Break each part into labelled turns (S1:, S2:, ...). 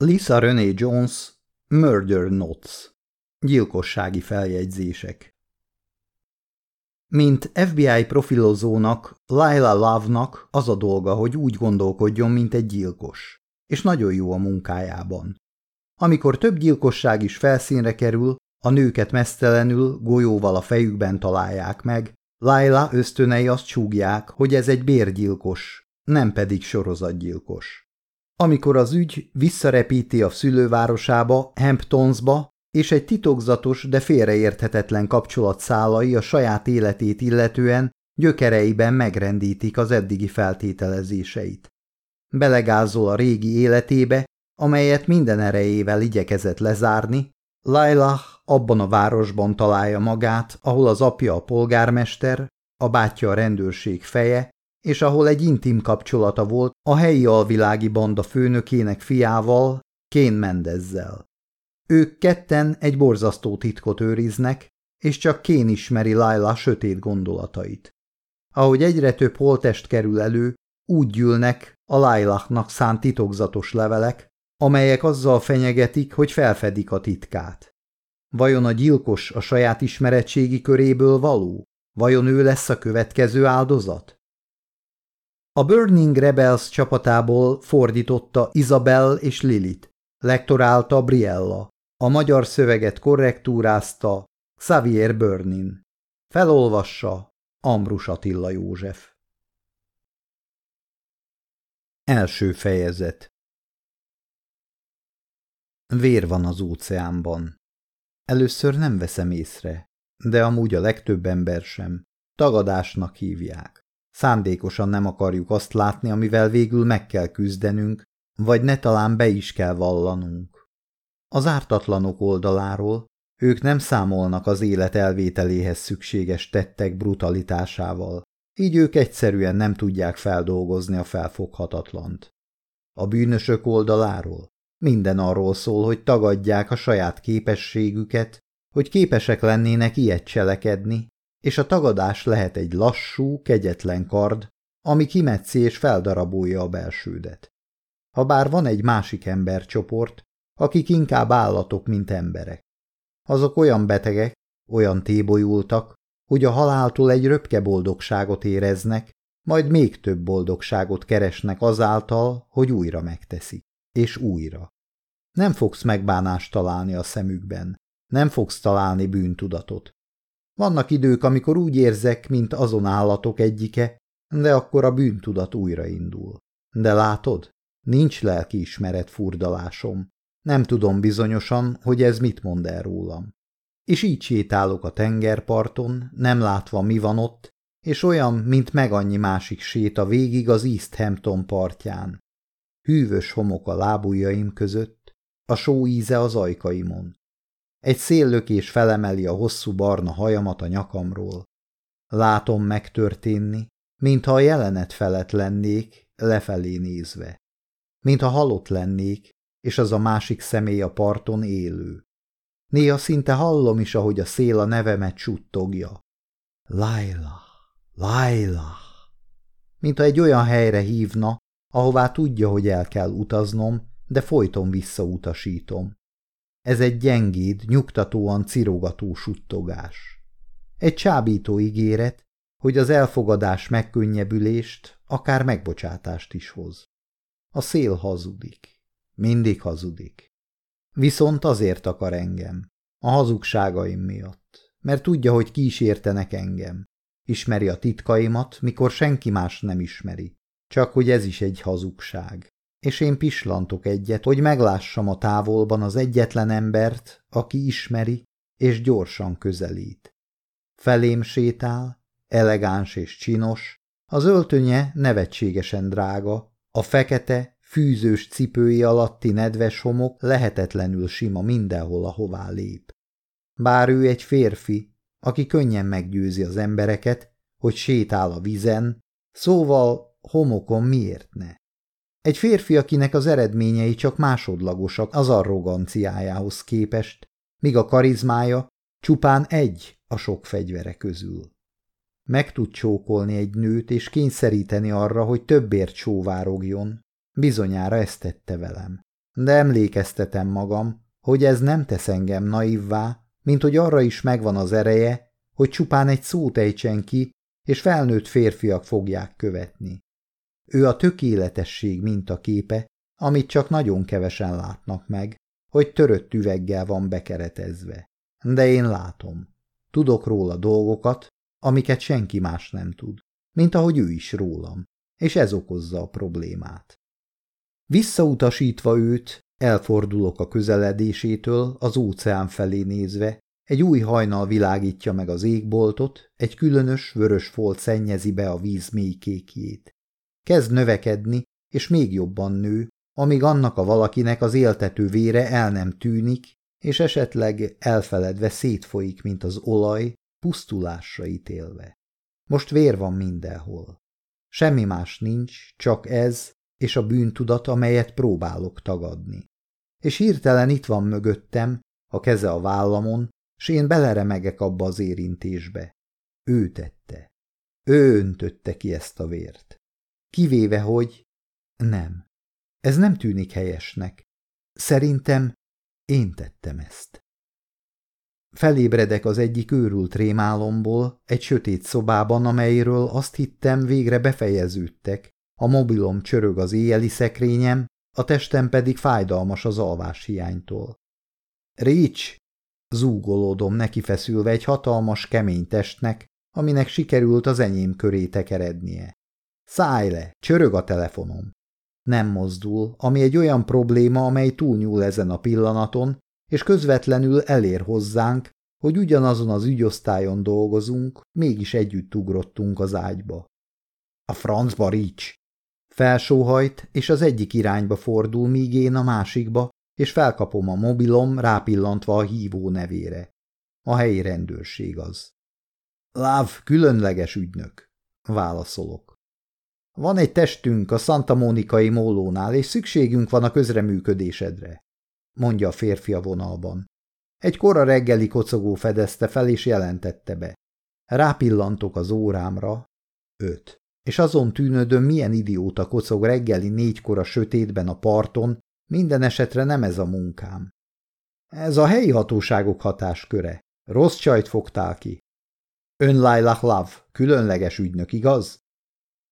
S1: Lisa René Jones, Murder Notes Gyilkossági feljegyzések Mint FBI profilozónak, Lila Love-nak az a dolga, hogy úgy gondolkodjon, mint egy gyilkos, és nagyon jó a munkájában. Amikor több gyilkosság is felszínre kerül, a nőket mesztelenül golyóval a fejükben találják meg, Lila ösztönei azt csúgják, hogy ez egy bérgyilkos, nem pedig sorozatgyilkos amikor az ügy visszarepíti a szülővárosába, Hamptonsba, és egy titokzatos, de félreérthetetlen kapcsolat szálai a saját életét illetően gyökereiben megrendítik az eddigi feltételezéseit. Belegázol a régi életébe, amelyet minden erejével igyekezett lezárni, Lailah abban a városban találja magát, ahol az apja a polgármester, a bátyja a rendőrség feje, és ahol egy intim kapcsolata volt a helyi alvilági banda főnökének fiával, Kén Mendezzel. Ők ketten egy borzasztó titkot őriznek, és csak Kén ismeri Laila sötét gondolatait. Ahogy egyre több holtest kerül elő, úgy gyűlnek a Lailachnak szánt titokzatos levelek, amelyek azzal fenyegetik, hogy felfedik a titkát. Vajon a gyilkos a saját ismeretségi köréből való? Vajon ő lesz a következő áldozat? A Burning Rebels csapatából fordította Isabel és Lilit, lektorálta Briella, a magyar szöveget korrektúrázta Xavier Burnin. Felolvassa Ambrus
S2: Attila József. Első fejezet Vér van az óceánban.
S1: Először nem veszem észre, de amúgy a legtöbb ember sem. Tagadásnak hívják. Szándékosan nem akarjuk azt látni, amivel végül meg kell küzdenünk, vagy ne talán be is kell vallanunk. Az ártatlanok oldaláról ők nem számolnak az élet elvételéhez szükséges tettek brutalitásával, így ők egyszerűen nem tudják feldolgozni a felfoghatatlant. A bűnösök oldaláról minden arról szól, hogy tagadják a saját képességüket, hogy képesek lennének ilyet cselekedni, és a tagadás lehet egy lassú, kegyetlen kard, ami kimetszi és feldarabolja a belsődet. Habár van egy másik embercsoport, akik inkább állatok, mint emberek. Azok olyan betegek, olyan tébolyultak, hogy a haláltól egy röpke boldogságot éreznek, majd még több boldogságot keresnek azáltal, hogy újra megteszik. És újra. Nem fogsz megbánást találni a szemükben, nem fogsz találni bűntudatot. Vannak idők, amikor úgy érzek, mint azon állatok egyike, de akkor a bűntudat újraindul. De látod, nincs lelkiismeret furdalásom. Nem tudom bizonyosan, hogy ez mit mond el rólam. És így sétálok a tengerparton, nem látva mi van ott, és olyan, mint meg annyi másik séta végig az East Hampton partján. Hűvös homok a lábujjaim között, a só íze az ajkaimon. Egy széllökés felemeli a hosszú barna hajamat a nyakamról. Látom megtörténni, mintha a jelenet felett lennék, lefelé nézve. Mintha halott lennék, és az a másik személy a parton élő. Néha szinte hallom is, ahogy a szél a nevemet suttogja. Laila, Laila! Mintha egy olyan helyre hívna, ahová tudja, hogy el kell utaznom, de folyton visszautasítom. Ez egy gyengéd, nyugtatóan cirogató suttogás. Egy csábító ígéret, hogy az elfogadás megkönnyebbülést, akár megbocsátást is hoz. A szél hazudik. Mindig hazudik. Viszont azért akar engem. A hazugságaim miatt. Mert tudja, hogy kísértenek engem. Ismeri a titkaimat, mikor senki más nem ismeri. Csak hogy ez is egy hazugság és én pislantok egyet, hogy meglássam a távolban az egyetlen embert, aki ismeri, és gyorsan közelít. Felém sétál, elegáns és csinos, az öltönye nevetségesen drága, a fekete, fűzős cipői alatti nedves homok lehetetlenül sima mindenhol, ahová lép. Bár ő egy férfi, aki könnyen meggyőzi az embereket, hogy sétál a vizen, szóval homokon miért ne? Egy férfi, akinek az eredményei csak másodlagosak az arroganciájához képest, míg a karizmája csupán egy a sok fegyvere közül. Meg tud csókolni egy nőt és kényszeríteni arra, hogy többért sóvárogjon. Bizonyára ezt tette velem. De emlékeztetem magam, hogy ez nem tesz engem naivvá, mint hogy arra is megvan az ereje, hogy csupán egy szót ejtsen ki, és felnőtt férfiak fogják követni. Ő a tökéletesség mintaképe, amit csak nagyon kevesen látnak meg, hogy törött üveggel van bekeretezve. De én látom. Tudok róla dolgokat, amiket senki más nem tud, mint ahogy ő is rólam, és ez okozza a problémát. Visszautasítva őt, elfordulok a közeledésétől, az óceán felé nézve, egy új hajnal világítja meg az égboltot, egy különös vörös folt szennyezi be a víz mély kékjét. Kezd növekedni, és még jobban nő, amíg annak a valakinek az éltető vére el nem tűnik, és esetleg elfeledve szétfolyik, mint az olaj, pusztulásra ítélve. Most vér van mindenhol. Semmi más nincs, csak ez és a bűntudat, amelyet próbálok tagadni. És hirtelen itt van mögöttem, a keze a vállamon, s én beleremegek abba az érintésbe. Ő tette. Ő öntötte ki ezt a vért. Kivéve, hogy... Nem. Ez nem tűnik helyesnek. Szerintem én tettem ezt. Felébredek az egyik őrült rémálomból, egy sötét szobában, amelyről azt hittem végre befejeződtek. A mobilom csörög az éjeli szekrényem, a testem pedig fájdalmas az alvás hiánytól. Rics! Zúgolódom feszülve egy hatalmas, kemény testnek, aminek sikerült az enyém köré tekerednie. Szállj le, csörög a telefonom. Nem mozdul, ami egy olyan probléma, amely túlnyúl ezen a pillanaton, és közvetlenül elér hozzánk, hogy ugyanazon az ügyosztályon dolgozunk, mégis együtt ugrottunk az ágyba. A francba rics! Felsóhajt, és az egyik irányba fordul, míg én a másikba, és felkapom a mobilom, rápillantva a hívó nevére. A helyi rendőrség az. Láv, különleges ügynök. Válaszolok. Van egy testünk a Santa Monikai mólónál, és szükségünk van a közreműködésedre, mondja a férfi a vonalban. Egy kora reggeli kocogó fedezte fel, és jelentette be. Rápillantok az órámra. Öt. És azon tűnődöm, milyen idióta kocog reggeli négykor a sötétben a parton, minden esetre nem ez a munkám. Ez a helyi hatóságok hatásköre. Rossz csajt fogtál ki. Ön Lailach Love, különleges ügynök, igaz?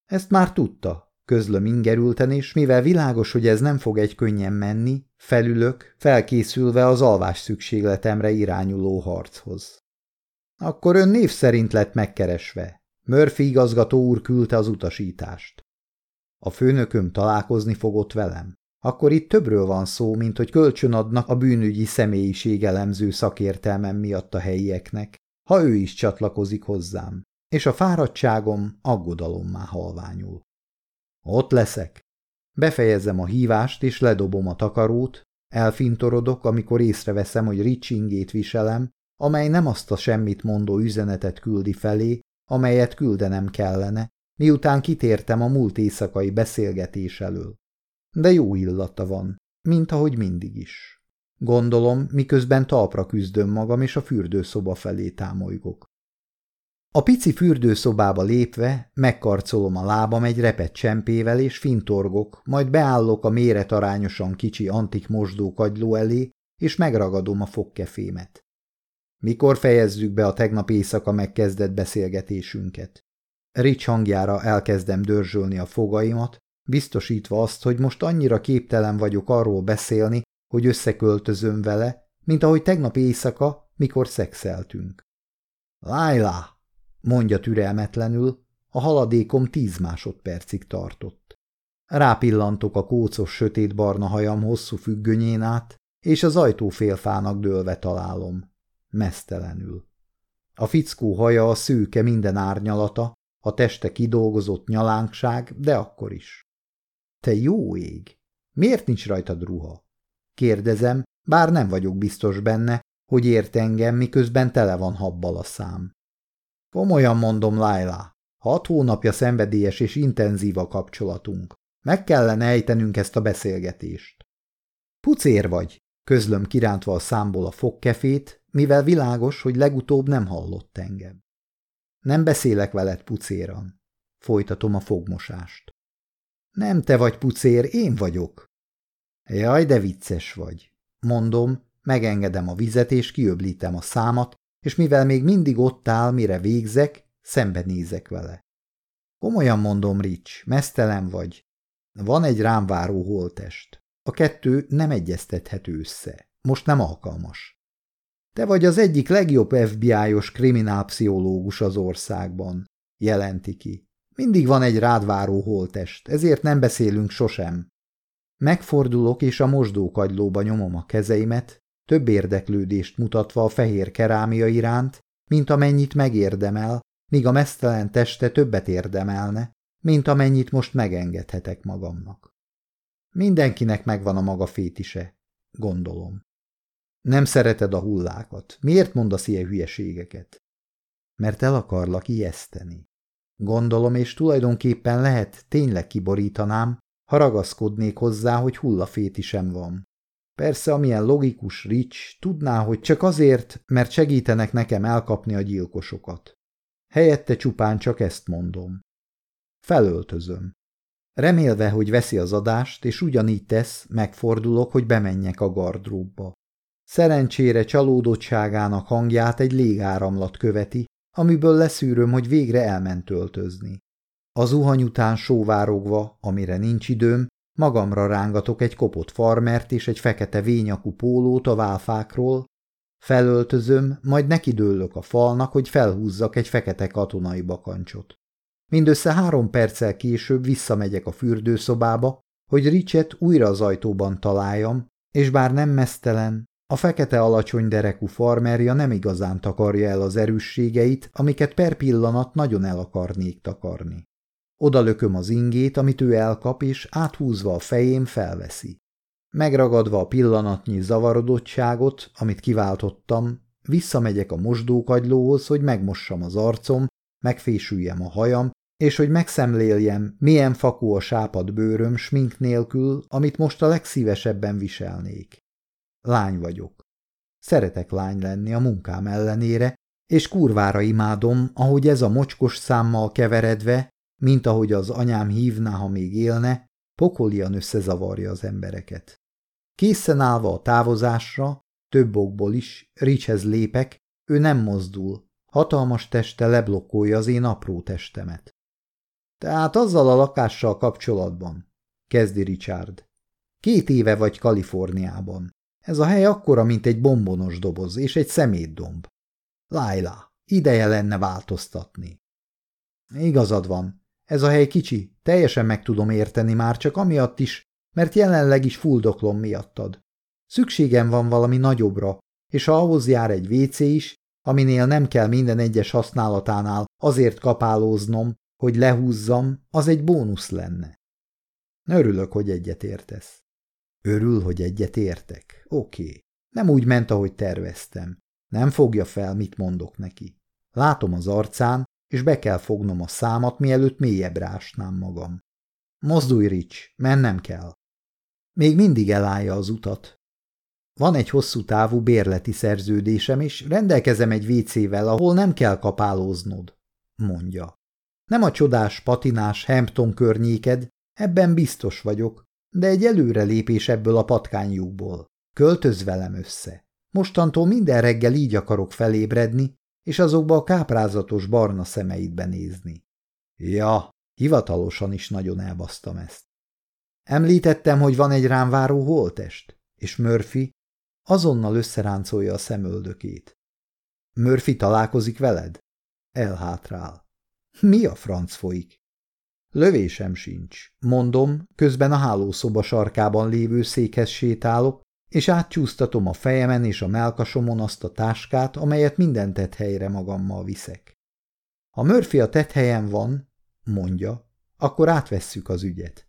S1: Ezt már tudta, közlöm ingerülten, és mivel világos, hogy ez nem fog egy könnyen menni, felülök, felkészülve az alvás szükségletemre irányuló harchoz. Akkor ön név szerint lett megkeresve. Murphy igazgató úr küldte az utasítást. A főnököm találkozni fogott velem. Akkor itt többről van szó, mint hogy kölcsön adnak a bűnügyi elemző szakértelmem miatt a helyieknek, ha ő is csatlakozik hozzám és a fáradtságom aggodalommá halványul. Ott leszek. Befejezem a hívást, és ledobom a takarót, elfintorodok, amikor észreveszem, hogy ricsingét viselem, amely nem azt a semmit mondó üzenetet küldi felé, amelyet küldenem kellene, miután kitértem a múlt éjszakai beszélgetés elől. De jó illata van, mint ahogy mindig is. Gondolom, miközben talpra küzdöm magam, és a fürdőszoba felé támolygok. A pici fürdőszobába lépve megkarcolom a lábam egy repet csempével és fintorgok, majd beállok a méretarányosan kicsi antik mosdókagyló elé, és megragadom a fogkefémet. Mikor fejezzük be a tegnap éjszaka megkezdett beszélgetésünket? Rich hangjára elkezdem dörzsölni a fogaimat, biztosítva azt, hogy most annyira képtelen vagyok arról beszélni, hogy összeköltözöm vele, mint ahogy tegnap éjszaka, mikor szexeltünk. Laila! mondja türelmetlenül, a haladékom tíz másodpercig tartott. Rápillantok a kócos barna hajam hosszú függönyén át, és az ajtófélfának dőlve találom. Mesztelenül. A fickó haja a szőke minden árnyalata, a teste kidolgozott nyalánkság, de akkor is. Te jó ég! Miért nincs rajtad ruha? Kérdezem, bár nem vagyok biztos benne, hogy ért engem, miközben tele van habbal a szám. Komolyan mondom, Laila. Hat hónapja szenvedélyes és intenzív a kapcsolatunk. Meg kellene ejtenünk ezt a beszélgetést. Pucér vagy, közlöm kirántva a számból a fogkefét, mivel világos, hogy legutóbb nem hallott engem. Nem beszélek veled pucéran. Folytatom a fogmosást. Nem te vagy pucér, én vagyok. Jaj, de vicces vagy. Mondom, megengedem a vizet és kiöblítem a számat, és mivel még mindig ott áll, mire végzek, szembenézek vele. Komolyan mondom, Rics, mesztelem vagy. Van egy rám váró holtest. A kettő nem egyeztethető össze. Most nem alkalmas. Te vagy az egyik legjobb FBI-os kriminálpszichológus az országban, jelenti ki. Mindig van egy rád váró holtest, ezért nem beszélünk sosem. Megfordulok, és a mosdókagylóba nyomom a kezeimet, több érdeklődést mutatva a fehér kerámia iránt, mint amennyit megérdemel, míg a mesztelen teste többet érdemelne, mint amennyit most megengedhetek magamnak. Mindenkinek megvan a maga fétise, gondolom. Nem szereted a hullákat. Miért mondasz ilyen hülyeségeket? Mert el akarlak ijeszteni. Gondolom, és tulajdonképpen lehet, tényleg kiborítanám, ha ragaszkodnék hozzá, hogy hullafétisem van. Persze, amilyen logikus Rich tudná, hogy csak azért, mert segítenek nekem elkapni a gyilkosokat. Helyette csupán csak ezt mondom. Felöltözöm. Remélve, hogy veszi az adást, és ugyanígy tesz, megfordulok, hogy bemenjek a gardróbba. Szerencsére csalódottságának hangját egy légáramlat követi, amiből leszűröm, hogy végre elment öltözni. Az zuhany után sóvárogva, amire nincs időm, Magamra rángatok egy kopott farmert és egy fekete vényakú pólót a válfákról, felöltözöm, majd nekidőlök a falnak, hogy felhúzzak egy fekete katonai bakancsot. Mindössze három perccel később visszamegyek a fürdőszobába, hogy Richet újra az ajtóban találjam, és bár nem mesztelen, a fekete alacsony derekú farmerja nem igazán takarja el az erősségeit, amiket per pillanat nagyon el akarnék takarni. Odalököm az ingét, amit ő elkap, és áthúzva a fején felveszi. Megragadva a pillanatnyi zavarodottságot, amit kiváltottam, visszamegyek a mosdókagylóhoz, hogy megmossam az arcom, megfésüljem a hajam, és hogy megszemléljem, milyen fakó a sápad bőröm smink nélkül, amit most a legszívesebben viselnék. Lány vagyok. Szeretek lány lenni a munkám ellenére, és kurvára imádom, ahogy ez a mocskos számmal keveredve mint ahogy az anyám hívná, ha még élne, pokolian összezavarja az embereket. Készen állva a távozásra, több okból is, Richhez lépek, ő nem mozdul, hatalmas teste leblokkolja az én apró testemet. Tehát azzal a lakással kapcsolatban, kezdi Richard. Két éve vagy Kaliforniában. Ez a hely akkora, mint egy bombonos doboz és egy szemétdomb. Laila, ideje lenne változtatni. Igazad van, ez a hely kicsi, teljesen meg tudom érteni már csak amiatt is, mert jelenleg is fuldoklom miattad. Szükségem van valami nagyobbra, és ha ahhoz jár egy WC is, aminél nem kell minden egyes használatánál azért kapálóznom, hogy lehúzzam, az egy bónusz lenne. Örülök, hogy egyet értesz. Örül, hogy egyet értek. Oké. Okay. Nem úgy ment, ahogy terveztem. Nem fogja fel, mit mondok neki. Látom az arcán, és be kell fognom a számat, mielőtt mélyebb rásnám magam. Mozdulj, Rics, mennem kell. Még mindig elállja az utat. Van egy hosszú távú bérleti szerződésem, és rendelkezem egy vécével, ahol nem kell kapálóznod, mondja. Nem a csodás, patinás Hampton környéked, ebben biztos vagyok, de egy előrelépés ebből a patkányjúból. Költöz velem össze. Mostantól minden reggel így akarok felébredni, és azokba a káprázatos barna szemeidbe nézni. Ja, hivatalosan is nagyon elbasztam ezt. Említettem, hogy van egy rám váró holtest, és Murphy azonnal összeráncolja a szemöldökét. Murphy találkozik veled? Elhátrál. Mi a franc folyik? Lövésem sincs. Mondom, közben a hálószoba sarkában lévő székhez sétálok, és átcsúsztatom a fejemen és a melkasomon azt a táskát, amelyet minden helyre magammal viszek. Ha Murphy a helyen van, mondja, akkor átvesszük az ügyet.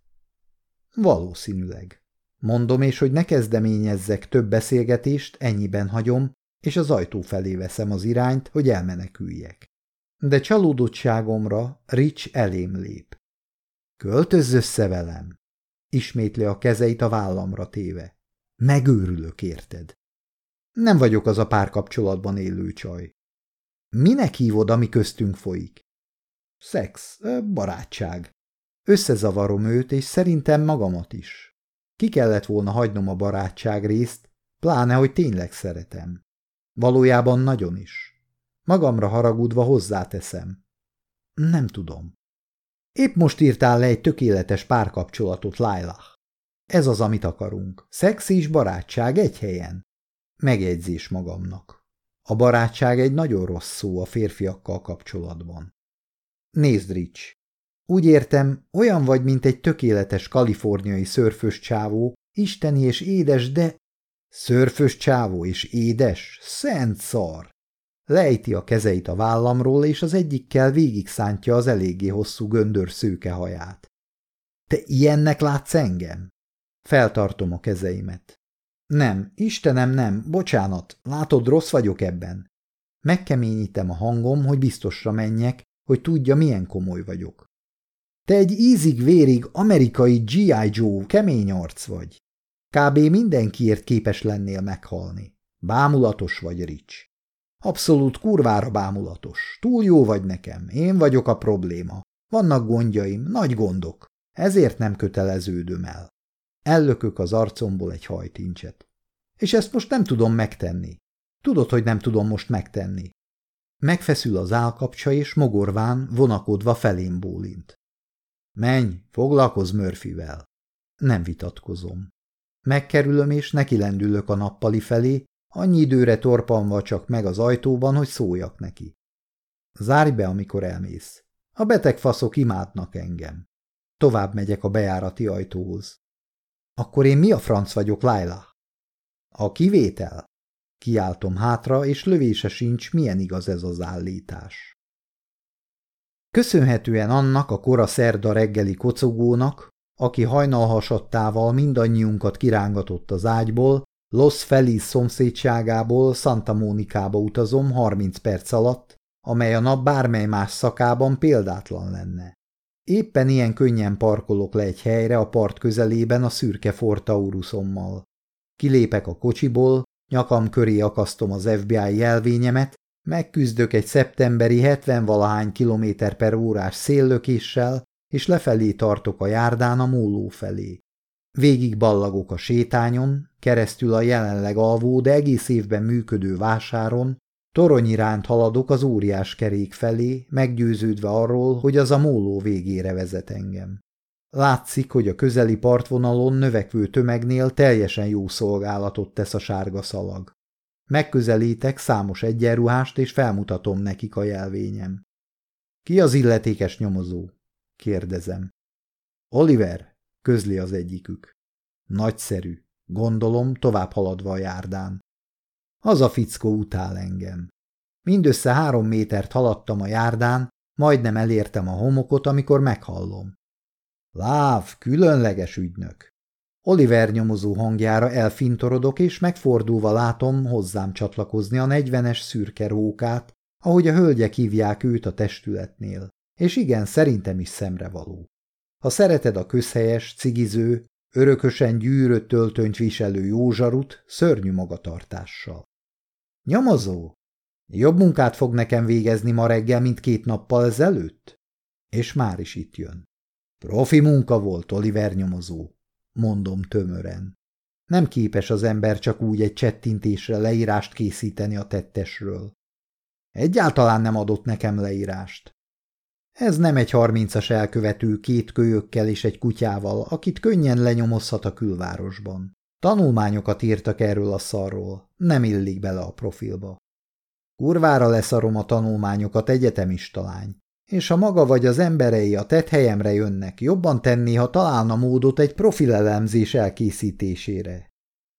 S1: Valószínűleg. Mondom, és hogy ne kezdeményezzek több beszélgetést, ennyiben hagyom, és az ajtó felé veszem az irányt, hogy elmeneküljek. De csalódottságomra Rich elém lép. Költözz össze velem! Ismétli a kezeit a vállamra téve. Megőrülök, érted? Nem vagyok az a párkapcsolatban élő csaj. Minek hívod, ami köztünk folyik? Szex, barátság. Összezavarom őt, és szerintem magamat is. Ki kellett volna hagynom a barátság részt, pláne, hogy tényleg szeretem. Valójában nagyon is. Magamra haragudva hozzáteszem. Nem tudom. Épp most írtál le egy tökéletes párkapcsolatot, Lailah. Ez az, amit akarunk. Szex és barátság egy helyen. Megjegyzés magamnak. A barátság egy nagyon rossz szó a férfiakkal kapcsolatban. Nézd, Rich. Úgy értem, olyan vagy, mint egy tökéletes kaliforniai szörfös csávó, isteni és édes, de... Szörfös csávó és édes? Szent szar! Lejti a kezeit a vállamról, és az egyikkel végigszántja az eléggé hosszú göndör szőke haját. Te ilyennek látsz engem? Feltartom a kezeimet. Nem, Istenem, nem, bocsánat, látod, rossz vagyok ebben. Megkeményítem a hangom, hogy biztosra menjek, hogy tudja, milyen komoly vagyok. Te egy ízig-vérig amerikai G.I. Joe kemény arc vagy. Kb. mindenkiért képes lennél meghalni. Bámulatos vagy, Rich. Abszolút kurvára bámulatos. Túl jó vagy nekem, én vagyok a probléma. Vannak gondjaim, nagy gondok. Ezért nem köteleződöm el. Ellökök az arcomból egy hajtincset. És ezt most nem tudom megtenni. Tudod, hogy nem tudom most megtenni. Megfeszül az állkapcsa, és mogorván, vonakodva felém bólint. Menj, foglalkozz Murphyvel. Nem vitatkozom. Megkerülöm, és nekilendülök a nappali felé, annyi időre torpanva csak meg az ajtóban, hogy szóljak neki. Zárj be, amikor elmész. A beteg faszok imádnak engem. Tovább megyek a bejárati ajtóhoz. Akkor én mi a franc vagyok, Laila? A kivétel? Kiáltom hátra, és lövése sincs, milyen igaz ez az állítás. Köszönhetően annak a kora szerda reggeli kocogónak, aki hajnalhasattával mindannyiunkat kirángatott az ágyból, Los Feliz szomszédságából Santa Mónikába utazom 30 perc alatt, amely a nap bármely más szakában példátlan lenne. Éppen ilyen könnyen parkolok le egy helyre a part közelében a szürke fortaurusommal. Kilépek a kocsiból, nyakam köré akasztom az FBI jelvényemet, megküzdök egy szeptemberi 70-valahány kilométer per órás széllökéssel, és lefelé tartok a járdán a móló felé. Végig ballagok a sétányon, keresztül a jelenleg alvó, de egész évben működő vásáron, Torony iránt haladok az óriás kerék felé, meggyőződve arról, hogy az a móló végére vezet engem. Látszik, hogy a közeli partvonalon növekvő tömegnél teljesen jó szolgálatot tesz a sárga szalag. Megközelítek számos egyenruhást, és felmutatom nekik a jelvényem. Ki az illetékes nyomozó? kérdezem. Oliver, közli az egyikük. Nagyszerű, gondolom tovább haladva a járdán az a fickó utál engem. Mindössze három métert haladtam a járdán, majdnem elértem a homokot, amikor meghallom. Láv, különleges ügynök. Oliver nyomozó hangjára elfintorodok, és megfordulva látom hozzám csatlakozni a negyvenes szürke rókát, ahogy a hölgyek hívják őt a testületnél, és igen, szerintem is való. Ha szereted a közhelyes, cigiző, örökösen gyűrött töltönyt viselő józsarut szörnyű magatartással. Nyomozó? Jobb munkát fog nekem végezni ma reggel, mint két nappal ezelőtt? És már is itt jön. Profi munka volt, Oliver nyomozó, mondom tömören. Nem képes az ember csak úgy egy csettintésre leírást készíteni a tettesről. Egyáltalán nem adott nekem leírást. Ez nem egy harmincas elkövető két kölyökkel és egy kutyával, akit könnyen lenyomozhat a külvárosban. Tanulmányokat írtak erről a szarról, nem illik bele a profilba. Kurvára leszarom a tanulmányokat, egyetemista lány. És ha maga vagy az emberei a helyemre jönnek, jobban tenni, ha találna módot egy profilelemzés elkészítésére.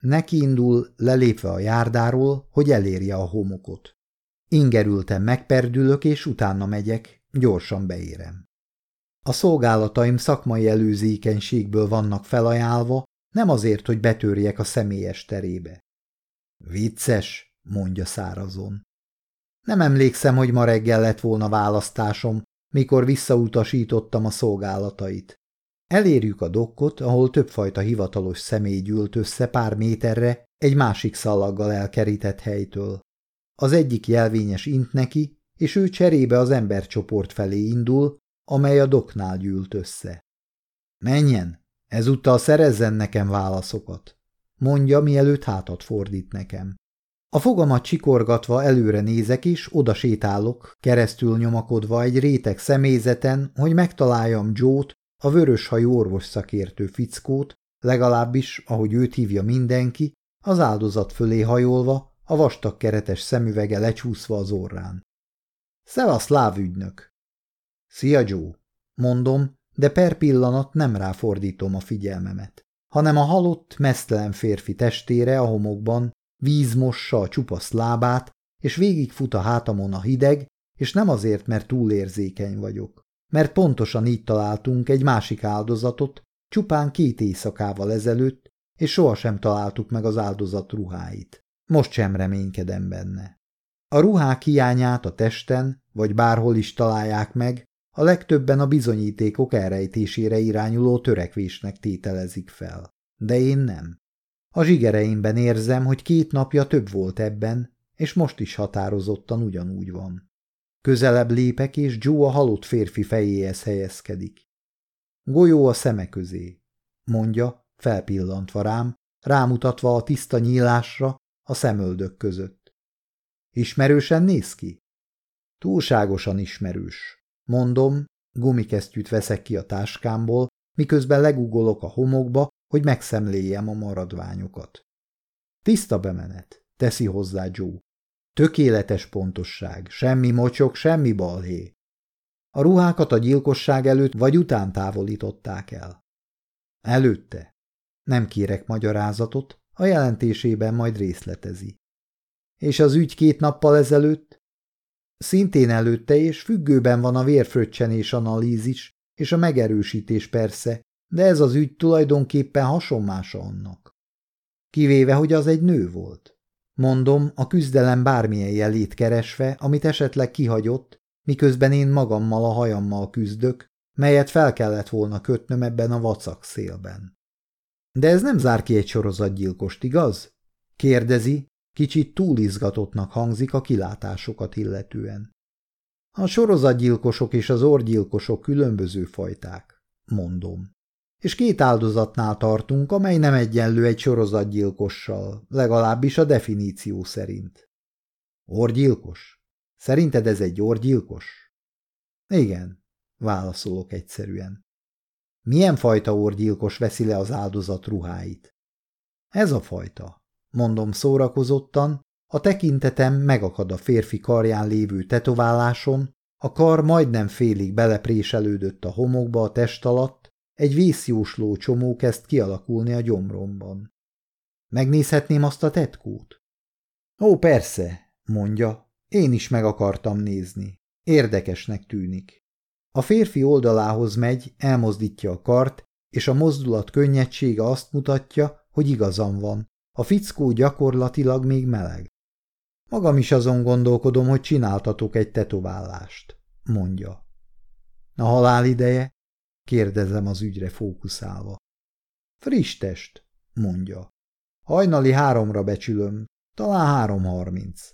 S1: Neki indul, lelépve a járdáról, hogy elérje a homokot. Ingerültem megperdülök, és utána megyek, gyorsan beérem. A szolgálataim szakmai előzékenységből vannak felajánlva, nem azért, hogy betörjek a személyes terébe. Vicces, mondja szárazon. Nem emlékszem, hogy ma reggel lett volna választásom, mikor visszautasítottam a szolgálatait. Elérjük a dokkot, ahol többfajta hivatalos személy gyűlt össze pár méterre egy másik szallaggal elkerített helytől. Az egyik jelvényes int neki, és ő cserébe az embercsoport felé indul, amely a doknál gyűlt össze. Menjen, Ezúttal szerezzen nekem válaszokat. Mondja, mielőtt hátat fordít nekem. A fogamat csikorgatva előre nézek is, oda sétálok, keresztül nyomakodva egy réteg személyzeten, hogy megtaláljam Jót, a vöröshajú orvos szakértő fickót, legalábbis, ahogy őt hívja mindenki, az áldozat fölé hajolva, a vastag keretes szemüvege lecsúszva az orrán. – Szevasz, lávügynök! – Szia, Joe! – mondom, de per pillanat nem ráfordítom a figyelmemet, hanem a halott, mesztelen férfi testére a homokban, víz mossa a csupasz lábát, és végigfut a hátamon a hideg, és nem azért, mert túlérzékeny vagyok. Mert pontosan így találtunk egy másik áldozatot, csupán két éjszakával ezelőtt, és sohasem találtuk meg az áldozat ruháit. Most sem reménykedem benne. A ruhák hiányát a testen, vagy bárhol is találják meg, a legtöbben a bizonyítékok elrejtésére irányuló törekvésnek tételezik fel. De én nem. A zsigereimben érzem, hogy két napja több volt ebben, és most is határozottan ugyanúgy van. Közelebb lépek, és Joe a halott férfi fejéhez helyezkedik. Golyó a szeme közé, mondja, felpillantva rám, rámutatva a tiszta nyílásra a szemöldök között. Ismerősen néz ki? Túlságosan ismerős. Mondom, gumikesztyűt veszek ki a táskámból, miközben legugolok a homokba, hogy megszemléljem a maradványokat. Tiszta bemenet, teszi hozzá Joe. Tökéletes pontosság, semmi mocsok, semmi balhé. A ruhákat a gyilkosság előtt vagy után távolították el. Előtte. Nem kérek magyarázatot, a jelentésében majd részletezi. És az ügy két nappal ezelőtt? Szintén előtte és függőben van a vérfröccsenés analízis, és a megerősítés persze, de ez az ügy tulajdonképpen hasonmása annak. Kivéve, hogy az egy nő volt. Mondom, a küzdelem bármilyen jelét keresve, amit esetleg kihagyott, miközben én magammal a hajammal küzdök, melyet fel kellett volna kötnöm ebben a vacak szélben. De ez nem zár ki egy sorozatgyilkost, igaz? kérdezi, Kicsit túlizgatottnak hangzik a kilátásokat illetően. A sorozatgyilkosok és az orgyilkosok különböző fajták, mondom. És két áldozatnál tartunk, amely nem egyenlő egy sorozatgyilkossal, legalábbis a definíció szerint. Orgyilkos? Szerinted ez egy orgyilkos? Igen, válaszolok egyszerűen. Milyen fajta orgyilkos veszi le az áldozat ruháit? Ez a fajta mondom szórakozottan, a tekintetem megakad a férfi karján lévő tetováláson, a kar majdnem félig belepréselődött a homokba a test alatt, egy vészjósló csomó kezd kialakulni a gyomromban. Megnézhetném azt a tetkót? Ó, persze, mondja, én is meg akartam nézni. Érdekesnek tűnik. A férfi oldalához megy, elmozdítja a kart, és a mozdulat könnyedsége azt mutatja, hogy igazam van. A fickó gyakorlatilag még meleg. Magam is azon gondolkodom, hogy csináltatok egy tetoválást, mondja. A halál ideje? kérdezem az ügyre fókuszálva. Friss test, mondja. Hajnali háromra becsülöm, talán három harminc.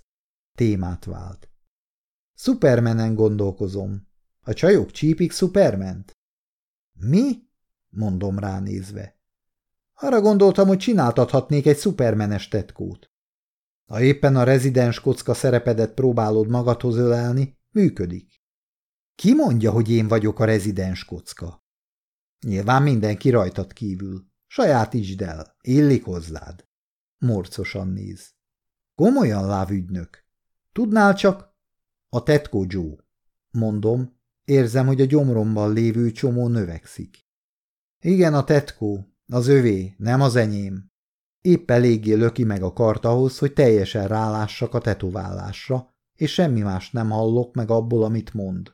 S1: Témát vált. Supermenen gondolkozom. A csajok csípik Superment? Mi? mondom ránézve. Arra gondoltam, hogy csináltathatnék egy szupermenes tetkót. Ha éppen a rezidens kocka szerepedet próbálod magadhoz ölelni, működik. Ki mondja, hogy én vagyok a rezidens kocka? Nyilván mindenki rajtad kívül. Saját isd el, illik hozzád. Morcosan néz. Komolyan lávügynök. Tudnál csak? A tetkó Joe. Mondom, érzem, hogy a gyomromban lévő csomó növekszik. Igen, a tetkó, az övé, nem az enyém. Épp eléggé löki meg a kart ahhoz, hogy teljesen rálássak a tetoválásra, és semmi más nem hallok meg abból, amit mond.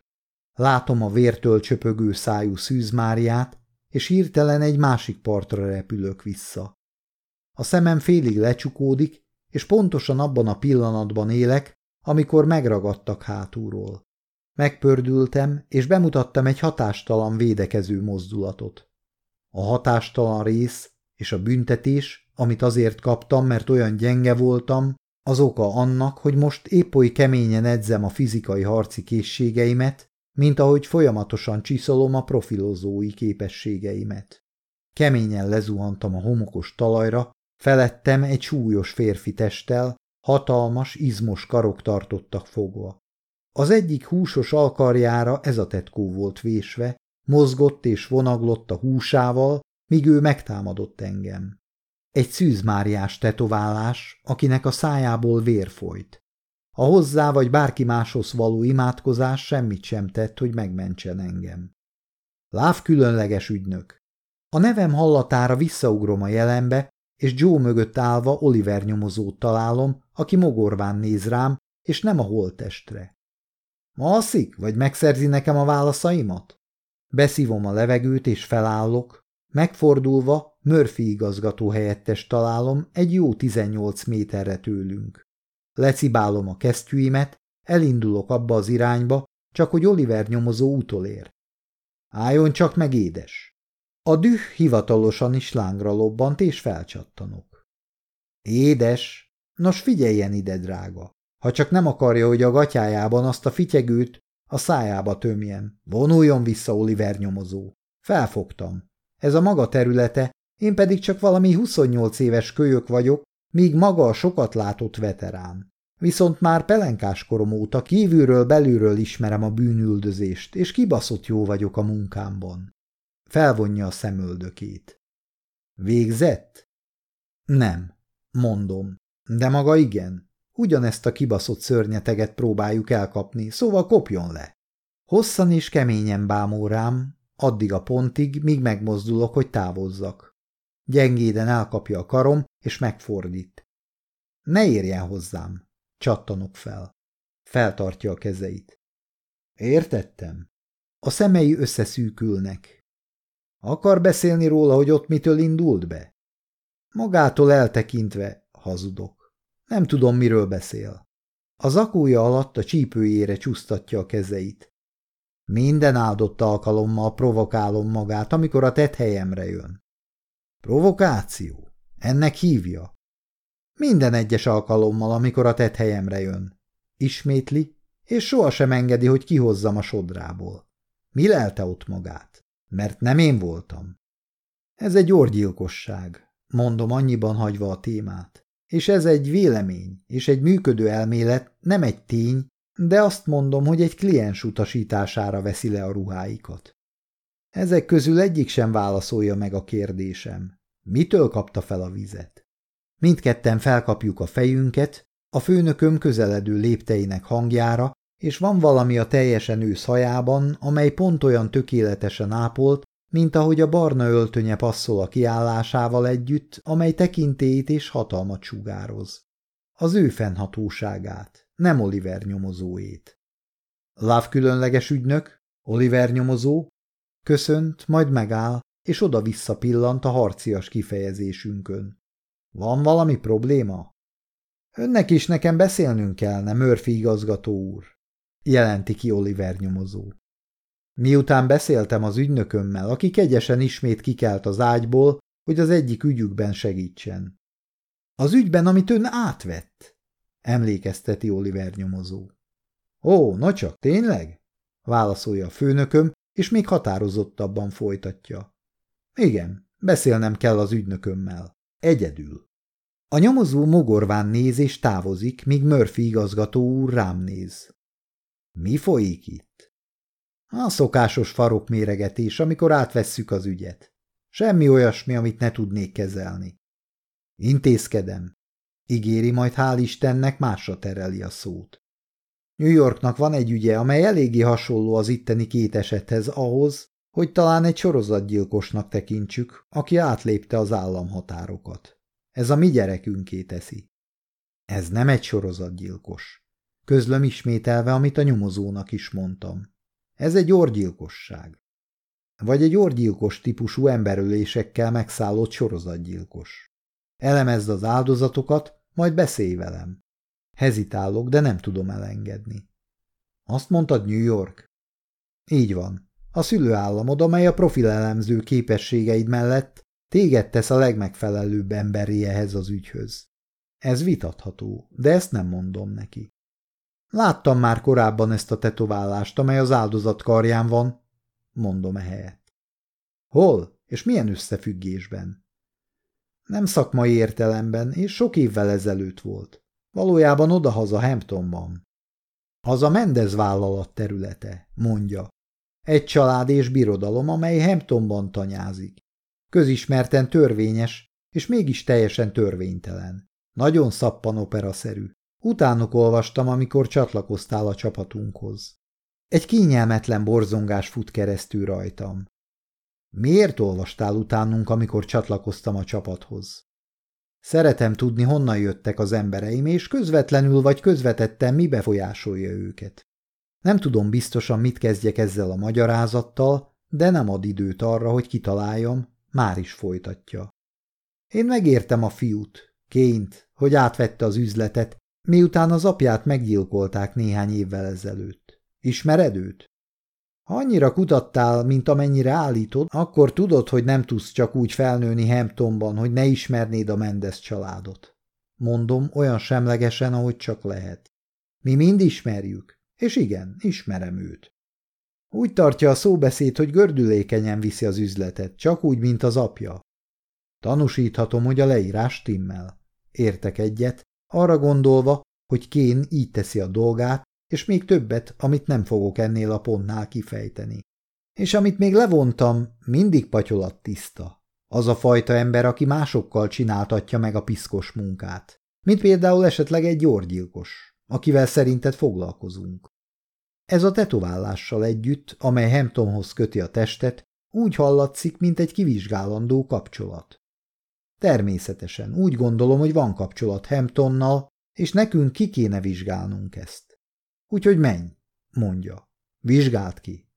S1: Látom a vértől csöpögő szájú szűzmáriát, és hirtelen egy másik partra repülök vissza. A szemem félig lecsukódik, és pontosan abban a pillanatban élek, amikor megragadtak hátulról. Megpördültem, és bemutattam egy hatástalan védekező mozdulatot a hatástalan rész és a büntetés, amit azért kaptam, mert olyan gyenge voltam, az oka annak, hogy most épp oly keményen edzem a fizikai harci készségeimet, mint ahogy folyamatosan csiszolom a profilozói képességeimet. Keményen lezuhantam a homokos talajra, felettem egy súlyos férfi testtel, hatalmas, izmos karok tartottak fogva. Az egyik húsos alkarjára ez a tetkó volt vésve, Mozgott és vonaglott a húsával, míg ő megtámadott engem. Egy szűzmáriás tetoválás, akinek a szájából vér folyt. A hozzá vagy bárki máshoz való imádkozás semmit sem tett, hogy megmentsen engem. Láv különleges ügynök. A nevem hallatára visszaugrom a jelenbe, és Joe mögött állva Oliver nyomozót találom, aki mogorván néz rám, és nem a holtestre. Ma alszik, vagy megszerzi nekem a válaszaimat? Beszívom a levegőt és felállok, megfordulva Murphy igazgató helyettes találom egy jó 18 méterre tőlünk. Lecibálom a kesztyűimet, elindulok abba az irányba, csak hogy Oliver nyomozó utolér. Álljon csak meg, édes! A düh hivatalosan is lángra lobbant, és felcsattanok. Édes! Nos figyeljen ide, drága! Ha csak nem akarja, hogy a gatyájában azt a fityegőt a szájába tömjem. Vonuljon vissza, Oliver nyomozó. Felfogtam. Ez a maga területe, én pedig csak valami 28 éves kölyök vagyok, míg maga a sokat látott veterán. Viszont már pelenkás korom óta kívülről belülről ismerem a bűnüldözést, és kibaszott jó vagyok a munkámban. Felvonja a szemöldökét. Végzett? Nem, mondom, de maga igen. Ugyanezt a kibaszott szörnyeteget próbáljuk elkapni, szóval kopjon le. Hosszan és keményen bámul rám, addig a pontig, míg megmozdulok, hogy távozzak. Gyengéden elkapja a karom, és megfordít. Ne érjen hozzám, csattanok fel. Feltartja a kezeit. Értettem. A szemei összeszűkülnek. Akar beszélni róla, hogy ott mitől indult be? Magától eltekintve hazudok. Nem tudom, miről beszél. A zakója alatt a csípőjére csúsztatja a kezeit. Minden áldott alkalommal provokálom magát, amikor a helyemre jön. Provokáció? Ennek hívja? Minden egyes alkalommal, amikor a helyemre jön. Ismétli, és sohasem engedi, hogy kihozzam a sodrából. Mi lelte ott magát? Mert nem én voltam. Ez egy orgyilkosság, mondom annyiban hagyva a témát és ez egy vélemény, és egy működő elmélet, nem egy tény, de azt mondom, hogy egy kliens utasítására veszi le a ruháikat. Ezek közül egyik sem válaszolja meg a kérdésem. Mitől kapta fel a vizet? Mindketten felkapjuk a fejünket, a főnököm közeledő lépteinek hangjára, és van valami a teljesen ősz hajában, amely pont olyan tökéletesen ápolt, mint ahogy a barna öltönye passzol a kiállásával együtt, amely tekintélyt és hatalmat sugároz. Az ő fennhatóságát, nem Oliver nyomozóét. Láv különleges ügynök, Oliver nyomozó, köszönt, majd megáll, és oda-vissza pillant a harcias kifejezésünkön. Van valami probléma? Önnek is nekem beszélnünk kellene, Murphy igazgató úr, jelenti ki Oliver nyomozó. Miután beszéltem az ügynökömmel, aki kegyesen ismét kikelt az ágyból, hogy az egyik ügyükben segítsen. Az ügyben, amit ön átvett, emlékezteti Oliver nyomozó. Ó, na csak, tényleg? válaszolja a főnököm, és még határozottabban folytatja. Igen, beszélnem kell az ügynökömmel. Egyedül. A nyomozó mogorván néz és távozik, míg Murphy igazgató úr rám néz. Mi folyik itt? A szokásos farok méregetés, amikor átvesszük az ügyet. Semmi olyasmi, amit ne tudnék kezelni. Intézkedem. Ígéri, majd hál' Istennek másra tereli a szót. New Yorknak van egy ügye, amely eléggé hasonló az itteni két esethez ahhoz, hogy talán egy sorozatgyilkosnak tekintsük, aki átlépte az államhatárokat. Ez a mi gyerekünké teszi. Ez nem egy sorozatgyilkos. Közlöm ismételve, amit a nyomozónak is mondtam. Ez egy orgyilkosság. Vagy egy orgyilkos típusú emberölésekkel megszállott sorozatgyilkos. Elemezd az áldozatokat, majd beszélj velem. Hezitálok, de nem tudom elengedni. Azt mondtad New York? Így van. A szülőállamod, amely a profilelemző képességeid mellett téged tesz a legmegfelelőbb emberi ehhez az ügyhöz. Ez vitatható, de ezt nem mondom neki. Láttam már korábban ezt a tetoválást, amely az áldozat karján van, mondom ehelyett. Hol és milyen összefüggésben? Nem szakmai értelemben, és sok évvel ezelőtt volt. Valójában odahaza Hamptonban. Az a Mendez vállalat területe, mondja. Egy család és birodalom, amely Hamptonban tanyázik. Közismerten törvényes, és mégis teljesen törvénytelen. Nagyon szappan operaszerű. Utánok olvastam, amikor csatlakoztál a csapatunkhoz. Egy kényelmetlen borzongás fut keresztül rajtam. Miért olvastál utánunk, amikor csatlakoztam a csapathoz? Szeretem tudni, honnan jöttek az embereim, és közvetlenül vagy közvetetten mi befolyásolja őket. Nem tudom biztosan, mit kezdjek ezzel a magyarázattal, de nem ad időt arra, hogy kitaláljam, már is folytatja. Én megértem a fiút, Ként, hogy átvette az üzletet, miután az apját meggyilkolták néhány évvel ezelőtt. Ismered őt? Ha annyira kutattál, mint amennyire állítod, akkor tudod, hogy nem tudsz csak úgy felnőni Hamptonban, hogy ne ismernéd a Mendes családot. Mondom olyan semlegesen, ahogy csak lehet. Mi mind ismerjük, és igen, ismerem őt. Úgy tartja a szóbeszéd, hogy gördülékenyen viszi az üzletet, csak úgy, mint az apja. Tanúsíthatom, hogy a leírás timmel. Értek egyet, arra gondolva, hogy Kén így teszi a dolgát, és még többet, amit nem fogok ennél a pontnál kifejteni. És amit még levontam, mindig patyolat tiszta. Az a fajta ember, aki másokkal csináltatja meg a piszkos munkát. Mint például esetleg egy gyorgyilkos, akivel szerinted foglalkozunk. Ez a tetoválással együtt, amely Hamptonhoz köti a testet, úgy hallatszik, mint egy kivizsgálandó kapcsolat. Természetesen, úgy gondolom, hogy van kapcsolat Hamptonnal, és nekünk ki kéne vizsgálnunk ezt. Úgyhogy menj, mondja. Vizsgáld ki.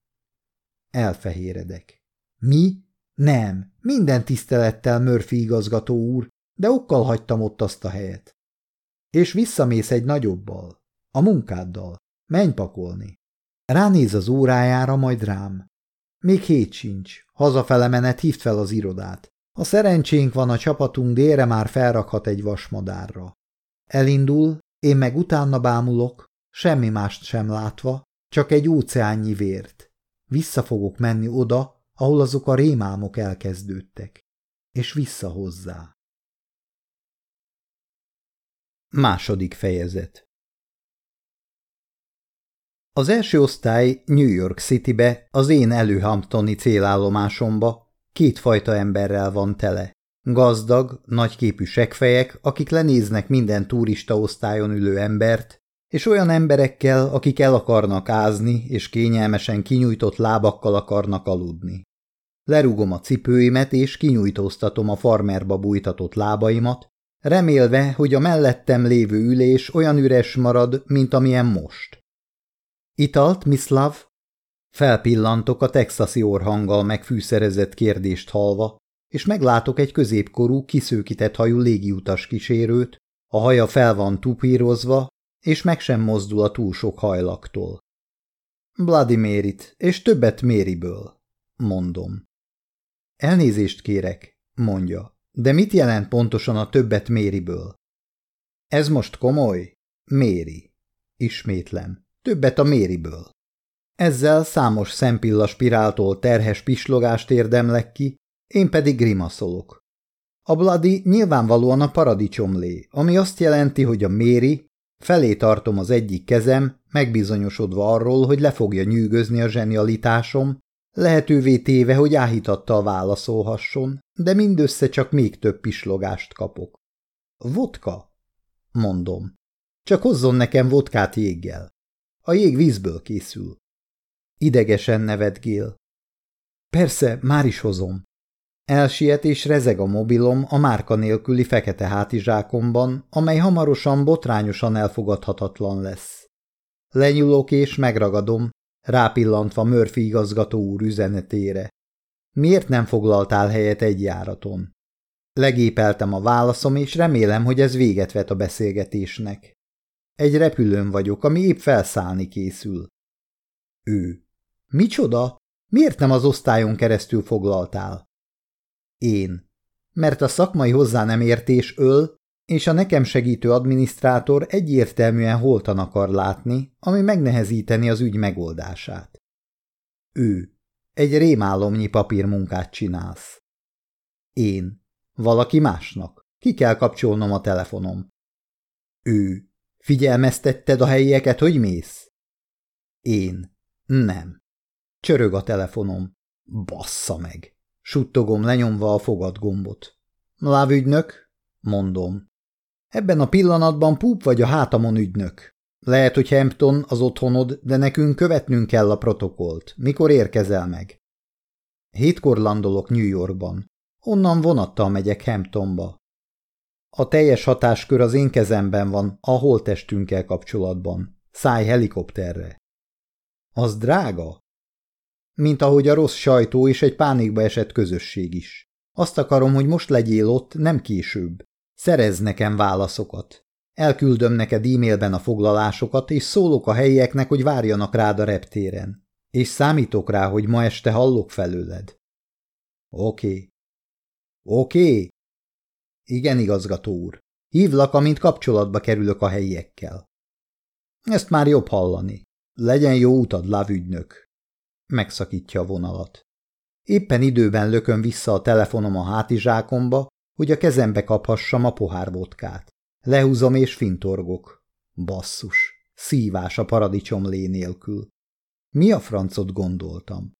S1: Elfehéredek. Mi? Nem, minden tisztelettel Murphy igazgató úr, de okkal hagytam ott azt a helyet. És visszamész egy nagyobbal, a munkáddal, menj pakolni. Ránéz az órájára, majd rám. Még hét sincs, hazafele menet hívd fel az irodát. Ha szerencsénk van, a csapatunk délre már felrakhat egy vasmadárra. Elindul, én meg utána bámulok, semmi mást sem látva, csak egy óceánnyi vért. Vissza fogok menni oda, ahol azok a rémámok elkezdődtek. És vissza hozzá.
S2: Második fejezet
S1: Az első osztály New York Citybe, az én előhamptoni célállomásomba, kétfajta emberrel van tele. Gazdag, nagyképű segfejek, akik lenéznek minden turista osztályon ülő embert, és olyan emberekkel, akik el akarnak ázni, és kényelmesen kinyújtott lábakkal akarnak aludni. Lerúgom a cipőimet, és kinyújtóztatom a farmerba bújtatott lábaimat, remélve, hogy a mellettem lévő ülés olyan üres marad, mint amilyen most. Italt, Mislav? Felpillantok a texasi orhanggal megfűszerezett kérdést halva, és meglátok egy középkorú, kiszőkített hajú légiutas kísérőt, a haja fel van tupírozva, és meg sem mozdul a túl sok hajlaktól. Vladimirit, és többet Mériből, mondom. Elnézést kérek, mondja, de mit jelent pontosan a többet Mériből? Ez most komoly? Méri. Ismétlem. Többet a Mériből. Ezzel számos szempilla spiráltól terhes pislogást érdemlek ki, én pedig grimaszolok. A Bladi nyilvánvalóan a paradicsom lé, ami azt jelenti, hogy a méri, felé tartom az egyik kezem, megbizonyosodva arról, hogy le fogja nyűgözni a zsenialitásom, lehetővé téve, hogy áhítattal válaszolhasson, de mindössze csak még több pislogást kapok. Vodka? Mondom. Csak hozzon nekem vodkát jéggel. A jég vízből készül. Idegesen nevet Gil. Persze, már is hozom. Elsiet és rezeg a mobilom a márka nélküli fekete hátizsákomban, amely hamarosan botrányosan elfogadhatatlan lesz. Lenyúlok és megragadom, rápillantva Murphy igazgató úr üzenetére. Miért nem foglaltál helyet egy járaton? Legépeltem a válaszom, és remélem, hogy ez véget vet a beszélgetésnek. Egy repülőn vagyok, ami épp felszállni készül. Ő. Micsoda? Miért nem az osztályon keresztül foglaltál? Én. Mert a szakmai hozzá nem értés öl, és a nekem segítő adminisztrátor egyértelműen holtan akar látni, ami megnehezíteni az ügy megoldását. Ő. Egy rémálomnyi papírmunkát csinálsz. Én. Valaki másnak. Ki kell kapcsolnom a telefonom. Ő. Figyelmeztetted a helyieket, hogy mész? Én. Nem. Csörög a telefonom. Bassza meg! Suttogom lenyomva a fogadgombot. Láv ügynök? Mondom. Ebben a pillanatban púp vagy a hátamon ügynök. Lehet, hogy Hampton az otthonod, de nekünk követnünk kell a protokolt. Mikor érkezel meg? Hétkor landolok New Yorkban. Onnan vonattal megyek Hamptonba. A teljes hatáskör az én kezemben van a holtestünkkel kapcsolatban. Száj helikopterre. Az drága? mint ahogy a rossz sajtó és egy pánikba esett közösség is. Azt akarom, hogy most legyél ott, nem később. Szerez nekem válaszokat. Elküldöm neked e-mailben a foglalásokat, és szólok a helyieknek, hogy várjanak rád a reptéren. És számítok rá, hogy ma este hallok felőled. Oké. Okay. Oké? Okay. Igen, igazgató úr. Hívlak, amint kapcsolatba kerülök a helyiekkel. Ezt már jobb hallani. Legyen jó utad, lávügynök. Megszakítja a vonalat. Éppen időben lököm vissza a telefonom a hátizsákomba, hogy a kezembe kaphassam a pohár vodkát. Lehúzom és fintorgok. Basszus, szívás a paradicsom lé nélkül. Mi a francot gondoltam?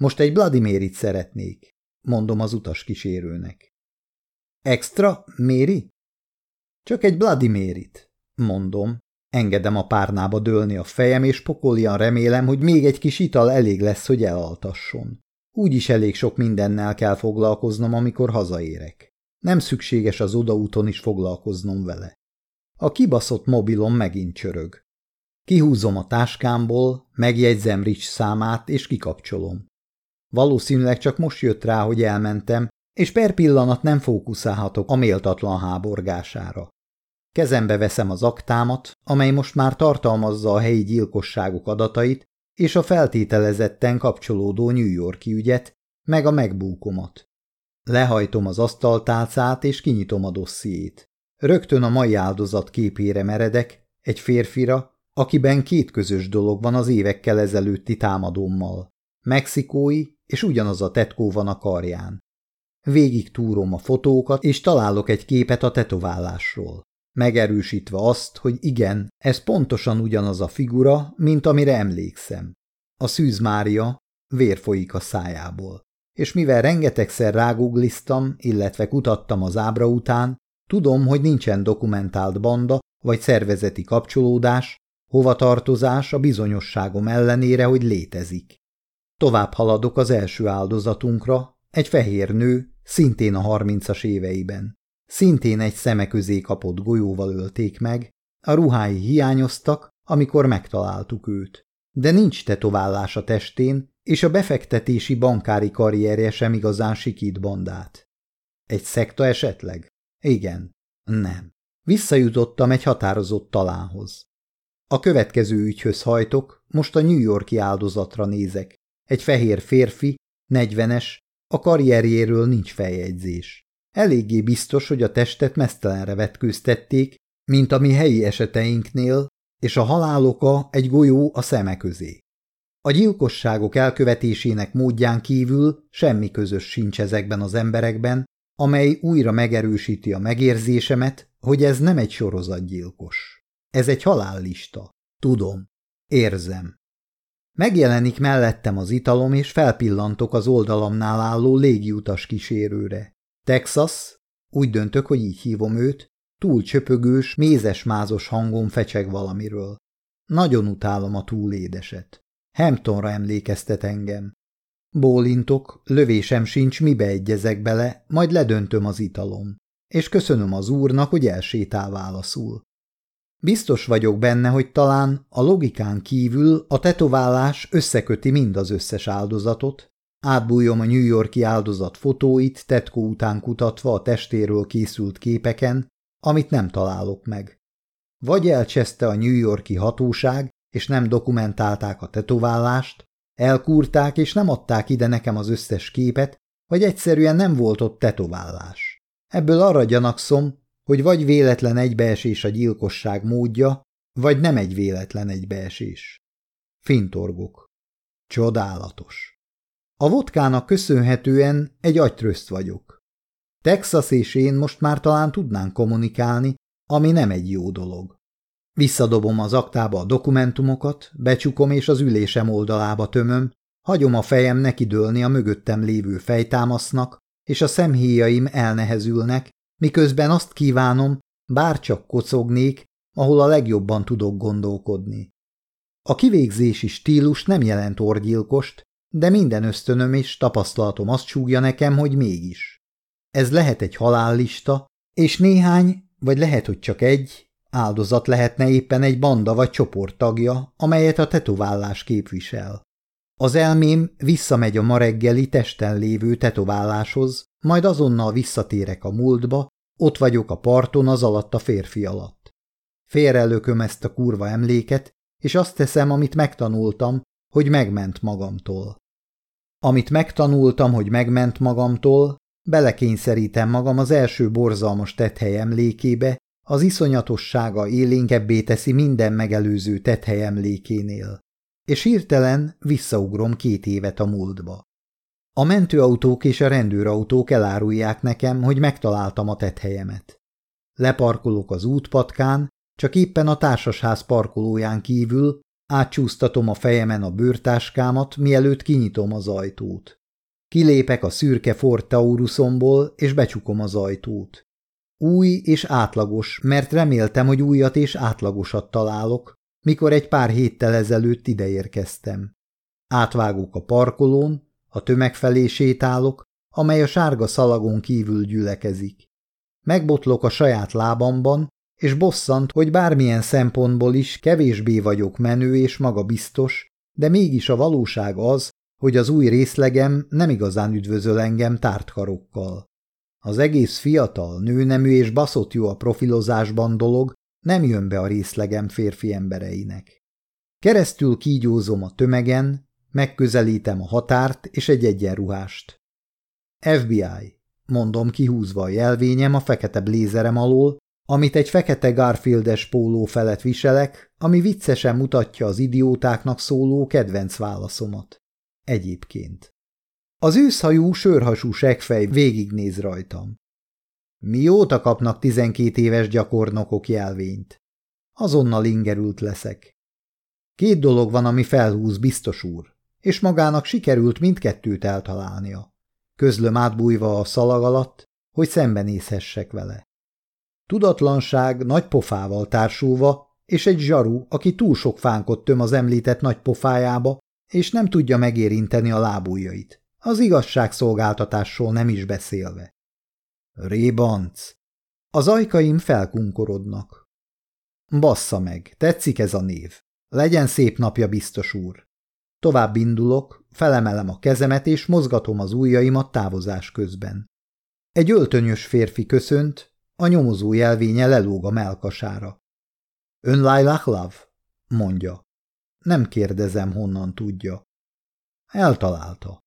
S1: Most egy Vladimirit szeretnék, mondom az utas kísérőnek. Extra, Méri? Csak egy Vladimirit, mondom, Engedem a párnába dőlni a fejem, és pokolian remélem, hogy még egy kis ital elég lesz, hogy elaltasson. Úgyis elég sok mindennel kell foglalkoznom, amikor hazaérek. Nem szükséges az odaúton is foglalkoznom vele. A kibaszott mobilom megint csörög. Kihúzom a táskámból, megjegyzem Rich számát, és kikapcsolom. Valószínűleg csak most jött rá, hogy elmentem, és per pillanat nem fókuszálhatok a méltatlan háborgására. Kezembe veszem az aktámat, amely most már tartalmazza a helyi gyilkosságok adatait és a feltételezetten kapcsolódó New Yorki ügyet, meg a megbúkomat. Lehajtom az asztaltálcát és kinyitom a dossziét. Rögtön a mai áldozat képére meredek, egy férfira, akiben két közös dolog van az évekkel ezelőtti támadómmal. Mexikói és ugyanaz a tetkó van a karján. Végig túrom a fotókat, és találok egy képet a tetoválásról megerősítve azt, hogy igen, ez pontosan ugyanaz a figura, mint amire emlékszem. A szűz Mária vér folyik a szájából, és mivel rengetegszer rágugliztam, illetve kutattam az ábra után, tudom, hogy nincsen dokumentált banda vagy szervezeti kapcsolódás, hovatartozás a bizonyosságom ellenére, hogy létezik. Tovább haladok az első áldozatunkra, egy fehér nő, szintén a harmincas éveiben szintén egy szeme közé kapott golyóval ölték meg, a ruhái hiányoztak, amikor megtaláltuk őt. De nincs tetoválás a testén, és a befektetési bankári karrierje sem igazán sikít bandát. Egy szekta esetleg? Igen. Nem. Visszajutottam egy határozott talánhoz. A következő ügyhöz hajtok, most a New Yorki áldozatra nézek. Egy fehér férfi, negyvenes, a karrierjéről nincs feljegyzés. Eléggé biztos, hogy a testet mesztelenre vetkőztették, mint a mi helyi eseteinknél, és a haláloka egy golyó a szeme közé. A gyilkosságok elkövetésének módján kívül semmi közös sincs ezekben az emberekben, amely újra megerősíti a megérzésemet, hogy ez nem egy sorozatgyilkos. Ez egy halállista. Tudom. Érzem. Megjelenik mellettem az italom, és felpillantok az oldalamnál álló légiutas kísérőre. Texas, úgy döntök, hogy így hívom őt, túl csöpögős, mézes-mázos hangon fecseg valamiről. Nagyon utálom a túl édeset. Hamptonra emlékeztet engem. Bólintok, lövésem sincs, mibe egyezek bele, majd ledöntöm az italom. És köszönöm az úrnak, hogy elsétál válaszul. Biztos vagyok benne, hogy talán a logikán kívül a tetoválás összeköti mind az összes áldozatot, Átbújom a New Yorki áldozat fotóit, tetkó után kutatva a testéről készült képeken, amit nem találok meg. Vagy elcseszte a New Yorki hatóság, és nem dokumentálták a tetoválást, elkúrták és nem adták ide nekem az összes képet, vagy egyszerűen nem volt ott tetoválás. Ebből arra gyanakszom, hogy vagy véletlen egybeesés a gyilkosság módja, vagy nem egy véletlen egybeesés. Fintorgok. Csodálatos. A vodkának köszönhetően egy agytrözt vagyok. Texas és én most már talán tudnánk kommunikálni, ami nem egy jó dolog. Visszadobom az aktába a dokumentumokat, becsukom és az ülésem oldalába tömöm, hagyom a fejem nekidőlni a mögöttem lévő fejtámasznak, és a szemhéjaim elnehezülnek, miközben azt kívánom, bár csak kocognék, ahol a legjobban tudok gondolkodni. A kivégzési stílus nem jelent orgyilkost, de minden ösztönöm és tapasztalatom azt súgja nekem, hogy mégis. Ez lehet egy halállista, és néhány, vagy lehet, hogy csak egy, áldozat lehetne éppen egy banda vagy csoport tagja, amelyet a tetoválás képvisel. Az elmém visszamegy a ma reggeli testen lévő tetováláshoz, majd azonnal visszatérek a múltba, ott vagyok a parton az alatt a férfi alatt. Félrelököm ezt a kurva emléket, és azt teszem, amit megtanultam, hogy megment magamtól. Amit megtanultam, hogy megment magamtól, belekényszerítem magam az első borzalmas tethely emlékébe, az iszonyatossága élénkebbé teszi minden megelőző tethely emlékénél. És hirtelen visszaugrom két évet a múltba. A mentőautók és a rendőrautók elárulják nekem, hogy megtaláltam a tethelyemet. Leparkolok az útpatkán, csak éppen a társasház parkolóján kívül Átcsúsztatom a fejemen a bőrtáskámat, mielőtt kinyitom az ajtót. Kilépek a szürke fortaurusomból, és becsukom az ajtót. Új és átlagos, mert reméltem, hogy újat és átlagosat találok, mikor egy pár héttel ezelőtt ideérkeztem. Átvágok a parkolón, a tömeg felé sétálok, amely a sárga szalagon kívül gyülekezik. Megbotlok a saját lábamban, és bosszant, hogy bármilyen szempontból is kevésbé vagyok menő és magabiztos, de mégis a valóság az, hogy az új részlegem nem igazán üdvözöl engem tártkarokkal. Az egész fiatal, nőnemű és baszott jó a profilozásban dolog nem jön be a részlegem férfi embereinek. Keresztül kígyózom a tömegen, megközelítem a határt és egy egyenruhást. FBI, mondom kihúzva a jelvényem a fekete blézerem alól, amit egy fekete Garfieldes póló felett viselek, ami viccesen mutatja az idiótáknak szóló kedvenc válaszomat. Egyébként. Az őszhajú, sörhasú segfej végignéz rajtam. Mióta kapnak tizenkét éves gyakornokok jelvényt? Azonnal ingerült leszek. Két dolog van, ami felhúz, biztos úr, és magának sikerült mindkettőt eltalálnia. Közlöm átbújva a szalag alatt, hogy szembenézhessek vele. Tudatlanság nagy pofával társulva, és egy zsaru, aki túl sok fánkot töm az említett nagy pofájába, és nem tudja megérinteni a lábújjait. Az igazságszolgáltatásról nem is beszélve. Rébanc! Az ajkaim felkunkorodnak. Bassza meg, tetszik ez a név. Legyen szép napja, biztos úr. Tovább indulok, felemelem a kezemet és mozgatom az ujjaimat távozás közben. Egy öltönyös férfi köszönt, a nyomozó jelvénye lelóg a melkasára. Ön Lailahlav? mondja. Nem kérdezem, honnan tudja. Eltalálta.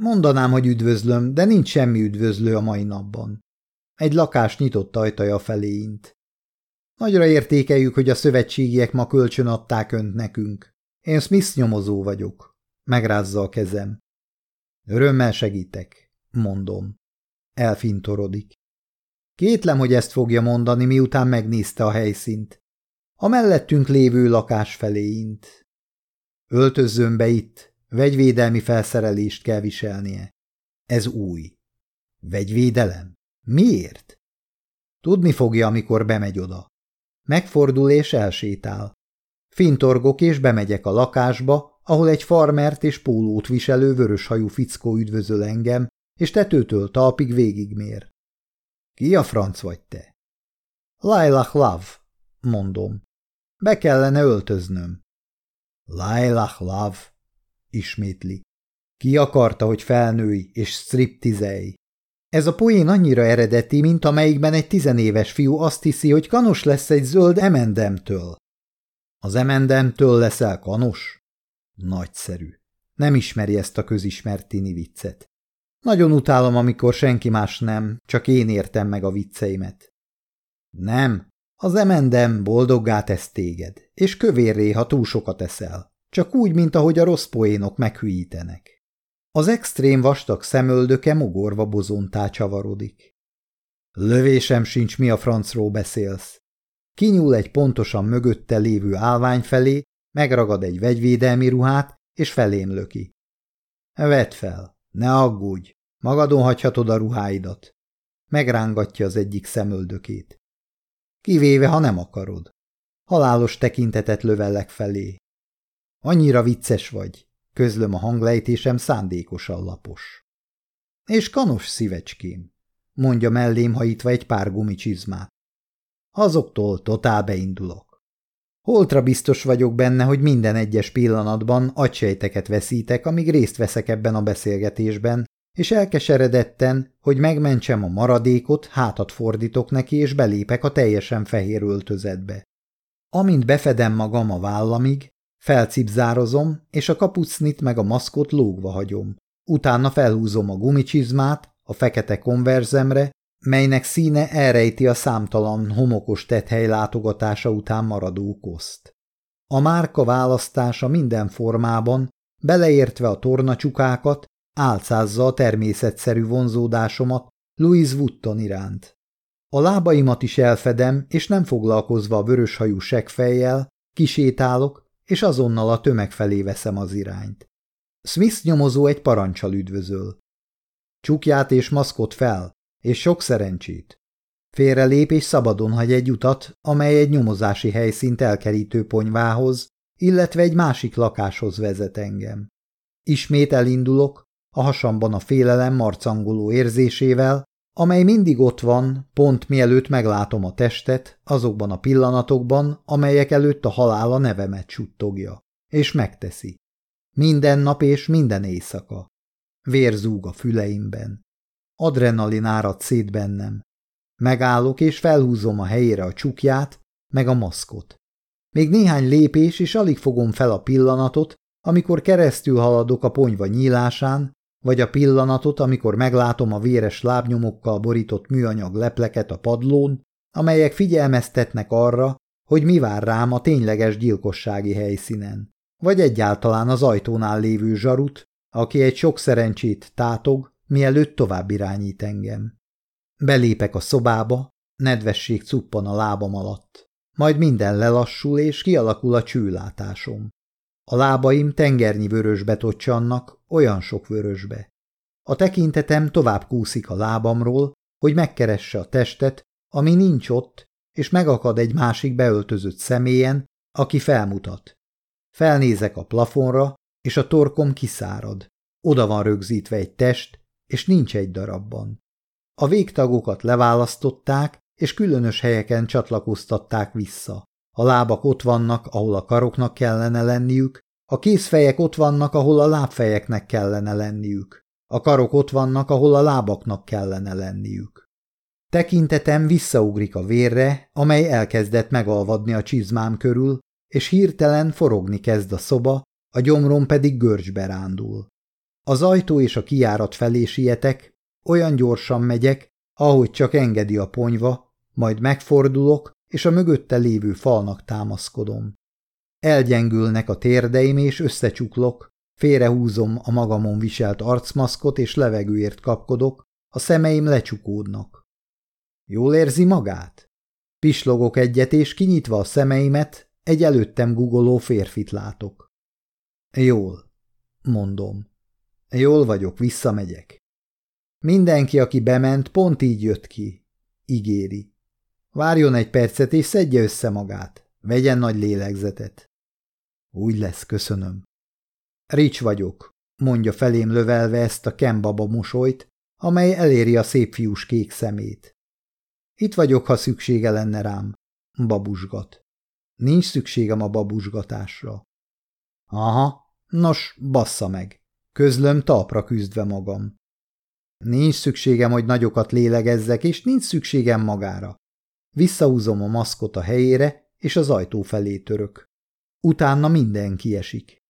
S1: Mondanám, hogy üdvözlöm, de nincs semmi üdvözlő a mai napban. Egy lakás nyitott ajtaja feléint. Nagyra értékeljük, hogy a szövetségiek ma kölcsön adták önt nekünk. Én Smith nyomozó vagyok. Megrázza a kezem. Örömmel segítek, mondom. Elfintorodik. Kétlem, hogy ezt fogja mondani, miután megnézte a helyszínt. A mellettünk lévő lakás felé int. Öltözzön be itt, vegyvédelmi felszerelést kell viselnie. Ez új. Vegyvédelem? Miért? Tudni fogja, amikor bemegy oda. Megfordul és elsétál. Fintorgok és bemegyek a lakásba, ahol egy farmert és pólót viselő vöröshajú fickó üdvözöl engem, és tetőtől talpig végigmér. Ki a franc vagy te? Lailah Love, mondom. Be kellene öltöznöm. Lailah Love, ismétli. Ki akarta, hogy felnőj és striptizei? Ez a poén annyira eredeti, mint amelyikben egy tizenéves fiú azt hiszi, hogy kanos lesz egy zöld emendemtől. Az emendemtől leszel kanos? Nagyszerű. Nem ismeri ezt a közismertini viccet. Nagyon utálom, amikor senki más nem, csak én értem meg a vicceimet. Nem, az emendem boldoggá tesz téged, és kövérré, ha túl sokat eszel, csak úgy, mint ahogy a rossz poénok meghűítenek. Az extrém vastag szemöldöke mogorva bozontá csavarodik. Lövésem sincs, mi a francról beszélsz. Kinyúl egy pontosan mögötte lévő állvány felé, megragad egy vegyvédelmi ruhát, és felém löki. Vedd fel. Ne aggódj, magadon hagyhatod a ruháidat. Megrángatja az egyik szemöldökét. Kivéve, ha nem akarod. Halálos tekintetet lövellek felé. Annyira vicces vagy, közlöm a hanglejtésem szándékosan lapos. És kanos szívecském, mondja mellém hajítva egy pár gumicsizmát. Azoktól totál beindulok. Holtra biztos vagyok benne, hogy minden egyes pillanatban agysejteket veszítek, amíg részt veszek ebben a beszélgetésben, és elkeseredetten, hogy megmentsem a maradékot, hátat fordítok neki, és belépek a teljesen fehér öltözetbe. Amint befedem magam a vállamig, felcipzározom, és a kapucnit meg a maszkot lógva hagyom. Utána felhúzom a gumicsizmát a fekete konverzemre, melynek színe elrejti a számtalan homokos tethely látogatása után maradó koszt. A márka választása minden formában, beleértve a tornacsukákat, álcázza a természetszerű vonzódásomat Louis Woodton iránt. A lábaimat is elfedem, és nem foglalkozva a vöröshajú segfejjel, kisétálok, és azonnal a tömeg felé veszem az irányt. Smith nyomozó egy parancsal üdvözöl. Csukját és maszkot fel, és sok szerencsét. Félrelép és szabadon hagy egy utat, amely egy nyomozási helyszínt elkerítő ponyvához, illetve egy másik lakáshoz vezet engem. Ismét elindulok, a hasamban a félelem marcangoló érzésével, amely mindig ott van, pont mielőtt meglátom a testet, azokban a pillanatokban, amelyek előtt a halál a nevemet suttogja, és megteszi. Minden nap és minden éjszaka. Vér zúg a füleimben. Adrenalin árad szét bennem. Megállok és felhúzom a helyére a csukját, meg a maszkot. Még néhány lépés, és alig fogom fel a pillanatot, amikor keresztül haladok a ponyva nyílásán, vagy a pillanatot, amikor meglátom a véres lábnyomokkal borított műanyag lepleket a padlón, amelyek figyelmeztetnek arra, hogy mi vár rám a tényleges gyilkossági helyszínen, vagy egyáltalán az ajtónál lévő zsarut, aki egy sok szerencsét tátog, mielőtt tovább irányít engem. Belépek a szobába, nedvesség cuppan a lábam alatt. Majd minden lelassul, és kialakul a csőlátásom. A lábaim tengernyi vörösbe tocsannak, olyan sok vörösbe. A tekintetem tovább kúszik a lábamról, hogy megkeresse a testet, ami nincs ott, és megakad egy másik beöltözött személyen, aki felmutat. Felnézek a plafonra, és a torkom kiszárad. Oda van rögzítve egy test, és nincs egy darabban. A végtagokat leválasztották, és különös helyeken csatlakoztatták vissza. A lábak ott vannak, ahol a karoknak kellene lenniük, a kézfejek ott vannak, ahol a lábfejeknek kellene lenniük. A karok ott vannak, ahol a lábaknak kellene lenniük. Tekintetem visszaugrik a vérre, amely elkezdett megalvadni a csizmám körül, és hirtelen forogni kezd a szoba, a gyomrom pedig görcsbe rándul. Az ajtó és a kijárat felé sietek, olyan gyorsan megyek, ahogy csak engedi a ponyva, majd megfordulok, és a mögötte lévő falnak támaszkodom. Elgyengülnek a térdeim, és összecsuklok, félrehúzom a magamon viselt arcmaszkot, és levegőért kapkodok, a szemeim lecsukódnak. Jól érzi magát? Pislogok egyet, és kinyitva a szemeimet, egy előttem gugoló férfit látok. Jól, mondom. Jól vagyok, visszamegyek. Mindenki, aki bement, pont így jött ki. Ígéri. Várjon egy percet, és szedje össze magát. Vegyen nagy lélegzetet. Úgy lesz, köszönöm. Rics vagyok, mondja felém lövelve ezt a kembaba mosolyt, amely eléri a szép fiús kék szemét. Itt vagyok, ha szüksége lenne rám. Babusgat. Nincs szükségem a babusgatásra. Aha, nos, bassza meg. Közlöm talpra küzdve magam. Nincs szükségem, hogy nagyokat lélegezzek, és nincs szükségem magára. Visszahúzom a maszkot a helyére, és az ajtó felé török. Utána minden kiesik.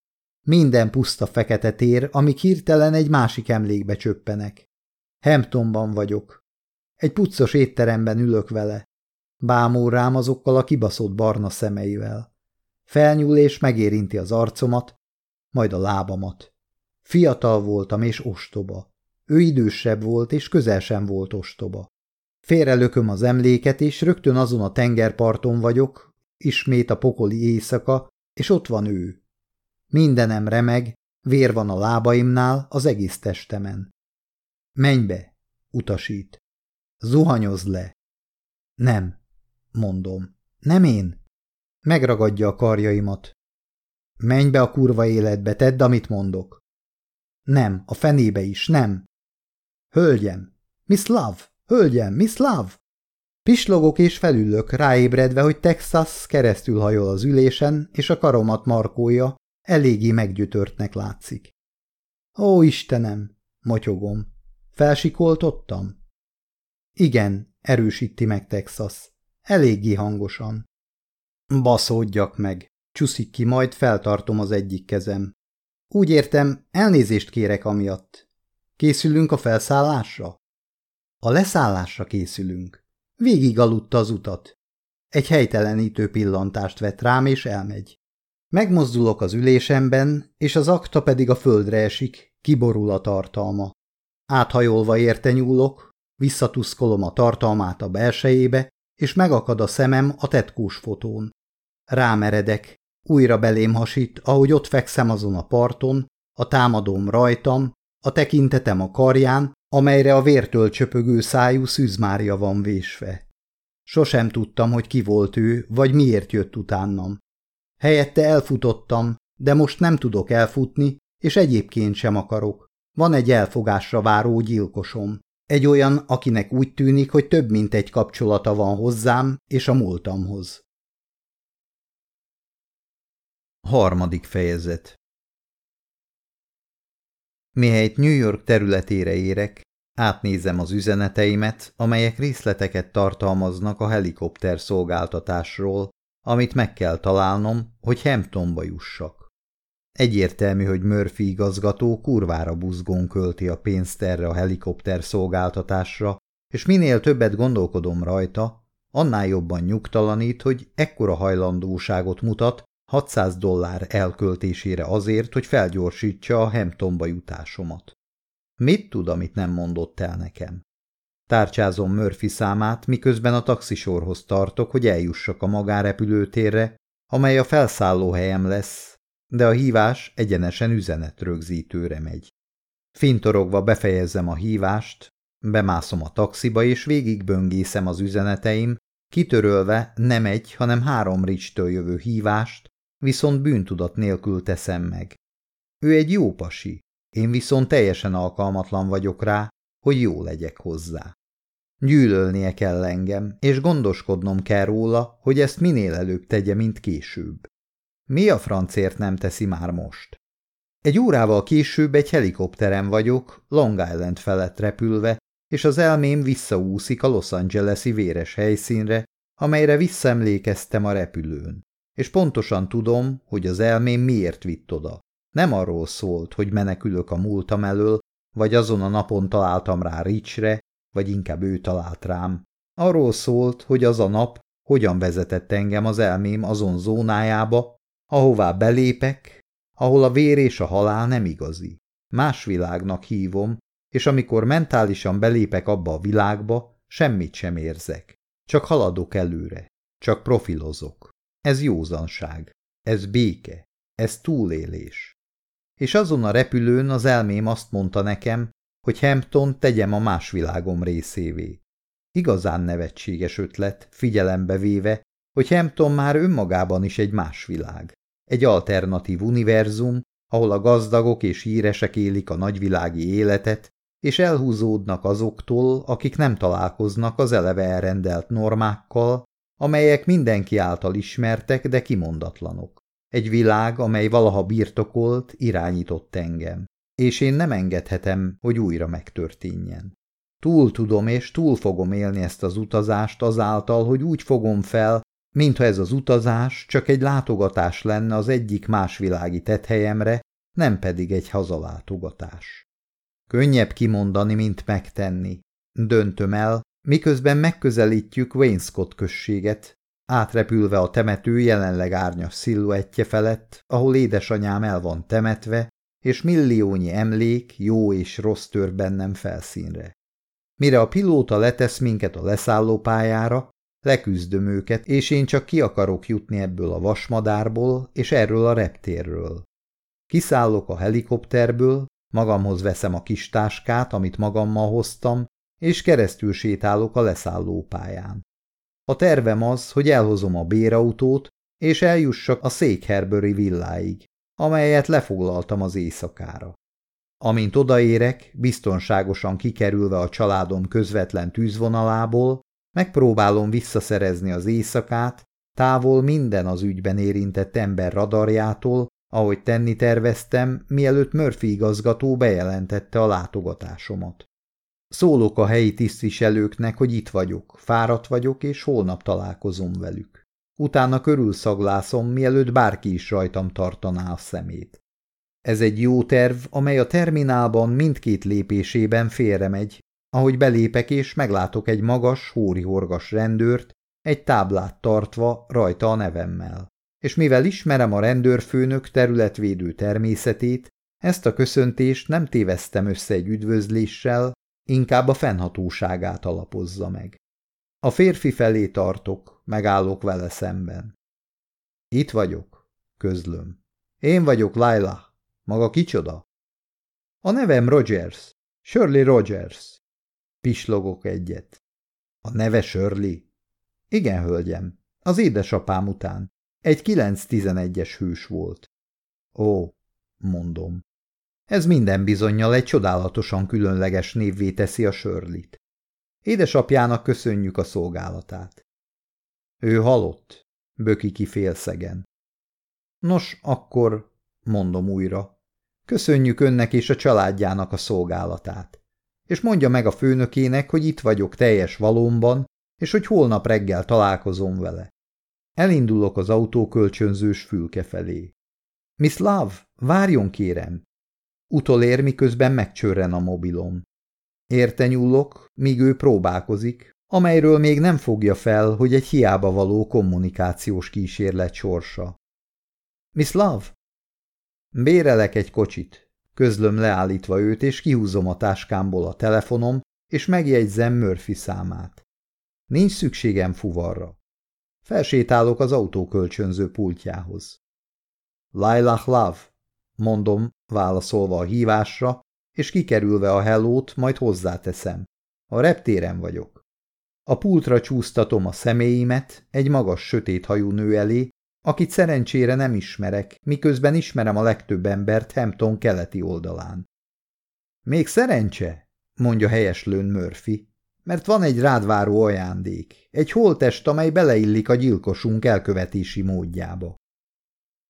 S1: Minden puszta fekete tér, amik hirtelen egy másik emlékbe csöppenek. Hamptonban vagyok. Egy puccos étteremben ülök vele. Bámul rám azokkal a kibaszott barna szemeivel. Felnyúl és megérinti az arcomat, majd a lábamat. Fiatal voltam és ostoba. Ő idősebb volt, és közel sem volt ostoba. Félrelököm az emléket, és rögtön azon a tengerparton vagyok, ismét a pokoli éjszaka, és ott van ő. Mindenem remeg, vér van a lábaimnál, az egész testemen. Menj be, utasít. Zuhanyozd le. Nem, mondom. Nem én. Megragadja a karjaimat. Menj be a kurva életbe, tedd, amit mondok. Nem, a fenébe is, nem. Hölgyem! Miss Love! Hölgyem, Miss Love! Pislogok és felülök, ráébredve, hogy Texas keresztül hajol az ülésen, és a karomat markója, eléggé meggyötörtnek látszik. Ó, Istenem! motyogom. Felsikoltottam? Igen, erősíti meg Texas. Eléggé hangosan. Baszódjak meg. Csúszik ki, majd feltartom az egyik kezem. Úgy értem, elnézést kérek amiatt. Készülünk a felszállásra? A leszállásra készülünk. Végig aludta az utat. Egy helytelenítő pillantást vet rám, és elmegy. Megmozdulok az ülésemben, és az akta pedig a földre esik, kiborul a tartalma. Áthajolva érte nyúlok, visszatuszkolom a tartalmát a belsejébe, és megakad a szemem a tetkós fotón. Rámeredek, újra belém hasít, ahogy ott fekszem azon a parton, a támadóm rajtam, a tekintetem a karján, amelyre a vértől csöpögő szájú szűzmárja van vésve. Sosem tudtam, hogy ki volt ő, vagy miért jött utánam. Helyette elfutottam, de most nem tudok elfutni, és egyébként sem akarok. Van egy elfogásra váró gyilkosom. Egy olyan, akinek úgy tűnik, hogy több mint egy kapcsolata van hozzám
S2: és a múltamhoz. Harmadik fejezet Mihelyt New York területére
S1: érek, átnézem az üzeneteimet, amelyek részleteket tartalmaznak a helikopter szolgáltatásról, amit meg kell találnom, hogy Hamptonba jussak. Egyértelmű, hogy Murphy igazgató kurvára buzgón költi a pénzt erre a helikopter szolgáltatásra, és minél többet gondolkodom rajta, annál jobban nyugtalanít, hogy ekkora hajlandóságot mutat, 600 dollár elköltésére azért, hogy felgyorsítsa a Hamptonba jutásomat. Mit tud, amit nem mondott el nekem? Tárcsázom Murphy számát, miközben a taxisorhoz tartok, hogy eljussak a magárepülőtérre, amely a felszállóhelyem lesz, de a hívás egyenesen üzenetrögzítőre megy. Fintorogva befejezem a hívást, bemászom a taxiba és végigböngészem az üzeneteim, kitörölve nem egy, hanem három ricstől jövő hívást, viszont bűntudat nélkül teszem meg. Ő egy jó pasi, én viszont teljesen alkalmatlan vagyok rá, hogy jó legyek hozzá. Gyűlölnie kell engem, és gondoskodnom kell róla, hogy ezt minél előbb tegye, mint később. Mi a francért nem teszi már most? Egy órával később egy helikopterem vagyok, Long Island felett repülve, és az elmém visszaúszik a Los Angeles-i véres helyszínre, amelyre visszaemlékeztem a repülőn és pontosan tudom, hogy az elmém miért vitt oda. Nem arról szólt, hogy menekülök a múltam elől, vagy azon a napon találtam rá Ricsre, vagy inkább ő talált rám. Arról szólt, hogy az a nap hogyan vezetett engem az elmém azon zónájába, ahová belépek, ahol a vér és a halál nem igazi. Más világnak hívom, és amikor mentálisan belépek abba a világba, semmit sem érzek. Csak haladok előre, csak profilozok. Ez józanság, ez béke, ez túlélés. És azon a repülőn az elmém azt mondta nekem, hogy Hampton tegyem a más világom részévé. Igazán nevetséges ötlet, figyelembe véve, hogy Hampton már önmagában is egy más világ. Egy alternatív univerzum, ahol a gazdagok és híresek élik a nagyvilági életet, és elhúzódnak azoktól, akik nem találkoznak az eleve elrendelt normákkal, amelyek mindenki által ismertek, de kimondatlanok. Egy világ, amely valaha birtokolt, irányított engem, és én nem engedhetem, hogy újra megtörténjen. Túl tudom és túl fogom élni ezt az utazást azáltal, hogy úgy fogom fel, mintha ez az utazás csak egy látogatás lenne az egyik más tethelyemre, nem pedig egy hazalátogatás. Könnyebb kimondani, mint megtenni. Döntöm el, miközben megközelítjük Scott községet, átrepülve a temető jelenleg árnyas szilluettje felett, ahol édesanyám el van temetve, és milliónyi emlék jó és rossz tör bennem felszínre. Mire a pilóta letesz minket a leszálló pályára, leküzdöm őket, és én csak ki akarok jutni ebből a vasmadárból és erről a reptérről. Kiszállok a helikopterből, magamhoz veszem a kis táskát, amit magammal hoztam, és keresztül sétálok a leszálló pályán. A tervem az, hogy elhozom a bérautót, és eljussak a Székherböri villáig, amelyet lefoglaltam az éjszakára. Amint odaérek, biztonságosan kikerülve a családom közvetlen tűzvonalából, megpróbálom visszaszerezni az éjszakát, távol minden az ügyben érintett ember radarjától, ahogy tenni terveztem, mielőtt Murphy igazgató bejelentette a látogatásomat. Szólok a helyi tisztviselőknek, hogy itt vagyok, fáradt vagyok, és holnap találkozom velük. Utána körülszaglászom, mielőtt bárki is rajtam tartaná a szemét. Ez egy jó terv, amely a terminálban mindkét lépésében félremegy, ahogy belépek és meglátok egy magas, hórihorgas rendőrt, egy táblát tartva rajta a nevemmel. És mivel ismerem a rendőrfőnök területvédő természetét, ezt a köszöntést nem téveztem össze egy üdvözléssel, Inkább a fennhatóságát alapozza meg. A férfi felé tartok, megállok vele szemben. Itt vagyok, közlöm. Én vagyok Laila. Maga kicsoda? A nevem Rogers. Shirley Rogers. Pislogok egyet. A neve Shirley? Igen, hölgyem. Az édesapám után. Egy kilenc tizenegyes es hős volt. Ó, mondom. Ez minden bizonyal egy csodálatosan különleges névvé teszi a sörlit. Édesapjának köszönjük a szolgálatát. Ő halott, böki ki félszegen. Nos, akkor, mondom újra, köszönjük önnek és a családjának a szolgálatát. És mondja meg a főnökének, hogy itt vagyok teljes valómban, és hogy holnap reggel találkozom vele. Elindulok az autó kölcsönzős fülke felé. – Miss Love, várjon kérem! Utolér, miközben megcsörren a mobilom. Érte nyúlok, míg ő próbálkozik, amelyről még nem fogja fel, hogy egy hiába való kommunikációs kísérlet sorsa. Miss Love? Bérelek egy kocsit. Közlöm leállítva őt, és kihúzom a táskámból a telefonom, és megjegyzem Murphy számát. Nincs szükségem fuvarra. Felsétálok az autókölcsönző pultjához. Lailah Love, mondom, válaszolva a hívásra, és kikerülve a hellót, majd hozzáteszem. A reptéren vagyok. A pultra csúsztatom a személyimet egy magas sötét hajú nő elé, akit szerencsére nem ismerek, miközben ismerem a legtöbb embert Hampton keleti oldalán. Még szerencse, mondja helyeslőn Murphy, mert van egy rád ajándék, egy holtest, amely beleillik a gyilkosunk elkövetési módjába.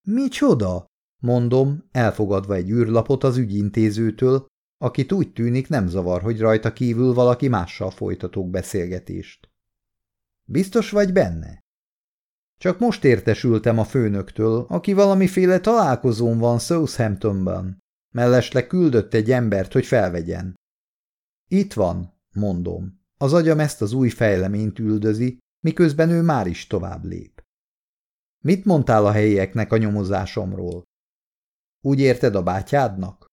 S1: Micsoda? mondom, elfogadva egy űrlapot az ügyintézőtől, aki úgy tűnik nem zavar, hogy rajta kívül valaki mással folytatók beszélgetést. Biztos vagy benne? Csak most értesültem a főnöktől, aki valamiféle találkozón van Southamptonban. Mellesleg küldött egy embert, hogy felvegyen. Itt van, mondom. Az agyam ezt az új fejleményt üldözi, miközben ő már is tovább lép. Mit mondtál a helyieknek a nyomozásomról? Úgy érted a bátyádnak?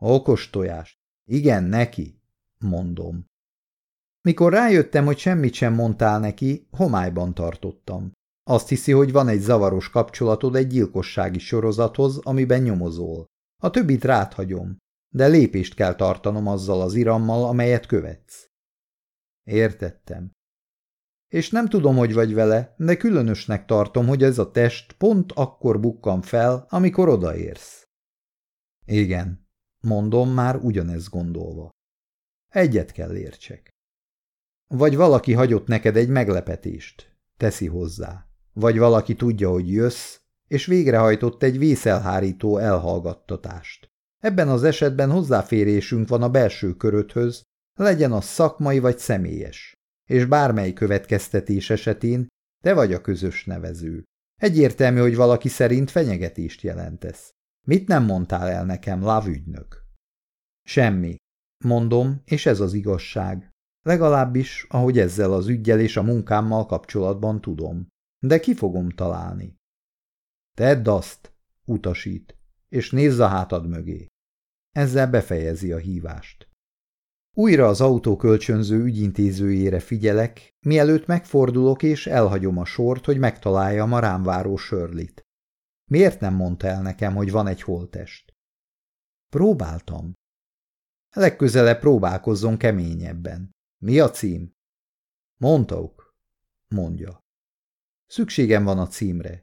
S1: Okos tojás. Igen, neki, mondom. Mikor rájöttem, hogy semmit sem mondtál neki, homályban tartottam. Azt hiszi, hogy van egy zavaros kapcsolatod egy gyilkossági sorozathoz, amiben nyomozol. A többit ráthagyom, de lépést kell tartanom azzal az irammal, amelyet követsz. Értettem. És nem tudom, hogy vagy vele, de különösnek tartom, hogy ez a test pont akkor bukkan fel, amikor odaérsz. Igen, mondom már ugyanezt gondolva. Egyet kell értsek. Vagy valaki hagyott neked egy meglepetést, teszi hozzá. Vagy valaki tudja, hogy jössz, és végrehajtott egy vészelhárító elhallgattatást. Ebben az esetben hozzáférésünk van a belső körödhöz, legyen az szakmai vagy személyes és bármely következtetés esetén te vagy a közös nevező. Egyértelmű, hogy valaki szerint fenyegetést jelentesz. Mit nem mondtál el nekem, lávügynök? Semmi. Mondom, és ez az igazság. Legalábbis, ahogy ezzel az ügyel és a munkámmal kapcsolatban tudom. De ki fogom találni? Tedd azt, utasít, és nézz a hátad mögé. Ezzel befejezi a hívást. Újra az kölcsönző ügyintézőjére figyelek, mielőtt megfordulok és elhagyom a sort, hogy megtaláljam a rám váró sörlit. Miért nem mondta el nekem, hogy van egy holtest? Próbáltam. Legközelebb próbálkozzon keményebben. Mi a cím? Montauk, mondja. Szükségem van a címre.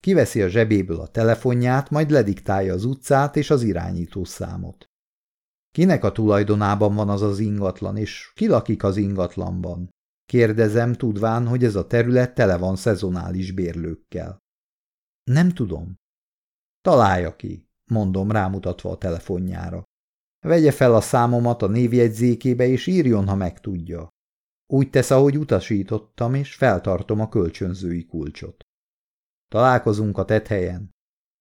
S1: Kiveszi a zsebéből a telefonját, majd lediktálja az utcát és az irányító számot. Kinek a tulajdonában van az az ingatlan, és ki lakik az ingatlanban? Kérdezem, tudván, hogy ez a terület tele van szezonális bérlőkkel. Nem tudom. Találja ki, mondom rámutatva a telefonjára. Vegye fel a számomat a névjegyzékébe, és írjon, ha megtudja. Úgy tesz, ahogy utasítottam, és feltartom a kölcsönzői kulcsot. Találkozunk a tethelyen.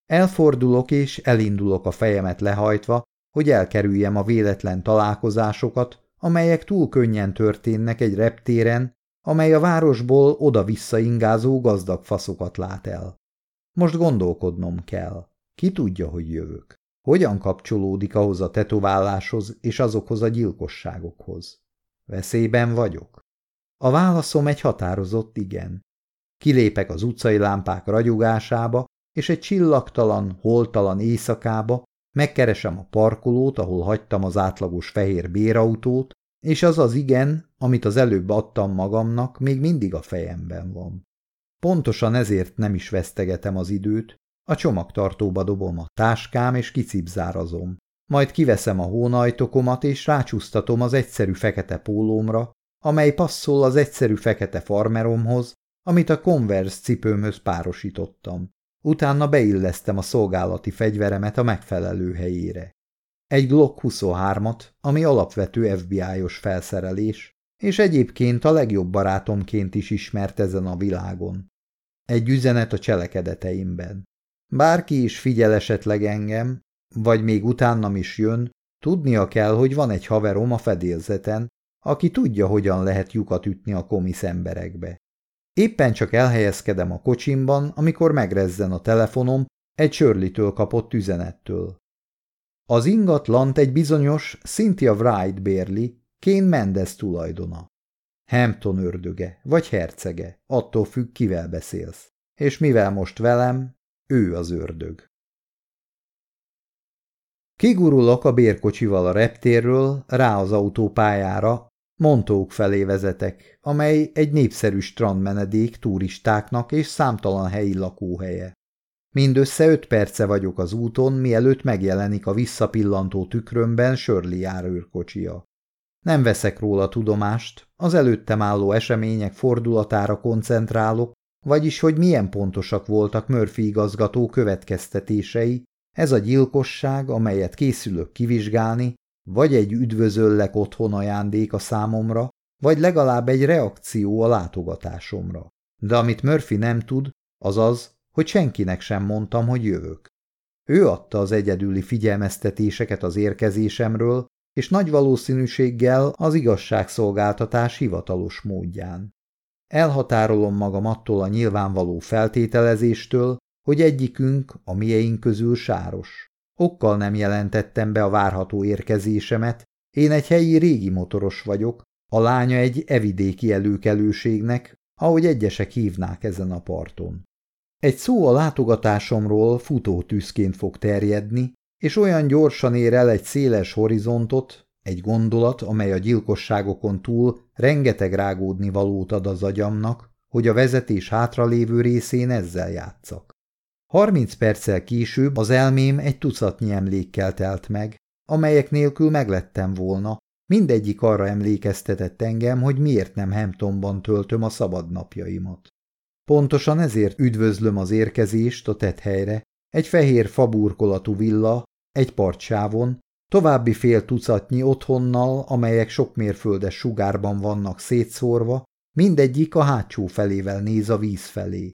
S1: Elfordulok, és elindulok a fejemet lehajtva, hogy elkerüljem a véletlen találkozásokat, amelyek túl könnyen történnek egy reptéren, amely a városból oda-vissza ingázó gazdag faszokat lát el. Most gondolkodnom kell. Ki tudja, hogy jövök? Hogyan kapcsolódik ahhoz a tetováláshoz és azokhoz a gyilkosságokhoz? Veszélyben vagyok? A válaszom egy határozott igen. Kilépek az utcai lámpák ragyogásába, és egy csillagtalan, holtalan éjszakába, Megkeresem a parkolót, ahol hagytam az átlagos fehér bérautót, és az az igen, amit az előbb adtam magamnak, még mindig a fejemben van. Pontosan ezért nem is vesztegetem az időt, a csomagtartóba dobom a táskám és kicipzárazom, Majd kiveszem a hónajtokomat és rácsúsztatom az egyszerű fekete pólómra, amely passzol az egyszerű fekete farmeromhoz, amit a Converse cipőmhöz párosítottam. Utána beillesztem a szolgálati fegyveremet a megfelelő helyére. Egy Glock 23-at, ami alapvető FBI-os felszerelés, és egyébként a legjobb barátomként is ismert ezen a világon. Egy üzenet a cselekedeteimben. Bárki is figyel esetleg engem, vagy még utánam is jön, tudnia kell, hogy van egy haverom a fedélzeten, aki tudja, hogyan lehet lyukat ütni a komisz emberekbe. Éppen csak elhelyezkedem a kocsimban, amikor megrezzen a telefonom egy sörlitől kapott üzenettől. Az ingatlant egy bizonyos Cynthia Wright bérli, Kén Mendez tulajdona. Hampton ördöge, vagy hercege, attól függ, kivel beszélsz. És mivel most velem, ő az ördög. Kigurulok a bérkocsival a reptérről, rá az autópályára, Montók felé vezetek, amely egy népszerű strandmenedék turistáknak és számtalan helyi lakóhelye. Mindössze öt perce vagyok az úton, mielőtt megjelenik a visszapillantó tükrömben Sörli járőrkocsia. Nem veszek róla tudomást, az előttem álló események fordulatára koncentrálok, vagyis hogy milyen pontosak voltak Murphy igazgató következtetései, ez a gyilkosság, amelyet készülök kivizsgálni, vagy egy üdvözöllek otthon ajándék a számomra, vagy legalább egy reakció a látogatásomra. De amit Murphy nem tud, az az, hogy senkinek sem mondtam, hogy jövök. Ő adta az egyedüli figyelmeztetéseket az érkezésemről, és nagy valószínűséggel az igazságszolgáltatás hivatalos módján. Elhatárolom magam attól a nyilvánvaló feltételezéstől, hogy egyikünk a mieink közül sáros. Okkal nem jelentettem be a várható érkezésemet, én egy helyi régi motoros vagyok, a lánya egy evidéki előkelőségnek, ahogy egyesek hívnák ezen a parton. Egy szó a látogatásomról tűzként fog terjedni, és olyan gyorsan ér el egy széles horizontot, egy gondolat, amely a gyilkosságokon túl rengeteg rágódni valót ad az agyamnak, hogy a vezetés hátralévő részén ezzel játszak. Harminc perccel később az elmém egy tucatnyi emlékkel telt meg, amelyek nélkül meglettem volna, mindegyik arra emlékeztetett engem, hogy miért nem Hamptonban töltöm a szabadnapjaimat. Pontosan ezért üdvözlöm az érkezést a helyre, egy fehér faburkolatú villa, egy partsávon, további fél tucatnyi otthonnal, amelyek sok mérföldes sugárban vannak szétszórva, mindegyik a hátsó felével néz a víz felé.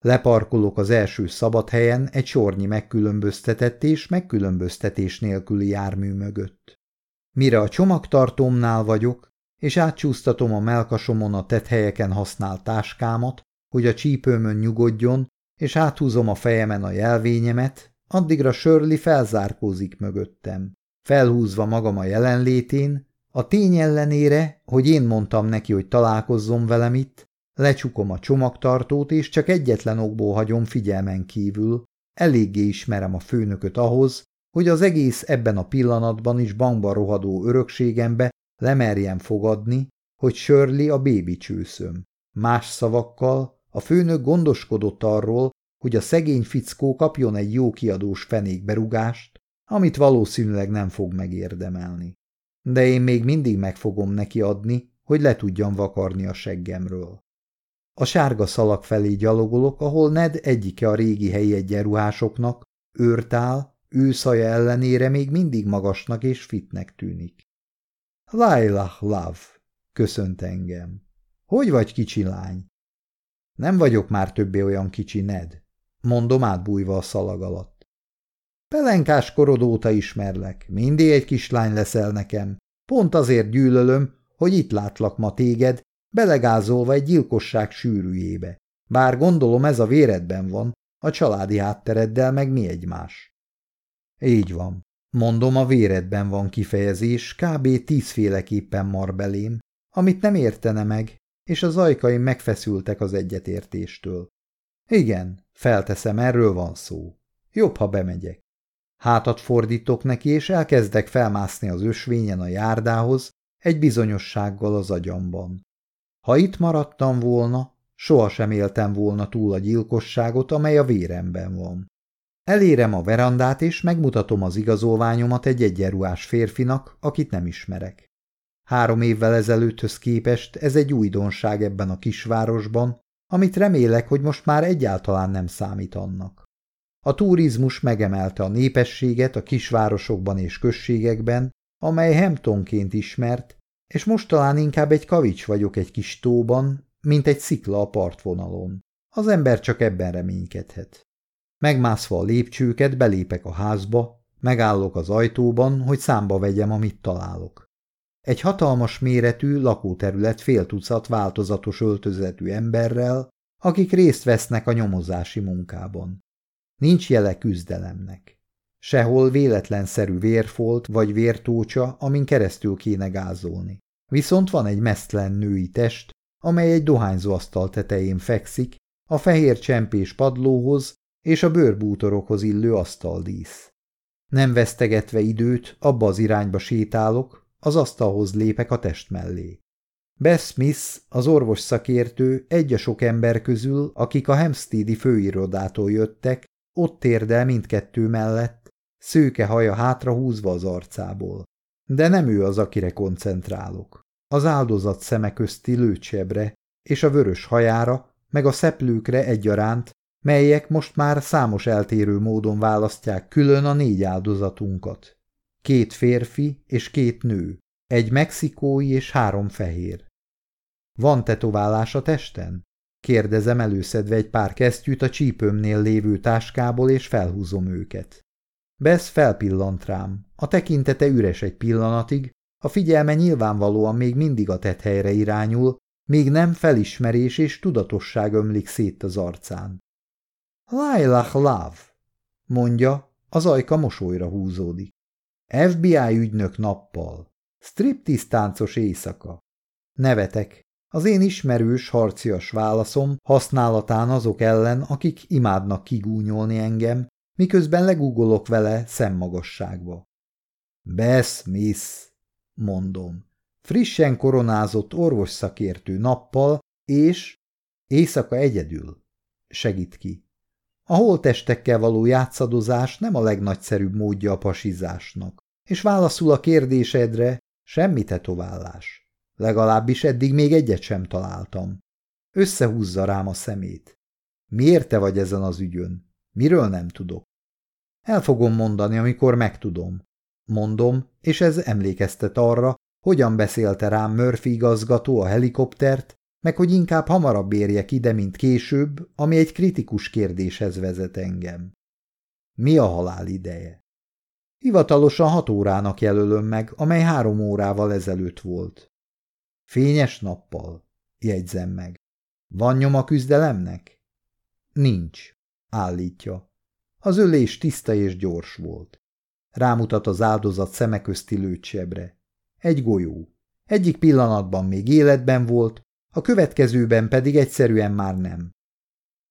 S1: Leparkolok az első szabad helyen egy sornyi megkülönböztetett és megkülönböztetés nélküli jármű mögött. Mire a csomagtartómnál vagyok, és átcsúsztatom a melkasomon a tethelyeken használt táskámat, hogy a csípőmön nyugodjon, és áthúzom a fejemen a jelvényemet, addigra Sörli felzárkózik mögöttem, felhúzva magam a jelenlétén, a tény ellenére, hogy én mondtam neki, hogy találkozzon velem itt, Lecsukom a csomagtartót, és csak egyetlen okból hagyom figyelmen kívül. Eléggé ismerem a főnököt ahhoz, hogy az egész ebben a pillanatban is bankba rohadó örökségembe lemerjen fogadni, hogy Shirley a bébi csőszöm. Más szavakkal a főnök gondoskodott arról, hogy a szegény fickó kapjon egy jó kiadós fenékberugást, amit valószínűleg nem fog megérdemelni. De én még mindig meg fogom neki adni, hogy le tudjam vakarni a seggemről. A sárga szalag felé gyalogolok, ahol Ned egyike a régi helyi egyenruhásoknak, őrtál, szaja ellenére még mindig magasnak és fitnek tűnik. Lailah Love, köszönt engem. Hogy vagy, kicsi lány? Nem vagyok már többé olyan kicsi, Ned, mondom átbújva a szalag alatt. Pelenkás korod óta ismerlek, mindig egy kislány leszel nekem. Pont azért gyűlölöm, hogy itt látlak ma téged, belegázolva egy gyilkosság sűrűjébe. Bár gondolom ez a véredben van, a családi háttereddel meg mi egymás. Így van. Mondom, a véredben van kifejezés, kb. tízféleképpen mar belém, amit nem értene meg, és az ajkaim megfeszültek az egyetértéstől. Igen, felteszem, erről van szó. Jobb, ha bemegyek. Hátat fordítok neki, és elkezdek felmászni az ösvényen a járdához, egy bizonyossággal az agyamban. Ha itt maradtam volna, sohasem éltem volna túl a gyilkosságot, amely a véremben van. Elérem a verandát, és megmutatom az igazolványomat egy egyenruhás férfinak, akit nem ismerek. Három évvel ezelőtthöz képest ez egy újdonság ebben a kisvárosban, amit remélek, hogy most már egyáltalán nem számít annak. A turizmus megemelte a népességet a kisvárosokban és községekben, amely Hamptonként ismert, és most talán inkább egy kavics vagyok egy kis tóban, mint egy szikla a partvonalon. Az ember csak ebben reménykedhet. Megmászva a lépcsőket, belépek a házba, megállok az ajtóban, hogy számba vegyem, amit találok. Egy hatalmas méretű lakóterület fél tucat változatos öltözetű emberrel, akik részt vesznek a nyomozási munkában. Nincs jele küzdelemnek. Sehol véletlenszerű vérfolt vagy vértócsa, amin keresztül kéne gázolni. Viszont van egy mesztlen női test, amely egy dohányzóasztal tetején fekszik, a fehér csempés padlóhoz és a bőrbútorokhoz illő asztaldísz. Nem vesztegetve időt, abba az irányba sétálok, az asztalhoz lépek a test mellé. Beth Smith, az orvos szakértő, egy a sok ember közül, akik a Hempsteadi főirodától jöttek, ott érdel mindkettő mellett, Szőke haja hátra húzva az arcából. De nem ő az, akire koncentrálok. Az áldozat szeme közti lőcsebre, és a vörös hajára, meg a szeplőkre egyaránt, melyek most már számos eltérő módon választják külön a négy áldozatunkat. Két férfi és két nő, egy mexikói és három fehér. Van tetoválás a testen? Kérdezem előszedve egy pár kesztyűt a csípőmnél lévő táskából, és felhúzom őket. Bess felpillant rám. A tekintete üres egy pillanatig, a figyelme nyilvánvalóan még mindig a helyre irányul, még nem felismerés és tudatosság ömlik szét az arcán. Lailach Love, mondja, az ajka mosolyra húzódik. FBI ügynök nappal. Striptiz táncos éjszaka. Nevetek. Az én ismerős, harcias válaszom használatán azok ellen, akik imádnak kigúnyolni engem, miközben legugolok vele szemmagasságba. Besz, miss, mondom. Frissen koronázott orvos szakértő nappal, és éjszaka egyedül. Segít ki. A holtestekkel való játszadozás nem a legnagyszerűbb módja a pasizásnak, és válaszul a kérdésedre semmi tetovállás. Legalábbis eddig még egyet sem találtam. Összehúzza rám a szemét. Miért te vagy ezen az ügyön? Miről nem tudok? El fogom mondani, amikor megtudom. Mondom, és ez emlékeztet arra, hogyan beszélte rám Murphy igazgató a helikoptert, meg hogy inkább hamarabb érjek ide, mint később, ami egy kritikus kérdéshez vezet engem. Mi a halál ideje? Hivatalosan hat órának jelölöm meg, amely három órával ezelőtt volt. Fényes nappal, jegyzem meg. Van nyoma küzdelemnek? Nincs, állítja. Az ölés tiszta és gyors volt. Rámutat az áldozat szemeközti lőtsebre. Egy golyó. Egyik pillanatban még életben volt, a következőben pedig egyszerűen már nem.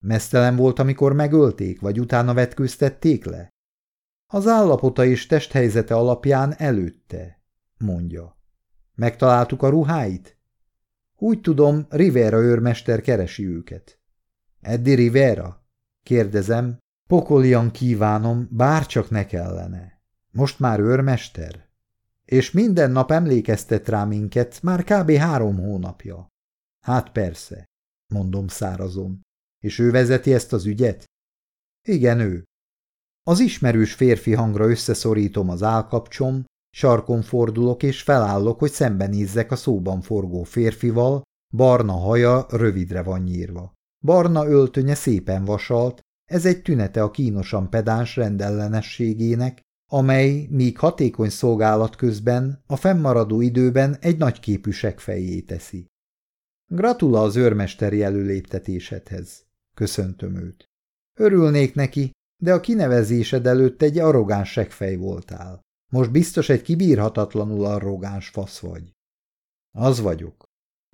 S1: Mesztelen volt, amikor megölték, vagy utána vetkőztették le? Az állapota és testhelyzete alapján előtte, mondja. Megtaláltuk a ruháit? Úgy tudom, Rivera őrmester keresi őket. Eddi Rivera? Kérdezem, Pokolian kívánom, bárcsak ne kellene. Most már őrmester? És minden nap emlékeztet rá minket, már kb. három hónapja. Hát persze, mondom szárazon. És ő vezeti ezt az ügyet? Igen, ő. Az ismerős férfi hangra összeszorítom az állkapcsom, sarkon fordulok és felállok, hogy szembenézzek a szóban forgó férfival, barna haja rövidre van nyírva. Barna öltönye szépen vasalt, ez egy tünete a kínosan pedáns rendellenességének, amely míg hatékony szolgálat közben a fennmaradó időben egy nagy képű fejé teszi. Gratula az őrmester előléptetésedhez. Köszöntöm őt. Örülnék neki, de a kinevezésed előtt egy arrogáns segfej voltál. Most biztos egy kibírhatatlanul arrogáns fasz vagy. Az vagyok.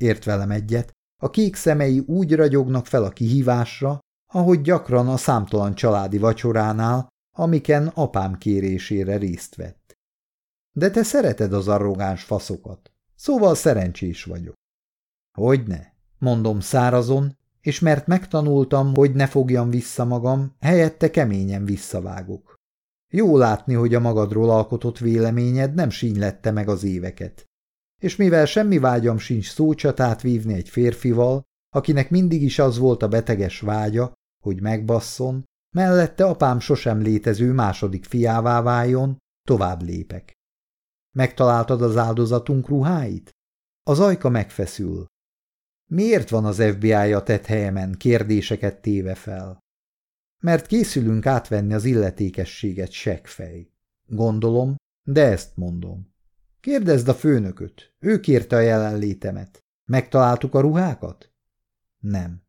S1: Ért velem egyet, a kék szemei úgy ragyognak fel a kihívásra, ahogy gyakran a számtalan családi vacsoránál, amiken apám kérésére részt vett. De te szereted az arrogáns faszokat, szóval szerencsés vagyok. Hogyne, mondom szárazon, és mert megtanultam, hogy ne fogjam vissza magam, helyette keményen visszavágok. Jó látni, hogy a magadról alkotott véleményed nem sínylette meg az éveket. És mivel semmi vágyam sincs szócsatát vívni egy férfival, akinek mindig is az volt a beteges vágya, hogy megbasszon, mellette apám sosem létező második fiává váljon, tovább lépek. Megtaláltad az áldozatunk ruháit? Az ajka megfeszül. Miért van az FBI tett helyemen kérdéseket téve fel? Mert készülünk átvenni az illetékességet, seggfej. Gondolom, de ezt mondom. Kérdezd a főnököt, ő kérte a jelenlétemet. Megtaláltuk a ruhákat? Nem.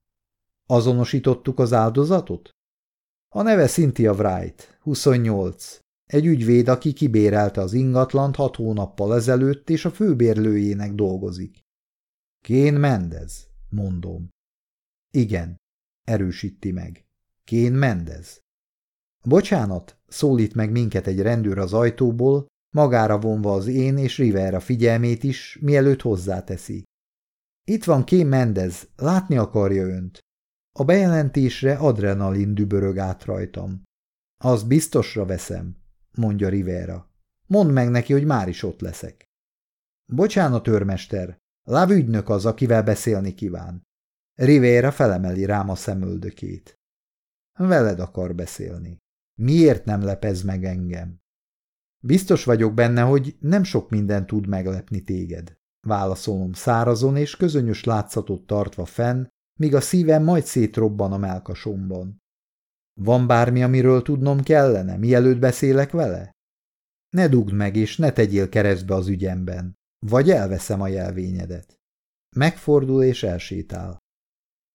S1: Azonosítottuk az áldozatot? A neve Cynthia Wright, 28. Egy ügyvéd, aki kibérelte az ingatlant hat hónappal ezelőtt, és a főbérlőjének dolgozik. Kén Mendez, mondom. Igen, erősíti meg. Kén Mendez. Bocsánat, szólít meg minket egy rendőr az ajtóból, magára vonva az én és Rivera figyelmét is, mielőtt hozzáteszi. Itt van Kén Mendez, látni akarja önt. A bejelentésre adrenalin dübörög át rajtam. Az biztosra veszem, mondja Rivera. Mondd meg neki, hogy már is ott leszek. Bocsánat, őrmester, Láv ügynök az, akivel beszélni kíván. Rivera felemeli rám a szemöldökét. Veled akar beszélni. Miért nem lepez meg engem? Biztos vagyok benne, hogy nem sok minden tud meglepni téged. Válaszolom szárazon és közönyös látszatot tartva fenn, míg a szívem majd szétrobban a melkasomban. Van bármi, amiről tudnom kellene, mielőtt beszélek vele? Ne dugd meg, és ne tegyél keresztbe az ügyemben, vagy elveszem a jelvényedet. Megfordul és elsétál.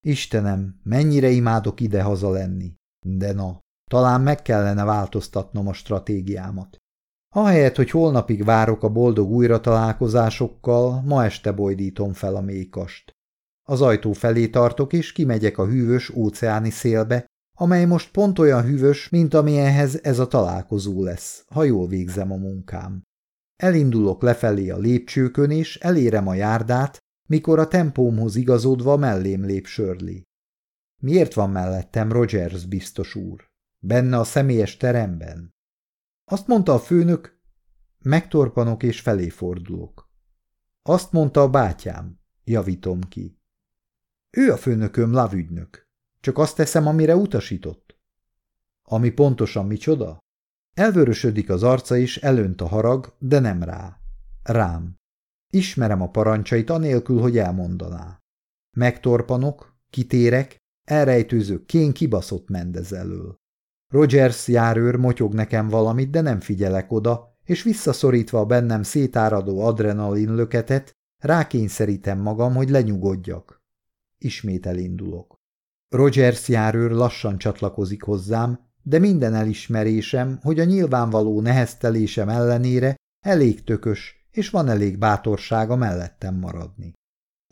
S1: Istenem, mennyire imádok ide-haza lenni, de na, talán meg kellene változtatnom a stratégiámat. Ahelyett, hogy holnapig várok a boldog újratalálkozásokkal, ma este bojdítom fel a mékast. Az ajtó felé tartok, és kimegyek a hűvös óceáni szélbe, amely most pont olyan hűvös, mint amilyenhez ez a találkozó lesz, ha jól végzem a munkám. Elindulok lefelé a lépcsőkön, és elérem a járdát, mikor a tempómhoz igazodva mellém lép Shirley. Miért van mellettem Rogers biztos úr? Benne a személyes teremben. Azt mondta a főnök, megtorpanok és felé fordulok. Azt mondta a bátyám, javítom ki. Ő a főnököm, lavügynök. Csak azt teszem, amire utasított. Ami pontosan micsoda? Elvörösödik az arca is, elönt a harag, de nem rá. Rám. Ismerem a parancsait, anélkül, hogy elmondaná. Megtorpanok, kitérek, elrejtőzök kén kibaszott mendez elől. Rogers járőr motyog nekem valamit, de nem figyelek oda, és visszaszorítva a bennem szétáradó adrenalin löketet, rákényszerítem magam, hogy lenyugodjak. Ismét elindulok. Rogers járőr lassan csatlakozik hozzám, de minden elismerésem, hogy a nyilvánvaló neheztelésem ellenére elég tökös, és van elég bátorsága mellettem maradni.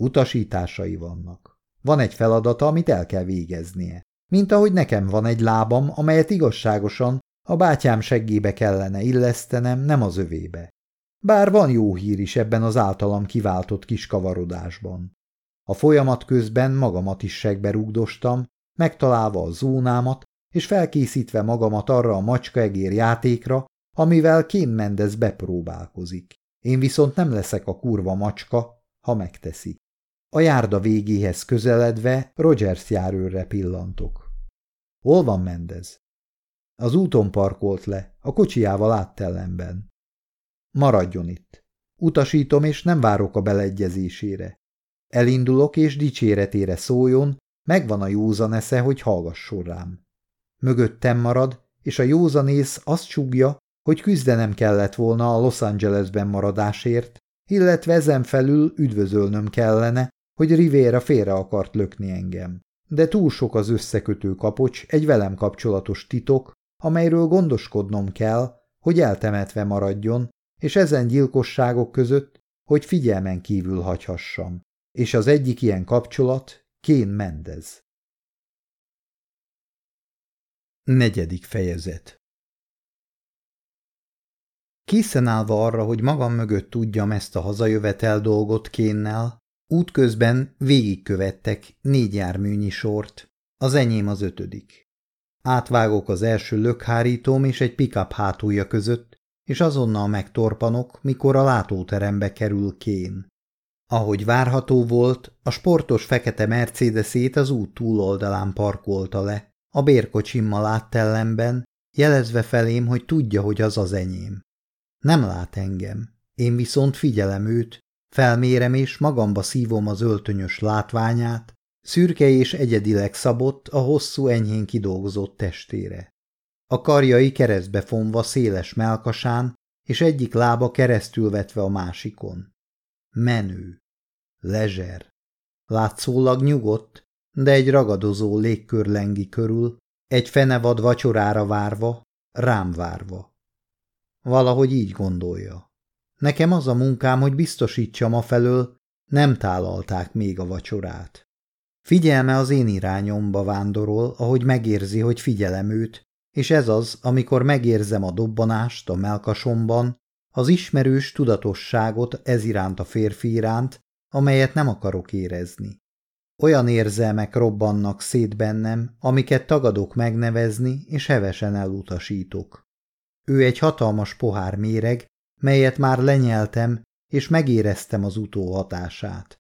S1: Utasításai vannak. Van egy feladata, amit el kell végeznie. Mint ahogy nekem van egy lábam, amelyet igazságosan a bátyám seggébe kellene illesztenem, nem az övébe. Bár van jó hír is ebben az általam kiváltott kis kavarodásban. A folyamat közben magamat is segbe rúgdostam, megtalálva a zónámat, és felkészítve magamat arra a macskaegér játékra, amivel Kén Mendez bepróbálkozik. Én viszont nem leszek a kurva macska, ha megteszi. A járda végéhez közeledve Rogers járőrre pillantok. Hol van Mendez? Az úton parkolt le, a kocsiával áttellenben. Maradjon itt. Utasítom, és nem várok a beleegyezésére. Elindulok és dicséretére szóljon, megvan a józan esze, hogy hallgasson rám. Mögöttem marad, és a józanész azt csúgja, hogy küzdenem kellett volna a Los Angelesben maradásért, illetve ezen felül üdvözölnöm kellene, hogy Rivera félre akart lökni engem. De túl sok az összekötő kapocs, egy velem kapcsolatos titok, amelyről gondoskodnom kell, hogy eltemetve maradjon, és ezen gyilkosságok között, hogy figyelmen kívül hagyhassam és az egyik ilyen kapcsolat Kén Mendez.
S2: Negyedik fejezet Készen állva arra, hogy magam mögött tudjam ezt a hazajövetel
S1: dolgot Kénnel, útközben végigkövettek négy járműnyi sort, az enyém az ötödik. Átvágok az első lökhárítóm és egy pikap hátulja között, és azonnal megtorpanok, mikor a látóterembe kerül Kén. Ahogy várható volt, a sportos fekete Mercedesét az út túloldalán parkolta le, a bérkocsimmal áttellemben, jelezve felém, hogy tudja, hogy az az enyém. Nem lát engem, én viszont figyelem őt, felmérem és magamba szívom az öltönyös látványát, szürke és egyedileg szabott a hosszú enyhén kidolgozott testére. A karjai keresztbe fonva széles melkasán, és egyik lába keresztül vetve a másikon menő, lezser. Látszólag nyugodt, de egy ragadozó légkör lengi körül, egy fenevad vacsorára várva, rám várva. Valahogy így gondolja. Nekem az a munkám, hogy biztosítsam a felől, nem tálalták még a vacsorát. Figyelme az én irányomba vándorol, ahogy megérzi, hogy figyelem őt, és ez az, amikor megérzem a dobbanást a melkasomban, az ismerős tudatosságot ez iránt a férfi iránt, amelyet nem akarok érezni. Olyan érzelmek robbannak szét bennem, amiket tagadok megnevezni, és hevesen elutasítok. Ő egy hatalmas pohár méreg, melyet már lenyeltem, és megéreztem az utó hatását.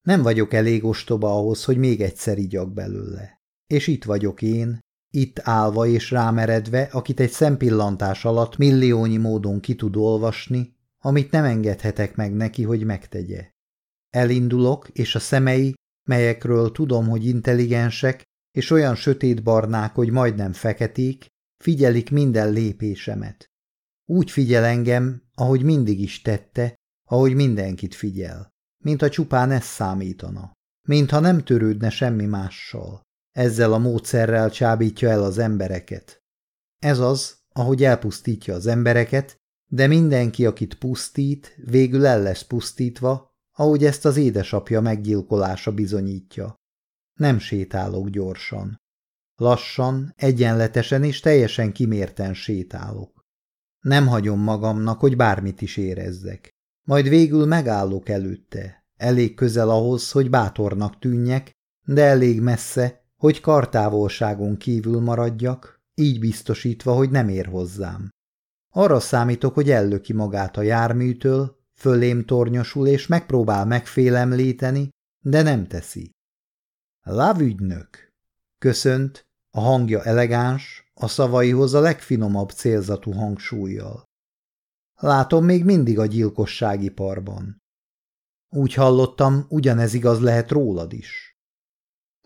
S1: Nem vagyok elég ostoba ahhoz, hogy még egyszer igyak belőle. És itt vagyok én, itt állva és rámeredve, akit egy szempillantás alatt milliónyi módon ki tud olvasni, amit nem engedhetek meg neki, hogy megtegye. Elindulok, és a szemei, melyekről tudom, hogy intelligensek, és olyan sötét barnák, hogy majdnem feketék, figyelik minden lépésemet. Úgy figyel engem, ahogy mindig is tette, ahogy mindenkit figyel, mint a csupán ez számítana, mintha nem törődne semmi mással. Ezzel a módszerrel csábítja el az embereket. Ez az, ahogy elpusztítja az embereket, de mindenki, akit pusztít, végül el lesz pusztítva, ahogy ezt az édesapja meggyilkolása bizonyítja. Nem sétálok gyorsan. Lassan, egyenletesen és teljesen kimérten sétálok. Nem hagyom magamnak, hogy bármit is érezzek. Majd végül megállok előtte, elég közel ahhoz, hogy bátornak tűnjek, de elég messze, hogy kartávolságon kívül maradjak, így biztosítva, hogy nem ér hozzám. Arra számítok, hogy ellöki magát a járműtől, fölém tornyosul és megpróbál megfélemlíteni, de nem teszi. Lávügynök! Köszönt, a hangja elegáns, a szavaihoz a legfinomabb célzatú hangsúlyjal. Látom még mindig a parban. Úgy hallottam, ugyanez igaz lehet rólad is.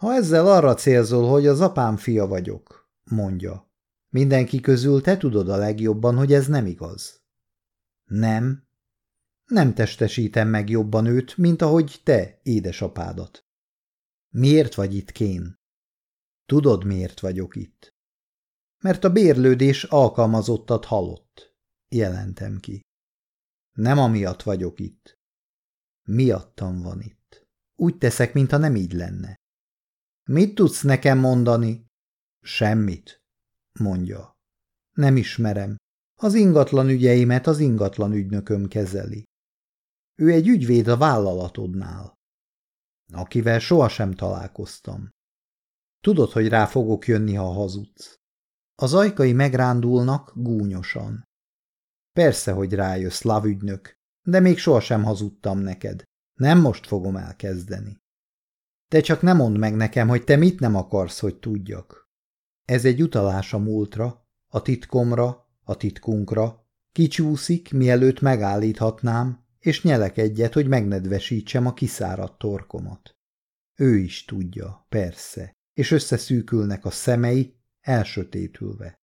S1: Ha ezzel arra célzol, hogy az apám fia vagyok, mondja. Mindenki közül te tudod a legjobban, hogy ez nem igaz. Nem. Nem testesítem meg jobban őt, mint ahogy te, édesapádat. Miért vagy itt, Kén? Tudod, miért vagyok itt? Mert a bérlődés alkalmazottat halott, jelentem ki. Nem amiatt vagyok itt. Miattam van itt. Úgy teszek, mintha nem így lenne. Mit tudsz nekem mondani? Semmit, mondja. Nem ismerem. Az ingatlan ügyeimet az ingatlan ügynököm kezeli. Ő egy ügyvéd a vállalatodnál, akivel sohasem találkoztam. Tudod, hogy rá fogok jönni, ha hazudsz. Az ajkai megrándulnak gúnyosan. Persze, hogy rájössz, lavügynök, de még sohasem hazudtam neked. Nem most fogom elkezdeni. Te csak nem mondd meg nekem, hogy te mit nem akarsz, hogy tudjak. Ez egy utalás a múltra, a titkomra, a titkunkra. Kicsúszik, mielőtt megállíthatnám, és nyelek egyet, hogy megnedvesítsem a kiszáradt torkomat. Ő is tudja, persze, és összeszűkülnek a szemei, elsötétülve.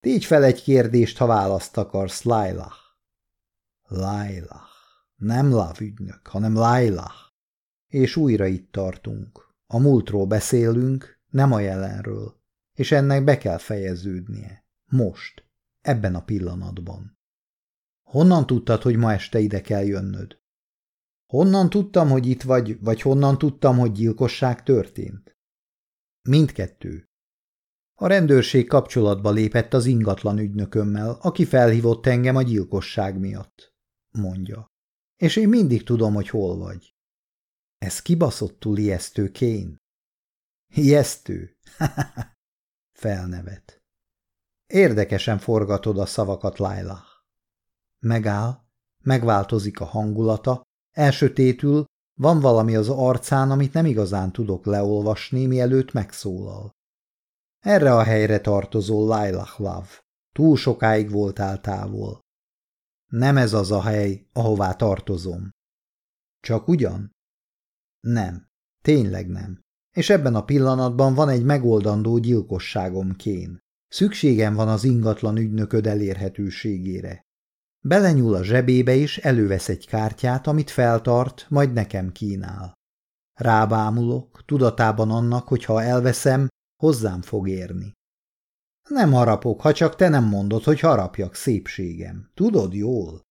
S1: Tégy fel egy kérdést, ha választ akarsz, Lailah. Lailah. Nem lávügynök, hanem Lailah. És újra itt tartunk. A múltról beszélünk, nem a jelenről. És ennek be kell fejeződnie. Most. Ebben a pillanatban. Honnan tudtad, hogy ma este ide kell jönnöd? Honnan tudtam, hogy itt vagy, vagy honnan tudtam, hogy gyilkosság történt? Mindkettő. A rendőrség kapcsolatba lépett az ingatlan ügynökömmel, aki felhívott engem a gyilkosság miatt, mondja. És én mindig tudom, hogy hol vagy. Ez kibaszottul ijesztő, Kén. Ijesztő? Felnevet. Érdekesen forgatod a szavakat, Laila. Megáll, megváltozik a hangulata, elsötétül, van valami az arcán, amit nem igazán tudok leolvasni, mielőtt megszólal. Erre a helyre tartozó Love. Túl sokáig voltál távol. Nem ez az a hely, ahová tartozom. Csak ugyan? Nem. Tényleg nem. És ebben a pillanatban van egy megoldandó gyilkosságom kén. Szükségem van az ingatlan ügynököd elérhetőségére. Belenyúl a zsebébe és elővesz egy kártyát, amit feltart, majd nekem kínál. Rábámulok, tudatában annak, hogy ha elveszem, hozzám fog érni. Nem harapok, ha csak te nem mondod, hogy harapjak szépségem. Tudod jól?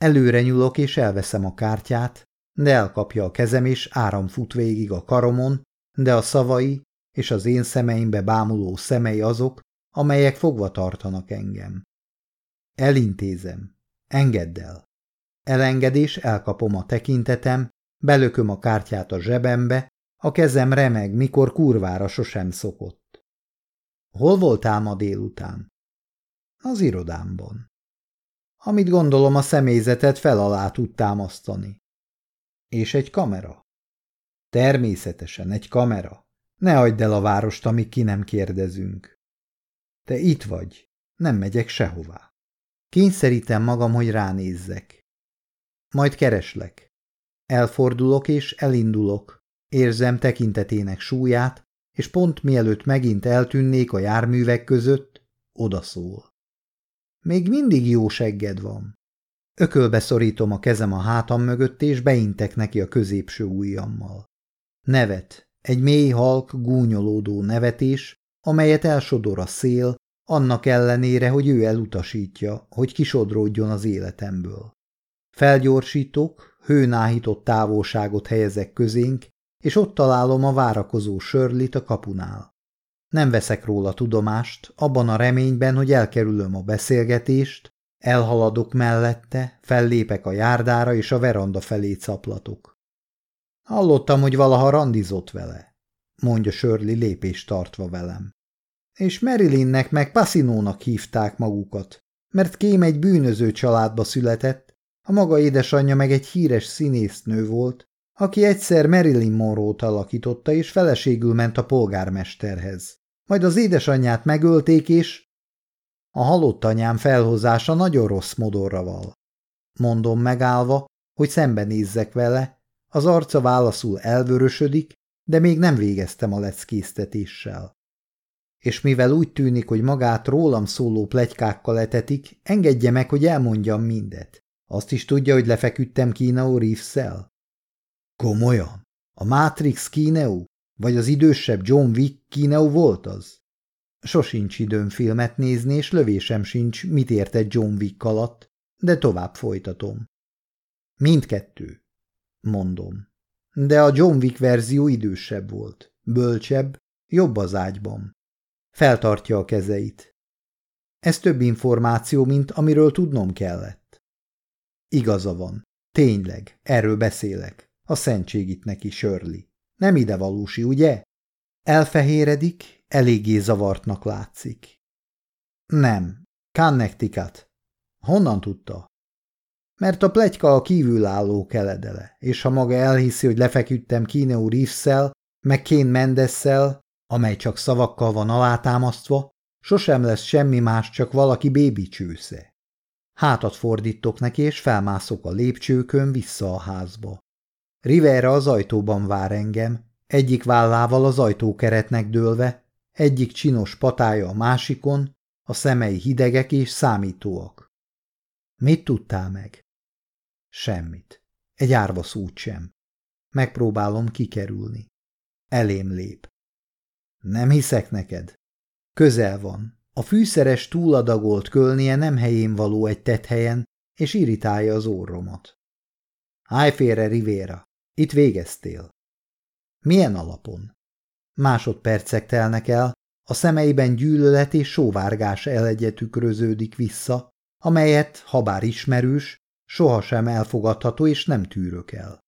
S1: Előre nyúlok és elveszem a kártyát, de elkapja a kezem és áram fut végig a karomon, de a szavai és az én szemeimbe bámuló szemei azok, amelyek fogva tartanak engem. Elintézem. Engedd el. Elengedés elkapom a tekintetem, belököm a kártyát a zsebembe, a kezem remeg, mikor kurvára sosem szokott. Hol voltál ma délután? Az irodámban. Amit gondolom a személyzetet fel alá tud támasztani. És egy kamera? Természetesen egy kamera. Ne hagyd el a várost, amíg ki nem kérdezünk. Te itt vagy. Nem megyek sehová. Kényszerítem magam, hogy ránézzek. Majd kereslek. Elfordulok és elindulok. Érzem tekintetének súlyát, és pont mielőtt megint eltűnnék a járművek között, odaszól. Még mindig jó segged van. Ökölbe szorítom a kezem a hátam mögött, és beintek neki a középső ujjammal. Nevet, egy mély, halk, gúnyolódó nevetés, amelyet elsodor a szél, annak ellenére, hogy ő elutasítja, hogy kisodródjon az életemből. Felgyorsítok, hőnáhított távolságot helyezek közénk, és ott találom a várakozó sörlit a kapunál. Nem veszek róla tudomást, abban a reményben, hogy elkerülöm a beszélgetést, Elhaladok mellette, fellépek a járdára és a veranda felé caplatok. Hallottam, hogy valaha randizott vele, mondja Sörli lépést tartva velem. És Marilynnek meg Passinónak hívták magukat, mert Kém egy bűnöző családba született, a maga édesanyja meg egy híres színésznő volt, aki egyszer Marilyn Monroe-t alakította és feleségül ment a polgármesterhez. Majd az édesanyját megölték és a halott anyám felhozása nagyon rossz modorra val. Mondom megállva, hogy szembenézzek vele, az arca válaszul elvörösödik, de még nem végeztem a leckésztetéssel. És mivel úgy tűnik, hogy magát rólam szóló plegykákkal etetik, engedje meg, hogy elmondjam mindet. Azt is tudja, hogy lefeküdtem Kínao Reeves-szel? Komolyan? A Matrix Kineu Vagy az idősebb John Wick Kineu volt az? Sosincs időm filmet nézni, és lövésem sincs, mit ért egy John Wick alatt, de tovább folytatom. Mindkettő, mondom. De a John Wick verzió idősebb volt, bölcsebb, jobb az ágyban. Feltartja a kezeit. Ez több információ, mint amiről tudnom kellett. Igaza van. Tényleg, erről beszélek. A szentség itt neki, Shirley. Nem ide valósi, ugye? Elfehéredik, eléggé zavartnak látszik. Nem. Connecticut. Honnan tudta? Mert a plegyka a kívülálló keledele, és ha maga elhiszi, hogy lefeküdtem Kineo Reeves-szel, meg Kén Mendesszel, amely csak szavakkal van alátámasztva, sosem lesz semmi más, csak valaki bébi csősze. Hátat fordítok neki, és felmászok a lépcsőkön vissza a házba. Rivera az ajtóban vár engem, egyik vállával az ajtókeretnek dőlve, egyik csinos patája a másikon, a szemei hidegek és számítóak. Mit tudtál meg? Semmit. Egy szót sem. Megpróbálom kikerülni. Elém lép. Nem hiszek neked. Közel van. A fűszeres túladagolt kölnie nem helyén való egy tetthelyen, és irritálja az orromat. Állj félre, Rivera! Itt végeztél. Milyen alapon? Másodpercek telnek el, a szemeiben gyűlölet és sóvárgás elegye tükröződik vissza, amelyet, bár ismerős, sohasem elfogadható és nem tűrök el.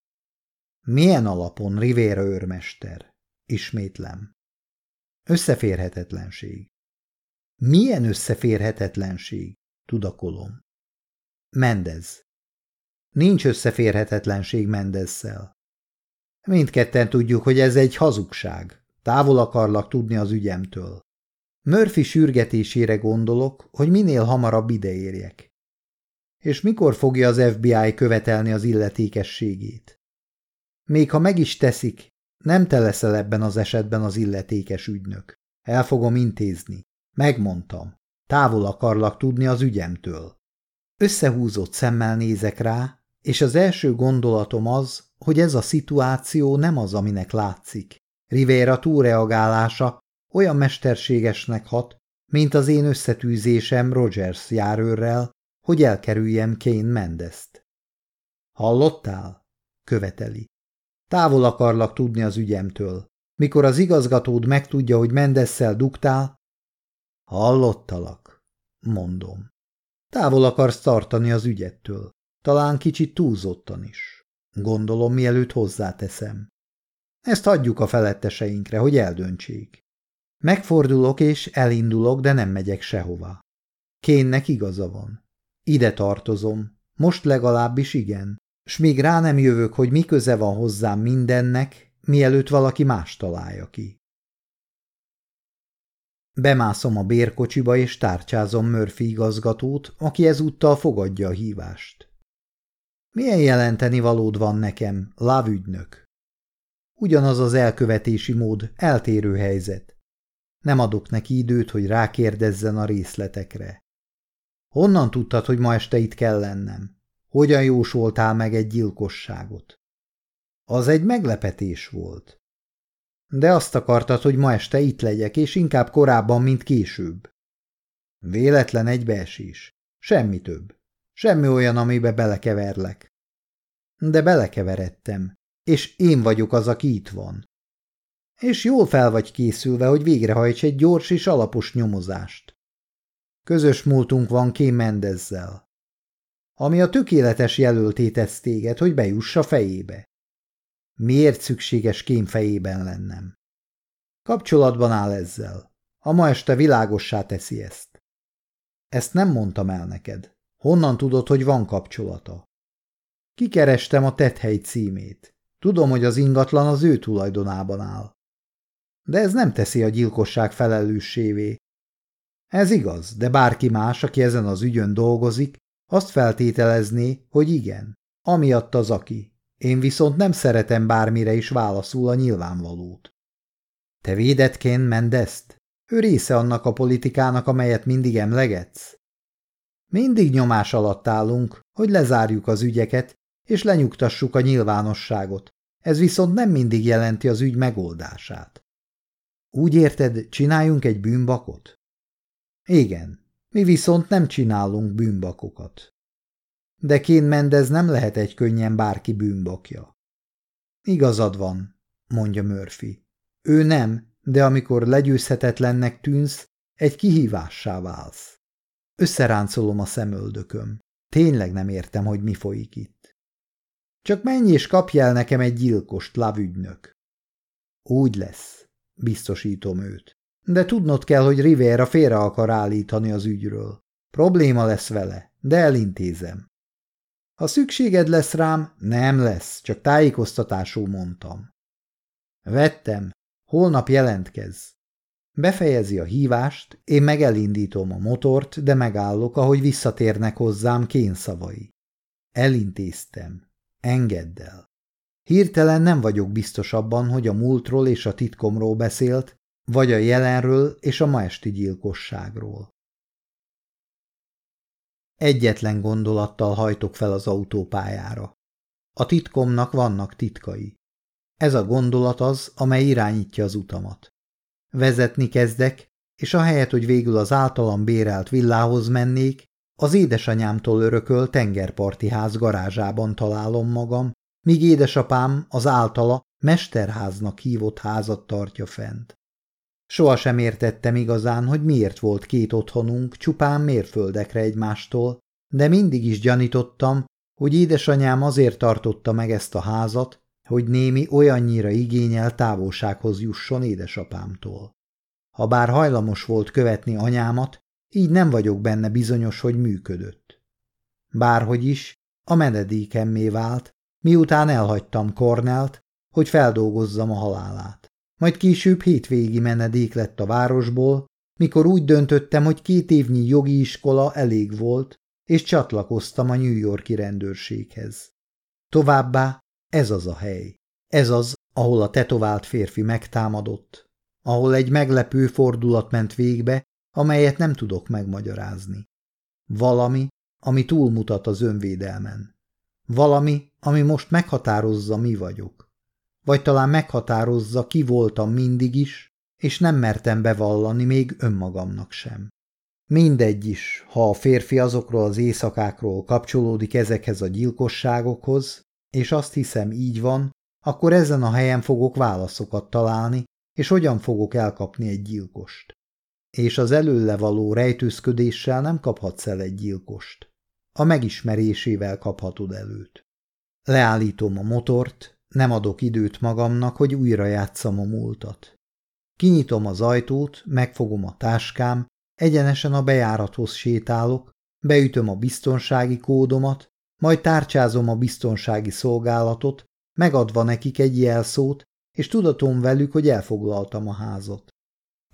S1: Milyen alapon, Rivéra őrmester? Ismétlem. Összeférhetetlenség. Milyen összeférhetetlenség? Tudakolom. Mendez. Nincs összeférhetetlenség Mendezszel. Mindketten tudjuk, hogy ez egy hazugság. Távol akarlak tudni az ügyemtől. Murphy sürgetésére gondolok, hogy minél hamarabb ideérjek. És mikor fogja az FBI követelni az illetékességét? Még ha meg is teszik, nem te leszel ebben az esetben az illetékes ügynök. El fogom intézni. Megmondtam. Távol akarlak tudni az ügyemtől. Összehúzott szemmel nézek rá, és az első gondolatom az, hogy ez a szituáció nem az, aminek látszik. Rivera túreagálása olyan mesterségesnek hat, mint az én összetűzésem Rogers járőrrel, hogy elkerüljem Kane Mendeszt. Hallottál? követeli. Távol akarlak tudni az ügyemtől. Mikor az igazgatód megtudja, hogy Mendesszel dugtál, hallottalak, mondom. Távol akarsz tartani az ügyettől, talán kicsit túlzottan is. Gondolom, mielőtt hozzáteszem. Ezt hagyjuk a feletteseinkre, hogy eldöntsék. Megfordulok és elindulok, de nem megyek sehova. Kénnek igaza van. Ide tartozom. Most legalábbis igen. S még rá nem jövök, hogy mi köze van hozzám mindennek, mielőtt valaki más találja ki. Bemászom a bérkocsiba és tárcsázom Murphy igazgatót, aki ezúttal fogadja a hívást. Milyen jelenteni valód van nekem, lávügynök? Ugyanaz az elkövetési mód, eltérő helyzet. Nem adok neki időt, hogy rákérdezzen a részletekre. Honnan tudtad, hogy ma este itt kell lennem? Hogyan jósoltál meg egy gyilkosságot? Az egy meglepetés volt. De azt akartad, hogy ma este itt legyek, és inkább korábban, mint később. Véletlen egybeesés. Semmi több. Semmi olyan, amibe belekeverlek. De belekeveredtem és én vagyok az, aki itt van. És jól fel vagy készülve, hogy végrehajts egy gyors és alapos nyomozást. Közös múltunk van Kém Mendezzel, ami a tökéletes jelölté tesz téged, hogy bejuss a fejébe. Miért szükséges Kém fejében lennem? Kapcsolatban áll ezzel. A ma este világossá teszi ezt. Ezt nem mondtam el neked. Honnan tudod, hogy van kapcsolata? Kikerestem a tethely címét. Tudom, hogy az ingatlan az ő tulajdonában áll. De ez nem teszi a gyilkosság felelőssévé. Ez igaz, de bárki más, aki ezen az ügyön dolgozik, azt feltételezné, hogy igen, amiatt az aki. Én viszont nem szeretem bármire is válaszul a nyilvánvalót. Te védetként Mendezt? Ő része annak a politikának, amelyet mindig emlegetsz? Mindig nyomás alatt állunk, hogy lezárjuk az ügyeket, és lenyugtassuk a nyilvánosságot, ez viszont nem mindig jelenti az ügy megoldását. Úgy érted, csináljunk egy bűnbakot? Igen, mi viszont nem csinálunk bűnbakokat. De Kén Mendez nem lehet egy könnyen bárki bűnbakja. Igazad van, mondja Murphy. Ő nem, de amikor legyőzhetetlennek tűnsz, egy kihívássá válsz. Összeráncolom a szemöldököm. Tényleg nem értem, hogy mi folyik itt. Csak menj és kapj el nekem egy gyilkost, lavügynök. Úgy lesz, biztosítom őt. De tudnod kell, hogy Rivera félre akar állítani az ügyről. Probléma lesz vele, de elintézem. Ha szükséged lesz rám, nem lesz, csak tájékoztatású mondtam. Vettem, holnap jelentkez. Befejezi a hívást, én meg elindítom a motort, de megállok, ahogy visszatérnek hozzám kénszavai. Elintéztem. Engedd el. Hirtelen nem vagyok biztos abban, hogy a múltról és a titkomról beszélt, vagy a jelenről és a ma esti gyilkosságról. Egyetlen gondolattal hajtok fel az autópályára. A titkomnak vannak titkai. Ez a gondolat az, amely irányítja az utamat. Vezetni kezdek, és ahelyett, hogy végül az általam bérelt villához mennék, az édesanyámtól örököl tengerparti ház garázsában találom magam, míg édesapám az általa mesterháznak hívott házat tartja fent. Soha sem értettem igazán, hogy miért volt két otthonunk csupán mérföldekre egymástól, de mindig is gyanítottam, hogy édesanyám azért tartotta meg ezt a házat, hogy némi olyannyira igényel távolsághoz jusson édesapámtól. Habár hajlamos volt követni anyámat, így nem vagyok benne bizonyos, hogy működött. Bárhogy is, a menedékemmé vált, miután elhagytam Kornelt, hogy feldolgozzam a halálát. Majd később hétvégi menedék lett a városból, mikor úgy döntöttem, hogy két évnyi jogi iskola elég volt, és csatlakoztam a New Yorki rendőrséghez. Továbbá ez az a hely. Ez az, ahol a tetovált férfi megtámadott, ahol egy meglepő fordulat ment végbe, amelyet nem tudok megmagyarázni. Valami, ami túlmutat az önvédelmen. Valami, ami most meghatározza, mi vagyok. Vagy talán meghatározza, ki voltam mindig is, és nem mertem bevallani még önmagamnak sem. Mindegy is, ha a férfi azokról az éjszakákról kapcsolódik ezekhez a gyilkosságokhoz, és azt hiszem így van, akkor ezen a helyen fogok válaszokat találni, és hogyan fogok elkapni egy gyilkost és az előle való rejtőzködéssel nem kaphatsz el egy gyilkost. A megismerésével kaphatod előt. Leállítom a motort, nem adok időt magamnak, hogy újra játszam a múltat. Kinyitom az ajtót, megfogom a táskám, egyenesen a bejárathoz sétálok, beütöm a biztonsági kódomat, majd tárcsázom a biztonsági szolgálatot, megadva nekik egy jelszót, és tudatom velük, hogy elfoglaltam a házat.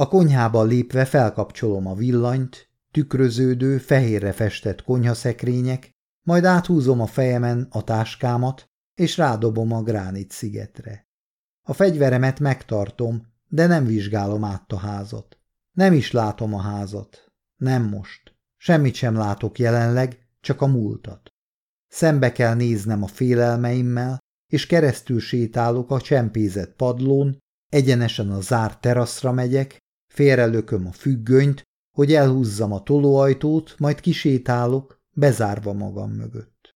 S1: A konyhába lépve felkapcsolom a villanyt, tükröződő, fehérre festett konyhaszekrények, majd áthúzom a fejemen a táskámat, és rádobom a gránit szigetre. A fegyveremet megtartom, de nem vizsgálom át a házat. Nem is látom a házat. Nem most. Semmit sem látok jelenleg, csak a múltat. Szembe kell néznem a félelmeimmel, és keresztül sétálok a csempézett padlón, egyenesen a zárt teraszra megyek, Félrelököm a függönyt, hogy elhúzzam a tolóajtót, majd kisétálok, bezárva magam mögött.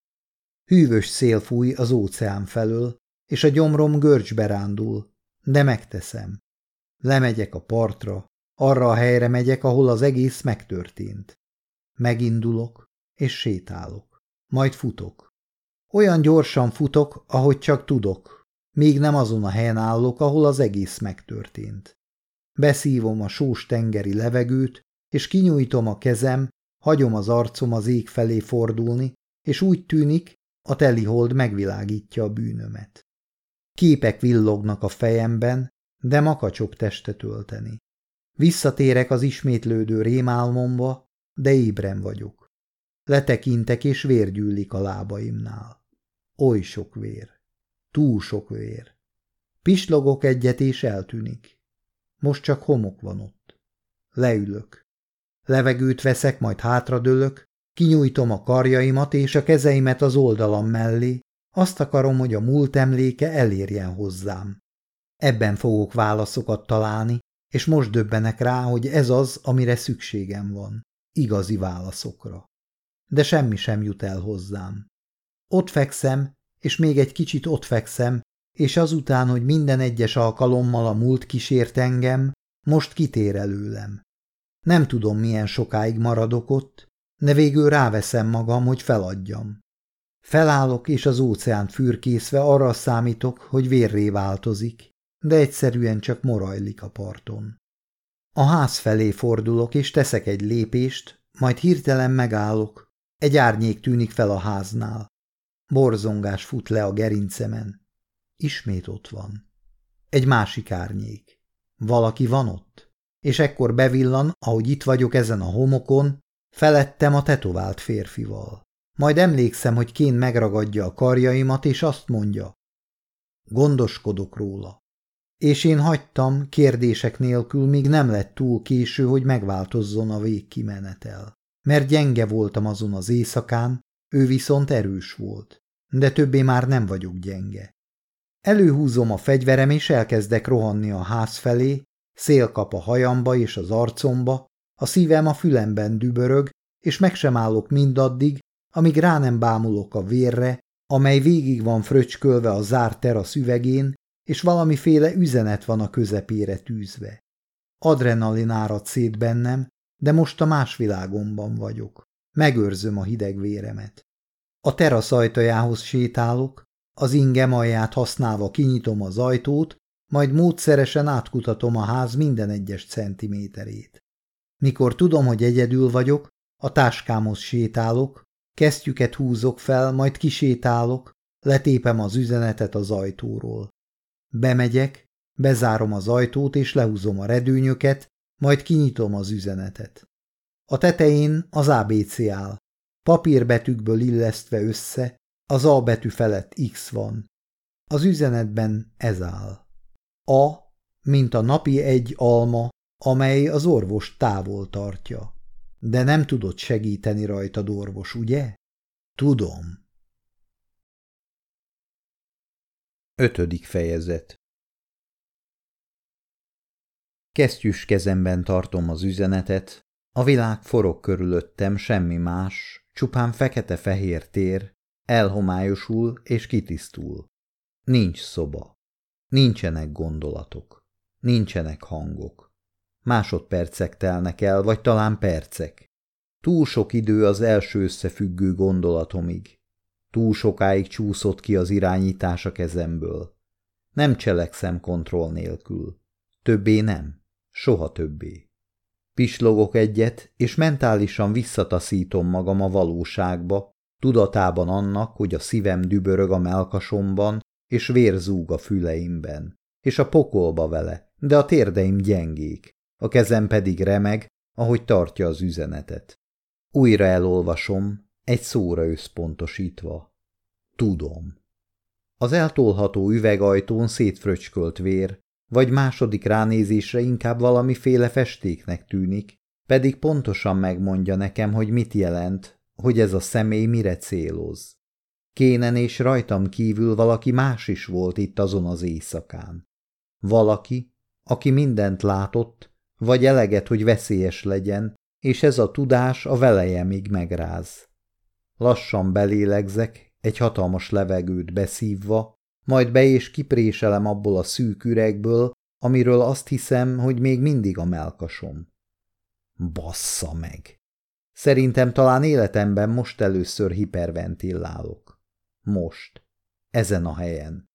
S1: Hűvös szél fúj az óceán felől, és a gyomrom görcsbe rándul, de megteszem. Lemegyek a partra, arra a helyre megyek, ahol az egész megtörtént. Megindulok, és sétálok. Majd futok. Olyan gyorsan futok, ahogy csak tudok, még nem azon a helyen állok, ahol az egész megtörtént. Beszívom a sós tengeri levegőt, és kinyújtom a kezem, hagyom az arcom az ég felé fordulni, és úgy tűnik, a telihold megvilágítja a bűnömet. Képek villognak a fejemben, de makacsok testet ölteni. Visszatérek az ismétlődő rémálmomba, de ébren vagyok. Letekintek és vér gyűlik a lábaimnál. Oly sok vér. Túl sok vér. Pislogok egyet és eltűnik. Most csak homok van ott. Leülök. Levegőt veszek, majd hátradőlök, kinyújtom a karjaimat és a kezeimet az oldalam mellé, azt akarom, hogy a múlt emléke elérjen hozzám. Ebben fogok válaszokat találni, és most döbbenek rá, hogy ez az, amire szükségem van. Igazi válaszokra. De semmi sem jut el hozzám. Ott fekszem, és még egy kicsit ott fekszem, és azután, hogy minden egyes alkalommal a múlt kísért engem, most kitér előlem. Nem tudom, milyen sokáig maradok ott, de végül ráveszem magam, hogy feladjam. Felállok, és az óceánt fürkészve arra számítok, hogy vérré változik, de egyszerűen csak morajlik a parton. A ház felé fordulok, és teszek egy lépést, majd hirtelen megállok. Egy árnyék tűnik fel a háznál. Borzongás fut le a gerincemen. Ismét ott van. Egy másik árnyék. Valaki van ott? És ekkor bevillan, ahogy itt vagyok ezen a homokon, felettem a tetovált férfival. Majd emlékszem, hogy Kén megragadja a karjaimat, és azt mondja. Gondoskodok róla. És én hagytam, kérdések nélkül, míg nem lett túl késő, hogy megváltozzon a végkimenetel. Mert gyenge voltam azon az éjszakán, ő viszont erős volt. De többé már nem vagyok gyenge. Előhúzom a fegyverem, és elkezdek rohanni a ház felé, szél kap a hajamba és az arcomba, a szívem a fülemben dübörög, és meg sem állok mindaddig, amíg rá nem bámulok a vérre, amely végig van fröcskölve a zárt terasz üvegén, és valamiféle üzenet van a közepére tűzve. Adrenalin árad szét bennem, de most a más világomban vagyok. Megőrzöm a hideg véremet. A terasz ajtajához sétálok, az ingem alját használva kinyitom az ajtót, majd módszeresen átkutatom a ház minden egyes centiméterét. Mikor tudom, hogy egyedül vagyok, a táskámhoz sétálok, kesztyüket húzok fel, majd kisétálok, letépem az üzenetet az ajtóról. Bemegyek, bezárom az ajtót és lehúzom a redőnyöket, majd kinyitom az üzenetet. A tetején az ABC áll, papírbetűkből illesztve össze, az A betű felett X van. Az üzenetben ez áll. A, mint a napi egy alma, amely az orvos távol tartja. De nem tudod segíteni rajta, orvos,
S2: ugye? Tudom. Ötödik fejezet Kesztyűs
S1: kezemben tartom az üzenetet, a világ forog körülöttem, semmi más, csupán fekete-fehér tér, Elhomályosul és kitisztul. Nincs szoba. Nincsenek gondolatok. Nincsenek hangok. Másodpercek telnek el, vagy talán percek. Túl sok idő az első összefüggő gondolatomig. Túl sokáig csúszott ki az irányítás a kezemből. Nem cselekszem kontroll nélkül. Többé nem. Soha többé. Pislogok egyet, és mentálisan visszataszítom magam a valóságba, tudatában annak, hogy a szívem dübörög a melkasomban, és vérzúg a füleimben, és a pokolba vele, de a térdeim gyengék, a kezem pedig remeg, ahogy tartja az üzenetet. Újra elolvasom, egy szóra összpontosítva. Tudom. Az eltolható üvegajtón szétfröcskölt vér, vagy második ránézésre inkább valamiféle festéknek tűnik, pedig pontosan megmondja nekem, hogy mit jelent, hogy ez a személy mire céloz. Kénen és rajtam kívül valaki más is volt itt azon az éjszakán. Valaki, aki mindent látott, vagy eleget, hogy veszélyes legyen, és ez a tudás a velejemig megráz. Lassan belélegzek, egy hatalmas levegőt beszívva, majd be és kipréselem abból a szűk üregből, amiről azt hiszem, hogy még mindig a melkasom. Bassza meg! Szerintem talán életemben most először hiperventillálok. Most. Ezen a helyen.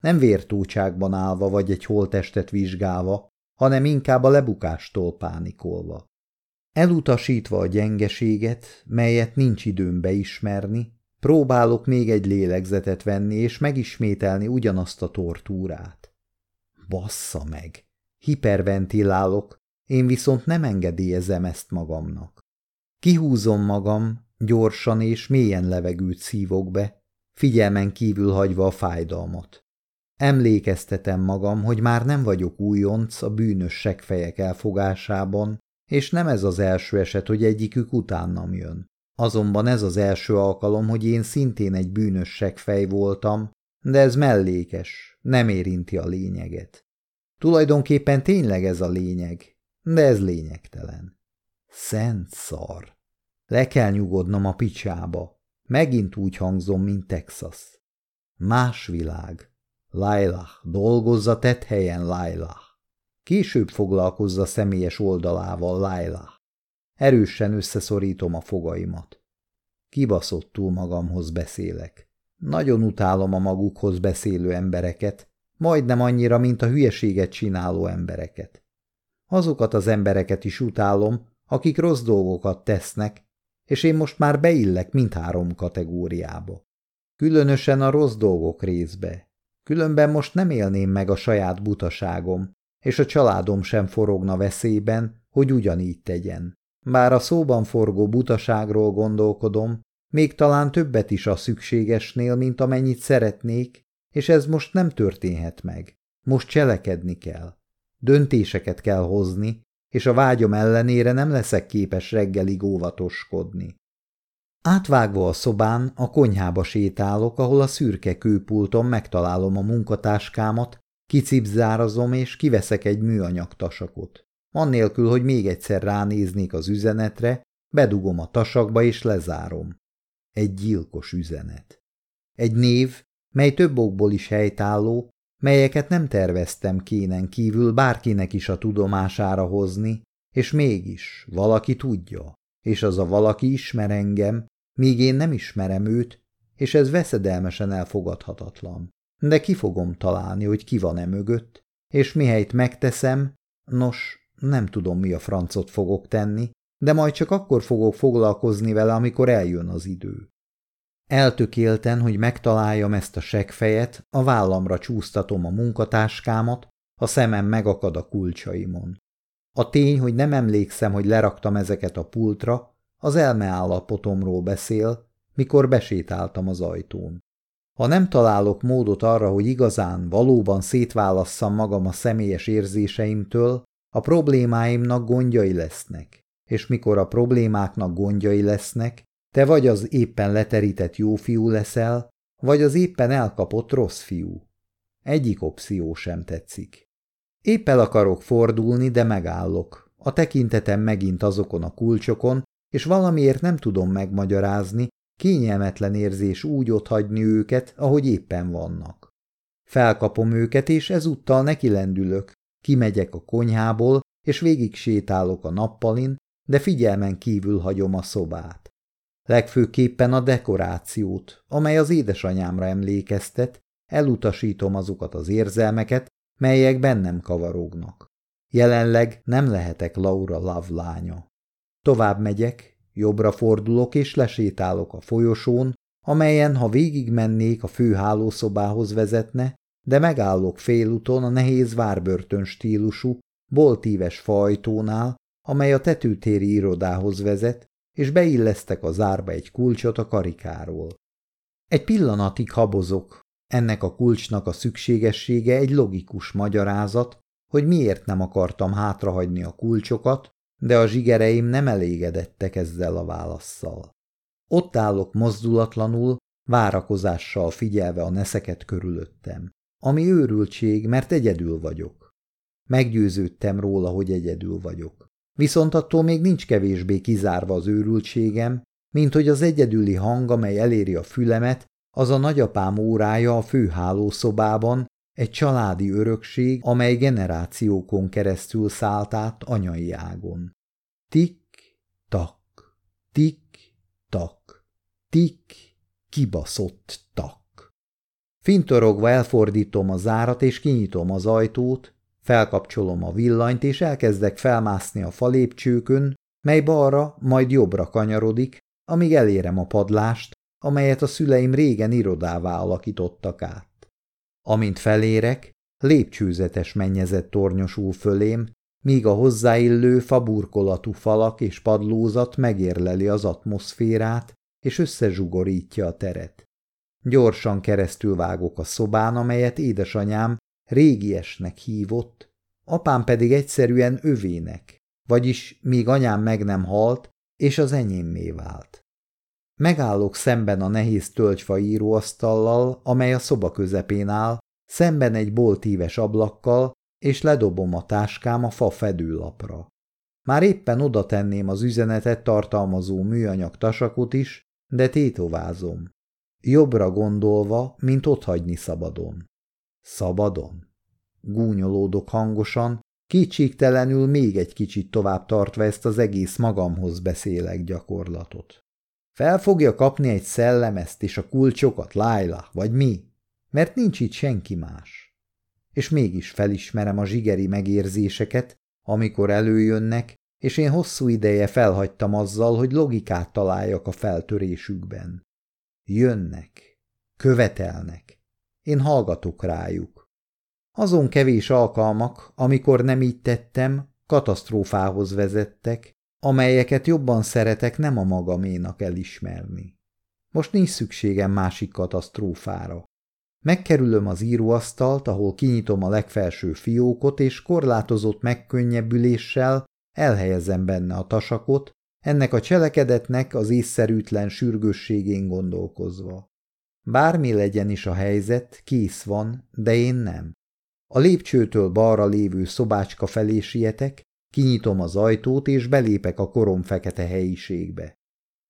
S1: Nem vértócságban állva vagy egy holtestet vizsgálva, hanem inkább a lebukástól pánikolva. Elutasítva a gyengeséget, melyet nincs időm beismerni, próbálok még egy lélegzetet venni és megismételni ugyanazt a tortúrát. Bassza meg! Hiperventilálok, én viszont nem engedélyezem ezt magamnak. Kihúzom magam, gyorsan és mélyen levegőt szívok be, figyelmen kívül hagyva a fájdalmat. Emlékeztetem magam, hogy már nem vagyok újonc a bűnös segfejek elfogásában, és nem ez az első eset, hogy egyikük utánam jön. Azonban ez az első alkalom, hogy én szintén egy bűnös segfej voltam, de ez mellékes, nem érinti a lényeget. Tulajdonképpen tényleg ez a lényeg, de ez lényegtelen. Szent szar. Le kell nyugodnom a picsába. Megint úgy hangzom, mint Texas. Más világ. Laila, dolgozza tett helyen Laila. Később foglalkozza személyes oldalával Laila. Erősen összeszorítom a fogaimat. Kibaszottul magamhoz beszélek. Nagyon utálom a magukhoz beszélő embereket, majdnem annyira, mint a hülyeséget csináló embereket. Azokat az embereket is utálom, akik rossz dolgokat tesznek, és én most már beillek mindhárom kategóriába. Különösen a rossz dolgok részbe. Különben most nem élném meg a saját butaságom, és a családom sem forogna veszélyben, hogy ugyanígy tegyen. Bár a szóban forgó butaságról gondolkodom, még talán többet is a szükségesnél, mint amennyit szeretnék, és ez most nem történhet meg. Most cselekedni kell. Döntéseket kell hozni, és a vágyom ellenére nem leszek képes reggelig óvatoskodni. Átvágva a szobán, a konyhába sétálok, ahol a szürke kőpulton megtalálom a munkatáskámat, kicipzárazom és kiveszek egy műanyag tasakot. Annélkül, hogy még egyszer ránéznék az üzenetre, bedugom a tasakba és lezárom. Egy gyilkos üzenet. Egy név, mely több okból is helytálló, melyeket nem terveztem kénen kívül bárkinek is a tudomására hozni, és mégis valaki tudja, és az a valaki ismer engem, míg én nem ismerem őt, és ez veszedelmesen elfogadhatatlan. De ki fogom találni, hogy ki van-e mögött, és mihelyt megteszem, nos, nem tudom, mi a francot fogok tenni, de majd csak akkor fogok foglalkozni vele, amikor eljön az idő. Eltökélten, hogy megtaláljam ezt a segfejet, a vállamra csúsztatom a munkatáskámat, a szemem megakad a kulcsaimon. A tény, hogy nem emlékszem, hogy leraktam ezeket a pultra, az elmeállapotomról beszél, mikor besétáltam az ajtón. Ha nem találok módot arra, hogy igazán, valóban szétválasszam magam a személyes érzéseimtől, a problémáimnak gondjai lesznek, és mikor a problémáknak gondjai lesznek, te vagy az éppen leterített jó fiú leszel, vagy az éppen elkapott rossz fiú. Egyik opció sem tetszik. Épp el akarok fordulni, de megállok. A tekintetem megint azokon a kulcsokon, és valamiért nem tudom megmagyarázni, kényelmetlen érzés úgy otthagyni őket, ahogy éppen vannak. Felkapom őket, és ezúttal nekilendülök, kimegyek a konyhából, és végig sétálok a nappalin, de figyelmen kívül hagyom a szobát. Legfőképpen a dekorációt, amely az édesanyámra emlékeztet, elutasítom azokat az érzelmeket, melyek bennem kavarognak. Jelenleg nem lehetek Laura lavlánya. Tovább megyek, jobbra fordulok és lesétálok a folyosón, amelyen, ha végigmennék, a főhálószobához vezetne, de megállok félúton a nehéz várbörtön stílusú, boltíves fajtónál, amely a tetőtéri irodához vezet, és beillesztek a zárba egy kulcsot a karikáról. Egy pillanatig habozok. Ennek a kulcsnak a szükségessége egy logikus magyarázat, hogy miért nem akartam hátrahagyni a kulcsokat, de a zsigereim nem elégedettek ezzel a válaszsal. Ott állok mozdulatlanul, várakozással figyelve a neszeket körülöttem. Ami őrültség, mert egyedül vagyok. Meggyőződtem róla, hogy egyedül vagyok. Viszont attól még nincs kevésbé kizárva az őrültségem, mint hogy az egyedüli hang, amely eléri a fülemet, az a nagyapám órája a főhálószobában, egy családi örökség, amely generációkon keresztül szállt át anyai ágon. Tik-tak, tik-tak, tik, kibaszott tak. Fintorogva elfordítom a zárat és kinyitom az ajtót, Felkapcsolom a villanyt, és elkezdek felmászni a falépcsőkön, mely balra, majd jobbra kanyarodik, amíg elérem a padlást, amelyet a szüleim régen irodává alakítottak át. Amint felérek, lépcsőzetes mennyezet tornyosul fölém, míg a hozzáillő faburkolatú falak és padlózat megérleli az atmoszférát, és összezsugorítja a teret. Gyorsan keresztül vágok a szobán, amelyet édesanyám régiesnek hívott, apám pedig egyszerűen övének, vagyis míg anyám meg nem halt, és az enyémmé vált. Megállok szemben a nehéz tölgyfa íróasztallal, amely a szoba közepén áll, szemben egy boltíves ablakkal, és ledobom a táskám a fa fedőlapra. Már éppen oda tenném az üzenetet tartalmazó műanyag tasakot is, de tétovázom. Jobbra gondolva, mint otthagyni szabadon. Szabadon? Gúnyolódok hangosan, kétségtelenül még egy kicsit tovább tartva ezt az egész magamhoz beszélek gyakorlatot. Fel fogja kapni egy szellemezt és a kulcsokat Lájla, vagy mi? Mert nincs itt senki más. És mégis felismerem a zsigeri megérzéseket, amikor előjönnek, és én hosszú ideje felhagytam azzal, hogy logikát találjak a feltörésükben. Jönnek, követelnek, én hallgatok rájuk. Azon kevés alkalmak, amikor nem így tettem, katasztrófához vezettek, amelyeket jobban szeretek nem a magaménak elismerni. Most nincs szükségem másik katasztrófára. Megkerülöm az íróasztalt, ahol kinyitom a legfelső fiókot, és korlátozott megkönnyebbüléssel elhelyezem benne a tasakot, ennek a cselekedetnek az észszerűtlen sürgősségén gondolkozva. Bármi legyen is a helyzet, kész van, de én nem. A lépcsőtől balra lévő szobácska felé sietek, kinyitom az ajtót és belépek a korom fekete helyiségbe.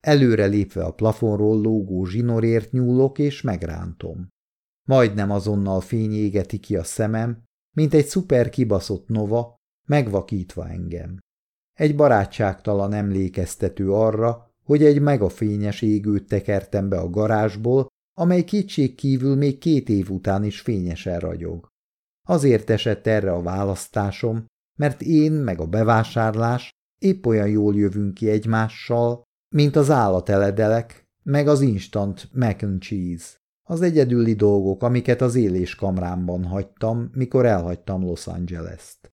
S1: Előre lépve a plafonról lógó zsinorért nyúlok és megrántom. Majdnem azonnal fény égeti ki a szemem, mint egy szuper kibaszott nova, megvakítva engem. Egy barátságtalan emlékeztető arra, hogy egy megafényes égőt tekertem be a garázsból, amely kétség kívül még két év után is fényesen ragyog. Azért esett erre a választásom, mert én meg a bevásárlás épp olyan jól jövünk ki egymással, mint az állateledelek, meg az instant mac and cheese. Az egyedüli dolgok, amiket az éléskamrámban hagytam, mikor elhagytam Los Angeles-t.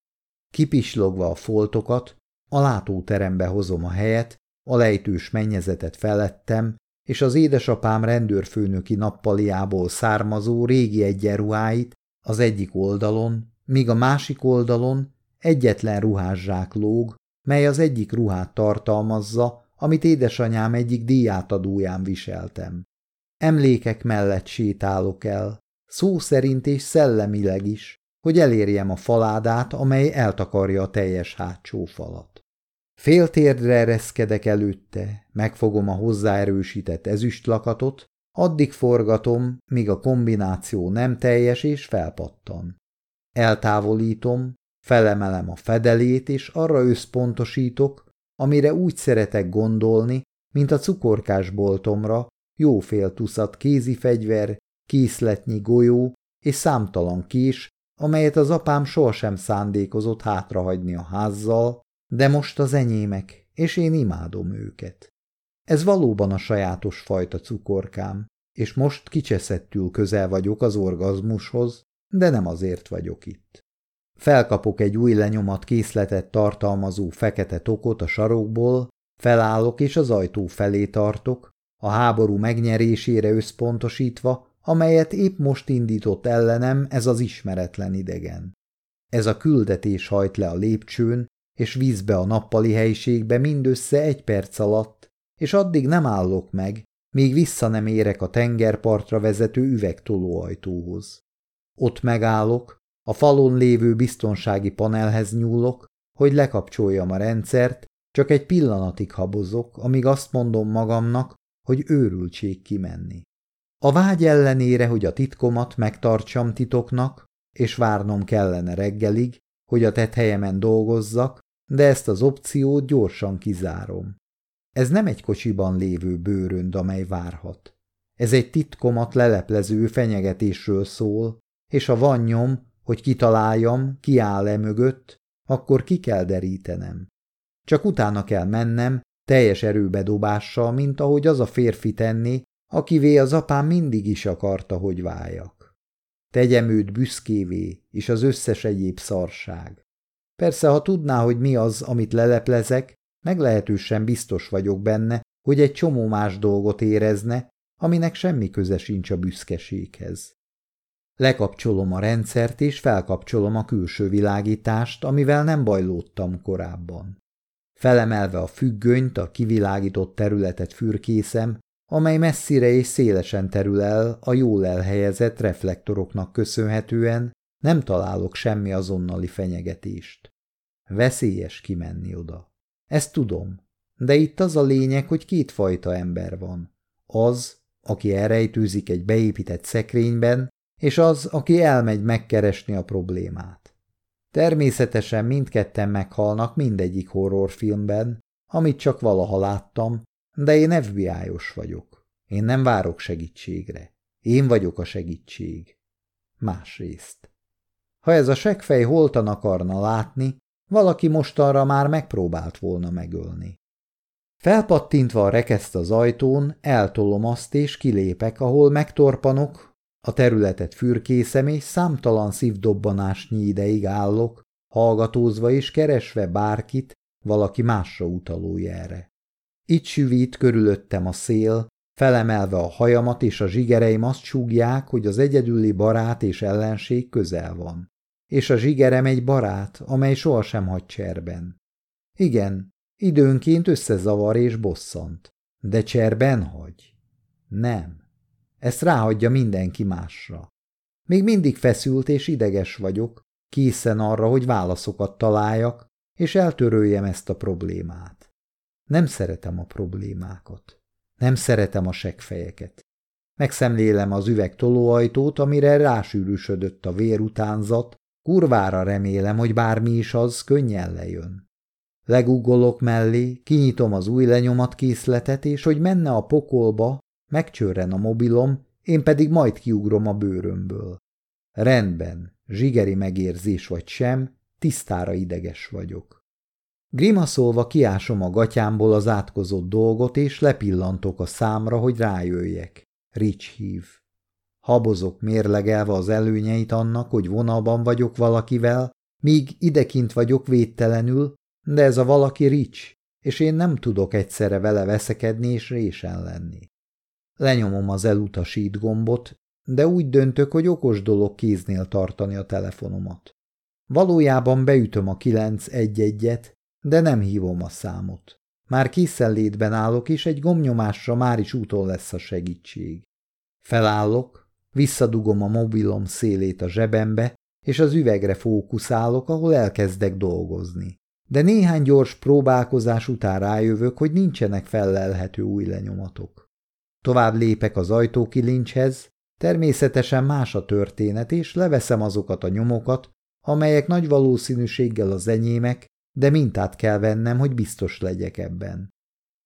S1: Kipislogva a foltokat, a látóterembe hozom a helyet, a lejtős mennyezetet felettem, és az édesapám rendőrfőnöki nappaliából származó régi egyenruháit az egyik oldalon, míg a másik oldalon egyetlen ruházsák lóg, mely az egyik ruhát tartalmazza, amit édesanyám egyik díjátadóján viseltem. Emlékek mellett sétálok el, szó szerint és szellemileg is, hogy elérjem a faládát, amely eltakarja a teljes hátsó falat. Féltérdre reszkedek előtte, megfogom a hozzáerősített ezüstlakatot, addig forgatom, míg a kombináció nem teljes és felpattan. Eltávolítom, felemelem a fedelét és arra összpontosítok, amire úgy szeretek gondolni, mint a cukorkás boltomra, jófél tuszat kézi fegyver, készletnyi golyó és számtalan kés, amelyet az apám sohasem szándékozott hátrahagyni a házzal, de most az enyémek, és én imádom őket. Ez valóban a sajátos fajta cukorkám, és most kicseszettül közel vagyok az orgazmushoz, de nem azért vagyok itt. Felkapok egy új lenyomat készletet tartalmazó fekete tokot a sarokból, felállok és az ajtó felé tartok, a háború megnyerésére összpontosítva, amelyet épp most indított ellenem ez az ismeretlen idegen. Ez a küldetés hajt le a lépcsőn, és vízbe a nappali helyiségbe mindössze egy perc alatt, és addig nem állok meg, míg vissza nem érek a tengerpartra vezető üvegtolóajtóhoz. Ott megállok, a falon lévő biztonsági panelhez nyúlok, hogy lekapcsoljam a rendszert, csak egy pillanatig habozok, amíg azt mondom magamnak, hogy őrültség kimenni. A vágy ellenére, hogy a titkomat megtartsam titoknak, és várnom kellene reggelig, hogy a tethelyemen dolgozzak, de ezt az opciót gyorsan kizárom. Ez nem egy kocsiban lévő bőrönd, amely várhat. Ez egy titkomat leleplező fenyegetésről szól, és ha van nyom, hogy kitaláljam, ki áll-e mögött, akkor ki kell derítenem. Csak utána kell mennem, teljes erőbedobással, mint ahogy az a férfi tenni, akivé az apám mindig is akarta, hogy váljak. Tegyem őt büszkévé, és az összes egyéb szarság. Persze, ha tudná, hogy mi az, amit leleplezek, meglehetősen biztos vagyok benne, hogy egy csomó más dolgot érezne, aminek semmi köze sincs a büszkeséghez. Lekapcsolom a rendszert és felkapcsolom a külső világítást, amivel nem bajlódtam korábban. Felemelve a függönyt, a kivilágított területet fürkészem, amely messzire és szélesen terül el a jól elhelyezett reflektoroknak köszönhetően, nem találok semmi azonnali fenyegetést. Veszélyes kimenni oda. Ezt tudom, de itt az a lényeg, hogy kétfajta ember van. Az, aki elrejtőzik egy beépített szekrényben, és az, aki elmegy megkeresni a problémát. Természetesen mindketten meghalnak mindegyik horrorfilmben, amit csak valaha láttam, de én fbi vagyok. Én nem várok segítségre. Én vagyok a segítség. Másrészt. Ha ez a seggfej holtan akarna látni, valaki mostanra már megpróbált volna megölni. Felpattintva a rekeszt az ajtón, eltolom azt és kilépek, ahol megtorpanok, a területet fürkészem és számtalan szívdobbanásnyi ideig állok, hallgatózva és keresve bárkit, valaki másra utaló jelre. Itt süvít körülöttem a szél, felemelve a hajamat és a zsigereim azt súgják, hogy az egyedüli barát és ellenség közel van és a zsigerem egy barát, amely sohasem hagy cserben. Igen, időnként összezavar és bosszant, de cserben hagy. Nem. Ezt ráhagyja mindenki másra. Még mindig feszült és ideges vagyok, készen arra, hogy válaszokat találjak, és eltöröljem ezt a problémát. Nem szeretem a problémákat. Nem szeretem a segfejeket. Megszemlélem az üveg tolóajtót, amire rásűrűsödött a vérutánzat, Kurvára remélem, hogy bármi is az könnyen lejön. Legugolok mellé, kinyitom az új készletet, és hogy menne a pokolba, megcsörren a mobilom, én pedig majd kiugrom a bőrömből. Rendben, zsigeri megérzés vagy sem, tisztára ideges vagyok. Grimaszolva kiásom a gatyámból az átkozott dolgot, és lepillantok a számra, hogy rájöjjek. Rich hív. Habozok mérlegelve az előnyeit annak, hogy vonalban vagyok valakivel, míg idekint vagyok védtelenül, de ez a valaki rics, és én nem tudok egyszerre vele veszekedni és résen lenni. Lenyomom az elutasít gombot, de úgy döntök, hogy okos dolog kéznél tartani a telefonomat. Valójában beütöm a 911-et, de nem hívom a számot. Már készenlétben állok, és egy gomnyomásra már is úton lesz a segítség. Felállok, Visszadugom a mobilom szélét a zsebembe, és az üvegre fókuszálok, ahol elkezdek dolgozni. De néhány gyors próbálkozás után rájövök, hogy nincsenek fellelhető új lenyomatok. Tovább lépek az ajtókilincshez, természetesen más a történet, és leveszem azokat a nyomokat, amelyek nagy valószínűséggel az enyémek, de mintát kell vennem, hogy biztos legyek ebben.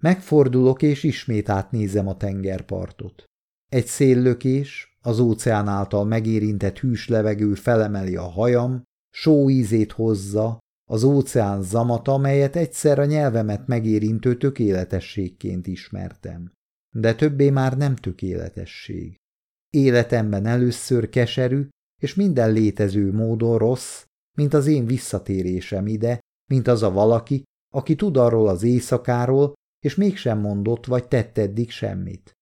S1: Megfordulok és ismét átnézem a tengerpartot. Egy széllökés, az óceán által megérintett hűs levegő felemeli a hajam, só ízét hozza, az óceán zamata, melyet egyszer a nyelvemet megérintő tökéletességként ismertem. De többé már nem tökéletesség. Életemben először keserű, és minden létező módon rossz, mint az én visszatérésem ide, mint az a valaki, aki tud arról az éjszakáról, és mégsem mondott vagy tett eddig semmit.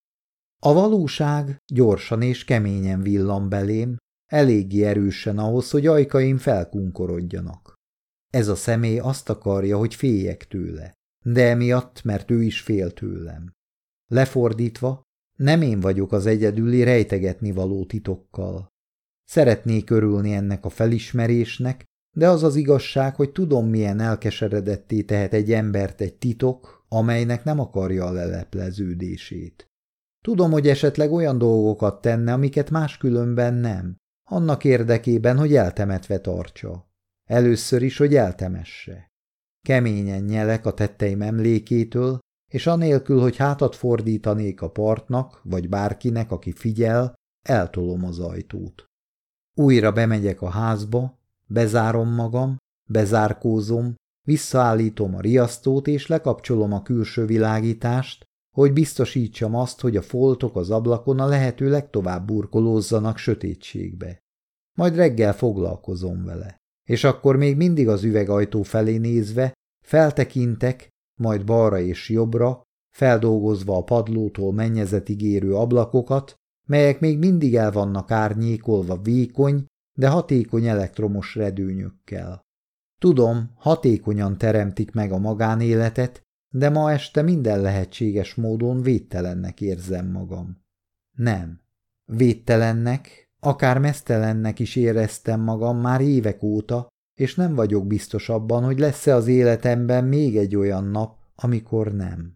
S1: A valóság gyorsan és keményen villam belém, eléggé erősen ahhoz, hogy ajkaim felkunkorodjanak. Ez a személy azt akarja, hogy féljek tőle, de emiatt, mert ő is fél tőlem. Lefordítva, nem én vagyok az egyedüli rejtegetni való titokkal. Szeretnék örülni ennek a felismerésnek, de az az igazság, hogy tudom, milyen elkeseredetté tehet egy embert egy titok, amelynek nem akarja a lelepleződését. Tudom, hogy esetleg olyan dolgokat tenne, amiket máskülönben nem, annak érdekében, hogy eltemetve tartsa. Először is, hogy eltemesse. Keményen nyelek a tetteim emlékétől, és anélkül, hogy hátat fordítanék a partnak, vagy bárkinek, aki figyel, eltolom az ajtót. Újra bemegyek a házba, bezárom magam, bezárkózom, visszaállítom a riasztót és lekapcsolom a külső világítást, hogy biztosítsam azt, hogy a foltok az ablakon a lehető legtovább burkolózzanak sötétségbe. Majd reggel foglalkozom vele, és akkor még mindig az üvegajtó felé nézve feltekintek, majd balra és jobbra, feldolgozva a padlótól mennyezetig érő ablakokat, melyek még mindig el vannak árnyékolva vékony, de hatékony elektromos redőnyökkel. Tudom, hatékonyan teremtik meg a magánéletet, de ma este minden lehetséges módon védtelennek érzem magam. Nem. Védtelennek, akár mesztelennek is éreztem magam már évek óta, és nem vagyok biztos abban, hogy lesz-e az életemben még egy olyan nap, amikor nem.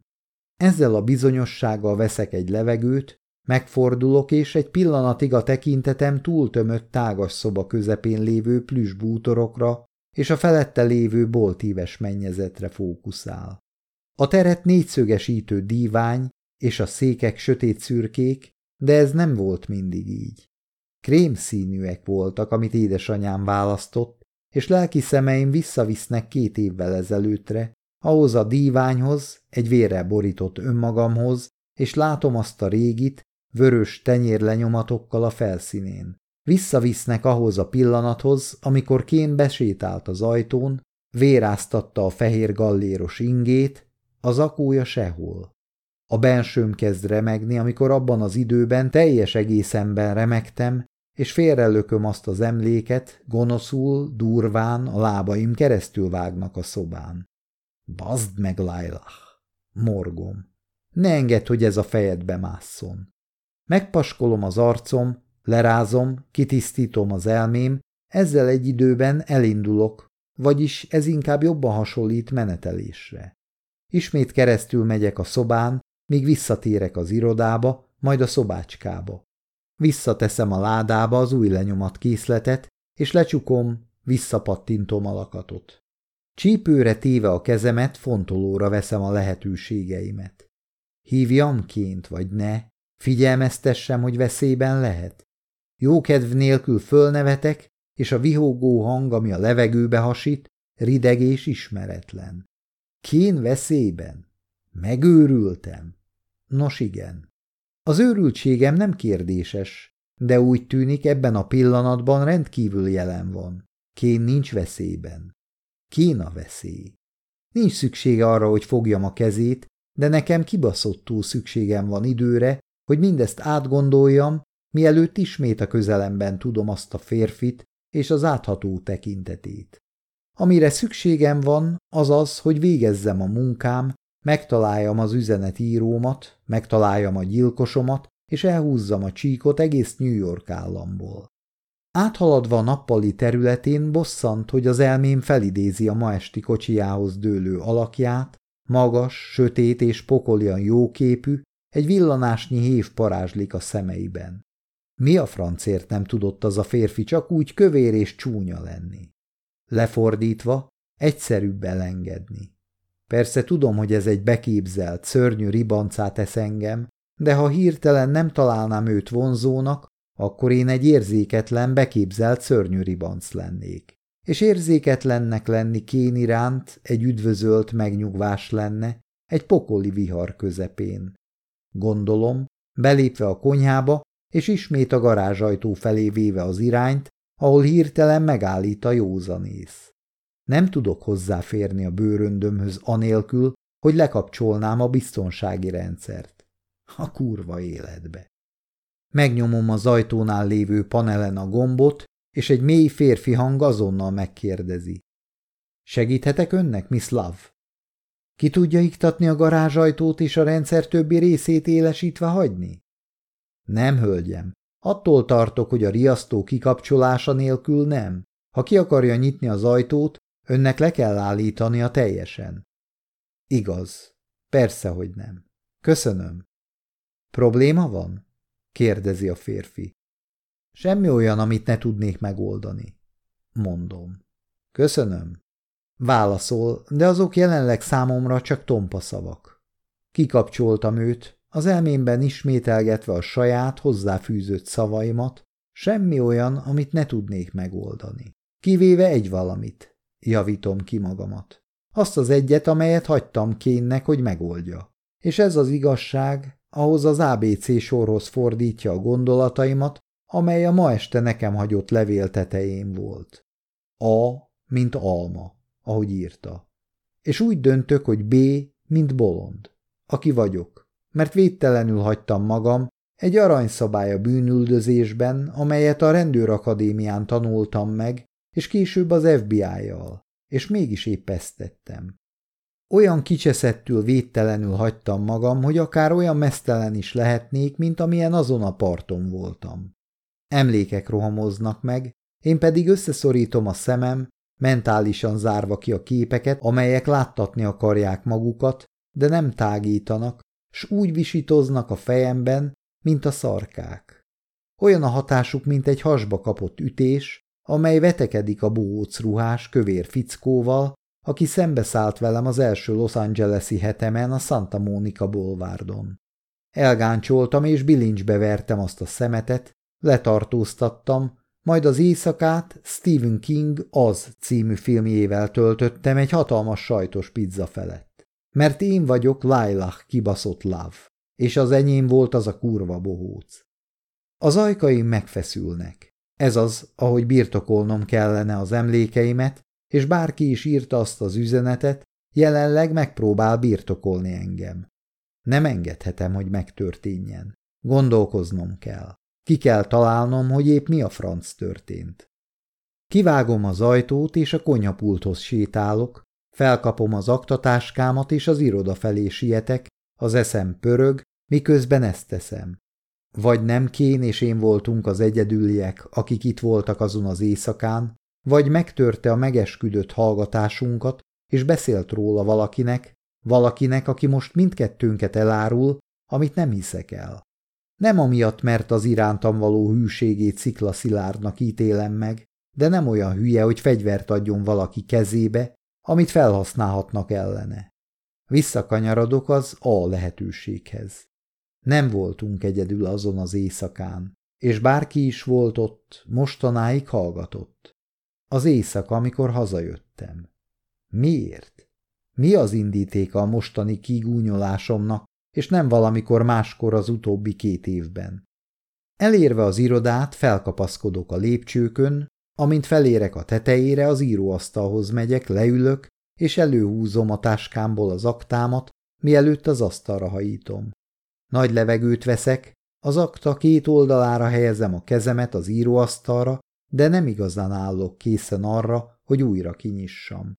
S1: Ezzel a bizonyossággal veszek egy levegőt, megfordulok, és egy pillanatig a tekintetem túltömött tágas szoba közepén lévő plüss bútorokra és a felette lévő boltíves mennyezetre fókuszál. A teret négyszögesítő dívány és a székek sötét szürkék, de ez nem volt mindig így. Krémszínűek voltak, amit édesanyám választott, és lelki szemeim visszavisznek két évvel ezelőttre, ahhoz a díványhoz, egy vérre borított önmagamhoz, és látom azt a régit, vörös tenyérlenyomatokkal a felszínén. Visszavisznek ahhoz a pillanathoz, amikor Kén besétált az ajtón, véráztatta a fehér galléros ingét, a zakója sehol. A bensőm kezd remegni, amikor abban az időben teljes egészemben remegtem, és félrelököm azt az emléket, gonoszul, durván a lábaim keresztül vágnak a szobán. Bazd meg, Lailah! Morgom. Ne engedd, hogy ez a fejedbe másszon. Megpaskolom az arcom, lerázom, kitisztítom az elmém, ezzel egy időben elindulok, vagyis ez inkább jobban hasonlít menetelésre. Ismét keresztül megyek a szobán, míg visszatérek az irodába, majd a szobácskába. Visszateszem a ládába az új lenyomat készletet, és lecsukom, visszapattintom a lakatot. Csípőre téve a kezemet, fontolóra veszem a lehetőségeimet. Hívjam ként vagy ne, figyelmeztessem, hogy veszélyben lehet. Jókedv nélkül fölnevetek, és a vihógó hang, ami a levegőbe hasít, rideg és ismeretlen. Kén veszélyben? Megőrültem? Nos igen. Az őrültségem nem kérdéses, de úgy tűnik ebben a pillanatban rendkívül jelen van. Kén nincs veszélyben. Kén a veszély. Nincs szüksége arra, hogy fogjam a kezét, de nekem kibaszottul szükségem van időre, hogy mindezt átgondoljam, mielőtt ismét a közelemben tudom azt a férfit és az átható tekintetét. Amire szükségem van, az az, hogy végezzem a munkám, megtaláljam az üzenetírómat, megtaláljam a gyilkosomat, és elhúzzam a csíkot egész New York államból. Áthaladva a nappali területén bosszant, hogy az elmém felidézi a ma esti kocsiához dőlő alakját, magas, sötét és pokolian jóképű, egy villanásnyi hév parázslik a szemeiben. Mi a francért nem tudott az a férfi csak úgy kövér és csúnya lenni? Lefordítva, egyszerűbb elengedni. Persze tudom, hogy ez egy beképzelt, szörnyű ribancát tesz engem, de ha hirtelen nem találnám őt vonzónak, akkor én egy érzéketlen, beképzelt szörnyű ribanc lennék. És érzéketlennek lenni kén iránt egy üdvözölt megnyugvás lenne, egy pokoli vihar közepén. Gondolom, belépve a konyhába, és ismét a garázsajtó felé véve az irányt, ahol hirtelen megállít a józanész. Nem tudok hozzáférni a bőröndömhöz anélkül, hogy lekapcsolnám a biztonsági rendszert. A kurva életbe. Megnyomom az ajtónál lévő panelen a gombot, és egy mély férfi hang azonnal megkérdezi. Segíthetek önnek, Miss Love? Ki tudja iktatni a garázsajtót és a rendszer többi részét élesítve hagyni? Nem, hölgyem, Attól tartok, hogy a riasztó kikapcsolása nélkül nem. Ha ki akarja nyitni az ajtót, önnek le kell állítani a teljesen. Igaz. Persze, hogy nem. Köszönöm. Probléma van? kérdezi a férfi. Semmi olyan, amit ne tudnék megoldani. Mondom. Köszönöm. Válaszol, de azok jelenleg számomra csak tompa szavak. Kikapcsoltam őt, az elmémben ismételgetve a saját, hozzáfűzött szavaimat, semmi olyan, amit ne tudnék megoldani. Kivéve egy valamit. Javítom ki magamat. Azt az egyet, amelyet hagytam kénnek, hogy megoldja. És ez az igazság, ahhoz az ABC sorhoz fordítja a gondolataimat, amely a ma este nekem hagyott levél tetején volt. A, mint alma, ahogy írta. És úgy döntök, hogy B, mint bolond, aki vagyok mert védtelenül hagytam magam, egy aranyszabály a bűnüldözésben, amelyet a rendőrakadémián tanultam meg, és később az FBI-jal, és mégis épp ezt tettem. Olyan kicseszettül védtelenül hagytam magam, hogy akár olyan mesztelen is lehetnék, mint amilyen azon a parton voltam. Emlékek rohamoznak meg, én pedig összeszorítom a szemem, mentálisan zárva ki a képeket, amelyek láttatni akarják magukat, de nem tágítanak, s úgy visítoznak a fejemben, mint a szarkák. Olyan a hatásuk, mint egy hasba kapott ütés, amely vetekedik a bóc ruhás kövér fickóval, aki szembeszállt velem az első Los Angelesi hetemen a Santa Monica bolvárdon. Elgáncsoltam és bilincsbe vertem azt a szemetet, letartóztattam, majd az éjszakát Stephen King az című filmjével töltöttem egy hatalmas sajtos pizza felett mert én vagyok Lailach kibaszott láv, és az enyém volt az a kurva bohóc. Az ajkaim megfeszülnek. Ez az, ahogy birtokolnom kellene az emlékeimet, és bárki is írta azt az üzenetet, jelenleg megpróbál birtokolni engem. Nem engedhetem, hogy megtörténjen. Gondolkoznom kell. Ki kell találnom, hogy épp mi a franc történt. Kivágom az ajtót, és a konyhapulthoz sétálok, Felkapom az aktatáskámat, és az iroda felé sietek, az eszem pörög, miközben ezt teszem. Vagy nem Kén és én voltunk az egyedüliek, akik itt voltak azon az éjszakán, vagy megtörte a megesküdött hallgatásunkat, és beszélt róla valakinek, valakinek, aki most mindkettőnket elárul, amit nem hiszek el. Nem amiatt, mert az irántam való hűségét sziklaszilárdnak ítélem meg, de nem olyan hülye, hogy fegyvert adjon valaki kezébe, amit felhasználhatnak ellene. Visszakanyarodok az A lehetőséghez. Nem voltunk egyedül azon az éjszakán, és bárki is volt ott, mostanáig hallgatott. Az éjszaka, amikor hazajöttem. Miért? Mi az indítéka a mostani kigúnyolásomnak, és nem valamikor máskor az utóbbi két évben? Elérve az irodát, felkapaszkodok a lépcsőkön, Amint felérek a tetejére, az íróasztalhoz megyek, leülök, és előhúzom a táskámból az aktámat, mielőtt az asztalra hajítom. Nagy levegőt veszek, az akta két oldalára helyezem a kezemet az íróasztalra, de nem igazán állok készen arra, hogy újra kinyissam.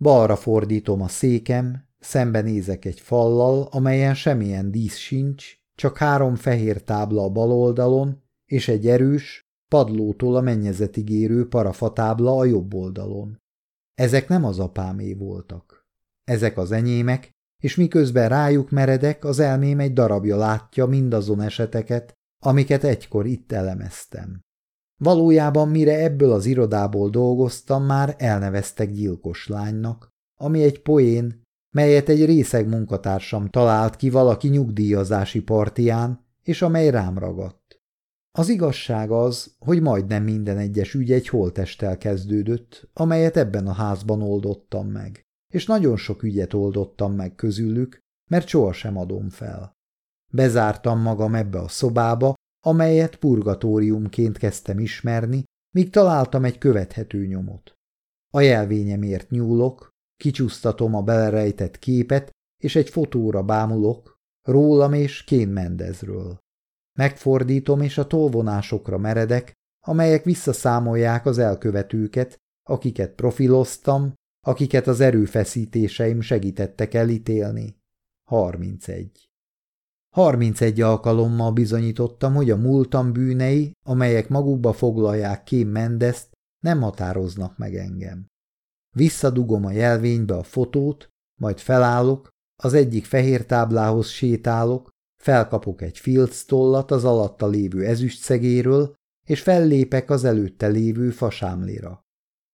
S1: Balra fordítom a székem, szembenézek egy fallal, amelyen semmilyen dísz sincs, csak három fehér tábla a bal oldalon, és egy erős, padlótól a mennyezetig érő parafatábla a jobb oldalon. Ezek nem az apámé voltak. Ezek az enyémek, és miközben rájuk meredek, az elmém egy darabja látja mindazon eseteket, amiket egykor itt elemeztem. Valójában mire ebből az irodából dolgoztam, már elneveztek gyilkos lánynak, ami egy poén, melyet egy részeg munkatársam talált ki valaki nyugdíjazási partián, és amely rám ragadt. Az igazság az, hogy majdnem minden egyes ügy egy holtesttel kezdődött, amelyet ebben a házban oldottam meg, és nagyon sok ügyet oldottam meg közülük, mert sohasem adom fel. Bezártam magam ebbe a szobába, amelyet purgatóriumként kezdtem ismerni, míg találtam egy követhető nyomot. A jelvényemért nyúlok, kicsúsztatom a belerejtett képet, és egy fotóra bámulok, rólam és kénmendezről. Mendezről. Megfordítom és a tolvonásokra meredek, amelyek visszaszámolják az elkövetőket, akiket profiloztam, akiket az erőfeszítéseim segítettek elítélni. 31. 31 alkalommal bizonyítottam, hogy a múltam bűnei, amelyek magukba foglalják Kém Mendeszt, nem határoznak meg engem. Visszadugom a jelvénybe a fotót, majd felállok, az egyik fehér táblához sétálok, Felkapok egy filc tollat az alatta lévő ezüst szegéről, és fellépek az előtte lévő fasámléra.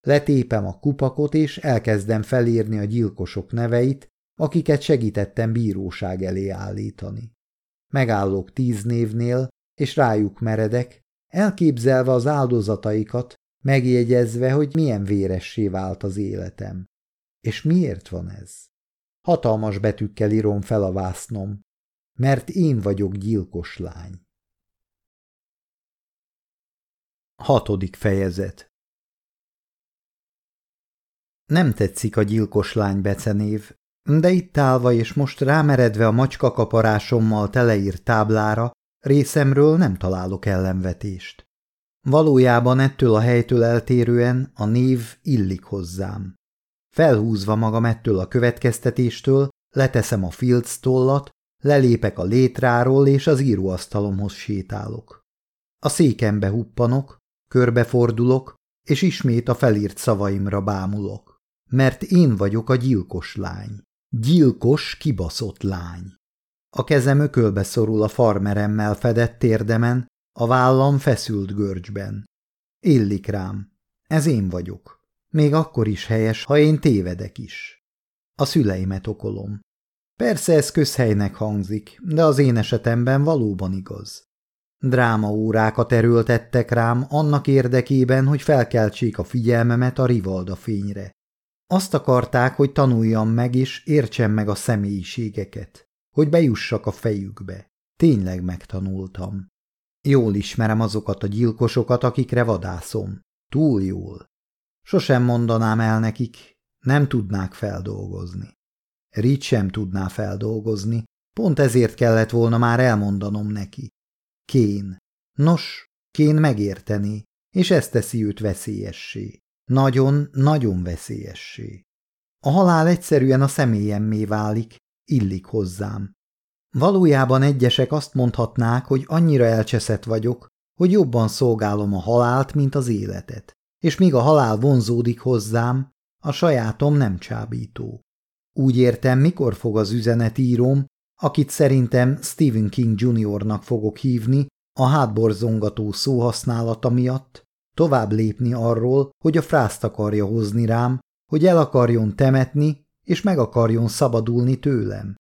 S1: Letépem a kupakot, és elkezdem felírni a gyilkosok neveit, akiket segítettem bíróság elé állítani. Megállok tíz névnél, és rájuk meredek, elképzelve az áldozataikat, megjegyezve, hogy milyen véressé vált az életem. És miért van ez? Hatalmas betűkkel írom fel a vásznom mert én vagyok gyilkos lány.
S2: Hatodik fejezet Nem tetszik a gyilkos lány becenév,
S1: de itt állva és most rámeredve a macska kaparásommal teleírt táblára, részemről nem találok ellenvetést. Valójában ettől a helytől eltérően a név illik hozzám. Felhúzva magam ettől a következtetéstől, leteszem a filctollat, Lelépek a létráról, és az íróasztalomhoz sétálok. A székembe huppanok, körbefordulok, és ismét a felírt szavaimra bámulok. Mert én vagyok a gyilkos lány. Gyilkos, kibaszott lány. A kezem ökölbe szorul a farmeremmel fedett térdemen, a vállam feszült görcsben. Illik rám. Ez én vagyok. Még akkor is helyes, ha én tévedek is. A szüleimet okolom. Persze ez közhelynek hangzik, de az én esetemben valóban igaz. Drámaórákat erőltettek rám annak érdekében, hogy felkeltsék a figyelmemet a rivalda fényre. Azt akarták, hogy tanuljam meg és értsem meg a személyiségeket, hogy bejussak a fejükbe. Tényleg megtanultam. Jól ismerem azokat a gyilkosokat, akikre vadászom. Túl jól. Sosem mondanám el nekik, nem tudnák feldolgozni. Reed sem tudná feldolgozni, pont ezért kellett volna már elmondanom neki. Kén. Nos, Kén megérteni, és ezt teszi őt veszélyessé. Nagyon, nagyon veszélyessé. A halál egyszerűen a személyemmé válik, illik hozzám. Valójában egyesek azt mondhatnák, hogy annyira elcseszett vagyok, hogy jobban szolgálom a halált, mint az életet, és míg a halál vonzódik hozzám, a sajátom nem csábító. Úgy értem, mikor fog az íróm, akit szerintem Stephen King Jr.-nak fogok hívni, a hátborzongató szóhasználata miatt, tovább lépni arról, hogy a frászt akarja hozni rám, hogy el akarjon temetni, és meg akarjon szabadulni tőlem.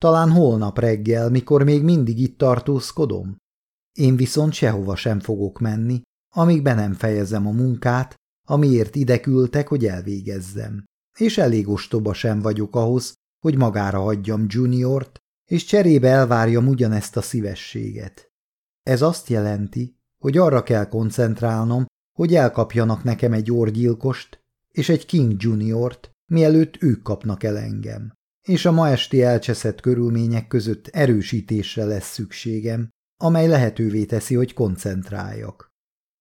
S1: Talán holnap reggel, mikor még mindig itt tartózkodom. Én viszont sehova sem fogok menni, amíg be nem fejezem a munkát, amiért ide küldtek, hogy elvégezzem és elég ostoba sem vagyok ahhoz, hogy magára hagyjam Juniort, és cserébe elvárjam ugyanezt a szívességet. Ez azt jelenti, hogy arra kell koncentrálnom, hogy elkapjanak nekem egy orgyilkost és egy King Juniort, mielőtt ők kapnak el engem. És a ma esti elcseszett körülmények között erősítésre lesz szükségem, amely lehetővé teszi, hogy koncentráljak.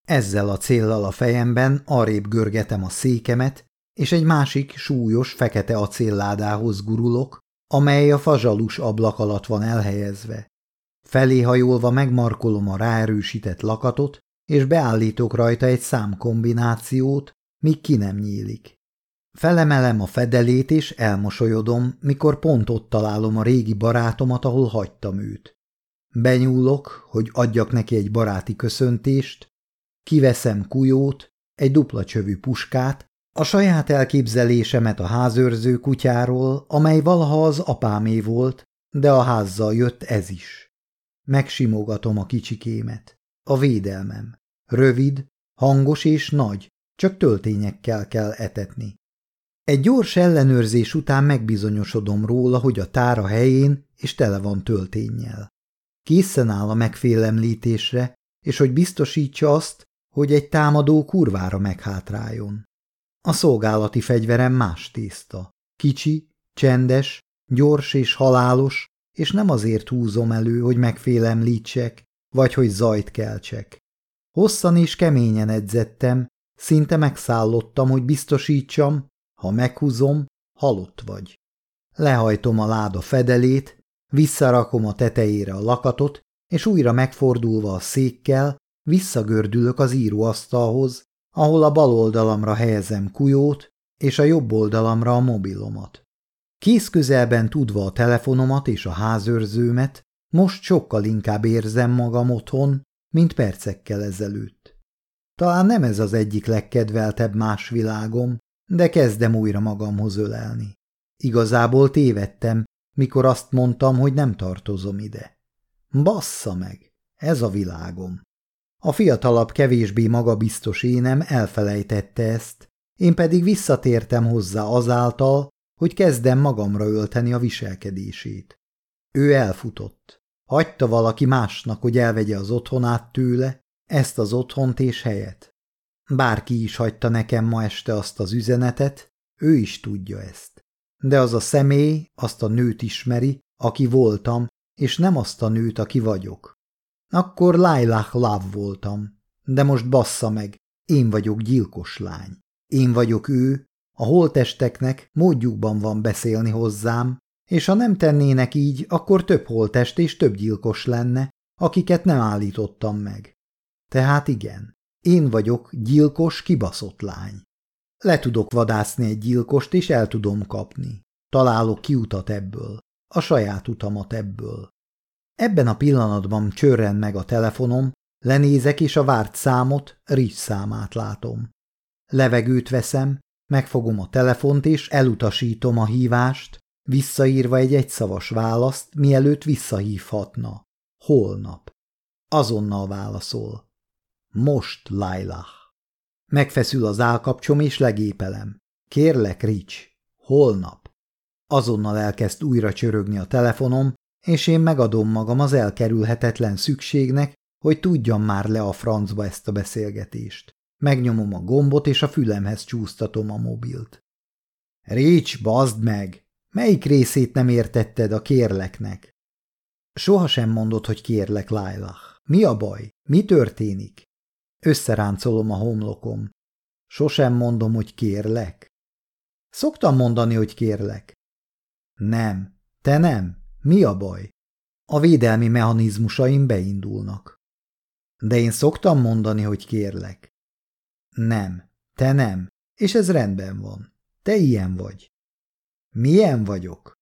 S1: Ezzel a céllal a fejemben arrébb görgetem a székemet, és egy másik súlyos fekete acélládához gurulok, amely a fazsalus ablak alatt van elhelyezve. Felé hajolva megmarkolom a ráerősített lakatot, és beállítok rajta egy számkombinációt, míg ki nem nyílik. Felemelem a fedelét, és elmosolyodom, mikor pont ott találom a régi barátomat, ahol hagytam őt. Benyúlok, hogy adjak neki egy baráti köszöntést, kiveszem kujót, egy dupla csövű puskát, a saját elképzelésemet a házőrző kutyáról, amely valaha az apámé volt, de a házzal jött ez is. Megsimogatom a kicsikémet. A védelmem. Rövid, hangos és nagy, csak töltényekkel kell etetni. Egy gyors ellenőrzés után megbizonyosodom róla, hogy a tára helyén és tele van töltényjel. Készen áll a megfélemlítésre, és hogy biztosítsa azt, hogy egy támadó kurvára meghátráljon. A szolgálati fegyverem más tiszta. Kicsi, csendes, gyors és halálos, és nem azért húzom elő, hogy megfélemlítsek, vagy hogy zajt keltsek. Hosszan és keményen edzettem, szinte megszállottam, hogy biztosítsam, ha meghúzom, halott vagy. Lehajtom a láda fedelét, visszarakom a tetejére a lakatot, és újra megfordulva a székkel, visszagördülök az íróasztalhoz, ahol a bal oldalamra helyezem kujót, és a jobb oldalamra a mobilomat. Kész közelben tudva a telefonomat és a házőrzőmet, most sokkal inkább érzem magam otthon, mint percekkel ezelőtt. Talán nem ez az egyik legkedveltebb más világom, de kezdem újra magamhoz ölelni. Igazából tévedtem, mikor azt mondtam, hogy nem tartozom ide. Bassza meg, ez a világom. A fiatalabb, kevésbé magabiztos énem elfelejtette ezt, én pedig visszatértem hozzá azáltal, hogy kezdem magamra ölteni a viselkedését. Ő elfutott. Hagyta valaki másnak, hogy elvegye az otthonát tőle, ezt az otthont és helyet. Bárki is hagyta nekem ma este azt az üzenetet, ő is tudja ezt. De az a személy azt a nőt ismeri, aki voltam, és nem azt a nőt, aki vagyok. Akkor Lailah lav voltam, de most bassza meg, én vagyok gyilkos lány. Én vagyok ő, a holtesteknek módjukban van beszélni hozzám, és ha nem tennének így, akkor több holtest és több gyilkos lenne, akiket nem állítottam meg. Tehát igen, én vagyok gyilkos, kibaszott lány. Le tudok vadászni egy gyilkost, és el tudom kapni. Találok kiutat ebből, a saját utamat ebből. Ebben a pillanatban csörren meg a telefonom, lenézek és a várt számot, Rich számát látom. Levegőt veszem, megfogom a telefont és elutasítom a hívást, visszaírva egy egyszavas választ, mielőtt visszahívhatna. Holnap. Azonnal válaszol. Most, Lailah. Megfeszül az állkapcsom és legépelem. Kérlek, Rics, holnap. Azonnal elkezd újra csörögni a telefonom, és én megadom magam az elkerülhetetlen szükségnek, hogy tudjam már le a francba ezt a beszélgetést. Megnyomom a gombot, és a fülemhez csúsztatom a mobilt. Récs, bazd meg! Melyik részét nem értetted a kérleknek? Sohasem mondod, hogy kérlek, Lailah. Mi a baj? Mi történik? Összeráncolom a homlokom. Sosem mondom, hogy kérlek. Szoktam mondani, hogy kérlek. Nem. Te nem. Mi a baj? A védelmi mechanizmusaim beindulnak. De én szoktam mondani, hogy kérlek. Nem, te nem, és ez rendben van. Te ilyen vagy. Milyen vagyok?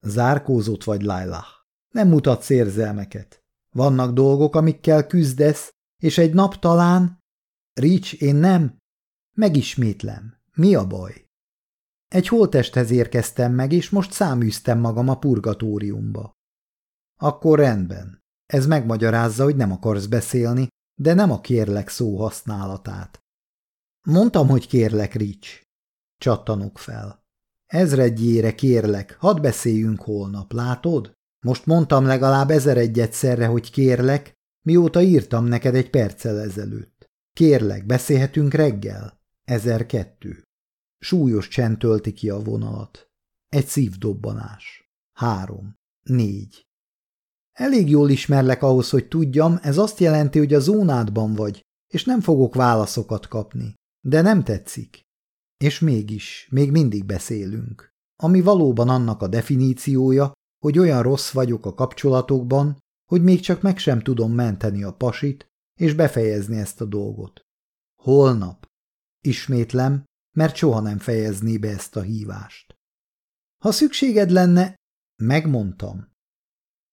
S1: Zárkózott vagy, Laila. Nem mutatsz érzelmeket. Vannak dolgok, amikkel küzdesz, és egy nap talán... Rics, én nem... Megismétlem. Mi a baj? Egy holtesthez érkeztem meg, és most száműztem magam a purgatóriumba. Akkor rendben. Ez megmagyarázza, hogy nem akarsz beszélni, de nem a kérlek szó használatát. Mondtam, hogy kérlek, Rics. Csattanok fel. Ezredjére kérlek, hadd beszéljünk holnap, látod? Most mondtam legalább ezer egyszerre, hogy kérlek, mióta írtam neked egy perccel ezelőtt. Kérlek, beszélhetünk reggel? 1002. Súlyos csend tölti ki a vonalat. Egy szívdobbanás. Három. Négy. Elég jól ismerlek ahhoz, hogy tudjam, ez azt jelenti, hogy a zónádban vagy, és nem fogok válaszokat kapni. De nem tetszik. És mégis, még mindig beszélünk. Ami valóban annak a definíciója, hogy olyan rossz vagyok a kapcsolatokban, hogy még csak meg sem tudom menteni a pasit, és befejezni ezt a dolgot. Holnap. Ismétlem, mert soha nem fejezné be ezt a hívást. Ha szükséged lenne, megmondtam.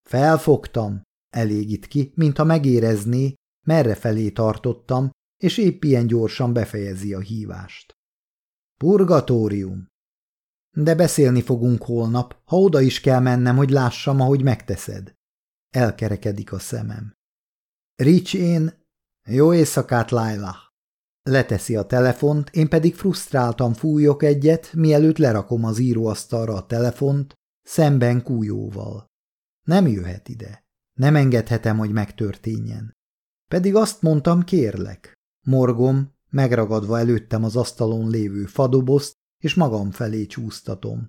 S1: Felfogtam, elégít ki, mintha megérezné, merre felé tartottam, és épp ilyen gyorsan befejezi a hívást. Purgatórium. De beszélni fogunk holnap, ha oda is kell mennem, hogy lássam, ahogy megteszed. Elkerekedik a szemem. Rich én, jó éjszakát, Lailah! Leteszi a telefont, én pedig frusztráltan fújok egyet, mielőtt lerakom az íróasztalra a telefont, szemben kújóval. Nem jöhet ide. Nem engedhetem, hogy megtörténjen. Pedig azt mondtam, kérlek. Morgom, megragadva előttem az asztalon lévő fadobozt, és magam felé csúsztatom.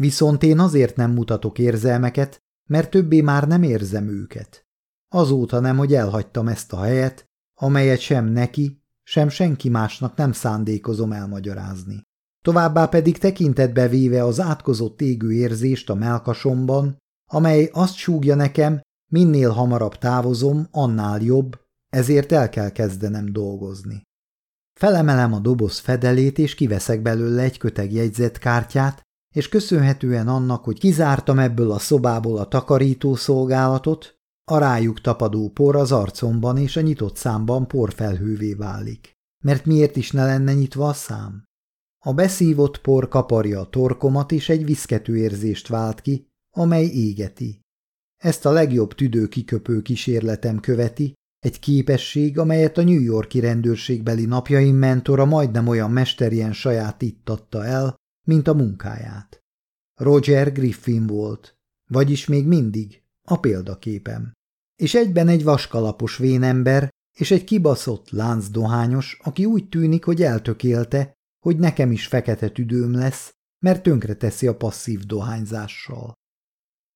S1: Viszont én azért nem mutatok érzelmeket, mert többé már nem érzem őket. Azóta nem, hogy elhagytam ezt a helyet, amelyet sem neki, sem senki másnak nem szándékozom elmagyarázni. Továbbá pedig tekintetbe véve az átkozott égő érzést a melkasomban, amely azt súgja nekem, minél hamarabb távozom, annál jobb, ezért el kell kezdenem dolgozni. Felemelem a doboz fedelét, és kiveszek belőle egy köteg jegyzetkártyát, és köszönhetően annak, hogy kizártam ebből a szobából a takarítószolgálatot, a rájuk tapadó por az arcomban és a nyitott számban porfelhővé válik. Mert miért is ne lenne nyitva a szám? A beszívott por kaparja a torkomat, és egy viszkető érzést vált ki, amely égeti. Ezt a legjobb tüdőkiköpő kísérletem követi, egy képesség, amelyet a New Yorki rendőrségbeli napjaim mentora majdnem olyan mesterien sajátítatta el, mint a munkáját. Roger Griffin volt, vagyis még mindig a példaképem és egyben egy vaskalapos vénember, és egy kibaszott láncdohányos, aki úgy tűnik, hogy eltökélte, hogy nekem is fekete tüdőm lesz, mert tönkreteszi a passzív dohányzással.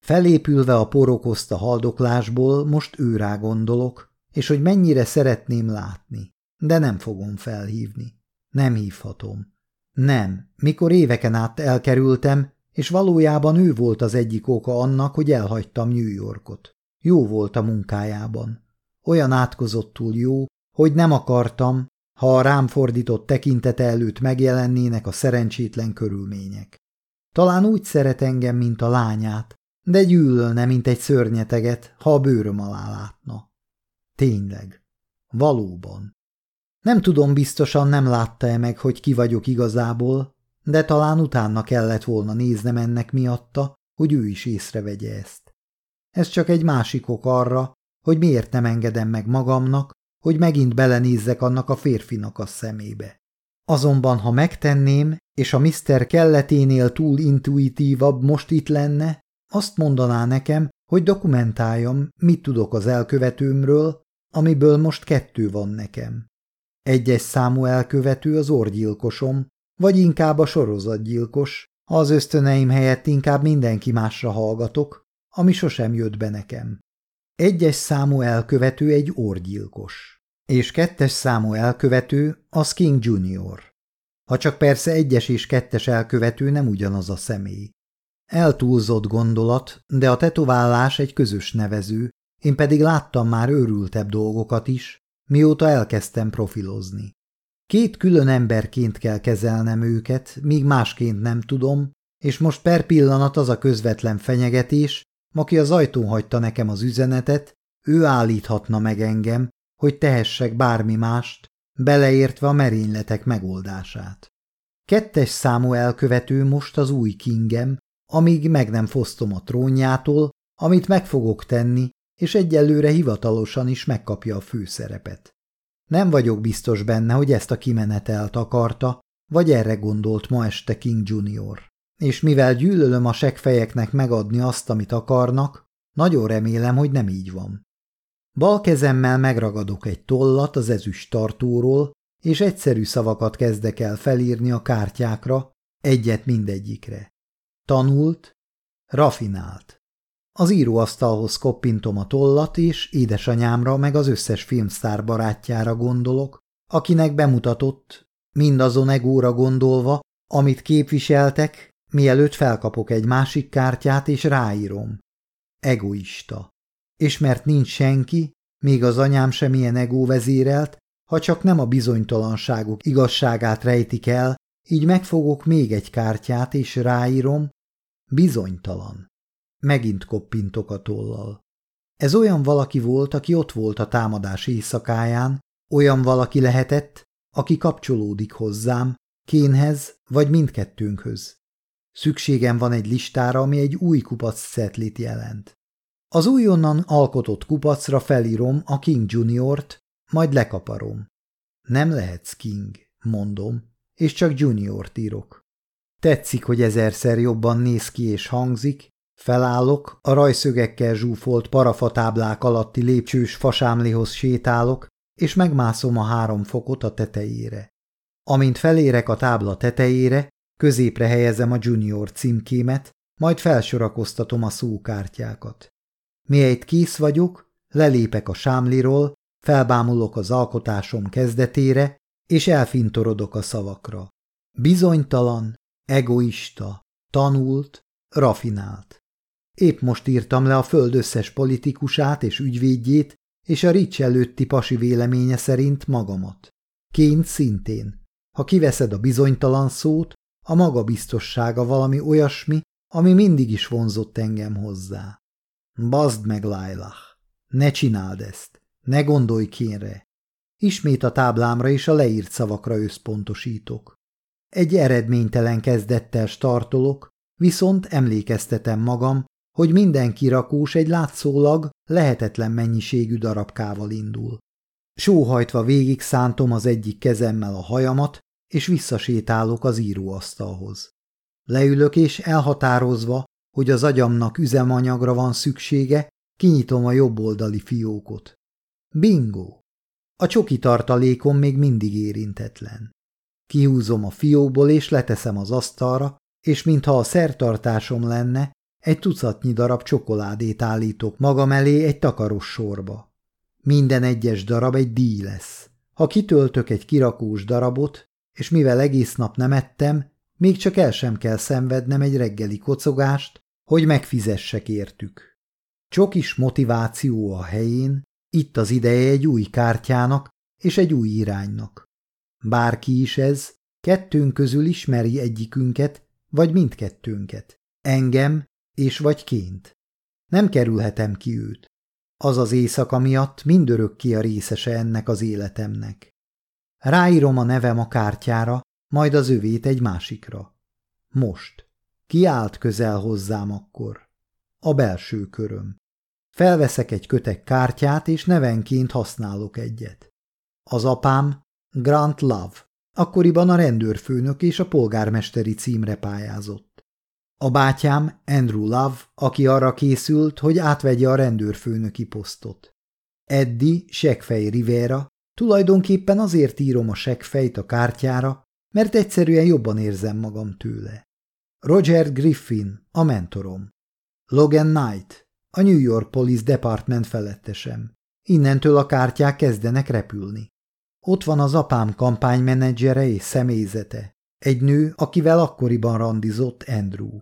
S1: Felépülve a porokozta haldoklásból most őrá gondolok, és hogy mennyire szeretném látni, de nem fogom felhívni. Nem hívhatom. Nem, mikor éveken át elkerültem, és valójában ő volt az egyik oka annak, hogy elhagytam New Yorkot. Jó volt a munkájában. Olyan átkozottul jó, hogy nem akartam, ha a rám fordított tekintete előtt megjelennének a szerencsétlen körülmények. Talán úgy szeret engem, mint a lányát, de gyűlölne, mint egy szörnyeteget, ha a bőröm alá látna. Tényleg. Valóban. Nem tudom biztosan, nem látta-e meg, hogy ki vagyok igazából, de talán utána kellett volna néznem ennek miatta, hogy ő is észrevegye ezt. Ez csak egy másik ok arra, hogy miért nem engedem meg magamnak, hogy megint belenézzek annak a férfinak a szemébe. Azonban, ha megtenném, és a Mr. kelleténél túl intuitívabb most itt lenne, azt mondaná nekem, hogy dokumentáljam, mit tudok az elkövetőmről, amiből most kettő van nekem. Egyes számú elkövető az orgyilkosom, vagy inkább a sorozatgyilkos, ha az ösztöneim helyett inkább mindenki másra hallgatok, ami sosem jött be nekem. Egyes számú elkövető egy orgyilkos, és kettes számú elkövető az King Junior. Ha csak persze egyes és kettes elkövető nem ugyanaz a személy. Eltúlzott gondolat, de a tetoválás egy közös nevező, én pedig láttam már őrültebb dolgokat is, mióta elkezdtem profilozni. Két külön emberként kell kezelnem őket, míg másként nem tudom, és most per pillanat az a közvetlen fenyegetés, aki az ajtón hagyta nekem az üzenetet, ő állíthatna meg engem, hogy tehessek bármi mást, beleértve a merényletek megoldását. Kettes számú elkövető most az új kingem, amíg meg nem fosztom a trónjától, amit meg fogok tenni, és egyelőre hivatalosan is megkapja a főszerepet. Nem vagyok biztos benne, hogy ezt a kimenetelt akarta, vagy erre gondolt ma este King Junior és mivel gyűlölöm a segfejeknek megadni azt, amit akarnak, nagyon remélem, hogy nem így van. Bal kezemmel megragadok egy tollat az ezüst tartóról, és egyszerű szavakat kezdek el felírni a kártyákra, egyet mindegyikre. Tanult, rafinált. Az íróasztalhoz koppintom a tollat, és édesanyámra meg az összes filmsztár barátjára gondolok, akinek bemutatott, mindazon egóra gondolva, amit képviseltek, mielőtt felkapok egy másik kártyát és ráírom. Egoista. És mert nincs senki, még az anyám sem ilyen vezérelt, ha csak nem a bizonytalanságok igazságát rejtik el, így megfogok még egy kártyát és ráírom. Bizonytalan. Megint koppintok a tollal. Ez olyan valaki volt, aki ott volt a támadás éjszakáján, olyan valaki lehetett, aki kapcsolódik hozzám, kénhez vagy mindkettőnkhöz. Szükségem van egy listára, ami egy új kupac szetlit jelent. Az újonnan alkotott kupacra felírom a King Juniort, majd lekaparom. Nem lehetsz King, mondom, és csak Juniort írok. Tetszik, hogy ezerszer jobban néz ki és hangzik, felállok, a rajszögekkel zsúfolt parafatáblák alatti lépcsős fasámlihoz sétálok, és megmászom a három fokot a tetejére. Amint felérek a tábla tetejére, Középre helyezem a junior címkémet, majd felsorakoztatom a szókártyákat. Miért kész vagyok, lelépek a sámliról, felbámulok az alkotásom kezdetére, és elfintorodok a szavakra. Bizonytalan, egoista, tanult, rafinált. Épp most írtam le a föld összes politikusát és ügyvédjét, és a Rics előtti pasi véleménye szerint magamat. Ként szintén. Ha kiveszed a bizonytalan szót, a magabiztossága valami olyasmi, ami mindig is vonzott engem hozzá. Bazd meg, Lailah! Ne csináld ezt! Ne gondolj kénre! Ismét a táblámra és a leírt szavakra összpontosítok. Egy eredménytelen kezdettel startolok, viszont emlékeztetem magam, hogy minden kirakós egy látszólag lehetetlen mennyiségű darabkával indul. Sóhajtva végig szántom az egyik kezemmel a hajamat, és visszasétálok az íróasztalhoz. Leülök és elhatározva, hogy az agyamnak üzemanyagra van szüksége, kinyitom a jobb oldali fiókot. Bingo! A csoki tartalékom még mindig érintetlen. Kihúzom a fiókból és leteszem az asztalra, és mintha a szertartásom lenne, egy tucatnyi darab csokoládét állítok magam elé egy takaros sorba. Minden egyes darab egy díj lesz. Ha kitöltök egy kirakós darabot, és mivel egész nap nem ettem, még csak el sem kell szenvednem egy reggeli kocogást, hogy megfizessek értük. Csokis motiváció a helyén, itt az ideje egy új kártyának és egy új iránynak. Bárki is ez, kettőnk közül ismeri egyikünket, vagy mindkettőnket, engem és vagy ként. Nem kerülhetem ki őt. Az az éjszaka miatt mindörökké a részese ennek az életemnek. Ráírom a nevem a kártyára, majd az övét egy másikra. Most. Ki állt közel hozzám akkor? A belső köröm. Felveszek egy kötek kártyát, és nevenként használok egyet. Az apám Grant Love, akkoriban a rendőrfőnök és a polgármesteri címre pályázott. A bátyám Andrew Love, aki arra készült, hogy átvegye a rendőrfőnöki posztot. Eddie Sekfej Rivera, Tulajdonképpen azért írom a seggfejt a kártyára, mert egyszerűen jobban érzem magam tőle. Roger Griffin, a mentorom. Logan Knight, a New York Police Department felettesem. Innentől a kártyák kezdenek repülni. Ott van az apám kampánymenedzsere és személyzete. Egy nő, akivel akkoriban randizott Andrew.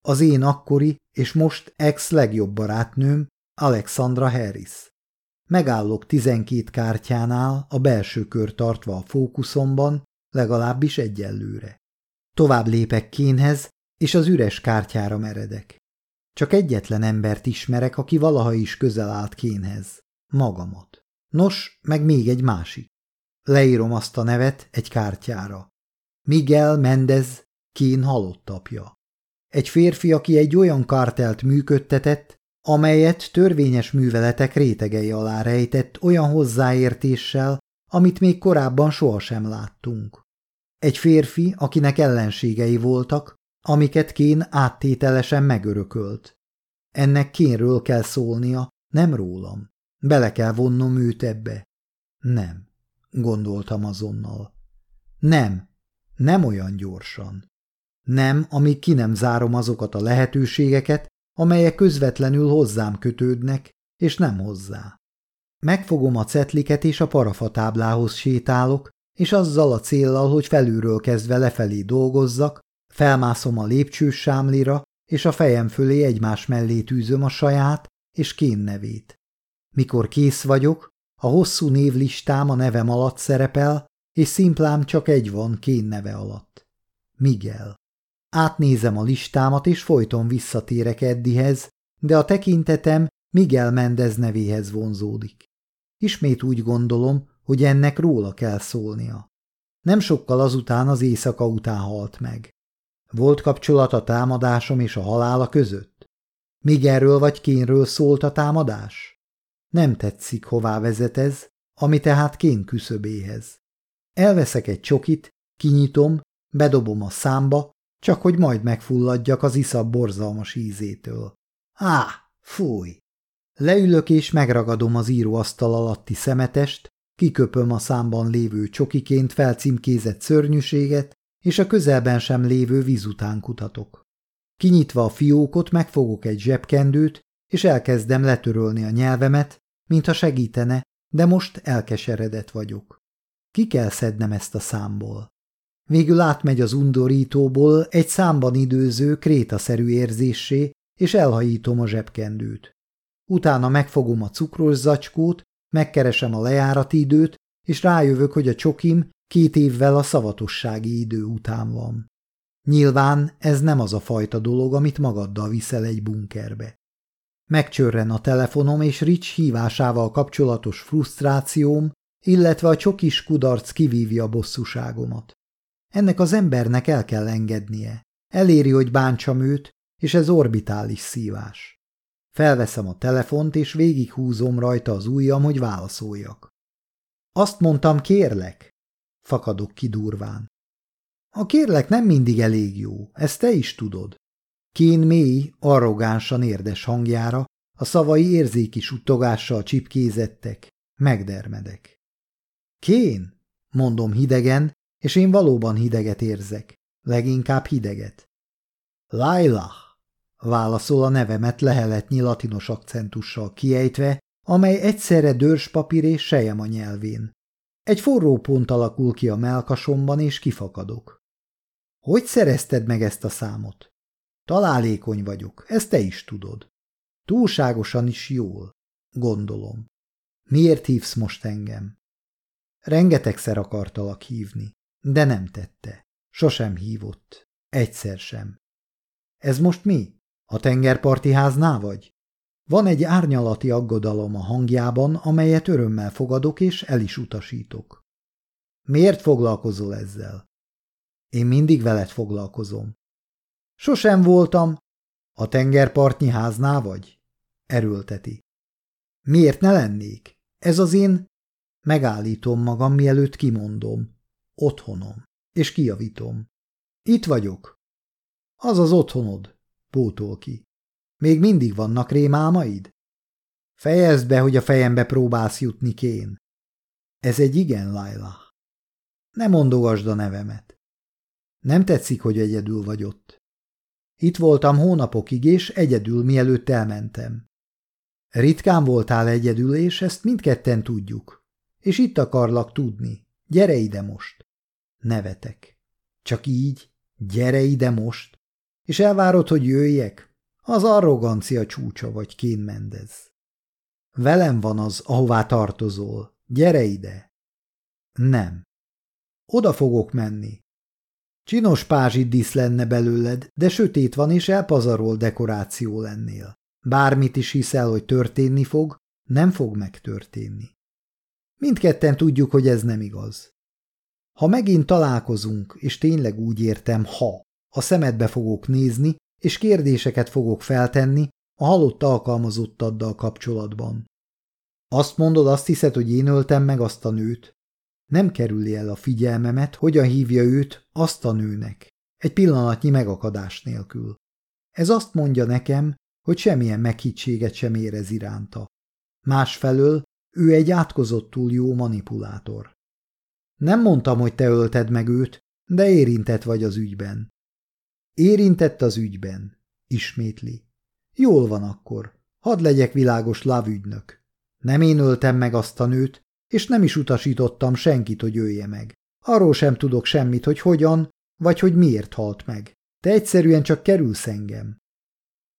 S1: Az én akkori és most ex legjobb barátnőm, Alexandra Harris. Megállok tizenkét kártyánál, a belső kör tartva a fókuszomban, legalábbis egyelőre. Tovább lépek kénhez, és az üres kártyára meredek. Csak egyetlen embert ismerek, aki valaha is közel állt kénhez. Magamat. Nos, meg még egy másik. Leírom azt a nevet egy kártyára. Miguel Mendez, kén halott apja. Egy férfi, aki egy olyan kártelt működtetett, amelyet törvényes műveletek rétegei alá rejtett olyan hozzáértéssel, amit még korábban sohasem láttunk. Egy férfi, akinek ellenségei voltak, amiket Kén áttételesen megörökölt. Ennek Kénről kell szólnia, nem rólam. Bele kell vonnom őt ebbe. Nem, gondoltam azonnal. Nem, nem olyan gyorsan. Nem, amíg ki nem zárom azokat a lehetőségeket, amelyek közvetlenül hozzám kötődnek, és nem hozzá. Megfogom a cetliket és a parafatáblához sétálok, és azzal a céllal, hogy felülről kezdve lefelé dolgozzak, felmászom a lépcsős sámlira, és a fejem fölé egymás mellé tűzöm a saját és kén nevét. Mikor kész vagyok, a hosszú névlistám a nevem alatt szerepel, és szimplám csak egy van kén neve alatt. Miguel. Átnézem a listámat, és folyton visszatérek Eddihez, de a tekintetem Miguel Mendez nevéhez vonzódik. Ismét úgy gondolom, hogy ennek róla kell szólnia. Nem sokkal azután az éjszaka után halt meg. Volt kapcsolat a támadásom és a halála között? Miguelről vagy kénről szólt a támadás? Nem tetszik, hová vezet ez, ami tehát kén küszöbéhez. Elveszek egy csokit, kinyitom, bedobom a számba, csak hogy majd megfulladjak az iszabb borzalmas ízétől. Á, fúj! Leülök és megragadom az íróasztal alatti szemetest, kiköpöm a számban lévő csokiként felcímkézett szörnyűséget, és a közelben sem lévő víz után kutatok. Kinyitva a fiókot megfogok egy zsebkendőt, és elkezdem letörölni a nyelvemet, mintha segítene, de most elkeseredett vagyok. Ki kell szednem ezt a számból. Végül átmegy az undorítóból egy számban időző, krétaszerű érzésé, és elhajítom a zsebkendőt. Utána megfogom a cukros zacskót, megkeresem a lejárati időt, és rájövök, hogy a csokim két évvel a szavatossági idő után van. Nyilván ez nem az a fajta dolog, amit magaddal viszel egy bunkerbe. Megcsörren a telefonom, és Rich hívásával kapcsolatos frusztrációm, illetve a csokis kudarc kivívja a bosszúságomat. Ennek az embernek el kell engednie. Eléri, hogy bántsam őt, és ez orbitális szívás. Felveszem a telefont, és végighúzom rajta az ujjam, hogy válaszoljak. Azt mondtam, kérlek? Fakadok ki durván. A kérlek nem mindig elég jó, ezt te is tudod. Kén mély, arrogánsan érdes hangjára, a szavai érzéki suttogással csipkézettek. Megdermedek. Kén, mondom hidegen, és én valóban hideget érzek, leginkább hideget. Laila válaszol a nevemet leheletnyi latinos akcentussal kiejtve, amely egyszerre dörzspapír és sejem a nyelvén. Egy forró pont alakul ki a melkasomban, és kifakadok. Hogy szerezted meg ezt a számot? Találékony vagyok, ezt te is tudod. Túlságosan is jól, gondolom. Miért hívsz most engem? Rengetegszer akartalak hívni. De nem tette. Sosem hívott. Egyszer sem. Ez most mi? A tengerparti háznál vagy? Van egy árnyalati aggodalom a hangjában, amelyet örömmel fogadok és el is utasítok. Miért foglalkozol ezzel? Én mindig veled foglalkozom. Sosem voltam. A tengerpartnyi háznál vagy? Erőlteti. Miért ne lennék? Ez az én... Megállítom magam, mielőtt kimondom. Otthonom. És kiavítom. Itt vagyok. Az az otthonod, pótol ki. Még mindig vannak rémámaid? Fejezd be, hogy a fejembe próbálsz jutni kén. Ez egy igen, Laila. Ne mondogasd a nevemet. Nem tetszik, hogy egyedül vagy ott. Itt voltam hónapokig, és egyedül mielőtt elmentem. Ritkán voltál egyedül, és ezt mindketten tudjuk. És itt akarlak tudni. Gyere ide most. Nevetek. Csak így? Gyere ide most! És elvárod, hogy jöjjek? Az arrogancia csúcsa vagy Mendez. Velem van az, ahová tartozol. Gyere ide! Nem. Oda fogok menni. Csinos pázsit dísz lenne belőled, de sötét van és elpazarol dekoráció lennél. Bármit is hiszel, hogy történni fog, nem fog megtörténni. Mindketten tudjuk, hogy ez nem igaz. Ha megint találkozunk, és tényleg úgy értem, ha, a szemedbe fogok nézni, és kérdéseket fogok feltenni a halott alkalmazottaddal kapcsolatban. Azt mondod, azt hiszed, hogy én öltem meg azt a nőt? Nem kerüli el a figyelmemet, hogyan hívja őt azt a nőnek, egy pillanatnyi megakadás nélkül. Ez azt mondja nekem, hogy semmilyen meghittséget sem érez iránta. Másfelől ő egy átkozottul jó manipulátor. Nem mondtam, hogy te ölted meg őt, de érintett vagy az ügyben. Érintett az ügyben, ismétli. Jól van akkor, hadd legyek világos lávügynök. Nem én öltem meg azt a nőt, és nem is utasítottam senkit, hogy ölje meg. Arról sem tudok semmit, hogy hogyan, vagy hogy miért halt meg. Te egyszerűen csak kerülsz engem.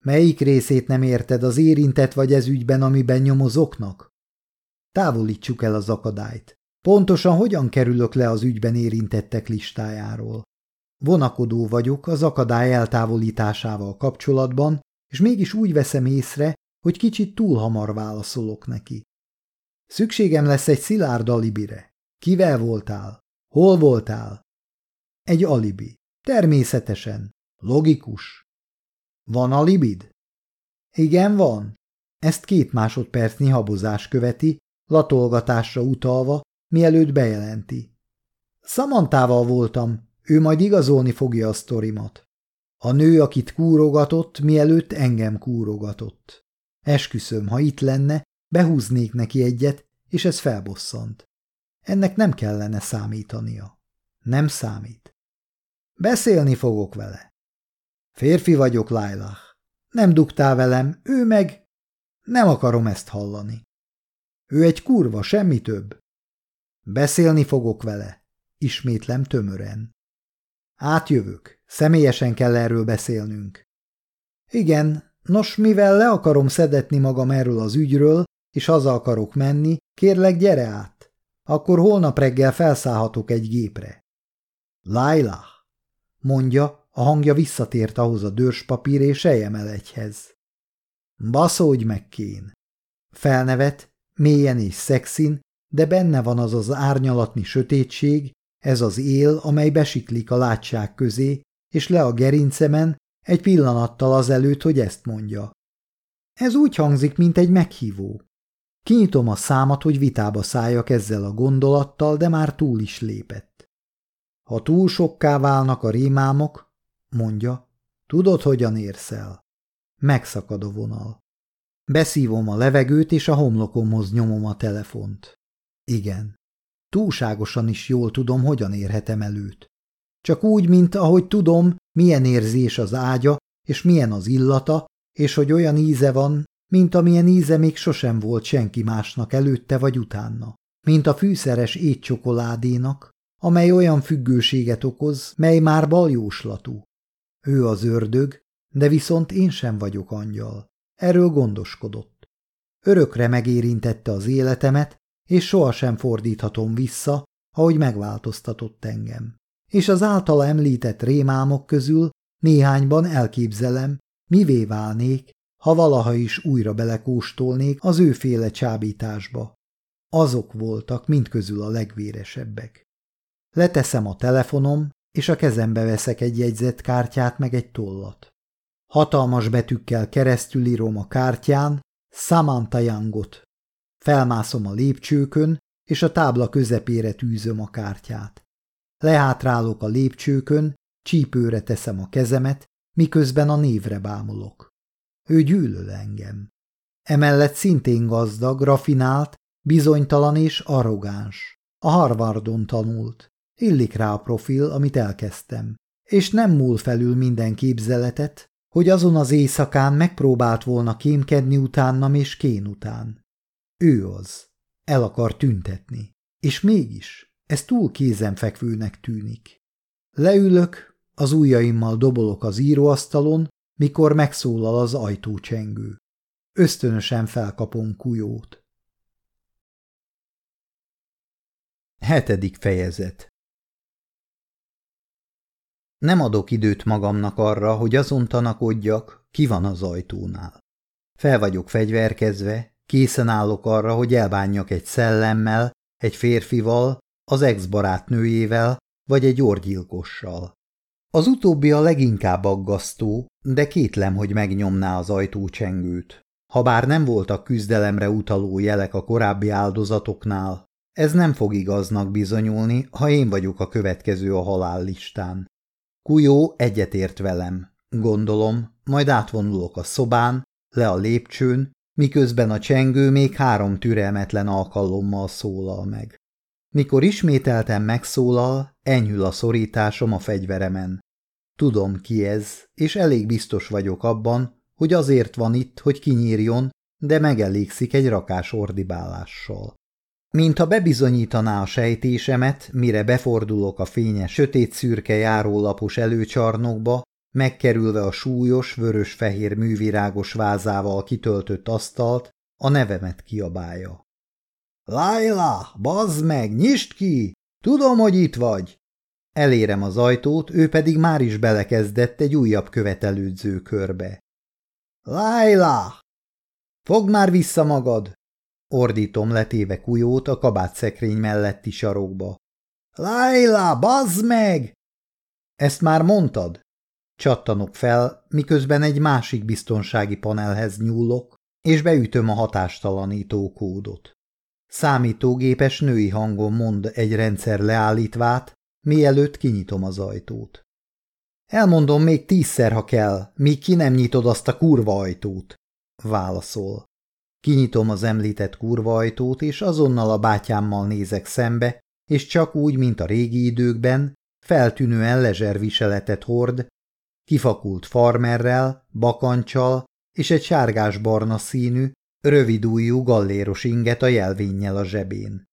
S1: Melyik részét nem érted az érintett vagy ez ügyben, amiben nyomozoknak? Távolítsuk el az akadályt. Pontosan hogyan kerülök le az ügyben érintettek listájáról? Vonakodó vagyok az akadály eltávolításával kapcsolatban, és mégis úgy veszem észre, hogy kicsit túl hamar válaszolok neki. Szükségem lesz egy szilárd alibire. Kivel voltál? Hol voltál? Egy alibi. Természetesen. Logikus. Van alibid? Igen, van. Ezt két másodpercnyi habozás követi, latolgatásra utalva, mielőtt bejelenti. Szamantával voltam, ő majd igazolni fogja a sztorimat. A nő, akit kúrogatott, mielőtt engem kúrogatott. Esküszöm, ha itt lenne, behúznék neki egyet, és ez felbosszant. Ennek nem kellene számítania. Nem számít. Beszélni fogok vele. Férfi vagyok, Lailah. Nem dugtál velem, ő meg... Nem akarom ezt hallani. Ő egy kurva, semmi több. Beszélni fogok vele. Ismétlem tömören. Átjövök. Személyesen kell erről beszélnünk. Igen, nos, mivel le akarom szedetni magam erről az ügyről, és haza akarok menni, kérlek gyere át. Akkor holnap reggel felszállhatok egy gépre. Laila, mondja, a hangja visszatért ahhoz a dörspapír és egyhez. Baszódj meg kén. Felnevet, mélyen és szexin, de benne van az az árnyalatni sötétség, ez az él, amely besiklik a látság közé, és le a gerincemen egy pillanattal azelőtt, hogy ezt mondja. Ez úgy hangzik, mint egy meghívó. Kinyitom a számat, hogy vitába szálljak ezzel a gondolattal, de már túl is lépett. Ha túl sokká válnak a rémámok, mondja, tudod, hogyan érsz el. Megszakad a vonal. Beszívom a levegőt, és a homlokomhoz nyomom a telefont. Igen. Túlságosan is jól tudom, hogyan érhetem előt. Csak úgy, mint ahogy tudom, milyen érzés az ágya, és milyen az illata, és hogy olyan íze van, mint amilyen íze még sosem volt senki másnak előtte vagy utána. Mint a fűszeres étcsokoládénak, amely olyan függőséget okoz, mely már baljóslatú. Ő az ördög, de viszont én sem vagyok angyal. Erről gondoskodott. Örökre megérintette az életemet, és sohasem fordíthatom vissza, ahogy megváltoztatott engem. És az általa említett rémámok közül néhányban elképzelem, mivé válnék, ha valaha is újra belekóstolnék az őféle csábításba. Azok voltak mindközül a legvéresebbek. Leteszem a telefonom, és a kezembe veszek egy kártyát meg egy tollat. Hatalmas betűkkel keresztül írom a kártyán Samantha Youngot, Felmászom a lépcsőkön, és a tábla közepére tűzöm a kártyát. Lehátrálok a lépcsőkön, csípőre teszem a kezemet, miközben a névre bámulok. Ő gyűlöl engem. Emellett szintén gazdag, rafinált, bizonytalan és arrogáns. A Harvardon tanult. Illik rá a profil, amit elkezdtem. És nem múl felül minden képzeletet, hogy azon az éjszakán megpróbált volna kémkedni utánam és kén után. Ő az. El akar tüntetni. És mégis, ez túl kézenfekvőnek tűnik. Leülök, az ujjaimmal dobolok az íróasztalon, mikor megszólal az ajtócsengő. Ösztönösen felkapom kujót.
S2: Hetedik fejezet
S1: Nem adok időt magamnak arra, hogy azon tanakodjak, ki van az ajtónál. Fel vagyok fegyverkezve, Készen állok arra, hogy elbánjak egy szellemmel, egy férfival, az ex-barátnőjével, vagy egy orgyilkossal. Az utóbbi a leginkább aggasztó, de kétlem, hogy megnyomná az ajtócsengőt. Habár nem voltak küzdelemre utaló jelek a korábbi áldozatoknál, ez nem fog igaznak bizonyulni, ha én vagyok a következő a halál listán. Kujó egyetért velem, gondolom, majd átvonulok a szobán, le a lépcsőn, miközben a csengő még három türelmetlen alkalommal szólal meg. Mikor ismételten megszólal, enyhül a szorításom a fegyveremen. Tudom ki ez, és elég biztos vagyok abban, hogy azért van itt, hogy kinyírjon, de megelégszik egy rakás ordibálással. Mintha bebizonyítaná a sejtésemet, mire befordulok a fényes, sötét-szürke járólapos előcsarnokba, megkerülve a súlyos, vörös-fehér művirágos vázával kitöltött asztalt, a nevemet kiabálja. Laila, bazd meg, nyisd ki! Tudom, hogy itt vagy! Elérem az ajtót, ő pedig már is belekezdett egy újabb követelődző körbe. Laila! Fogd már vissza magad! Ordítom letéve kujót a kabátszekrény melletti sarokba. Laila, bazd meg! Ezt már mondtad? Csattanok fel, miközben egy másik biztonsági panelhez nyúlok, és beütöm a hatástalanító kódot. Számítógépes női hangon mond egy rendszer leállítvát, mielőtt kinyitom az ajtót. Elmondom még tízszer, ha kell, míg ki nem nyitod azt a kurva ajtót, válaszol. Kinyitom az említett kurva ajtót, és azonnal a bátyámmal nézek szembe, és csak úgy, mint a régi időkben, feltűnően lezserviseletet hord, kifakult farmerrel, bakancsal és egy sárgás-barna színű, rövidújú galléros inget a jelvénnyel a zsebén.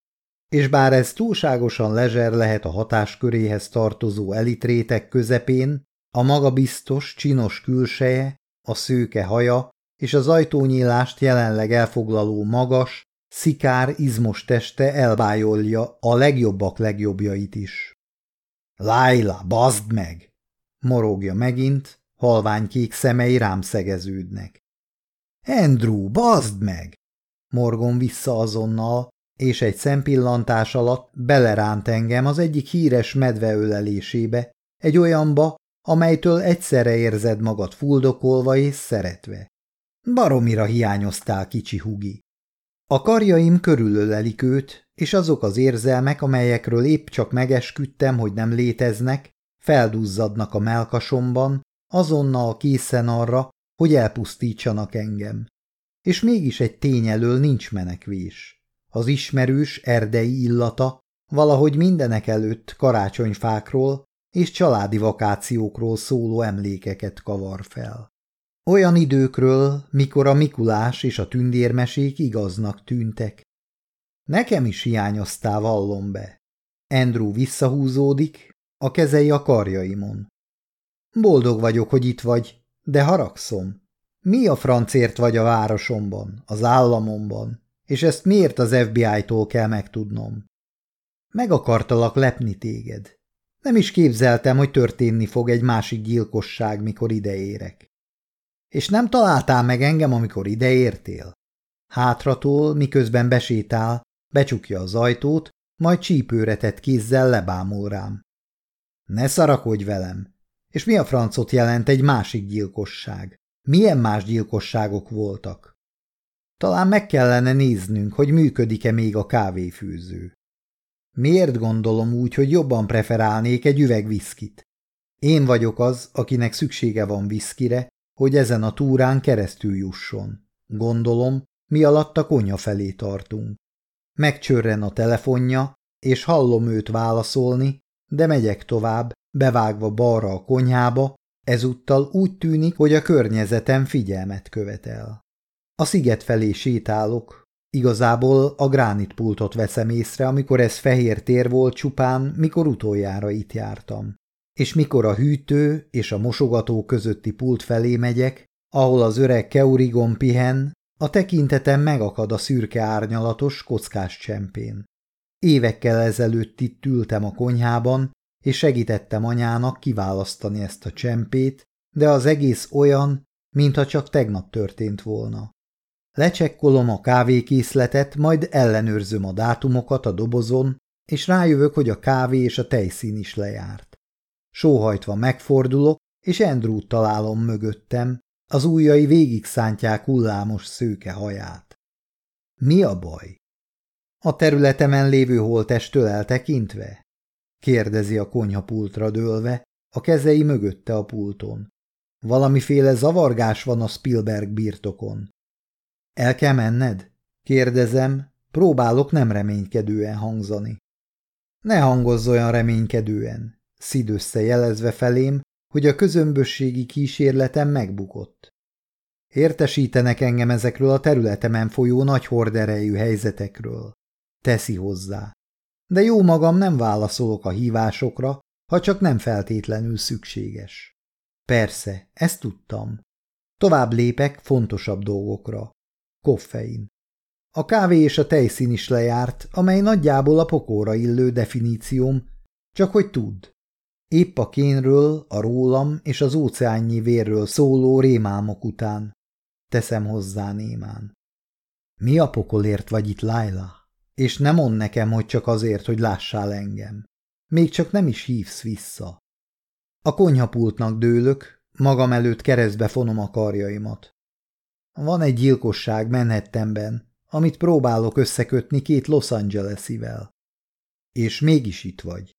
S1: És bár ez túlságosan lezser lehet a hatásköréhez tartozó elitrétek közepén, a magabiztos, csinos külseje, a szőke haja és az ajtónyílást jelenleg elfoglaló magas, szikár, izmos teste elvájolja a legjobbak legjobbjait is. – Lájla, bazd meg! morogja megint, halványkék szemei rám szegeződnek. Andrew, bazd meg! Morgon vissza azonnal, és egy szempillantás alatt beleránt engem az egyik híres ölelésébe, egy olyanba, amelytől egyszerre érzed magad fuldokolva és szeretve. Baromira hiányoztál, kicsi hugi. A karjaim körülölelik őt, és azok az érzelmek, amelyekről épp csak megesküdtem, hogy nem léteznek, Feldúzzadnak a melkasomban, azonnal készen arra, hogy elpusztítsanak engem. És mégis egy tény elől nincs menekvés. Az ismerős erdei illata valahogy mindenek előtt karácsonyfákról és családi vakációkról szóló emlékeket kavar fel. Olyan időkről, mikor a Mikulás és a tündérmesék igaznak tűntek. Nekem is hiányoztál, vallom be. Andrew visszahúzódik, a kezei a karjaimon. Boldog vagyok, hogy itt vagy, de haragszom. Mi a francért vagy a városomban, az államomban, és ezt miért az FBI-tól kell megtudnom? Meg akartalak lepni téged. Nem is képzeltem, hogy történni fog egy másik gyilkosság, mikor ideérek. És nem találtál meg engem, amikor ideértél? Hátratól, miközben besétál, becsukja az ajtót, majd csípőretett kézzel lebámul rám. Ne szarakodj velem! És mi a francot jelent egy másik gyilkosság? Milyen más gyilkosságok voltak? Talán meg kellene néznünk, hogy működik-e még a kávéfűző. Miért gondolom úgy, hogy jobban preferálnék egy üveg viszkit? Én vagyok az, akinek szüksége van viszkire, hogy ezen a túrán keresztül jusson. Gondolom, mi alatt a konya felé tartunk. Megcsörren a telefonja, és hallom őt válaszolni, de megyek tovább, bevágva balra a konyhába, ezúttal úgy tűnik, hogy a környezetem figyelmet követel. A sziget felé sétálok, igazából a gránitpultot veszem észre, amikor ez fehér tér volt csupán, mikor utoljára itt jártam. És mikor a hűtő és a mosogató közötti pult felé megyek, ahol az öreg keurigon pihen, a tekintetem megakad a szürke árnyalatos kockás csempén. Évekkel ezelőtt itt ültem a konyhában, és segítettem anyának kiválasztani ezt a csempét, de az egész olyan, mintha csak tegnap történt volna. Lecsekkolom a kávékészletet, majd ellenőrzöm a dátumokat a dobozon, és rájövök, hogy a kávé és a tejszín is lejárt. Sóhajtva megfordulok, és Andrew-t találom mögöttem, az ujjai végig szántják hullámos szőke haját. Mi a baj? a területemen lévő holtestől eltekintve? kérdezi a konyhapultra dőlve, a kezei mögötte a pulton. Valamiféle zavargás van a Spielberg birtokon. El kell menned? kérdezem, próbálok nem reménykedően hangzani. Ne hangozz olyan reménykedően, szid összejelezve felém, hogy a közömbösségi kísérletem megbukott. Értesítenek engem ezekről a területemen folyó nagy horderejű helyzetekről teszi hozzá. De jó magam nem válaszolok a hívásokra, ha csak nem feltétlenül szükséges. Persze, ezt tudtam. Tovább lépek fontosabb dolgokra. Koffein. A kávé és a tejszín is lejárt, amely nagyjából a pokóra illő definícióm, csak hogy tudd. Épp a kénről, a rólam és az óceánnyi vérről szóló rémámok után. Teszem hozzá némán. Mi a pokolért vagy itt, Laila? És nem mond nekem, hogy csak azért, hogy lássál engem. Még csak nem is hívsz vissza. A konyhapultnak dőlök, magam előtt keresztbe fonom a karjaimat. Van egy gyilkosság menhettemben, amit próbálok összekötni két Los Angeles-ivel. És mégis itt vagy.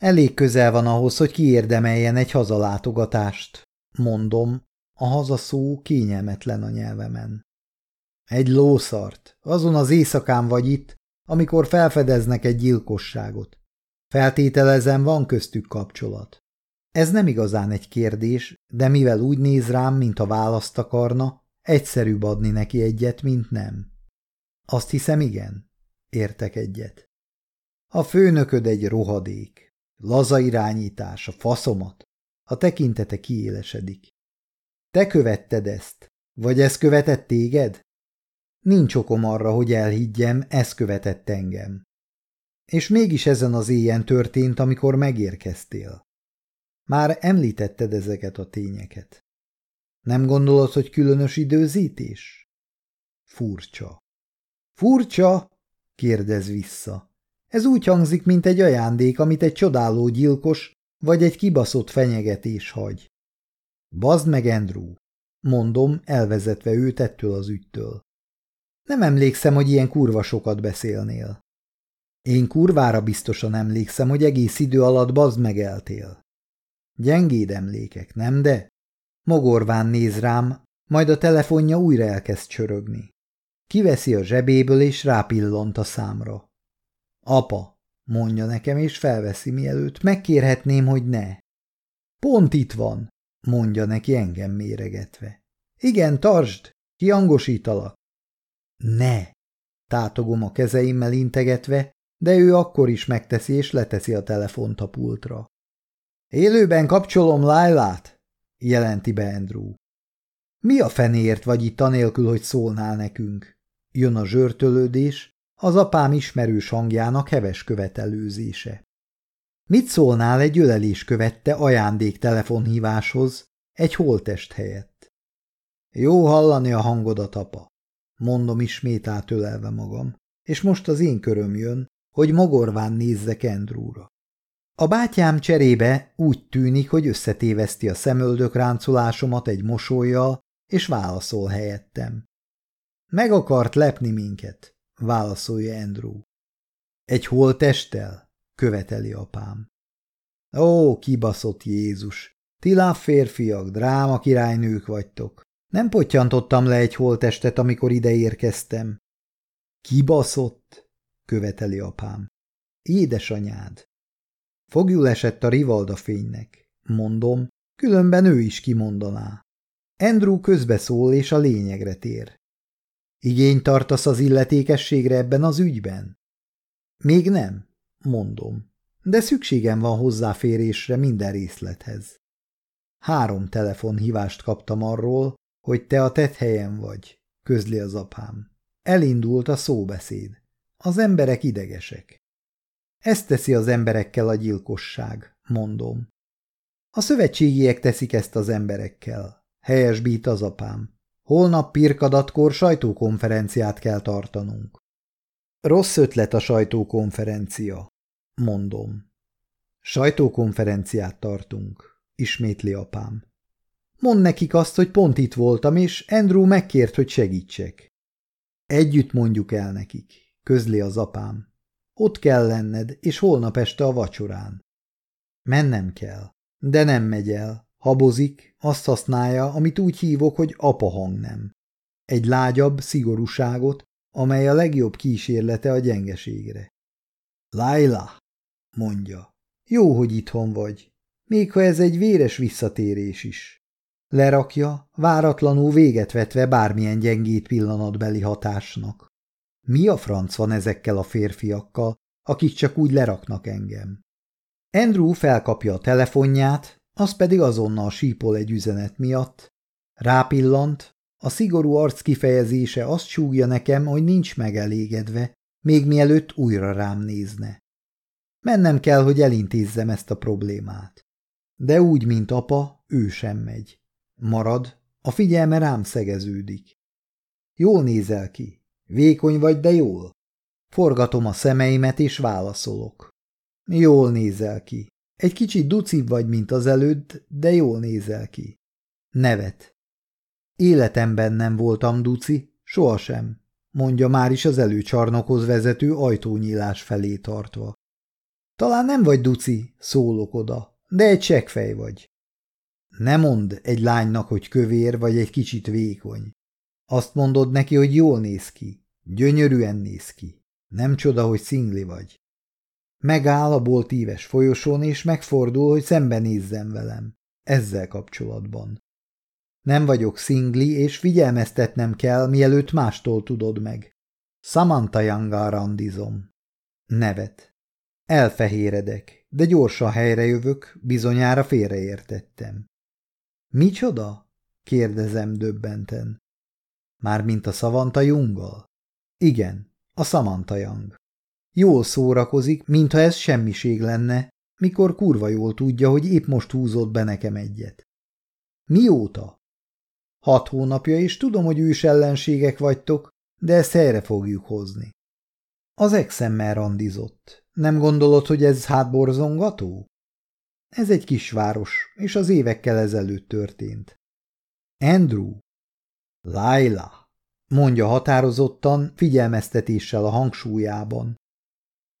S1: Elég közel van ahhoz, hogy kiérdemeljen egy hazalátogatást, mondom, a hazaszó kényelmetlen a nyelvemen. Egy lószart, azon az éjszakán vagy itt, amikor felfedeznek egy gyilkosságot. Feltételezem, van köztük kapcsolat. Ez nem igazán egy kérdés, de mivel úgy néz rám, a választ akarna, egyszerűbb adni neki egyet, mint nem. Azt hiszem, igen. Értek egyet. A főnököd egy rohadék. Laza irányítás, a faszomat. A tekintete kiélesedik. Te követted ezt? Vagy ez követett téged? Nincs okom arra, hogy elhiggyem, ez követett engem. És mégis ezen az éjjel történt, amikor megérkeztél. Már említetted ezeket a tényeket. Nem gondolod, hogy különös időzítés? Furcsa. Furcsa? kérdez vissza. Ez úgy hangzik, mint egy ajándék, amit egy csodáló gyilkos vagy egy kibaszott fenyegetés hagy. Bazd meg, Andrew! Mondom, elvezetve őt ettől az ügytől. Nem emlékszem, hogy ilyen kurva sokat beszélnél. Én kurvára biztosan emlékszem, hogy egész idő alatt bazd megeltél. Gyengéd emlékek, nem de? Mogorván néz rám, majd a telefonja újra elkezd csörögni. Kiveszi a zsebéből és rápillant a számra. Apa, mondja nekem és felveszi mielőtt, megkérhetném, hogy ne. Pont itt van, mondja neki engem méregetve. Igen, tartsd, kiangosítalak. Ne! Tátogom a kezeimmel integetve, de ő akkor is megteszi és leteszi a telefont a pultra. Élőben kapcsolom Lailát, jelenti be Andrew. Mi a fenéért vagy itt anélkül, hogy szólnál nekünk? Jön a zsörtölődés, az apám ismerős hangjának heves követelőzése. Mit szólnál egy ölelés követte ajándék telefonhíváshoz, egy holtest helyett? Jó hallani a hangodat, apa mondom ismét átölelve magam, és most az én köröm jön, hogy mogorván nézzek Andrewra. A bátyám cserébe úgy tűnik, hogy összetéveszti a szemöldök ráncolásomat egy mosolyjal, és válaszol helyettem. Meg akart lepni minket, válaszolja Andrew. Egy holtesttel? követeli apám. Ó, kibaszott Jézus! Ti férfiak, dráma királynők vagytok. Nem potyantottam le egy holtestet, amikor ide érkeztem. Kibaszott, követeli apám. Édesanyád. Fogjul esett a rivalda fénynek, mondom, különben ő is kimondaná. Andrew közbeszól és a lényegre tér. Igény tartasz az illetékességre ebben az ügyben? Még nem, mondom, de szükségem van hozzáférésre minden részlethez. Három telefonhívást kaptam arról, hogy te a helyen vagy, közli az apám. Elindult a szóbeszéd. Az emberek idegesek. Ezt teszi az emberekkel a gyilkosság, mondom. A szövetségiek teszik ezt az emberekkel, helyesbít az apám. Holnap pirkadatkor sajtókonferenciát kell tartanunk. Rossz ötlet a sajtókonferencia, mondom. Sajtókonferenciát tartunk, ismétli apám. Mond nekik azt, hogy pont itt voltam, és Andrew megkért, hogy segítsek. Együtt mondjuk el nekik, közli az apám. Ott kell lenned, és holnap este a vacsorán. Mennem kell, de nem megy el. Habozik, azt használja, amit úgy hívok, hogy apa hang nem. Egy lágyabb szigorúságot, amely a legjobb kísérlete a gyengeségre. Laila, mondja, jó, hogy itthon vagy, még ha ez egy véres visszatérés is. Lerakja, váratlanul véget vetve bármilyen gyengét pillanatbeli hatásnak. Mi a franc van ezekkel a férfiakkal, akik csak úgy leraknak engem? Andrew felkapja a telefonját, az pedig azonnal sípol egy üzenet miatt. Rápillant, a szigorú arc kifejezése azt súgja nekem, hogy nincs megelégedve, még mielőtt újra rám nézne. Mennem kell, hogy elintézzem ezt a problémát. De úgy, mint apa, ő sem megy. Marad, a figyelme rám szegeződik. Jól nézel ki, vékony vagy, de jól. Forgatom a szemeimet és válaszolok. Jól nézel ki. Egy kicsit ducibb vagy, mint az előtt, de jól nézel ki. Nevet. Életemben nem voltam duci, sohasem, mondja már is az előcsarnokhoz vezető ajtónyílás felé tartva. Talán nem vagy duci, szólok oda, de egy csekfej vagy. Ne mondd egy lánynak, hogy kövér vagy egy kicsit vékony. Azt mondod neki, hogy jól néz ki, gyönyörűen néz ki. Nem csoda, hogy szingli vagy. Megáll a boltíves folyosón, és megfordul, hogy szembenézzen velem. Ezzel kapcsolatban. Nem vagyok szingli, és figyelmeztetnem kell, mielőtt mástól tudod meg. Samantha Young-gal randizom. Nevet. Elfehéredek, de gyorsan helyre jövök, bizonyára félreértettem. Micsoda? kérdezem döbbenten. Mármint a Szavanta Junggal? Igen, a Samantha Young. Jól szórakozik, mintha ez semmiség lenne, mikor kurva jól tudja, hogy épp most húzott be nekem egyet. Mióta? Hat hónapja, és tudom, hogy ős ellenségek vagytok, de ezt helyre fogjuk hozni. Az exemmel randizott. Nem gondolod, hogy ez hátborzongató? Ez egy kisváros, és az évekkel ezelőtt történt. Andrew. Laila, mondja határozottan, figyelmeztetéssel a hangsúlyában.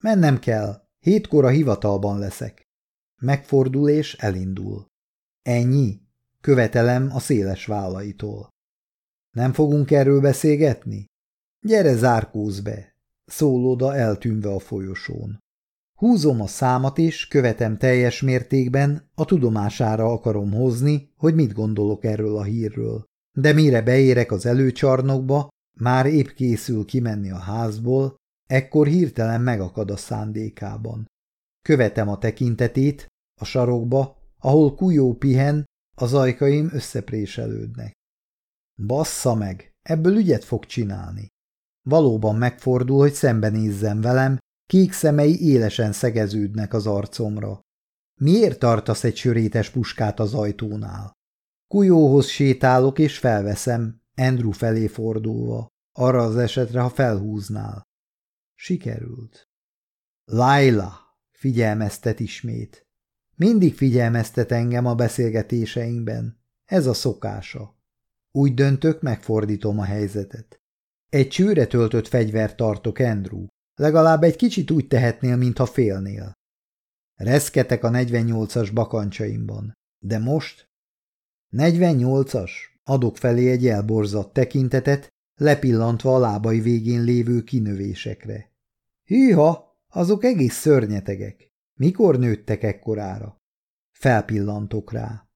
S1: Mennem kell, hétkor a hivatalban leszek. Megfordul és elindul. Ennyi, követelem a széles vállaitól. Nem fogunk erről beszélgetni? Gyere, zárkózz be, szól oda eltűnve a folyosón. Húzom a számat és követem teljes mértékben, a tudomására akarom hozni, hogy mit gondolok erről a hírről. De mire beérek az előcsarnokba, már épp készül kimenni a házból, ekkor hirtelen megakad a szándékában. Követem a tekintetét, a sarokba, ahol kujó pihen, az ajkaim összepréselődnek. Bassza meg, ebből ügyet fog csinálni. Valóban megfordul, hogy szembenézzen velem, Kék szemei élesen szegeződnek az arcomra. Miért tartasz egy sörétes puskát az ajtónál? Kujóhoz sétálok és felveszem, Andrew felé fordulva, arra az esetre, ha felhúznál. Sikerült. Laila, figyelmeztet ismét. Mindig figyelmeztet engem a beszélgetéseinkben. Ez a szokása. Úgy döntök, megfordítom a helyzetet. Egy csőre töltött fegyvert tartok, Andrew. Legalább egy kicsit úgy tehetnél, mintha félnél. Reszketek a 48-as bakancsaimban. De most? 48-as? Adok felé egy elborzadt tekintetet, lepillantva a lábai végén lévő kinövésekre. Hűha, azok egész szörnyetegek. Mikor nőttek ekkorára? Felpillantok rá.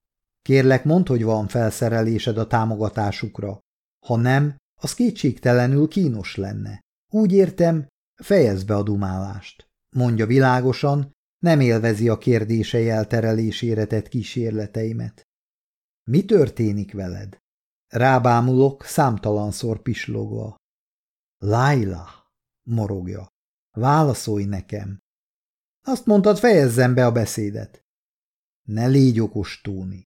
S1: Kérlek, mondd, hogy van felszerelésed a támogatásukra. Ha nem, az kétségtelenül kínos lenne. Úgy értem, Fejezd be a dumálást, mondja világosan, nem élvezi a kérdései elterelésére tett kísérleteimet. Mi történik veled? Rábámulok, számtalanszor pislogva. Laila, morogja. Válaszolj nekem. Azt mondtad, fejezzem be a beszédet. Ne légy okos, Tóni.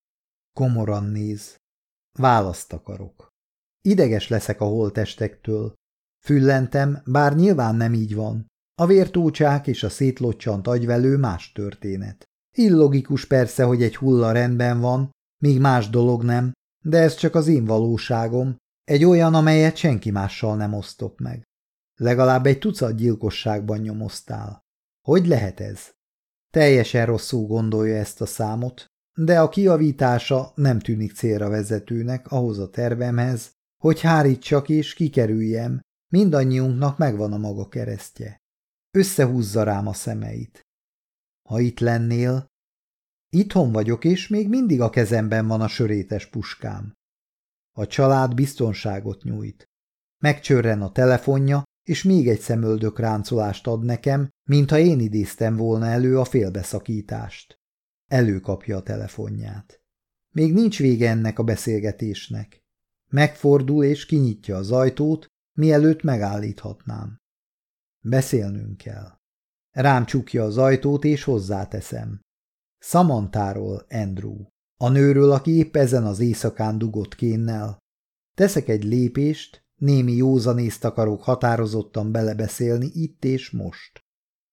S1: Komoran néz. Választ akarok. Ideges leszek a holtestektől. Füllentem, bár nyilván nem így van. A vértócsák és a szétlocsant agyvelő más történet. Illogikus persze, hogy egy hulla rendben van, míg más dolog nem, de ez csak az én valóságom, egy olyan, amelyet senki mással nem osztok meg. Legalább egy tucat gyilkosságban nyomoztál. Hogy lehet ez? Teljesen rosszul gondolja ezt a számot, de a kiavítása nem tűnik célra vezetőnek ahhoz a tervemhez, hogy hárítsak és kikerüljem Mindannyiunknak megvan a maga keresztje. Összehúzza rám a szemeit. Ha itt lennél... Itthon vagyok, és még mindig a kezemben van a sörétes puskám. A család biztonságot nyújt. Megcsörren a telefonja, és még egy szemöldök ráncolást ad nekem, mintha én idéztem volna elő a félbeszakítást. Előkapja a telefonját. Még nincs vége ennek a beszélgetésnek. Megfordul és kinyitja az ajtót, mielőtt megállíthatnám. Beszélnünk kell. Rám csukja az ajtót, és hozzáteszem. Szamantáról, Andrew. A nőről, aki épp ezen az éjszakán dugott kénnel. Teszek egy lépést, némi józanészt akarok határozottan belebeszélni itt és most.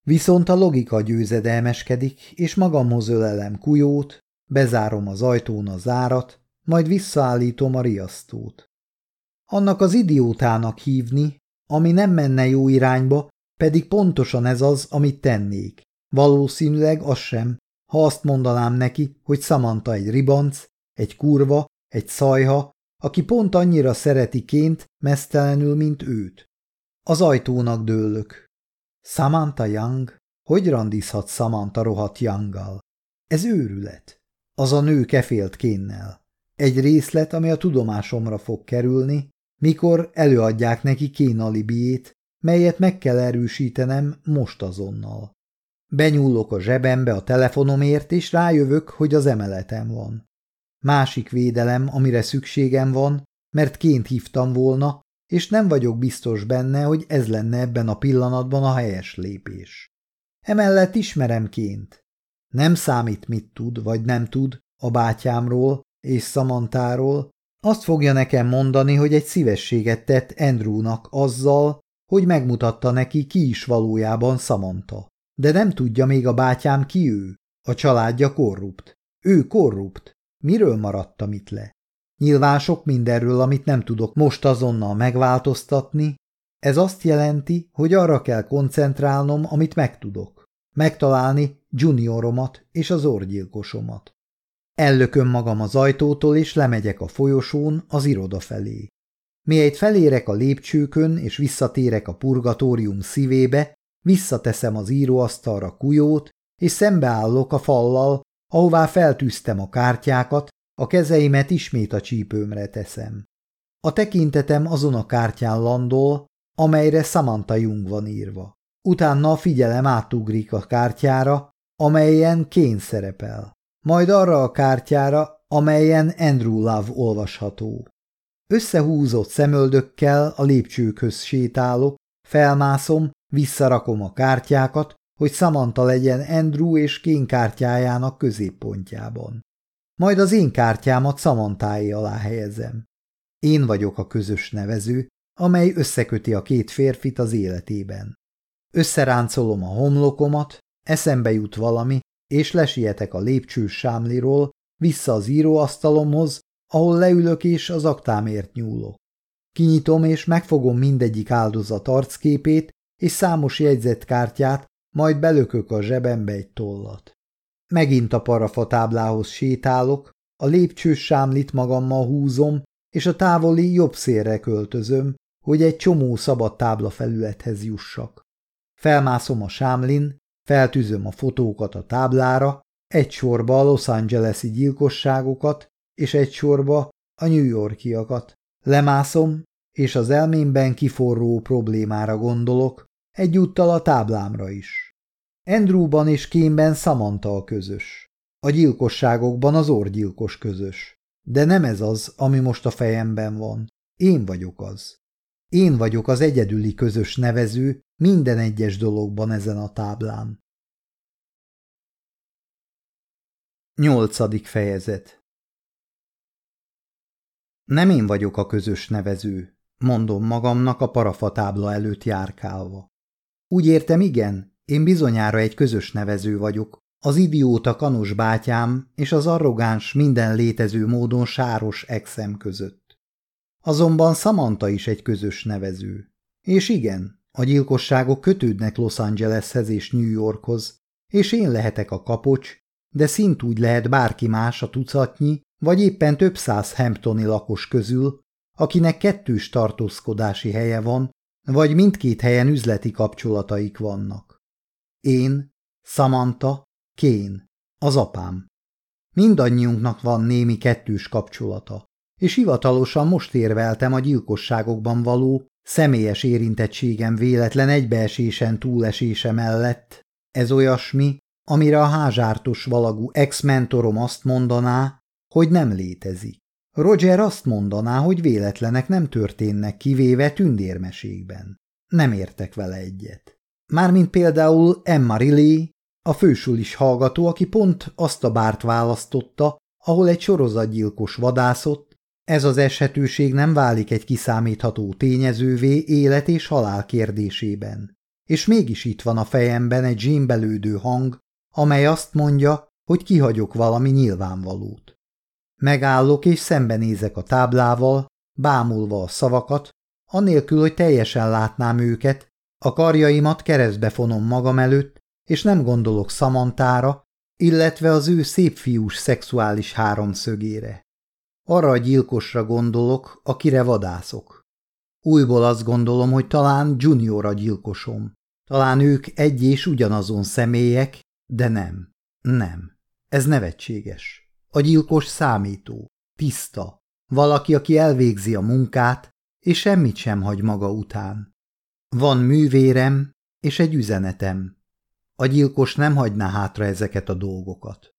S1: Viszont a logika győzedelmeskedik, és magamhoz ölelem kujót, bezárom az ajtón a zárat, majd visszaállítom a riasztót. Annak az idiótának hívni, ami nem menne jó irányba, pedig pontosan ez az, amit tennék. Valószínűleg az sem, ha azt mondanám neki, hogy Samantha egy ribanc, egy kurva, egy szajha, aki pont annyira szereti ként, mesztelenül, mint őt. Az ajtónak dőlök. Samantha Young? Hogy randizhat Samantha rohadt Younggal? Ez őrület. Az a nő kefélt kénnel. Egy részlet, ami a tudomásomra fog kerülni, mikor előadják neki kénalibiét, melyet meg kell erősítenem most azonnal. Benyúlok a zsebembe a telefonomért, és rájövök, hogy az emeletem van. Másik védelem, amire szükségem van, mert ként hívtam volna, és nem vagyok biztos benne, hogy ez lenne ebben a pillanatban a helyes lépés. Emellett ismerem ként. Nem számít, mit tud vagy nem tud a bátyámról és szamantáról, azt fogja nekem mondani, hogy egy szívességet tett Andrewnak azzal, hogy megmutatta neki, ki is valójában Samantha. De nem tudja még a bátyám ki ő. A családja korrupt. Ő korrupt. Miről maradtam itt le? Nyilván sok mindenről, amit nem tudok most azonnal megváltoztatni, ez azt jelenti, hogy arra kell koncentrálnom, amit megtudok. Megtalálni junioromat és az orgyilkosomat. Ellököm magam az ajtótól, és lemegyek a folyosón az iroda felé. Miért felérek a lépcsőkön, és visszatérek a purgatórium szívébe, visszateszem az íróasztalra kujót, és szembeállok a fallal, ahová feltűztem a kártyákat, a kezeimet ismét a csípőmre teszem. A tekintetem azon a kártyán landol, amelyre Samantha Jung van írva. Utána a figyelem átugrik a kártyára, amelyen kén szerepel majd arra a kártyára, amelyen Andrew Love olvasható. Összehúzott szemöldökkel a lépcsőkhöz sétálok, felmászom, visszarakom a kártyákat, hogy Samantha legyen Andrew és Kén kártyájának középpontjában. Majd az én kártyámat Samantáé alá helyezem. Én vagyok a közös nevező, amely összeköti a két férfit az életében. Összeráncolom a homlokomat, eszembe jut valami, és lesietek a lépcsős sámliról vissza az íróasztalomhoz, ahol leülök és az aktámért nyúlok. Kinyitom és megfogom mindegyik áldozat arcképét és számos jegyzetkártyát, majd belökök a zsebembe egy tollat. Megint a parafatáblához sétálok, a lépcsős sámlit magammal húzom, és a távoli jobb szélre költözöm, hogy egy csomó szabad táblafelülethez jussak. Felmászom a sámlin, Feltűzöm a fotókat a táblára, egy sorba a Los Angeles-i gyilkosságokat, és egy sorba a New Yorkiakat. Lemászom, és az elmémben kiforró problémára gondolok, egyúttal a táblámra is. Andrewban és Kémben Samantha a közös. A gyilkosságokban az orgyilkos közös. De nem ez az, ami most a fejemben van. Én vagyok az. Én vagyok az egyedüli közös nevező minden egyes dologban ezen a
S2: táblán. Nyolcadik fejezet Nem én vagyok a közös nevező,
S1: mondom magamnak a parafatábla előtt járkálva. Úgy értem, igen, én bizonyára egy közös nevező vagyok, az idióta kanos bátyám és az arrogáns minden létező módon sáros exem között. Azonban Samantha is egy közös nevező. És igen, a gyilkosságok kötődnek Los Angeleshez és New Yorkhoz, és én lehetek a kapocs, de szintúgy lehet bárki más a tucatnyi, vagy éppen több száz Hamptoni lakos közül, akinek kettős tartózkodási helye van, vagy mindkét helyen üzleti kapcsolataik vannak. Én, Samantha, Kén, az apám. Mindannyiunknak van némi kettős kapcsolata és hivatalosan most érveltem a gyilkosságokban való személyes érintettségem véletlen egybeesésen túlesése mellett. Ez olyasmi, amire a házártos valagú ex-mentorom azt mondaná, hogy nem létezik. Roger azt mondaná, hogy véletlenek nem történnek, kivéve tündérmeségben. Nem értek vele egyet. Mármint például Emma Riley, a fősulis hallgató, aki pont azt a bárt választotta, ahol egy sorozatgyilkos vadászott, ez az eshetőség nem válik egy kiszámítható tényezővé élet és halál kérdésében. És mégis itt van a fejemben egy zsímbelődő hang, amely azt mondja, hogy kihagyok valami nyilvánvalót. Megállok és szembenézek a táblával, bámulva a szavakat, anélkül, hogy teljesen látnám őket, a karjaimat keresztbe fonom magam előtt, és nem gondolok szamantára, illetve az ő szép fiús szexuális háromszögére. Arra a gyilkosra gondolok, akire vadászok. Újból azt gondolom, hogy talán Junior a gyilkosom. Talán ők egy és ugyanazon személyek, de nem. Nem. Ez nevetséges. A gyilkos számító, tiszta, valaki, aki elvégzi a munkát, és semmit sem hagy maga után. Van művérem és egy üzenetem. A gyilkos nem hagyná hátra ezeket a dolgokat.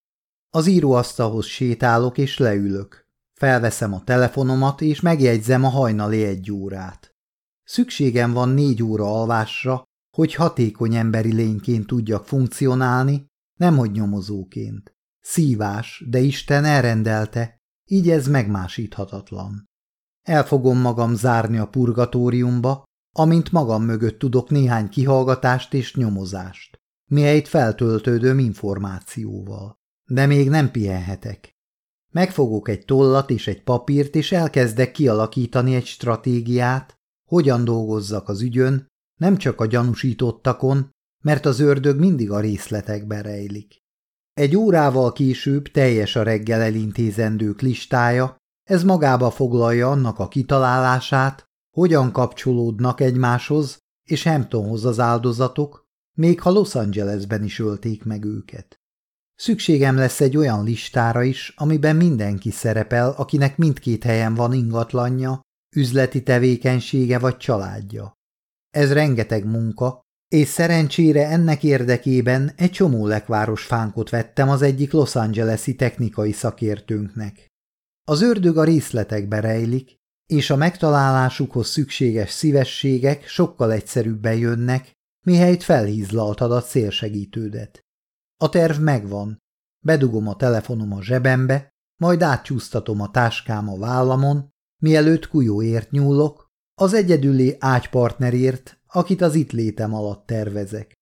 S1: Az íróasztalhoz sétálok és leülök. Felveszem a telefonomat, és megjegyzem a hajnali egy órát. Szükségem van négy óra alvásra, hogy hatékony emberi lényként tudjak funkcionálni, nemhogy nyomozóként. Szívás, de Isten elrendelte, így ez megmásíthatatlan. El fogom magam zárni a purgatóriumba, amint magam mögött tudok néhány kihallgatást és nyomozást, mielőtt feltöltődöm információval. De még nem pihenhetek. Megfogok egy tollat és egy papírt, és elkezdek kialakítani egy stratégiát, hogyan dolgozzak az ügyön, nem csak a gyanúsítottakon, mert az ördög mindig a részletekben rejlik. Egy órával később teljes a reggel elintézendők listája, ez magába foglalja annak a kitalálását, hogyan kapcsolódnak egymáshoz és Hamptonhoz az áldozatok, még ha Los Angelesben is ölték meg őket. Szükségem lesz egy olyan listára is, amiben mindenki szerepel, akinek mindkét helyen van ingatlanja, üzleti tevékenysége vagy családja. Ez rengeteg munka, és szerencsére ennek érdekében egy csomó lekváros fánkot vettem az egyik Los Angeles-i technikai szakértőnknek. Az ördög a részletekbe rejlik, és a megtalálásukhoz szükséges szívességek sokkal egyszerűbben jönnek, mihelyt felhízlaltad a célsegítődet. A terv megvan. Bedugom a telefonom a zsebembe, majd átcsúsztatom a táskám a vállamon, mielőtt kujóért nyúlok, az egyedüli ágypartnerért, akit az itt létem alatt tervezek.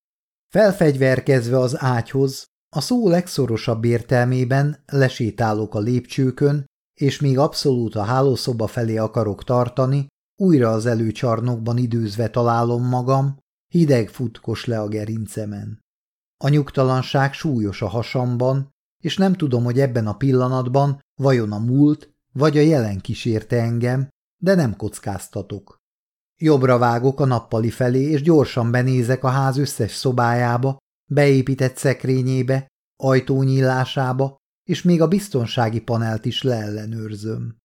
S1: Felfegyverkezve az ágyhoz, a szó legszorosabb értelmében lesétálok a lépcsőkön, és még abszolút a hálószoba felé akarok tartani, újra az előcsarnokban időzve találom magam, hideg futkos le a gerincemen. A nyugtalanság súlyos a hasamban, és nem tudom, hogy ebben a pillanatban vajon a múlt vagy a jelen kísérte engem, de nem kockáztatok. Jobbra vágok a nappali felé, és gyorsan benézek a ház összes szobájába, beépített szekrényébe, ajtónyílásába, és még a biztonsági panelt is leellenőrzöm.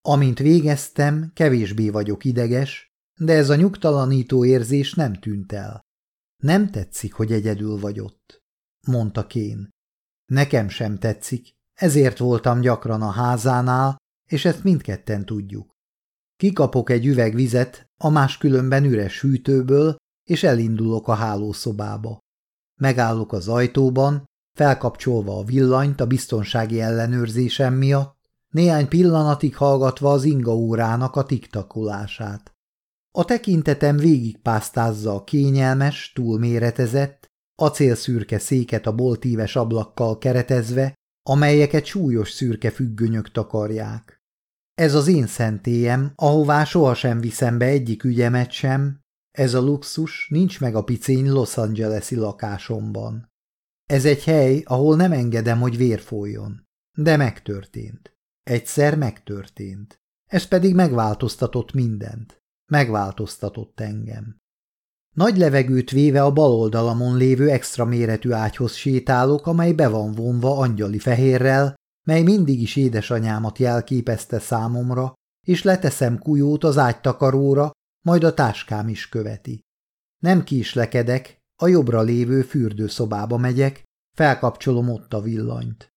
S1: Amint végeztem, kevésbé vagyok ideges, de ez a nyugtalanító érzés nem tűnt el. Nem tetszik, hogy egyedül vagy ott, mondta Kén. Nekem sem tetszik, ezért voltam gyakran a házánál, és ezt mindketten tudjuk. Kikapok egy üveg vizet a máskülönben üres hűtőből, és elindulok a hálószobába. Megállok az ajtóban, felkapcsolva a villanyt a biztonsági ellenőrzésem miatt, néhány pillanatig hallgatva az inga órának a tiktakulását. A tekintetem végigpásztázza a kényelmes, túlméretezett, acélszürke széket a boltíves ablakkal keretezve, amelyeket súlyos szürke függönyök takarják. Ez az én szentélyem, ahová sohasem viszem be egyik ügyemet sem, ez a luxus nincs meg a picény Los Angeles-i lakásomban. Ez egy hely, ahol nem engedem, hogy vér folyjon. De megtörtént. Egyszer megtörtént. Ez pedig megváltoztatott mindent megváltoztatott engem. Nagy levegőt véve a bal oldalamon lévő extra méretű ágyhoz sétálok, amely be van vonva angyali fehérrel, mely mindig is édesanyámat jelképezte számomra, és leteszem kujót az ágytakaróra, majd a táskám is követi. Nem kislekedek, a jobbra lévő fürdőszobába megyek, felkapcsolom ott a villanyt.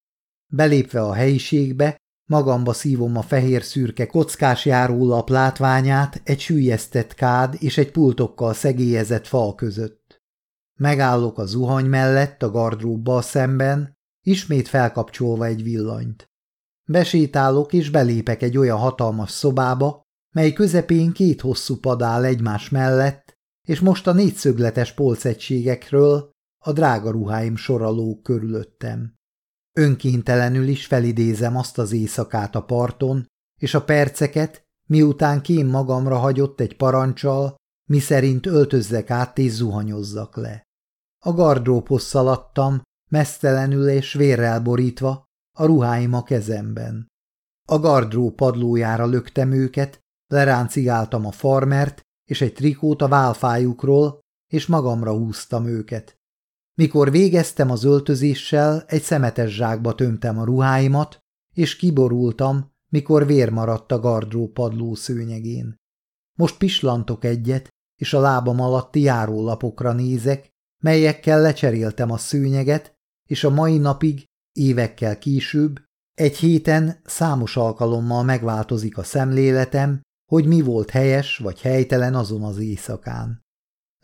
S1: Belépve a helyiségbe, Magamba szívom a fehér-szürke kockás járólap látványát egy sűjesztett kád és egy pultokkal szegélyezett fal között. Megállok a zuhany mellett a a szemben, ismét felkapcsolva egy villanyt. Besétálok és belépek egy olyan hatalmas szobába, mely közepén két hosszú pad áll egymás mellett, és most a négyszögletes polcegységekről a drága ruháim soralók körülöttem. Önkéntelenül is felidézem azt az éjszakát a parton, és a perceket, miután kém magamra hagyott egy parancsal, miszerint öltözzek át és zuhanyozzak le. A gardróbhoz szaladtam, mesztelenül és vérrel borítva, a ruháim a kezemben. A gardró padlójára löktem őket, leráncigáltam a farmert, és egy trikót a válfájukról, és magamra húztam őket. Mikor végeztem az öltözéssel, egy szemetes zsákba tömtem a ruháimat, és kiborultam, mikor vér maradt a gardró padló szőnyegén. Most pislantok egyet, és a lábam alatti járólapokra nézek, melyekkel lecseréltem a szőnyeget, és a mai napig, évekkel később, egy héten számos alkalommal megváltozik a szemléletem, hogy mi volt helyes vagy helytelen azon az éjszakán.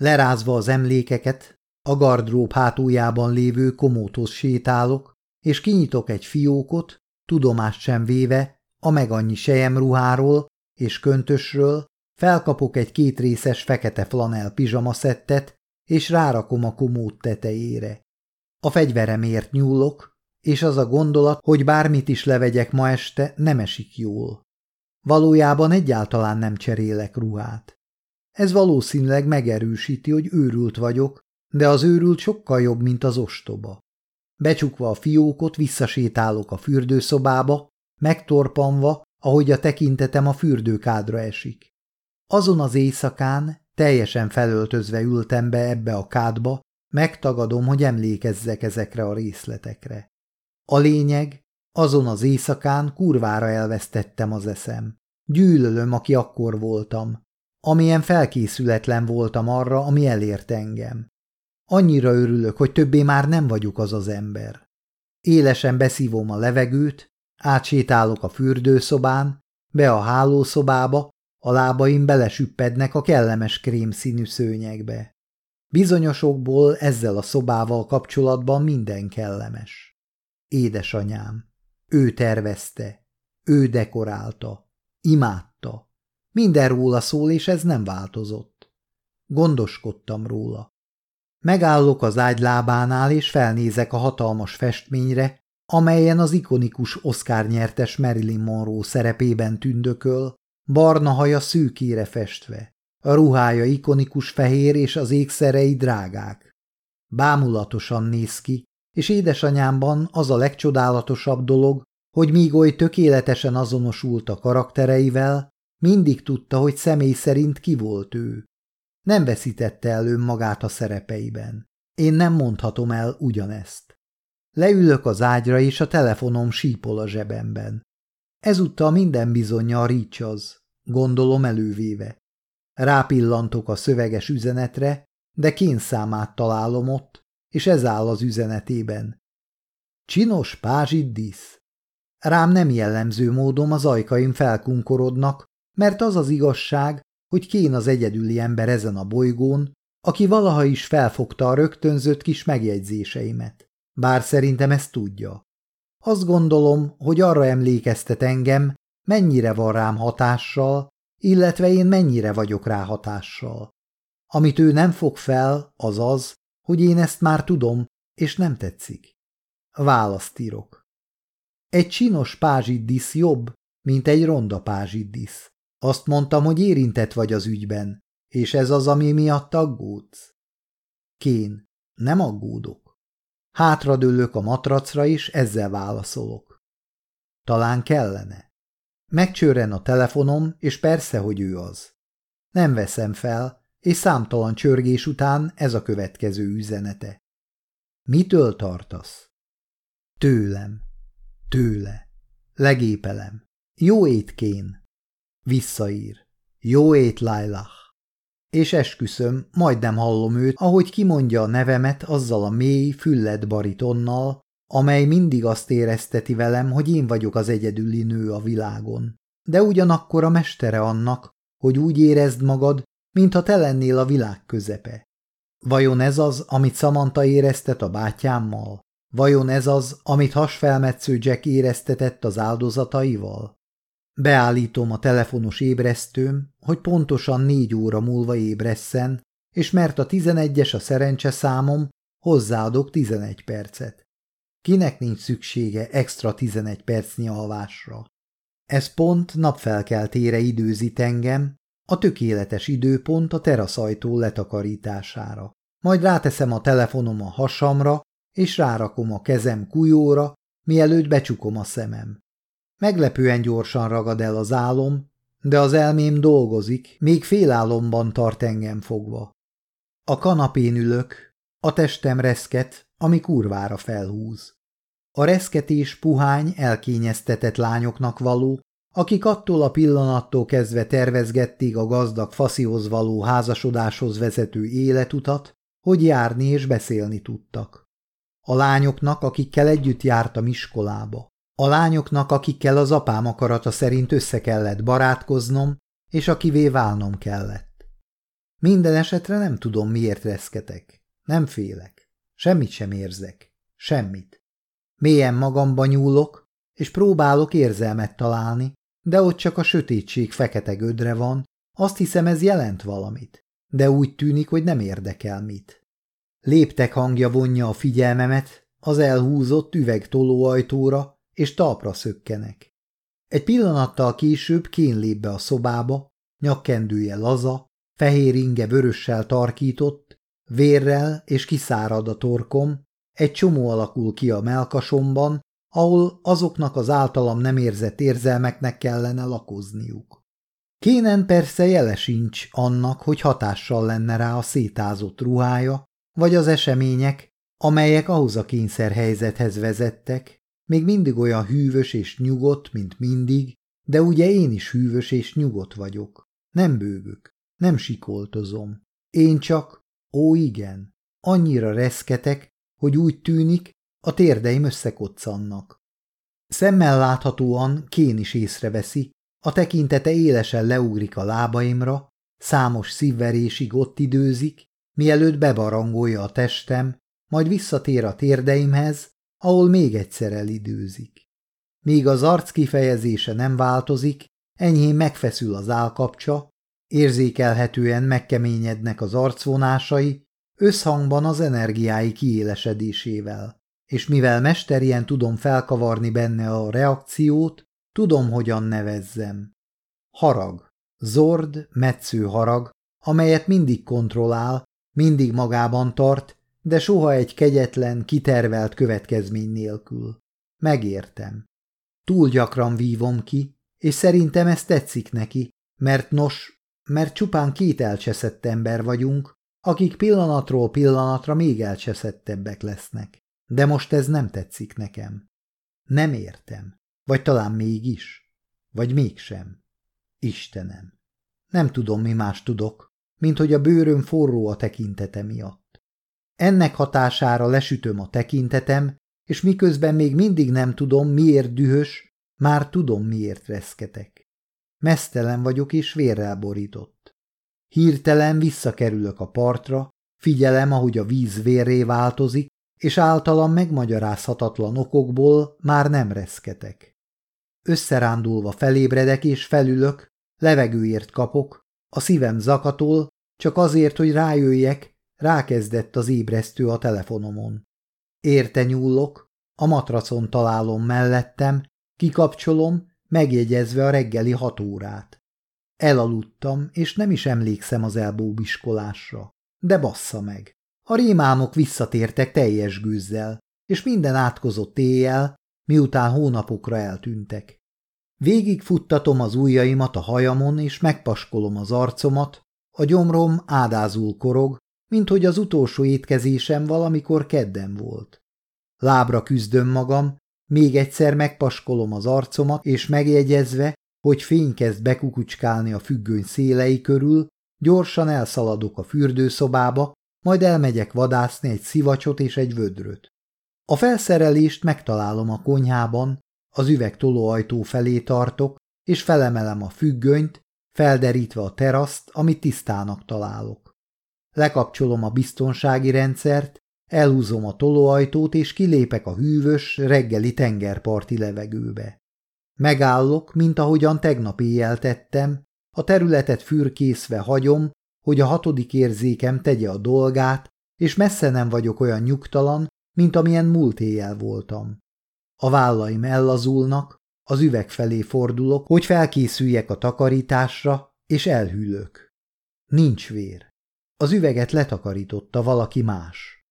S1: Lerázva az emlékeket, a gardrób hátuljában lévő komóthoz sétálok, és kinyitok egy fiókot, tudomást sem véve a megannyi sejem ruháról és köntösről, felkapok egy kétrészes fekete flanel pizsamaszettet, és rárakom a komót tetejére. A fegyveremért nyúlok, és az a gondolat, hogy bármit is levegyek ma este, nem esik jól. Valójában egyáltalán nem cserélek ruhát. Ez valószínűleg megerősíti, hogy őrült vagyok, de az őrült sokkal jobb, mint az ostoba. Becsukva a fiókot, visszasétálok a fürdőszobába, megtorpanva, ahogy a tekintetem a fürdőkádra esik. Azon az éjszakán, teljesen felöltözve ültem be ebbe a kádba, megtagadom, hogy emlékezzek ezekre a részletekre. A lényeg, azon az éjszakán kurvára elvesztettem az eszem. Gyűlölöm, aki akkor voltam. Amilyen felkészületlen voltam arra, ami elért engem. Annyira örülök, hogy többé már nem vagyok az az ember. Élesen beszívom a levegőt, átsétálok a fürdőszobán, be a hálószobába, a lábaim belesüppednek a kellemes krémszínű szőnyegbe. Bizonyosokból ezzel a szobával kapcsolatban minden kellemes. Édesanyám. Ő tervezte. Ő dekorálta. Imádta. Minden róla szól, és ez nem változott. Gondoskodtam róla. Megállok az ágy lábánál, és felnézek a hatalmas festményre, amelyen az ikonikus Oscar nyertes Marilyn Monroe szerepében tündököl, barna haja szűkére festve. A ruhája ikonikus fehér és az ékszerei drágák. Bámulatosan néz ki, és édesanyámban az a legcsodálatosabb dolog, hogy míg oly tökéletesen azonosult a karaktereivel, mindig tudta, hogy személy szerint ki volt ő. Nem veszítette el önmagát a szerepeiben. Én nem mondhatom el ugyanezt. Leülök az ágyra, és a telefonom sípol a zsebemben. Ezúttal minden bizonyja a rics az, gondolom elővéve. Rápillantok a szöveges üzenetre, de kénszámát találom ott, és ez áll az üzenetében. Csinos pázsit dísz. Rám nem jellemző módon az ajkaim felkunkorodnak, mert az az igazság, hogy Kén az egyedüli ember ezen a bolygón, aki valaha is felfogta a rögtönzött kis megjegyzéseimet. Bár szerintem ezt tudja. Azt gondolom, hogy arra emlékeztet engem, mennyire van rám hatással, illetve én mennyire vagyok rá hatással. Amit ő nem fog fel, az az, hogy én ezt már tudom, és nem tetszik. Választ írok. Egy csinos pázsiddisz jobb, mint egy ronda pázsiddisz. Azt mondtam, hogy érintett vagy az ügyben, és ez az, ami miatt aggódsz. Kén, nem aggódok. Hátradőlök a matracra, és ezzel válaszolok. Talán kellene. Megcsőren a telefonom, és persze, hogy ő az. Nem veszem fel, és számtalan csörgés után ez a következő üzenete. Mitől tartasz? Tőlem. Tőle. Legépelem. Jó étkén. Visszaír. Jó ét, Lailah! És esküszöm, majdnem hallom őt, ahogy kimondja a nevemet azzal a mély, füllet baritonnal, amely mindig azt érezteti velem, hogy én vagyok az egyedüli nő a világon. De ugyanakkor a mestere annak, hogy úgy érezd magad, mintha te lennél a világ közepe. Vajon ez az, amit Samantha éreztet a bátyámmal? Vajon ez az, amit hasfelmetsző Jack éreztetett az áldozataival? Beállítom a telefonos ébresztőm, hogy pontosan négy óra múlva ébresszen, és mert a tizenegyes a szerencse számom, hozzáadok tizenegy percet. Kinek nincs szüksége extra tizenegy percnyi alvásra? Ez pont napfelkeltére időzít engem, a tökéletes időpont a teraszajtó letakarítására. Majd ráteszem a telefonom a hasamra, és rárakom a kezem kujóra, mielőtt becsukom a szemem. Meglepően gyorsan ragad el az álom, de az elmém dolgozik, még félálomban tart engem fogva. A kanapén ülök, a testem reszket, ami kurvára felhúz. A reszketés puhány elkényeztetett lányoknak való, akik attól a pillanattól kezdve tervezgették a gazdag faszihoz való házasodáshoz vezető életutat, hogy járni és beszélni tudtak. A lányoknak, akikkel együtt jártam iskolába. A lányoknak, akikkel az apám akarata szerint össze kellett barátkoznom, és akivé válnom kellett. Minden esetre nem tudom, miért reszketek. Nem félek. Semmit sem érzek. Semmit. Mélyen magamba nyúlok, és próbálok érzelmet találni, de ott csak a sötétség fekete gödre van, azt hiszem ez jelent valamit, de úgy tűnik, hogy nem érdekel mit. Léptek hangja vonja a figyelmemet az elhúzott üvegtolóajtóra, és talpra szökkenek. Egy pillanattal később kén lép be a szobába, nyakkendője laza, fehér inge vörössel tarkított, vérrel és kiszárad a torkom, egy csomó alakul ki a melkasomban, ahol azoknak az általam nem érzett érzelmeknek kellene lakozniuk. Kénen persze jele sincs annak, hogy hatással lenne rá a szétázott ruhája, vagy az események, amelyek ahhoz a kényszerhelyzethez vezettek, még mindig olyan hűvös és nyugodt, mint mindig, de ugye én is hűvös és nyugodt vagyok. Nem bőgök, nem sikoltozom. Én csak, ó igen, annyira reszketek, hogy úgy tűnik, a térdeim összekoccannak. Szemmel láthatóan Kén is észreveszi, a tekintete élesen leugrik a lábaimra, számos szívverésig ott időzik, mielőtt bebarangolja a testem, majd visszatér a térdeimhez, ahol még egyszer elidőzik. Míg az arc kifejezése nem változik, enyhén megfeszül az állkapcsa, érzékelhetően megkeményednek az arcvonásai, összhangban az energiái kiélesedésével. És mivel mesterien tudom felkavarni benne a reakciót, tudom, hogyan nevezzem. Harag. Zord, metsző harag, amelyet mindig kontrollál, mindig magában tart, de soha egy kegyetlen, kitervelt következmény nélkül. Megértem. Túl gyakran vívom ki, és szerintem ez tetszik neki, mert nos, mert csupán két elcseszett ember vagyunk, akik pillanatról pillanatra még elcseszettebbek lesznek. De most ez nem tetszik nekem. Nem értem. Vagy talán mégis. Vagy mégsem. Istenem. Nem tudom, mi más tudok, mint hogy a bőröm forró a tekintete miatt. Ennek hatására lesütöm a tekintetem, és miközben még mindig nem tudom, miért dühös, már tudom, miért reszketek. Mesztelen vagyok és vérrel borított. Hirtelen visszakerülök a partra, figyelem, ahogy a víz vérré változik, és általam megmagyarázhatatlan okokból már nem reszketek. Összerándulva felébredek és felülök, levegőért kapok, a szívem zakatol, csak azért, hogy rájöjjek, Rákezdett az ébresztő a telefonomon. Érte nyúlok, a matracon találom mellettem, kikapcsolom, megjegyezve a reggeli hat órát. Elaludtam, és nem is emlékszem az elbóbiskolásra. De bassza meg! A rémámok visszatértek teljes gőzzel, és minden átkozott éjjel, miután hónapokra eltűntek. Végig futtatom az ujjaimat a hajamon, és megpaskolom az arcomat, a gyomrom ádázul korog, mint hogy az utolsó étkezésem valamikor kedden volt. Lábra küzdöm magam, még egyszer megpaskolom az arcomat, és megjegyezve, hogy fény kezd bekukucskálni a függöny szélei körül, gyorsan elszaladok a fürdőszobába, majd elmegyek vadászni egy szivacsot és egy vödröt. A felszerelést megtalálom a konyhában, az üveg tolóajtó felé tartok, és felemelem a függönyt, felderítve a teraszt, amit tisztának találok. Lekapcsolom a biztonsági rendszert, elhúzom a tolóajtót, és kilépek a hűvös, reggeli tengerparti levegőbe. Megállok, mint ahogyan tegnap éjjel tettem, a területet fürkészve hagyom, hogy a hatodik érzékem tegye a dolgát, és messze nem vagyok olyan nyugtalan, mint amilyen múlt éjjel voltam. A vállaim ellazulnak, az üveg felé fordulok, hogy felkészüljek a takarításra, és elhűlök.
S2: Nincs vér. Az üveget letakarította valaki más.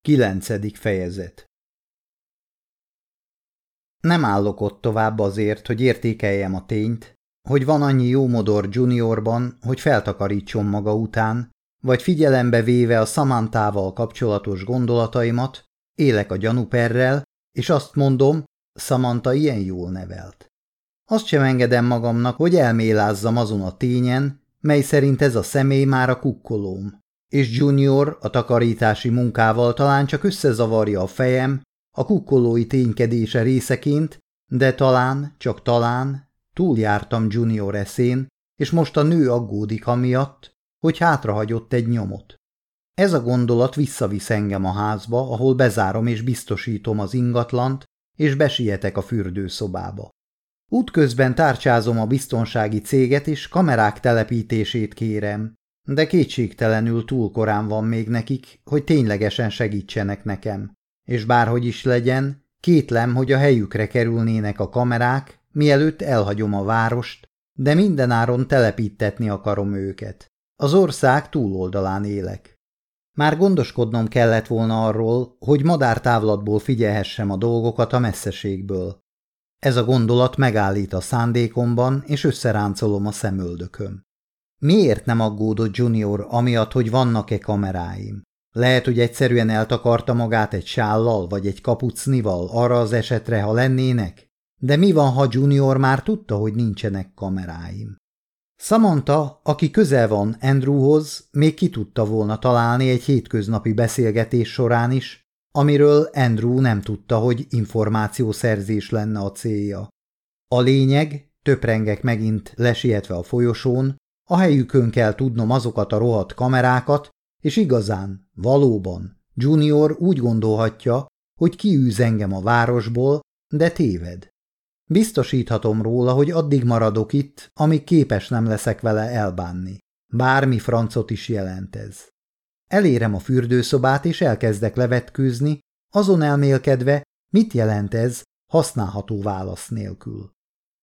S2: Kilencedik fejezet Nem állok ott tovább azért, hogy értékeljem a tényt, hogy van
S1: annyi jó modor juniorban, hogy feltakarítson maga után, vagy figyelembe véve a Szamántával kapcsolatos gondolataimat, élek a gyanúperrel, és azt mondom, Samantha ilyen jól nevelt. Azt sem engedem magamnak, hogy elmélázzam azon a tényen, mely szerint ez a személy már a kukkolóm, és Junior a takarítási munkával talán csak összezavarja a fejem a kukkolói ténykedése részeként, de talán, csak talán, túljártam Junior eszén, és most a nő aggódik amiatt, hogy hátrahagyott egy nyomot. Ez a gondolat visszavisz engem a házba, ahol bezárom és biztosítom az ingatlant, és besietek a fürdőszobába. Útközben tárcsázom a biztonsági céget, és kamerák telepítését kérem, de kétségtelenül túl korán van még nekik, hogy ténylegesen segítsenek nekem. És bárhogy is legyen, kétlem, hogy a helyükre kerülnének a kamerák, mielőtt elhagyom a várost, de mindenáron telepítetni akarom őket. Az ország túloldalán élek. Már gondoskodnom kellett volna arról, hogy madártávlatból figyelhessem a dolgokat a messzeségből. Ez a gondolat megállít a szándékomban, és összeráncolom a szemöldököm. Miért nem aggódott Junior, amiatt, hogy vannak-e kameráim? Lehet, hogy egyszerűen eltakarta magát egy sállal vagy egy kapucnival arra az esetre, ha lennének? De mi van, ha Junior már tudta, hogy nincsenek kameráim? Samantha, aki közel van Andrewhoz, még ki tudta volna találni egy hétköznapi beszélgetés során is, amiről Andrew nem tudta, hogy információszerzés lenne a célja. A lényeg, töprengek megint lesietve a folyosón, a helyükön kell tudnom azokat a rohadt kamerákat, és igazán, valóban, Junior úgy gondolhatja, hogy kiűz engem a városból, de téved. Biztosíthatom róla, hogy addig maradok itt, amíg képes nem leszek vele elbánni. Bármi francot is jelent ez. Elérem a fürdőszobát, és elkezdek levetkőzni, azon elmélkedve, mit jelent ez használható válasz nélkül.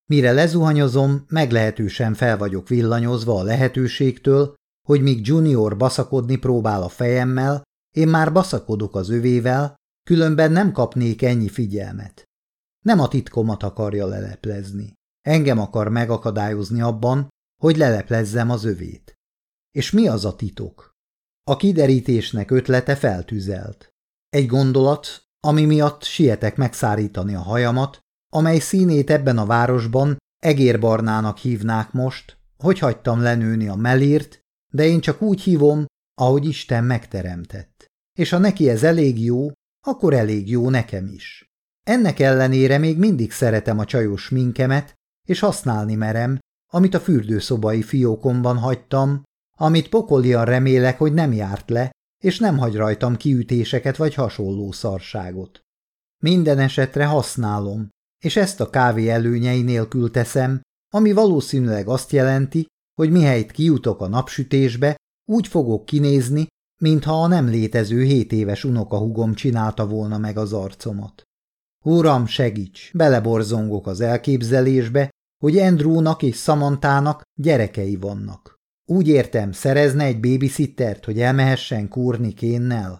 S1: Mire lezuhanyozom, meglehetősen fel vagyok villanyozva a lehetőségtől, hogy míg Junior baszakodni próbál a fejemmel, én már baszakodok az övével, különben nem kapnék ennyi figyelmet. Nem a titkomat akarja leleplezni. Engem akar megakadályozni abban, hogy leleplezzem az övét. És mi az a titok? A kiderítésnek ötlete feltüzelt. Egy gondolat, ami miatt sietek megszárítani a hajamat, amely színét ebben a városban egérbarnának hívnák most, hogy hagytam lenőni a melírt, de én csak úgy hívom, ahogy Isten megteremtett. És ha neki ez elég jó, akkor elég jó nekem is. Ennek ellenére még mindig szeretem a csajos minkemet, és használni merem, amit a fürdőszobai fiókomban hagytam, amit pokolian remélek, hogy nem járt le, és nem hagy rajtam kiütéseket vagy hasonló szarságot. Minden esetre használom, és ezt a kávé előnyei nélkül teszem, ami valószínűleg azt jelenti, hogy mihelyt kijutok a napsütésbe, úgy fogok kinézni, mintha a nem létező hét éves unokahugom csinálta volna meg az arcomat. Uram, segíts! Beleborzongok az elképzelésbe, hogy Andrewnak és Szamantának gyerekei vannak. Úgy értem, szerezne egy babysittert, hogy elmehessen kúrni kénnel?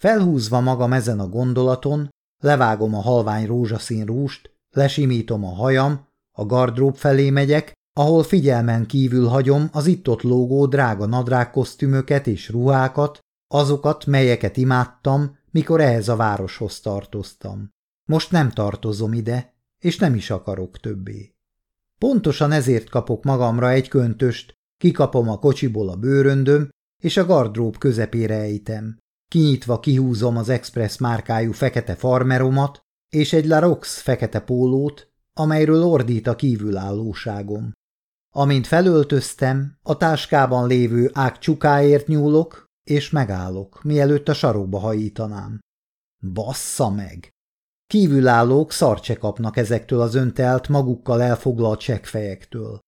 S1: Felhúzva magam ezen a gondolaton, levágom a halvány rózsaszín rúst, lesimítom a hajam, a gardrób felé megyek, ahol figyelmen kívül hagyom az itt-ott lógó drága nadrágkosztümöket és ruhákat, azokat, melyeket imádtam, mikor ehhez a városhoz tartoztam. Most nem tartozom ide, és nem is akarok többé. Pontosan ezért kapok magamra egy köntöst, Kikapom a kocsiból a bőröndöm, és a gardrób közepére ejtem. Kinyitva kihúzom az Express márkájú fekete farmeromat, és egy La Rox fekete pólót, amelyről ordít a kívülállóságom. Amint felöltöztem, a táskában lévő ág csukáért nyúlok, és megállok, mielőtt a sarokba hajítanám. Bassza meg! Kívülállók szarcse kapnak ezektől az öntelt, magukkal elfoglalt seggfejektől.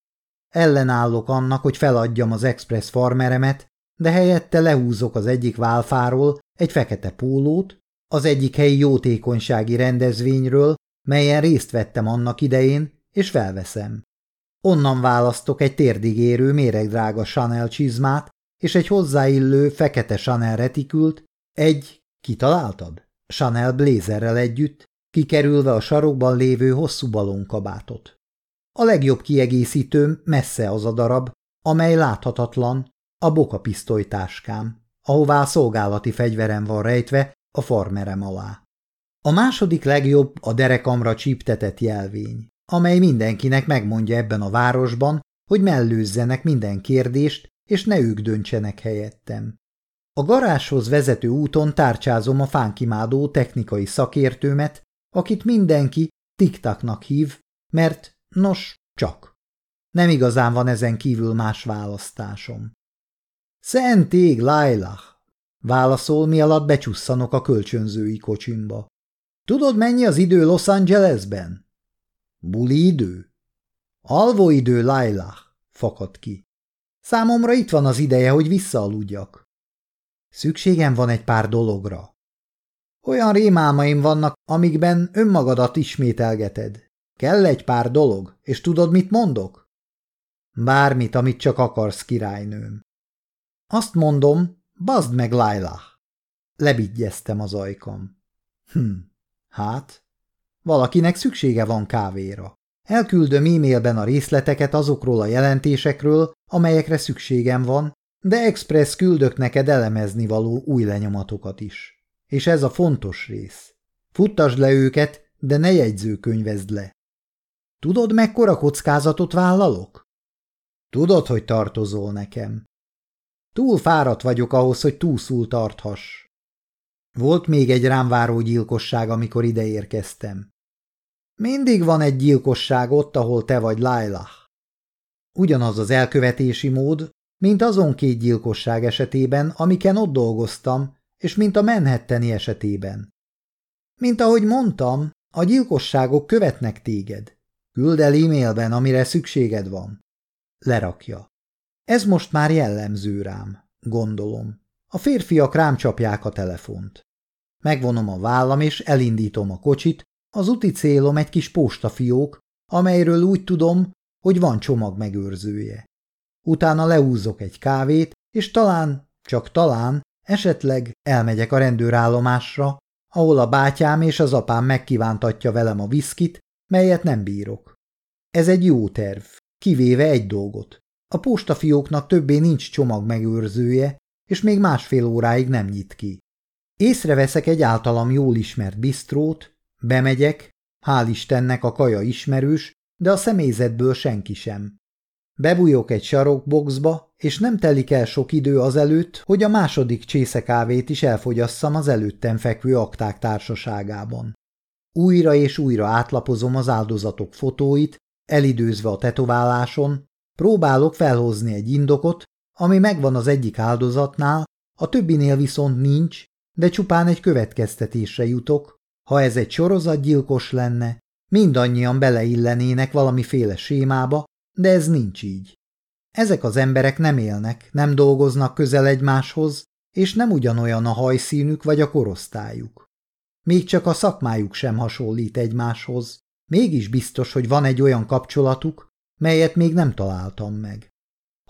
S1: Ellenállok annak, hogy feladjam az express farmeremet, de helyette lehúzok az egyik válfáról egy fekete pólót, az egyik helyi jótékonysági rendezvényről, melyen részt vettem annak idején, és felveszem. Onnan választok egy térdigérő méregdrága Chanel csizmát és egy hozzáillő fekete Chanel retikült, egy, kitaláltad? Chanel blézerrel együtt, kikerülve a sarokban lévő hosszú balonkabátot. A legjobb kiegészítőm messze az a darab, amely láthatatlan, a bokapisztolytáskám, ahová a szolgálati fegyverem van rejtve a farmerem alá. A második legjobb a derekamra csíptetett jelvény, amely mindenkinek megmondja ebben a városban, hogy mellőzzenek minden kérdést, és ne ők döntsenek helyettem. A garázshoz vezető úton tárcsázom a fánkimádó technikai szakértőmet, akit mindenki tiktaknak hív, mert Nos, csak. Nem igazán van ezen kívül más választásom. Szent ég, Lailah! Válaszol, mi alatt becsusszanok a kölcsönzői kocsimba. Tudod, mennyi az idő Los Angelesben? Buli idő? Alvó idő, Lailah! Fakad ki. Számomra itt van az ideje, hogy visszaaludjak. Szükségem van egy pár dologra. Olyan rémálmaim vannak, amikben önmagadat ismételgeted. Kell egy pár dolog, és tudod, mit mondok? Bármit, amit csak akarsz, királynőm. Azt mondom, bazd meg, Lailah. Lebigyeztem az ajkam. Hm, hát, valakinek szüksége van kávéra. Elküldöm e-mailben a részleteket azokról a jelentésekről, amelyekre szükségem van, de express küldök neked elemezni való új lenyomatokat is. És ez a fontos rész. Futtasd le őket, de ne jegyzőkönyvezd le. Tudod, mekkora kockázatot vállalok? Tudod, hogy tartozol nekem. Túl fáradt vagyok ahhoz, hogy túlszul tarthass. Volt még egy rám váró gyilkosság, amikor ide érkeztem. Mindig van egy gyilkosság ott, ahol te vagy Lailah. Ugyanaz az elkövetési mód, mint azon két gyilkosság esetében, amiken ott dolgoztam, és mint a menhetteni esetében. Mint ahogy mondtam, a gyilkosságok követnek téged. Küld el e-mailben, amire szükséged van. Lerakja. Ez most már jellemző rám, gondolom. A férfiak rám csapják a telefont. Megvonom a vállam és elindítom a kocsit, az úti célom egy kis postafiók, amelyről úgy tudom, hogy van csomag megőrzője. Utána leúzok egy kávét, és talán, csak talán, esetleg elmegyek a rendőrállomásra, ahol a bátyám és az apám megkívántatja velem a viszkit, melyet nem bírok. Ez egy jó terv, kivéve egy dolgot. A postafióknak többé nincs csomag megőrzője, és még másfél óráig nem nyit ki. Észreveszek egy általam jól ismert bisztrót, bemegyek, hál' Istennek a kaja ismerős, de a személyzetből senki sem. Bebújok egy sarokboxba, és nem telik el sok idő azelőtt, hogy a második csészekávét is elfogyasszam az előttem fekvő akták társaságában. Újra és újra átlapozom az áldozatok fotóit, elidőzve a tetováláson, próbálok felhozni egy indokot, ami megvan az egyik áldozatnál, a többinél viszont nincs, de csupán egy következtetésre jutok, ha ez egy sorozatgyilkos lenne, mindannyian beleillenének valamiféle sémába, de ez nincs így. Ezek az emberek nem élnek, nem dolgoznak közel egymáshoz, és nem ugyanolyan a hajszínük vagy a korosztályuk. Még csak a szakmájuk sem hasonlít egymáshoz, mégis biztos, hogy van egy olyan kapcsolatuk, melyet még nem találtam meg.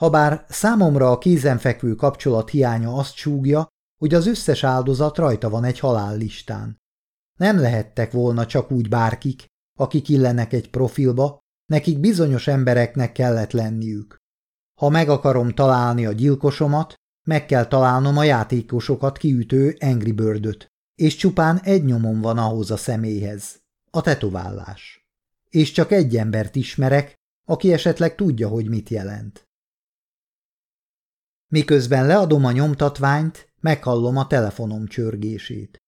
S1: Habár számomra a kézenfekvő kapcsolat hiánya azt súgja, hogy az összes áldozat rajta van egy halállistán. Nem lehettek volna csak úgy bárkik, akik illenek egy profilba, nekik bizonyos embereknek kellett lenniük. Ha meg akarom találni a gyilkosomat, meg kell találnom a játékosokat kiütő Angry Birdöt és csupán egy nyomon van ahhoz a személyhez, a tetoválás. És csak egy embert ismerek, aki esetleg tudja, hogy mit jelent. Miközben leadom a nyomtatványt, meghallom a telefonom csörgését.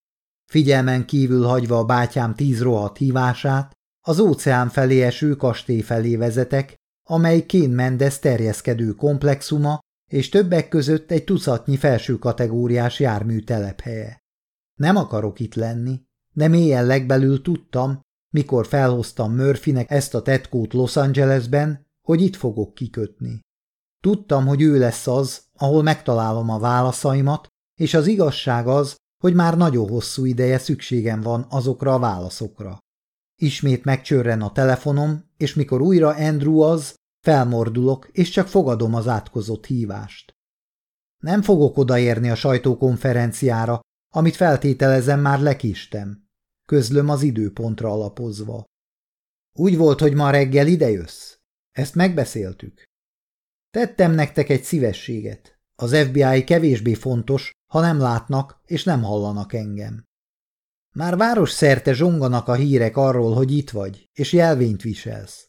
S1: Figyelmen kívül hagyva a bátyám tíz rohadt hívását, az óceán felé eső kastély felé vezetek, amely Kén Mendez terjeszkedő komplexuma és többek között egy tucatnyi felső kategóriás jármű telephelye. Nem akarok itt lenni, de mélyen legbelül tudtam, mikor felhoztam Murphynek ezt a tetkót Los Angelesben, hogy itt fogok kikötni. Tudtam, hogy ő lesz az, ahol megtalálom a válaszaimat, és az igazság az, hogy már nagyon hosszú ideje szükségem van azokra a válaszokra. Ismét megcsörren a telefonom, és mikor újra Andrew az, felmordulok, és csak fogadom az átkozott hívást. Nem fogok odaérni a sajtókonferenciára, amit feltételezem már lekistem. Közlöm az időpontra alapozva. Úgy volt, hogy ma reggel idejössz? Ezt megbeszéltük. Tettem nektek egy szívességet. Az FBI kevésbé fontos, ha nem látnak és nem hallanak engem. Már város szerte zsonganak a hírek arról, hogy itt vagy, és jelvényt viselsz.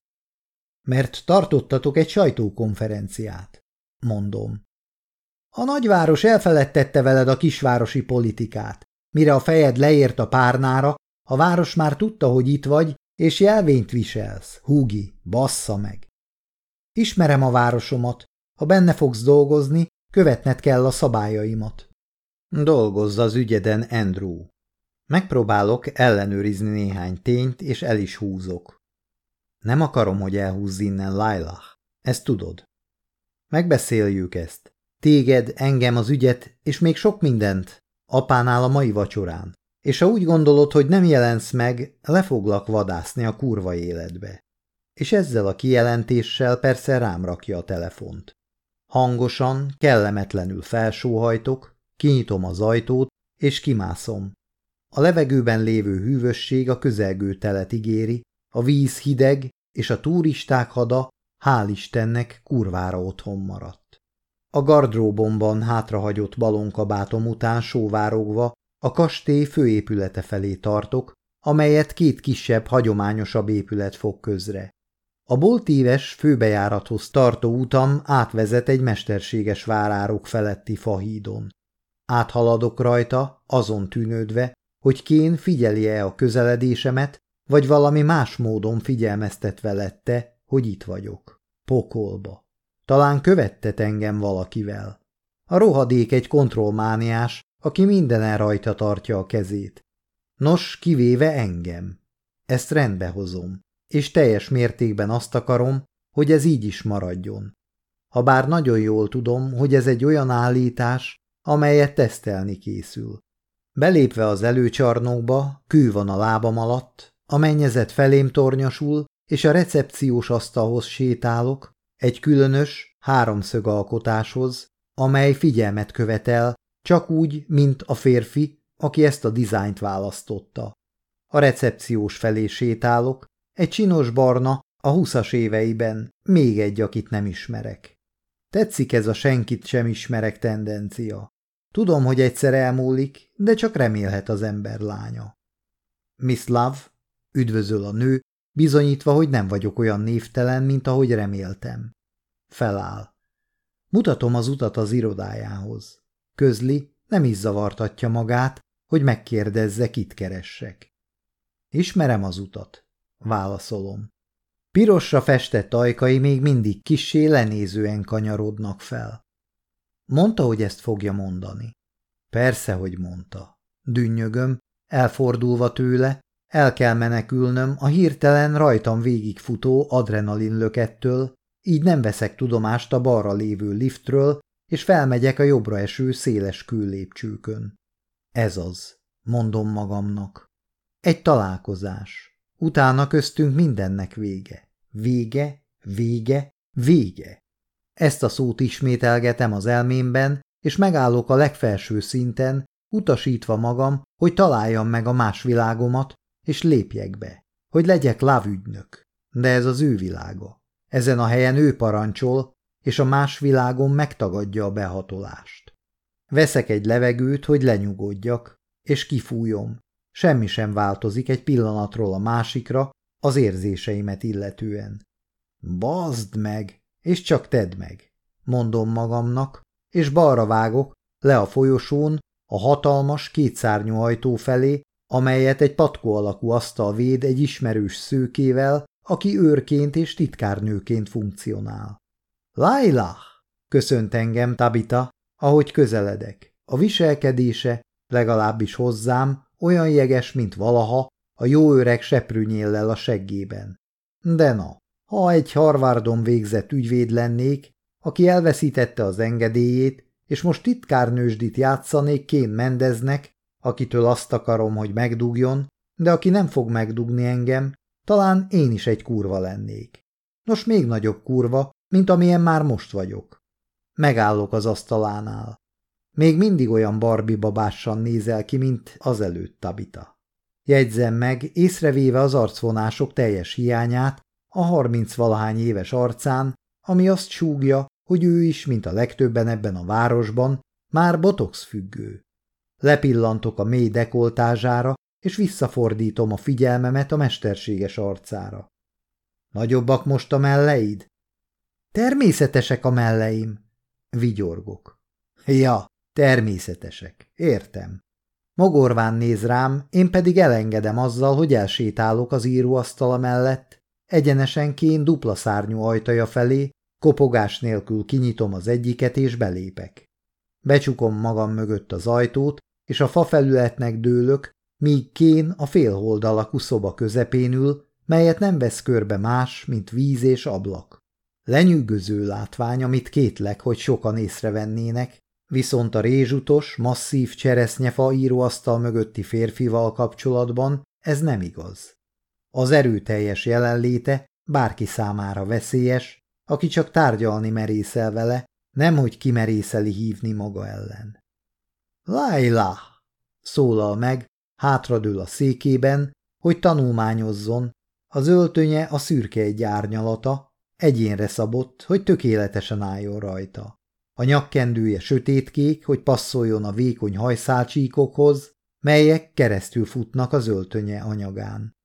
S1: Mert tartottatok egy sajtókonferenciát, mondom. A nagyváros elfeledtette veled a kisvárosi politikát. Mire a fejed leért a párnára, a város már tudta, hogy itt vagy, és jelvényt viselsz. Húgi, bassza meg! Ismerem a városomat. Ha benne fogsz dolgozni, követned kell a szabályaimat. Dolgozz az ügyeden, Andrew. Megpróbálok ellenőrizni néhány tényt, és el is húzok. Nem akarom, hogy elhúzz innen, Lailah. Ezt tudod. Megbeszéljük ezt. Téged, engem az ügyet, és még sok mindent. Apánál a mai vacsorán. És ha úgy gondolod, hogy nem jelensz meg, le foglak vadászni a kurva életbe. És ezzel a kijelentéssel persze rám rakja a telefont. Hangosan, kellemetlenül felsóhajtok, kinyitom az ajtót, és kimászom. A levegőben lévő hűvösség a közelgő telet ígéri, a víz hideg, és a turisták hada, hál' Istennek, kurvára otthon maradt. A gardróbomban hátrahagyott balonkabátom után sóvárogva a kastély főépülete felé tartok, amelyet két kisebb, hagyományosabb épület fog közre. A boltíves főbejárathoz tartó utam átvezet egy mesterséges várárok feletti fahídon. Áthaladok rajta, azon tűnődve, hogy Kén figyelje e a közeledésemet, vagy valami más módon figyelmeztetve lette, hogy itt vagyok. Pokolba. Talán követtet engem valakivel. A rohadék egy kontrollmániás, aki mindenen rajta tartja a kezét. Nos, kivéve engem. Ezt rendbe hozom, és teljes mértékben azt akarom, hogy ez így is maradjon. Habár nagyon jól tudom, hogy ez egy olyan állítás, amelyet tesztelni készül. Belépve az előcsarnokba, kő van a lábam alatt, a mennyezet felém tornyosul, és a recepciós asztalhoz sétálok, egy különös, háromszög alkotáshoz, amely figyelmet követel, csak úgy, mint a férfi, aki ezt a dizájnt választotta. A recepciós felé sétálok, egy csinos barna, a húszas éveiben, még egy, akit nem ismerek. Tetszik ez a senkit sem ismerek tendencia. Tudom, hogy egyszer elmúlik, de csak remélhet az ember lánya. Miss Love, üdvözöl a nő, bizonyítva, hogy nem vagyok olyan névtelen, mint ahogy reméltem. Feláll. Mutatom az utat az irodájához. Közli nem is zavartatja magát, hogy megkérdezze, kit keressek. Ismerem az utat. Válaszolom. Pirosra festett ajkai még mindig kissé lenézően kanyarodnak fel. Mondta, hogy ezt fogja mondani. Persze, hogy mondta. Dünnyögöm, elfordulva tőle, el kell menekülnöm a hirtelen rajtam végigfutó adrenalin lökettől, így nem veszek tudomást a balra lévő liftről, és felmegyek a jobbra eső széles küllépcsőkön. Ez az, mondom magamnak. Egy találkozás. Utána köztünk mindennek vége. Vége, vége, vége. Ezt a szót ismételgetem az elmémben, és megállok a legfelső szinten, utasítva magam, hogy találjam meg a más világomat, és lépjek be, hogy legyek lávügynök. De ez az ő világa. Ezen a helyen ő parancsol, és a más világon megtagadja a behatolást. Veszek egy levegőt, hogy lenyugodjak, és kifújom. Semmi sem változik egy pillanatról a másikra az érzéseimet illetően. Bazd meg, és csak tedd meg, mondom magamnak, és balra vágok, le a folyosón, a hatalmas kétszárnyú ajtó felé, amelyet egy patkó alakú asztal véd egy ismerős szőkével, aki őrként és titkárnőként funkcionál. Laila, köszönt engem Tabita, ahogy közeledek. A viselkedése, legalábbis hozzám, olyan jeges, mint valaha, a jó öreg seprűnyéllel a seggében. De na, ha egy Harvardon végzett ügyvéd lennék, aki elveszítette az engedélyét, és most titkárnősdit játszanék Kén Mendeznek, akitől azt akarom, hogy megdugjon, de aki nem fog megdugni engem, talán én is egy kurva lennék. Nos, még nagyobb kurva, mint amilyen már most vagyok. Megállok az asztalánál. Még mindig olyan barbi babással nézel ki, mint azelőtt Tabita. Jegyzem meg, észrevéve az arcvonások teljes hiányát a harminc valahány éves arcán, ami azt súgja, hogy ő is, mint a legtöbben ebben a városban, már botox függő. Lepillantok a mély dekoltázsára, és visszafordítom a figyelmemet a mesterséges arcára. Nagyobbak most a melleid? Természetesek a melleim. Vigyorgok. Ja, természetesek. Értem. Mogorván néz rám, én pedig elengedem azzal, hogy elsétálok az íróasztala mellett, egyenesen kén dupla szárnyú ajtaja felé, kopogás nélkül kinyitom az egyiket és belépek. Becsukom magam mögött az ajtót, és a fafelületnek dőlök, míg Kén a félhold alakú szoba közepén ül, melyet nem vesz körbe más, mint víz és ablak. Lenyűgöző látvány, amit kétlek, hogy sokan észrevennének, viszont a rézsutos, masszív cseresznyefa íróasztal mögötti férfival kapcsolatban ez nem igaz. Az erőteljes jelenléte bárki számára veszélyes, aki csak tárgyalni merészel vele, nemhogy kimerészeli hívni maga ellen. Lájlá! szólal meg, hátradől a székében, hogy tanulmányozzon. Az öltönye a szürke egy árnyalata, egyénre szabott, hogy tökéletesen álljon rajta. A nyakkendője sötétkék, hogy passzoljon a vékony hajszálcsíkokhoz, melyek keresztül futnak az öltönye anyagán.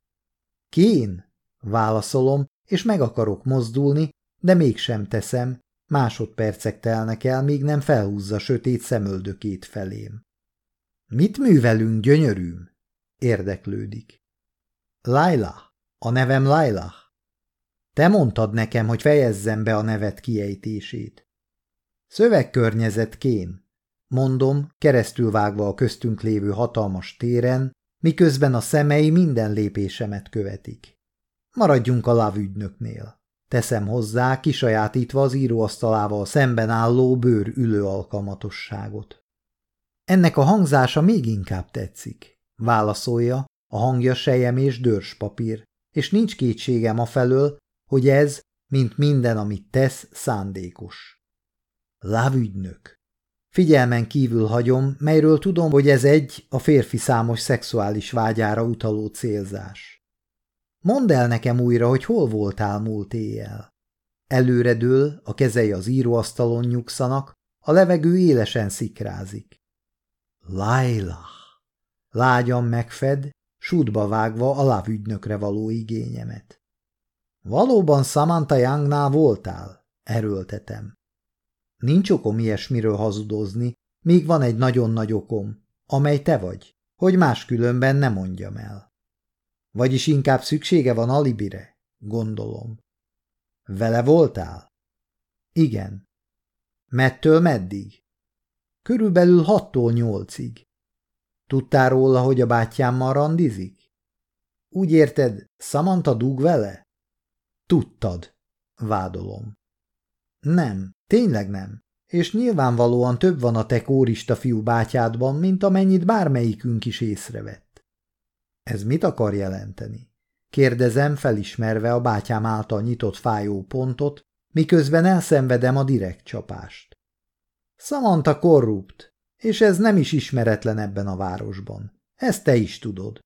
S1: Kén? válaszolom, és meg akarok mozdulni, de mégsem teszem, Másodpercek telnek el, míg nem felhúzza sötét szemöldökét felém. Mit művelünk, gyönyörűm? Érdeklődik. Laila. A nevem Laila. Te mondtad nekem, hogy fejezzem be a nevet kiejtését. Szövegkörnyezet kén, mondom, keresztülvágva a köztünk lévő hatalmas téren, miközben a szemei minden lépésemet követik. Maradjunk a lávügynöknél. Teszem hozzá, kisajátítva az íróasztalával szemben álló bőr ülő alkalmatosságot. Ennek a hangzása még inkább tetszik, válaszolja, a hangja sejem és papír, és nincs kétségem a felől, hogy ez, mint minden, amit tesz, szándékos. Lávügynök. Figyelmen kívül hagyom, melyről tudom, hogy ez egy a férfi számos szexuális vágyára utaló célzás. Mondd el nekem újra, hogy hol voltál múlt éjjel. Előredől, a kezei az íróasztalon nyugszanak, a levegő élesen szikrázik. Laila! Lágyan megfed, sútba vágva a lávügynökre való igényemet. Valóban Samantha Youngnál voltál, erőltetem. Nincs okom ilyesmiről hazudozni, még van egy nagyon nagy okom, amely te vagy, hogy máskülönben ne mondjam el. Vagyis inkább szüksége van alibire, gondolom. Vele voltál? Igen. Mettől meddig? Körülbelül hattól nyolcig. Tudtál róla, hogy a bátyámmal randizik? Úgy érted, Samantha dug vele? Tudtad, vádolom. Nem, tényleg nem. És nyilvánvalóan több van a te kórista fiú bátyádban, mint amennyit bármelyikünk is észrevet. Ez mit akar jelenteni? Kérdezem, felismerve a bátyám által nyitott fájó pontot, miközben elszenvedem a direkt csapást. Samantha korrupt, és ez nem is ismeretlen ebben a városban. Ezt te is tudod.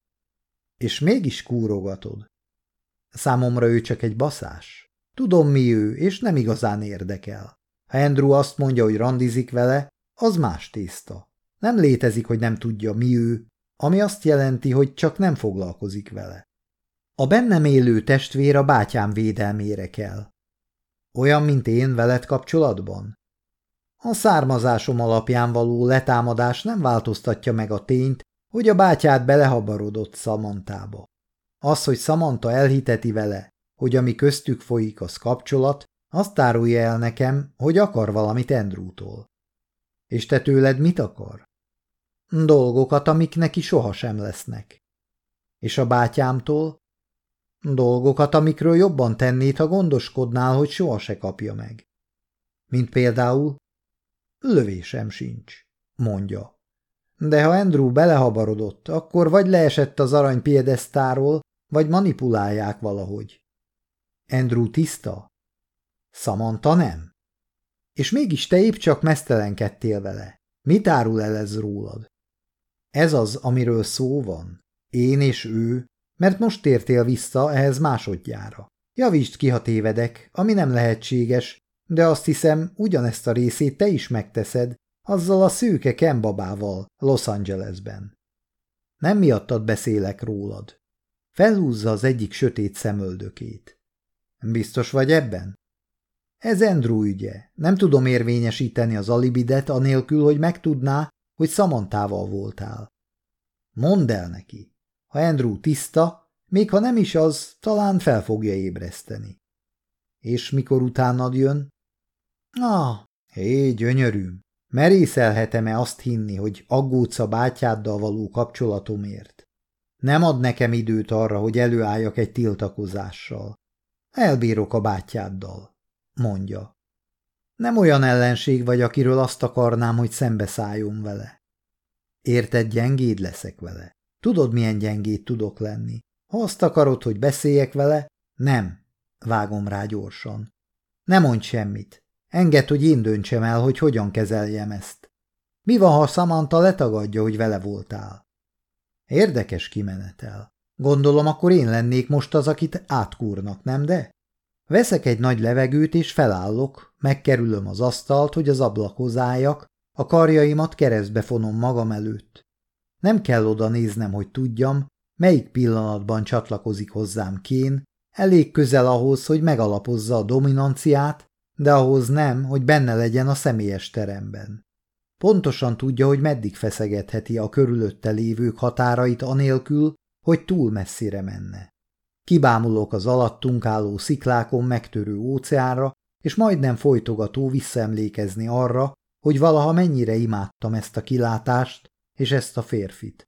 S1: És mégis kúrogatod. Számomra ő csak egy baszás. Tudom, mi ő, és nem igazán érdekel. Ha Andrew azt mondja, hogy randizik vele, az más tészta. Nem létezik, hogy nem tudja, mi ő, ami azt jelenti, hogy csak nem foglalkozik vele. A bennem élő testvér a bátyám védelmére kell. Olyan, mint én veled kapcsolatban? A származásom alapján való letámadás nem változtatja meg a tényt, hogy a bátyád belehabarodott Szamantába. Az, hogy Szamanta elhiteti vele, hogy ami köztük folyik, az kapcsolat, azt tárulja el nekem, hogy akar valamit Endrútól. És te tőled mit akar? Dolgokat, amik neki sohasem lesznek. És a bátyámtól? Dolgokat, amikről jobban tennéd, ha gondoskodnál, hogy soha se kapja meg. Mint például? Lövésem sincs, mondja. De ha Andrew belehabarodott, akkor vagy leesett az arany piedesztáról, vagy manipulálják valahogy. Andrew tiszta? Samantha nem. És mégis te épp csak mesztelenkedtél vele. Mit árul el ez rólad? Ez az, amiről szó van. Én és ő, mert most tértél vissza ehhez másodjára. Javítsd ki, ha tévedek, ami nem lehetséges, de azt hiszem, ugyanezt a részét te is megteszed, azzal a szűke kembabával Los Angelesben. Nem miattad beszélek rólad. Felhúzza az egyik sötét szemöldökét. Biztos vagy ebben? Ez Andrew ügye. Nem tudom érvényesíteni az alibidet anélkül, hogy megtudná, hogy Szamantával voltál. Mondd el neki. Ha Andrew tiszta, még ha nem is az, talán fel fogja ébreszteni. És mikor utánad jön? Na, ah, hé, gyönyörűm, merészelhetem-e azt hinni, hogy aggódsz a bátyáddal való kapcsolatomért? Nem ad nekem időt arra, hogy előálljak egy tiltakozással. Elbírok a bátyáddal, mondja. Nem olyan ellenség vagy, akiről azt akarnám, hogy szembeszálljon vele. Érted, gyengéd leszek vele. Tudod, milyen gyengéd tudok lenni. Ha azt akarod, hogy beszéljek vele, nem. Vágom rá gyorsan. Ne mondj semmit. Engedd, hogy én döntsem el, hogy hogyan kezeljem ezt. Mi van, ha Samantha letagadja, hogy vele voltál? Érdekes kimenetel. Gondolom, akkor én lennék most az, akit átkúrnak, nem de? Veszek egy nagy levegőt, és felállok, megkerülöm az asztalt, hogy az ablakhoz álljak, a karjaimat keresztbe fonom magam előtt. Nem kell oda néznem, hogy tudjam, melyik pillanatban csatlakozik hozzám kén, elég közel ahhoz, hogy megalapozza a dominanciát, de ahhoz nem, hogy benne legyen a személyes teremben. Pontosan tudja, hogy meddig feszegetheti a körülötte lévők határait anélkül, hogy túl messzire menne. Kibámulok az alattunk álló sziklákon megtörő óceánra, és majdnem folytogató visszaemlékezni arra, hogy valaha mennyire imádtam ezt a kilátást és ezt a férfit.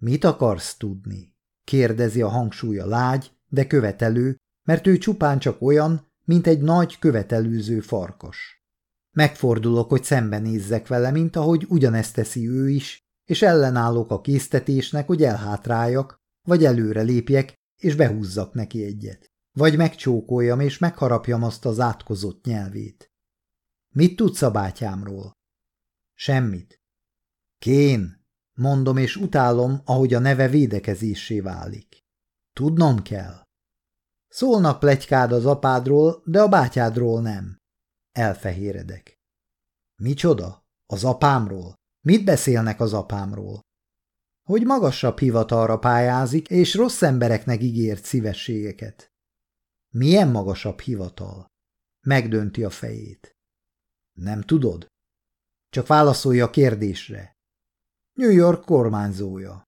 S1: Mit akarsz tudni? kérdezi a hangsúlya lágy, de követelő, mert ő csupán csak olyan, mint egy nagy követelőző farkas. Megfordulok, hogy szembenézzek vele, mint ahogy ugyanezt teszi ő is, és ellenállok a késztetésnek, hogy elhátráljak, vagy előre lépjek, és behúzzak neki egyet. Vagy megcsókoljam, és megharapjam azt az átkozott nyelvét. Mit tudsz a bátyámról? Semmit. Kén, mondom, és utálom, ahogy a neve védekezésé válik. Tudnom kell. Szólnak plegykád az apádról, de a bátyádról nem. Elfehéredek. Micsoda? Az apámról? Mit beszélnek az apámról? hogy magasabb hivatalra pályázik, és rossz embereknek ígért szívességeket. Milyen magasabb hivatal? Megdönti a fejét. Nem tudod? Csak válaszolja a kérdésre. New York kormányzója.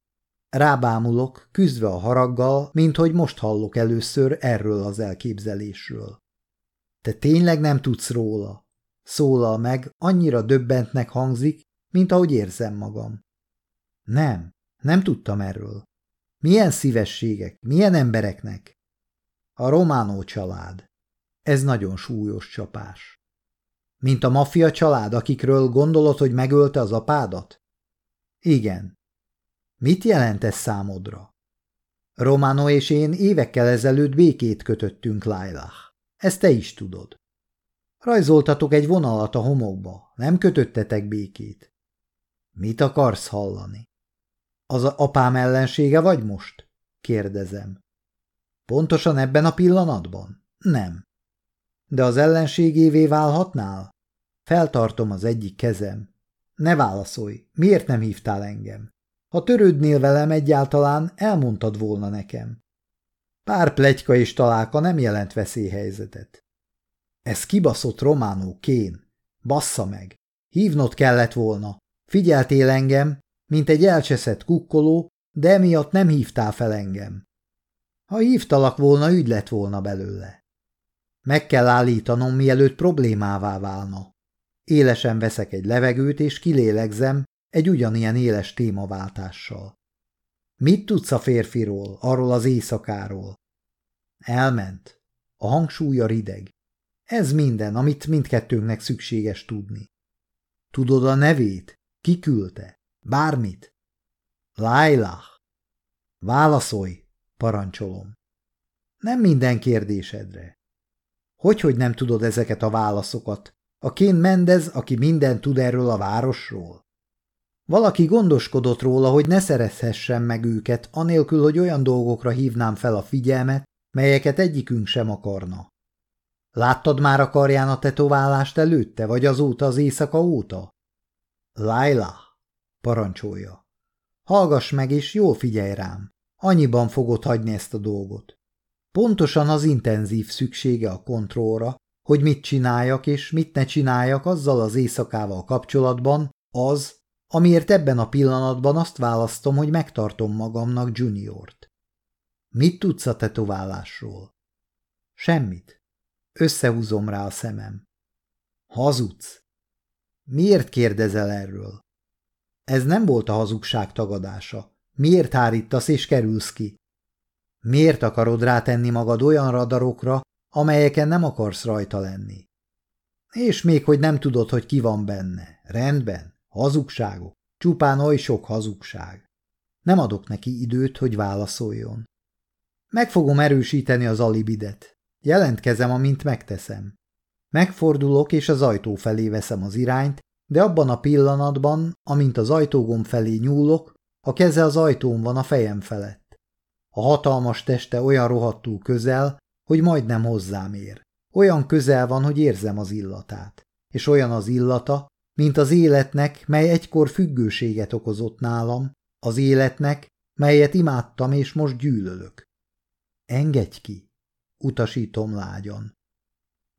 S1: Rábámulok, küzdve a haraggal, mint hogy most hallok először erről az elképzelésről. Te tényleg nem tudsz róla? Szólal meg, annyira döbbentnek hangzik, mint ahogy érzem magam. Nem. Nem tudtam erről. Milyen szívességek, milyen embereknek? A Románó család. Ez nagyon súlyos csapás. Mint a maffia család, akikről gondolod, hogy megölte az apádat? Igen. Mit jelent ez számodra? Romano és én évekkel ezelőtt békét kötöttünk, Lailah. Ezt te is tudod. Rajzoltatok egy vonalat a homokba, nem kötöttetek békét. Mit akarsz hallani? Az apám ellensége vagy most? kérdezem. Pontosan ebben a pillanatban? Nem. De az ellenségévé válhatnál? Feltartom az egyik kezem. Ne válaszolj, miért nem hívtál engem? Ha törődnél velem egyáltalán, elmondtad volna nekem. Pár plegyka és találka nem jelent veszélyhelyzetet. Ez kibaszott románó kén. Bassza meg. Hívnod kellett volna. Figyeltél engem, mint egy elcseszett kukkoló, de emiatt nem hívtál fel engem. Ha hívtalak volna, ügy lett volna belőle. Meg kell állítanom, mielőtt problémává válna. Élesen veszek egy levegőt, és kilélegzem egy ugyanilyen éles témaváltással. Mit tudsz a férfiról, arról az éjszakáról? Elment. A hangsúlya rideg. Ez minden, amit mindkettőnknek szükséges tudni. Tudod a nevét? Ki küldte? Bármit. Lailah. Válaszolj, parancsolom. Nem minden kérdésedre. Hogyhogy hogy nem tudod ezeket a válaszokat? A kén Mendez, aki minden tud erről a városról. Valaki gondoskodott róla, hogy ne szerezhessem meg őket, anélkül, hogy olyan dolgokra hívnám fel a figyelmet, melyeket egyikünk sem akarna. Láttad már a karján a tetoválást előtte, vagy azóta az éjszaka óta? Lailah parancsolja. Hallgass meg és jól figyelj rám. Annyiban fogod hagyni ezt a dolgot. Pontosan az intenzív szüksége a kontrollra, hogy mit csináljak és mit ne csináljak azzal az éjszakával kapcsolatban, az, amiért ebben a pillanatban azt választom, hogy megtartom magamnak juniort. Mit tudsz a tetoválásról? Semmit. Összehúzom rá a szemem. Hazudsz. Miért kérdezel erről? Ez nem volt a hazugság tagadása. Miért hárítasz és kerülsz ki? Miért akarod rátenni magad olyan radarokra, amelyeken nem akarsz rajta lenni? És még, hogy nem tudod, hogy ki van benne. Rendben, hazugságok, csupán oly sok hazugság. Nem adok neki időt, hogy válaszoljon. Meg fogom erősíteni az alibidet. Jelentkezem, amint megteszem. Megfordulok, és az ajtó felé veszem az irányt, de abban a pillanatban, amint az ajtógomb felé nyúlok, a keze az ajtón van a fejem felett. A hatalmas teste olyan rohadtul közel, hogy majdnem hozzám ér. Olyan közel van, hogy érzem az illatát. És olyan az illata, mint az életnek, mely egykor függőséget okozott nálam, az életnek, melyet imádtam és most gyűlölök. Engedj ki, utasítom lágyan.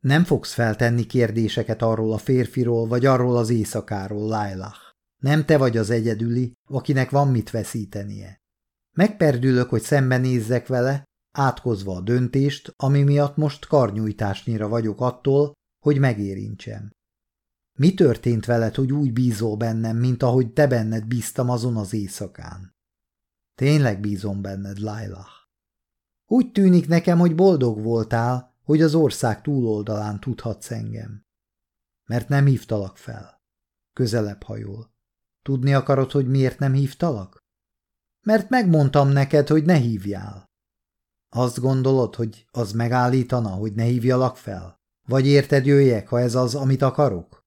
S1: Nem fogsz feltenni kérdéseket arról a férfiról, vagy arról az éjszakáról, Lailah. Nem te vagy az egyedüli, akinek van mit veszítenie. Megperdülök, hogy szembenézzek vele, átkozva a döntést, ami miatt most karnyújtásnyira vagyok attól, hogy megérintsem. Mi történt veled, hogy úgy bízol bennem, mint ahogy te benned bíztam azon az éjszakán? Tényleg bízom benned, Lailah. Úgy tűnik nekem, hogy boldog voltál, hogy az ország túloldalán tudhatsz engem. Mert nem hívtalak fel. Közelebb hajol. Tudni akarod, hogy miért nem hívtalak? Mert megmondtam neked, hogy ne hívjál. Azt gondolod, hogy az megállítana, hogy ne hívjalak fel? Vagy érted jöjjek, ha ez az, amit akarok?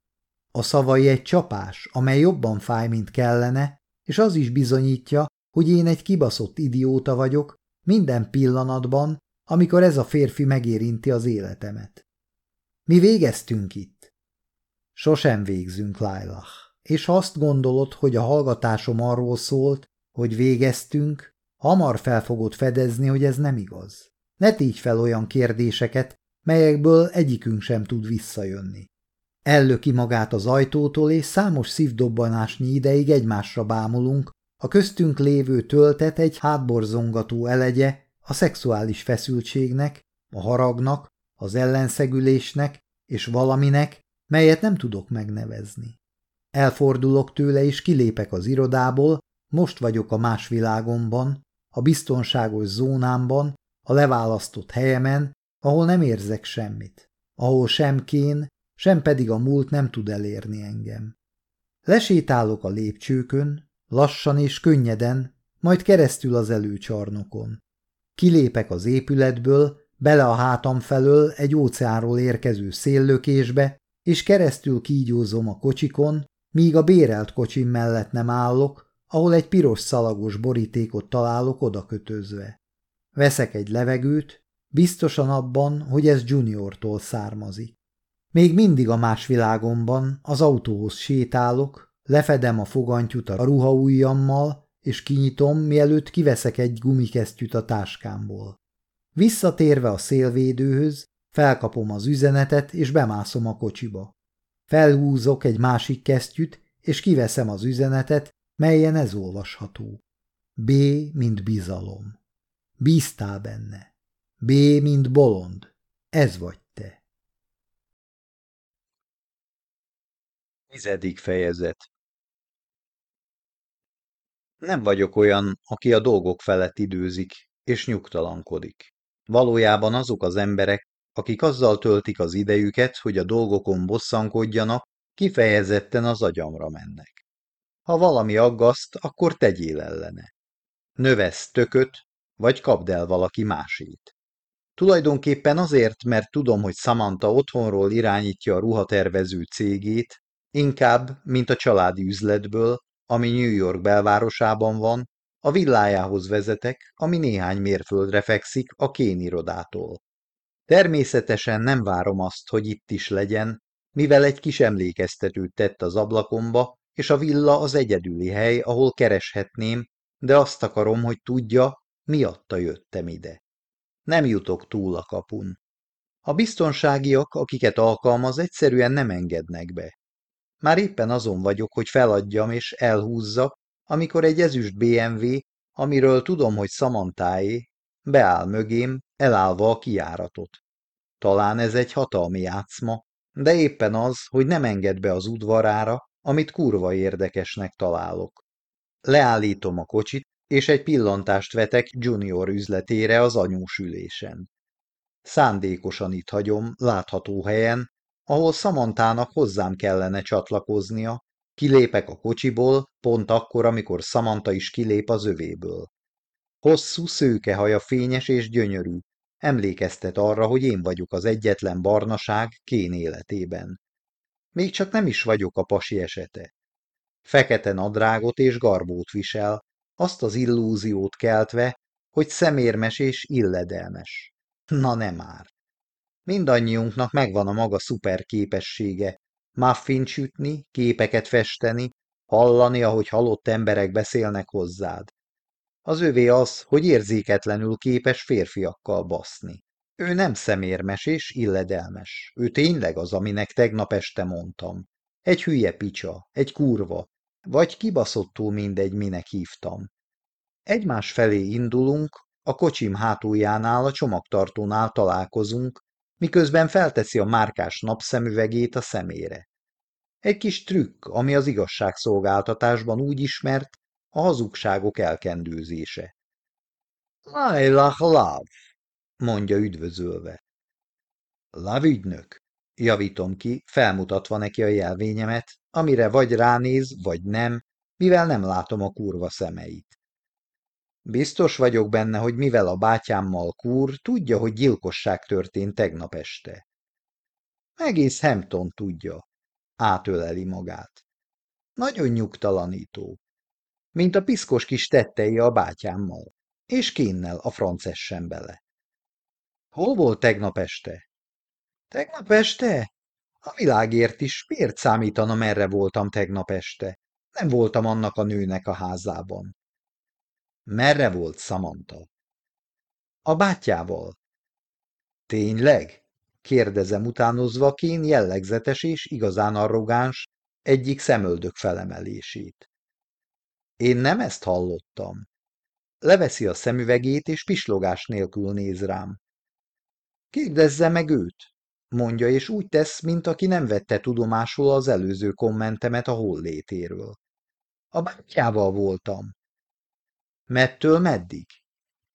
S1: A szavai egy csapás, amely jobban fáj, mint kellene, és az is bizonyítja, hogy én egy kibaszott idióta vagyok, minden pillanatban, amikor ez a férfi megérinti az életemet. Mi végeztünk itt? Sosem végzünk, Lailah. És ha azt gondolod, hogy a hallgatásom arról szólt, hogy végeztünk, hamar fel fogod fedezni, hogy ez nem igaz. Ne tígy fel olyan kérdéseket, melyekből egyikünk sem tud visszajönni. Ellöki magát az ajtótól, és számos szívdobbanásnyi ideig egymásra bámulunk, a köztünk lévő töltet egy hátborzongató elegye a szexuális feszültségnek, a haragnak, az ellenszegülésnek és valaminek, melyet nem tudok megnevezni. Elfordulok tőle és kilépek az irodából, most vagyok a más világomban, a biztonságos zónámban, a leválasztott helyemen, ahol nem érzek semmit, ahol sem kén, sem pedig a múlt nem tud elérni engem. Lesétálok a lépcsőkön, lassan és könnyeden, majd keresztül az előcsarnokon. Kilépek az épületből, bele a hátam felől egy óceánról érkező széllökésbe, és keresztül kígyózom a kocsikon, míg a bérelt kocsim mellett nem állok, ahol egy piros szalagos borítékot találok odakötözve. Veszek egy levegőt, biztosan abban, hogy ez juniortól származik. Még mindig a más világomban az autóhoz sétálok, lefedem a fogantyút a ruhaújjammal, és kinyitom, mielőtt kiveszek egy gumikesztyűt a táskámból. Visszatérve a szélvédőhöz, felkapom az üzenetet, és bemászom a kocsiba. Felhúzok egy másik kesztyűt, és kiveszem az üzenetet, melyen ez olvasható. B, mint bizalom. Bíztál benne. B,
S2: mint bolond. Ez vagy te. Tizedik fejezet nem vagyok olyan, aki a dolgok felett időzik és nyugtalankodik.
S1: Valójában azok az emberek, akik azzal töltik az idejüket, hogy a dolgokon bosszankodjanak, kifejezetten az agyamra mennek. Ha valami aggaszt, akkor tegyél ellene. Növesz tököt, vagy kapd el valaki másét. Tulajdonképpen azért, mert tudom, hogy Samantha otthonról irányítja a ruhatervező cégét, inkább, mint a családi üzletből, ami New York belvárosában van, a villájához vezetek, ami néhány mérföldre fekszik a kénirodától. Természetesen nem várom azt, hogy itt is legyen, mivel egy kis emlékeztetőt tett az ablakomba, és a villa az egyedüli hely, ahol kereshetném, de azt akarom, hogy tudja, miatta jöttem ide. Nem jutok túl a kapun. A biztonságiak, akiket alkalmaz, egyszerűen nem engednek be. Már éppen azon vagyok, hogy feladjam és elhúzza, amikor egy ezüst BMW, amiről tudom, hogy szamantáé, beáll mögém, elállva a kiáratot. Talán ez egy hatalmi játszma, de éppen az, hogy nem enged be az udvarára, amit kurva érdekesnek találok. Leállítom a kocsit, és egy pillantást vetek junior üzletére az anyós ülésen. Szándékosan itt hagyom, látható helyen, ahol Szamantának hozzám kellene csatlakoznia, kilépek a kocsiból, pont akkor, amikor Szamanta is kilép az övéből. Hosszú szőke haja fényes és gyönyörű, emlékeztet arra, hogy én vagyok az egyetlen barnaság kén életében. Még csak nem is vagyok a pasi esete. Fekete nadrágot és garbót visel, azt az illúziót keltve, hogy szemérmes és illedelmes. Na nem már. Mindannyiunknak megvan a maga szuper képessége. Muffin sütni, képeket festeni, hallani, ahogy halott emberek beszélnek hozzád. Az övé az, hogy érzéketlenül képes férfiakkal baszni. Ő nem szemérmes és illedelmes. Ő tényleg az, aminek tegnap este mondtam. Egy hülye picsa, egy kurva, vagy kibaszottul mindegy, minek hívtam. Egymás felé indulunk, a kocsim hátuljánál a csomagtartónál találkozunk, miközben felteszi a márkás napszemüvegét a szemére. Egy kis trükk, ami az igazságszolgáltatásban úgy ismert, a hazugságok elkendőzése. I love love, mondja üdvözölve. ügynök. javítom ki, felmutatva neki a jelvényemet, amire vagy ránéz, vagy nem, mivel nem látom a kurva szemeit. Biztos vagyok benne, hogy mivel a bátyámmal kúr, tudja, hogy gyilkosság történt tegnap este. Egész Hampton tudja. Átöleli magát. Nagyon nyugtalanító. Mint a piszkos kis tettei a bátyámmal, és kénnel a francessen bele. Hol volt tegnap este? Tegnap este? A világért is, miért számítanom erre voltam tegnap este? Nem voltam annak a nőnek a házában. Merre volt Samantha? A bátyával. Tényleg? kérdezem utánozva Kén jellegzetes és igazán arrogáns egyik szemöldök felemelését. Én nem ezt hallottam. Leveszi a szemüvegét, és pislogás nélkül néz rám. Kérdezze meg őt, mondja, és úgy tesz, mint aki nem vette tudomásul az előző kommentemet a hollétéről. A bátyával voltam. Mettől meddig?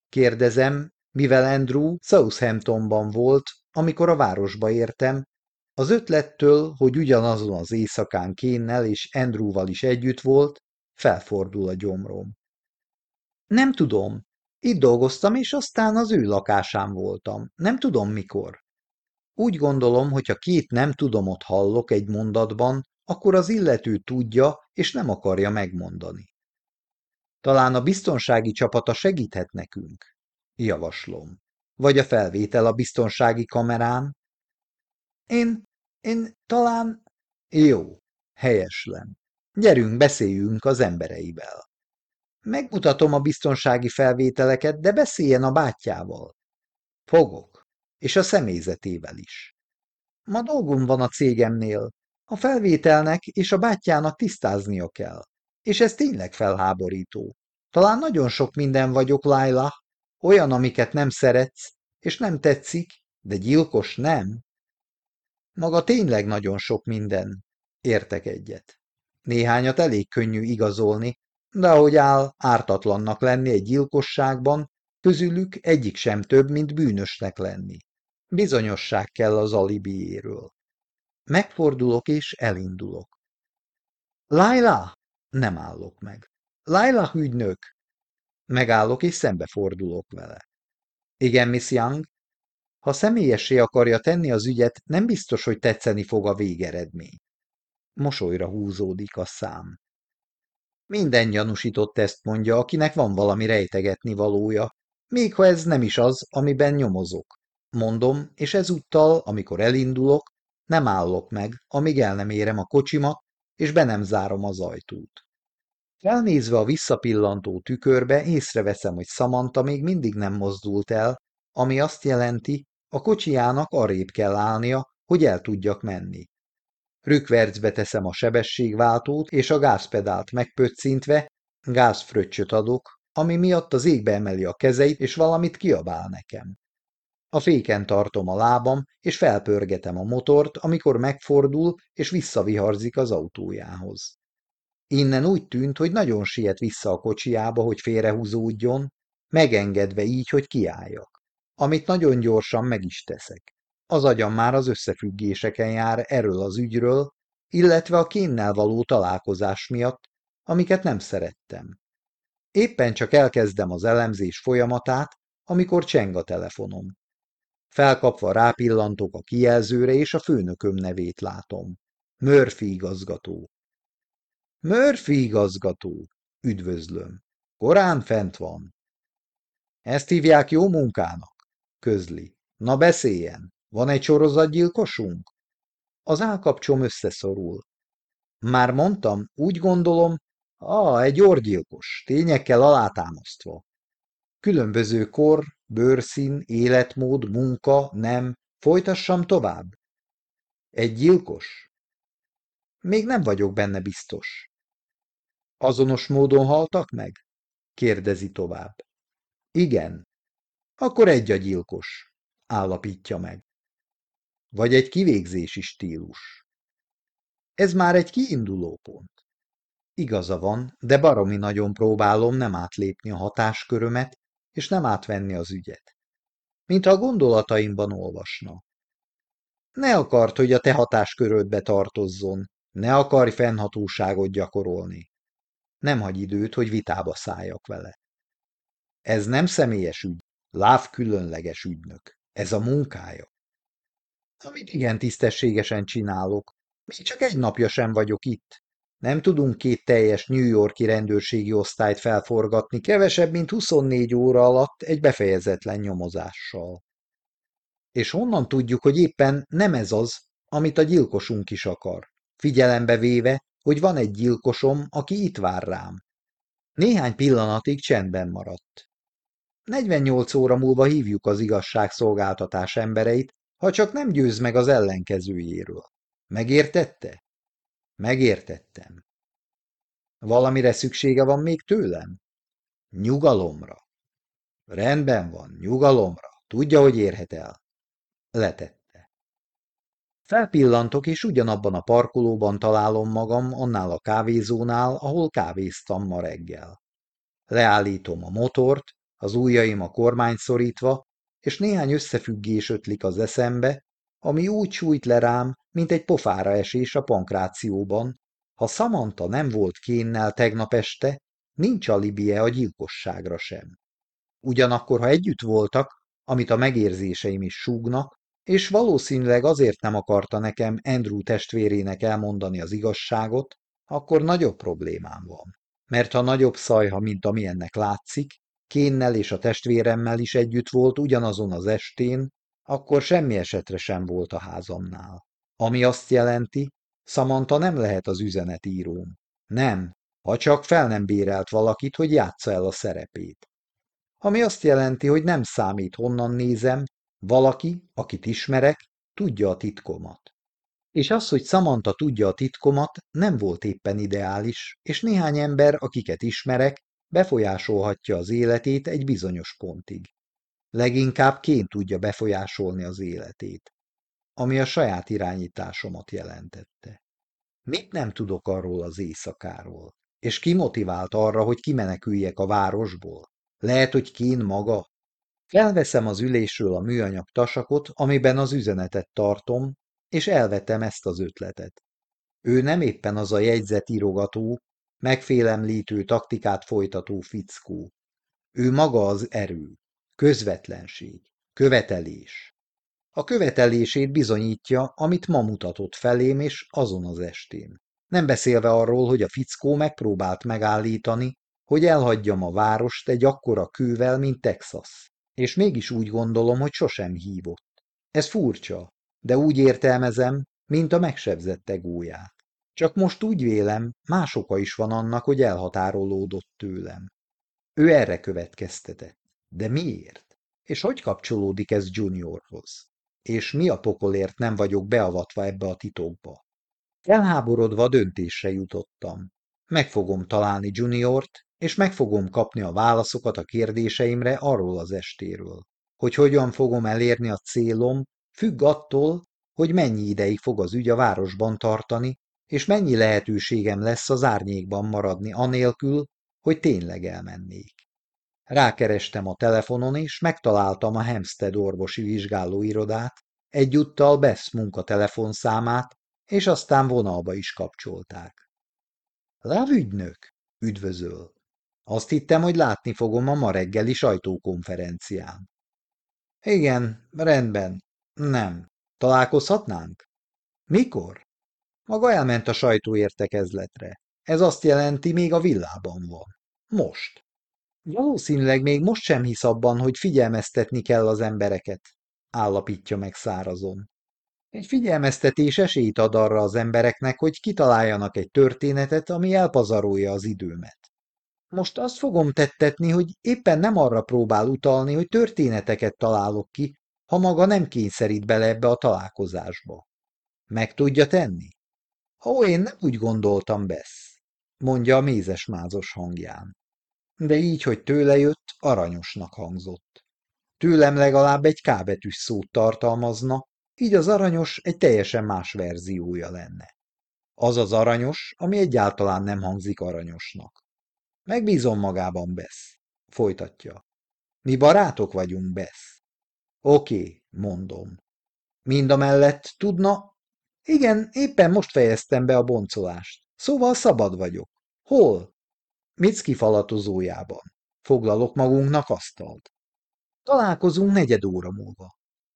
S1: Kérdezem, mivel Andrew Southamptonban volt, amikor a városba értem, az ötlettől, hogy ugyanazon az éjszakán Kénnel és Andrewval is együtt volt, felfordul a gyomrom. Nem tudom. Itt dolgoztam, és aztán az ő lakásán voltam. Nem tudom mikor. Úgy gondolom, hogy ha két nem tudomot hallok egy mondatban, akkor az illető tudja, és nem akarja megmondani. Talán a biztonsági csapata segíthet nekünk? Javaslom. Vagy a felvétel a biztonsági kamerán? Én, én talán... Jó, helyeslem. Gyerünk, beszéljünk az embereivel. Megmutatom a biztonsági felvételeket, de beszéljen a bátyjával. Fogok, és a személyzetével is. Ma dolgom van a cégemnél. A felvételnek és a bátyjának tisztáznia kell és ez tényleg felháborító. Talán nagyon sok minden vagyok, Laila, olyan, amiket nem szeretsz, és nem tetszik, de gyilkos nem. Maga tényleg nagyon sok minden. Értek egyet. Néhányat elég könnyű igazolni, de ahogy áll, ártatlannak lenni egy gyilkosságban, közülük egyik sem több, mint bűnösnek lenni. Bizonyosság kell az alibiéről. Megfordulok és elindulok. Laila! Nem állok meg. Laila ügynök! Megállok és szembefordulok vele. Igen, Miss Young? Ha személyessé akarja tenni az ügyet, nem biztos, hogy tetszeni fog a végeredmény. Mosolyra húzódik a szám. Minden gyanúsított ezt mondja, akinek van valami rejtegetni valója, még ha ez nem is az, amiben nyomozok. Mondom, és ezúttal, amikor elindulok, nem állok meg, amíg el nem érem a kocsimat, és be nem zárom az ajtót. Felnézve a visszapillantó tükörbe, észreveszem, hogy Samantha még mindig nem mozdult el, ami azt jelenti, a kocsijának arrébb kell állnia, hogy el tudjak menni. Rükvercbe teszem a sebességváltót, és a gázpedált megpöccintve gázfröccsöt adok, ami miatt az égbe emeli a kezeit, és valamit kiabál nekem. A féken tartom a lábam, és felpörgetem a motort, amikor megfordul, és visszaviharzik az autójához. Innen úgy tűnt, hogy nagyon siet vissza a kocsiába, hogy félrehúzódjon, megengedve így, hogy kiálljak. Amit nagyon gyorsan meg is teszek. Az agyam már az összefüggéseken jár erről az ügyről, illetve a kénnel való találkozás miatt, amiket nem szerettem. Éppen csak elkezdem az elemzés folyamatát, amikor cseng a telefonom. Felkapva rápillantok a kijelzőre, és a főnököm nevét látom. Murphy igazgató. Murphy igazgató, üdvözlöm. Korán fent van. Ezt hívják jó munkának, közli. Na beszéljen, van egy sorozatgyilkosunk? Az állkapcsom összeszorul. Már mondtam, úgy gondolom, a, egy orgyilkos, tényekkel alátámasztva. Különböző kor, bőrszín, életmód, munka, nem, folytassam tovább? Egy gyilkos? Még nem vagyok benne biztos. Azonos módon haltak meg? kérdezi tovább. Igen. Akkor egy a gyilkos, állapítja meg. Vagy egy kivégzési stílus. Ez már egy kiindulópont. Igaza van, de baromi nagyon próbálom nem átlépni a hatáskörömet, és nem átvenni az ügyet. Mintha a gondolataimban olvasna. Ne akart, hogy a te hatáskörödbe tartozzon, ne akarj fennhatóságot gyakorolni. Nem hagy időt, hogy vitába szálljak vele. Ez nem személyes ügy, láv különleges ügynök. Ez a munkája. Amit igen tisztességesen csinálok, még csak egy napja sem vagyok itt, nem tudunk két teljes New Yorki rendőrségi osztályt felforgatni kevesebb, mint 24 óra alatt egy befejezetlen nyomozással. És honnan tudjuk, hogy éppen nem ez az, amit a gyilkosunk is akar, figyelembe véve, hogy van egy gyilkosom, aki itt vár rám. Néhány pillanatig csendben maradt. 48 óra múlva hívjuk az igazságszolgáltatás embereit, ha csak nem győz meg az ellenkezőjéről. Megértette? Megértettem. Valamire szüksége van még tőlem? Nyugalomra. Rendben van, nyugalomra. Tudja, hogy érhet el. Letette. Felpillantok, és ugyanabban a parkolóban találom magam, annál a kávézónál, ahol kávéztam ma reggel. Leállítom a motort, az ujjaim a kormány szorítva, és néhány összefüggés ötlik az eszembe, ami úgy sújt le rám, mint egy pofára esés a pankrációban. Ha Samantha nem volt kénnel tegnap este, nincs alibie a gyilkosságra sem. Ugyanakkor, ha együtt voltak, amit a megérzéseim is súgnak, és valószínűleg azért nem akarta nekem Andrew testvérének elmondani az igazságot, akkor nagyobb problémám van. Mert ha nagyobb szajha, mint ennek látszik, Kénnel és a testvéremmel is együtt volt ugyanazon az estén, akkor semmi esetre sem volt a házamnál. Ami azt jelenti, Samantha nem lehet az üzenetíróm. Nem, ha csak fel nem bérelt valakit, hogy játsza el a szerepét. Ami azt jelenti, hogy nem számít, honnan nézem, valaki, akit ismerek, tudja a titkomat. És az, hogy Samantha tudja a titkomat, nem volt éppen ideális, és néhány ember, akiket ismerek, befolyásolhatja az életét egy bizonyos pontig. Leginkább kén tudja befolyásolni az életét ami a saját irányításomat jelentette. Mit nem tudok arról az éjszakáról? És ki motivált arra, hogy kimeneküljek a városból? Lehet, hogy kín maga? Felveszem az ülésről a műanyag tasakot, amiben az üzenetet tartom, és elvetem ezt az ötletet. Ő nem éppen az a írogató, megfélemlítő taktikát folytató fickó. Ő maga az erő, közvetlenség, követelés. A követelését bizonyítja, amit ma mutatott felém és azon az estén. Nem beszélve arról, hogy a fickó megpróbált megállítani, hogy elhagyjam a várost egy akkora kővel, mint Texas. És mégis úgy gondolom, hogy sosem hívott. Ez furcsa, de úgy értelmezem, mint a megsebzett egóját. Csak most úgy vélem, más oka is van annak, hogy elhatárolódott tőlem. Ő erre következtetett. De miért? És hogy kapcsolódik ez Juniorhoz? és mi a pokolért nem vagyok beavatva ebbe a titokba. Elháborodva döntésre jutottam. Meg fogom találni Juniort, és meg fogom kapni a válaszokat a kérdéseimre arról az estéről. Hogy hogyan fogom elérni a célom, függ attól, hogy mennyi ideig fog az ügy a városban tartani, és mennyi lehetőségem lesz az árnyékban maradni anélkül, hogy tényleg elmennék. Rákerestem a telefonon, és megtaláltam a Hempstead orvosi vizsgálóirodát, egyúttal Bess munkatelefonszámát, és aztán vonalba is kapcsolták. Lávügynök, üdvözöl. Azt hittem, hogy látni fogom a ma reggeli sajtókonferencián. Igen, rendben. Nem. Találkozhatnánk? Mikor? Maga elment a sajtóértekezletre. Ez azt jelenti, még a villában van. Most. Valószínűleg még most sem hisz abban, hogy figyelmeztetni kell az embereket, állapítja meg szárazon. Egy figyelmeztetés esélyt ad arra az embereknek, hogy kitaláljanak egy történetet, ami elpazarolja az időmet. Most azt fogom tettetni, hogy éppen nem arra próbál utalni, hogy történeteket találok ki, ha maga nem kényszerít bele ebbe a találkozásba. Meg tudja tenni? Ó, én nem úgy gondoltam, Bess, mondja a mézes mázos hangján de így, hogy tőle jött, aranyosnak hangzott. Tőlem legalább egy kábetűs szót tartalmazna, így az aranyos egy teljesen más verziója lenne. Az az aranyos, ami egyáltalán nem hangzik aranyosnak. Megbízom magában, Besz, folytatja. Mi barátok vagyunk, Besz. Oké, mondom. Mind a mellett tudna? Igen, éppen most fejeztem be a boncolást. Szóval szabad vagyok. Hol? Micki falatozójában. Foglalok magunknak asztalt. Találkozunk negyed óra múlva.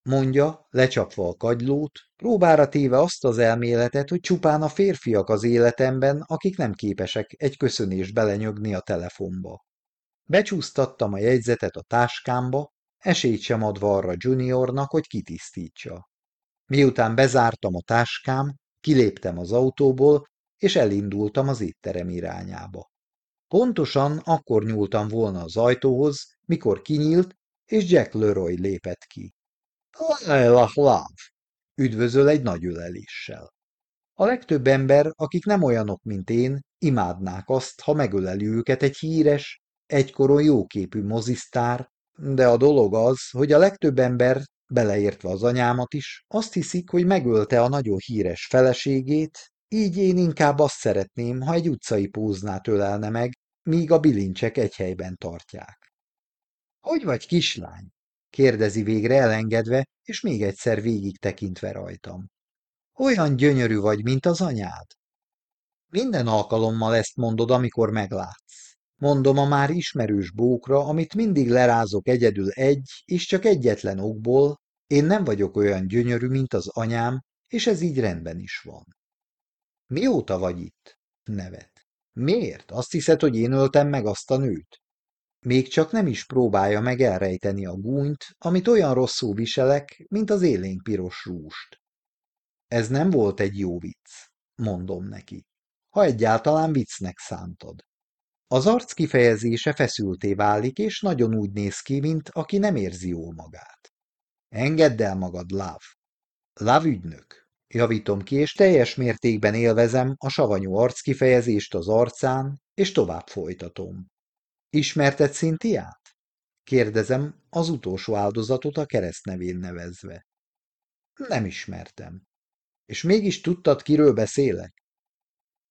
S1: Mondja, lecsapva a kagylót, próbára téve azt az elméletet, hogy csupán a férfiak az életemben, akik nem képesek egy köszönés belenyögni a telefonba. Becsúsztattam a jegyzetet a táskámba, esélyt sem adva arra juniornak, hogy kitisztítsa. Miután bezártam a táskám, kiléptem az autóból, és elindultam az étterem irányába. Pontosan akkor nyúltam volna az ajtóhoz, mikor kinyílt, és Jack Leroy lépett ki. Lelahláv! Üdvözöl egy nagy öleléssel. A legtöbb ember, akik nem olyanok, mint én, imádnák azt, ha megöleli őket egy híres, egykoron jóképű mozisztár, de a dolog az, hogy a legtöbb ember, beleértve az anyámat is, azt hiszik, hogy megölte a nagyon híres feleségét, így én inkább azt szeretném, ha egy utcai póznát ölelne meg, míg a bilincsek egy helyben tartják. – Hogy vagy, kislány? – kérdezi végre elengedve, és még egyszer végig tekintve rajtam. – Olyan gyönyörű vagy, mint az anyád. Minden alkalommal ezt mondod, amikor meglátsz. Mondom a már ismerős bókra, amit mindig lerázok egyedül egy, és csak egyetlen okból, én nem vagyok olyan gyönyörű, mint az anyám, és ez így rendben is van. Mióta vagy itt? Nevet. Miért? Azt hiszed, hogy én öltem meg azt a nőt? Még csak nem is próbálja meg elrejteni a gúnyt, amit olyan rosszul viselek, mint az élénk piros rúst. Ez nem volt egy jó vicc, mondom neki, ha egyáltalán viccnek szántad. Az arc kifejezése feszülté válik, és nagyon úgy néz ki, mint aki nem érzi jól magát. Engedd el magad, Láv. Láv ügynök. Javítom ki, és teljes mértékben élvezem a savanyú kifejezést az arcán, és tovább folytatom. Ismerted Szintiát? Kérdezem, az utolsó áldozatot a keresztnevén nevezve. Nem ismertem. És mégis tudtad, kiről beszélek?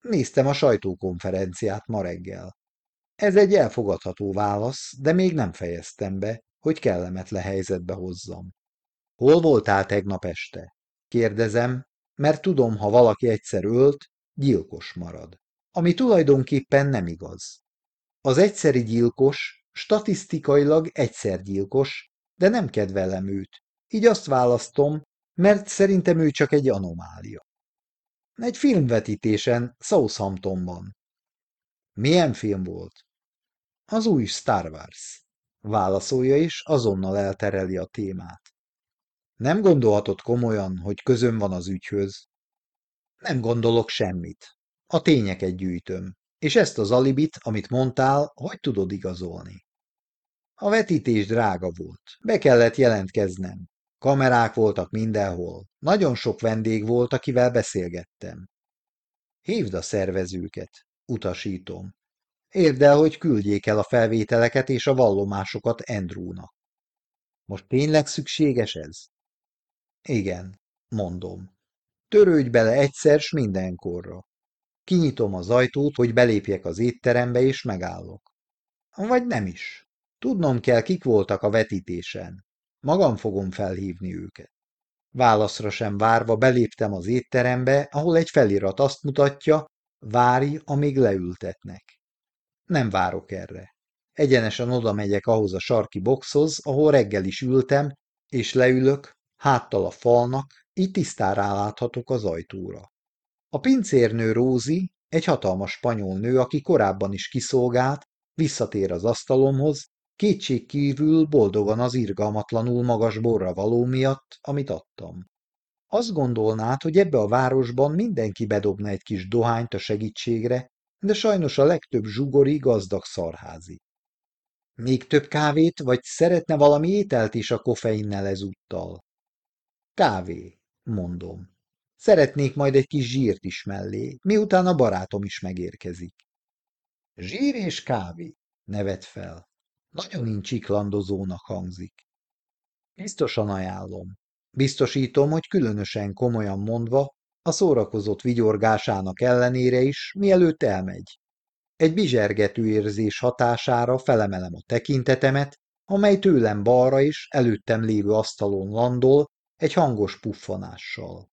S1: Néztem a sajtókonferenciát ma reggel. Ez egy elfogadható válasz, de még nem fejeztem be, hogy kellemetlen helyzetbe hozzam. Hol voltál tegnap este? Kérdezem, mert tudom, ha valaki egyszer ölt, gyilkos marad. Ami tulajdonképpen nem igaz. Az egyszeri gyilkos statisztikailag egyszer gyilkos, de nem kedvelem őt, így azt választom, mert szerintem ő csak egy anomália. Egy filmvetítésen, Southamptonban. Milyen film volt? Az új Star Wars. Válaszolja is azonnal eltereli a témát. Nem gondolhatod komolyan, hogy közön van az ügyhöz? Nem gondolok semmit. A tényeket gyűjtöm, és ezt az alibit, amit mondtál, hogy tudod igazolni? A vetítés drága volt. Be kellett jelentkeznem. Kamerák voltak mindenhol. Nagyon sok vendég volt, akivel beszélgettem. Hívd a szervezőket, utasítom. Érd el, hogy küldjék el a felvételeket és a vallomásokat Andrewnak. Most tényleg szükséges ez? Igen, mondom. Törődj bele egyszer s mindenkorra. Kinyitom az ajtót, hogy belépjek az étterembe, és megállok. Vagy nem is. Tudnom kell, kik voltak a vetítésen. Magam fogom felhívni őket. Válaszra sem várva beléptem az étterembe, ahol egy felirat azt mutatja, várj, amíg leültetnek. Nem várok erre. Egyenesen oda megyek ahhoz a sarki boxhoz, ahol reggel is ültem, és leülök, háttal a falnak, így tisztán ráláthatok az ajtóra. A pincérnő Rózi, egy hatalmas spanyol nő, aki korábban is kiszolgált, visszatér az asztalomhoz, kétség kívül boldogan az irgalmatlanul magas borra való miatt, amit adtam. Azt gondolnád, hogy ebbe a városban mindenki bedobna egy kis dohányt a segítségre, de sajnos a legtöbb zsugori gazdag szarházi. Még több kávét, vagy szeretne valami ételt is a koffeinnel ezúttal. Kávé, mondom. Szeretnék majd egy kis zsírt is mellé, miután a barátom is megérkezik. Zsír és kávé, nevet fel. Nagyon incsiklandozónak hangzik. Biztosan ajánlom. Biztosítom, hogy különösen komolyan mondva, a szórakozott vigyorgásának ellenére is, mielőtt elmegy. Egy bizsergető érzés hatására felemelem a tekintetemet, amely tőlem balra is előttem lévő asztalon landol, egy hangos puffanással.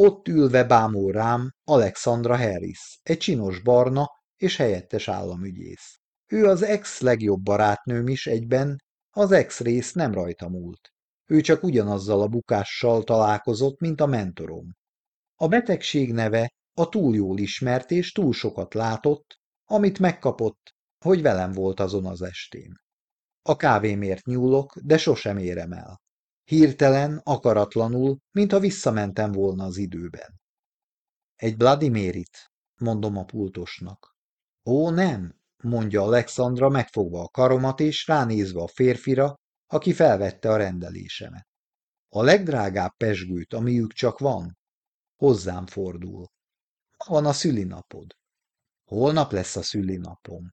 S1: Ott ülve bámul rám Alexandra Harris, egy csinos barna és helyettes államügyész. Ő az ex legjobb barátnőm is egyben, az ex rész nem rajta múlt. Ő csak ugyanazzal a bukással találkozott, mint a mentorom. A betegség neve a túl jól ismert és túl sokat látott, amit megkapott, hogy velem volt azon az estén. A kávémért nyúlok, de sosem érem el. Hirtelen, akaratlanul, mintha visszamentem volna az időben. Egy Vladimirit, mondom a pultosnak. Ó, nem, mondja Alexandra megfogva a karomat és ránézve a férfira, aki felvette a rendelésemet. A legdrágább pesgőt, amiük csak van. Hozzám fordul. Ma van a szülinapod. Holnap lesz a szülinapom.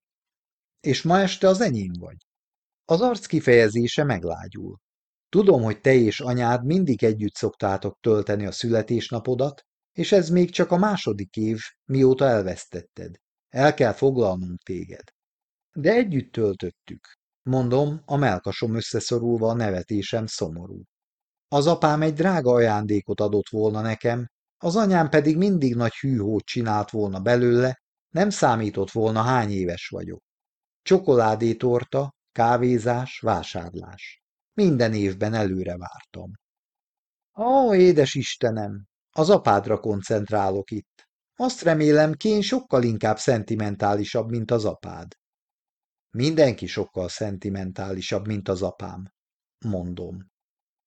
S1: És ma este az enyém vagy. Az arc kifejezése meglágyul. Tudom, hogy te és anyád mindig együtt szoktátok tölteni a születésnapodat, és ez még csak a második év, mióta elvesztetted. El kell foglalnunk téged. De együtt töltöttük. Mondom, a melkasom összeszorulva a nevetésem szomorú. Az apám egy drága ajándékot adott volna nekem, az anyám pedig mindig nagy hűhót csinált volna belőle, nem számított volna hány éves vagyok. Csokoládétorta, kávézás, vásárlás. Minden évben előre vártam. Ó, édes Istenem, az apádra koncentrálok itt. Azt remélem, kén sokkal inkább szentimentálisabb, mint az apád. Mindenki sokkal szentimentálisabb, mint az apám, mondom.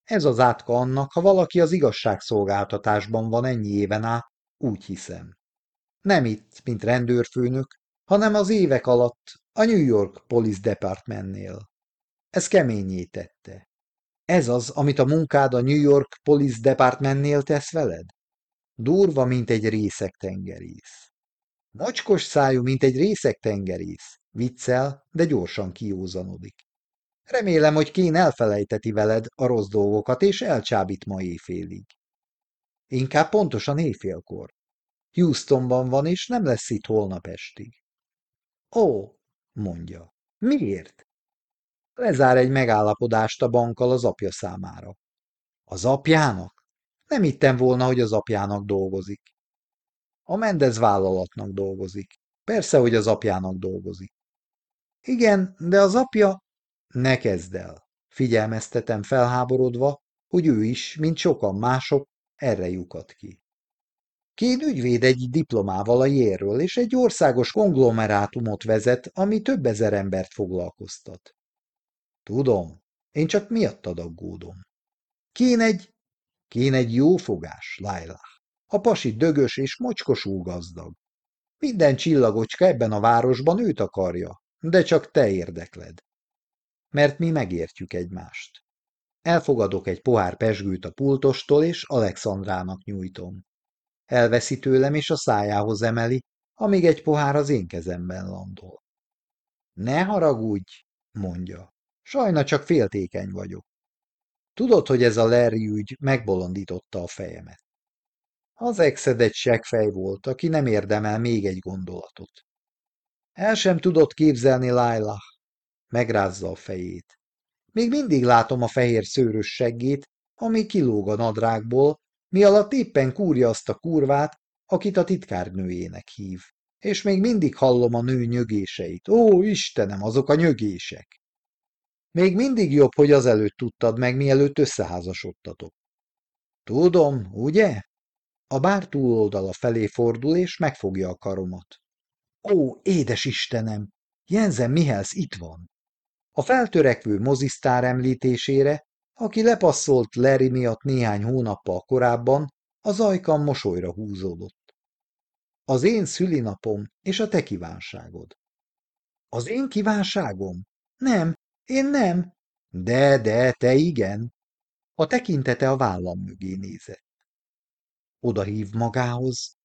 S1: Ez az átka annak, ha valaki az igazságszolgáltatásban van ennyi éven át, úgy hiszem. Nem itt, mint rendőrfőnök, hanem az évek alatt a New York Police Departmentnél. Ez keményítette. Ez az, amit a munkád a New York Police Departmentnél tesz veled? Durva, mint egy tengerész. Mocskos szájú, mint egy tengerész. Viccel, de gyorsan kiózanodik. Remélem, hogy Kén elfelejteti veled a rossz dolgokat, és elcsábít ma éjfélig. Inkább pontosan éjfélkor. Houstonban van, és nem lesz itt holnap estig. Ó, mondja. Miért? lezár egy megállapodást a bankkal az apja számára. Az apjának? Nem hittem volna, hogy az apjának dolgozik. A Mendez vállalatnak dolgozik. Persze, hogy az apjának dolgozik. Igen, de az apja... Ne kezd el. Figyelmeztetem felháborodva, hogy ő is, mint sokan mások, erre lyukat ki. Két ügyvéd egy diplomával a jéről, és egy országos konglomerátumot vezet, ami több ezer embert foglalkoztat. Tudom, én csak miattad aggódom. Kéne egy, kéne egy jó fogás, Lájlá. A pasi dögös és mocskosú gazdag. Minden csillagocska ebben a városban őt akarja, de csak te érdekled. Mert mi megértjük egymást. Elfogadok egy pohár pesgőt a pultostól, és Alexandrának nyújtom. Elveszi tőlem, és a szájához emeli, amíg egy pohár az én kezemben landol. Ne haragudj, mondja. Sajna csak féltékeny vagyok. Tudod, hogy ez a Larry ügy megbolondította a fejemet. Az exed egy seggfej volt, aki nem érdemel még egy gondolatot. El sem tudott képzelni Laila. Megrázza a fejét. Még mindig látom a fehér szőrös seggét, ami kilóg a nadrágból, mi alatt éppen kúrja azt a kurvát, akit a titkárnőjének hív. És még mindig hallom a nő nyögéseit. Ó, Istenem, azok a nyögések! Még mindig jobb, hogy azelőtt tudtad meg, mielőtt összeházasodtatok. Tudom, ugye? A bár túloldala felé fordul, és megfogja a karomat. Ó, édes Istenem! Jensen Mihelsz itt van! A feltörekvő mozisztár említésére, aki lepasszolt Larry miatt néhány hónappal korábban, az ajkam mosolyra húzódott. Az én szülinapom és a te kívánságod. Az én kívánságom? Nem, én nem. De, de, te igen. A tekintete a vállam mögé nézett. Oda hív magához.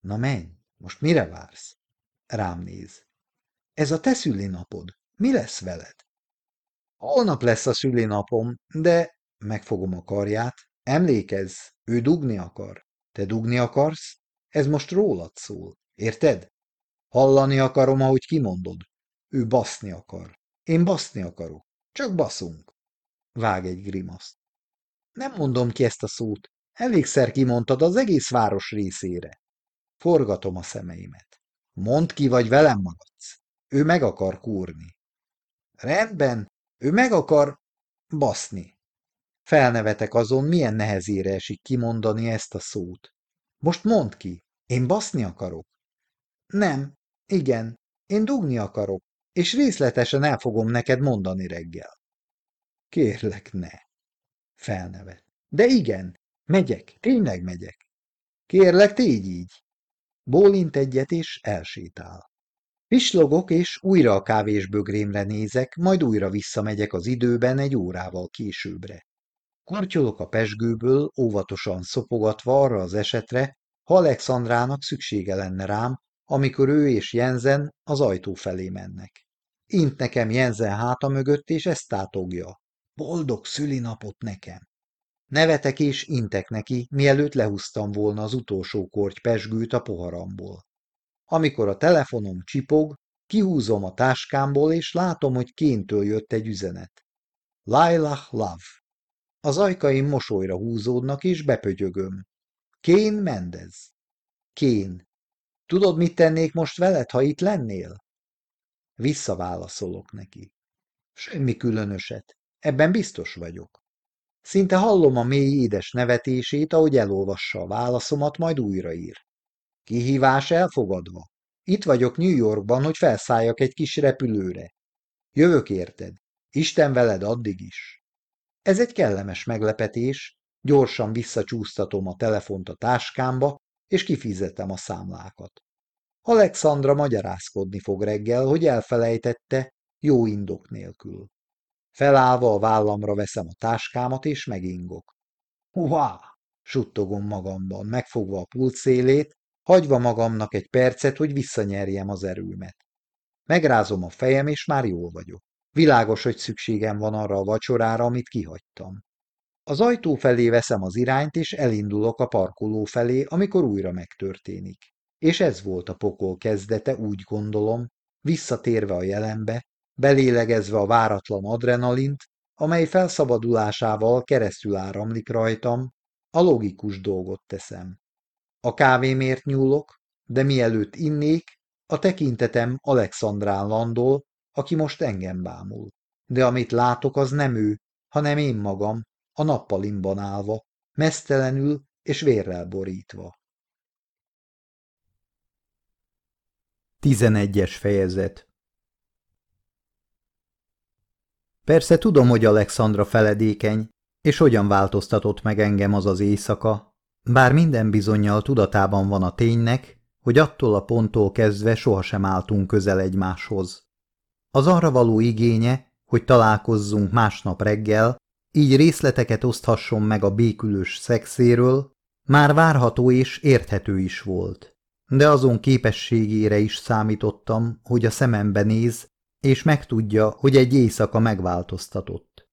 S1: Na menj, most mire vársz? Rám néz. Ez a te szülinapod. Mi lesz veled? Holnap lesz a szülinapom, de megfogom a karját. Emlékezz, ő dugni akar. Te dugni akarsz? Ez most rólad szól. Érted? Hallani akarom, ahogy kimondod. Ő baszni akar. Én baszni akarok. Csak baszunk. Vág egy grimaszt. Nem mondom ki ezt a szót. Elégszer kimondtad az egész város részére. Forgatom a szemeimet. Mondd ki, vagy velem maradsz. Ő meg akar kúrni. Rendben, ő meg akar baszni. Felnevetek azon, milyen nehezére esik kimondani ezt a szót. Most mondd ki, én baszni akarok. Nem, igen, én dugni akarok és részletesen el fogom neked mondani reggel. Kérlek, ne. Felnevet. De igen, megyek, tényleg megyek. Kérlek, tégy így. Bólint egyet, és elsétál. Pislogok, és újra a kávésbögrémre nézek, majd újra visszamegyek az időben egy órával későbbre. Kortyolok a pesgőből, óvatosan szopogatva arra az esetre, ha Alexandrának szüksége lenne rám, amikor ő és jenzen, az ajtó felé mennek. Int nekem Jenzen háta mögött, és ezt tátogja. Boldog szülinapot nekem! Nevetek és intek neki, mielőtt lehúztam volna az utolsó korty pesgőt a poharamból. Amikor a telefonom csipog, kihúzom a táskámból, és látom, hogy kéntől jött egy üzenet. Lailah Love. Az ajkaim mosolyra húzódnak, és bepötyögöm. Kén Mendez. Kén. Tudod, mit tennék most veled, ha itt lennél? Visszaválaszolok neki. Semmi különöset. Ebben biztos vagyok. Szinte hallom a mély édes nevetését, ahogy elolvassa a válaszomat, majd újraír. Kihívás elfogadva. Itt vagyok New Yorkban, hogy felszálljak egy kis repülőre. Jövök érted. Isten veled addig is. Ez egy kellemes meglepetés. Gyorsan visszacsúsztatom a telefont a táskámba, és kifizetem a számlákat. Alexandra magyarázkodni fog reggel, hogy elfelejtette, jó indok nélkül. Felállva a vállamra veszem a táskámat, és megingok. Huá! suttogom magamban, megfogva a pult szélét, hagyva magamnak egy percet, hogy visszanyerjem az erőmet. Megrázom a fejem, és már jól vagyok. Világos, hogy szükségem van arra a vacsorára, amit kihagytam. Az ajtó felé veszem az irányt, és elindulok a parkoló felé, amikor újra megtörténik. És ez volt a pokol kezdete, úgy gondolom, visszatérve a jelenbe, belélegezve a váratlan adrenalint, amely felszabadulásával keresztül áramlik rajtam, a logikus dolgot teszem. A kávémért nyúlok, de mielőtt innék, a tekintetem Alexandrán landol, aki most engem bámul. De amit látok, az nem ő, hanem én magam, a nappalimban állva, mesztelenül és vérrel borítva.
S2: 11-es fejezet
S1: Persze tudom, hogy Alexandra feledékeny, és hogyan változtatott meg engem az az éjszaka, bár minden bizonyal tudatában van a ténynek, hogy attól a ponttól kezdve sohasem álltunk közel egymáshoz. Az arra való igénye, hogy találkozzunk másnap reggel, így részleteket oszthasson meg a békülős szexéről, már várható és érthető is volt. De azon képességére is számítottam, hogy a szemembe néz, és megtudja, hogy egy éjszaka megváltoztatott.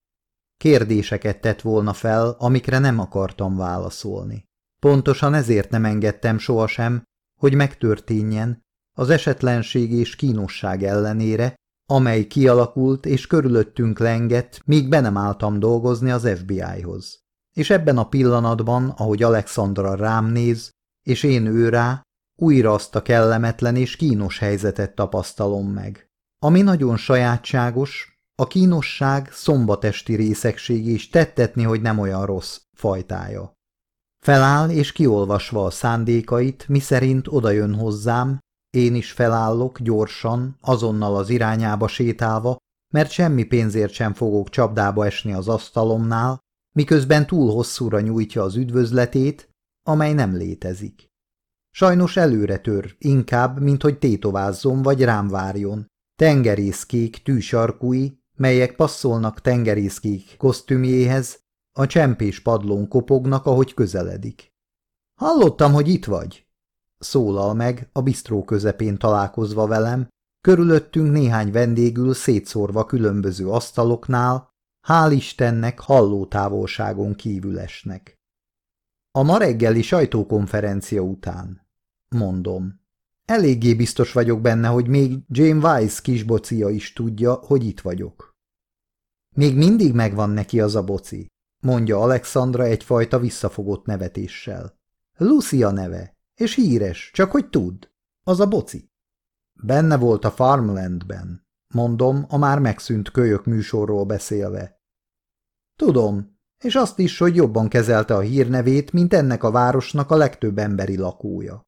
S1: Kérdéseket tett volna fel, amikre nem akartam válaszolni. Pontosan ezért nem engedtem sohasem, hogy megtörténjen, az esetlenség és kínosság ellenére, amely kialakult és körülöttünk lengett, míg be nem álltam dolgozni az FBI-hoz. És ebben a pillanatban, ahogy Alexandra rám néz, és én ő rá, újra azt a kellemetlen és kínos helyzetet tapasztalom meg. Ami nagyon sajátságos, a kínosság szombatesti részegség is tettetni, hogy nem olyan rossz fajtája. Feláll és kiolvasva a szándékait, miszerint odajön hozzám, én is felállok gyorsan, azonnal az irányába sétálva, mert semmi pénzért sem fogok csapdába esni az asztalomnál, miközben túl hosszúra nyújtja az üdvözletét, amely nem létezik. Sajnos előre tör, inkább, mint hogy tétovázzon vagy rám várjon. Tengerészkék tűsarkúi, melyek passzolnak tengerészkék kosztümjéhez, a csempés padlón kopognak, ahogy közeledik. Hallottam, hogy itt vagy, Szólal meg a bisztró közepén találkozva velem, körülöttünk néhány vendégül szétszórva különböző asztaloknál, hál' Istennek halló távolságon kívül esnek. A ma reggeli sajtókonferencia után, mondom. Eléggé biztos vagyok benne, hogy még Jane Weiss kisbocia is tudja, hogy itt vagyok. Még mindig megvan neki az a boci, mondja Alexandra egyfajta visszafogott nevetéssel. Lucia neve. És híres, csak hogy tud. Az a boci. Benne volt a Farmlandben, mondom, a már megszűnt kölyök műsorról beszélve. Tudom, és azt is, hogy jobban kezelte a hírnevét, mint ennek a városnak a legtöbb emberi lakója.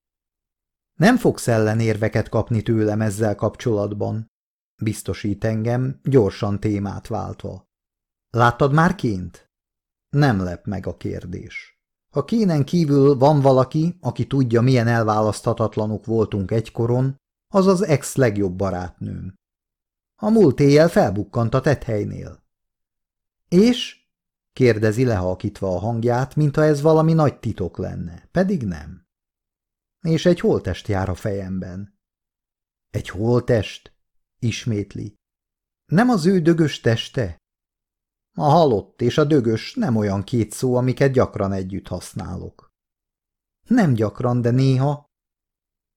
S1: Nem fogsz ellenérveket kapni tőlem ezzel kapcsolatban, biztosít engem, gyorsan témát váltva. Láttad már ként? Nem lep meg a kérdés. Ha kénen kívül van valaki, aki tudja, milyen elválaszthatatlanok voltunk egykoron, az az ex legjobb barátnőm. A múlt éjjel felbukkant a tethelynél. És? kérdezi lehalkítva a hangját, mintha ez valami nagy titok lenne, pedig nem. És egy holtest jár a fejemben. Egy holtest? ismétli. Nem az ő dögös teste, a halott és a dögös nem olyan két szó, amiket gyakran együtt használok. Nem gyakran, de néha.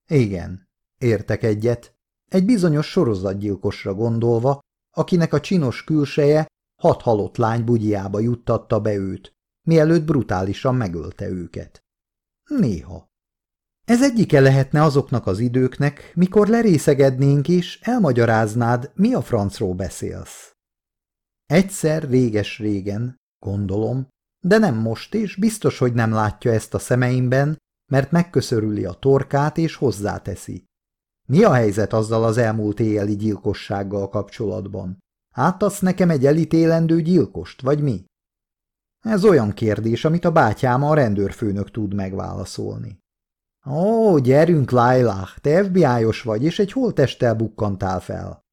S1: Igen, értek egyet. Egy bizonyos sorozatgyilkosra gondolva, akinek a csinos külseje hat halott lány bugyjába juttatta be őt, mielőtt brutálisan megölte őket. Néha. Ez egyike lehetne azoknak az időknek, mikor lerészegednénk is, elmagyaráznád, mi a francról beszélsz. Egyszer réges-régen, gondolom, de nem most, és biztos, hogy nem látja ezt a szemeimben, mert megköszörüli a torkát és hozzáteszi. Mi a helyzet azzal az elmúlt éjeli gyilkossággal kapcsolatban? Átadsz nekem egy elítélendő gyilkost, vagy mi? Ez olyan kérdés, amit a bátyám a rendőrfőnök tud megválaszolni. Ó, gyerünk, Lailah, te FBI-os vagy, és egy holtesttel bukkantál fel.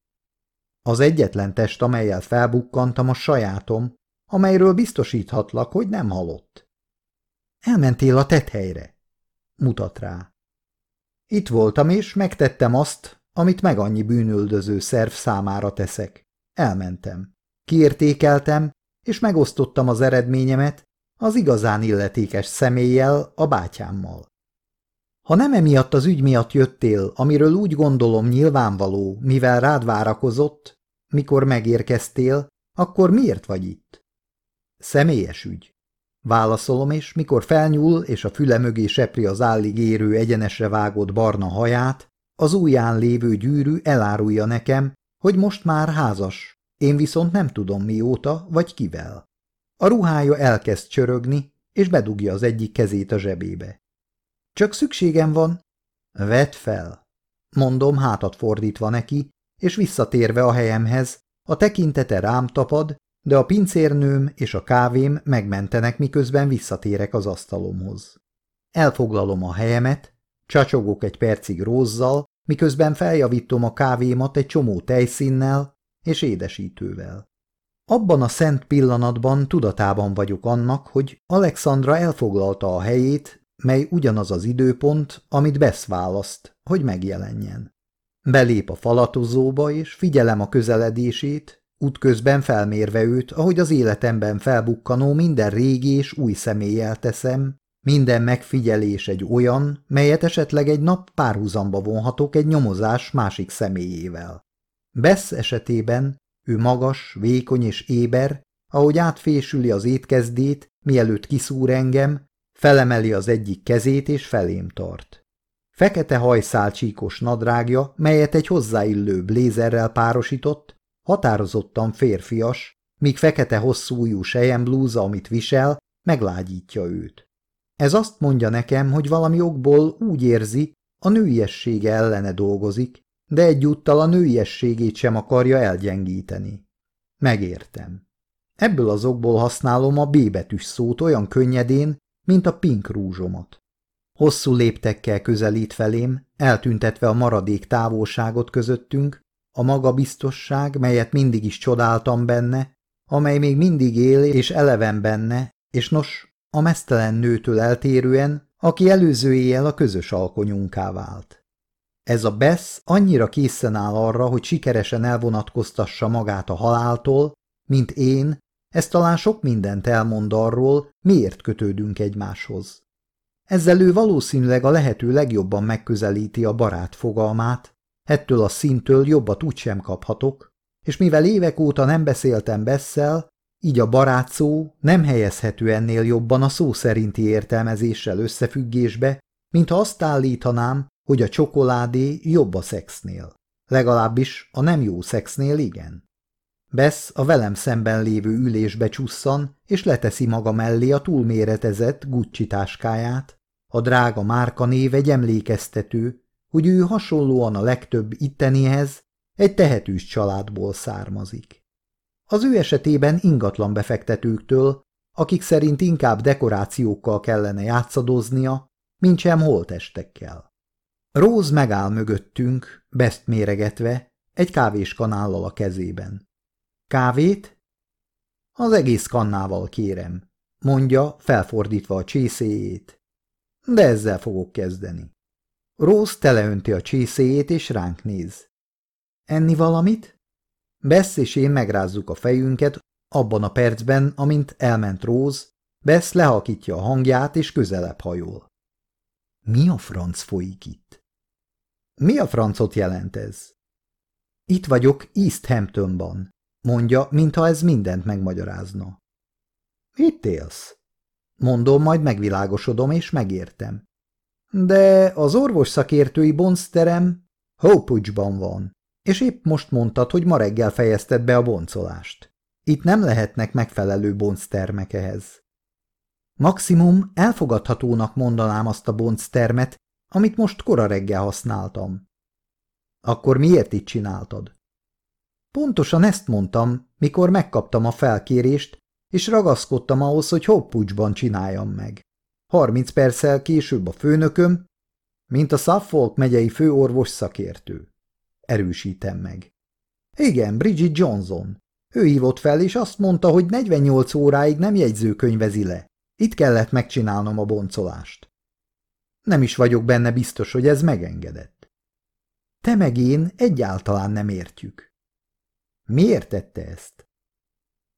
S1: Az egyetlen test, amelyel felbukkantam, a sajátom, amelyről biztosíthatlak, hogy nem halott. Elmentél a tethelyre, mutat rá. Itt voltam, és megtettem azt, amit meg annyi bűnöldöző szerv számára teszek. Elmentem. Kiértékeltem, és megosztottam az eredményemet az igazán illetékes személlyel, a bátyámmal. Ha nem emiatt az ügy miatt jöttél, amiről úgy gondolom nyilvánvaló, mivel rád várakozott, mikor megérkeztél, akkor miért vagy itt? Személyes ügy. Válaszolom, és mikor felnyúl, és a füle mögé sepri az állig érő egyenesre vágott barna haját, az ujján lévő gyűrű elárulja nekem, hogy most már házas, én viszont nem tudom mióta vagy kivel. A ruhája elkezd csörögni, és bedugja az egyik kezét a zsebébe. Csak szükségem van. Vedd fel. Mondom hátat fordítva neki, és visszatérve a helyemhez, a tekintete rám tapad, de a pincérnőm és a kávém megmentenek, miközben visszatérek az asztalomhoz. Elfoglalom a helyemet, csacsogok egy percig rózzal, miközben feljavítom a kávémat egy csomó tejszínnel és édesítővel. Abban a szent pillanatban tudatában vagyok annak, hogy Alexandra elfoglalta a helyét, mely ugyanaz az időpont, amit Besz választ, hogy megjelenjen. Belép a falatozóba, és figyelem a közeledését, útközben felmérve őt, ahogy az életemben felbukkanó minden régi és új személlyel teszem, minden megfigyelés egy olyan, melyet esetleg egy nap párhuzamba vonhatok egy nyomozás másik személyével. Besz esetében ő magas, vékony és éber, ahogy átfésüli az étkezdét, mielőtt kiszúr engem, Felemeli az egyik kezét és felém tart. Fekete hajszál csíkos nadrágja, melyet egy hozzáillő blézerrel párosított, határozottan férfias, míg fekete ujjú blúza, amit visel, meglágyítja őt. Ez azt mondja nekem, hogy valami okból úgy érzi, a nőiessége ellene dolgozik, de egyúttal a nőiességét sem akarja elgyengíteni. Megértem. Ebből az okból használom a B betűs szót olyan könnyedén, mint a pink rúzsomat. Hosszú léptekkel közelít felém, eltüntetve a maradék távolságot közöttünk, a magabiztosság, melyet mindig is csodáltam benne, amely még mindig él és eleven benne, és nos, a mesztelen nőtől eltérően, aki előző éjjel a közös alkonyunká vált. Ez a besz annyira készen áll arra, hogy sikeresen elvonatkoztassa magát a haláltól, mint én, ez talán sok mindent elmond arról, miért kötődünk egymáshoz. Ezzel ő valószínűleg a lehető legjobban megközelíti a barát fogalmát, ettől a szintől jobbat úgysem kaphatok, és mivel évek óta nem beszéltem Besszel, így a barát szó nem helyezhető ennél jobban a szó szerinti értelmezéssel összefüggésbe, mint ha azt állítanám, hogy a csokoládé jobb a szexnél. Legalábbis a nem jó szexnél igen. Bess a velem szemben lévő ülésbe csusszan, és leteszi maga mellé a túlméretezett Gucci táskáját. A drága márka név egy emlékeztető, hogy ő hasonlóan a legtöbb ittenihez egy tehetős családból származik. Az ő esetében ingatlan befektetőktől, akik szerint inkább dekorációkkal kellene játszadoznia, mint sem holtestekkel. Róz megáll mögöttünk, Best méregetve, egy kávés kanállal a kezében. Kávét? Az egész kannával kérem, mondja, felfordítva a csészéjét. De ezzel fogok kezdeni. Rose teleönti a csészéjét, és ránk néz. Enni valamit? Bess és én megrázzuk a fejünket, abban a percben, amint elment Róz, Bess lehakítja a hangját, és közelebb hajol. Mi a franc folyik itt? Mi a francot jelent ez? Itt vagyok East Hamptonban, Mondja, mintha ez mindent megmagyarázna. Mit élsz? Mondom, majd megvilágosodom, és megértem. De az orvos szakértői bonzterem Hópucsban van, és épp most mondtad, hogy ma reggel fejezted be a boncolást. Itt nem lehetnek megfelelő bonztermek ehhez. Maximum elfogadhatónak mondanám azt a bonztermet, amit most kora reggel használtam. Akkor miért itt csináltad? Pontosan ezt mondtam, mikor megkaptam a felkérést, és ragaszkodtam ahhoz, hogy hoppucsban csináljam meg. Harminc perccel később a főnököm, mint a Suffolk megyei főorvos szakértő. Erősítem meg. Igen, Bridget Johnson. Ő hívott fel, és azt mondta, hogy 48 óráig nem jegyzőkönyvezi le. Itt kellett megcsinálnom a boncolást. Nem is vagyok benne biztos, hogy ez megengedett. Te meg én egyáltalán nem értjük. Miért tette ezt?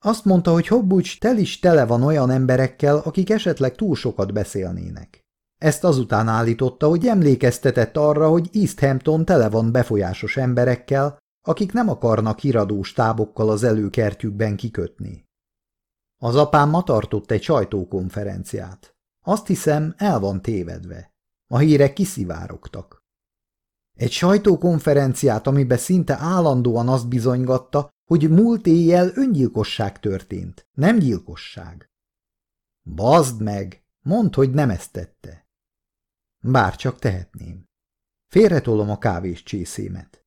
S1: Azt mondta, hogy Hobbucs tel is tele van olyan emberekkel, akik esetleg túl sokat beszélnének. Ezt azután állította, hogy emlékeztetett arra, hogy Hampton tele van befolyásos emberekkel, akik nem akarnak híradós tábokkal az előkertjükben kikötni. Az apám ma tartott egy sajtókonferenciát. Azt hiszem, el van tévedve. A hírek kiszivárogtak. Egy sajtókonferenciát, amiben szinte állandóan azt bizonygatta, hogy múlt éjjel öngyilkosság történt, nem gyilkosság. Bazd meg, mondd, hogy nem ezt tette. Bár csak tehetném. Félretolom a kávés csészémet.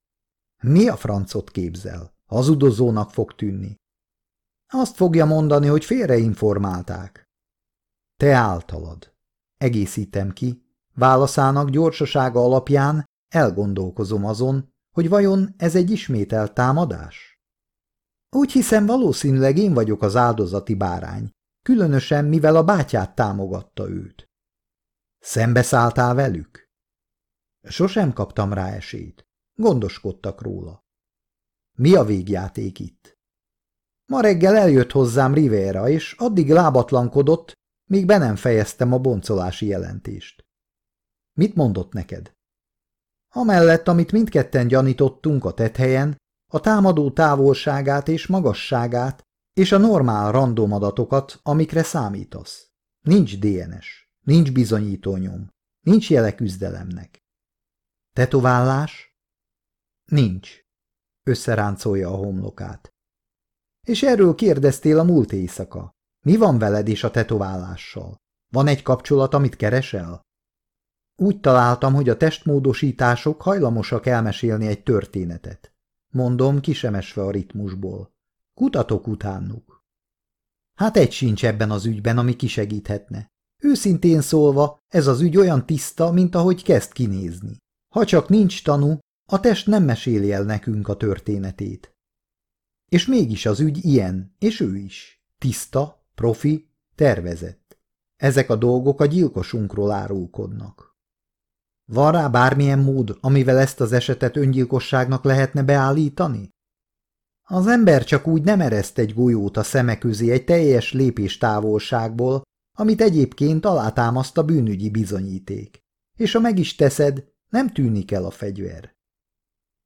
S1: Mi a francot képzel? Hazudozónak fog tűnni. Azt fogja mondani, hogy félreinformálták. Te általad. Egészítem ki. Válaszának gyorsasága alapján Elgondolkozom azon, hogy vajon ez egy ismételt támadás? Úgy hiszem, valószínűleg én vagyok az áldozati bárány, különösen mivel a bátyát támogatta őt. Szembeszálltál velük? Sosem kaptam rá esélyt. Gondoskodtak róla. Mi a végjáték itt? Ma reggel eljött hozzám Rivera, és addig lábatlankodott, míg be nem fejeztem a boncolási jelentést. Mit mondott neked? Amellett, amit mindketten gyanítottunk a tethelyen, a támadó távolságát és magasságát, és a normál random adatokat, amikre számítasz. Nincs DNS, nincs bizonyítónyom, nincs jele küzdelemnek. Tetovállás? Nincs. Összeráncolja a homlokát. És erről kérdeztél a múlt éjszaka. Mi van veled és a tetoválással? Van egy kapcsolat, amit keresel? Úgy találtam, hogy a testmódosítások hajlamosak elmesélni egy történetet. Mondom, kisemesve a ritmusból. Kutatok utánuk. Hát egy sincs ebben az ügyben, ami kisegíthetne. Őszintén szólva, ez az ügy olyan tiszta, mint ahogy kezd kinézni. Ha csak nincs tanú, a test nem meséli el nekünk a történetét. És mégis az ügy ilyen, és ő is. Tiszta, profi, tervezett. Ezek a dolgok a gyilkosunkról árulkodnak. Van rá bármilyen mód, amivel ezt az esetet öngyilkosságnak lehetne beállítani? Az ember csak úgy nem ereszt egy golyót a szeme közé egy teljes lépés távolságból, amit egyébként alátámaszt a bűnügyi bizonyíték. És ha meg is teszed, nem tűnik el a fegyver.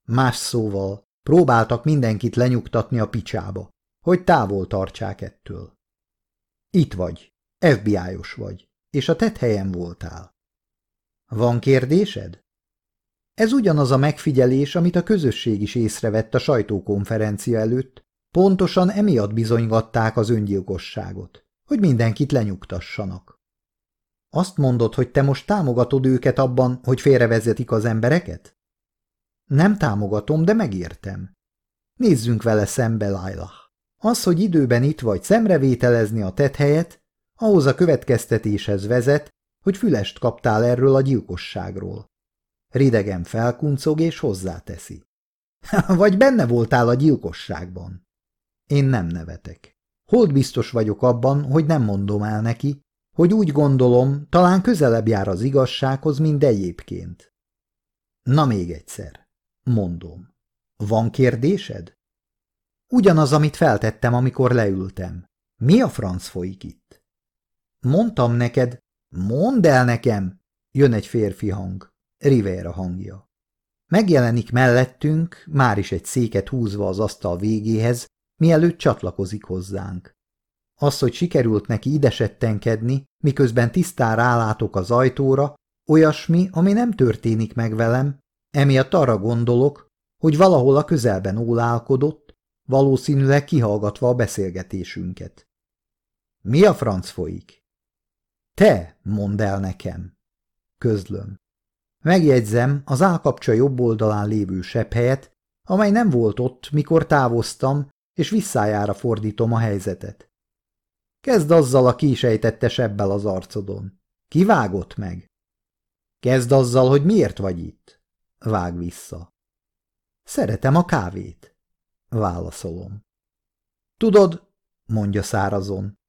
S1: Más szóval, próbáltak mindenkit lenyugtatni a picsába, hogy távol tartsák ettől. Itt vagy, FBI-os vagy, és a helyen voltál. Van kérdésed? Ez ugyanaz a megfigyelés, amit a közösség is észrevett a sajtókonferencia előtt. Pontosan emiatt bizonygatták az öngyilkosságot, hogy mindenkit lenyugtassanak. Azt mondod, hogy te most támogatod őket abban, hogy félrevezetik az embereket? Nem támogatom, de megértem. Nézzünk vele szembe, Lailah. Az, hogy időben itt vagy szemrevételezni a tett helyet, ahhoz a következtetéshez vezet, hogy fülest kaptál erről a gyilkosságról. Ridegen felkuncog és hozzáteszi. Vagy benne voltál a gyilkosságban. Én nem nevetek. Hold biztos vagyok abban, hogy nem mondom el neki, hogy úgy gondolom, talán közelebb jár az igazsághoz, mint egyébként. Na még egyszer, mondom. Van kérdésed? Ugyanaz, amit feltettem, amikor leültem. Mi a franc folyik itt? Mondtam neked, Mondd el nekem! Jön egy férfi hang. Rivera hangja. Megjelenik mellettünk, már is egy széket húzva az asztal végéhez, mielőtt csatlakozik hozzánk. Az, hogy sikerült neki idesettenkedni, miközben tisztán rálátok az ajtóra, olyasmi, ami nem történik meg velem, emiatt arra gondolok, hogy valahol a közelben ólálkodott, valószínűleg kihallgatva a beszélgetésünket. Mi a franc folyik? Te mondd el nekem. Közlöm. Megjegyzem az állkapcsa jobb oldalán lévő sebb helyet, amely nem volt ott, mikor távoztam, és visszájára fordítom a helyzetet. Kezd azzal a kísejtette sebbel az arcodon. Kivágott meg? Kezd azzal, hogy miért vagy itt? Vág vissza. Szeretem a kávét. Válaszolom. Tudod, mondja szárazon,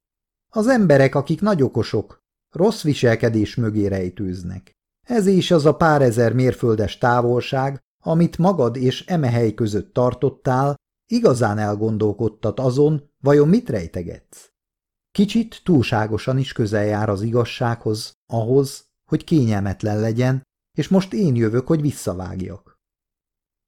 S1: az emberek, akik nagy okosok, rossz viselkedés mögé rejtőznek. Ez is az a pár ezer mérföldes távolság, amit magad és emehely között tartottál, igazán elgondolkodtat azon, vajon mit rejtegetsz. Kicsit túlságosan is közel jár az igazsághoz, ahhoz, hogy kényelmetlen legyen, és most én jövök, hogy visszavágjak.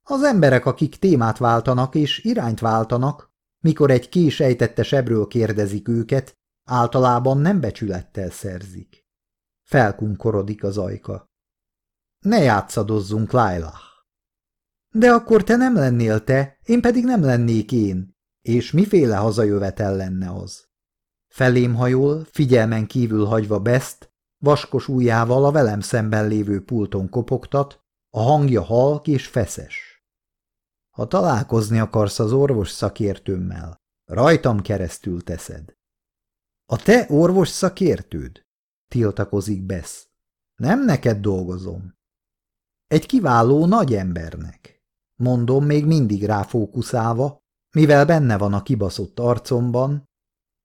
S1: Az emberek, akik témát váltanak és irányt váltanak, mikor egy ejtette sebről kérdezik őket, Általában nem becsülettel szerzik. Felkunkorodik az ajka. Ne játszadozzunk, Laila. De akkor te nem lennél te, én pedig nem lennék én. És miféle hazajövetel lenne az? Felém hajol, figyelmen kívül hagyva Best, vaskos ujjával a velem szemben lévő pulton kopogtat, a hangja halk és feszes. Ha találkozni akarsz az orvos szakértőmmel, rajtam keresztül teszed. A te orvos szakértőd? tiltakozik Besz. Nem neked dolgozom. Egy kiváló nagy embernek. Mondom még mindig ráfókuszálva, mivel benne van a kibaszott arcomban.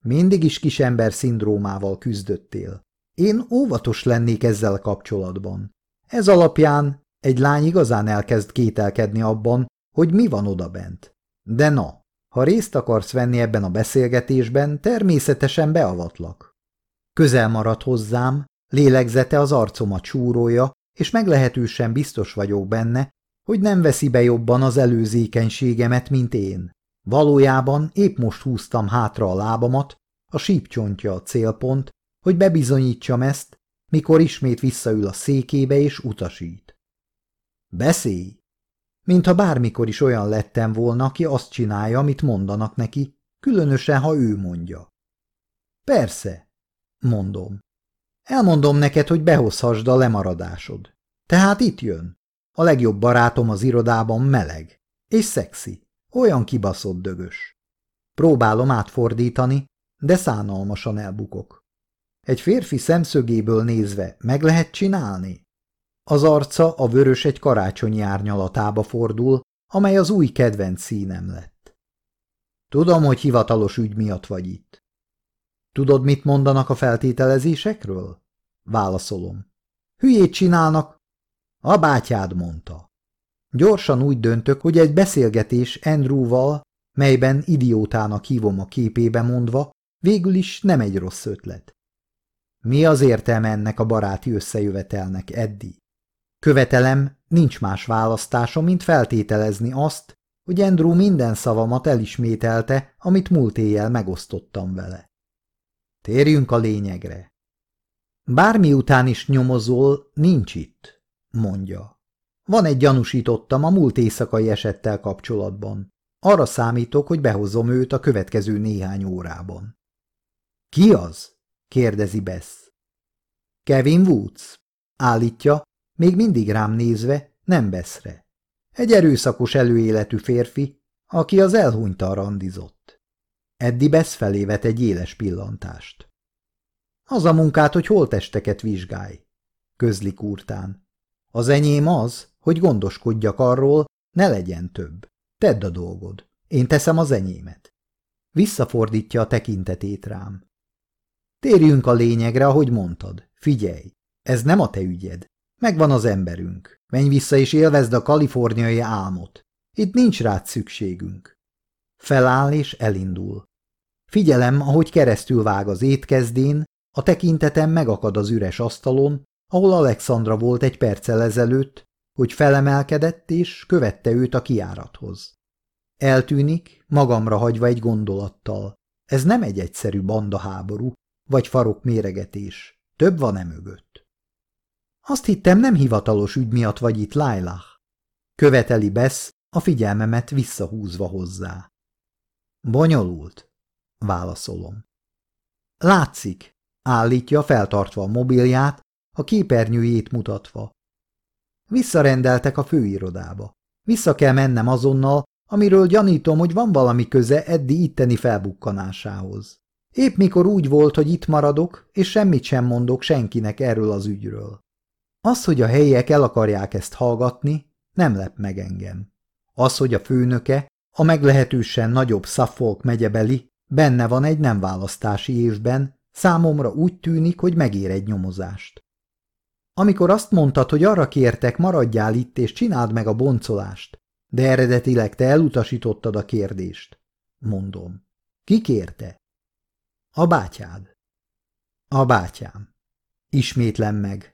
S1: Mindig is kisember szindrómával küzdöttél. Én óvatos lennék ezzel kapcsolatban. Ez alapján egy lány igazán elkezd kételkedni abban, hogy mi van odabent. De na, ha részt akarsz venni ebben a beszélgetésben, természetesen beavatlak. Közel marad hozzám, lélegzete az arcomat csúrója, és meglehetősen biztos vagyok benne, hogy nem veszi be jobban az előzékenységemet, mint én. Valójában épp most húztam hátra a lábamat, a sípcsontja a célpont, hogy bebizonyítsam ezt, mikor ismét visszaül a székébe és utasít. Beszélj! Mintha bármikor is olyan lettem volna, aki azt csinálja, amit mondanak neki, különösen, ha ő mondja. Persze, mondom. Elmondom neked, hogy behozhassd a lemaradásod. Tehát itt jön. A legjobb barátom az irodában meleg. És szexi. Olyan kibaszott dögös. Próbálom átfordítani, de szánalmasan elbukok. Egy férfi szemszögéből nézve meg lehet csinálni? Az arca a vörös egy karácsonyi árnyalatába fordul, amely az új kedvenc színem lett. Tudom, hogy hivatalos ügy miatt vagy itt. Tudod, mit mondanak a feltételezésekről? Válaszolom. Hülyét csinálnak. A bátyád mondta. Gyorsan úgy döntök, hogy egy beszélgetés Andrewval, melyben idiótának hívom a képébe mondva, végül is nem egy rossz ötlet. Mi az értelme ennek a baráti összejövetelnek, Eddi? Követelem, nincs más választásom, mint feltételezni azt, hogy Andrew minden szavamat elismételte, amit múlt éjjel megosztottam vele. Térjünk a lényegre. Bármi után is nyomozol, nincs itt, mondja. Van egy gyanúsítottam a múlt éjszakai esettel kapcsolatban. Arra számítok, hogy behozom őt a következő néhány órában. Ki az? kérdezi Bess. Kevin Woods, állítja, még mindig rám nézve, nem beszre. Egy erőszakos előéletű férfi, aki az elhunyta randizott. Eddi Besz felé vet egy éles pillantást. Az a munkát, hogy holtesteket vizsgálj, közli kurtán. Az enyém az, hogy gondoskodjak arról, ne legyen több. Tedd a dolgod. Én teszem az enyémet. Visszafordítja a tekintetét rám. Térjünk a lényegre, ahogy mondtad. Figyelj, ez nem a te ügyed. Megvan az emberünk. Menj vissza és élvezd a kaliforniai álmot. Itt nincs rád szükségünk. Feláll és elindul. Figyelem, ahogy keresztül vág az étkezdén, a tekintetem megakad az üres asztalon, ahol Alexandra volt egy perccel ezelőtt, hogy felemelkedett és követte őt a kiárathoz. Eltűnik, magamra hagyva egy gondolattal. Ez nem egy egyszerű bandaháború, vagy farok méregetés. Több van e mögött. Azt hittem, nem hivatalos ügy miatt vagy itt, Lailah. Követeli Bess, a figyelmemet visszahúzva hozzá. Bonyolult, válaszolom. Látszik, állítja feltartva a mobilját, a képernyőjét mutatva. Visszarendeltek a főirodába. Vissza kell mennem azonnal, amiről gyanítom, hogy van valami köze Eddi itteni felbukkanásához. Épp mikor úgy volt, hogy itt maradok, és semmit sem mondok senkinek erről az ügyről. Az, hogy a helyiek el akarják ezt hallgatni, nem lep meg engem. Az, hogy a főnöke, a meglehetősen nagyobb Suffolk megyebeli, benne van egy nem választási évben, számomra úgy tűnik, hogy megér egy nyomozást. Amikor azt mondtad, hogy arra kértek, maradjál itt és csináld meg a boncolást, de eredetileg te elutasítottad a kérdést, mondom. Ki kérte? A bátyád. A bátyám. Ismétlem meg,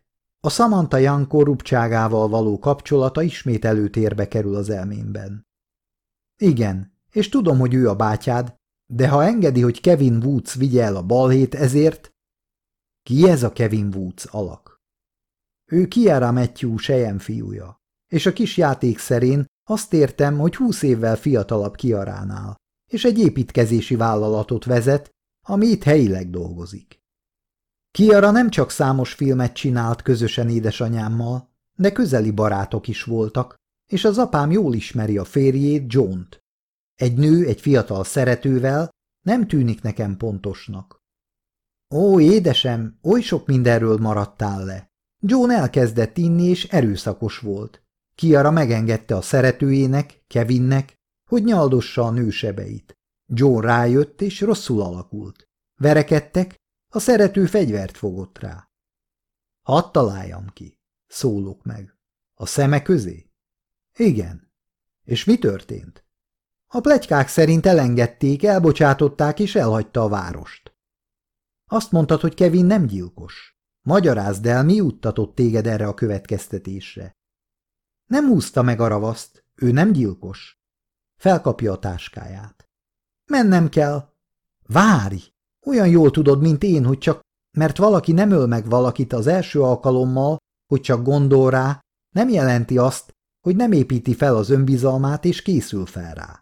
S1: a Samantha Young korruptságával való kapcsolata ismét előtérbe kerül az elmémben. Igen, és tudom, hogy ő a bátyád, de ha engedi, hogy Kevin Woods vigye el a balhét ezért... Ki ez a Kevin Woods alak? Ő Kiara Matthew sejem fiúja, és a kis játék szerén azt értem, hogy húsz évvel fiatalabb Kiaránál, és egy építkezési vállalatot vezet, ami itt helyileg dolgozik. Kiara nem csak számos filmet csinált közösen édesanyámmal, de közeli barátok is voltak, és az apám jól ismeri a férjét, John-t. Egy nő egy fiatal szeretővel nem tűnik nekem pontosnak. Ó, édesem, oly sok mindenről maradtál le. John elkezdett inni, és erőszakos volt. Kiara megengedte a szeretőjének, Kevinnek, hogy nyaldossa a nősebeit. John rájött, és rosszul alakult. Verekedtek, a szerető fegyvert fogott rá. Hadd találjam ki, szólok meg. A szeme közé? Igen. És mi történt? A plegykák szerint elengedték, elbocsátották és elhagyta a várost. Azt mondtad, hogy Kevin nem gyilkos. Magyarázd el, mi juttatott téged erre a következtetésre. Nem húzta meg a ravaszt, ő nem gyilkos. Felkapja a táskáját. Mennem kell. Várj! Olyan jól tudod, mint én, hogy csak mert valaki nem öl meg valakit az első alkalommal, hogy csak gondol rá, nem jelenti azt, hogy nem építi fel az önbizalmát és készül fel rá.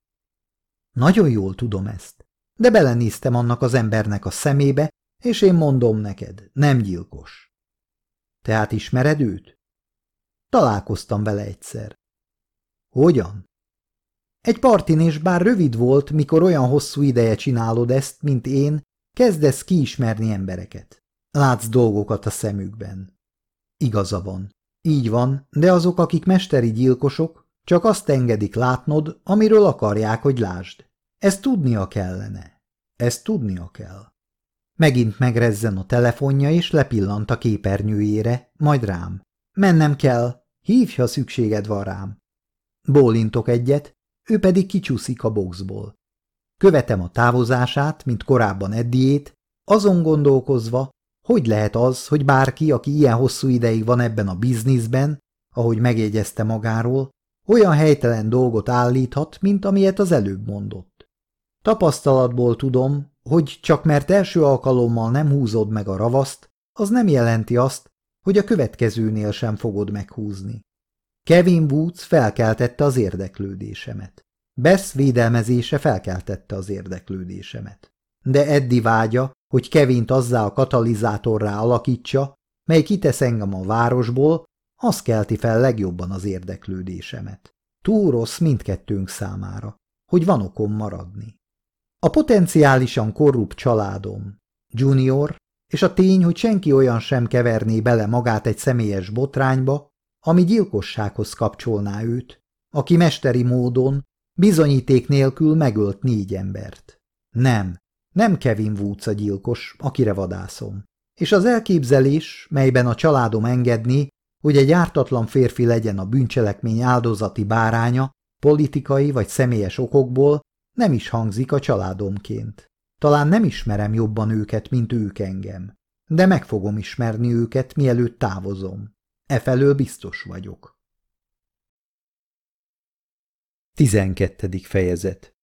S1: Nagyon jól tudom ezt, de belenéztem annak az embernek a szemébe, és én mondom neked, nem gyilkos. Tehát ismered őt? Találkoztam vele egyszer. Hogyan? Egy partin, és bár rövid volt, mikor olyan hosszú ideje csinálod ezt, mint én, Kezdesz kiismerni embereket. Látsz dolgokat a szemükben. Igaza van. Így van, de azok, akik mesteri gyilkosok, csak azt engedik látnod, amiről akarják, hogy lásd. Ezt tudnia kellene. Ezt tudnia kell. Megint megrezzen a telefonja, és lepillant a képernyőjére, majd rám. Mennem kell. Hívj, ha szükséged van rám. Bólintok egyet, ő pedig kicsúszik a boxból. Követem a távozását, mint korábban Eddiét, azon gondolkozva, hogy lehet az, hogy bárki, aki ilyen hosszú ideig van ebben a bizniszben, ahogy megjegyezte magáról, olyan helytelen dolgot állíthat, mint amilyet az előbb mondott. Tapasztalatból tudom, hogy csak mert első alkalommal nem húzod meg a ravaszt, az nem jelenti azt, hogy a következőnél sem fogod meghúzni. Kevin Woods felkeltette az érdeklődésemet. Bess védelmezése felkeltette az érdeklődésemet. De Eddi vágya, hogy Kevint azzá a katalizátorrá alakítsa, mely kitesz engem a városból, az kelti fel legjobban az érdeklődésemet. Túl rossz mindkettőnk számára, hogy van okom maradni. A potenciálisan korrupt családom, Junior, és a tény, hogy senki olyan sem keverné bele magát egy személyes botrányba, ami gyilkossághoz kapcsolná őt, aki mesteri módon Bizonyíték nélkül megölt négy embert. Nem, nem Kevin Woods a gyilkos, akire vadászom. És az elképzelés, melyben a családom engedni, hogy egy ártatlan férfi legyen a bűncselekmény áldozati báránya, politikai vagy személyes okokból, nem is hangzik a családomként. Talán nem ismerem jobban őket, mint ők engem. De meg fogom ismerni őket, mielőtt távozom. Efelől biztos vagyok.
S2: 12. fejezet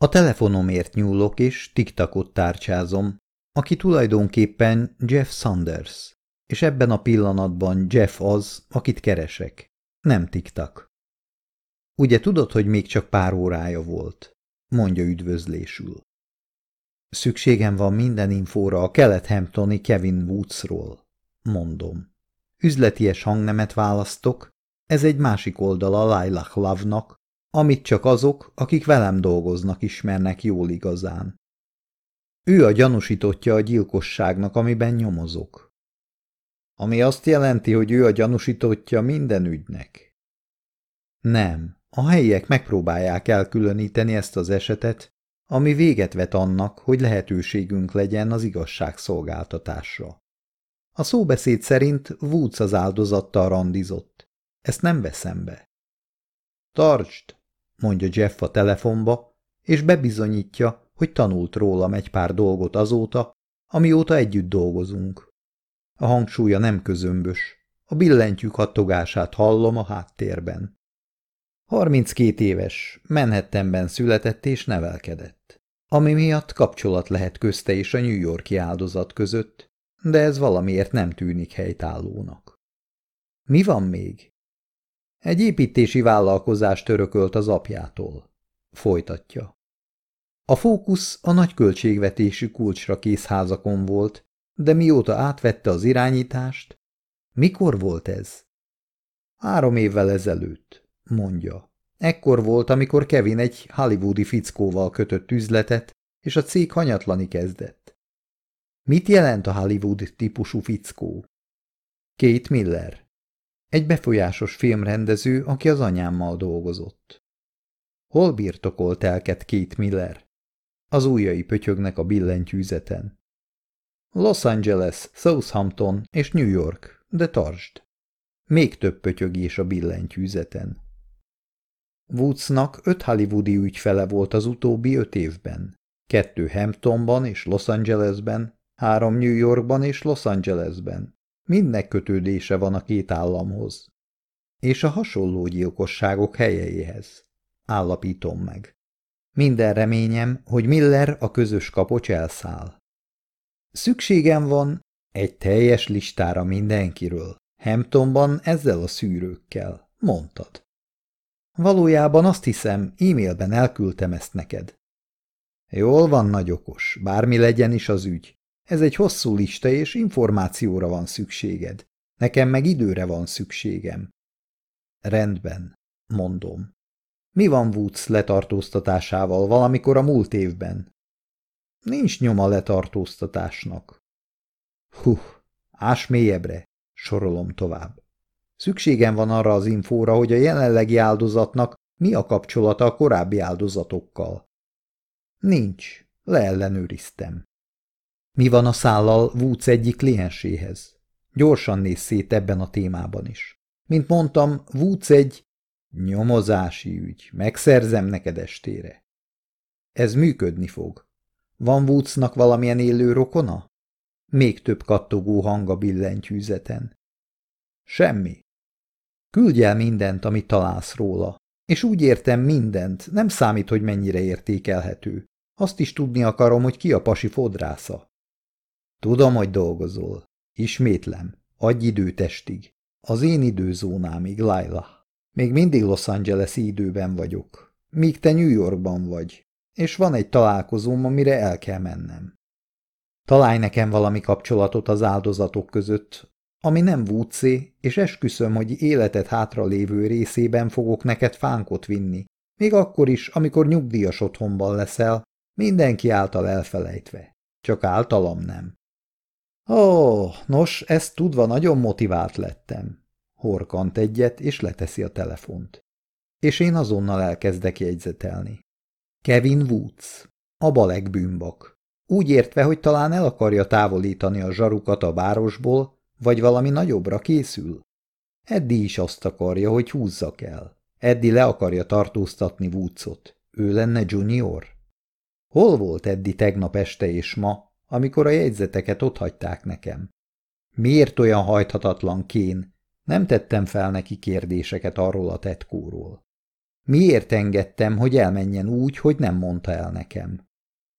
S2: A telefonomért nyúlok és tiktakot tárcsázom, aki tulajdonképpen
S1: Jeff Sanders, és ebben a pillanatban Jeff az, akit keresek, nem tiktak. Ugye tudod, hogy még csak pár órája volt, mondja üdvözlésül. Szükségem van minden infóra a kelet-hamptoni Kevin Woodsról, mondom. Üzleties hangnemet választok, ez egy másik oldala Lailach Lavnak, amit csak azok, akik velem dolgoznak, ismernek jól igazán. Ő a gyanúsítottja a gyilkosságnak, amiben nyomozok. Ami azt jelenti, hogy ő a gyanúsítottja minden ügynek. Nem, a helyiek megpróbálják elkülöníteni ezt az esetet, ami véget vet annak, hogy lehetőségünk legyen az szolgáltatásra. A szóbeszéd szerint Woods az áldozattal randizott. Ezt nem veszem be. Tartsd, mondja Jeff a telefonba, és bebizonyítja, hogy tanult rólam egy pár dolgot azóta, amióta együtt dolgozunk. A hangsúlya nem közömbös. A billentyű kattogását hallom a háttérben. 32 éves, Manhattanben született és nevelkedett, ami miatt kapcsolat lehet közte és a New Yorki áldozat között, de ez valamiért nem tűnik helytállónak. Mi van még? Egy építési vállalkozást törökölt az apjától. Folytatja. A fókusz a nagy költségvetésű kulcsra kész házakon volt, de mióta átvette az irányítást? Mikor volt ez? Három évvel ezelőtt, mondja. Ekkor volt, amikor Kevin egy hollywoodi fickóval kötött üzletet, és a cég hanyatlani kezdett. Mit jelent a Hollywood típusú fickó? Kate Miller egy befolyásos filmrendező, aki az anyámmal dolgozott. Hol birtokolt elket két Miller? Az újai pötyögnek a billentyűzeten. Los Angeles, Southampton és New York, de tartsd. Még több is a billentyűzeten. Woodsnak öt hollywoodi ügyfele volt az utóbbi öt évben. Kettő Hamptonban és Los Angelesben, három New Yorkban és Los Angelesben, Mindnek kötődése van a két államhoz. És a hasonló gyilkosságok helyeihez. Állapítom meg. Minden reményem, hogy Miller a közös kapocs elszáll. Szükségem van egy teljes listára mindenkiről. Hamptonban ezzel a szűrőkkel, mondtad. Valójában azt hiszem, e-mailben elküldtem ezt neked. Jól van, nagyokos, bármi legyen is az ügy. Ez egy hosszú lista, és információra van szükséged. Nekem meg időre van szükségem. Rendben, mondom. Mi van Woods letartóztatásával valamikor a múlt évben? Nincs nyoma letartóztatásnak. Huh, ás mélyebbre, sorolom tovább. Szükségem van arra az infóra, hogy a jelenlegi áldozatnak mi a kapcsolata a korábbi áldozatokkal. Nincs, leellenőriztem. Mi van a szállal Woods egyik klienséhez? Gyorsan néz szét ebben a témában is. Mint mondtam, Woods egy nyomozási ügy, megszerzem neked estére. Ez működni fog. Van Woodsnak valamilyen élő rokona? Még több kattogó hang a billentyűzeten. Semmi. Küldj el mindent, amit találsz róla. És úgy értem mindent, nem számít, hogy mennyire értékelhető. Azt is tudni akarom, hogy ki a pasi fodrásza. Tudom, hogy dolgozol. Ismétlem, adj időtestig. estig. Az én időzónámig, Laila. Még mindig Los Angeles-i időben vagyok. Míg te New Yorkban vagy, és van egy találkozóm, amire el kell mennem. Találj nekem valami kapcsolatot az áldozatok között, ami nem vúcé, és esküszöm, hogy életed hátralévő részében fogok neked fánkot vinni, még akkor is, amikor nyugdíjas otthonban leszel, mindenki által elfelejtve. Csak általam nem. Ó, oh, nos, ezt tudva nagyon motivált lettem. Horkant egyet, és leteszi a telefont. És én azonnal elkezdek jegyzetelni. Kevin Woods, a baleg bűnbak. Úgy értve, hogy talán el akarja távolítani a zsarukat a városból, vagy valami nagyobbra készül. Eddi is azt akarja, hogy húzzak el. Eddi le akarja tartóztatni Woodsot. Ő lenne junior. Hol volt Eddi tegnap este és ma, amikor a jegyzeteket otthagyták nekem. Miért olyan hajthatatlan kén? Nem tettem fel neki kérdéseket arról a tetkóról. Miért engedtem, hogy elmenjen úgy, hogy nem mondta el nekem?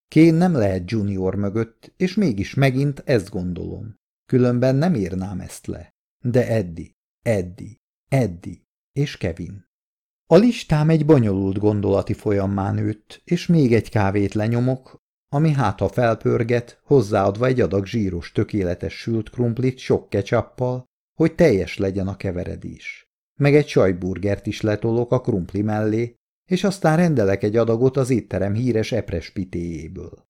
S1: Kén nem lehet junior mögött, és mégis megint ezt gondolom. Különben nem írnám ezt le. De Eddi, Eddi, Eddi és Kevin. A listám egy bonyolult gondolati folyammá nőtt, és még egy kávét lenyomok, ami hát ha felpörget, hozzáadva egy adag zsíros, tökéletes sült krumplit sok kecsappal, hogy teljes legyen a keveredés. Meg egy sajburgert is letolok a krumpli mellé, és aztán rendelek egy adagot az étterem híres epres pitéjéből.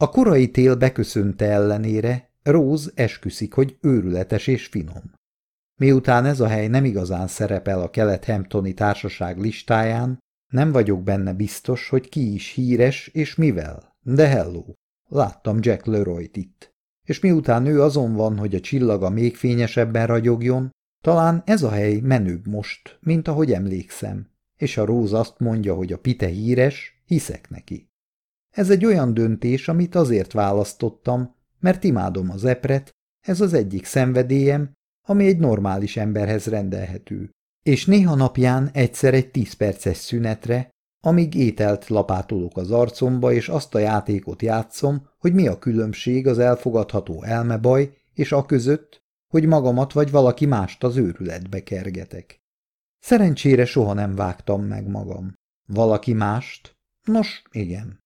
S1: A korai tél beköszönte ellenére, Róz esküszik, hogy őrületes és finom. Miután ez a hely nem igazán szerepel a kelet Hamptoni társaság listáján, nem vagyok benne biztos, hogy ki is híres és mivel. De helló, láttam Jack Leroyt itt. És miután ő azon van, hogy a csillaga még fényesebben ragyogjon, talán ez a hely menőbb most, mint ahogy emlékszem. És a Róz azt mondja, hogy a Pite híres, hiszek neki. Ez egy olyan döntés, amit azért választottam, mert imádom az epret, ez az egyik szenvedélyem, ami egy normális emberhez rendelhető. És néha napján egyszer egy tíz perces szünetre, amíg ételt lapátolok az arcomba, és azt a játékot játszom, hogy mi a különbség az elfogadható elmebaj és a között, hogy magamat vagy valaki mást az őrületbe kergetek. Szerencsére soha nem vágtam meg magam. Valaki mást? Nos, igen.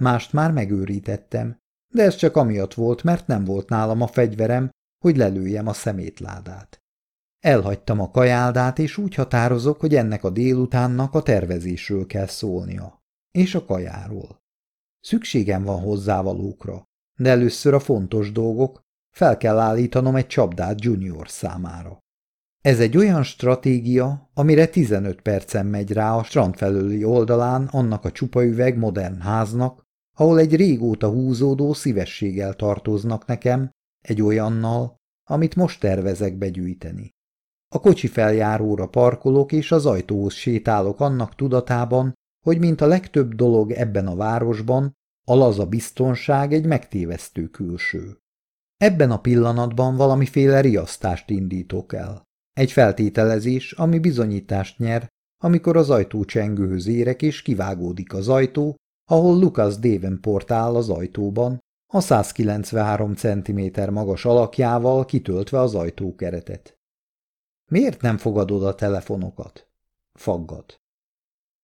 S1: Mást már megőrítettem, de ez csak amiatt volt, mert nem volt nálam a fegyverem, hogy lelőjem a szemétládát. Elhagytam a kajáldát, és úgy határozok, hogy ennek a délutánnak a tervezésről kell szólnia. És a kajáról. Szükségem van hozzávalókra, de először a fontos dolgok, fel kell állítanom egy csapdát junior számára. Ez egy olyan stratégia, amire 15 percen megy rá a strandfelőli oldalán annak a csupaüveg modern háznak, ahol egy régóta húzódó szívességgel tartoznak nekem, egy olyannal, amit most tervezek begyűjteni. A kocsi feljáróra parkolok és az ajtóhoz sétálok annak tudatában, hogy mint a legtöbb dolog ebben a városban, a laza biztonság egy megtévesztő külső. Ebben a pillanatban valamiféle riasztást indítok el. Egy feltételezés, ami bizonyítást nyer, amikor az ajtó csengőhöz érek és kivágódik az ajtó, ahol Lucas Davenport áll az ajtóban, a 193 cm magas alakjával kitöltve az ajtókeretet. Miért nem fogadod a telefonokat? Faggat.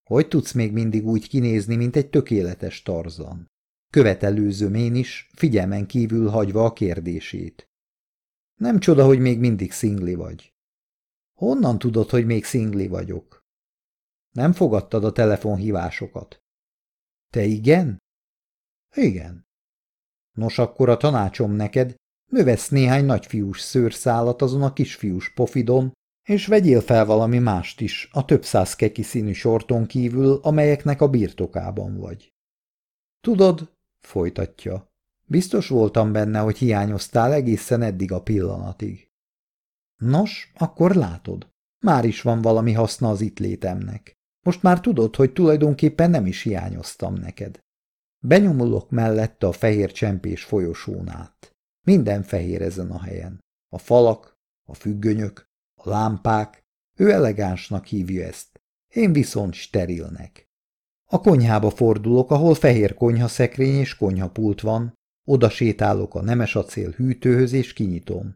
S1: Hogy tudsz még mindig úgy kinézni, mint egy tökéletes tarzan? Követelőzöm én is, figyelmen kívül hagyva a kérdését. Nem csoda, hogy még mindig szingli vagy. Honnan tudod, hogy még szingli vagyok? Nem fogadtad a telefonhívásokat. Te igen? Igen. Nos, akkor a tanácsom neked, növesz néhány nagyfiús szőrszálat azon a kisfiús pofidon, és vegyél fel valami mást is, a több száz keki színű sorton kívül, amelyeknek a birtokában vagy. Tudod, folytatja, biztos voltam benne, hogy hiányoztál egészen eddig a pillanatig. Nos, akkor látod, már is van valami haszna az itt létemnek. Most már tudod, hogy tulajdonképpen nem is hiányoztam neked. Benyomulok mellette a fehér csempés folyosón át. Minden fehér ezen a helyen. A falak, a függönyök, a lámpák, ő elegánsnak hívja ezt, én viszont sterilnek. A konyhába fordulok, ahol fehér konyhaszekrény és konyhapult van, oda sétálok a nemes acél hűtőhöz és kinyitom.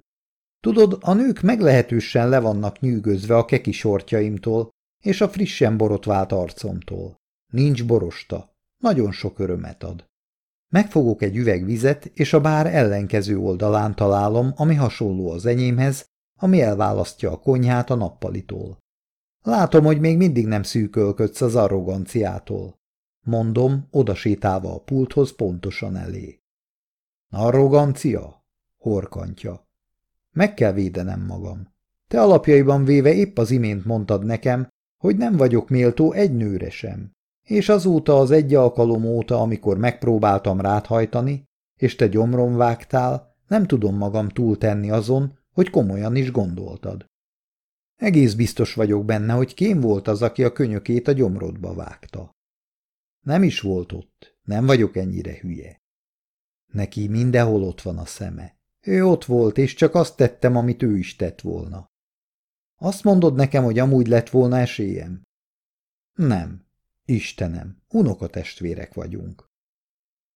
S1: Tudod, a nők meglehetősen le vannak nyűgözve a keki sortjaimtól és a frissen borotvált arcomtól. Nincs borosta, nagyon sok örömet ad. Megfogok egy üveg vizet, és a bár ellenkező oldalán találom, ami hasonló az enyémhez, ami elválasztja a konyhát a nappalitól. Látom, hogy még mindig nem szűkölködsz az arroganciától. Mondom, odasétálva a pulthoz pontosan elé. Arrogancia? Horkantja. Meg kell védenem magam. Te alapjaiban véve épp az imént mondtad nekem, hogy nem vagyok méltó egy nőre sem. És azóta az egy alkalom óta, amikor megpróbáltam ráthajtani, és te gyomron vágtál, nem tudom magam túltenni azon, hogy komolyan is gondoltad. Egész biztos vagyok benne, hogy kém volt az, aki a könyökét a gyomrodba vágta. Nem is volt ott, nem vagyok ennyire hülye. Neki mindenhol ott van a szeme. Ő ott volt, és csak azt tettem, amit ő is tett volna. Azt mondod nekem, hogy amúgy lett volna esélyem? Nem. Istenem, unokatestvérek vagyunk.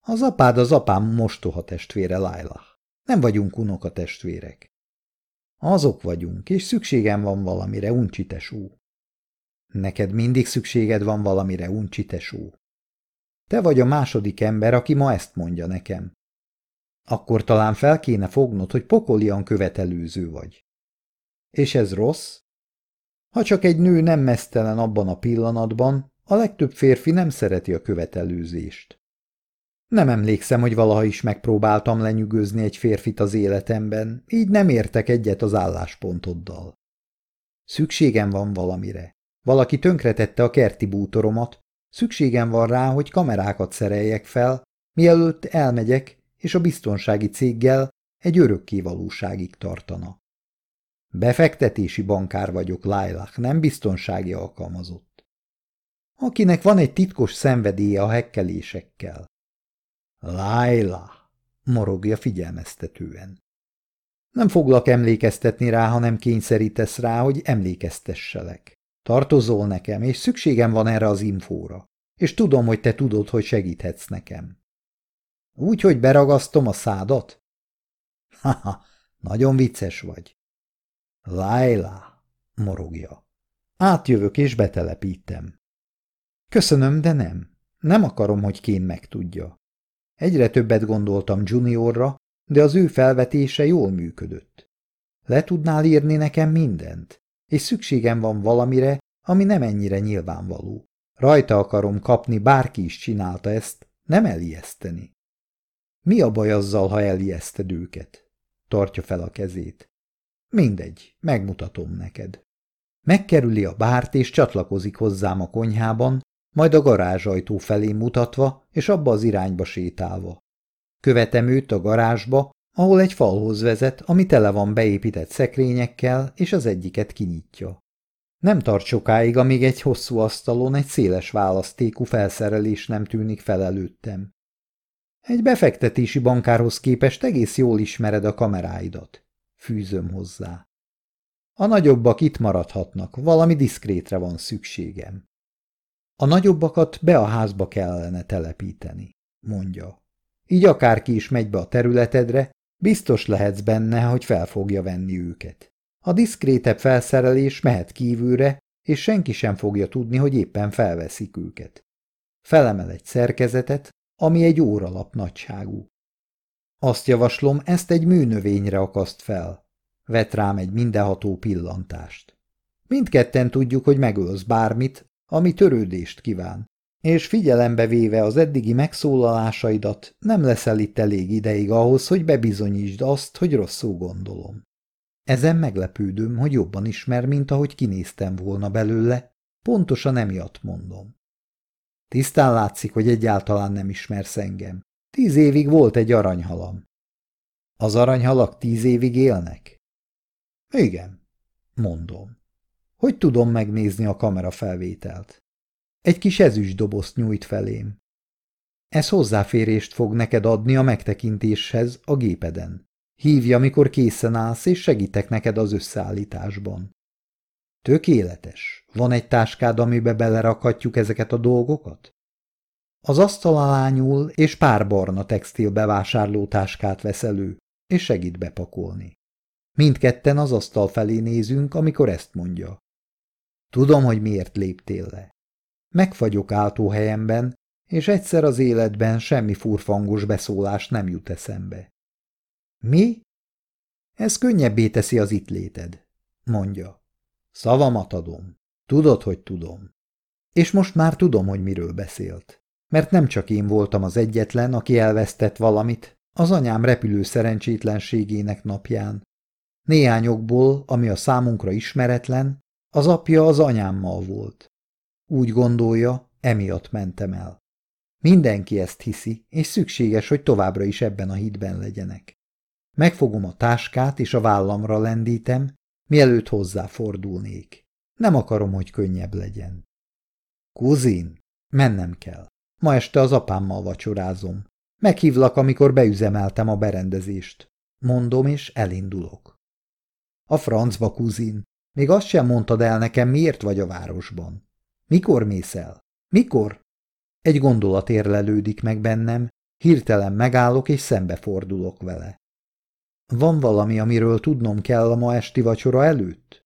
S1: Az apád az apám mostoha testvére Lailah. Nem vagyunk unokatestvérek. Azok vagyunk, és szükségem van valamire, uncsitesó. Neked mindig szükséged van valamire, uncsitesó. Te vagy a második ember, aki ma ezt mondja nekem. Akkor talán fel kéne fognod, hogy pokolian követelőző vagy. És ez rossz? Ha csak egy nő nem mesztelen abban a pillanatban, a legtöbb férfi nem szereti a követelőzést. Nem emlékszem, hogy valaha is megpróbáltam lenyűgözni egy férfit az életemben, így nem értek egyet az álláspontoddal. Szükségem van valamire. Valaki tönkretette a kerti bútoromat, szükségem van rá, hogy kamerákat szereljek fel, mielőtt elmegyek, és a biztonsági céggel egy örökké valóságig tartana. Befektetési bankár vagyok, Lailach, nem biztonsági alkalmazott. Akinek van egy titkos szenvedélye a hekkelésekkel. Lájla, morogja figyelmeztetően. Nem foglak emlékeztetni rá, hanem kényszerítesz rá, hogy emlékeztesselek. Tartozol nekem, és szükségem van erre az infóra. És tudom, hogy te tudod, hogy segíthetsz nekem. Úgy, hogy beragasztom a szádat? Haha, nagyon vicces vagy. Lájla, morogja. Átjövök és betelepítem. Köszönöm, de nem. Nem akarom, hogy Kén megtudja. Egyre többet gondoltam Juniorra, de az ő felvetése jól működött. Le tudnál írni nekem mindent, és szükségem van valamire, ami nem ennyire nyilvánvaló. Rajta akarom kapni, bárki is csinálta ezt, nem elijeszteni. Mi a baj azzal, ha elijeszted őket? Tartja fel a kezét. Mindegy, megmutatom neked. Megkerüli a bárt, és csatlakozik hozzám a konyhában, majd a garázsajtó felé mutatva és abba az irányba sétálva. Követem őt a garázsba, ahol egy falhoz vezet, ami tele van beépített szekrényekkel, és az egyiket kinyitja. Nem tart sokáig, amíg egy hosszú asztalon egy széles választékú felszerelés nem tűnik fel előttem. Egy befektetési bankárhoz képest egész jól ismered a kameráidat. Fűzöm hozzá. A nagyobbak itt maradhatnak, valami diszkrétre van szükségem. A nagyobbakat be a házba kellene telepíteni, mondja. Így akárki is megy be a területedre, biztos lehetsz benne, hogy fel fogja venni őket. A diszkrétebb felszerelés mehet kívülre, és senki sem fogja tudni, hogy éppen felveszik őket. Felemel egy szerkezetet, ami egy óralap nagyságú. Azt javaslom, ezt egy műnövényre akaszt fel. Vet rám egy mindenható pillantást. Mindketten tudjuk, hogy megölsz bármit, ami törődést kíván, és figyelembe véve az eddigi megszólalásaidat, nem leszel itt elég ideig ahhoz, hogy bebizonyítsd azt, hogy rosszul gondolom. Ezen meglepődöm, hogy jobban ismer, mint ahogy kinéztem volna belőle, pontosan emiatt mondom. Tisztán látszik, hogy egyáltalán nem ismersz engem. Tíz évig volt egy aranyhalam. Az aranyhalak tíz évig élnek? Igen, mondom. Hogy tudom megnézni a kamera felvételt. Egy kis ezüst dobozt nyújt felém. Ez hozzáférést fog neked adni a megtekintéshez a gépeden. Hívj, amikor készen állsz, és segítek neked az összeállításban. Tökéletes. Van egy táskád, amibe belerakhatjuk ezeket a dolgokat? Az asztal alá nyúl, és pár barna textil bevásárló táskát vesz elő, és segít bepakolni. Mindketten az asztal felé nézünk, amikor ezt mondja. Tudom, hogy miért léptél le. Megfagyok helyemben, és egyszer az életben semmi furfangos beszólás nem jut eszembe. Mi? Ez könnyebbé teszi az itt léted, mondja. Szavamat adom. Tudod, hogy tudom. És most már tudom, hogy miről beszélt. Mert nem csak én voltam az egyetlen, aki elvesztett valamit az anyám repülő szerencsétlenségének napján. Néhányokból, ami a számunkra ismeretlen, az apja az anyámmal volt. Úgy gondolja, emiatt mentem el. Mindenki ezt hiszi, és szükséges, hogy továbbra is ebben a hitben legyenek. Megfogom a táskát, és a vállamra lendítem, mielőtt hozzáfordulnék. Nem akarom, hogy könnyebb legyen. Kuzin, mennem kell. Ma este az apámmal vacsorázom. Meghívlak, amikor beüzemeltem a berendezést. Mondom, és elindulok. A francba, kuzin. Még azt sem mondtad el nekem, miért vagy a városban. Mikor mész el? Mikor? Egy gondolat érlelődik meg bennem, hirtelen megállok és szembefordulok vele. Van valami, amiről tudnom kell a ma esti vacsora előtt?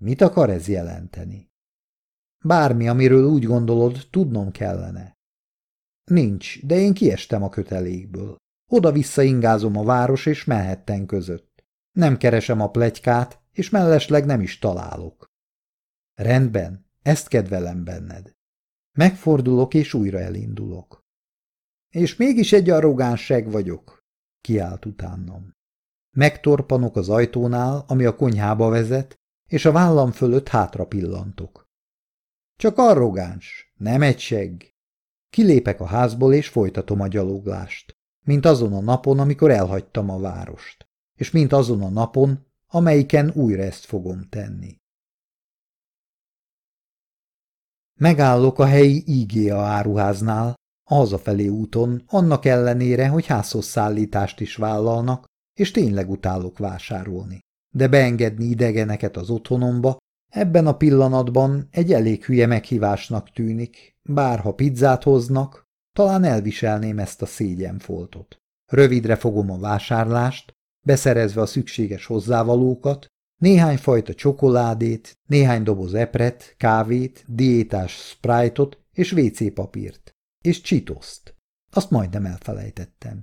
S1: Mit akar ez jelenteni? Bármi, amiről úgy gondolod, tudnom kellene. Nincs, de én kiestem a kötelékből. Oda-vissza ingázom a város és mehetten között. Nem keresem a plegykát, és mellesleg nem is találok. Rendben, ezt kedvelem benned. Megfordulok, és újra elindulok. És mégis egy seg vagyok, kiált utánam. Megtorpanok az ajtónál, ami a konyhába vezet, és a vállam fölött hátra pillantok. Csak arrogáns, nem egy segg. Kilépek a házból, és folytatom a gyaloglást, mint azon a napon, amikor elhagytam a várost, és mint azon a napon, amelyiken újra ezt fogom tenni. Megállok a helyi IGA áruháznál, a hazafelé úton, annak ellenére, hogy házhoz szállítást is vállalnak, és tényleg utálok vásárolni. De beengedni idegeneket az otthonomba, ebben a pillanatban egy elég hülye meghívásnak tűnik, bár ha pizzát hoznak, talán elviselném ezt a szégyenfoltot. Rövidre fogom a vásárlást, beszerezve a szükséges hozzávalókat, néhány fajta csokoládét, néhány doboz epret, kávét, diétás sprite és WC papírt, és csitoszt. Azt majdnem elfelejtettem.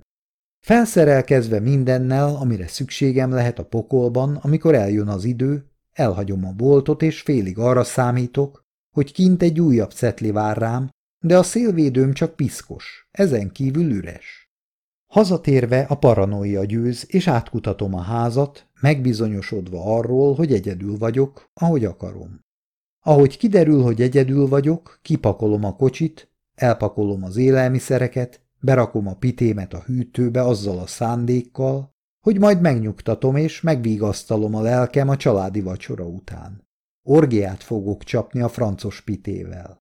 S1: Felszerelkezve mindennel, amire szükségem lehet a pokolban, amikor eljön az idő, elhagyom a boltot, és félig arra számítok, hogy kint egy újabb cetli vár rám, de a szélvédőm csak piszkos, ezen kívül üres. Hazatérve a paranoia győz, és átkutatom a házat, megbizonyosodva arról, hogy egyedül vagyok, ahogy akarom. Ahogy kiderül, hogy egyedül vagyok, kipakolom a kocsit, elpakolom az élelmiszereket, berakom a pitémet a hűtőbe azzal a szándékkal, hogy majd megnyugtatom és megvigasztalom a lelkem a családi vacsora után. Orgiát fogok csapni a francos pitével.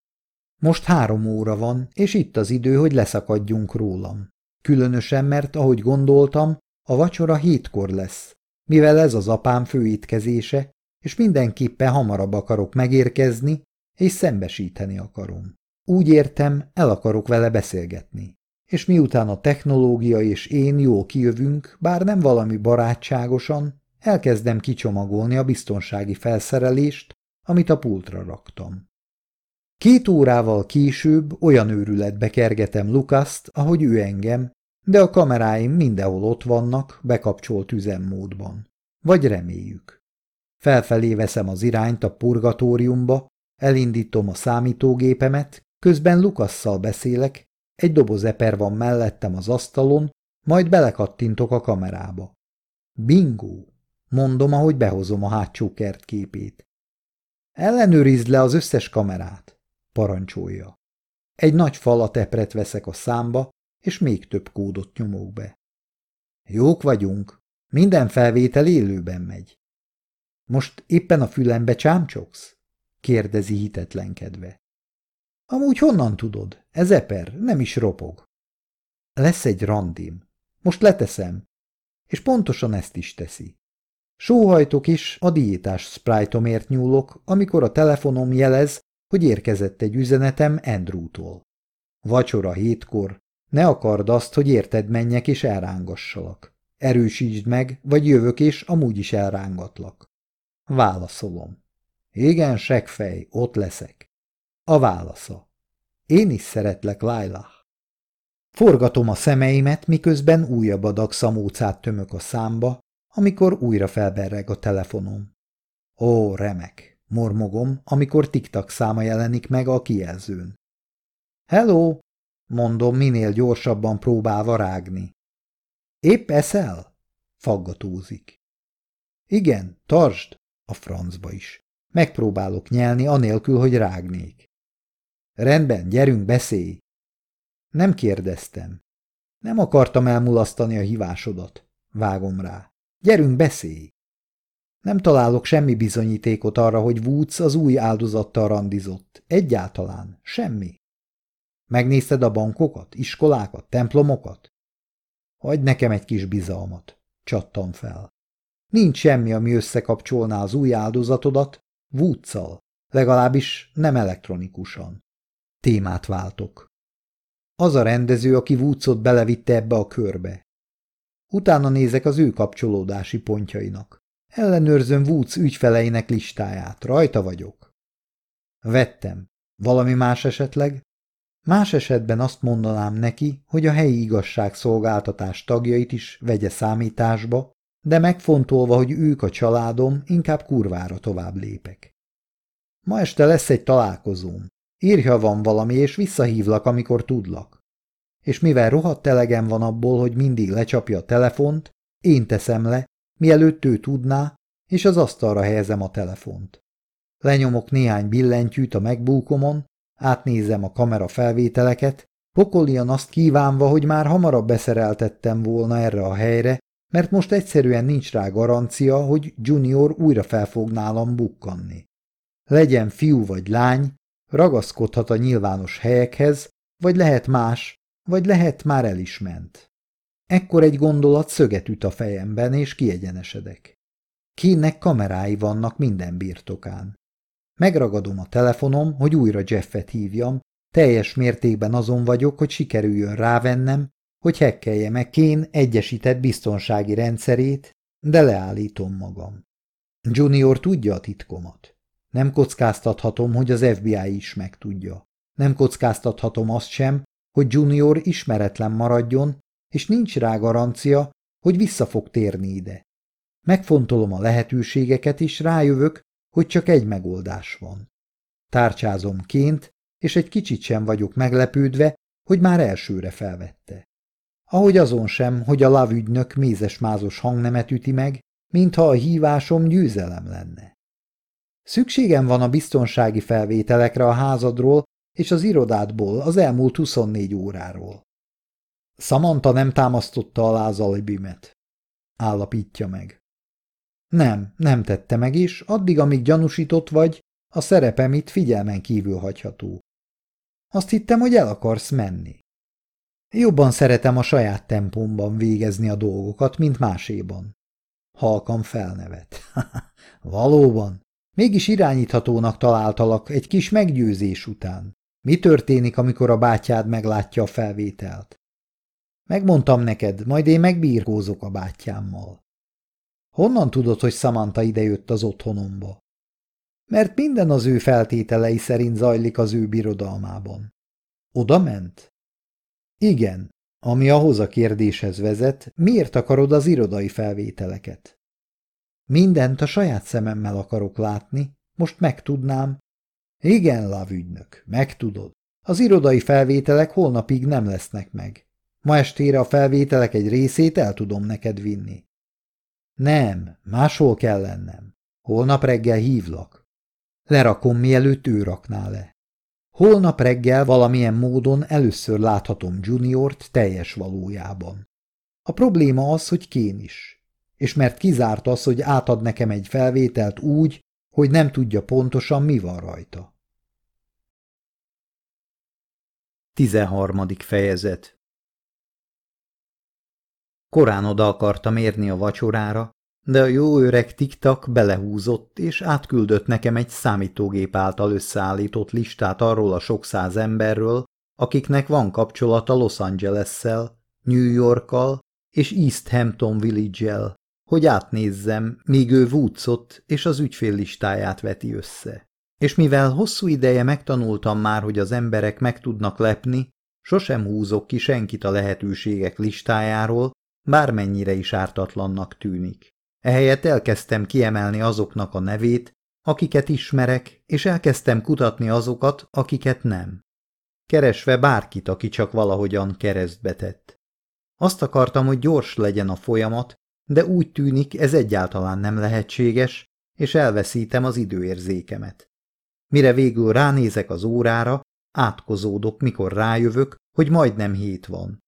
S1: Most három óra van, és itt az idő, hogy leszakadjunk rólam. Különösen, mert ahogy gondoltam, a vacsora hétkor lesz, mivel ez az apám főétkezése, és mindenképpen hamarabb akarok megérkezni, és szembesíteni akarom. Úgy értem, el akarok vele beszélgetni. És miután a technológia és én jól kijövünk, bár nem valami barátságosan, elkezdem kicsomagolni a biztonsági felszerelést, amit a pultra raktam. Két órával később olyan őrületbe kergetem Lukaszt, ahogy ő engem, de a kameráim mindenhol ott vannak, bekapcsolt üzemmódban. Vagy reméljük. Felfelé veszem az irányt a purgatóriumba, elindítom a számítógépemet, közben Lukasszal beszélek, egy doboz eper van mellettem az asztalon, majd belekattintok a kamerába. Bingo! Mondom, ahogy behozom a hátsó kertképét. képét. Ellenőrizd le az összes kamerát parancsolja. Egy nagy falatepret veszek a számba, és még több kódot nyomok be. Jók vagyunk, minden felvétel élőben megy. Most éppen a fülembe csámcsoksz? kérdezi hitetlenkedve. Amúgy honnan tudod? Ez eper, nem is ropog. Lesz egy randim. Most leteszem. És pontosan ezt is teszi. Sóhajtok is, a diétás sprite nyúlok, amikor a telefonom jelez, hogy érkezett egy üzenetem Andrewtól. Vacsora hétkor, ne akard azt, hogy érted menjek és elrángassalak. Erősítsd meg, vagy jövök és amúgy is elrángatlak. Válaszolom. Igen, segfej, ott leszek. A válasza. Én is szeretlek, Laila. Forgatom a szemeimet, miközben újabb adag szamócát tömök a számba, amikor újra felberreg a telefonom. Ó, remek! mormogom, amikor tiktak száma jelenik meg a kijelzőn. Hello! mondom, minél gyorsabban próbálva rágni. Épp eszel? faggatózik. Igen, tartsd, a francba is. Megpróbálok nyelni, anélkül, hogy rágnék. Rendben, gyerünk, beszélj! Nem kérdeztem. Nem akartam elmulasztani a hívásodat. Vágom rá. Gyerünk, beszélj! Nem találok semmi bizonyítékot arra, hogy Woods az új áldozattal randizott. Egyáltalán. Semmi. Megnézted a bankokat, iskolákat, templomokat? Hagyd nekem egy kis bizalmat. Csattam fel. Nincs semmi, ami összekapcsolná az új áldozatodat woods legalábbis nem elektronikusan. Témát váltok. Az a rendező, aki Woodsot belevitte ebbe a körbe. Utána nézek az ő kapcsolódási pontjainak. Ellenőrzöm Woods ügyfeleinek listáját. Rajta vagyok. Vettem. Valami más esetleg? Más esetben azt mondanám neki, hogy a helyi igazságszolgáltatás tagjait is vegye számításba, de megfontolva, hogy ők a családom, inkább kurvára tovább lépek. Ma este lesz egy találkozóm. Írj, ha van valami, és visszahívlak, amikor tudlak. És mivel rohadt elegem van abból, hogy mindig lecsapja a telefont, én teszem le, mielőtt ő tudná, és az asztalra helyezem a telefont. Lenyomok néhány billentyűt a megbúkomon, átnézem a kamera felvételeket, pokolian azt kívánva, hogy már hamarabb beszereltettem volna erre a helyre, mert most egyszerűen nincs rá garancia, hogy Junior újra fel fog nálam bukkanni. Legyen fiú vagy lány, ragaszkodhat a nyilvános helyekhez, vagy lehet más, vagy lehet már el is ment. Ekkor egy gondolat szöget üt a fejemben, és kiegyenesedek. Kinek kamerái vannak minden birtokán. Megragadom a telefonom, hogy újra Jeffet hívjam, teljes mértékben azon vagyok, hogy sikerüljön rávennem, hogy hekkelje meg Kén egyesített biztonsági rendszerét, de leállítom magam. Junior tudja a titkomat. Nem kockáztathatom, hogy az FBI is megtudja. Nem kockáztathatom azt sem, hogy Junior ismeretlen maradjon, és nincs rá garancia, hogy vissza fog térni ide. Megfontolom a lehetőségeket, és rájövök, hogy csak egy megoldás van. Tárcsázom ként, és egy kicsit sem vagyok meglepődve, hogy már elsőre felvette. Ahogy azon sem, hogy a lavügynök mézes-mázos hangnemet üti meg, mintha a hívásom győzelem lenne. Szükségem van a biztonsági felvételekre a házadról és az irodádból az elmúlt 24 óráról. Samantha nem támasztotta alá az alibimet. Állapítja meg. Nem, nem tette meg is, addig, amíg gyanúsított vagy, a szerepem itt figyelmen kívül hagyható. Azt hittem, hogy el akarsz menni. Jobban szeretem a saját tempomban végezni a dolgokat, mint máséban. Halkan felnevet. Valóban. Mégis irányíthatónak találtalak egy kis meggyőzés után. Mi történik, amikor a bátyád meglátja a felvételt? Megmondtam neked, majd én megbírkózok a bátyámmal. Honnan tudod, hogy Samantha idejött az otthonomba? Mert minden az ő feltételei szerint zajlik az ő birodalmában. Oda ment? Igen, ami ahhoz a kérdéshez vezet, miért akarod az irodai felvételeket? Mindent a saját szememmel akarok látni, most megtudnám. Igen, lávügynök, megtudod. Az irodai felvételek holnapig nem lesznek meg. Ma estére a felvételek egy részét el tudom neked vinni. Nem, máshol kell lennem. Holnap reggel hívlak. Lerakom, mielőtt ő rakná le. Holnap reggel valamilyen módon először láthatom Juniort teljes valójában. A probléma az, hogy kén is. És mert kizárt az, hogy átad nekem egy felvételt úgy, hogy nem tudja pontosan, mi van rajta.
S2: 13. fejezet Korán oda akartam érni a vacsorára,
S1: de a jó öreg tiktak belehúzott, és átküldött nekem egy számítógép által összeállított listát arról a sok száz emberről, akiknek van kapcsolata Los Angeles-szel, New Yorkkal és East Hampton Village-el, hogy átnézzem, míg ő Woodsot és az ügyfél listáját veti össze. És mivel hosszú ideje megtanultam már, hogy az emberek meg tudnak lepni, sosem húzok ki senkit a lehetőségek listájáról, bármennyire is ártatlannak tűnik. Ehelyett elkezdtem kiemelni azoknak a nevét, akiket ismerek, és elkezdtem kutatni azokat, akiket nem. Keresve bárkit, aki csak valahogyan keresztbe tett. Azt akartam, hogy gyors legyen a folyamat, de úgy tűnik ez egyáltalán nem lehetséges, és elveszítem az időérzékemet. Mire végül ránézek az órára, átkozódok, mikor rájövök, hogy majdnem hét van.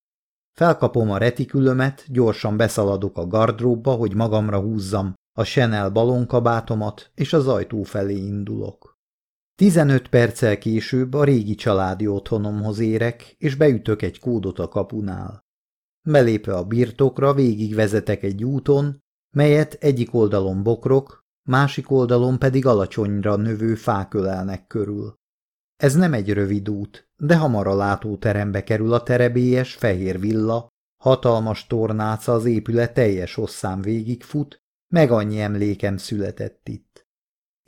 S1: Felkapom a retikülömet, gyorsan beszaladok a gardróbba, hogy magamra húzzam a Chanel balonkabátomat, és az ajtó felé indulok. Tizenöt perccel később a régi családi otthonomhoz érek, és beütök egy kódot a kapunál. Belépve a birtokra végigvezetek egy úton, melyet egyik oldalon bokrok, másik oldalon pedig alacsonyra növő fák ölelnek körül. Ez nem egy rövid út, de hamar a látóterembe kerül a terebélyes fehér villa, hatalmas tornáca az épület teljes hosszán fut, meg annyi emlékem született itt.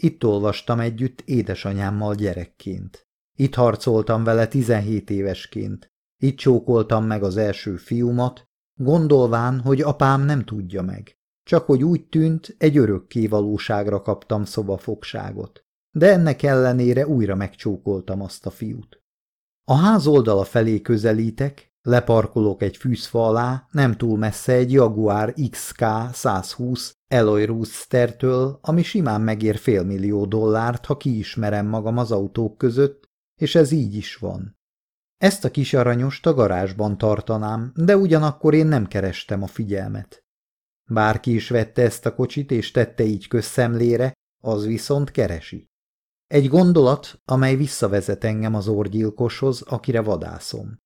S1: Itt olvastam együtt édesanyámmal gyerekként. Itt harcoltam vele 17 évesként. Itt csókoltam meg az első fiúmat, gondolván, hogy apám nem tudja meg. Csak hogy úgy tűnt, egy örökké valóságra kaptam szobafogságot de ennek ellenére újra megcsókoltam azt a fiút. A ház oldala felé közelítek, leparkolok egy fűszfa alá, nem túl messze egy Jaguar XK 120 Eloy Roostertől, ami simán megér millió dollárt, ha kiismerem magam az autók között, és ez így is van. Ezt a kis aranyost a garázsban tartanám, de ugyanakkor én nem kerestem a figyelmet. Bárki is vette ezt a kocsit és tette így közszemlére, az viszont keresi. Egy gondolat, amely visszavezet engem az orgyilkoshoz, akire vadászom.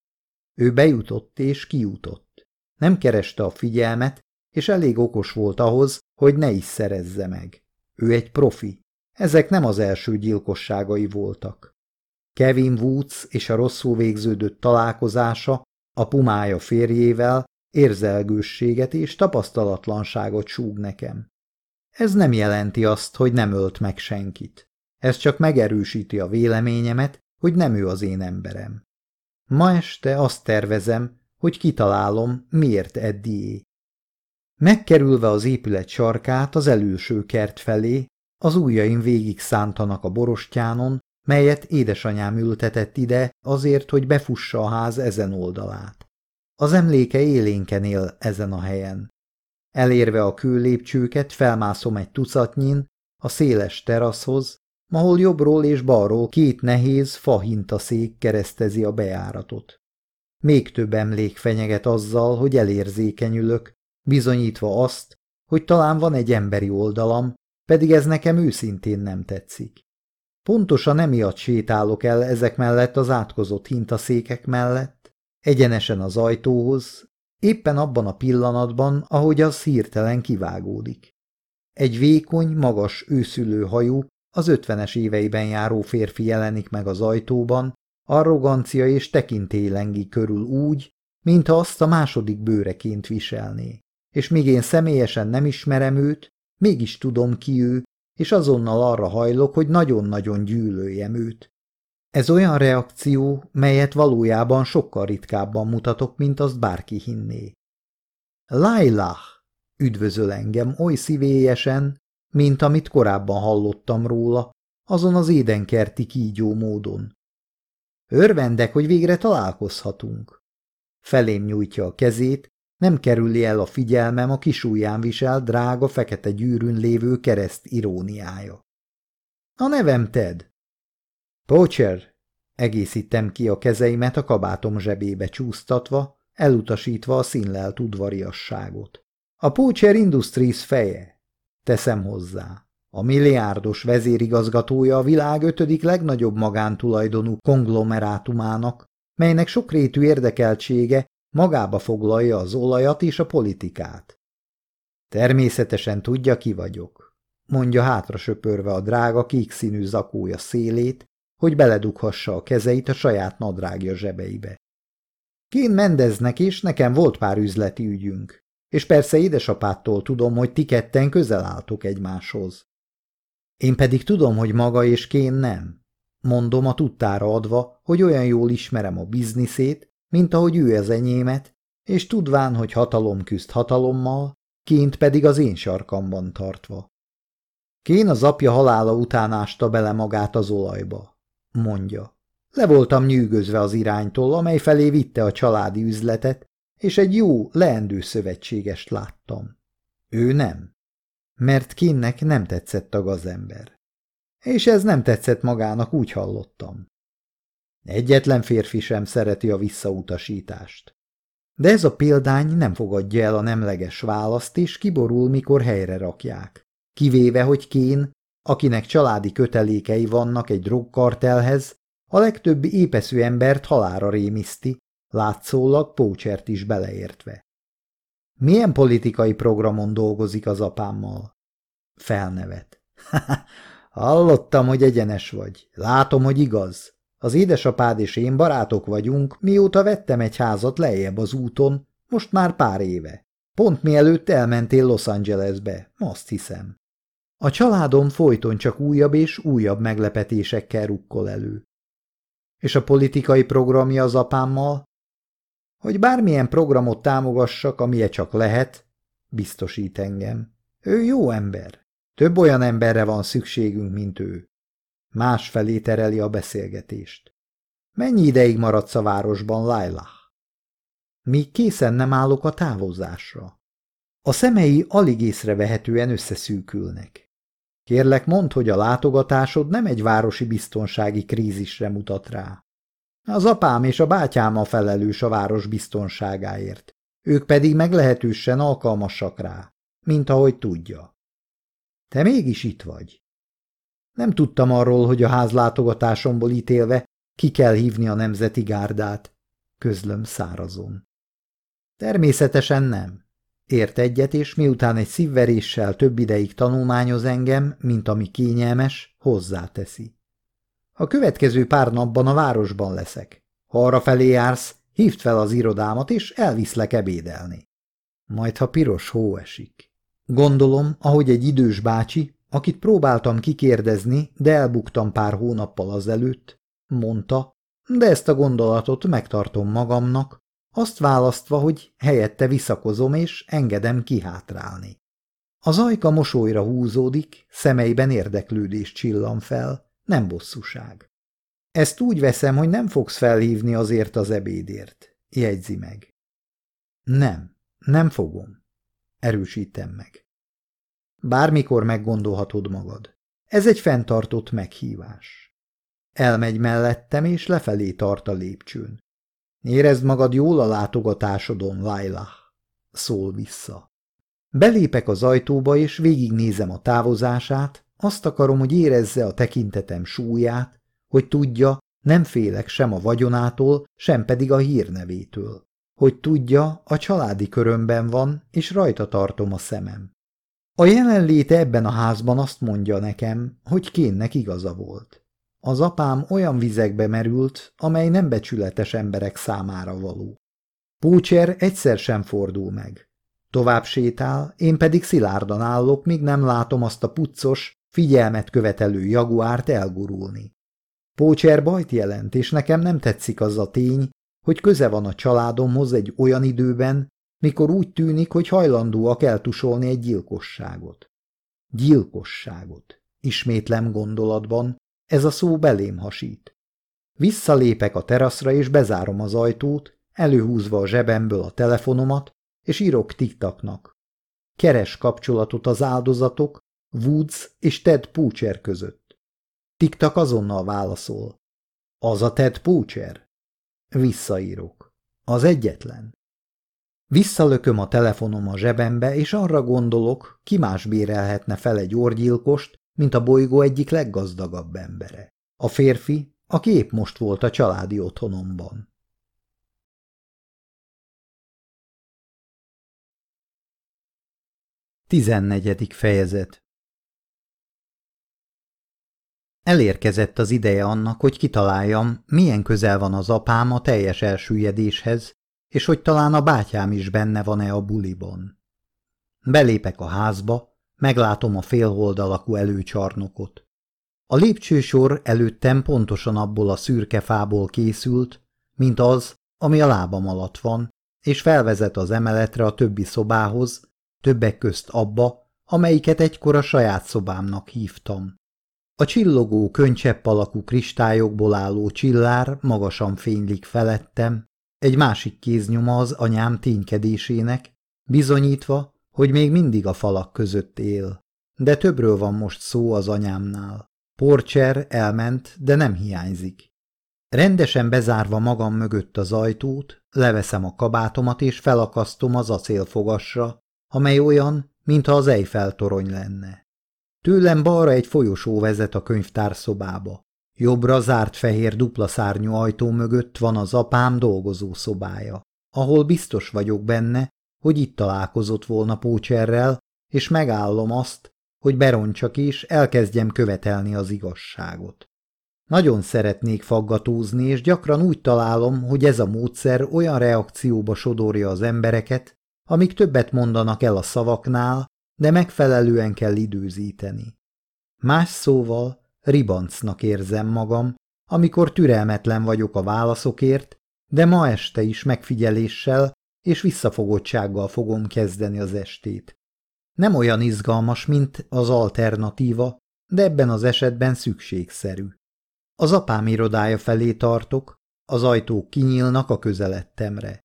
S1: Ő bejutott és kijutott. Nem kereste a figyelmet, és elég okos volt ahhoz, hogy ne is szerezze meg. Ő egy profi. Ezek nem az első gyilkosságai voltak. Kevin Woods és a rosszul végződött találkozása a pumája férjével érzelgősséget és tapasztalatlanságot súg nekem. Ez nem jelenti azt, hogy nem ölt meg senkit. Ez csak megerősíti a véleményemet, hogy nem ő az én emberem. Ma este azt tervezem, hogy kitalálom, miért Eddie. Megkerülve az épület sarkát az előső kert felé, az ujjaim végig szántanak a borostyánon, melyet édesanyám ültetett ide azért, hogy befussa a ház ezen oldalát. Az emléke élénken él ezen a helyen. Elérve a kőlépcsőket felmászom egy tucatnyin, a széles teraszhoz, ahol jobbról és balról két nehéz fahintaszék keresztezi a bejáratot. Még több emlék fenyeget azzal, hogy elérzékenyülök, bizonyítva azt, hogy talán van egy emberi oldalam, pedig ez nekem őszintén nem tetszik. Pontosan emiatt sétálok el ezek mellett az átkozott hintaszékek mellett, egyenesen az ajtóhoz, éppen abban a pillanatban, ahogy az hirtelen kivágódik. Egy vékony, magas, őszülő hajú az ötvenes éveiben járó férfi jelenik meg az ajtóban, arrogancia és tekintélengi körül úgy, mintha azt a második bőreként viselné. És míg én személyesen nem ismerem őt, mégis tudom ki ő, és azonnal arra hajlok, hogy nagyon-nagyon gyűlöljem őt. Ez olyan reakció, melyet valójában sokkal ritkábban mutatok, mint azt bárki hinné. Lailah! üdvözöl engem oly szívélyesen, mint amit korábban hallottam róla, azon az édenkerti kígyó módon. Örvendek, hogy végre találkozhatunk. Felém nyújtja a kezét, nem kerüli el a figyelmem a kis ujján visel drága fekete gyűrűn lévő kereszt iróniája. A nevem Ted. Pocher, egészítem ki a kezeimet a kabátom zsebébe csúsztatva, elutasítva a színlelt udvariasságot. A Pocher Industries feje. Teszem hozzá. A milliárdos vezérigazgatója a világ ötödik legnagyobb magántulajdonú konglomerátumának, melynek sokrétű érdekeltsége magába foglalja az olajat és a politikát. Természetesen tudja, ki vagyok, mondja hátra söpörve a drága kék színű zakója szélét, hogy beledughassa a kezeit a saját nadrágja zsebeibe. Kén Mendeznek és nekem volt pár üzleti ügyünk, és persze édesapától tudom, hogy ti ketten közel álltok egymáshoz. Én pedig tudom, hogy maga és kén nem. Mondom a tudtára adva, hogy olyan jól ismerem a bizniszét, mint ahogy ő az enyémet, és tudván, hogy hatalom küzd hatalommal, ként pedig az én sarkamban tartva. Kén az apja halála után ásta bele magát az olajba, mondja. Le voltam nyűgözve az iránytól, amely felé vitte a családi üzletet, és egy jó, leendő szövetségest láttam. Ő nem. Mert Kinnek nem tetszett a gazember. És ez nem tetszett magának, úgy hallottam. Egyetlen férfi sem szereti a visszautasítást. De ez a példány nem fogadja el a nemleges választ, és kiborul, mikor helyre rakják. Kivéve, hogy Kén, akinek családi kötelékei vannak egy drogkartelhez, a legtöbbi épeszű embert halára rémiszti, látszólag Pócsert is beleértve. Milyen politikai programon dolgozik az apámmal? Felnevet. Hallottam, hogy egyenes vagy. Látom, hogy igaz. Az édesapád és én barátok vagyunk, mióta vettem egy házat lejjebb az úton, most már pár éve. Pont mielőtt elmentél Los Angelesbe, azt hiszem. A családom folyton csak újabb és újabb meglepetésekkel rukkol elő. És a politikai programja az apámmal? Hogy bármilyen programot támogassak, amilye csak lehet, biztosít engem. Ő jó ember. Több olyan emberre van szükségünk, mint ő. Másfelé tereli a beszélgetést. Mennyi ideig maradsz a városban, Laila? Míg készen nem állok a távozásra. A szemei alig észrevehetően összeszűkülnek. Kérlek, mondd, hogy a látogatásod nem egy városi biztonsági krízisre mutat rá. Az apám és a bátyám a felelős a város biztonságáért, ők pedig meglehetősen alkalmasak rá, mint ahogy tudja. Te mégis itt vagy. Nem tudtam arról, hogy a házlátogatásomból ítélve ki kell hívni a nemzeti gárdát, közlöm szárazon. Természetesen nem. Ért egyet, és miután egy szívveréssel több ideig tanulmányoz engem, mint ami kényelmes, hozzáteszi. A következő pár napban a városban leszek. Ha arra felé jársz, hívd fel az irodámat, és elviszlek ebédelni. Majd, ha piros hó esik. Gondolom, ahogy egy idős bácsi, akit próbáltam kikérdezni, de elbuktam pár hónappal azelőtt, mondta, de ezt a gondolatot megtartom magamnak, azt választva, hogy helyette visszakozom és engedem kihátrálni. Az ajka mosolyra húzódik, szemeiben érdeklődés csillan fel, nem bosszúság. Ezt úgy veszem, hogy nem fogsz felhívni azért az ebédért, jegyzi meg. Nem, nem fogom. Erősítem meg. Bármikor meggondolhatod magad. Ez egy fenntartott meghívás. Elmegy mellettem, és lefelé tart a lépcsőn. Érezd magad jól a látogatásodon, Laila. szól vissza. Belépek az ajtóba, és végignézem a távozását, azt akarom, hogy érezze a tekintetem súlyát, hogy tudja, nem félek sem a vagyonától, sem pedig a hírnevétől. Hogy tudja, a családi körömben van, és rajta tartom a szemem. A jelenléte ebben a házban azt mondja nekem, hogy kénnek igaza volt. Az apám olyan vizekbe merült, amely nem becsületes emberek számára való. Púcser egyszer sem fordul meg. Tovább sétál, én pedig szilárdan állok, míg nem látom azt a puccos, figyelmet követelő jaguárt elgurulni. Pócser bajt jelent, és nekem nem tetszik az a tény, hogy köze van a családomhoz egy olyan időben, mikor úgy tűnik, hogy hajlandóak eltusolni egy gyilkosságot. Gyilkosságot. Ismétlem gondolatban, ez a szó belém hasít. Visszalépek a teraszra és bezárom az ajtót, előhúzva a zsebemből a telefonomat, és írok tiktaknak. Keres kapcsolatot az áldozatok, Woods és Ted Poocher között. Tiktak azonnal válaszol. Az a Ted Poocher? Visszaírok. Az egyetlen. Visszalököm a telefonom a zsebembe, és arra gondolok, ki más bérelhetne fel egy orgyilkost, mint a bolygó egyik leggazdagabb embere. A férfi,
S2: aki épp most volt a családi otthonomban. Tizennegyedik fejezet Elérkezett az ideje annak,
S1: hogy kitaláljam, milyen közel van az apám a teljes elsüllyedéshez, és hogy talán a bátyám is benne van-e a buliban. Belépek a házba, meglátom a félhold alakú előcsarnokot. A lépcsősor előttem pontosan abból a szürke fából készült, mint az, ami a lábam alatt van, és felvezet az emeletre a többi szobához, többek közt abba, amelyiket egykor a saját szobámnak hívtam. A csillogó könycsepp alakú kristályokból álló csillár magasan fénylik felettem, egy másik kéznyoma az anyám ténykedésének, bizonyítva, hogy még mindig a falak között él. De többről van most szó az anyámnál. Porcser elment, de nem hiányzik. Rendesen bezárva magam mögött az ajtót, leveszem a kabátomat és felakasztom az acélfogasra, amely olyan, mintha az Eiffel torony lenne. Tőlem balra egy folyosó vezet a könyvtár szobába. Jobbra zárt fehér dupla szárnyú ajtó mögött van az apám dolgozó szobája, ahol biztos vagyok benne, hogy itt találkozott volna Pócserrel, és megállom azt, hogy berontsak és elkezdjem követelni az igazságot. Nagyon szeretnék faggatózni, és gyakran úgy találom, hogy ez a módszer olyan reakcióba sodorja az embereket, amik többet mondanak el a szavaknál, de megfelelően kell időzíteni. Más szóval ribancnak érzem magam, amikor türelmetlen vagyok a válaszokért, de ma este is megfigyeléssel és visszafogottsággal fogom kezdeni az estét. Nem olyan izgalmas, mint az alternatíva, de ebben az esetben szükségszerű. Az apám irodája felé tartok, az ajtók kinyílnak a közelettemre.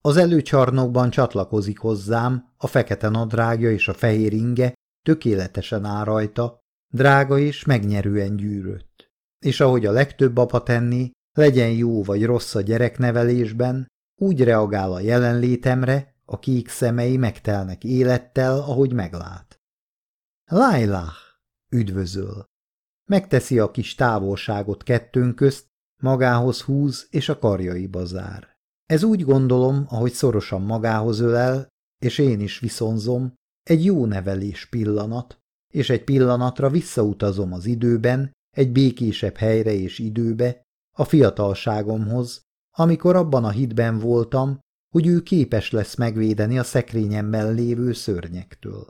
S1: Az előcsarnokban csatlakozik hozzám, a fekete nadrágja és a fehér inge tökéletesen áll rajta, drága és megnyerően gyűrött. És ahogy a legtöbb apa tenni, legyen jó vagy rossz a gyereknevelésben, úgy reagál a jelenlétemre, a kék szemei megtelnek élettel, ahogy meglát. Lájlá, üdvözöl. Megteszi a kis távolságot kettőnk közt, magához húz és a karjaiba zár. Ez úgy gondolom, ahogy szorosan magához ölel, és én is viszonzom, egy jó nevelés pillanat, és egy pillanatra visszautazom az időben, egy békésebb helyre és időbe, a fiatalságomhoz, amikor abban a hitben voltam, hogy ő képes lesz megvédeni a szekrényemben lévő szörnyektől.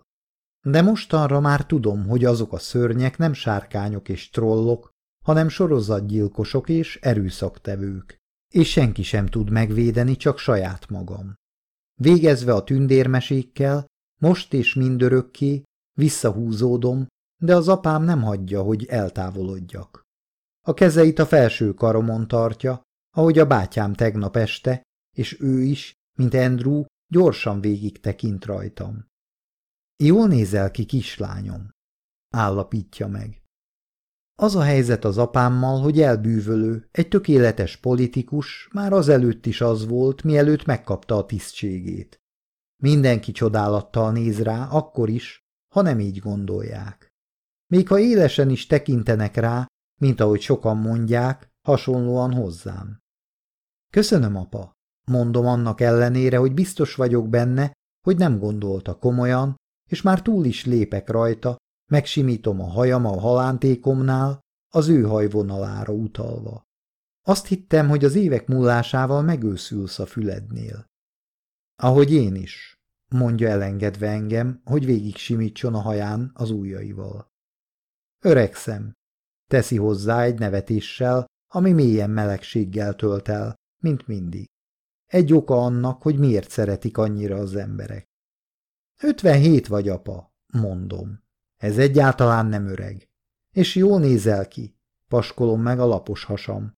S1: De mostanra már tudom, hogy azok a szörnyek nem sárkányok és trollok, hanem sorozatgyilkosok és erőszaktevők és senki sem tud megvédeni, csak saját magam. Végezve a tündérmesékkel, most és mindörökké visszahúzódom, de az apám nem hagyja, hogy eltávolodjak. A kezeit a felső karomon tartja, ahogy a bátyám tegnap este, és ő is, mint Andrew, gyorsan végig tekint rajtam. Jól nézel ki, kislányom, állapítja meg. Az a helyzet az apámmal, hogy elbűvölő, egy tökéletes politikus, már azelőtt is az volt, mielőtt megkapta a tisztségét. Mindenki csodálattal néz rá, akkor is, ha nem így gondolják. Még ha élesen is tekintenek rá, mint ahogy sokan mondják, hasonlóan hozzám. Köszönöm, apa, mondom annak ellenére, hogy biztos vagyok benne, hogy nem gondolta komolyan, és már túl is lépek rajta, Megsimítom a hajam a halántékomnál, az ő hajvonalára utalva. Azt hittem, hogy az évek múlásával megőszülsz a fülednél. Ahogy én is, mondja elengedve engem, hogy végig simítson a haján az ujjaival. Öregszem, teszi hozzá egy nevetéssel, ami mélyen melegséggel tölt el, mint mindig. Egy oka annak, hogy miért szeretik annyira az emberek. 57 vagy, apa, mondom. Ez egyáltalán nem öreg. És jól nézel ki, paskolom meg a lapos hasam.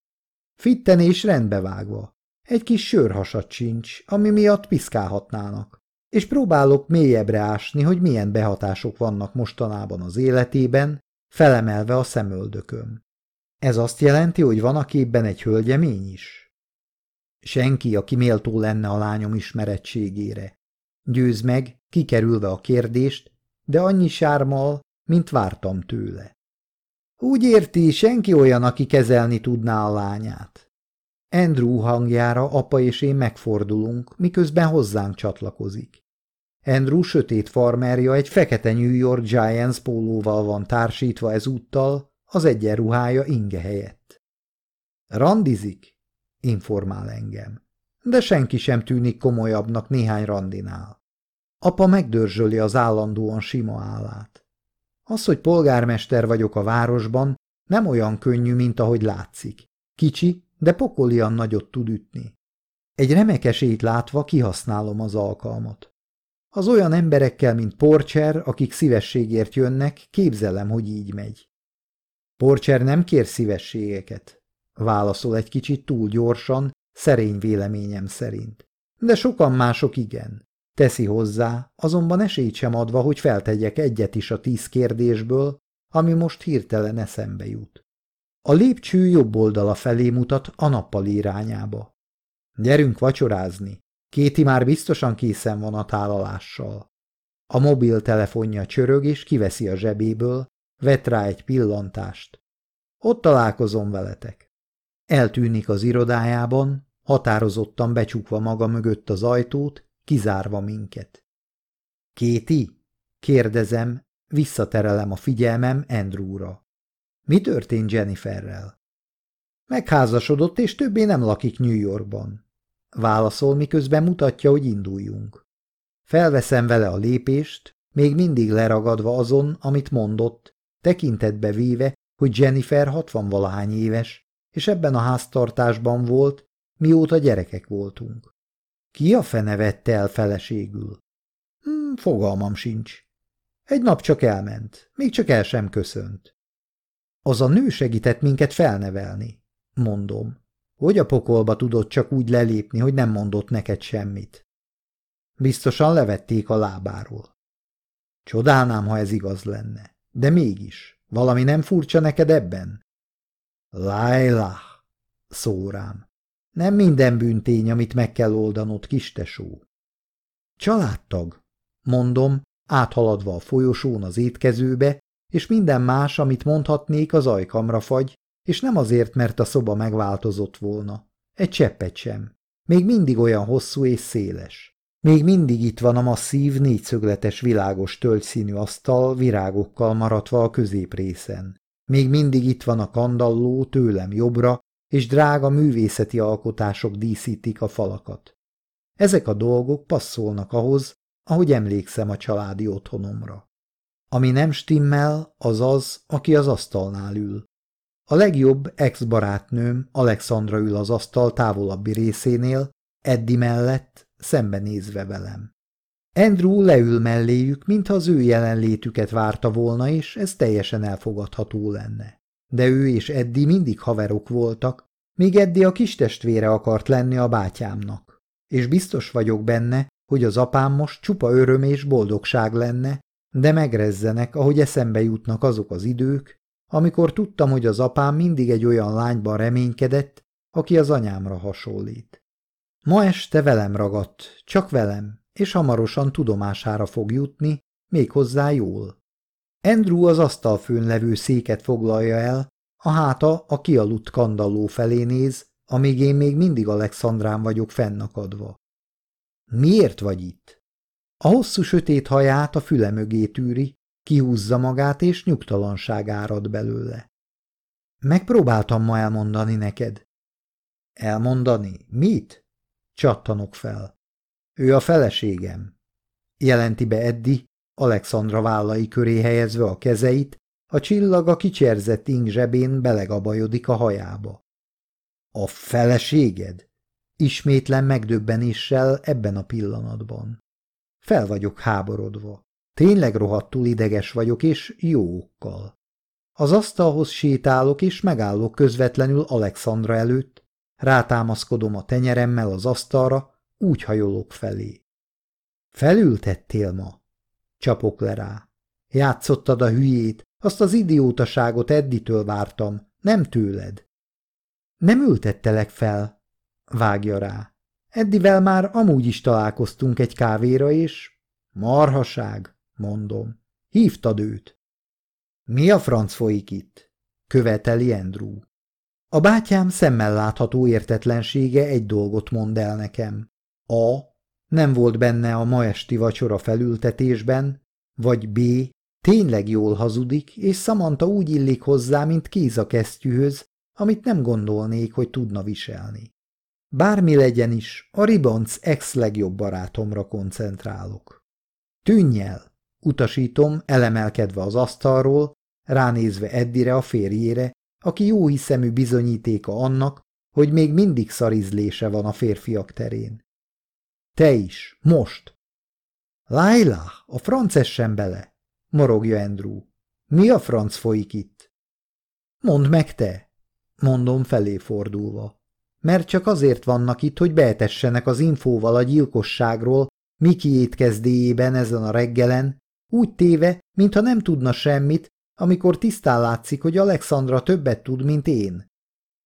S1: Fitten és rendbe vágva. Egy kis sörhasat sincs, ami miatt piszkálhatnának. És próbálok mélyebbre ásni, hogy milyen behatások vannak mostanában az életében, felemelve a szemöldököm. Ez azt jelenti, hogy van a képben egy hölgyemény is? Senki, aki méltó lenne a lányom ismerettségére. Győz meg, kikerülve a kérdést, de annyi sármal, mint vártam tőle. Úgy érti, senki olyan, aki kezelni tudná a lányát. Andrew hangjára apa és én megfordulunk, miközben hozzánk csatlakozik. Andrew sötét farmerja egy fekete New York Giants pólóval van társítva ezúttal, az egyenruhája inge helyett. Randizik, informál engem, de senki sem tűnik komolyabbnak néhány randinál. Apa megdörzsöli az állandóan sima állát. Az, hogy polgármester vagyok a városban, nem olyan könnyű, mint ahogy látszik. Kicsi, de pokolian nagyot tud ütni. Egy remek esélyt látva kihasználom az alkalmat. Az olyan emberekkel, mint Porcser, akik szívességért jönnek, képzelem, hogy így megy. Porcser nem kér szívességeket. Válaszol egy kicsit túl gyorsan, szerény véleményem szerint. De sokan mások igen. Teszi hozzá, azonban esélyt sem adva, hogy feltegyek egyet is a tíz kérdésből, ami most hirtelen eszembe jut. A lépcső jobb oldala felé mutat a nappal irányába. Gyerünk vacsorázni. Kéti már biztosan készen van a tálalással. A mobiltelefonja csörög és kiveszi a zsebéből, vet rá egy pillantást. Ott találkozom veletek. Eltűnik az irodájában, határozottan becsukva maga mögött az ajtót, kizárva minket. Kéti? Kérdezem, visszaterelem a figyelmem Andrewra. Mi történt Jenniferrel? Megházasodott, és többé nem lakik New Yorkban. Válaszol, miközben mutatja, hogy induljunk. Felveszem vele a lépést, még mindig leragadva azon, amit mondott, tekintetbe véve, hogy Jennifer hatvanvalahány éves, és ebben a háztartásban volt, mióta gyerekek voltunk. Ki a fene vette el feleségül? Hmm, fogalmam sincs. Egy nap csak elment, még csak el sem köszönt. Az a nő segített minket felnevelni, mondom. Hogy a pokolba tudott csak úgy lelépni, hogy nem mondott neked semmit? Biztosan levették a lábáról. Csodálnám, ha ez igaz lenne. De mégis, valami nem furcsa neked ebben? Lájlá, szórám. Nem minden bűntény, amit meg kell oldanod, kistesó. Családtag, mondom, áthaladva a folyosón az étkezőbe, és minden más, amit mondhatnék, az ajkamra fagy, és nem azért, mert a szoba megváltozott volna. Egy cseppet sem. Még mindig olyan hosszú és széles. Még mindig itt van a masszív, négyszögletes, világos tölgyszínű asztal virágokkal maradva a középrészen. Még mindig itt van a kandalló tőlem jobbra, és drága művészeti alkotások díszítik a falakat. Ezek a dolgok passzolnak ahhoz, ahogy emlékszem a családi otthonomra. Ami nem stimmel, az az, aki az asztalnál ül. A legjobb ex-barátnőm Alexandra ül az asztal távolabbi részénél, Eddi mellett, szembenézve velem. Andrew leül melléjük, mintha az ő jelenlétüket várta volna, és ez teljesen elfogadható lenne de ő és Eddi mindig haverok voltak, még Eddi a kis testvére akart lenni a bátyámnak. És biztos vagyok benne, hogy az apám most csupa öröm és boldogság lenne, de megrezzenek, ahogy eszembe jutnak azok az idők, amikor tudtam, hogy az apám mindig egy olyan lányban reménykedett, aki az anyámra hasonlít. Ma este velem ragadt, csak velem, és hamarosan tudomására fog jutni, méghozzá jól. Andrew az asztalfőn levő széket foglalja el, a háta a kialudt kandalló felé néz, amíg én még mindig Alexandrán vagyok fennakadva. Miért vagy itt? A hosszú sötét haját a füle mögé tűri, kihúzza magát, és nyugtalanság árad belőle. Megpróbáltam ma elmondani neked. Elmondani? Mit? Csattanok fel. Ő a feleségem. Jelenti be Eddi, Alexandra vállai köré helyezve a kezeit, a csillag a kicserzett zsebén belegabajodik a hajába. A feleséged? Ismétlen megdöbbenéssel ebben a pillanatban. Fel vagyok háborodva. Tényleg rohadtul ideges vagyok, és jó okkal. Az asztalhoz sétálok, és megállok közvetlenül Alexandra előtt, rátámaszkodom a tenyeremmel az asztalra, úgy hajolok felé. Felültettél ma? Csapok le rá. Játszottad a hülyét, azt az idiótaságot Edditől vártam, nem tőled. Nem ültettelek fel, vágja rá. Eddivel már amúgy is találkoztunk egy kávéra, és... Marhaság, mondom. Hívtad őt. Mi a franc folyik itt? követeli Andrew. A bátyám szemmel látható értetlensége egy dolgot mond el nekem. A nem volt benne a ma esti vacsora felültetésben, vagy B. tényleg jól hazudik, és Samantha úgy illik hozzá, mint kéz a kesztyűhöz, amit nem gondolnék, hogy tudna viselni. Bármi legyen is, a ribanc ex-legjobb barátomra koncentrálok. Tűnj el! Utasítom, elemelkedve az asztalról, ránézve Eddire a férjére, aki jó hiszemű bizonyítéka annak, hogy még mindig szarizlése van a férfiak terén. Te is, most. Lájlá, a franc essen bele, morogja Andrew. Mi a franc folyik itt? Mondd meg te, mondom felé fordulva. Mert csak azért vannak itt, hogy beetessenek az infóval a gyilkosságról, Miki étkezdéjében ezen a reggelen, úgy téve, mintha nem tudna semmit, amikor tisztán látszik, hogy Alexandra többet tud, mint én.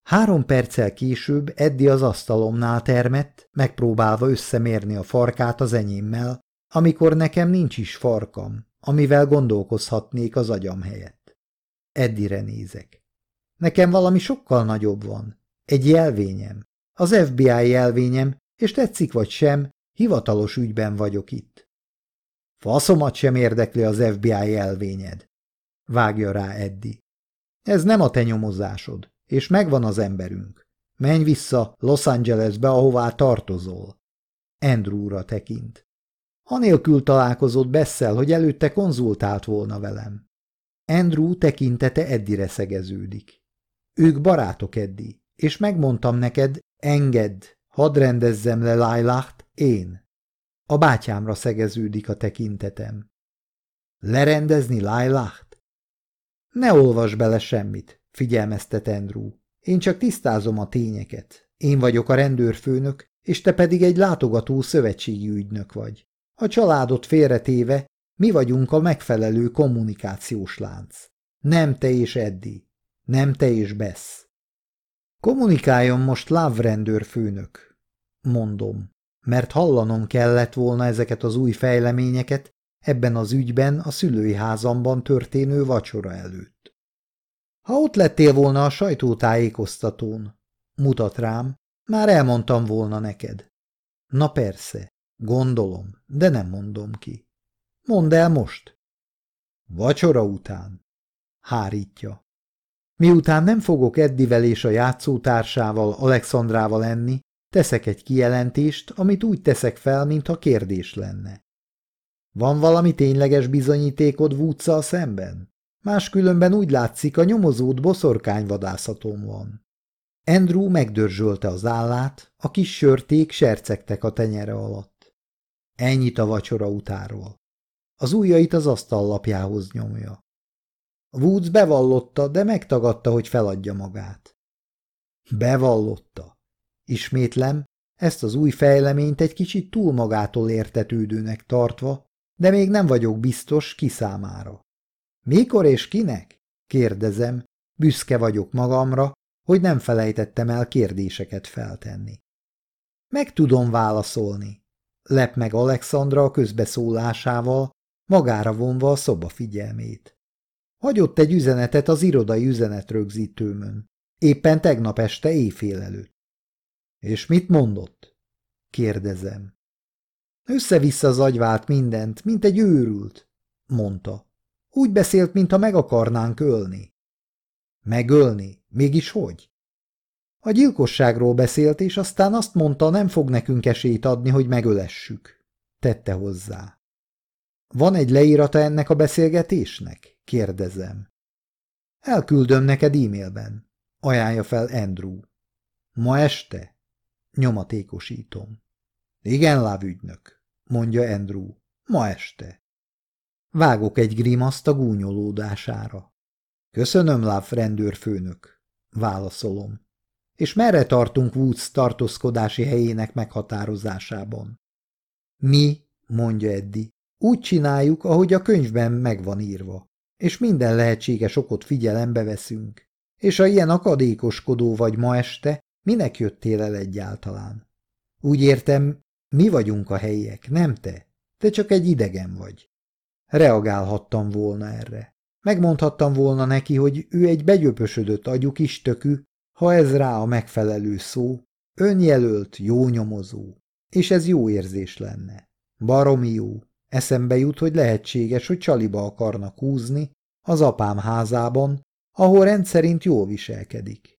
S1: Három perccel később Eddi az asztalomnál termett, megpróbálva összemérni a farkát az enyémmel, amikor nekem nincs is farkam, amivel gondolkozhatnék az agyam helyett. Eddire nézek. Nekem valami sokkal nagyobb van. Egy jelvényem. Az FBI jelvényem, és tetszik vagy sem, hivatalos ügyben vagyok itt. Faszomat sem érdekli az FBI jelvényed. Vágja rá Eddi. Ez nem a te nyomozásod és megvan az emberünk. Menj vissza Los Angelesbe, ahová tartozol. Andrewra tekint. Anélkül találkozott Bessel, hogy előtte konzultált volna velem. Andrew tekintete Eddire szegeződik. Ők barátok, Eddi, és megmondtam neked, engedd, hadd rendezzem le Lailacht, én. A bátyámra szegeződik a tekintetem. Lerendezni Lailacht? Ne olvas bele semmit, figyelmeztet Andrew. Én csak tisztázom a tényeket. Én vagyok a rendőrfőnök, és te pedig egy látogató szövetségi ügynök vagy. A családot félretéve mi vagyunk a megfelelő kommunikációs lánc. Nem te és Eddi. Nem te és Bess. Kommunikáljon most rendőrfőnök. mondom, mert hallanom kellett volna ezeket az új fejleményeket ebben az ügyben a szülői házamban történő vacsora előtt. Ha ott lettél volna a sajtótájékoztatón, mutat rám, már elmondtam volna neked. Na persze, gondolom, de nem mondom ki. Mondd el most. Vacsora után. Hárítja. Miután nem fogok Eddivel és a játszótársával, Alexandrával enni, teszek egy kijelentést, amit úgy teszek fel, mintha kérdés lenne. Van valami tényleges bizonyítékod a szemben? Máskülönben úgy látszik, a nyomozót boszorkányvadászatom van. Andrew megdörzsölte az állát, a kis sörték sercegtek a tenyere alatt. Ennyit a vacsora utáról. Az ujjait az asztallapjához nyomja. Woods bevallotta, de megtagadta, hogy feladja magát. Bevallotta. Ismétlem, ezt az új fejleményt egy kicsit túl magától értetődőnek tartva, de még nem vagyok biztos ki számára. Mikor és kinek? Kérdezem, büszke vagyok magamra, hogy nem felejtettem el kérdéseket feltenni. Meg tudom válaszolni. Lep meg Alexandra a közbeszólásával, magára vonva a szoba figyelmét. Hagyott egy üzenetet az irodai üzenetrögzítőmön, éppen tegnap este éjfél előtt. És mit mondott? kérdezem. Össze-vissza zagyvált mindent, mint egy őrült, mondta. Úgy beszélt, mintha meg akarnánk ölni. Megölni? Mégis hogy? A gyilkosságról beszélt, és aztán azt mondta, nem fog nekünk esélyt adni, hogy megölessük. Tette hozzá. Van egy leírata ennek a beszélgetésnek? Kérdezem. Elküldöm neked e-mailben. Ajánlja fel Andrew. Ma este? Nyomatékosítom. Igen, lávügynök, mondja Andrew. Ma este. Vágok egy grimaszt a gúnyolódására. Köszönöm, láv rendőrfőnök, válaszolom. És merre tartunk Woods tartózkodási helyének meghatározásában? Mi, mondja Eddi, úgy csináljuk, ahogy a könyvben meg van írva, és minden lehetséges okot figyelembe veszünk. És ha ilyen akadékoskodó vagy ma este, minek jöttél el egyáltalán? Úgy értem, mi vagyunk a helyiek, nem te. Te csak egy idegen vagy. Reagálhattam volna erre. Megmondhattam volna neki, hogy ő egy begyöpösödött agyú kistökű, ha ez rá a megfelelő szó, önjelölt jó nyomozó. És ez jó érzés lenne. Baromi jó. Eszembe jut, hogy lehetséges, hogy csaliba akarnak húzni, az apám házában, ahol rendszerint jól viselkedik.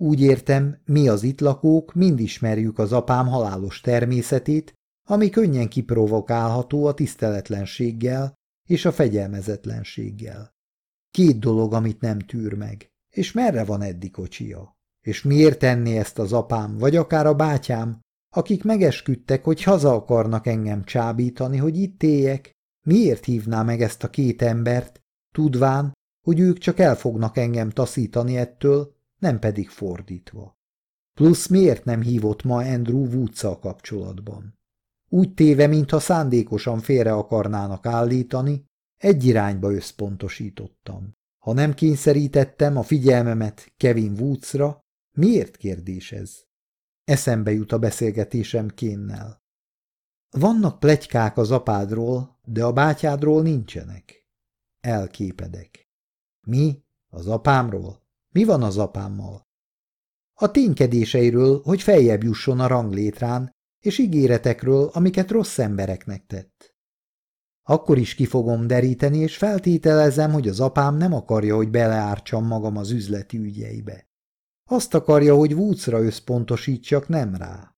S1: Úgy értem, mi az itt lakók mind ismerjük az apám halálos természetét, ami könnyen kiprovokálható a tiszteletlenséggel, és a fegyelmezetlenséggel. Két dolog, amit nem tűr meg, és merre van eddig kocsia? És miért tenni ezt az apám, vagy akár a bátyám, akik megesküdtek, hogy haza akarnak engem csábítani, hogy itt éljek? Miért hívná meg ezt a két embert, tudván, hogy ők csak el fognak engem taszítani ettől, nem pedig fordítva? Plusz miért nem hívott ma Andrew woods kapcsolatban? úgy téve, mintha szándékosan félre akarnának állítani, egy irányba összpontosítottam. Ha nem kényszerítettem a figyelmemet Kevin Woodsra, miért kérdés ez? Eszembe jut a beszélgetésem Kénnel. Vannak plegykák az apádról, de a bátyádról nincsenek. Elképedek. Mi? Az apámról? Mi van az apámmal? A ténykedéseiről, hogy feljebb jusson a ranglétrán, és ígéretekről, amiket rossz embereknek tett. Akkor is ki fogom deríteni, és feltételezem, hogy az apám nem akarja, hogy beleártsam magam az üzleti ügyeibe. Azt akarja, hogy vúcra összpontosítsak, nem rá.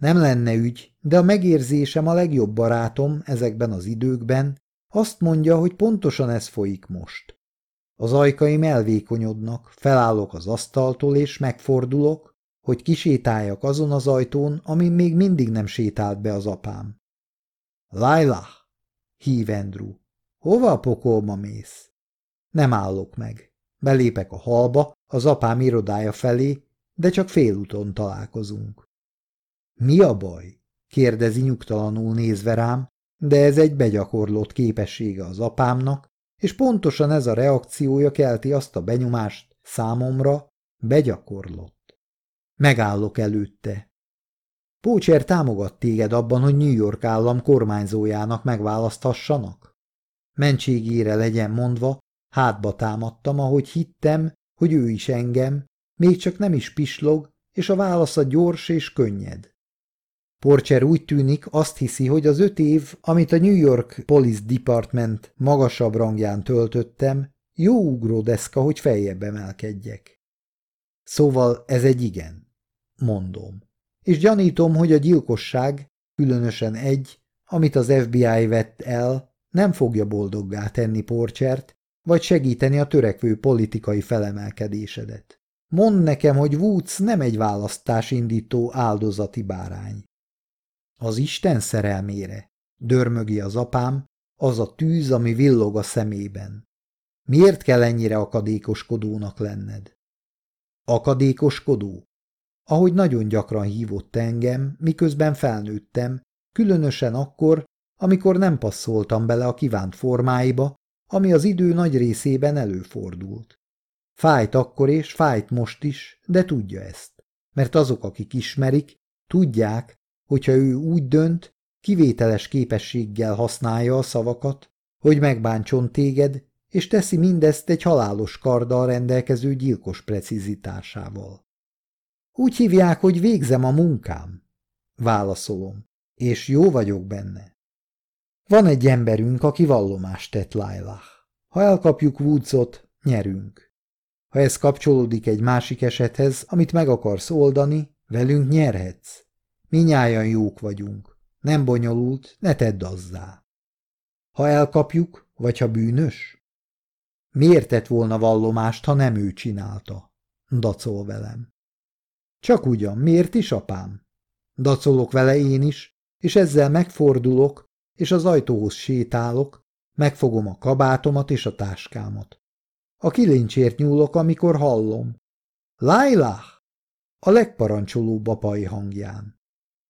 S1: Nem lenne ügy, de a megérzésem a legjobb barátom ezekben az időkben, azt mondja, hogy pontosan ez folyik most. Az ajkaim elvékonyodnak, felállok az asztaltól és megfordulok, hogy kisétáljak azon az ajtón, ami még mindig nem sétált be az apám. Laila! hív Andrew. Hova a pokolba mész? Nem állok meg. Belépek a halba, az apám irodája felé, de csak félúton találkozunk. Mi a baj? kérdezi nyugtalanul nézve rám, de ez egy begyakorlott képessége az apámnak, és pontosan ez a reakciója kelti azt a benyomást számomra, begyakorlott. Megállok előtte. Pócsér támogat téged abban, hogy New York állam kormányzójának megválaszthassanak? Mentségére legyen mondva, hátba támadtam, ahogy hittem, hogy ő is engem, még csak nem is pislog, és a válasza gyors és könnyed. Porcher úgy tűnik, azt hiszi, hogy az öt év, amit a New York Police Department magasabb rangján töltöttem, jó ugródeszka, hogy feljebb emelkedjek. Szóval ez egy igen mondom. És gyanítom, hogy a gyilkosság, különösen egy, amit az FBI vett el, nem fogja boldoggá tenni Porcsert, vagy segíteni a törekvő politikai felemelkedésedet. Mondd nekem, hogy Woods nem egy választásindító áldozati bárány. Az Isten szerelmére, dörmögi az apám, az a tűz, ami villog a szemében. Miért kell ennyire akadékoskodónak lenned? Akadékoskodó? ahogy nagyon gyakran hívott engem, miközben felnőttem, különösen akkor, amikor nem passzoltam bele a kívánt formáiba, ami az idő nagy részében előfordult. Fájt akkor és fájt most is, de tudja ezt, mert azok, akik ismerik, tudják, hogyha ő úgy dönt, kivételes képességgel használja a szavakat, hogy megbántson téged, és teszi mindezt egy halálos karddal rendelkező gyilkos precizitásával. Úgy hívják, hogy végzem a munkám. Válaszolom, és jó vagyok benne. Van egy emberünk, aki vallomást tett Lailah. Ha elkapjuk Woodsot, nyerünk. Ha ez kapcsolódik egy másik esethez, amit meg akarsz oldani, velünk nyerhetsz. Minnyáján jók vagyunk. Nem bonyolult, ne tedd azzá. Ha elkapjuk, vagy ha bűnös? Miért tett volna vallomást, ha nem ő csinálta? Dacol velem. Csak ugyan, miért is, apám? Dacolok vele én is, és ezzel megfordulok, és az ajtóhoz sétálok, megfogom a kabátomat és a táskámat. A kilincsért nyúlok, amikor hallom. Lailah! A legparancsolóbb apai hangján.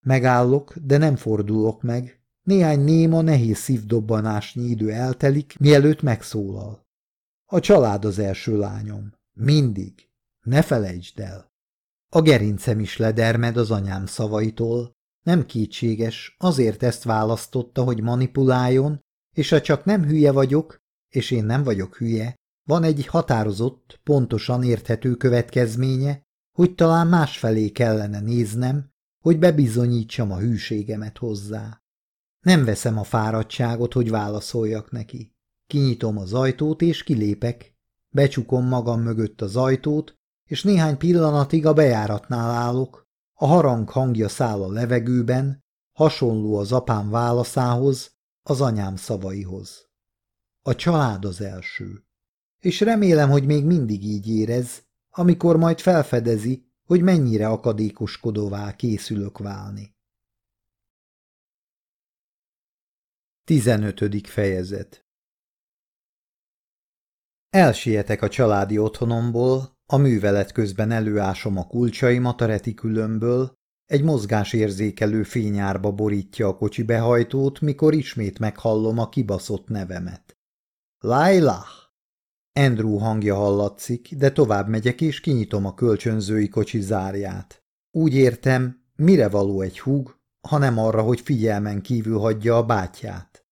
S1: Megállok, de nem fordulok meg. Néhány néma, nehéz szívdobbanásnyi idő eltelik, mielőtt megszólal. A család az első lányom. Mindig. Ne felejtsd el! A gerincem is ledermed az anyám szavaitól. Nem kétséges, azért ezt választotta, hogy manipuláljon, és ha csak nem hülye vagyok, és én nem vagyok hülye, van egy határozott, pontosan érthető következménye, hogy talán másfelé kellene néznem, hogy bebizonyítsam a hűségemet hozzá. Nem veszem a fáradtságot, hogy válaszoljak neki. Kinyitom az ajtót, és kilépek. Becsukom magam mögött az ajtót, és néhány pillanatig a bejáratnál állok. A harang hangja száll a levegőben, hasonló az apám válaszához, az anyám szavaihoz. A család az első. És remélem, hogy még mindig így érez, amikor majd felfedezi, hogy mennyire
S2: akadékoskodóvá készülök válni. 15. fejezet
S1: Elsietek a családi otthonomból, a művelet közben előásom a kulcsaimat a retikülömből, egy mozgásérzékelő fényárba borítja a kocsi behajtót, mikor ismét meghallom a kibaszott nevemet. „Laila!”, Andrew hangja hallatszik, de tovább megyek és kinyitom a kölcsönzői kocsi zárját. Úgy értem, mire való egy húg, ha nem arra, hogy figyelmen kívül hagyja a bátyját.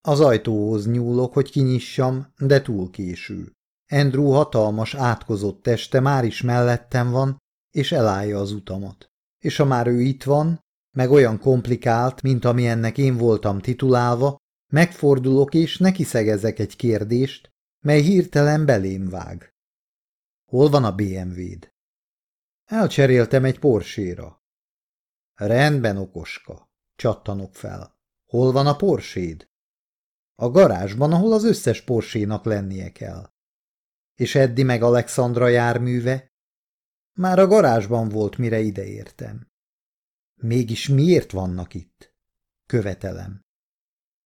S1: Az ajtóhoz nyúlok, hogy kinyissam, de túl késő. Andrew hatalmas, átkozott teste már is mellettem van, és elállja az utamat. És ha már ő itt van, meg olyan komplikált, mint amilyennek én voltam titulálva, megfordulok és nekiszegezek egy kérdést, mely hirtelen belém vág. Hol van a BMW-d? Elcseréltem egy porséra. Rendben, okoska, csattanok fel. Hol van a porséd? A garázsban, ahol az összes porsénak lennie kell. És Eddi meg Alexandra járműve? Már a garázsban volt, mire ideértem. Mégis miért vannak itt? Követelem.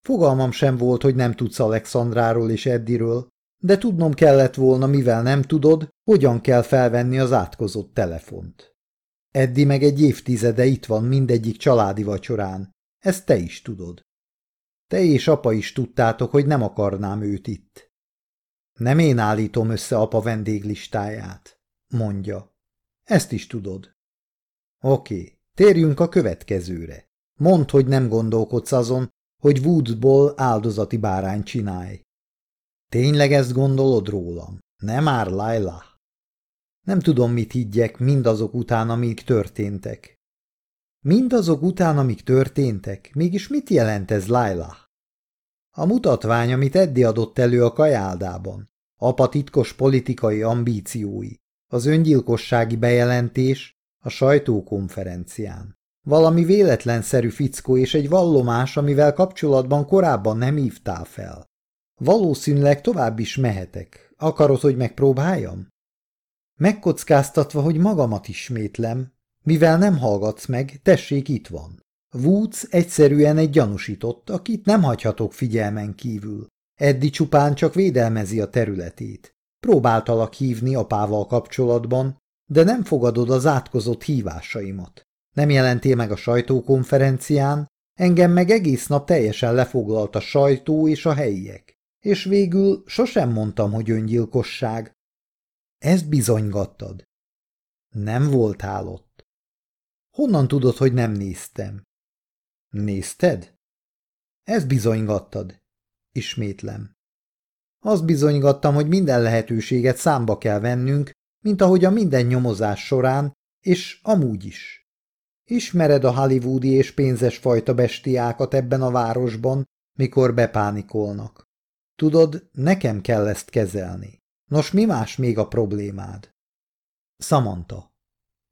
S1: Fogalmam sem volt, hogy nem tudsz Alexandráról és Eddiről, de tudnom kellett volna, mivel nem tudod, hogyan kell felvenni az átkozott telefont. Eddi meg egy évtizede itt van mindegyik családi vacsorán, ezt te is tudod. Te és apa is tudtátok, hogy nem akarnám őt itt. Nem én állítom össze apa vendéglistáját, mondja. Ezt is tudod. Oké, térjünk a következőre. Mondd, hogy nem gondolkodsz azon, hogy Woodsból áldozati bárány csinálj. Tényleg ezt gondolod rólam? Nem már, Laila? Nem tudom, mit higgyek mindazok után, amíg történtek. Mindazok után, amik történtek, mégis mit jelent ez, Laila? A mutatvány, amit Eddi adott elő a kajáldában. Apa titkos politikai ambíciói, az öngyilkossági bejelentés a sajtókonferencián. Valami véletlenszerű fickó és egy vallomás, amivel kapcsolatban korábban nem hívtál fel. Valószínűleg tovább is mehetek. Akarod, hogy megpróbáljam? Megkockáztatva, hogy magamat ismétlem, mivel nem hallgatsz meg, tessék, itt van. Woods egyszerűen egy gyanúsított, akit nem hagyhatok figyelmen kívül. Eddi csupán csak védelmezi a területét. Próbáltalak hívni apával kapcsolatban, de nem fogadod az átkozott hívásaimat. Nem jelentél meg a sajtókonferencián, engem meg egész nap teljesen lefoglalt a sajtó és a helyiek. És végül sosem mondtam, hogy öngyilkosság. Ezt bizonygattad. Nem voltál ott. Honnan tudod, hogy nem néztem? Nézted? Ez bizonygattad. Ismétlem. Azt bizonygattam, hogy minden lehetőséget számba kell vennünk, mint ahogy a minden nyomozás során, és amúgy is. Ismered a hollywoodi és pénzes fajta bestiákat ebben a városban, mikor bepánikolnak. Tudod, nekem kell ezt kezelni. Nos, mi más még a problémád? Samantha.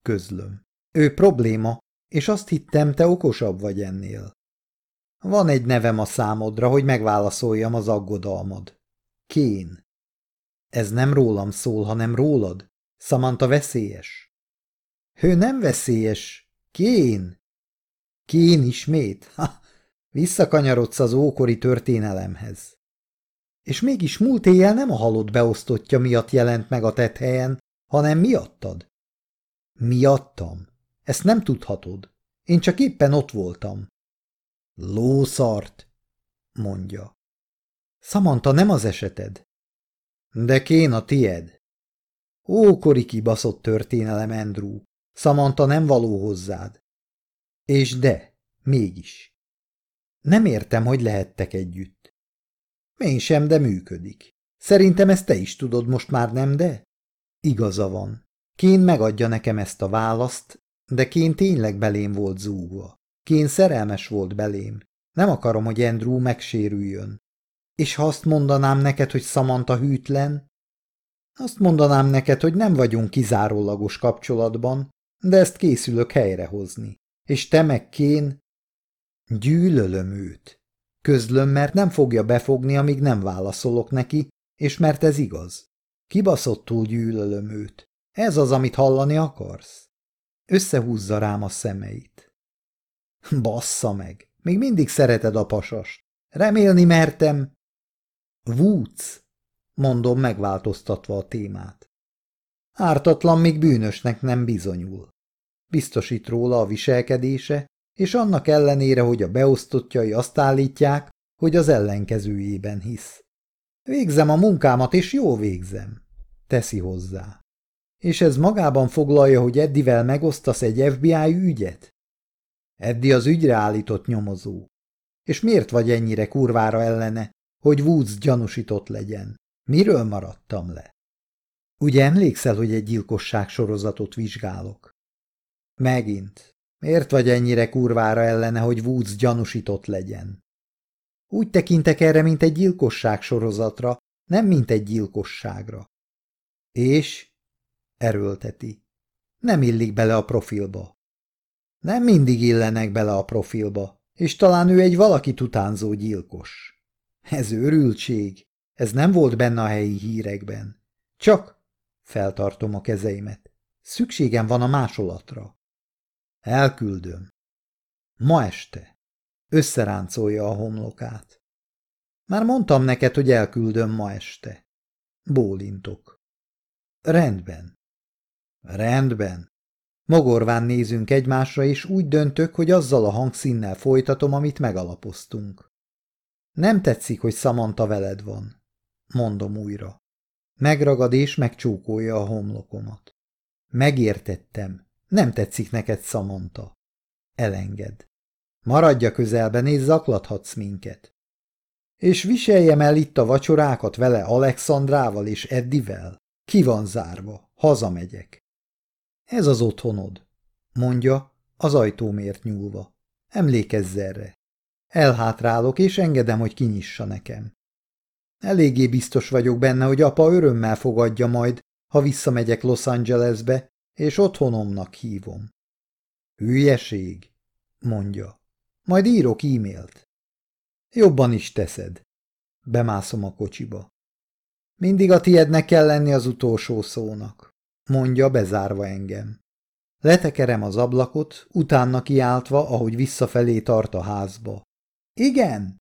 S1: Közlöm. Ő probléma, és azt hittem, te okosabb vagy ennél. Van egy nevem a számodra, hogy megválaszoljam az aggodalmad. Kén. Ez nem rólam szól, hanem rólad. Samantha veszélyes. Hő nem veszélyes. Kén. Kén ismét. Ha, visszakanyarodsz az ókori történelemhez. És mégis múlt éjjel nem a halott beosztottja miatt jelent meg a tetthelyen, hanem miattad. Miattam. Ezt nem tudhatod. Én csak éppen ott voltam. Lószart, mondja. Szamanta nem az eseted. De kén a tied. Ókori kibaszott történelem, Andrew. Szamanta nem való hozzád. És de, mégis. Nem értem, hogy lehettek együtt. Én sem, de működik. Szerintem ezt te is tudod most már, nem de? Igaza van. Kén megadja nekem ezt a választ, de Kén tényleg belém volt zúgva. Kén szerelmes volt belém. Nem akarom, hogy Andrew megsérüljön. És ha azt mondanám neked, hogy Samantha hűtlen? Azt mondanám neked, hogy nem vagyunk kizárólagos kapcsolatban, de ezt készülök helyrehozni. És te meg Kén... Gyűlölöm őt. Közlöm, mert nem fogja befogni, amíg nem válaszolok neki, és mert ez igaz. Kibaszottul gyűlölöm őt. Ez az, amit hallani akarsz? Összehúzza rám a szemeit. Bassza meg! Még mindig szereted a pasast. Remélni mertem. Vúc, mondom megváltoztatva a témát. Ártatlan még bűnösnek nem bizonyul. Biztosít róla a viselkedése, és annak ellenére, hogy a beosztottjai azt állítják, hogy az ellenkezőjében hisz. Végzem a munkámat, és jó végzem, teszi hozzá. És ez magában foglalja, hogy Eddivel megosztasz egy FBI ügyet? Eddi az ügyre állított nyomozó. És miért vagy ennyire kurvára ellene, hogy Woods gyanúsított legyen? Miről maradtam le? Ugye emlékszel, hogy egy gyilkosság sorozatot vizsgálok? Megint. Miért vagy ennyire kurvára ellene, hogy Woods gyanúsított legyen? Úgy tekintek erre, mint egy gyilkosság sorozatra, nem mint egy gyilkosságra. És? erőlteti. Nem illik bele a profilba. Nem mindig illenek bele a profilba, és talán ő egy valaki utánzó gyilkos. Ez őrültség, ez nem volt benne a helyi hírekben. Csak, feltartom a kezeimet, szükségem van a másolatra. Elküldöm. Ma este. Összeráncolja a homlokát. Már mondtam neked, hogy elküldöm ma este. Bólintok. Rendben. Rendben. Mogorván nézünk egymásra, és úgy döntök, hogy azzal a hangszínnel folytatom, amit megalapoztunk. Nem tetszik, hogy Samantha veled van, mondom újra. Megragad és megcsókolja a homlokomat. Megértettem. Nem tetszik neked, Samantha. Elenged. Maradja közelben, és zaklathatsz minket. És viseljem el itt a vacsorákat vele Alexandrával és Eddivel? Ki van zárva? Hazamegyek. Ez az otthonod, mondja, az ajtómért nyúlva. Emlékezz erre. Elhátrálok, és engedem, hogy kinyissa nekem. Eléggé biztos vagyok benne, hogy apa örömmel fogadja majd, ha visszamegyek Los Angelesbe, és otthonomnak hívom. Hülyeség, mondja. Majd írok e-mailt. Jobban is teszed. Bemászom a kocsiba. Mindig a tiednek kell lenni az utolsó szónak mondja bezárva engem. Letekerem az ablakot, utána kiáltva, ahogy visszafelé tart a házba. Igen!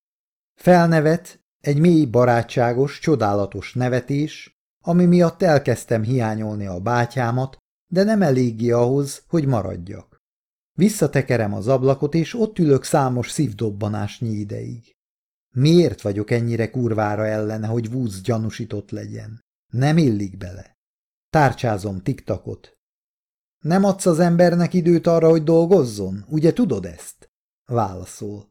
S1: Felnevet, egy mély barátságos, csodálatos nevetés, ami miatt elkezdtem hiányolni a bátyámat, de nem eléggé ahhoz, hogy maradjak. Visszatekerem az ablakot, és ott ülök számos szívdobbanásnyi ideig. Miért vagyok ennyire kurvára ellene, hogy vúz gyanúsított legyen? Nem illik bele. Tárcsázom tiktakot. Nem adsz az embernek időt arra, hogy dolgozzon? Ugye tudod ezt? Válaszol.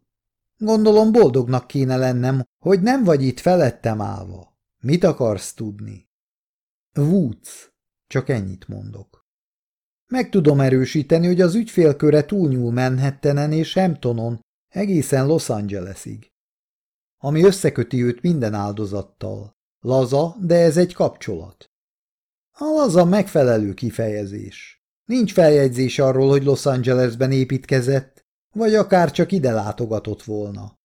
S1: Gondolom boldognak kéne lennem, hogy nem vagy itt felettem állva. Mit akarsz tudni? Vúcs. Csak ennyit mondok. Meg tudom erősíteni, hogy az ügyfélköre túlnyúl Manhattanen és Hamptonon, egészen Los Angelesig. Ami összeköti őt minden áldozattal. Laza, de ez egy kapcsolat. Ah, a megfelelő kifejezés. Nincs feljegyzés arról, hogy Los Angelesben építkezett, vagy akár csak ide látogatott volna.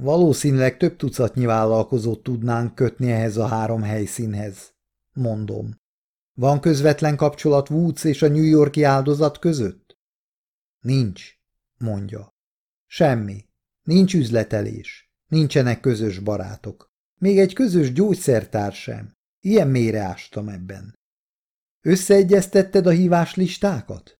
S1: Valószínűleg több tucatnyi vállalkozót tudnánk kötni ehhez a három helyszínhez, mondom. Van közvetlen kapcsolat Woods és a New Yorki áldozat között? Nincs, mondja. Semmi. Nincs üzletelés. Nincsenek közös barátok. Még egy közös gyógyszertár sem. Ilyen mélyre ástam ebben. Összeegyeztetted a hívás listákat?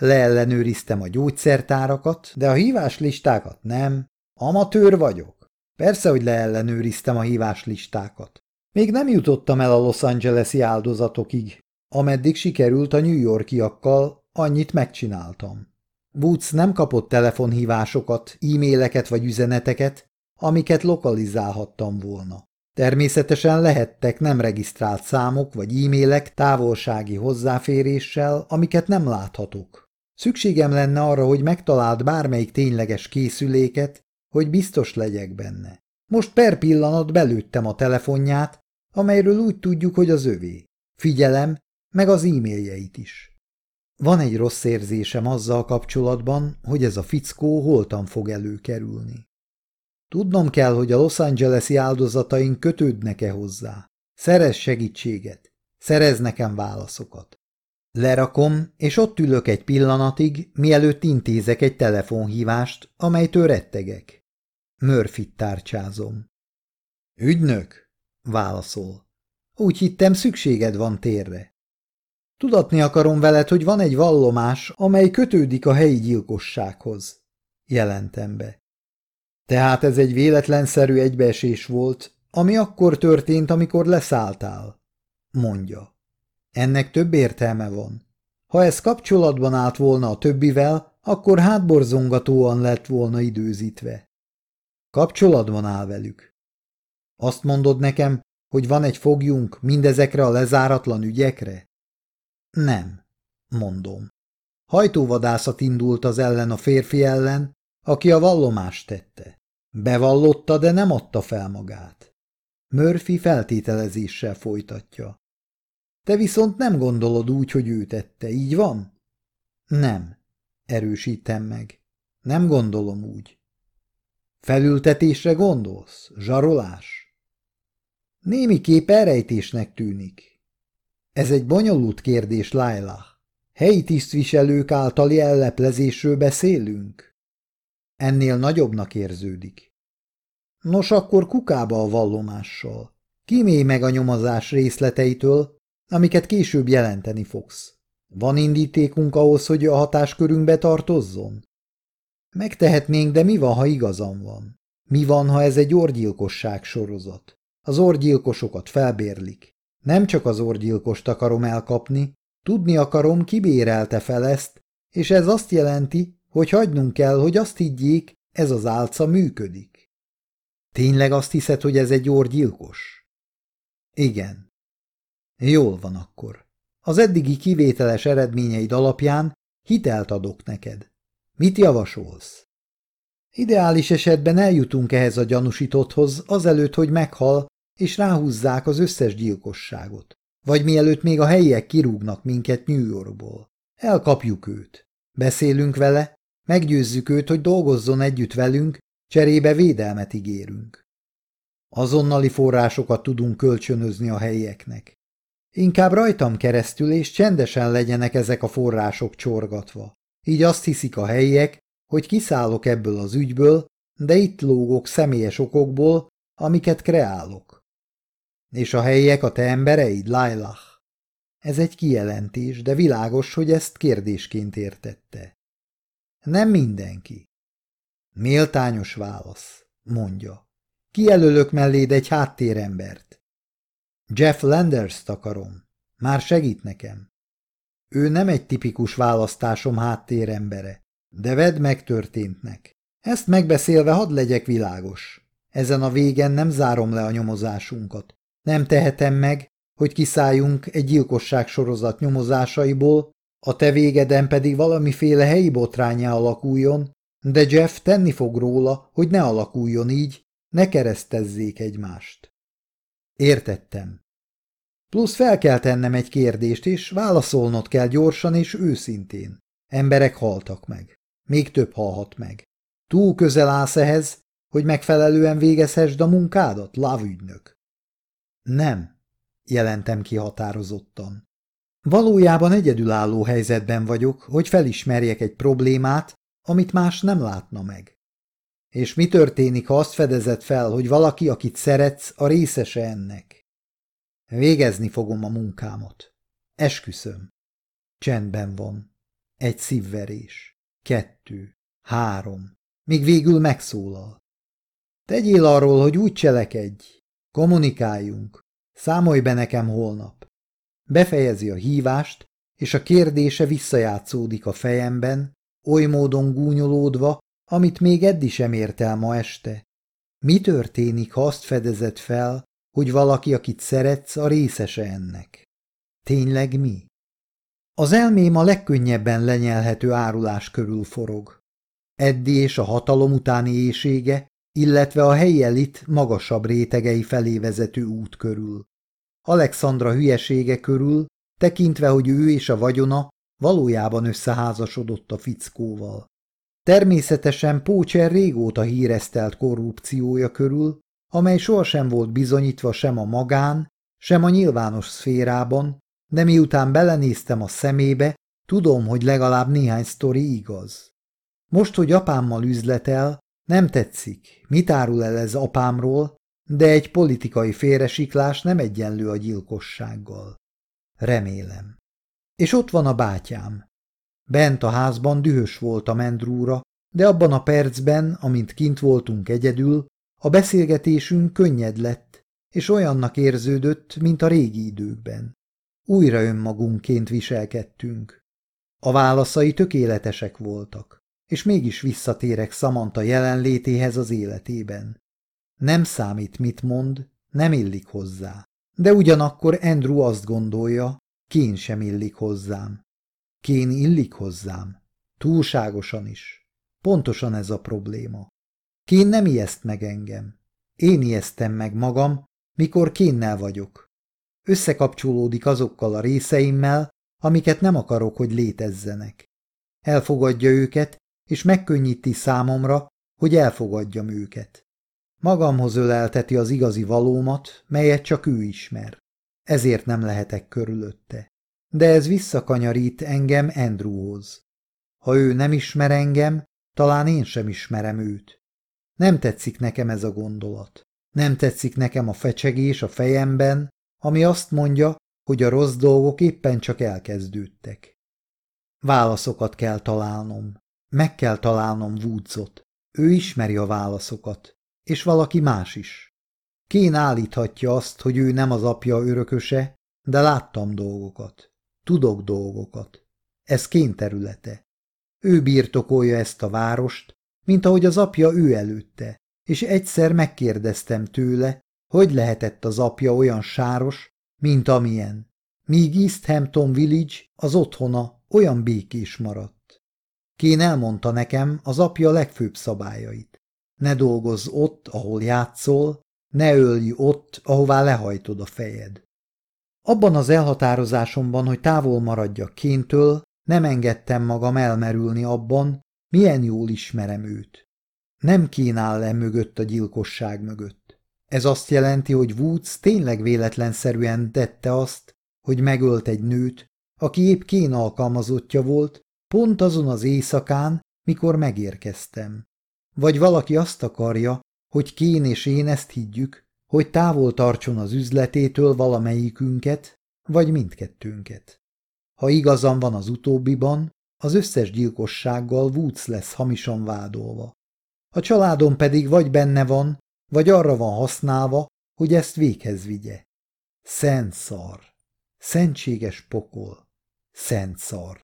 S1: Leellenőriztem a gyógyszertárakat, de a hívás listákat nem. Amatőr vagyok. Persze, hogy leellenőriztem a hívás listákat. Még nem jutottam el a Los Angeles-i áldozatokig. Ameddig sikerült a New Yorkiakkal, annyit megcsináltam. Woods nem kapott telefonhívásokat, e-maileket vagy üzeneteket, amiket lokalizálhattam volna. Természetesen lehettek nem regisztrált számok vagy e-mailek távolsági hozzáféréssel, amiket nem láthatok. Szükségem lenne arra, hogy megtaláld bármelyik tényleges készüléket, hogy biztos legyek benne. Most per pillanat belőttem a telefonját, amelyről úgy tudjuk, hogy az övé. Figyelem, meg az e-mailjeit is. Van egy rossz érzésem azzal kapcsolatban, hogy ez a fickó holtan fog előkerülni. Tudnom kell, hogy a Los Angeles-i áldozataink kötődnek-e hozzá. Szerez segítséget. Szerez nekem válaszokat. Lerakom, és ott ülök egy pillanatig, mielőtt intézek egy telefonhívást, amelytől rettegek. Murphy-t tárcsázom. Ügynök? Válaszol. Úgy hittem, szükséged van térre. Tudatni akarom veled, hogy van egy vallomás, amely kötődik a helyi gyilkossághoz. Jelentem be. Tehát ez egy véletlenszerű egybeesés volt, ami akkor történt, amikor leszálltál, mondja. Ennek több értelme van. Ha ez kapcsolatban állt volna a többivel, akkor hátborzongatóan lett volna időzítve. Kapcsolatban áll velük. Azt mondod nekem, hogy van egy fogjunk mindezekre a lezáratlan ügyekre? Nem, mondom. Hajtóvadászat indult az ellen a férfi ellen, aki a vallomást tette. Bevallotta, de nem adta fel magát. Murphy feltételezéssel folytatja. Te viszont nem gondolod úgy, hogy ő tette, így van? Nem, erősítem meg. Nem gondolom úgy. Felültetésre gondolsz? Zsarolás? Némiképp elrejtésnek tűnik. Ez egy bonyolult kérdés, Laila. Helyi tisztviselők általi elleplezésről beszélünk? Ennél nagyobbnak érződik. Nos, akkor kukába a vallomással. Kímélj meg a nyomozás részleteitől, amiket később jelenteni fogsz. Van indítékunk ahhoz, hogy a hatáskörünkbe tartozzon? Megtehetnénk, de mi van, ha igazam van? Mi van, ha ez egy orgyilkosság sorozat? Az orgyilkosokat felbérlik. Nem csak az orgyilkost akarom elkapni, tudni akarom, kibérelte fel ezt, és ez azt jelenti, hogy hagynunk kell, hogy azt higgyék, ez az álca működik. Tényleg azt hiszed, hogy ez egy orgyilkos? Igen. Jól van akkor. Az eddigi kivételes eredményeid alapján hitelt adok neked. Mit javasolsz? Ideális esetben eljutunk ehhez a gyanúsítotthoz azelőtt, hogy meghal, és ráhúzzák az összes gyilkosságot. Vagy mielőtt még a helyiek kirúgnak minket New Yorkból. Elkapjuk őt. Beszélünk vele, Meggyőzzük őt, hogy dolgozzon együtt velünk, cserébe védelmet ígérünk. Azonnali forrásokat tudunk kölcsönözni a helyieknek. Inkább rajtam keresztül és csendesen legyenek ezek a források csorgatva. Így azt hiszik a helyiek, hogy kiszállok ebből az ügyből, de itt lógok személyes okokból, amiket kreálok. És a helyiek a te embereid, Lailah? Ez egy kijelentés, de világos, hogy ezt kérdésként értette. Nem mindenki. Méltányos válasz, mondja. Kijelölök melléd egy háttérembert. Jeff Landers takarom. Már segít nekem. Ő nem egy tipikus választásom háttérembere, de vedd megtörténtnek. Ezt megbeszélve hadd legyek világos. Ezen a végen nem zárom le a nyomozásunkat. Nem tehetem meg, hogy kiszálljunk egy gyilkosság sorozat nyomozásaiból, a te végeden pedig valamiféle helyi botrányá alakuljon, de Jeff tenni fog róla, hogy ne alakuljon így, ne keresztezzék egymást. Értettem. Plusz fel kell tennem egy kérdést, és válaszolnod kell gyorsan és őszintén. Emberek haltak meg. Még több halhat meg. Túl közel állsz ehhez, hogy megfelelően végezhessd a munkádat, lávügynök? Nem, jelentem ki határozottan. Valójában egyedülálló helyzetben vagyok, hogy felismerjek egy problémát, amit más nem látna meg. És mi történik, ha azt fedezed fel, hogy valaki, akit szeretsz, a részese ennek? Végezni fogom a munkámat. Esküszöm. Csendben van. Egy szívverés. Kettő. Három. Míg végül megszólal. Tegyél arról, hogy úgy cselekedj. Kommunikáljunk. Számolj be nekem holnap. Befejezi a hívást, és a kérdése visszajátszódik a fejemben, oly módon gúnyolódva, amit még eddig sem ért el ma este. Mi történik, ha azt fedezed fel, hogy valaki, akit szeretsz, a részese ennek? Tényleg mi? Az elmém a legkönnyebben lenyelhető árulás körül forog. Eddi és a hatalom utáni éjsége, illetve a helyi elit magasabb rétegei felé vezető út körül. Alexandra hülyesége körül, tekintve, hogy ő és a vagyona valójában összeházasodott a fickóval. Természetesen Pócser régóta híresztelt korrupciója körül, amely sohasem volt bizonyítva sem a magán, sem a nyilvános szférában, de miután belenéztem a szemébe, tudom, hogy legalább néhány sztori igaz. Most, hogy apámmal üzletel, nem tetszik, mit árul el ez apámról, de egy politikai félresiklás nem egyenlő a gyilkossággal. Remélem. És ott van a bátyám. Bent a házban dühös volt a mendrúra, de abban a percben, amint kint voltunk egyedül, a beszélgetésünk könnyed lett, és olyannak érződött, mint a régi időkben. Újra önmagunkként viselkedtünk. A válaszai tökéletesek voltak, és mégis visszatérek Samantha jelenlétéhez az életében. Nem számít, mit mond, nem illik hozzá. De ugyanakkor Andrew azt gondolja, Kén sem illik hozzám. Kén illik hozzám. Túlságosan is. Pontosan ez a probléma. Kén nem ijeszt meg engem. Én ijesztem meg magam, mikor kénnel vagyok. Összekapcsolódik azokkal a részeimmel, amiket nem akarok, hogy létezzenek. Elfogadja őket, és megkönnyíti számomra, hogy elfogadjam őket. Magamhoz ölelteti az igazi valómat, melyet csak ő ismer. Ezért nem lehetek körülötte. De ez visszakanyarít engem Andrewhoz. Ha ő nem ismer engem, talán én sem ismerem őt. Nem tetszik nekem ez a gondolat. Nem tetszik nekem a fecsegés a fejemben, ami azt mondja, hogy a rossz dolgok éppen csak elkezdődtek. Válaszokat kell találnom. Meg kell találnom Woodsot. Ő ismeri a válaszokat és valaki más is. Kén állíthatja azt, hogy ő nem az apja örököse, de láttam dolgokat. Tudok dolgokat. Ez Kén területe. Ő birtokolja ezt a várost, mint ahogy az apja ő előtte, és egyszer megkérdeztem tőle, hogy lehetett az apja olyan sáros, mint amilyen, míg East Hampton Village, az otthona, olyan békés maradt. Kén elmondta nekem az apja legfőbb szabályait ne dolgozz ott, ahol játszol, ne ölj ott, ahová lehajtod a fejed. Abban az elhatározásomban, hogy távol maradjak kéntől, nem engedtem magam elmerülni abban, milyen jól ismerem őt. Nem kínál le mögött a gyilkosság mögött. Ez azt jelenti, hogy Woods tényleg véletlenszerűen tette azt, hogy megölt egy nőt, aki épp kén alkalmazottja volt, pont azon az éjszakán, mikor megérkeztem. Vagy valaki azt akarja, hogy Kén és én ezt higgyük, hogy távol tartson az üzletétől valamelyikünket, vagy mindkettőnket. Ha igazam van az utóbbiban, az összes gyilkossággal Woods lesz hamisan vádolva. A családom pedig vagy benne van, vagy arra van használva, hogy ezt véghez vigye. Szent szar. Szentséges pokol. Szent szar.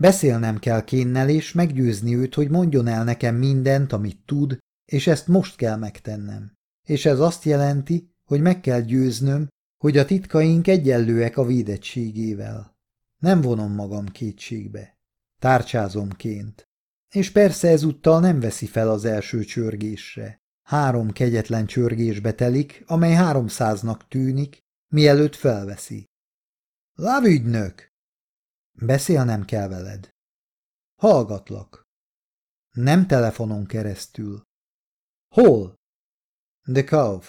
S1: Beszélnem kell Kénnel, és meggyőzni őt, hogy mondjon el nekem mindent, amit tud, és ezt most kell megtennem. És ez azt jelenti, hogy meg kell győznöm, hogy a titkaink egyenlőek a védettségével. Nem vonom magam kétségbe. Tárcsázomként. És persze ezúttal nem veszi fel az első csörgésre. Három kegyetlen csörgésbe telik, amely háromszáznak tűnik, mielőtt felveszi. Lávügynök! Beszélnem kell veled. Hallgatlak. Nem telefonon keresztül. Hol? The Cove.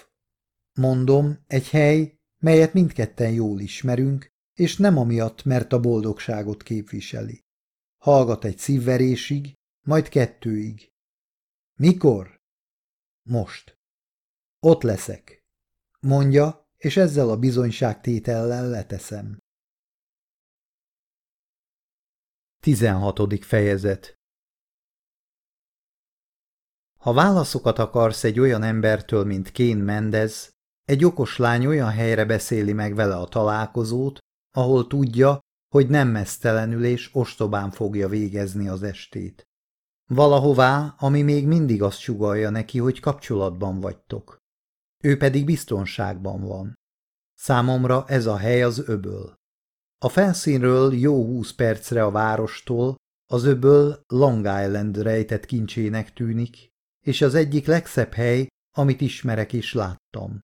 S1: Mondom, egy hely, melyet mindketten jól ismerünk, és nem amiatt, mert a boldogságot képviseli. Hallgat egy szívverésig, majd kettőig. Mikor? Most. Ott leszek. Mondja, és ezzel a bizonyságtétellel leteszem.
S2: 16. fejezet Ha válaszokat
S1: akarsz egy olyan embertől, mint Kén Mendez, egy okos lány olyan helyre beszéli meg vele a találkozót, ahol tudja, hogy nem mesztelenül és ostobán fogja végezni az estét. Valahová, ami még mindig azt sugalja neki, hogy kapcsolatban vagytok. Ő pedig biztonságban van. Számomra ez a hely az öböl. A felszínről jó húsz percre a várostól, az öböl Long Island rejtett kincsének tűnik, és az egyik legszebb hely, amit ismerek és láttam.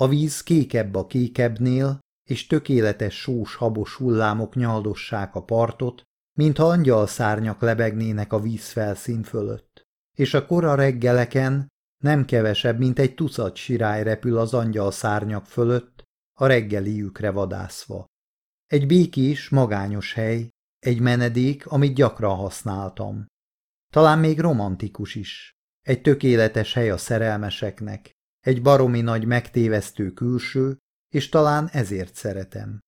S1: A víz kékebb a kékebbnél, és tökéletes sós habos hullámok nyaldossák a partot, mintha angyal szárnyak lebegnének a felszín fölött. És a kora reggeleken nem kevesebb, mint egy tucat sirály repül az angyal szárnyak fölött, a reggeliükre vadászva. Egy békés, magányos hely, egy menedék, amit gyakran használtam. Talán még romantikus is. Egy tökéletes hely a szerelmeseknek, egy baromi nagy megtévesztő külső, és talán ezért szeretem.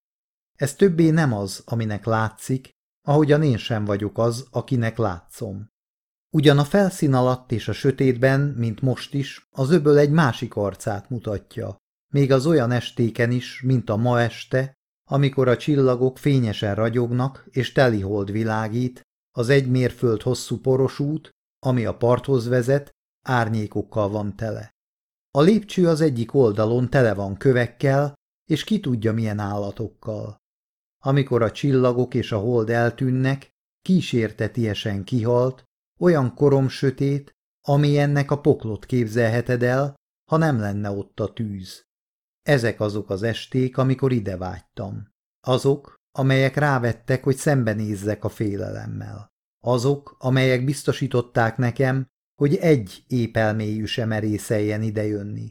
S1: Ez többé nem az, aminek látszik, ahogyan én sem vagyok az, akinek látszom. Ugyan a felszín alatt és a sötétben, mint most is, az öböl egy másik arcát mutatja, még az olyan estéken is, mint a ma este, amikor a csillagok fényesen ragyognak és telihold világít, az egy mérföld hosszú poros út, ami a parthoz vezet, árnyékokkal van tele. A lépcső az egyik oldalon tele van kövekkel, és ki tudja milyen állatokkal. Amikor a csillagok és a hold eltűnnek, kísértetiesen kihalt, olyan korom sötét, ami ennek a poklot képzelheted el, ha nem lenne ott a tűz. Ezek azok az esték, amikor ide vágytam. Azok, amelyek rávettek, hogy szembenézzek a félelemmel. Azok, amelyek biztosították nekem, hogy egy épelméjű sem erészeljen idejönni.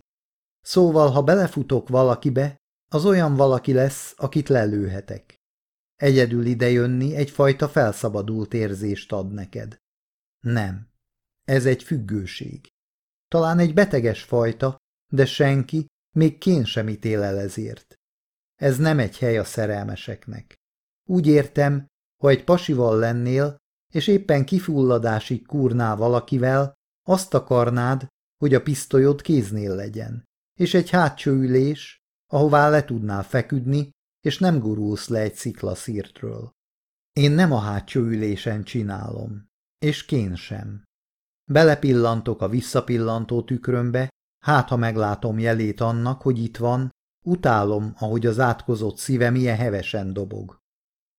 S1: Szóval, ha belefutok valakibe, az olyan valaki lesz, akit lelőhetek. Egyedül idejönni egyfajta felszabadult érzést ad neked. Nem. Ez egy függőség. Talán egy beteges fajta, de senki, még kén sem ítél el ezért. Ez nem egy hely a szerelmeseknek. Úgy értem, ha egy pasival lennél, és éppen kifulladásig kúrnál valakivel, azt akarnád, hogy a pisztolyod kéznél legyen, és egy hátsó ülés, ahová le tudnál feküdni, és nem gurulsz le egy sziklaszírtről. Én nem a hátsó ülésen csinálom, és kén sem. Belepillantok a visszapillantó tükrömbe, Hát, ha meglátom jelét annak, hogy itt van, utálom, ahogy az átkozott szíve milyen hevesen dobog.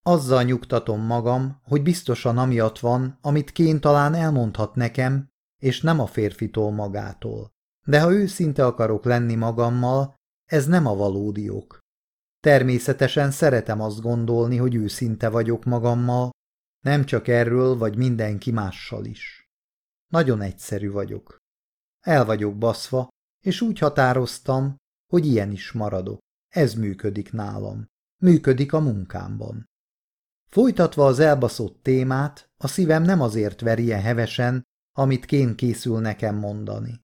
S1: Azzal nyugtatom magam, hogy biztosan amiatt van, amit Kén talán elmondhat nekem, és nem a férfitól magától. De ha őszinte akarok lenni magammal, ez nem a valódi ok. Természetesen szeretem azt gondolni, hogy őszinte vagyok magammal, nem csak erről, vagy mindenki mással is. Nagyon egyszerű vagyok. El vagyok baszva, és úgy határoztam, hogy ilyen is maradok. Ez működik nálam. Működik a munkámban. Folytatva az elbaszott témát, a szívem nem azért veri ilyen hevesen, amit kén készül nekem mondani.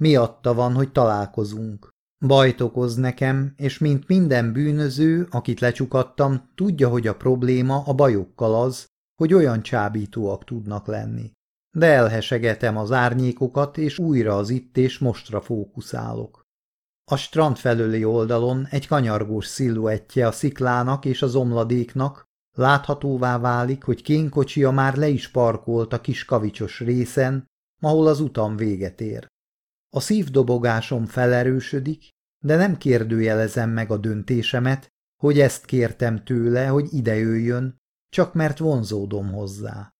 S1: Miatta van, hogy találkozunk. Bajt okoz nekem, és mint minden bűnöző, akit lecsukattam, tudja, hogy a probléma a bajokkal az, hogy olyan csábítóak tudnak lenni de elhesegetem az árnyékokat, és újra az itt és mostra fókuszálok. A strand felőli oldalon egy kanyargós sziluettje a sziklának és az omladéknak, láthatóvá válik, hogy kénkocsia már le is parkolt a kis kavicsos részen, ahol az utam véget ér. A szívdobogásom felerősödik, de nem kérdőjelezem meg a döntésemet, hogy ezt kértem tőle, hogy idejöjjön, csak mert vonzódom hozzá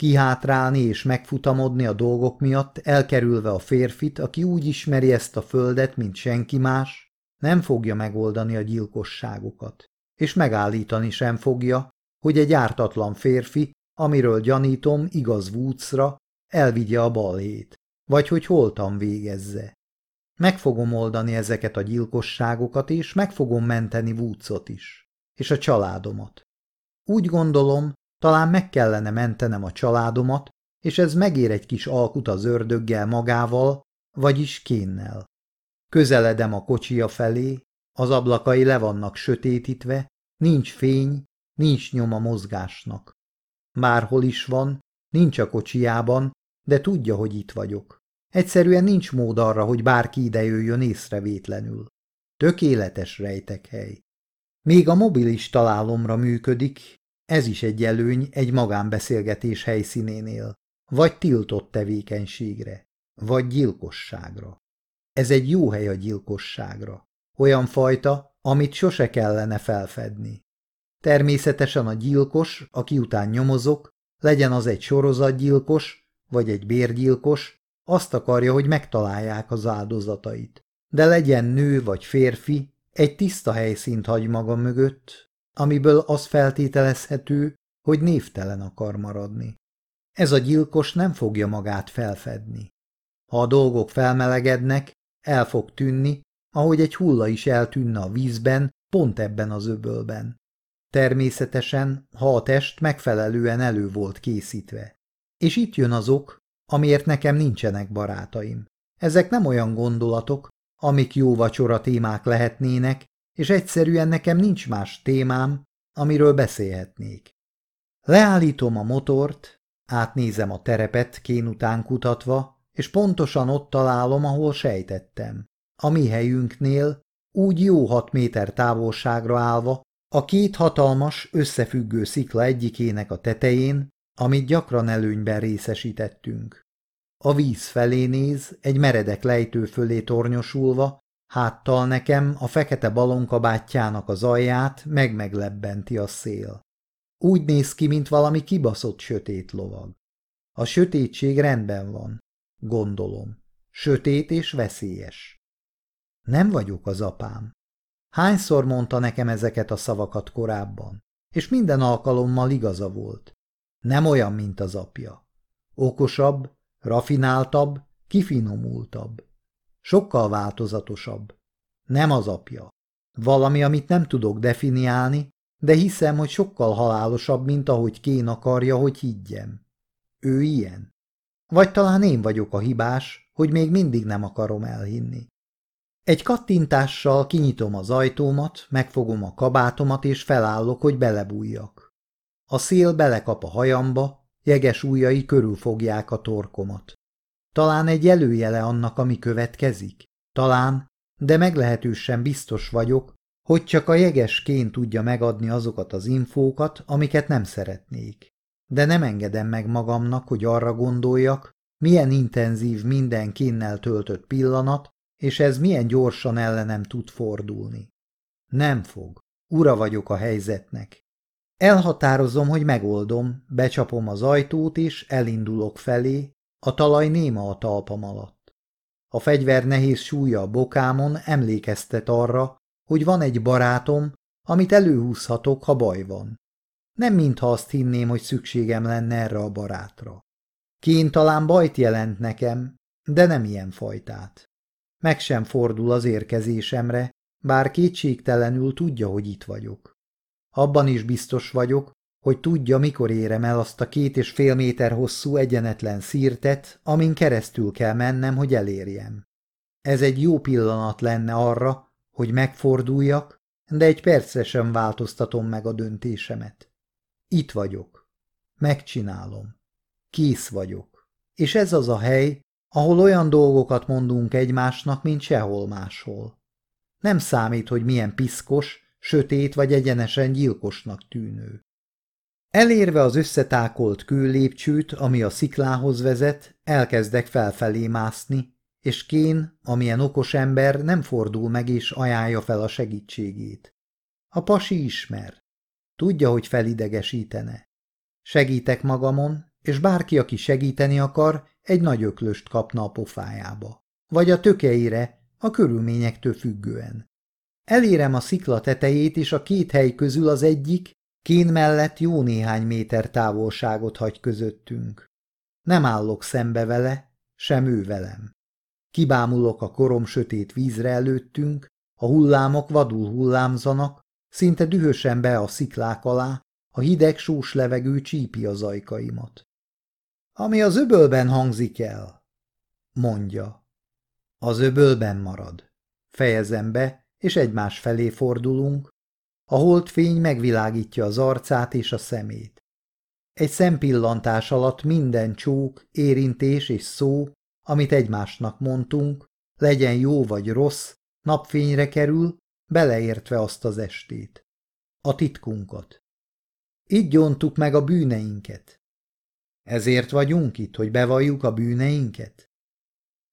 S1: kihátrálni és megfutamodni a dolgok miatt, elkerülve a férfit, aki úgy ismeri ezt a földet, mint senki más, nem fogja megoldani a gyilkosságokat, és megállítani sem fogja, hogy egy ártatlan férfi, amiről gyanítom igaz vúcra, elvigye a balét, vagy hogy holtan végezze. Meg fogom oldani ezeket a gyilkosságokat, és meg fogom menteni vúcot is, és a családomat. Úgy gondolom, talán meg kellene mentenem a családomat, és ez megér egy kis alkut az ördöggel magával, vagyis kénnel. Közeledem a kocsia felé, az ablakai le vannak sötétítve, nincs fény, nincs nyoma mozgásnak. Márhol is van, nincs a kocsiában, de tudja, hogy itt vagyok. Egyszerűen nincs mód arra, hogy bárki ide jöjjön észrevétlenül. Tökéletes hely. Még a mobil is találomra működik, ez is egy előny egy magánbeszélgetés helyszínénél, vagy tiltott tevékenységre, vagy gyilkosságra. Ez egy jó hely a gyilkosságra, olyan fajta, amit sose kellene felfedni. Természetesen a gyilkos, aki után nyomozok, legyen az egy sorozatgyilkos, vagy egy bérgyilkos, azt akarja, hogy megtalálják az áldozatait. De legyen nő vagy férfi, egy tiszta helyszínt hagy maga mögött, amiből az feltételezhető, hogy névtelen akar maradni. Ez a gyilkos nem fogja magát felfedni. Ha a dolgok felmelegednek, el fog tűnni, ahogy egy hulla is eltűnne a vízben, pont ebben az öbölben. Természetesen, ha a test megfelelően elő volt készítve. És itt jön az ok, amiért nekem nincsenek barátaim. Ezek nem olyan gondolatok, amik jó vacsora témák lehetnének, és egyszerűen nekem nincs más témám, amiről beszélhetnék. Leállítom a motort, átnézem a terepet kén után kutatva, és pontosan ott találom, ahol sejtettem. A mi helyünknél, úgy jó hat méter távolságra állva, a két hatalmas, összefüggő szikla egyikének a tetején, amit gyakran előnyben részesítettünk. A víz felé néz, egy meredek lejtő fölé tornyosulva, Háttal nekem a fekete balonkabátjának az alját megmeglebbenti a szél. Úgy néz ki, mint valami kibaszott sötét lovag. A sötétség rendben van, gondolom. Sötét és veszélyes. Nem vagyok az apám. Hányszor mondta nekem ezeket a szavakat korábban, és minden alkalommal igaza volt. Nem olyan, mint az apja. Okosabb, rafináltabb, kifinomultabb. Sokkal változatosabb. Nem az apja. Valami, amit nem tudok definiálni, de hiszem, hogy sokkal halálosabb, mint ahogy Kén akarja, hogy higgyem. Ő ilyen. Vagy talán én vagyok a hibás, hogy még mindig nem akarom elhinni. Egy kattintással kinyitom az ajtómat, megfogom a kabátomat és felállok, hogy belebújjak. A szél belekap a hajamba, jeges ujjai körülfogják a torkomat. Talán egy előjele annak, ami következik? Talán, de meglehetősen biztos vagyok, hogy csak a jegesként tudja megadni azokat az infókat, amiket nem szeretnék. De nem engedem meg magamnak, hogy arra gondoljak, milyen intenzív minden kinnel töltött pillanat, és ez milyen gyorsan ellenem tud fordulni. Nem fog. Ura vagyok a helyzetnek. Elhatározom, hogy megoldom, becsapom az ajtót és elindulok felé, a talaj néma a talpam alatt. A fegyver nehéz súlya a bokámon emlékeztet arra, hogy van egy barátom, amit előhúzhatok, ha baj van. Nem mintha azt hinném, hogy szükségem lenne erre a barátra. Kén talán bajt jelent nekem, de nem ilyen fajtát. Meg sem fordul az érkezésemre, bár kétségtelenül tudja, hogy itt vagyok. Abban is biztos vagyok, hogy tudja, mikor érem el azt a két és fél méter hosszú egyenetlen szírtet, amin keresztül kell mennem, hogy elérjem. Ez egy jó pillanat lenne arra, hogy megforduljak, de egy percre sem változtatom meg a döntésemet. Itt vagyok. Megcsinálom. Kész vagyok. És ez az a hely, ahol olyan dolgokat mondunk egymásnak, mint sehol máshol. Nem számít, hogy milyen piszkos, sötét vagy egyenesen gyilkosnak tűnő. Elérve az összetákolt kőlépcsőt, ami a sziklához vezet, elkezdek felfelé mászni, és Kén, amilyen okos ember, nem fordul meg és ajánlja fel a segítségét. A pasi ismer. Tudja, hogy felidegesítene. Segítek magamon, és bárki, aki segíteni akar, egy nagy öklöst kapna a pofájába. Vagy a tökeire, a körülményektől függően. Elérem a szikla tetejét, és a két hely közül az egyik, Kín mellett jó néhány méter távolságot hagy közöttünk. Nem állok szembe vele, sem ő velem. Kibámulok a korom sötét vízre előttünk, a hullámok vadul hullámzanak, szinte dühösen be a sziklák alá, a hideg sós levegő csípi az ajkaimat. Ami az öbölben hangzik el, mondja. Az öbölben marad. Fejezem be, és egymás felé fordulunk, a holdfény megvilágítja az arcát és a szemét. Egy szempillantás alatt minden csók, érintés és szó, amit egymásnak mondtunk, legyen jó vagy rossz, napfényre kerül, beleértve azt az estét. A titkunkat. Így gyontuk meg a bűneinket. Ezért vagyunk itt, hogy bevalljuk a bűneinket?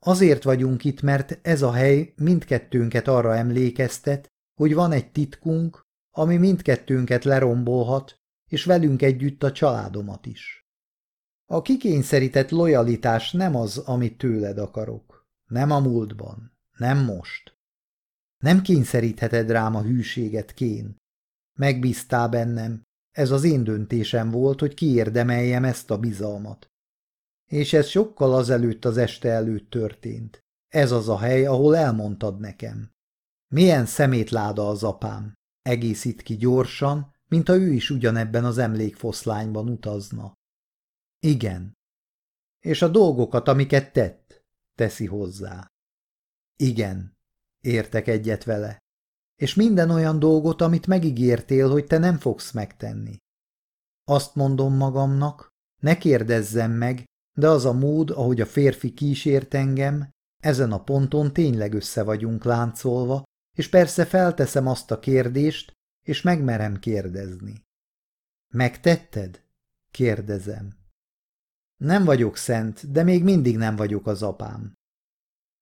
S1: Azért vagyunk itt, mert ez a hely mindkettőnket arra emlékeztet, hogy van egy titkunk, ami mindkettőnket lerombolhat, és velünk együtt a családomat is. A kikényszerített lojalitás nem az, amit tőled akarok. Nem a múltban, nem most. Nem kényszerítheted rám a hűséget, Kén. Megbíztál bennem, ez az én döntésem volt, hogy kiérdemeljem ezt a bizalmat. És ez sokkal azelőtt az este előtt történt. Ez az a hely, ahol elmondtad nekem. Milyen szemétláda az apám egészít ki gyorsan, mint ha ő is ugyanebben az emlékfoszlányban utazna. Igen. És a dolgokat, amiket tett, teszi hozzá. Igen, értek egyet vele. És minden olyan dolgot, amit megígértél, hogy te nem fogsz megtenni. Azt mondom magamnak, ne kérdezzem meg, de az a mód, ahogy a férfi kísért engem, ezen a ponton tényleg össze vagyunk láncolva, és persze felteszem azt a kérdést, és megmerem kérdezni. Megtetted? kérdezem. Nem vagyok szent, de még mindig nem vagyok az apám.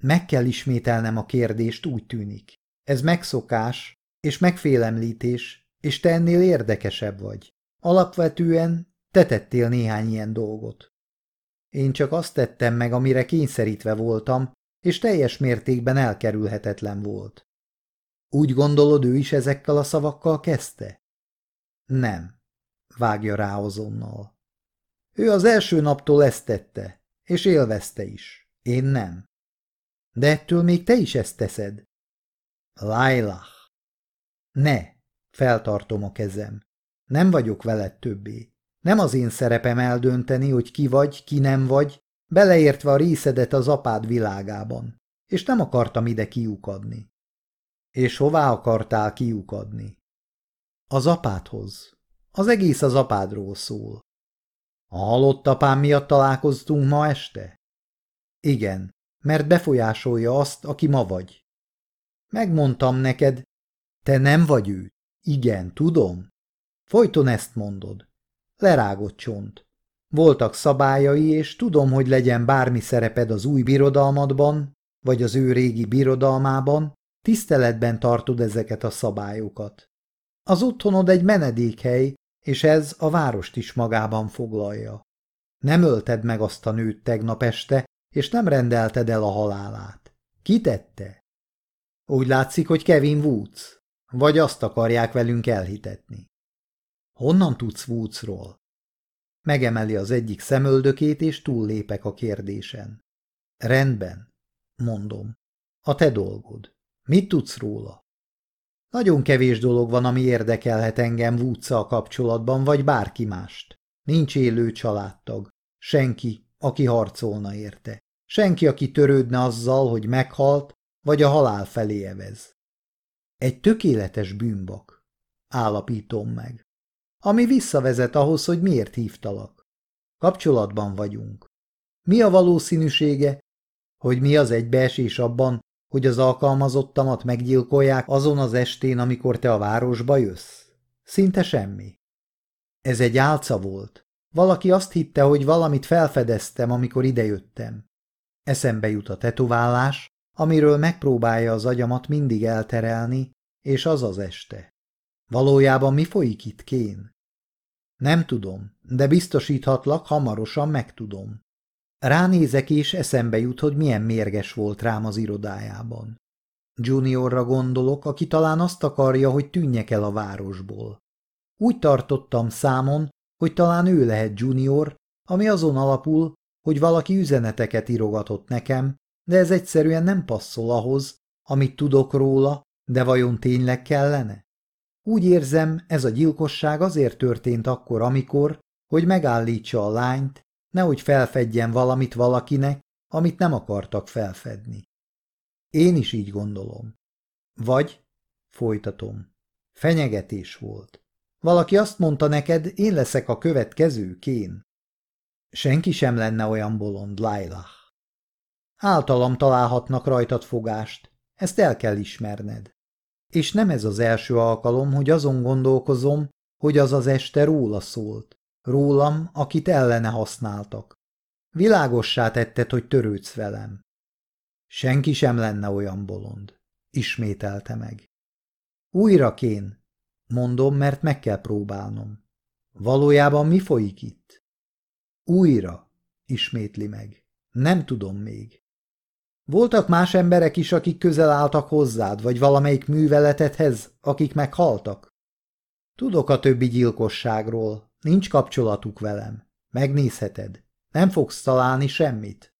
S1: Meg kell ismételnem a kérdést, úgy tűnik. Ez megszokás, és megfélemlítés, és te ennél érdekesebb vagy. Alapvetően te tettél néhány ilyen dolgot. Én csak azt tettem meg, amire kényszerítve voltam, és teljes mértékben elkerülhetetlen volt. Úgy gondolod, ő is ezekkel a szavakkal kezdte? Nem, vágja rá azonnal. Ő az első naptól ezt tette, és élvezte is. Én nem. De ettől még te is ezt teszed. Lailah. Ne, feltartom a kezem. Nem vagyok veled többé. Nem az én szerepem eldönteni, hogy ki vagy, ki nem vagy, beleértve a részedet az apád világában, és nem akartam ide kiukadni. És hová akartál kiukadni? Az apádhoz. Az egész az apádról szól. A halott apám miatt találkoztunk ma este? Igen, mert befolyásolja azt, aki ma vagy. Megmondtam neked, te nem vagy ő. Igen, tudom. Folyton ezt mondod. Lerágott csont. Voltak szabályai, és tudom, hogy legyen bármi szereped az új birodalmadban, vagy az ő régi birodalmában, tiszteletben tartod ezeket a szabályokat. Az otthonod egy menedékhely, és ez a várost is magában foglalja. Nem ölted meg azt a nőt tegnap este, és nem rendelted el a halálát. Kitette? Úgy látszik, hogy Kevin Woods, vagy azt akarják velünk elhitetni. Honnan tudsz Woodsról? Megemeli az egyik szemöldökét, és túllépek a kérdésen. Rendben, mondom. A te dolgod. Mit tudsz róla? Nagyon kevés dolog van, ami érdekelhet engem a kapcsolatban, vagy bárki mást. Nincs élő családtag. Senki, aki harcolna érte. Senki, aki törődne azzal, hogy meghalt, vagy a halál felé evez. Egy tökéletes bűnbak, állapítom meg. Ami visszavezet ahhoz, hogy miért hívtalak. Kapcsolatban vagyunk. Mi a valószínűsége, hogy mi az egybeesés abban, hogy az alkalmazottamat meggyilkolják azon az estén, amikor te a városba jössz? Szinte semmi. Ez egy álca volt. Valaki azt hitte, hogy valamit felfedeztem, amikor idejöttem. Eszembe jut a tetoválás, amiről megpróbálja az agyamat mindig elterelni, és az az este. Valójában mi folyik itt, Kén? Nem tudom, de biztosíthatlak, hamarosan megtudom. Ránézek és eszembe jut, hogy milyen mérges volt rám az irodájában. Juniorra gondolok, aki talán azt akarja, hogy tűnjek el a városból. Úgy tartottam számon, hogy talán ő lehet junior, ami azon alapul, hogy valaki üzeneteket írogatott nekem, de ez egyszerűen nem passzol ahhoz, amit tudok róla, de vajon tényleg kellene? Úgy érzem, ez a gyilkosság azért történt akkor, amikor, hogy megállítsa a lányt, nehogy felfedjen valamit valakinek, amit nem akartak felfedni. Én is így gondolom. Vagy, folytatom, fenyegetés volt. Valaki azt mondta neked, én leszek a következő kén. Senki sem lenne olyan bolond, Lailah. Általam találhatnak rajtad fogást, ezt el kell ismerned. És nem ez az első alkalom, hogy azon gondolkozom, hogy az az este róla szólt rólam, akit ellene használtak. Világossá tetted, hogy törődsz velem. Senki sem lenne olyan bolond, ismételte meg. Újra kén, mondom, mert meg kell próbálnom. Valójában mi folyik itt? Újra, ismétli meg. Nem tudom még. Voltak más emberek is, akik közel álltak hozzád, vagy valamelyik műveletedhez, akik meghaltak? Tudok a többi gyilkosságról, Nincs kapcsolatuk velem. Megnézheted. Nem fogsz találni semmit.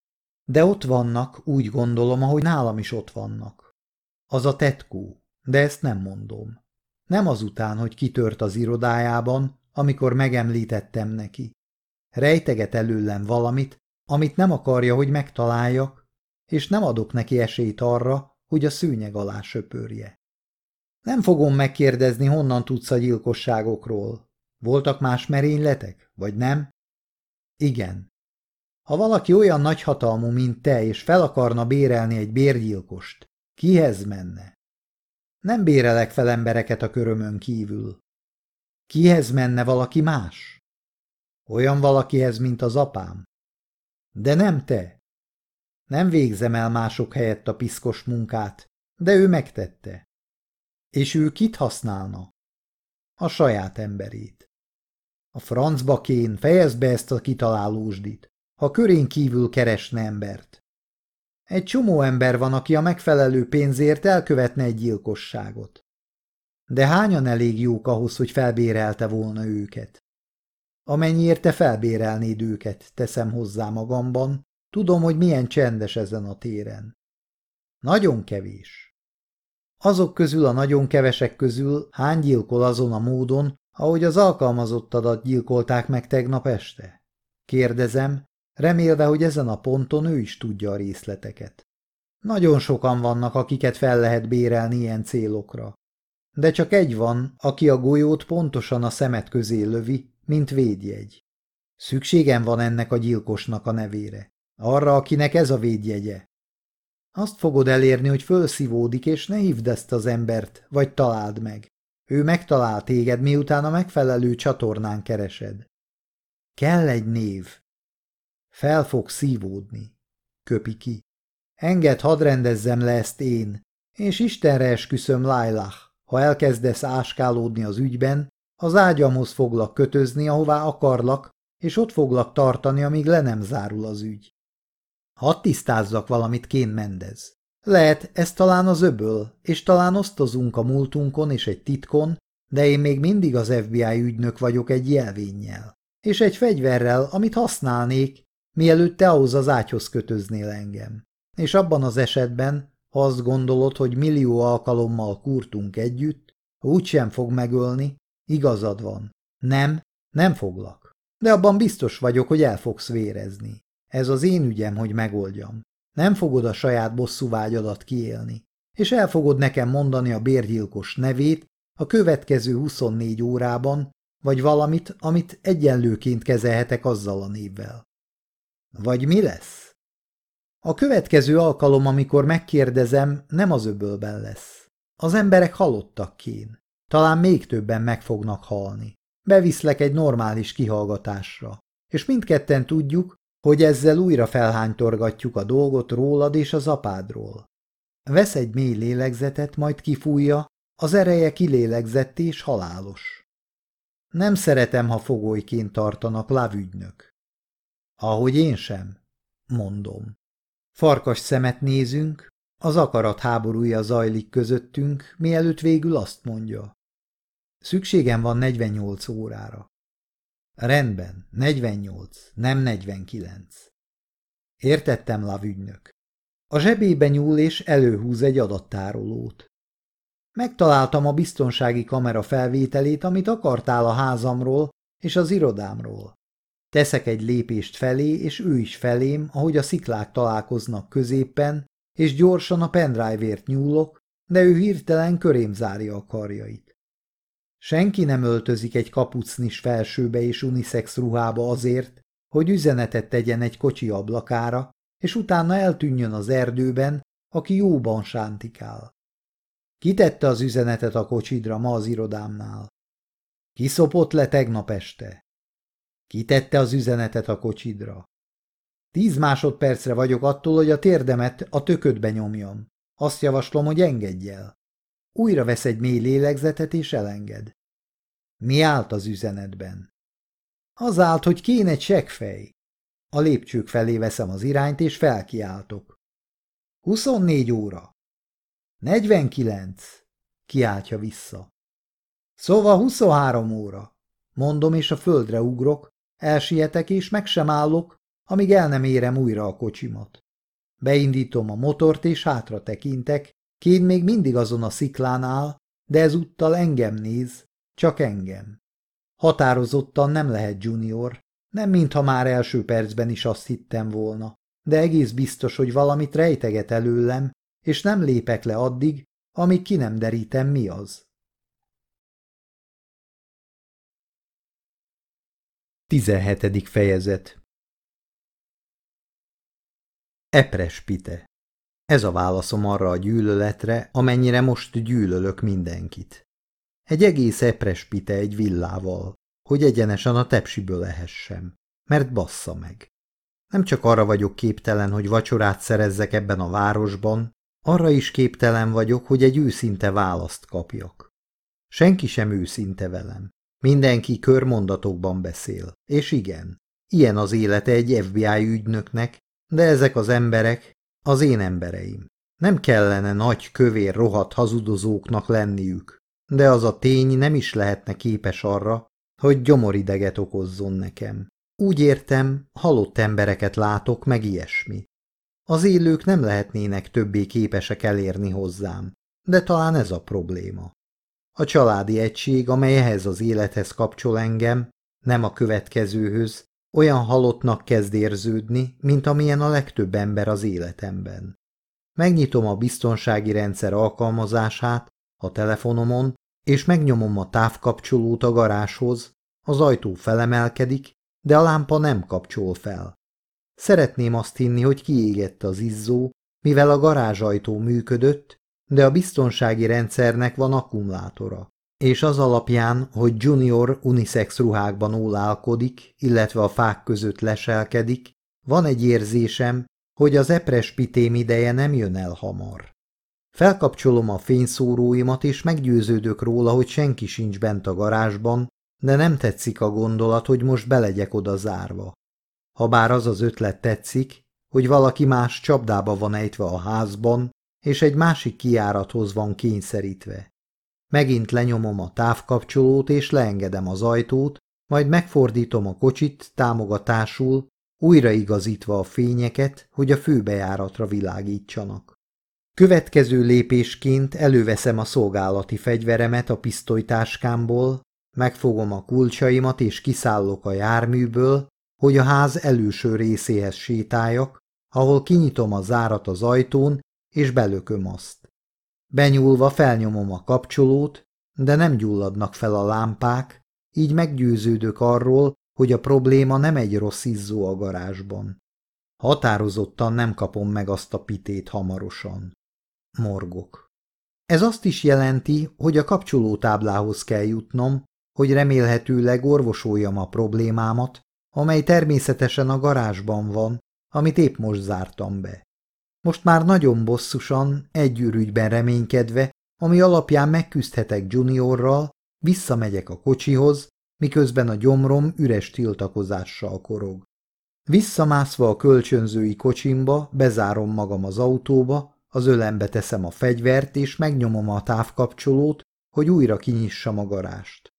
S1: De ott vannak, úgy gondolom, ahogy nálam is ott vannak. Az a tetkó, de ezt nem mondom. Nem azután, hogy kitört az irodájában, amikor megemlítettem neki. Rejteget előlem valamit, amit nem akarja, hogy megtaláljak, és nem adok neki esélyt arra, hogy a szűnyeg alá söpörje. Nem fogom megkérdezni, honnan tudsz a gyilkosságokról, voltak más merényletek, vagy nem? Igen. Ha valaki olyan nagyhatalmú, mint te, és fel akarna bérelni egy bérgyilkost, kihez menne? Nem bérelek fel embereket a körömön kívül. Kihez menne valaki más? Olyan valakihez, mint az apám. De nem te. Nem végzem el mások helyett a piszkos munkát, de ő megtette. És ő kit használna? A saját emberét. A francba kén, fejezd be ezt a kitalálósdit, ha körén kívül keresne embert. Egy csomó ember van, aki a megfelelő pénzért elkövetne egy gyilkosságot. De hányan elég jók ahhoz, hogy felbérelte volna őket? Amennyiért te felbérelnéd őket, teszem hozzá magamban, tudom, hogy milyen csendes ezen a téren. Nagyon kevés. Azok közül a nagyon kevesek közül hány gyilkol azon a módon, ahogy az alkalmazottadat gyilkolták meg tegnap este? Kérdezem, remélve, hogy ezen a ponton ő is tudja a részleteket. Nagyon sokan vannak, akiket fel lehet bérelni ilyen célokra. De csak egy van, aki a golyót pontosan a szemet közé lövi, mint védjegy. Szükségem van ennek a gyilkosnak a nevére. Arra, akinek ez a védjegye. Azt fogod elérni, hogy fölszívódik, és ne hívd ezt az embert, vagy találd meg. Ő megtalál téged, miután a megfelelő csatornán keresed. Kell egy név. Fel fog szívódni. Köpi ki. Enged hadd rendezzem le ezt én, és Istenre esküszöm, Lailah, ha elkezdesz áskálódni az ügyben, az ágyamhoz foglak kötözni, ahová akarlak, és ott foglak tartani, amíg le nem zárul az ügy. Hadd tisztázzak valamit, Kén Mendez. Lehet, ez talán az öböl, és talán osztozunk a múltunkon és egy titkon, de én még mindig az FBI ügynök vagyok egy jelvénnyel, és egy fegyverrel, amit használnék, mielőtt te ahhoz az ágyhoz kötöznél engem. És abban az esetben, ha azt gondolod, hogy millió alkalommal kurtunk együtt, úgysem fog megölni, igazad van. Nem, nem foglak. De abban biztos vagyok, hogy el fogsz vérezni. Ez az én ügyem, hogy megoldjam. Nem fogod a saját vágyadat kiélni, és el fogod nekem mondani a bérgyilkos nevét a következő 24 órában, vagy valamit, amit egyenlőként kezelhetek azzal a névvel. Vagy mi lesz? A következő alkalom, amikor megkérdezem, nem az öbölben lesz. Az emberek halottak kén. Talán még többen meg fognak halni. Beviszlek egy normális kihallgatásra. És mindketten tudjuk, hogy ezzel újra felhánytorgatjuk a dolgot rólad és az apádról. Vesz egy mély lélegzetet, majd kifújja, az ereje kilélegzett és halálos. Nem szeretem, ha fogolyként tartanak lávügynök. Ahogy én sem, mondom. Farkas szemet nézünk, az akarat háborúja zajlik közöttünk, mielőtt végül azt mondja. Szükségem van 48 órára. Rendben, 48, nem 49. Értettem, lavügynök. A zsebébe nyúl és előhúz egy adattárolót. Megtaláltam a biztonsági kamera felvételét, amit akartál a házamról és az irodámról. Teszek egy lépést felé, és ő is felém, ahogy a sziklák találkoznak középpen, és gyorsan a pendrive-ért nyúlok, de ő hirtelen körém zárja a karjait. Senki nem öltözik egy kapucnis felsőbe és unisex ruhába azért, hogy üzenetet tegyen egy kocsi ablakára, és utána eltűnjön az erdőben, aki jóban sántikál. Kitette az üzenetet a kocsidra ma az irodámnál. Kiszopott le tegnap este. Kitette az üzenetet a kocsidra. Tíz másodpercre vagyok attól, hogy a térdemet a töködbe nyomjam. Azt javaslom, hogy engedj el. Újra vesz egy mély lélegzetet és elenged. Mi állt az üzenetben? Az állt, hogy kéne csekfej. A lépcsők felé veszem az irányt, és felkiáltok. 24 óra. 49, kiáltja vissza. Szóval 23 óra, mondom, és a földre ugrok, elsietek, és meg sem állok, amíg el nem érem újra a kocsimat. Beindítom a motort, és hátra tekintek, kéd még mindig azon a sziklán áll, de ezúttal engem néz, csak engem. Határozottan nem lehet junior, nem mintha már első percben is azt hittem volna, de egész biztos, hogy valamit rejteget előlem, és nem lépek le addig, amíg ki nem derítem, mi az.
S2: 17. fejezet Eprespite. Ez a válaszom
S1: arra a gyűlöletre, amennyire most gyűlölök mindenkit. Egy egész eprespite egy villával, hogy egyenesen a tepsiből lehessem, mert bassza meg. Nem csak arra vagyok képtelen, hogy vacsorát szerezzek ebben a városban, arra is képtelen vagyok, hogy egy őszinte választ kapjak. Senki sem őszinte velem. Mindenki körmondatokban beszél, és igen, ilyen az élete egy FBI ügynöknek, de ezek az emberek az én embereim. Nem kellene nagy, kövér, rohadt hazudozóknak lenniük, de az a tény nem is lehetne képes arra, hogy gyomorideget okozzon nekem. Úgy értem, halott embereket látok, meg ilyesmi. Az élők nem lehetnének többé képesek elérni hozzám, de talán ez a probléma. A családi egység, amely ehhez az élethez kapcsol engem, nem a következőhöz, olyan halottnak kezd érződni, mint amilyen a legtöbb ember az életemben. Megnyitom a biztonsági rendszer alkalmazását, a telefonomon, és megnyomom a távkapcsolót a garázshoz, az ajtó felemelkedik, de a lámpa nem kapcsol fel. Szeretném azt hinni, hogy kiégett az izzó, mivel a garázsajtó működött, de a biztonsági rendszernek van akkumulátora, és az alapján, hogy Junior unisex ruhákban ólálkodik, illetve a fák között leselkedik, van egy érzésem, hogy az epres pitém ideje nem jön el hamar. Felkapcsolom a fényszóróimat, és meggyőződök róla, hogy senki sincs bent a garázsban, de nem tetszik a gondolat, hogy most belegyek oda zárva. Habár az az ötlet tetszik, hogy valaki más csapdába van ejtve a házban, és egy másik kiárathoz van kényszerítve. Megint lenyomom a távkapcsolót, és leengedem az ajtót, majd megfordítom a kocsit támogatásul, újraigazítva a fényeket, hogy a főbejáratra világítsanak. Következő lépésként előveszem a szolgálati fegyveremet a pisztolytáskámból, megfogom a kulcsaimat és kiszállok a járműből, hogy a ház előső részéhez sétáljak, ahol kinyitom a zárat az ajtón, és belököm azt. Benyúlva felnyomom a kapcsolót, de nem gyulladnak fel a lámpák, így meggyőződök arról, hogy a probléma nem egy rossz izzó a garázsban. Határozottan nem kapom meg azt a pitét hamarosan. Morgok. Ez azt is jelenti, hogy a kapcsolótáblához kell jutnom, hogy remélhetőleg orvosoljam a problémámat, amely természetesen a garázsban van, amit épp most zártam be. Most már nagyon bosszusan, egy ürügyben reménykedve, ami alapján megküzdhetek juniorral, visszamegyek a kocsihoz, miközben a gyomrom üres tiltakozással korog. Visszamászva a kölcsönzői kocsimba, bezárom magam az autóba, az ölembe teszem a fegyvert, és megnyomom a távkapcsolót, hogy újra kinyissa a garást.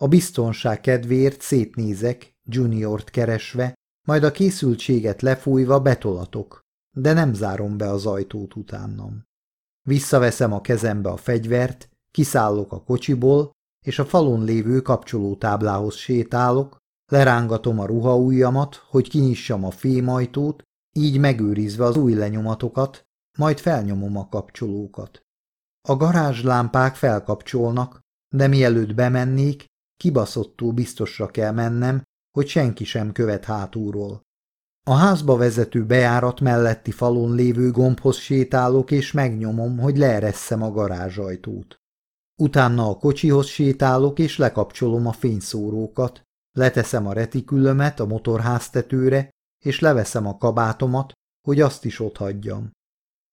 S1: A biztonság kedvéért szétnézek, juniort keresve, majd a készültséget lefújva betolatok, de nem zárom be az ajtót utánam. Visszaveszem a kezembe a fegyvert, kiszállok a kocsiból, és a falon lévő kapcsolótáblához sétálok, lerángatom a ruhaújjamat, hogy kinyissam a fémajtót, így megőrizve az új lenyomatokat, majd felnyomom a kapcsolókat. A garázslámpák felkapcsolnak, de mielőtt bemennék, kibaszottul biztosra kell mennem, hogy senki sem követ hátulról. A házba vezető bejárat melletti falon lévő gombhoz sétálok, és megnyomom, hogy leeresszem a garázsajtót. Utána a kocsihoz sétálok, és lekapcsolom a fényszórókat, leteszem a retikülömet a motorháztetőre, és leveszem a kabátomat, hogy azt is ott hagyjam.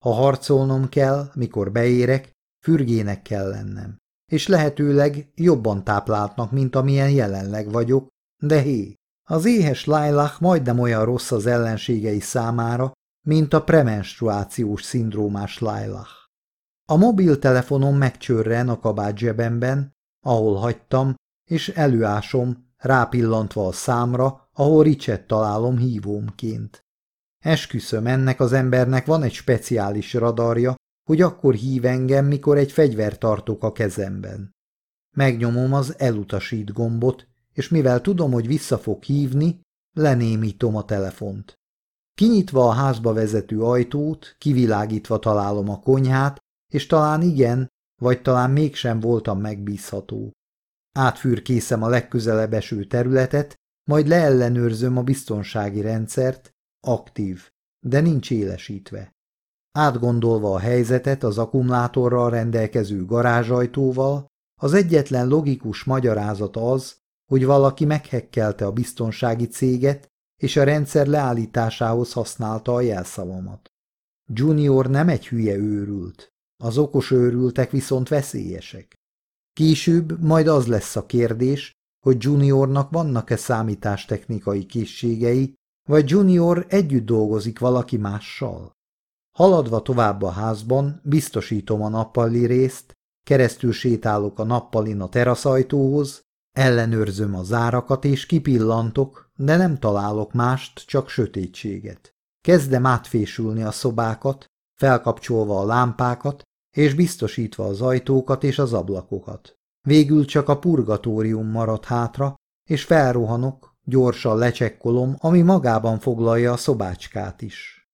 S1: Ha harcolnom kell, mikor beérek, fürgének kell lennem, és lehetőleg jobban tápláltnak, mint amilyen jelenleg vagyok, de hé, az éhes lájlach majdnem olyan rossz az ellenségei számára, mint a premenstruációs szindrómás lájlach. A mobiltelefonom megcsörren a kabát zsebemben, ahol hagytam, és előásom, rápillantva a számra, ahol Ricset találom hívómként. Esküszöm, ennek az embernek van egy speciális radarja, hogy akkor hív engem, mikor egy fegyvert tartok a kezemben. Megnyomom az elutasít gombot, és mivel tudom, hogy vissza fog hívni, lenémítom a telefont. Kinyitva a házba vezető ajtót, kivilágítva találom a konyhát, és talán igen, vagy talán mégsem voltam megbízható. Átfürkészem a legközelebb eső területet, majd leellenőrzöm a biztonsági rendszert, aktív, de nincs élesítve. Átgondolva a helyzetet az akkumulátorral rendelkező garázsajtóval, az egyetlen logikus magyarázat az, hogy valaki meghekkelte a biztonsági céget, és a rendszer leállításához használta a jelszavamat. Junior nem egy hülye őrült, az okos őrültek viszont veszélyesek. Később majd az lesz a kérdés, hogy Juniornak vannak-e számítástechnikai készségei, vagy Junior együtt dolgozik valaki mással. Haladva tovább a házban, biztosítom a nappali részt, keresztül sétálok a nappalin a teraszajtóhoz, ellenőrzöm a zárakat és kipillantok, de nem találok mást, csak sötétséget. Kezdem átfésülni a szobákat, felkapcsolva a lámpákat, és biztosítva az ajtókat és az ablakokat. Végül csak a purgatórium marad hátra, és felrohanok, Gyorsan lecsekkolom, ami magában foglalja a szobácskát is.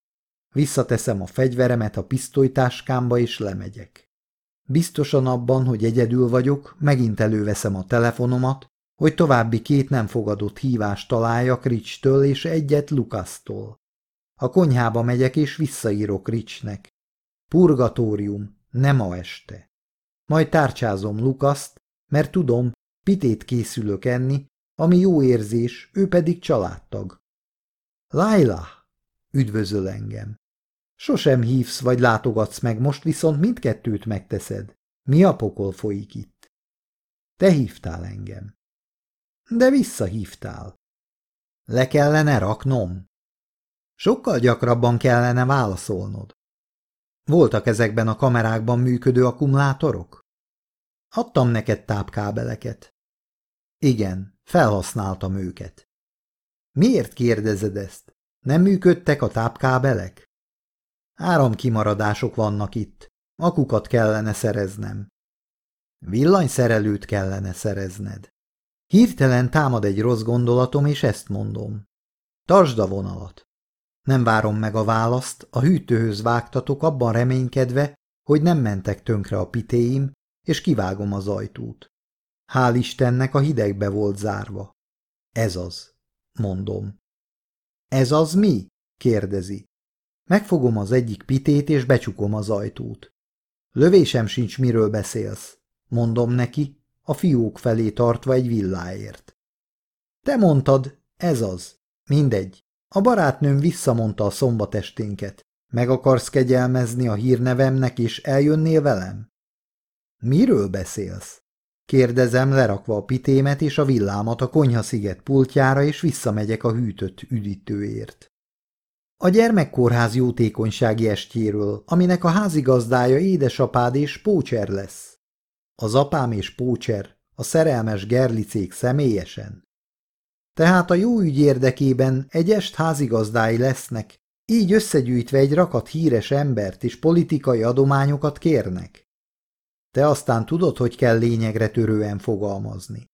S1: Visszateszem a fegyveremet a pisztolytáskámba és lemegyek. Biztosan abban, hogy egyedül vagyok, megint előveszem a telefonomat, hogy további két nem fogadott hívást találjak Ricstől és egyet Lukasztól. A konyhába megyek és visszaírok Ricsnek. Purgatórium, nem ma este. Majd tárcsázom Lukaszt, mert tudom, pitét készülök enni, ami jó érzés, ő pedig családtag. Laila, üdvözöl engem. Sosem hívsz vagy látogatsz meg, most viszont mindkettőt megteszed. Mi a pokol folyik itt? Te hívtál engem. De visszahívtál. Le kellene raknom? Sokkal gyakrabban kellene válaszolnod. Voltak ezekben a kamerákban működő akkumulátorok? Adtam neked tápkábeleket. Igen, Felhasználtam őket. Miért kérdezed ezt? Nem működtek a tápkábelek? Áramkimaradások vannak itt. Akukat kellene szereznem. Villanyszerelőt kellene szerezned. Hirtelen támad egy rossz gondolatom, és ezt mondom. Tartsd a vonalat. Nem várom meg a választ, a hűtőhöz vágtatok abban reménykedve, hogy nem mentek tönkre a pitéim, és kivágom az ajtót. Hál' Istennek a hidegbe volt zárva. Ez az, mondom. Ez az mi? kérdezi. Megfogom az egyik pitét és becsukom az ajtót. Lövésem sincs, miről beszélsz, mondom neki, a fiók felé tartva egy villáért. Te mondtad, ez az. Mindegy. A barátnőm visszamondta a szombatesténket. Meg akarsz kegyelmezni a hírnevemnek, és eljönnél velem? Miről beszélsz? Kérdezem, lerakva a pitémet és a villámat a konyhasziget pultjára, és visszamegyek a hűtött üdítőért. A gyermekkórház jótékonysági estjéről, aminek a házigazdája édesapád és Pócser lesz. Az apám és Pócser, a szerelmes gerlicék személyesen. Tehát a jó ügy érdekében egy est házigazdái lesznek, így összegyűjtve egy rakat híres embert és politikai adományokat kérnek. Te aztán tudod, hogy kell lényegre törően fogalmazni.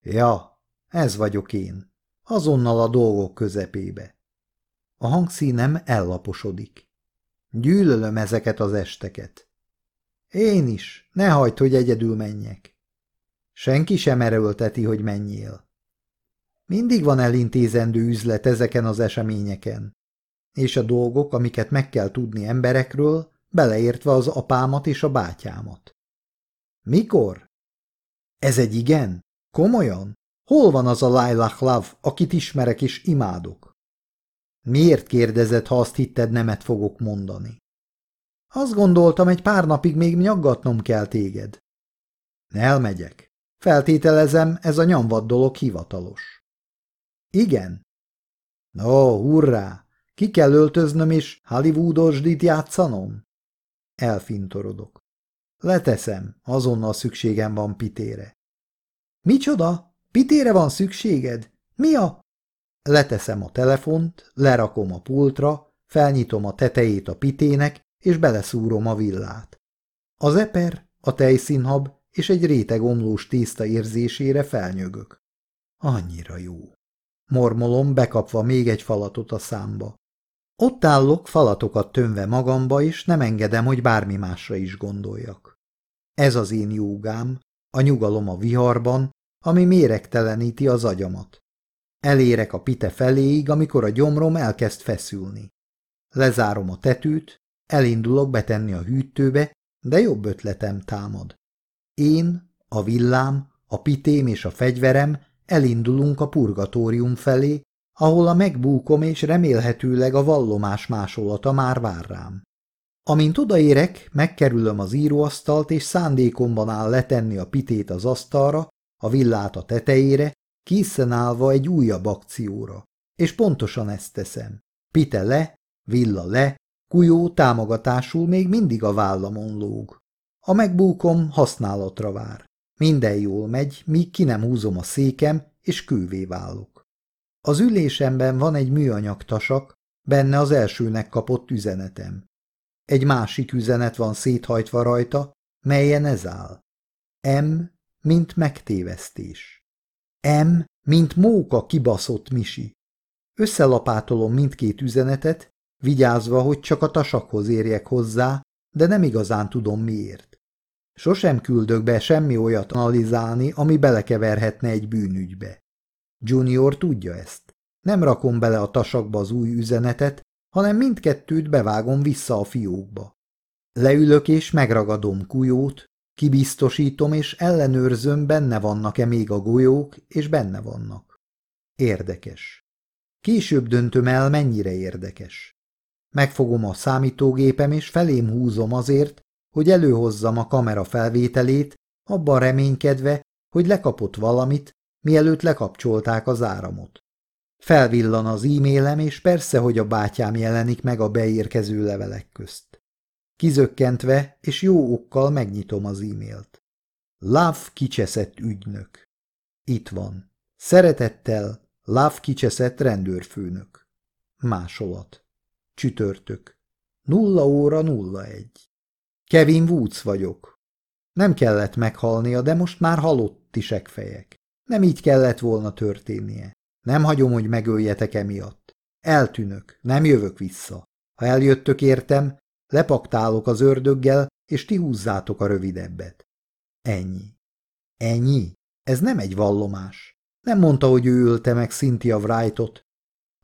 S1: Ja, ez vagyok én. Azonnal a dolgok közepébe. A hangszínem ellaposodik. Gyűlölöm ezeket az esteket. Én is, ne hagyd, hogy egyedül menjek. Senki sem erőlteti, hogy menjél. Mindig van elintézendő üzlet ezeken az eseményeken. És a dolgok, amiket meg kell tudni emberekről, beleértve az apámat és a bátyámat. Mikor? Ez egy igen? Komolyan? Hol van az a Lailach Love, akit ismerek és imádok? Miért kérdezed, ha azt hitted nemet fogok mondani? Azt gondoltam, egy pár napig még nyaggatnom kell téged. Elmegyek. Feltételezem, ez a nyomvad dolog hivatalos. Igen. Ó, hurrá! Ki kell öltöznöm is? Hollywoodos dit játszanom? Elfintorodok. Leteszem, azonnal szükségem van Pitére. Micsoda? Pitére van szükséged? Mi a? Leteszem a telefont, lerakom a pultra, felnyitom a tetejét a pitének, és beleszúrom a villát. Az eper, a tejszínhab és egy réteg omlós tészta érzésére felnyögök. Annyira jó. Mormolom, bekapva még egy falatot a számba. Ott állok, falatokat tömve magamba, és nem engedem, hogy bármi másra is gondoljak. Ez az én jógám, a nyugalom a viharban, ami méregteleníti az agyamat. Elérek a pite feléig, amikor a gyomrom elkezd feszülni. Lezárom a tetőt, elindulok betenni a hűtőbe, de jobb ötletem támad. Én, a villám, a pitém és a fegyverem elindulunk a purgatórium felé, ahol a megbúkom és remélhetőleg a vallomás másolata már vár rám. Amint odaérek, megkerülöm az íróasztalt, és szándékomban áll letenni a pitét az asztalra, a villát a tetejére, készen állva egy újabb akcióra. És pontosan ezt teszem. Pite le, villa le, kujó támogatásul még mindig a vállamon lóg. A megbúkom használatra vár. Minden jól megy, míg ki nem húzom a székem, és kővé válok. Az ülésemben van egy műanyag tasak, benne az elsőnek kapott üzenetem. Egy másik üzenet van széthajtva rajta, melyen ez áll. M, mint megtévesztés. M, mint móka kibaszott misi. Összelapátolom mindkét üzenetet, vigyázva, hogy csak a tasakhoz érjek hozzá, de nem igazán tudom miért. Sosem küldök be semmi olyat analizálni, ami belekeverhetne egy bűnügybe. Junior tudja ezt. Nem rakom bele a tasakba az új üzenetet, hanem mindkettőt bevágom vissza a fiókba. Leülök és megragadom kujót, kibiztosítom és ellenőrzöm, benne vannak-e még a golyók, és benne vannak. Érdekes. Később döntöm el, mennyire érdekes. Megfogom a számítógépem és felém húzom azért, hogy előhozzam a kamera felvételét, abban reménykedve, hogy lekapott valamit, mielőtt lekapcsolták az áramot. Felvillan az e-mailem, és persze, hogy a bátyám jelenik meg a beérkező levelek közt. Kizökkentve és jó okkal megnyitom az e-mailt. Love kicseszett ügynök. Itt van. Szeretettel, Love kicseszett rendőrfőnök. Másolat. Csütörtök. 0 óra 01. Kevin Woods vagyok. Nem kellett meghalnia, de most már halott tisek fejek. Nem így kellett volna történnie. Nem hagyom, hogy megöljetek emiatt. Eltűnök, nem jövök vissza. Ha eljöttök értem, lepaktálok az ördöggel, és ti húzzátok a rövidebbet. Ennyi. Ennyi? Ez nem egy vallomás. Nem mondta, hogy ő ölte meg Cynthia Wrightot.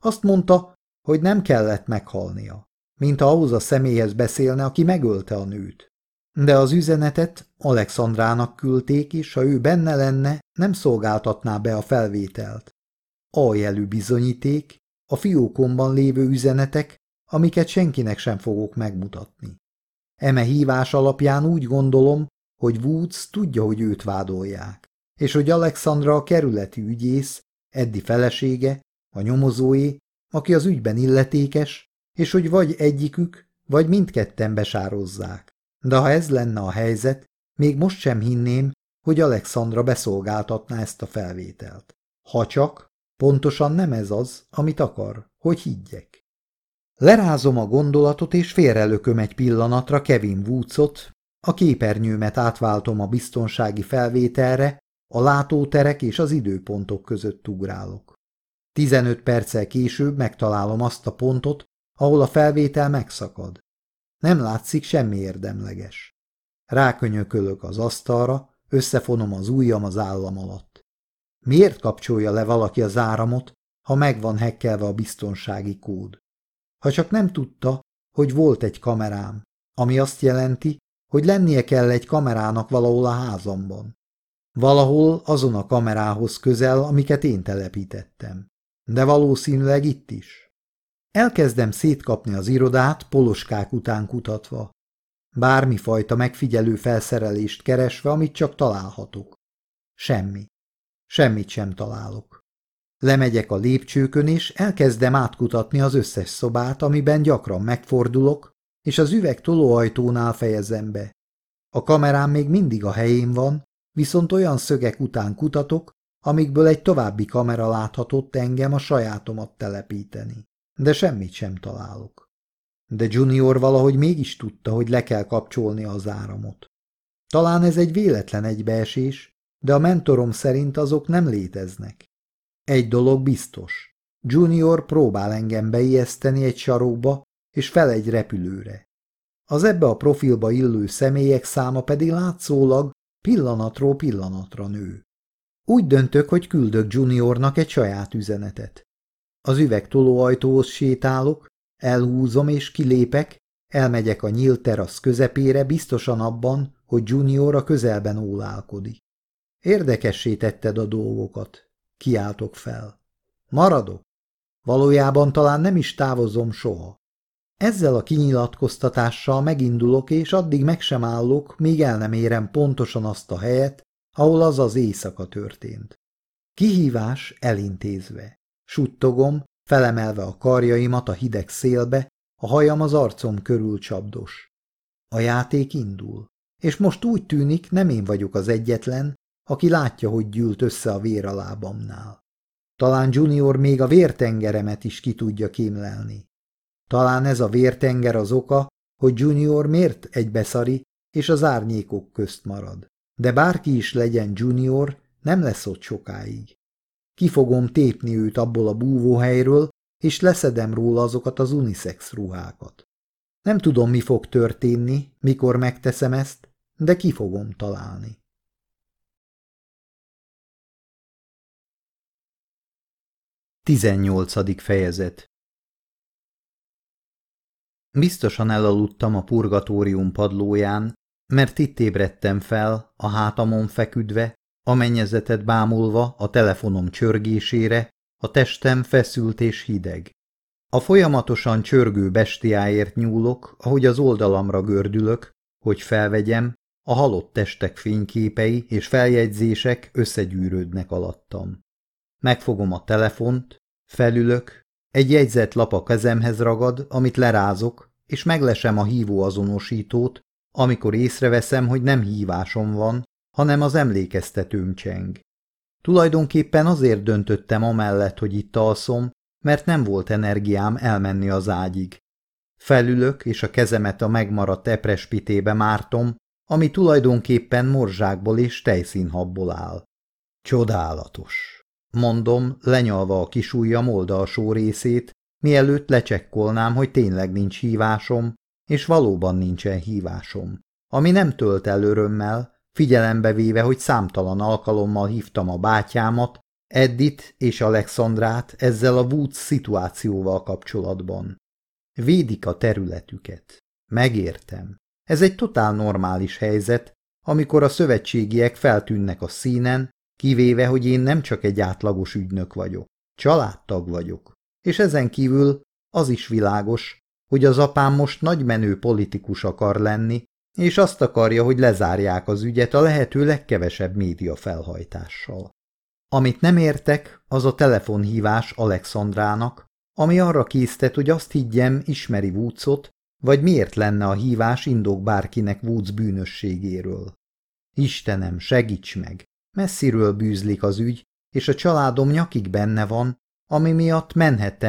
S1: Azt mondta, hogy nem kellett meghalnia, mint ahhoz a személyhez beszélne, aki megölte a nőt. De az üzenetet Alexandrának küldték, és ha ő benne lenne, nem szolgáltatná be a felvételt. A jelű bizonyíték, a fiókomban lévő üzenetek, amiket senkinek sem fogok megmutatni. Eme hívás alapján úgy gondolom, hogy Woods tudja, hogy őt vádolják, és hogy Alexandra a kerületi ügyész, Eddi felesége, a nyomozóé, aki az ügyben illetékes, és hogy vagy egyikük, vagy mindketten besározzák. De ha ez lenne a helyzet, még most sem hinném, hogy Alexandra beszolgáltatná ezt a felvételt. Ha csak, Pontosan nem ez az, amit akar, hogy higgyek. Lerázom a gondolatot, és félrelököm egy pillanatra Kevin Woodsot, a képernyőmet átváltom a biztonsági felvételre, a látóterek és az időpontok között ugrálok. 15 perccel később megtalálom azt a pontot, ahol a felvétel megszakad. Nem látszik semmi érdemleges. Rákönyökölök az asztalra, összefonom az ujjam az állam alatt. Miért kapcsolja le valaki az áramot, ha megvan hekkelve a biztonsági kód? Ha csak nem tudta, hogy volt egy kamerám, ami azt jelenti, hogy lennie kell egy kamerának valahol a házamban. Valahol azon a kamerához közel, amiket én telepítettem. De valószínűleg itt is. Elkezdem szétkapni az irodát poloskák után kutatva. Bármifajta megfigyelő felszerelést keresve, amit csak találhatok. Semmi. Semmit sem találok. Lemegyek a lépcsőkön, és elkezdem átkutatni az összes szobát, amiben gyakran megfordulok, és az üveg tolóajtónál fejezem be. A kamerám még mindig a helyén van, viszont olyan szögek után kutatok, amikből egy további kamera láthatott engem a sajátomat telepíteni. De semmit sem találok. De Junior valahogy mégis tudta, hogy le kell kapcsolni az áramot. Talán ez egy véletlen egybeesés, de a mentorom szerint azok nem léteznek. Egy dolog biztos. Junior próbál engem beijeszteni egy sarokba és fel egy repülőre. Az ebbe a profilba illő személyek száma pedig látszólag pillanatról pillanatra nő. Úgy döntök, hogy küldök Juniornak egy saját üzenetet. Az tolóajtóhoz sétálok, elhúzom és kilépek, elmegyek a nyílt terasz közepére biztosan abban, hogy Junior a közelben ólálkodik. Érdekessé tetted a dolgokat. Kiáltok fel. Maradok. Valójában talán nem is távozom soha. Ezzel a kinyilatkoztatással megindulok, és addig meg sem állok, míg el nem érem pontosan azt a helyet, ahol az az éjszaka történt. Kihívás elintézve. Suttogom, felemelve a karjaimat a hideg szélbe, a hajam az arcom körül csapdos. A játék indul, és most úgy tűnik, nem én vagyok az egyetlen, aki látja, hogy gyűlt össze a vér a lábamnál. Talán Junior még a vértengeremet is ki tudja kémlelni. Talán ez a vértenger az oka, hogy Junior miért egybeszari és az árnyékok közt marad. De bárki is legyen Junior, nem lesz ott sokáig. Ki fogom tépni őt abból a búvóhelyről, és leszedem róla azokat az unisex ruhákat. Nem tudom, mi fog történni, mikor
S2: megteszem ezt, de ki fogom találni. 18. fejezet Biztosan elaludtam a purgatórium padlóján,
S1: mert itt ébredtem fel, a hátamon feküdve, a mennyezetet bámulva a telefonom csörgésére, a testem feszült és hideg. A folyamatosan csörgő bestiáért nyúlok, ahogy az oldalamra gördülök, hogy felvegyem, a halott testek fényképei és feljegyzések összegyűrődnek alattam megfogom a telefont, felülök, egy jegyzett lap a kezemhez ragad, amit lerázok, és meglesem a hívóazonosítót, amikor észreveszem, hogy nem hívásom van, hanem az emlékeztetőm cseng. Tulajdonképpen azért döntöttem amellett, hogy itt alszom, mert nem volt energiám elmenni az ágyig. Felülök, és a kezemet a megmaradt eprespitébe mártom, ami tulajdonképpen morzsákból és tejszínhabból áll. Csodálatos! mondom, lenyalva a kis ujjam oldalsó részét, mielőtt lecsekkolnám, hogy tényleg nincs hívásom, és valóban nincsen hívásom, ami nem tölt el örömmel, figyelembe véve, hogy számtalan alkalommal hívtam a bátyámat, Eddit és Alexandrát ezzel a Woods szituációval kapcsolatban. Védik a területüket. Megértem. Ez egy totál normális helyzet, amikor a szövetségiek feltűnnek a színen, Kivéve, hogy én nem csak egy átlagos ügynök vagyok, családtag vagyok. És ezen kívül az is világos, hogy az apám most nagy menő politikus akar lenni, és azt akarja, hogy lezárják az ügyet a lehető legkevesebb média felhajtással. Amit nem értek, az a telefonhívás Alexandrának, ami arra késztet, hogy azt higgyem, ismeri Woodsot, vagy miért lenne a hívás indok bárkinek Woods bűnösségéről. Istenem, segíts meg! Messziről bűzlik az ügy, és a családom nyakig benne van, ami miatt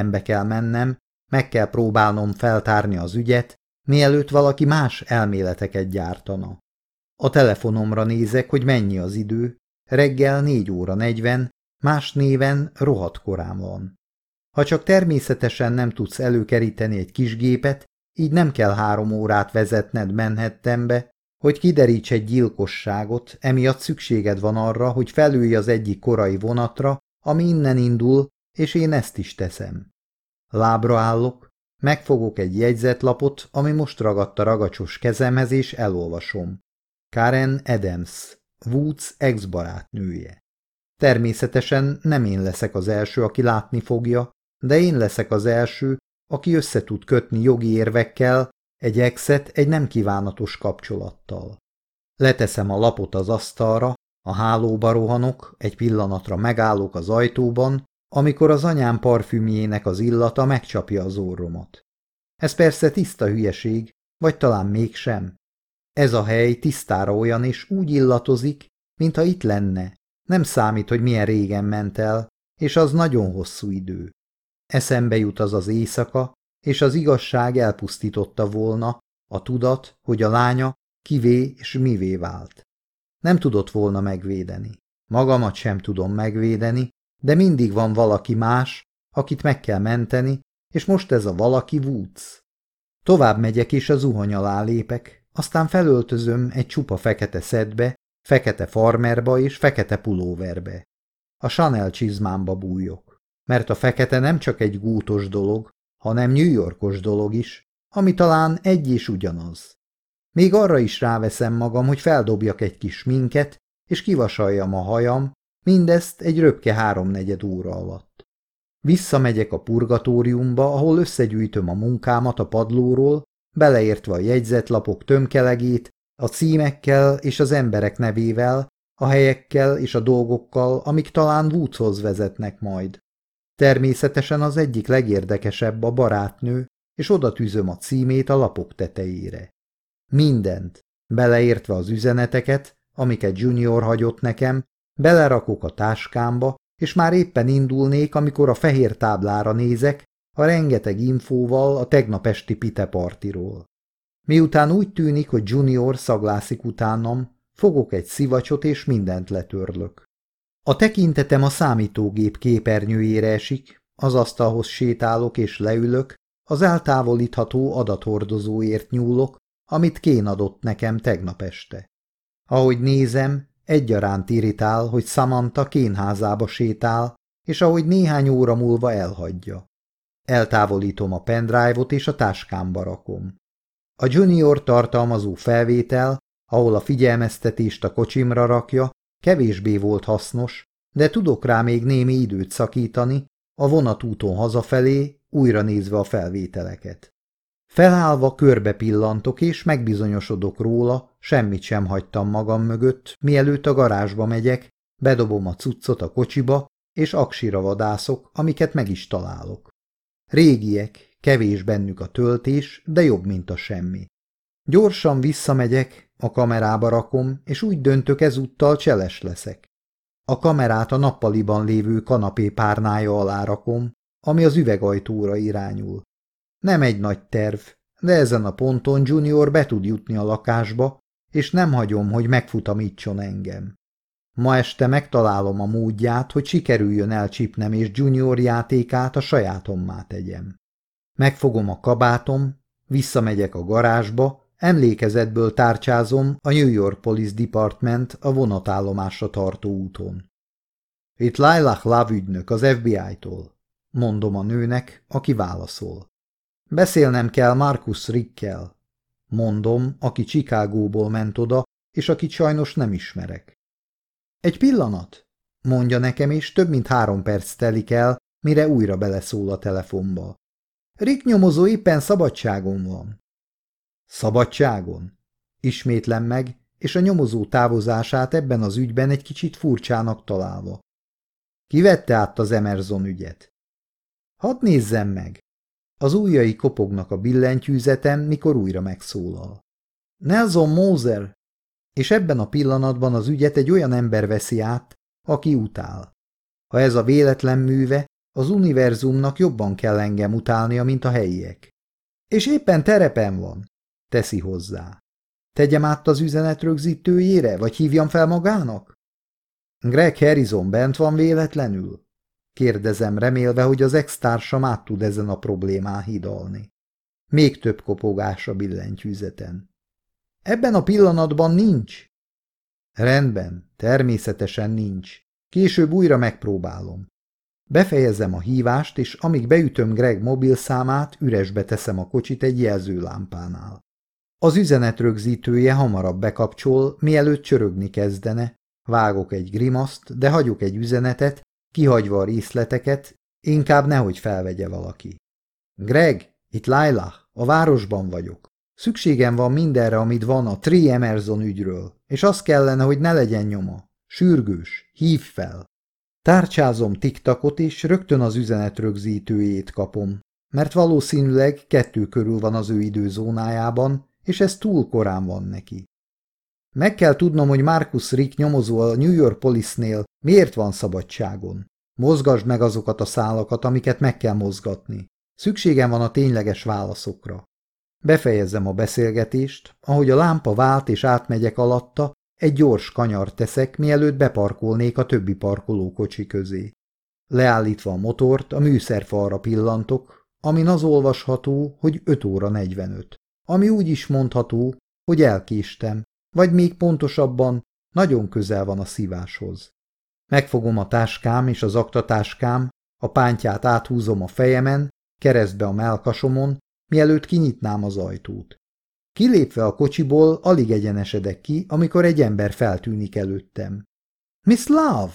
S1: be kell mennem, meg kell próbálnom feltárni az ügyet, mielőtt valaki más elméleteket gyártana. A telefonomra nézek, hogy mennyi az idő, reggel 4 óra 40, más néven rohadt korán van. Ha csak természetesen nem tudsz előkeríteni egy kis gépet, így nem kell három órát vezetned menhettembe. Hogy kideríts egy gyilkosságot, emiatt szükséged van arra, hogy felülj az egyik korai vonatra, ami innen indul, és én ezt is teszem. Lábra állok, megfogok egy jegyzetlapot, ami most ragadt a ragacsos kezemhez, és elolvasom. Karen Adams, Woods ex-barátnője. Természetesen nem én leszek az első, aki látni fogja, de én leszek az első, aki összetud kötni jogi érvekkel egy exet egy nem kívánatos kapcsolattal. Leteszem a lapot az asztalra, a hálóba rohanok, egy pillanatra megállok az ajtóban, amikor az anyám parfümjének az illata megcsapja az orromat. Ez persze tiszta hülyeség, vagy talán mégsem. Ez a hely tisztára olyan és úgy illatozik, mintha itt lenne. Nem számít, hogy milyen régen ment el, és az nagyon hosszú idő. Eszembe jut az az éjszaka, és az igazság elpusztította volna, a tudat, hogy a lánya kivé és mivé vált. Nem tudott volna megvédeni. Magamat sem tudom megvédeni, de mindig van valaki más, akit meg kell menteni, és most ez a valaki Woods. Tovább megyek és a zuhany alá lépek, aztán felöltözöm egy csupa fekete szedbe, fekete farmerba és fekete pulóverbe. A Chanel csizmámba bújok, mert a fekete nem csak egy gútos dolog, hanem New Yorkos dolog is, ami talán egy és ugyanaz. Még arra is ráveszem magam, hogy feldobjak egy kis minket, és kivasaljam a hajam, mindezt egy röpke háromnegyed óra alatt. Visszamegyek a purgatóriumba, ahol összegyűjtöm a munkámat a padlóról, beleértve a jegyzetlapok tömkelegét, a címekkel és az emberek nevével, a helyekkel és a dolgokkal, amik talán Woodhoz vezetnek majd. Természetesen az egyik legérdekesebb a barátnő, és oda tűzöm a címét a lapok tetejére. Mindent, beleértve az üzeneteket, amiket Junior hagyott nekem, belerakok a táskámba, és már éppen indulnék, amikor a fehér táblára nézek, a rengeteg infóval a tegnap esti pite partiról. Miután úgy tűnik, hogy Junior szaglászik utánam, fogok egy szivacsot és mindent letörlök. A tekintetem a számítógép képernyőjére esik, az asztalhoz sétálok és leülök, az eltávolítható adathordozóért nyúlok, amit Kén adott nekem tegnap este. Ahogy nézem, egyaránt irritál, hogy Samantha kénházába sétál, és ahogy néhány óra múlva elhagyja. Eltávolítom a pendrive-ot és a táskámba rakom. A junior tartalmazó felvétel, ahol a figyelmeztetést a kocsimra rakja, Kevésbé volt hasznos, de tudok rá még némi időt szakítani, a vonatúton hazafelé, újra nézve a felvételeket. Felállva körbe pillantok, és megbizonyosodok róla, semmit sem hagytam magam mögött, mielőtt a garázsba megyek, bedobom a cuccot a kocsiba, és aksira vadászok, amiket meg is találok. Régiek, kevés bennük a töltés, de jobb, mint a semmi. Gyorsan visszamegyek, a kamerába rakom, és úgy döntök ezúttal cseles leszek. A kamerát a nappaliban lévő kanapé párnája alá rakom, ami az üvegajtóra irányul. Nem egy nagy terv, de ezen a ponton Junior be tud jutni a lakásba, és nem hagyom, hogy megfutamítson engem. Ma este megtalálom a módját, hogy sikerüljön elcsípnem és Junior játékát a sajátommá tegyem. Megfogom a kabátom, visszamegyek a garázsba, Emlékezetből tárcsázom a New York Police Department a vonatállomásra tartó úton. Itt Lailah lávügynök az FBI-tól, mondom a nőnek, aki válaszol. Beszélnem kell Markus Rickkel, mondom, aki Csikágóból ment oda, és akit sajnos nem ismerek. Egy pillanat, mondja nekem, és több mint három perc telik el, mire újra beleszól a telefonba. Rick nyomozó éppen szabadságon van. Szabadságon? Ismétlem meg, és a nyomozó távozását ebben az ügyben egy kicsit furcsának találva. Kivette át az Emerson ügyet? Hadd nézzem meg! Az ujjai kopognak a billentyűzetem, mikor újra megszólal. Nelson Moser! És ebben a pillanatban az ügyet egy olyan ember veszi át, aki utál. Ha ez a véletlen műve, az univerzumnak jobban kell engem utálnia, mint a helyiek. És éppen terepen van teszi hozzá. Tegyem át az üzenet rögzítőjére, vagy hívjam fel magának? Greg Harrison bent van véletlenül? Kérdezem, remélve, hogy az ex-társam át tud ezen a problémán hidalni. Még több kopogás a billentyűzeten. Ebben a pillanatban nincs. Rendben, természetesen nincs. Később újra megpróbálom. Befejezem a hívást, és amíg beütöm Greg mobil számát, üresbe teszem a kocsit egy jelzőlámpánál. Az üzenet rögzítője hamarabb bekapcsol, mielőtt csörögni kezdene. Vágok egy grimaszt, de hagyok egy üzenetet, kihagyva a részleteket, inkább nehogy felvegye valaki. Greg, itt Laila, a városban vagyok. Szükségem van mindenre, amit van a Tri Emerson ügyről, és az kellene, hogy ne legyen nyoma. Sürgős, hív fel. Tárcsázom tiktakot, és rögtön az üzenet rögzítőjét kapom, mert valószínűleg kettő körül van az ő időzónájában, és ez túl korán van neki. Meg kell tudnom, hogy Marcus Rick nyomozó a New York Police-nél miért van szabadságon. Mozgasd meg azokat a szálakat, amiket meg kell mozgatni. Szükségem van a tényleges válaszokra. Befejezzem a beszélgetést, ahogy a lámpa vált és átmegyek alatta, egy gyors kanyar teszek, mielőtt beparkolnék a többi parkolókocsi közé. Leállítva a motort, a műszerfalra pillantok, amin az olvasható, hogy 5 óra 45 ami úgy is mondható, hogy elkéstem, vagy még pontosabban, nagyon közel van a szíváshoz. Megfogom a táskám és az aktatáskám, a pántját áthúzom a fejemen, keresztbe a melkasomon, mielőtt kinyitnám az ajtót. Kilépve a kocsiból alig egyenesedek ki, amikor egy ember feltűnik előttem. – Miss Love!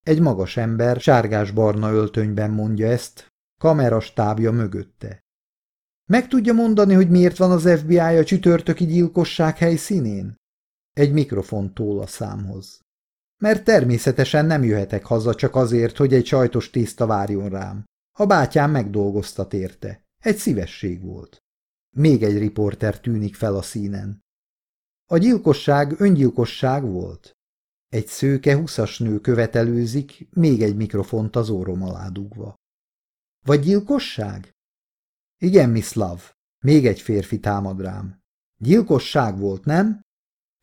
S1: Egy magas ember sárgás-barna öltönyben mondja ezt, kamera stábja mögötte. Meg tudja mondani, hogy miért van az FBI a csütörtöki gyilkosság helyszínén? Egy mikrofon tól a számhoz. Mert természetesen nem jöhetek haza csak azért, hogy egy sajtos tészta várjon rám. A bátyám megdolgoztat érte. Egy szívesség volt. Még egy riporter tűnik fel a színen. A gyilkosság öngyilkosság volt. Egy szőke huszas nő követelőzik, még egy mikrofont az orrom alá dugva. Vagy gyilkosság? Igen, Miss Love. Még egy férfi támad rám. Gyilkosság volt, nem?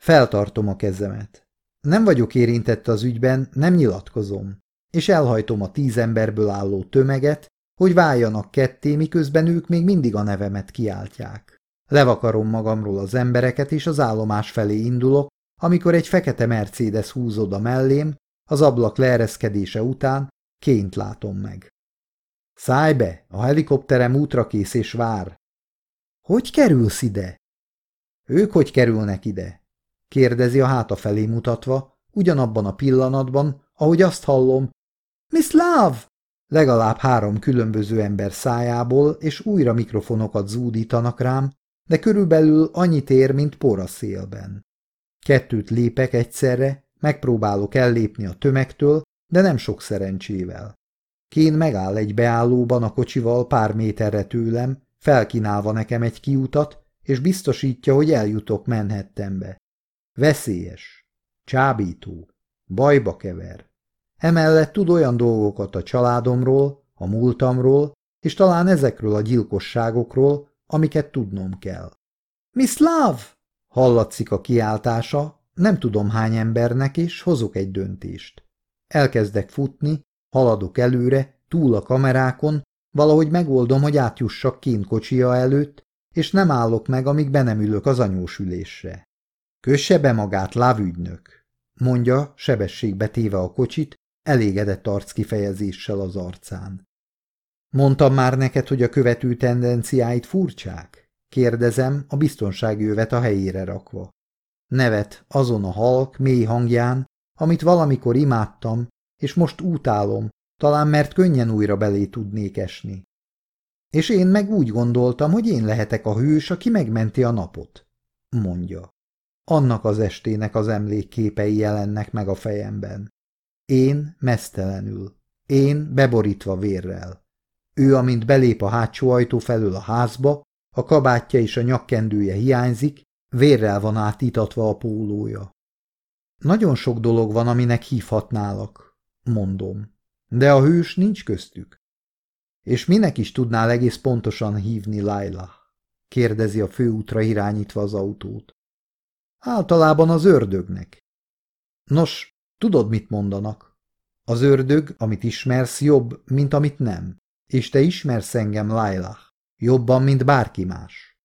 S1: Feltartom a kezemet. Nem vagyok érintett az ügyben, nem nyilatkozom. És elhajtom a tíz emberből álló tömeget, hogy váljanak ketté, miközben ők még mindig a nevemet kiáltják. Levakarom magamról az embereket, és az állomás felé indulok, amikor egy fekete Mercedes húzod a mellém, az ablak leereszkedése után ként látom meg. Szállj be, a helikopterem útra kész és vár. Hogy kerülsz ide? Ők hogy kerülnek ide? kérdezi a háta felé mutatva, ugyanabban a pillanatban, ahogy azt hallom. Miss Love! Legalább három különböző ember szájából, és újra mikrofonokat zúdítanak rám, de körülbelül annyit ér, mint por a szélben. Kettőt lépek egyszerre, megpróbálok ellépni a tömegtől, de nem sok szerencsével. Kén megáll egy beállóban a kocsival pár méterre tőlem, felkínálva nekem egy kiutat, és biztosítja, hogy eljutok menhettembe. Veszélyes, csábító, bajba kever. Emellett tud olyan dolgokat a családomról, a múltamról, és talán ezekről a gyilkosságokról, amiket tudnom kell. – Miss Love! – hallatszik a kiáltása, nem tudom hány embernek, és hozok egy döntést. Elkezdek futni, Haladok előre, túl a kamerákon, valahogy megoldom, hogy átjussak kint kocsia előtt, és nem állok meg, amíg be nem ülök az anyósülésre. Kösse be magát, lávügynök, mondja, sebességbe téve a kocsit, elégedett arckifejezéssel az arcán. Mondtam már neked, hogy a követő tendenciáit furcsák? Kérdezem, a biztonsági övet a helyére rakva. Nevet azon a halk, mély hangján, amit valamikor imádtam, és most útálom, talán mert könnyen újra belé tudnék esni. És én meg úgy gondoltam, hogy én lehetek a hős, aki megmenti a napot, mondja. Annak az estének az emlékképei jelennek meg a fejemben. Én mesztelenül, én beborítva vérrel. Ő, amint belép a hátsó ajtó felől a házba, a kabátja és a nyakkendője hiányzik, vérrel van átítatva a pólója. Nagyon sok dolog van, aminek hívhatnálak, mondom. De a hős nincs köztük. És minek is tudnál egész pontosan hívni Laila? kérdezi a főútra irányítva az autót. Általában az ördögnek. Nos, tudod, mit mondanak? Az ördög, amit ismersz, jobb, mint amit nem. És te ismersz engem, Laila, jobban, mint bárki más.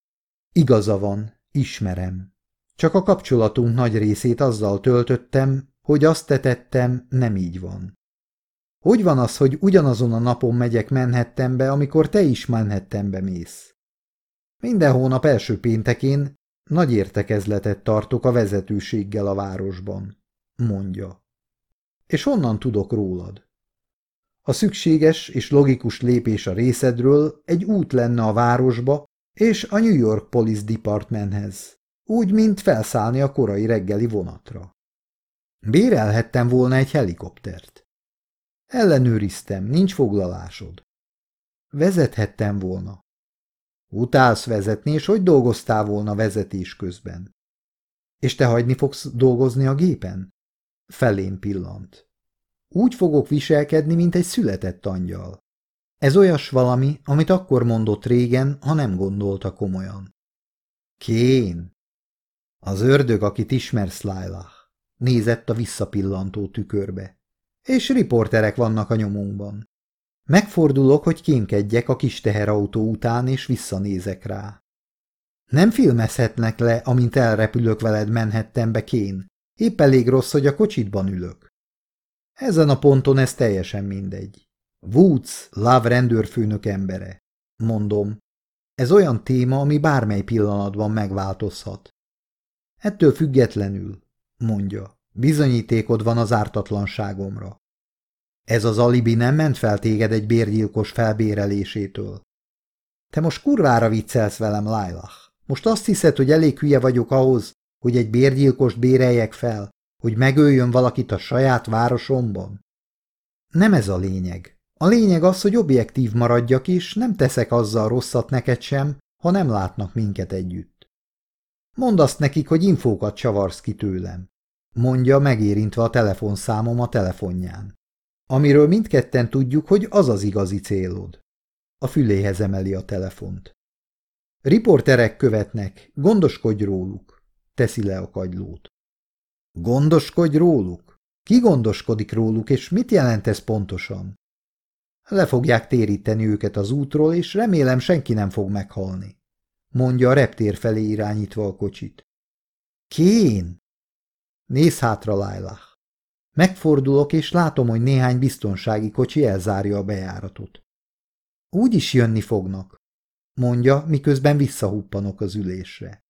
S1: Igaza van, ismerem. Csak a kapcsolatunk nagy részét azzal töltöttem, hogy azt tetettem, nem így van. Hogy van az, hogy ugyanazon a napon megyek Manhattanbe, amikor te is Manhattanbe mész? Minden hónap első péntekén nagy értekezletet tartok a vezetőséggel a városban, mondja. És honnan tudok rólad? A szükséges és logikus lépés a részedről egy út lenne a városba és a New York Police Departmenthez, úgy, mint felszállni a korai reggeli vonatra. Bérelhettem volna egy helikoptert. Ellenőriztem, nincs foglalásod. Vezethettem volna. Utálsz vezetni, és hogy dolgoztál volna vezetés közben? És te hagyni fogsz dolgozni a gépen? Felén pillant. Úgy fogok viselkedni, mint egy született angyal. Ez olyas valami, amit akkor mondott régen, ha nem gondolta komolyan. Kén! Az ördög, akit ismersz, Lailah nézett a visszapillantó tükörbe. És riporterek vannak a nyomunkban. Megfordulok, hogy kémkedjek a kis teherautó után, és visszanézek rá. Nem filmezhetnek le, amint elrepülök veled Manhattanbe, Kén. Épp elég rossz, hogy a kocsitban ülök. Ezen a ponton ez teljesen mindegy. Woods, Love rendőrfőnök embere. Mondom, ez olyan téma, ami bármely pillanatban megváltozhat. Ettől függetlenül mondja. Bizonyítékod van az ártatlanságomra. Ez az alibi nem ment fel téged egy bérgyilkos felbérelésétől. Te most kurvára viccelsz velem, Lailach. Most azt hiszed, hogy elég hülye vagyok ahhoz, hogy egy bérgyilkost béreljek fel, hogy megöljön valakit a saját városomban? Nem ez a lényeg. A lényeg az, hogy objektív maradjak is, nem teszek azzal rosszat neked sem, ha nem látnak minket együtt. Mondd azt nekik, hogy infókat csavarsz ki tőlem, mondja megérintve a telefonszámom a telefonján. Amiről mindketten tudjuk, hogy az az igazi célod. A füléhez emeli a telefont. Riporterek követnek, gondoskodj róluk, teszi le a kagylót. Gondoskodj róluk? Ki gondoskodik róluk, és mit jelent ez pontosan? Le fogják téríteni őket az útról, és remélem senki nem fog meghalni mondja a reptér felé irányítva a kocsit. Kén! Néz hátra, Lailah. Megfordulok, és látom, hogy néhány biztonsági kocsi elzárja a bejáratot. Úgy is jönni fognak, mondja, miközben visszahuppanok az ülésre.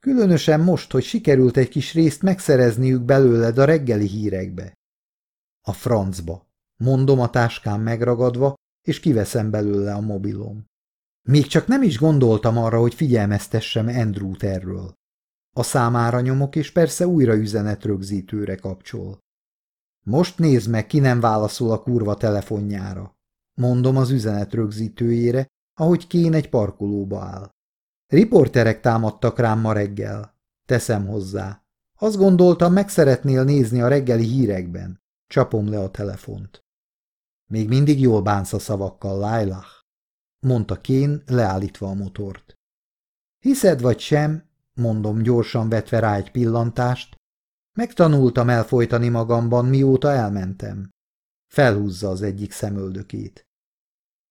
S1: Különösen most, hogy sikerült egy kis részt megszerezniük belőled a reggeli hírekbe. A francba, mondom a táskám megragadva, és kiveszem belőle a mobilom. Még csak nem is gondoltam arra, hogy figyelmeztessem Andrew-t erről. A számára nyomok, és persze újra üzenet rögzítőre kapcsol. Most nézd meg, ki nem válaszol a kurva telefonjára. Mondom az üzenet rögzítőjére, ahogy kén egy parkolóba áll. Riporterek támadtak rám ma reggel. Teszem hozzá. Azt gondoltam, meg szeretnél nézni a reggeli hírekben. Csapom le a telefont. Még mindig jól bánsz a szavakkal, Lailach mondta Kén, leállítva a motort. Hiszed vagy sem, mondom gyorsan vetve rá egy pillantást, megtanultam elfolytani magamban, mióta elmentem. Felhúzza az egyik szemöldökét.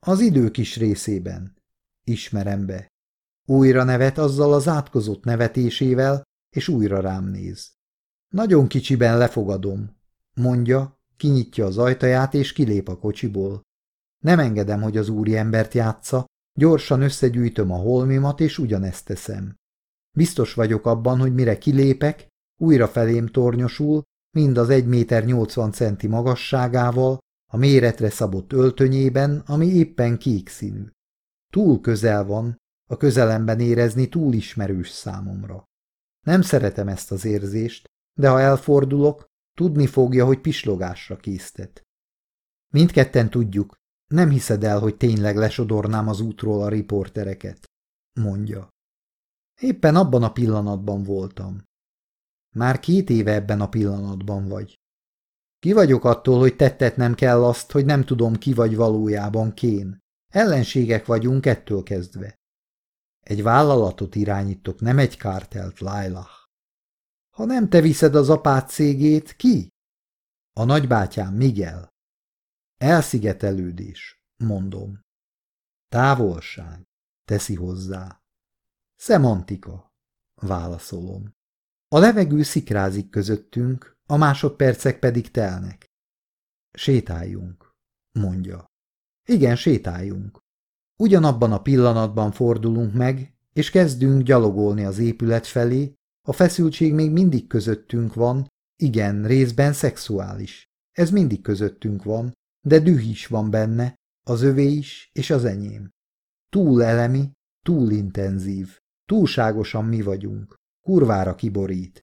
S1: Az idő kis részében. Ismerem be. Újra nevet azzal az átkozott nevetésével, és újra rám néz. Nagyon kicsiben lefogadom, mondja, kinyitja az ajtaját és kilép a kocsiból. Nem engedem, hogy az úri embert játsza, gyorsan összegyűjtöm a holmimat, és ugyanezt teszem. Biztos vagyok abban, hogy mire kilépek, újra felém tornyosul, mind az 1 méter 80 centi magasságával, a méretre szabott öltönyében, ami éppen kék színű. Túl közel van, a közelemben érezni túl ismerős számomra. Nem szeretem ezt az érzést, de ha elfordulok, tudni fogja, hogy pislogásra késztet. Mindketten tudjuk, nem hiszed el, hogy tényleg lesodornám az útról a riportereket, mondja. Éppen abban a pillanatban voltam. Már két éve ebben a pillanatban vagy. Ki vagyok attól, hogy tettet nem kell azt, hogy nem tudom, ki vagy valójában kén. Ellenségek vagyunk ettől kezdve. Egy vállalatot irányítok, nem egy kártelt, Lailah. Ha nem te viszed az apád cégét, ki? A nagybátyám, Miguel. Elszigetelődés, mondom. Távolság, teszi hozzá. Szemantika, válaszolom. A levegő szikrázik közöttünk, a másodpercek pedig telnek. Sétáljunk, mondja. Igen, sétáljunk. Ugyanabban a pillanatban fordulunk meg, és kezdünk gyalogolni az épület felé, a feszültség még mindig közöttünk van, igen, részben szexuális. Ez mindig közöttünk van, de düh is van benne, az övé is, és az enyém. Túl elemi, túl intenzív, túlságosan mi vagyunk, kurvára kiborít.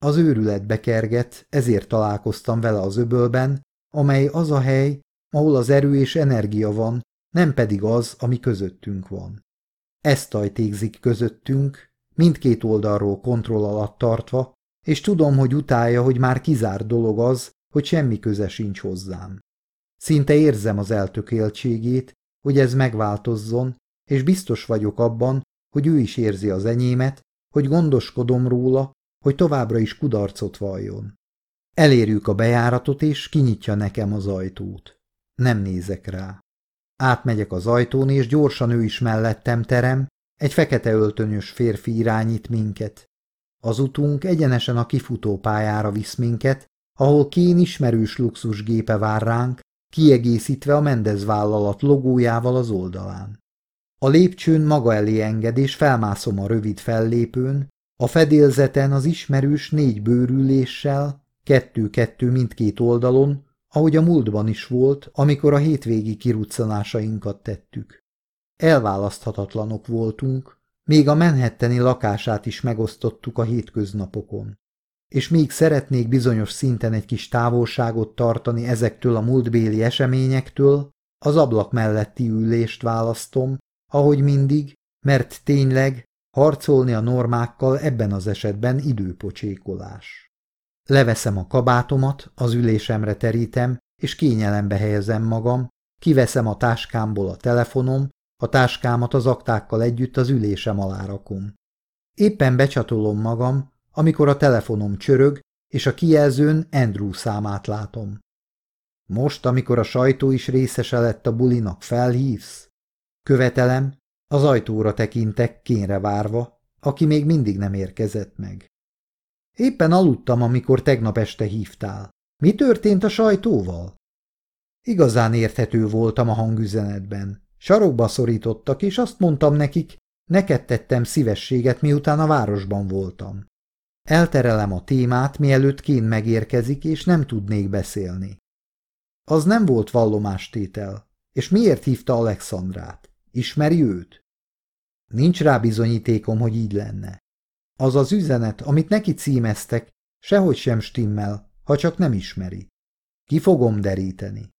S1: Az őrületbe kerget, ezért találkoztam vele az öbölben, amely az a hely, ahol az erő és energia van, nem pedig az, ami közöttünk van. Ezt tajtékzik közöttünk, mindkét oldalról kontroll alatt tartva, és tudom, hogy utálja, hogy már kizár dolog az, hogy semmi köze sincs hozzám. Szinte érzem az eltökéltségét, hogy ez megváltozzon, és biztos vagyok abban, hogy ő is érzi az enyémet, hogy gondoskodom róla, hogy továbbra is kudarcot valljon. Elérjük a bejáratot, és kinyitja nekem az ajtót. Nem nézek rá. Átmegyek az ajtón, és gyorsan ő is mellettem terem, egy fekete öltönyös férfi irányít minket. Az utunk egyenesen a kifutó pályára visz minket, ahol kén ismerős luxusgépe vár ránk, kiegészítve a Mendez vállalat logójával az oldalán. A lépcsőn maga elé enged, és felmászom a rövid fellépőn, a fedélzeten az ismerős négy bőrüléssel, kettő-kettő mindkét oldalon, ahogy a múltban is volt, amikor a hétvégi kiruccanásainkat tettük. Elválaszthatatlanok voltunk, még a menhetteni lakását is megosztottuk a hétköznapokon és még szeretnék bizonyos szinten egy kis távolságot tartani ezektől a múltbéli eseményektől, az ablak melletti ülést választom, ahogy mindig, mert tényleg harcolni a normákkal ebben az esetben időpocsékolás. Leveszem a kabátomat, az ülésemre terítem, és kényelembe helyezem magam, kiveszem a táskámból a telefonom, a táskámat az aktákkal együtt az ülésem alá rakom. Éppen becsatolom magam, amikor a telefonom csörög, és a kijelzőn Andrew számát látom. Most, amikor a sajtó is részese lett a bulinak, felhívsz? Követelem, az ajtóra tekintek kénre várva, aki még mindig nem érkezett meg. Éppen aludtam, amikor tegnap este hívtál. Mi történt a sajtóval? Igazán érthető voltam a hangüzenetben. Sarokba szorítottak, és azt mondtam nekik, neked tettem szívességet, miután a városban voltam. Elterelem a témát, mielőtt kén megérkezik, és nem tudnék beszélni. Az nem volt vallomástétel. És miért hívta Alexandrát? Ismeri őt? Nincs rá bizonyítékom, hogy így lenne. Az az üzenet, amit neki címeztek, sehogy sem stimmel, ha csak nem ismeri. Ki fogom deríteni.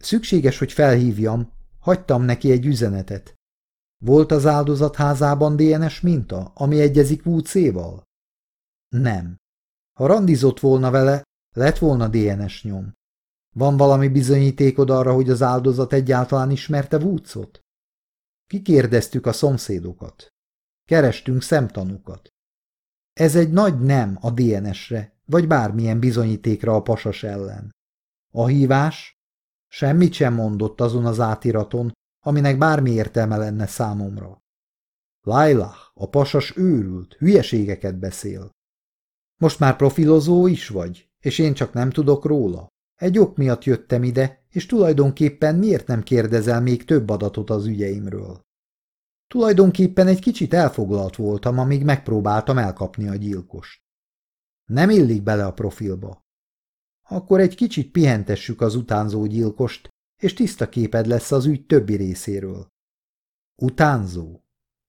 S1: Szükséges, hogy felhívjam, hagytam neki egy üzenetet. Volt az áldozat házában DNS minta, ami egyezik WC-val? Nem. Ha randizott volna vele, lett volna DNS nyom. Van valami bizonyítékod arra, hogy az áldozat egyáltalán ismerte vúcot? Kikérdeztük a szomszédokat. Kerestünk szemtanúkat. Ez egy nagy nem a DNS-re, vagy bármilyen bizonyítékra a pasas ellen. A hívás? Semmit sem mondott azon az átiraton, aminek bármi értelme lenne számomra. Lailah, a pasas őrült, hülyeségeket beszél. Most már profilozó is vagy, és én csak nem tudok róla. Egy ok miatt jöttem ide, és tulajdonképpen miért nem kérdezel még több adatot az ügyeimről? Tulajdonképpen egy kicsit elfoglalt voltam, amíg megpróbáltam elkapni a gyilkost. Nem illik bele a profilba. Akkor egy kicsit pihentessük az utánzó gyilkost, és tiszta képed lesz az ügy többi részéről. Utánzó?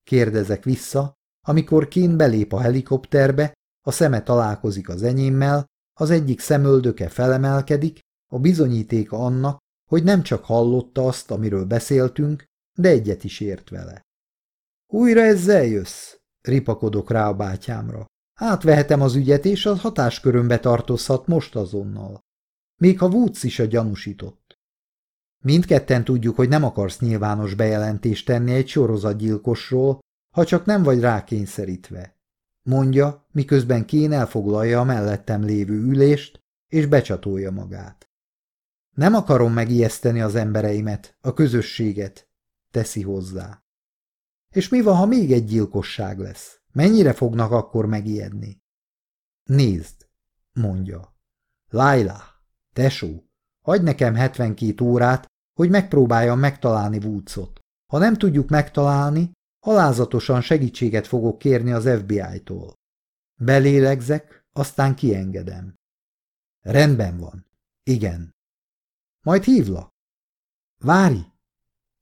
S1: Kérdezek vissza, amikor Kén belép a helikopterbe, a szeme találkozik az enyémmel, az egyik szemöldöke felemelkedik, a bizonyítéka annak, hogy nem csak hallotta azt, amiről beszéltünk, de egyet is ért vele. Újra ezzel jössz? ripakodok rá a bátyámra. Átvehetem az ügyet, és a hatáskörömbe tartozhat most azonnal. Még ha Woods is a gyanúsított. Mindketten tudjuk, hogy nem akarsz nyilvános bejelentést tenni egy sorozatgyilkosról, ha csak nem vagy rákényszerítve mondja, miközben Kén elfoglalja a mellettem lévő ülést, és becsatolja magát. Nem akarom megijeszteni az embereimet, a közösséget, teszi hozzá. És mi van, ha még egy gyilkosság lesz? Mennyire fognak akkor megijedni? Nézd, mondja. Laila, tesó, adj nekem 72 órát, hogy megpróbáljam megtalálni vúcot. Ha nem tudjuk megtalálni, Halázatosan segítséget fogok kérni az FBI-tól. Belélegzek, aztán kiengedem. Rendben van. Igen. Majd hívla. Várj!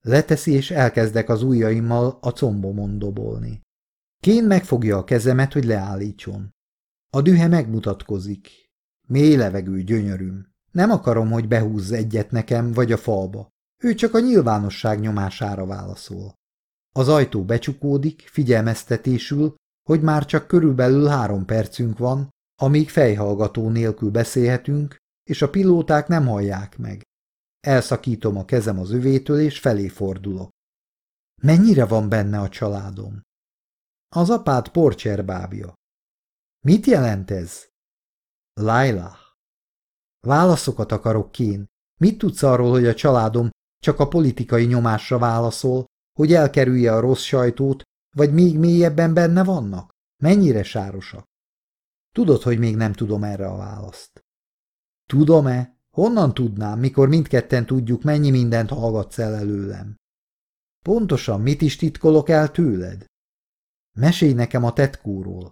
S1: Leteszi, és elkezdek az ujjaimmal a combomon dobolni. Kén megfogja a kezemet, hogy leállítson. A dühe megmutatkozik. Mély levegő gyönyörűm. Nem akarom, hogy behúzz egyet nekem, vagy a falba. Ő csak a nyilvánosság nyomására válaszol. Az ajtó becsukódik, figyelmeztetésül, hogy már csak körülbelül három percünk van, amíg fejhallgató nélkül beszélhetünk, és a pilóták nem hallják meg. Elszakítom a kezem az övétől, és felé fordulok. Mennyire van benne a családom? Az apád bábja. Mit jelent ez? Laila. Válaszokat akarok kén. Mit tudsz arról, hogy a családom csak a politikai nyomásra válaszol, hogy elkerülje a rossz sajtót, vagy még mélyebben benne vannak? Mennyire sárosak? Tudod, hogy még nem tudom erre a választ. Tudom-e? Honnan tudnám, mikor mindketten tudjuk, mennyi mindent hallgatsz el előlem? Pontosan mit is titkolok el tőled? Mesélj nekem a tetkóról.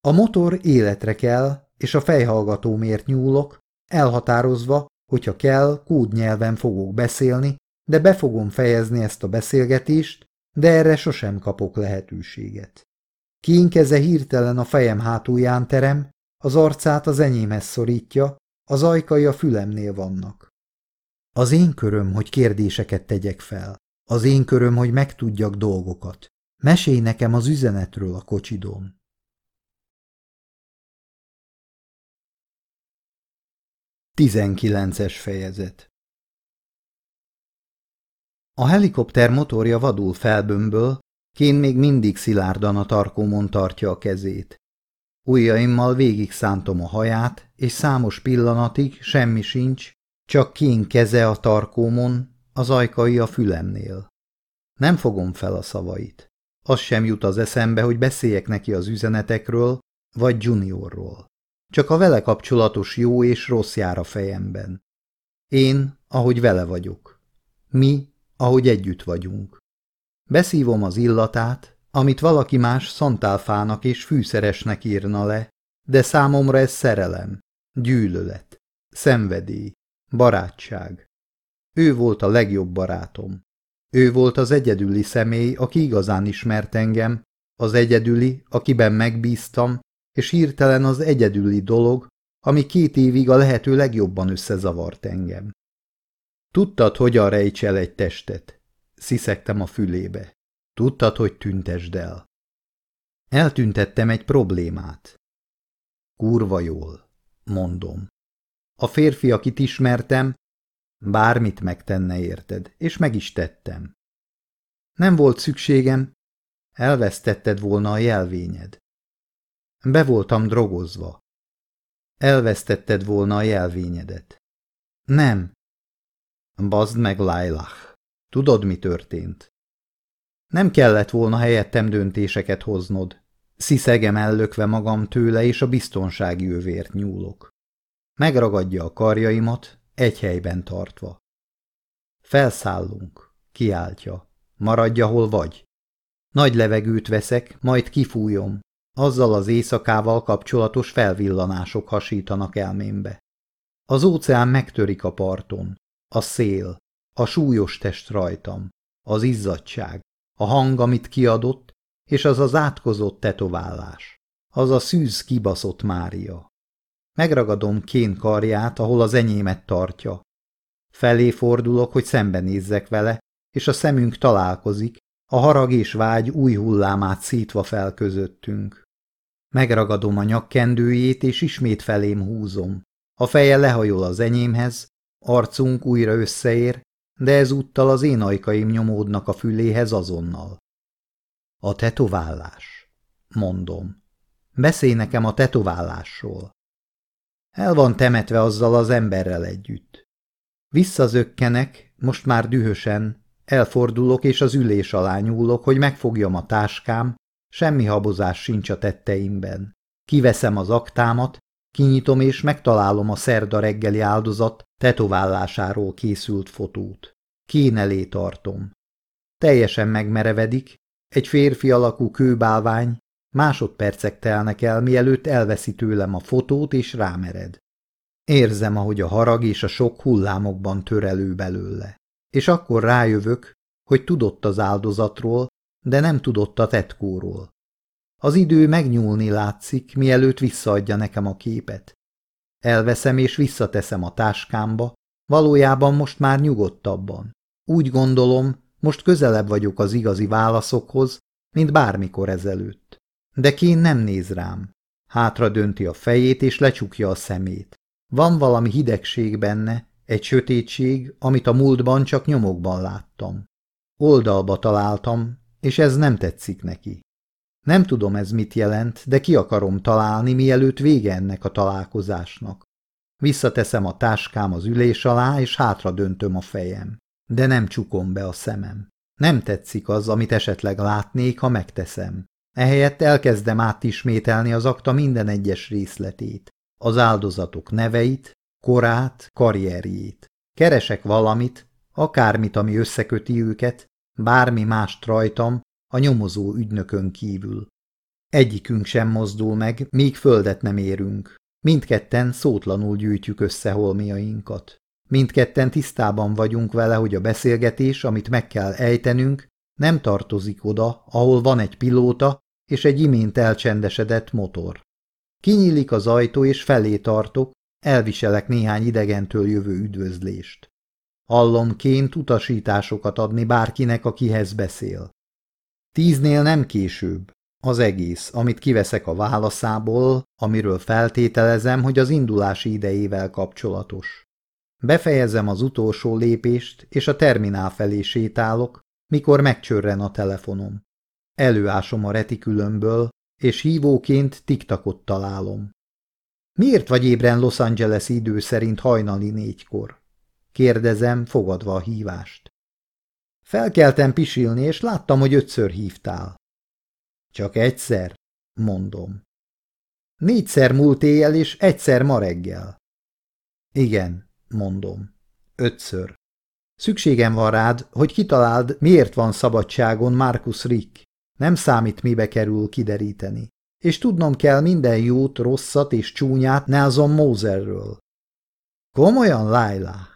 S1: A motor életre kell, és a fejhallgatómért nyúlok, elhatározva, hogyha kell, kódnyelven fogok beszélni, de be fogom fejezni ezt a beszélgetést, de erre sosem kapok lehetőséget. Kínkeze hirtelen a fejem hátulján terem, az arcát az enyémhez szorítja, az ajkai a fülemnél vannak. Az én köröm, hogy kérdéseket tegyek fel. Az én köröm, hogy megtudjak
S2: dolgokat. Mesélj nekem az üzenetről a kocsidon. Tizenkilences fejezet a helikopter motorja vadul felbömböl,
S1: Kén még mindig szilárdan a tarkómon tartja a kezét. Ujjaimmal végig szántom a haját, és számos pillanatig semmi sincs, csak Kén keze a tarkómon, az ajkai a fülemnél. Nem fogom fel a szavait. Az sem jut az eszembe, hogy beszéljek neki az üzenetekről, vagy Juniorról. Csak a vele kapcsolatos jó és rossz jár a fejemben. Én, ahogy vele vagyok. Mi, ahogy együtt vagyunk. Beszívom az illatát, amit valaki más szantálfának és fűszeresnek írna le, de számomra ez szerelem, gyűlölet, szenvedély, barátság. Ő volt a legjobb barátom. Ő volt az egyedüli személy, aki igazán ismert engem, az egyedüli, akiben megbíztam, és hirtelen az egyedüli dolog, ami két évig a lehető legjobban összezavart engem. Tudtad, hogyan rejts el egy testet. Sziszegtem a fülébe. Tudtad, hogy tüntesd el. Eltüntettem egy problémát. Kurva jól, mondom. A férfi, akit ismertem, bármit megtenne érted, és meg is tettem. Nem volt szükségem, elvesztetted volna a jelvényed. Be voltam drogozva. Elvesztetted volna a jelvényedet. Nem, Bazd meg, Lailach. Tudod, mi történt? Nem kellett volna helyettem döntéseket hoznod. Sziszegem ellökve magam tőle, és a biztonsági övért nyúlok. Megragadja a karjaimat, egy helyben tartva. Felszállunk, kiáltja. Maradj, hol vagy. Nagy levegőt veszek, majd kifújom. Azzal az éjszakával kapcsolatos felvillanások hasítanak elmémbe. Az óceán megtörik a parton. A szél, a súlyos test rajtam, az izzadság, a hang, amit kiadott, és az az átkozott tetoválás, az a szűz kibaszott Mária. Megragadom kén karját, ahol az enyémet tartja. Felé fordulok, hogy szembenézzek vele, és a szemünk találkozik, a harag és vágy új hullámát szítva fel közöttünk. Megragadom a nyakkendőjét, és ismét felém húzom. A feje lehajol az enyémhez, Arcunk újra összeér, de ezúttal az én ajkaim nyomódnak a füléhez azonnal. A tetovállás, mondom. Beszélj nekem a tetovállásról. El van temetve azzal az emberrel együtt. Visszazökkenek, most már dühösen, elfordulok és az ülés alá nyúlok, hogy megfogjam a táskám, semmi habozás sincs a tetteimben. Kiveszem az aktámat, Kinyitom és megtalálom a szerda reggeli áldozat tetoválásáról készült fotót. Kénelé tartom. Teljesen megmerevedik, egy férfi alakú kőbálvány, másodpercek telnek el, mielőtt elveszi tőlem a fotót és rámered. Érzem, ahogy a harag és a sok hullámokban tör elő belőle. És akkor rájövök, hogy tudott az áldozatról, de nem tudott a tetkóról. Az idő megnyúlni látszik, mielőtt visszaadja nekem a képet. Elveszem és visszateszem a táskámba, valójában most már nyugodtabban. Úgy gondolom, most közelebb vagyok az igazi válaszokhoz, mint bármikor ezelőtt. De Kén nem néz rám. Hátra dönti a fejét és lecsukja a szemét. Van valami hidegség benne, egy sötétség, amit a múltban csak nyomokban láttam. Oldalba találtam, és ez nem tetszik neki. Nem tudom ez mit jelent, de ki akarom találni, mielőtt vége ennek a találkozásnak. Visszateszem a táskám az ülés alá, és hátra döntöm a fejem. De nem csukom be a szemem. Nem tetszik az, amit esetleg látnék, ha megteszem. Ehelyett elkezdem átismételni az akta minden egyes részletét, az áldozatok neveit, korát, karrierjét. Keresek valamit, akármit, ami összeköti őket, bármi mást rajtam, a nyomozó ügynökön kívül. Egyikünk sem mozdul meg, míg földet nem érünk. Mindketten szótlanul gyűjtjük össze holmiainkat. Mindketten tisztában vagyunk vele, hogy a beszélgetés, amit meg kell ejtenünk, nem tartozik oda, ahol van egy pilóta és egy imént elcsendesedett motor. Kinyílik az ajtó, és felé tartok, elviselek néhány idegentől jövő üdvözlést. Hallomként utasításokat adni bárkinek, akihez beszél. Tíznél nem később. Az egész, amit kiveszek a válaszából, amiről feltételezem, hogy az indulási idejével kapcsolatos. Befejezem az utolsó lépést, és a terminál felé sétálok, mikor megcsörren a telefonom. Előásom a retikülömből, és hívóként tiktakot találom. Miért vagy ébren Los Angeles idő szerint hajnali négykor? Kérdezem, fogadva a hívást. Felkeltem pisilni, és láttam, hogy ötször hívtál. Csak egyszer, mondom. Négyszer múlt éjjel, és egyszer ma reggel. Igen, mondom. Ötször. Szükségem van rád, hogy kitaláld, miért van szabadságon Markus Rick. Nem számít, mibe kerül kideríteni. És tudnom kell minden jót, rosszat és csúnyát Nelson Moserről. Komolyan, Lailah?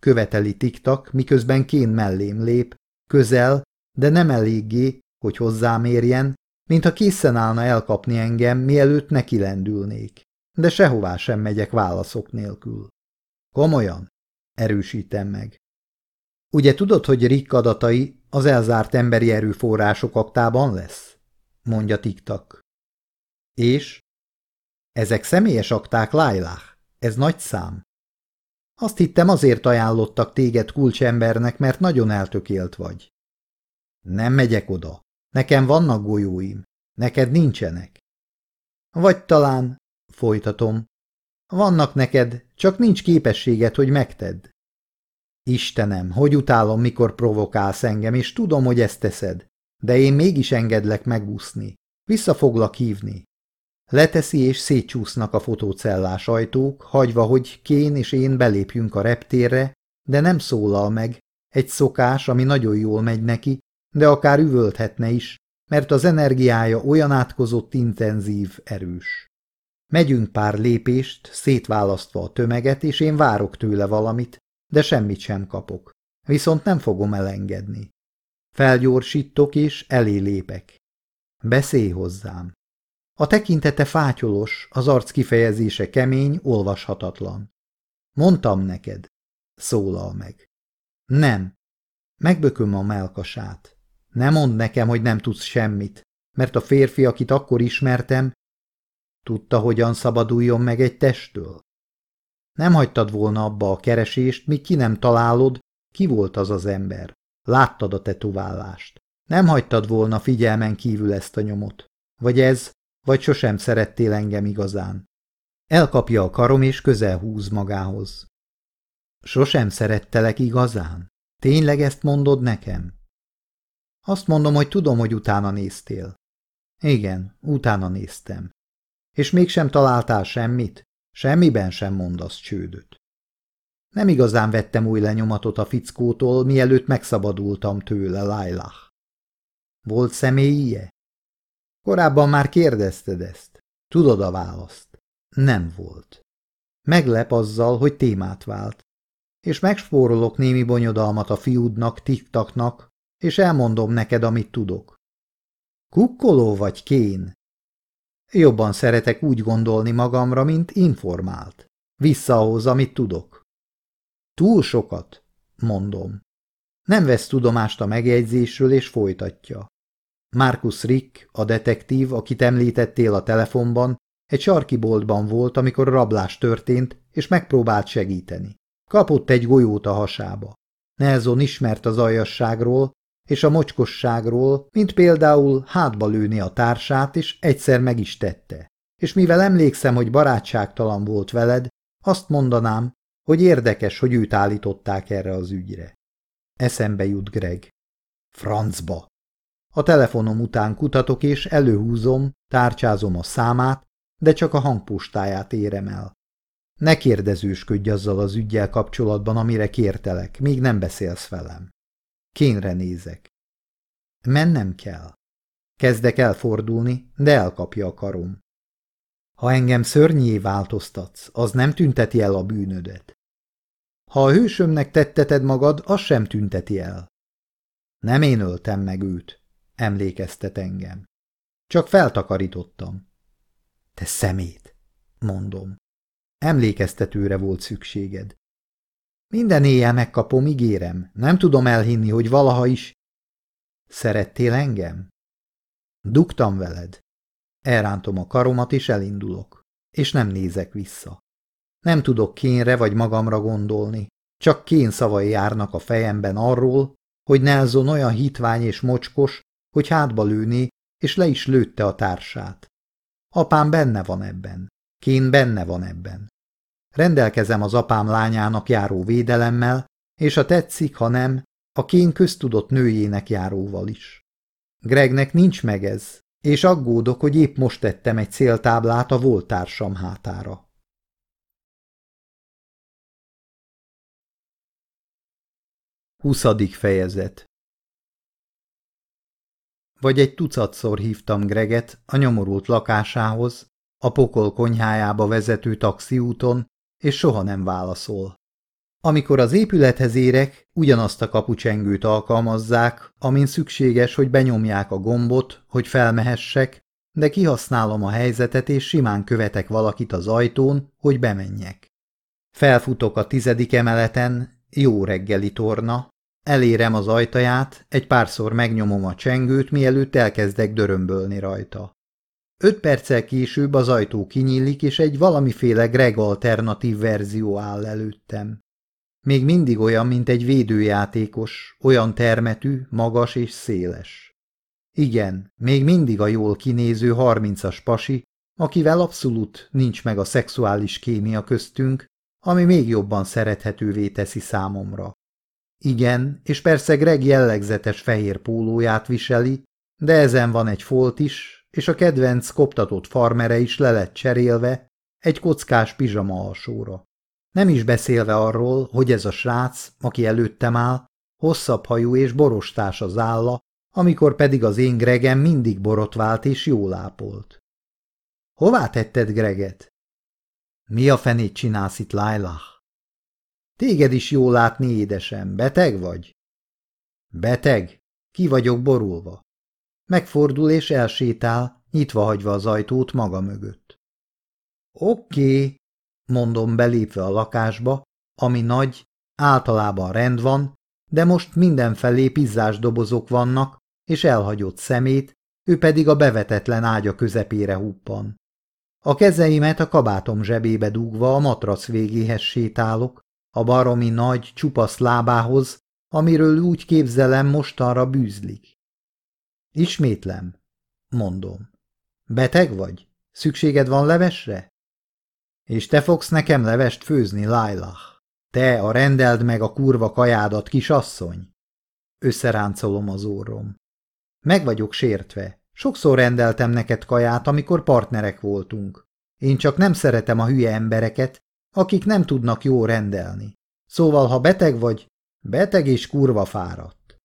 S1: követeli tiktak, miközben kén mellém lép, közel, de nem eléggé, hogy hozzám érjen, mintha készen állna elkapni engem, mielőtt neki lendülnék. De sehová sem megyek válaszok nélkül. Komolyan? Erősítem meg. Ugye tudod, hogy Rick adatai az elzárt emberi erőforrások aktában lesz? Mondja tiktak. És? Ezek személyes akták, Lailah. Ez nagy szám. Azt hittem azért ajánlottak téged kulcsembernek, mert nagyon eltökélt vagy. Nem megyek oda. Nekem vannak golyóim. Neked nincsenek. Vagy talán, folytatom, vannak neked, csak nincs képességed, hogy megted. Istenem, hogy utálom, mikor provokálsz engem, és tudom, hogy ezt teszed, de én mégis engedlek megúszni. Vissza foglak hívni. Leteszi és szétcsúsznak a fotócellás ajtók, hagyva, hogy Kén és én belépjünk a reptérre, de nem szólal meg, egy szokás, ami nagyon jól megy neki, de akár üvölthetne is, mert az energiája olyan átkozott intenzív, erős. Megyünk pár lépést, szétválasztva a tömeget, és én várok tőle valamit, de semmit sem kapok. Viszont nem fogom elengedni. Felgyorsítok és elé lépek. Beszélj hozzám. A tekintete fátyolos, az arc kifejezése kemény, olvashatatlan. Mondtam neked, szólal meg. Nem. Megbököm a melkasát. Ne mondd nekem, hogy nem tudsz semmit, mert a férfi, akit akkor ismertem, tudta, hogyan szabaduljon meg egy testtől. Nem hagytad volna abba a keresést, míg ki nem találod, ki volt az az ember. Láttad a tetoválást. Nem hagytad volna figyelmen kívül ezt a nyomot. Vagy ez vagy sosem szerettél engem igazán. Elkapja a karom és közel húz magához. Sosem szerettelek igazán? Tényleg ezt mondod nekem? Azt mondom, hogy tudom, hogy utána néztél. Igen, utána néztem. És mégsem találtál semmit? Semmiben sem mondasz csődöt. Nem igazán vettem új lenyomatot a fickótól, mielőtt megszabadultam tőle, Lailah. Volt személyie? Korábban már kérdezted ezt. Tudod a választ. Nem volt. Meglep azzal, hogy témát vált. És megspórolok némi bonyodalmat a fiúdnak, tiktaknak, és elmondom neked, amit tudok. Kukkoló vagy kén? Jobban szeretek úgy gondolni magamra, mint informált. Vissza ahhoz, amit tudok. Túl sokat, mondom. Nem vesz tudomást a megjegyzésről, és folytatja. Markus Rick, a detektív, akit említettél a telefonban, egy sarki boltban volt, amikor rablás történt, és megpróbált segíteni. Kapott egy golyót a hasába. Nelson ismert az aljasságról és a mocskosságról, mint például hátba lőni a társát, és egyszer meg is tette. És mivel emlékszem, hogy barátságtalan volt veled, azt mondanám, hogy érdekes, hogy őt állították erre az ügyre. Eszembe jut Greg. Francba! A telefonom után kutatok és előhúzom, tárcsázom a számát, de csak a hangpostáját érem el. Ne kérdezősködj azzal az ügyjel kapcsolatban, amire kértelek, még nem beszélsz velem. Kénre nézek. Mennem kell. Kezdek elfordulni, de elkapja a karom. Ha engem szörnyé változtatsz, az nem tünteti el a bűnödet. Ha a hősömnek tetteted magad, az sem tünteti el. Nem én öltem meg őt, emlékeztet engem. Csak feltakarítottam. Te szemét, mondom. Emlékeztetőre volt szükséged. Minden éjjel megkapom, ígérem. Nem tudom elhinni, hogy valaha is... Szerettél engem? Dugtam veled. Elrántom a karomat, és elindulok. És nem nézek vissza. Nem tudok kénre vagy magamra gondolni. Csak kén szavai járnak a fejemben arról, hogy Nelson olyan hitvány és mocskos, hogy hátba lőni, és le is lőtte a társát. Apám benne van ebben. Kén benne van ebben. Rendelkezem az apám lányának járó védelemmel, és a tetszik, ha nem, a kén köztudott nőjének járóval is. Gregnek nincs meg ez, és aggódok, hogy épp most tettem egy céltáblát a voltársam
S2: hátára. Huszadik fejezet
S1: vagy egy tucatszor hívtam Greget a nyomorult lakásához, a pokol konyhájába vezető taxiúton, és soha nem válaszol. Amikor az épülethez érek, ugyanazt a kapucsengőt alkalmazzák, amin szükséges, hogy benyomják a gombot, hogy felmehessek, de kihasználom a helyzetet, és simán követek valakit az ajtón, hogy bemenjek. Felfutok a tizedik emeleten, jó reggeli torna, Elérem az ajtaját, egy párszor megnyomom a csengőt, mielőtt elkezdek dörömbölni rajta. Öt perccel később az ajtó kinyílik, és egy valamiféle Greg alternatív verzió áll előttem. Még mindig olyan, mint egy védőjátékos, olyan termetű, magas és széles. Igen, még mindig a jól kinéző harmincas pasi, akivel abszolút nincs meg a szexuális kémia köztünk, ami még jobban szerethetővé teszi számomra. Igen, és persze Greg jellegzetes fehér pólóját viseli, de ezen van egy folt is, és a kedvenc koptatott farmere is le lett cserélve egy kockás pizsama alsóra. Nem is beszélve arról, hogy ez a srác, aki előttem áll, hosszabb hajú és borostás az álla, amikor pedig az én Gregem mindig borotvált és jól ápolt. Hová tetted Greget? Mi a fenét csinálsz itt, Lailah? Téged is jól látni, édesem, beteg vagy? Beteg? Ki vagyok borulva. Megfordul és elsétál, nyitva hagyva az ajtót maga mögött. Oké, mondom belépve a lakásba, ami nagy, általában rend van, de most mindenfelé pizzás dobozok vannak, és elhagyott szemét, ő pedig a bevetetlen ágya közepére huppan. A kezeimet a kabátom zsebébe dugva a matrac végéhez sétálok, a baromi nagy csupasz lábához, amiről úgy képzelem mostanra bűzlik. Ismétlem, mondom. Beteg vagy? Szükséged van levesre? És te fogsz nekem levest főzni, Lailah. Te a rendeld meg a kurva kajádat, kisasszony. Összeráncolom az orrom. Meg vagyok sértve. Sokszor rendeltem neked kaját, amikor partnerek voltunk. Én csak nem szeretem a hülye embereket, akik nem tudnak jó rendelni. Szóval, ha beteg vagy, beteg és kurva fáradt.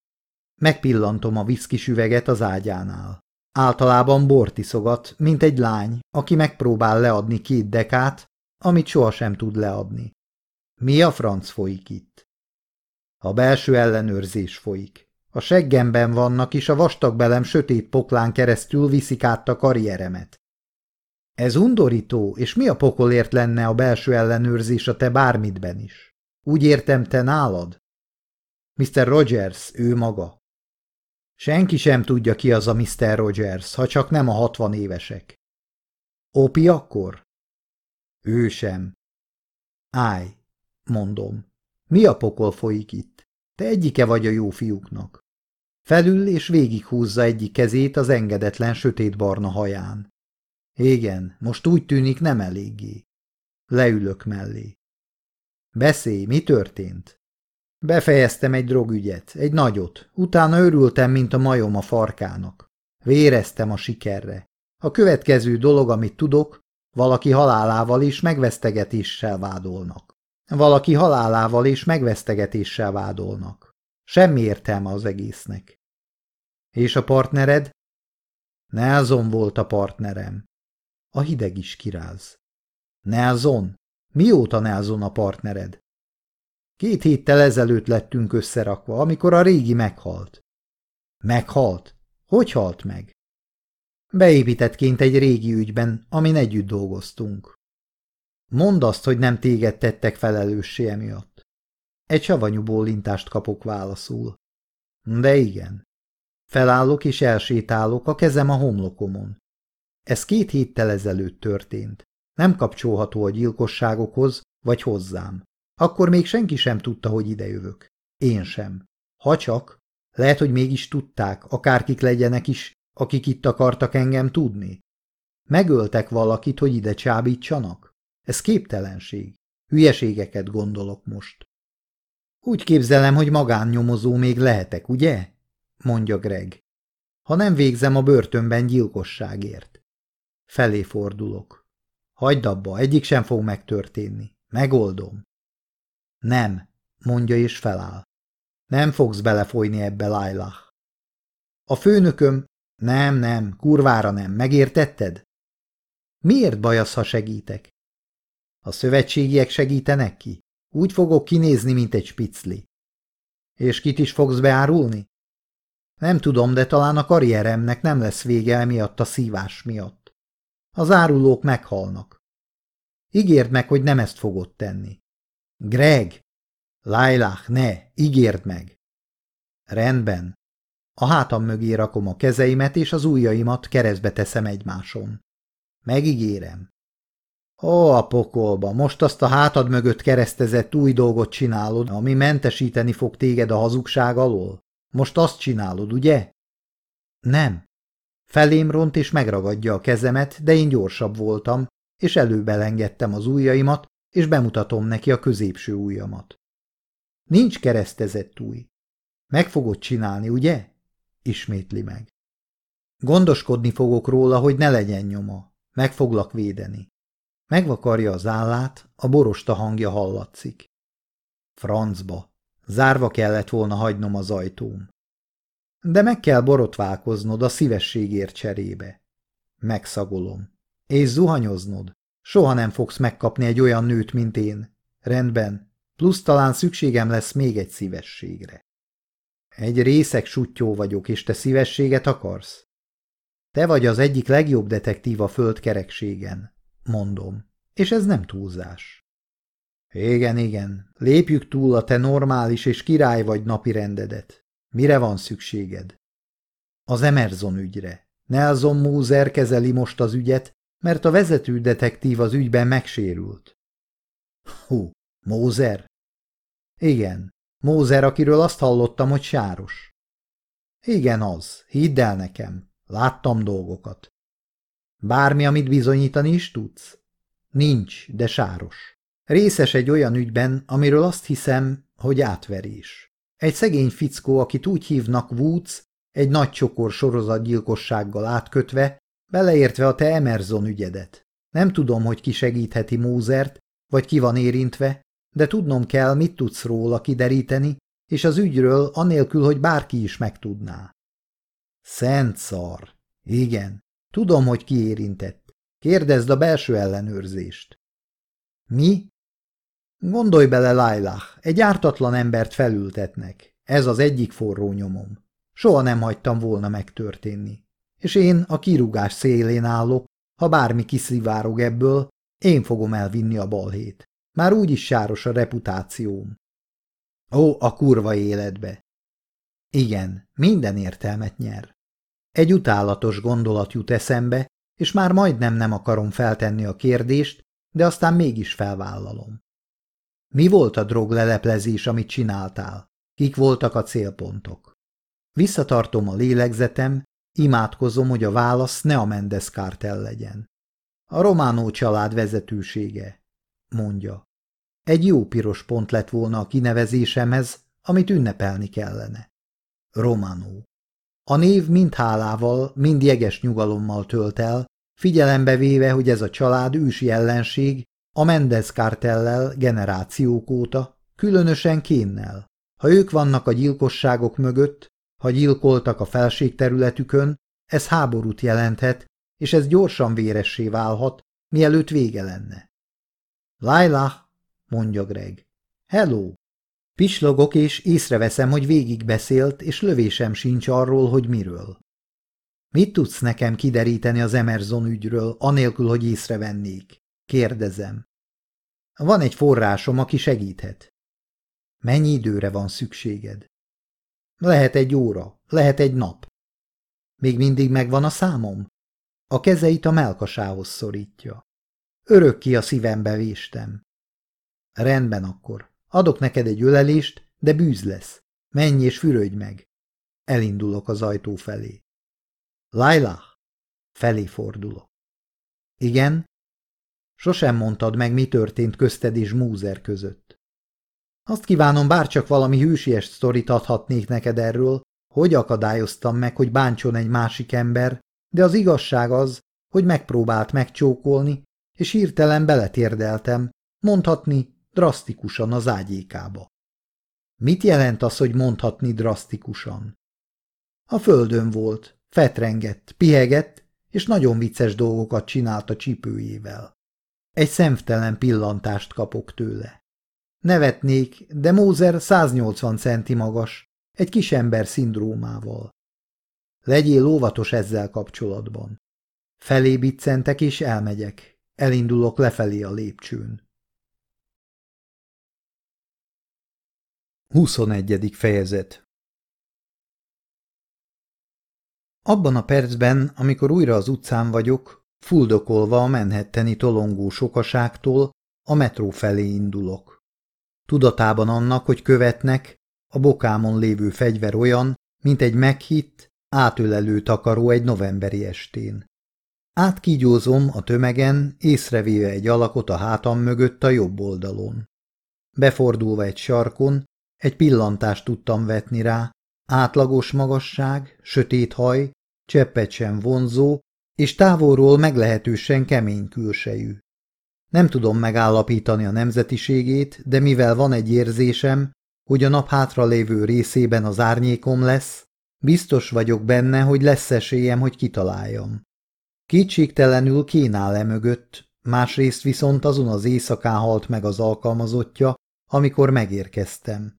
S1: Megpillantom a viszkis üveget az ágyánál. Általában bort iszogat, mint egy lány, aki megpróbál leadni két dekát, amit sohasem tud leadni. Mi a franc folyik itt? A belső ellenőrzés folyik. A seggemben vannak, és a vastagbelem sötét poklán keresztül viszik át a karrieremet. Ez undorító, és mi a pokolért lenne a belső ellenőrzés a te bármitben is? Úgy értem, te nálad? Mr. Rogers, ő maga. Senki sem tudja, ki az a Mr. Rogers, ha csak nem a hatvan évesek. Opi akkor? Ő sem. Állj, mondom. Mi a pokol folyik itt? Te egyike vagy a jó fiúknak. Felül és végighúzza egyik kezét az engedetlen barna haján. Igen, most úgy tűnik nem eléggé. Leülök mellé. Beszélj, mi történt? Befejeztem egy drogügyet, egy nagyot, utána örültem, mint a majom a farkának. Véreztem a sikerre. A következő dolog, amit tudok, valaki halálával és megvesztegetéssel vádolnak. Valaki halálával és megvesztegetéssel vádolnak. Semmi értelme az egésznek. És a partnered? Nelson volt a partnerem. A hideg is kiráz. Nelson? Mióta Nelson a partnered? Két héttel ezelőtt lettünk összerakva, amikor a régi meghalt. Meghalt? Hogy halt meg? Beépítettként egy régi ügyben, amin együtt dolgoztunk. Mondd azt, hogy nem téged tettek felelőssé emiatt. Egy savanyú bólintást kapok válaszul. De igen. Felállok és elsétálok, a kezem a homlokomon. Ez két héttel ezelőtt történt. Nem kapcsolható a gyilkosságokhoz, vagy hozzám. Akkor még senki sem tudta, hogy idejövök. Én sem. Ha csak, lehet, hogy mégis tudták, akárkik legyenek is, akik itt akartak engem tudni. Megöltek valakit, hogy ide csábítsanak? Ez képtelenség. Hülyeségeket gondolok most. Úgy képzelem, hogy magánnyomozó még lehetek, ugye? mondja Greg. Ha nem végzem a börtönben gyilkosságért. Felé fordulok. Hagyd abba, egyik sem fog megtörténni. Megoldom. Nem, mondja és feláll. Nem fogsz belefolyni ebbe, Laila. A főnököm... Nem, nem, kurvára nem, megértetted? Miért baj az, ha segítek? A szövetségiek segítenek ki? Úgy fogok kinézni, mint egy spicli. És kit is fogsz beárulni? Nem tudom, de talán a karrieremnek nem lesz vége emiatt a szívás miatt. Az árulók meghalnak. Ígérd meg, hogy nem ezt fogod tenni. Greg! Lailach, ne! Ígérd meg! Rendben. A hátam mögé rakom a kezeimet, és az ujjaimat keresztbe teszem egymáson. Megígérem. Ó, a pokolba, most azt a hátad mögött keresztezett új dolgot csinálod, ami mentesíteni fog téged a hazugság alól? Most azt csinálod, ugye? Nem. Felém ront és megragadja a kezemet, de én gyorsabb voltam, és előbb elengedtem az ujjaimat, és bemutatom neki a középső ujjamat. Nincs keresztezett új. Meg fogod csinálni, ugye? Ismétli meg. Gondoskodni fogok róla, hogy ne legyen nyoma. Meg foglak védeni. Megvakarja az állát, a borosta hangja hallatszik. Francba. Zárva kellett volna hagynom az ajtóm. De meg kell borotválkoznod a szívességért cserébe. Megszagolom. És zuhanyoznod. Soha nem fogsz megkapni egy olyan nőt, mint én. Rendben. Plusz talán szükségem lesz még egy szívességre. Egy részek sutyó vagyok, és te szívességet akarsz? Te vagy az egyik legjobb detektív a föld kerekségen, mondom, és ez nem túlzás. Igen, igen, lépjük túl a te normális és király vagy napi rendedet. Mire van szükséged? Az Emerson ügyre. Nelson Mózer kezeli most az ügyet, mert a vezető detektív az ügyben megsérült. Hú, Mózer? Igen, Mózer, akiről azt hallottam, hogy sáros. Igen az, hidd el nekem, láttam dolgokat. Bármi, amit bizonyítani is tudsz? Nincs, de sáros. Részes egy olyan ügyben, amiről azt hiszem, hogy átverés. Egy szegény fickó, akit úgy hívnak Woods, egy nagy csokor sorozatgyilkossággal átkötve, beleértve a te Emerson ügyedet. Nem tudom, hogy ki segítheti Mózert, vagy ki van érintve, de tudnom kell, mit tudsz róla kideríteni, és az ügyről, anélkül, hogy bárki is megtudná. Szent szar! Igen, tudom, hogy ki érintett. Kérdezd a belső ellenőrzést. Mi? Gondolj bele, Lailah, egy ártatlan embert felültetnek. Ez az egyik forró nyomom. Soha nem hagytam volna megtörténni. És én a kirúgás szélén állok, ha bármi kiszivárog ebből, én fogom elvinni a balhét. Már úgy is sáros a reputációm. Ó, a kurva életbe! Igen, minden értelmet nyer. Egy utálatos gondolat jut eszembe, és már majdnem nem akarom feltenni a kérdést, de aztán mégis felvállalom. Mi volt a drog leleplezés, amit csináltál? Kik voltak a célpontok? Visszatartom a lélegzetem, imádkozom, hogy a válasz ne a Mendes kártel legyen. A Románó család vezetősége, mondja. Egy jó piros pont lett volna a kinevezésemhez, amit ünnepelni kellene. Románó. A név mind hálával, mind jeges nyugalommal tölt el, figyelembe véve, hogy ez a család ősi ellenség, a Mendez kártellel generációk óta, különösen kénnel. Ha ők vannak a gyilkosságok mögött, ha gyilkoltak a felségterületükön, ez háborút jelenthet, és ez gyorsan véressé válhat, mielőtt vége lenne. Laila, mondja Greg. Hello! Pislogok, és észreveszem, hogy végig beszélt, és lövésem sincs arról, hogy miről. Mit tudsz nekem kideríteni az Emerson ügyről, anélkül, hogy észrevennék? Kérdezem. Van egy forrásom, aki segíthet. Mennyi időre van szükséged? Lehet egy óra, lehet egy nap. Még mindig megvan a számom? A kezeit a melkasához szorítja. Örökké a szívembe véstem. Rendben akkor. Adok neked egy ölelést, de bűz lesz. Menj és fürödj meg. Elindulok az ajtó felé. Laila! Felé fordulok. Igen, Sosem mondtad meg, mi történt közted és Múzer között. Azt kívánom, bárcsak valami hűsies sztorit adhatnék neked erről, hogy akadályoztam meg, hogy bántson egy másik ember, de az igazság az, hogy megpróbált megcsókolni, és hirtelen beletérdeltem, mondhatni drasztikusan az ágyékába. Mit jelent az, hogy mondhatni drasztikusan? A földön volt, fetrengett, pihegett, és nagyon vicces dolgokat csinált a csipőjével. Egy szemtelen pillantást kapok tőle. Nevetnék, de Mózer 180 centi magas, egy kisember szindrómával. Legyél óvatos ezzel kapcsolatban. Felé biccentek és elmegyek. Elindulok lefelé a
S2: lépcsőn. 21. fejezet
S1: Abban a percben, amikor újra az utcán vagyok, fuldokolva a menhetteni tolongó sokaságtól a metró felé indulok. Tudatában annak, hogy követnek, a bokámon lévő fegyver olyan, mint egy meghitt, átölelő takaró egy novemberi estén. Átkígyózom a tömegen, észrevéve egy alakot a hátam mögött a jobb oldalon. Befordulva egy sarkon, egy pillantást tudtam vetni rá, átlagos magasság, sötét haj, cseppet sem vonzó, és távolról meglehetősen kemény külsejű. Nem tudom megállapítani a nemzetiségét, de mivel van egy érzésem, hogy a nap hátra lévő részében az árnyékom lesz, biztos vagyok benne, hogy lesz esélyem, hogy kitaláljam. Kétségtelenül kínál e mögött, másrészt viszont azon az éjszakán halt meg az alkalmazottja, amikor megérkeztem.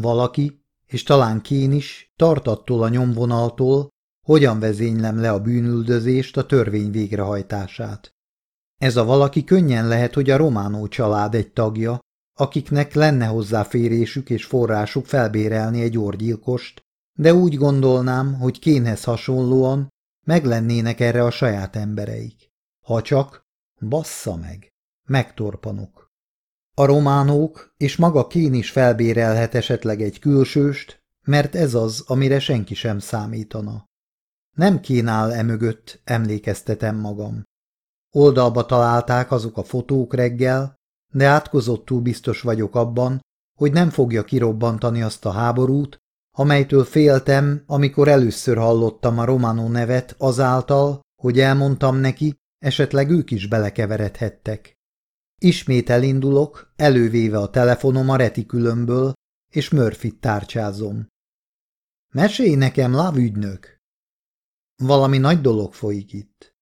S1: Valaki, és talán kén is, tartattól a nyomvonaltól, hogyan vezénylem le a bűnüldözést, a törvény végrehajtását. Ez a valaki könnyen lehet, hogy a románó család egy tagja, akiknek lenne hozzáférésük és forrásuk felbérelni egy orgyilkost, de úgy gondolnám, hogy kénhez hasonlóan meglennének erre a saját embereik. Ha csak, bassza meg, megtorpanok. A románok és maga kén is felbérelhet esetleg egy külsőst, mert ez az, amire senki sem számítana. Nem kínál emögött, emlékeztetem magam. Oldalba találták azok a fotók reggel, de átkozottul biztos vagyok abban, hogy nem fogja kirobbantani azt a háborút, amelytől féltem, amikor először hallottam a Romano nevet azáltal, hogy elmondtam neki, esetleg ők is belekeveredhettek. Ismét elindulok, elővéve a telefonom a retikülömből, és Murphy-t tárcsázom. – Mesélj nekem, lávügynök! Valami nagy dolog folyik itt.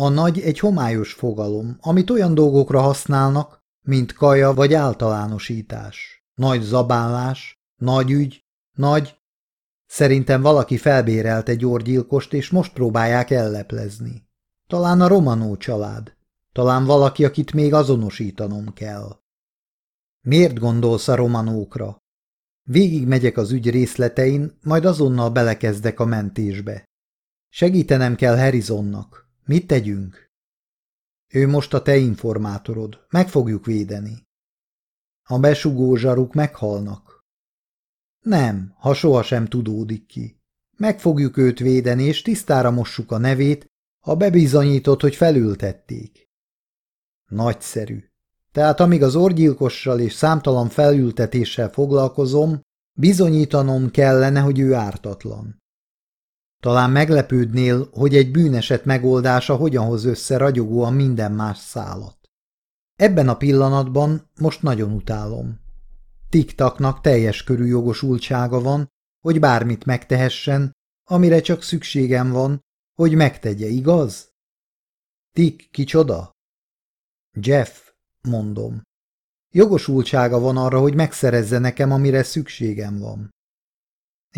S1: A nagy egy homályos fogalom, amit olyan dolgokra használnak, mint kaja vagy általánosítás, nagy zabálás, nagy ügy, nagy... Szerintem valaki felbérelt egy orgyilkost, és most próbálják elleplezni. Talán a Romanó család. Talán valaki, akit még azonosítanom kell. Miért gondolsz a romanókra? Végig megyek az ügy részletein, majd azonnal belekezdek a mentésbe. Segítenem kell Harrisonnak. Mit tegyünk? Ő most a te informátorod. Meg fogjuk védeni. A besugó zsaruk meghalnak. Nem, ha sohasem tudódik ki. Meg fogjuk őt védeni, és tisztára mossuk a nevét, ha bebizonyított, hogy felültették. Nagyszerű. Tehát amíg az orgyilkossal és számtalan felültetéssel foglalkozom, bizonyítanom kellene, hogy ő ártatlan. Talán meglepődnél, hogy egy bűneset megoldása hogyan hoz össze ragyogóan minden más szálat. Ebben a pillanatban most nagyon utálom. Tiktaknak teljes körű jogosultsága van, hogy bármit megtehessen, amire csak szükségem van, hogy megtegye, igaz? Tik kicsoda? Jeff, mondom. Jogosultsága van arra, hogy megszerezze nekem, amire szükségem van.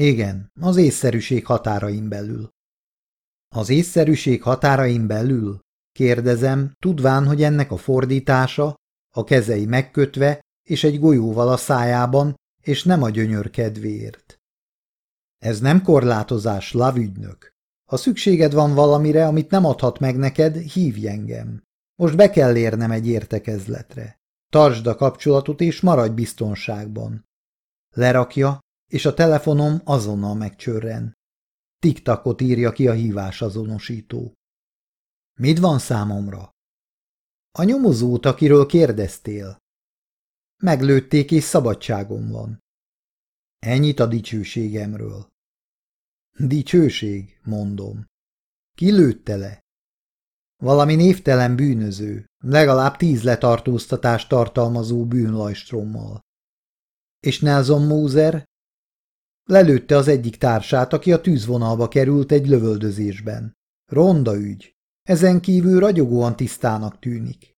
S1: Igen, az észszerűség határain belül. Az észszerűség határain belül? Kérdezem, tudván, hogy ennek a fordítása, a kezei megkötve és egy golyóval a szájában, és nem a gyönyör kedvéért. Ez nem korlátozás, lavügynök. Ha szükséged van valamire, amit nem adhat meg neked, hívj engem. Most be kell érnem egy értekezletre. Tartsd a kapcsolatot és maradj biztonságban. Lerakja, és a telefonom azonnal megcsörren. Tiktakot írja ki a hívás azonosító. Mit van számomra? A nyomozót, akiről kérdeztél. Meglőtték, és szabadságom van. Ennyit a dicsőségemről. Dicsőség, mondom. Ki lőtte le? Valami névtelen bűnöző, legalább tíz letartóztatást tartalmazó bűnlajstrommal. És Nelson Moser Lelőtte az egyik társát, aki a tűzvonalba került egy lövöldözésben. Ronda ügy. Ezen kívül ragyogóan tisztának tűnik.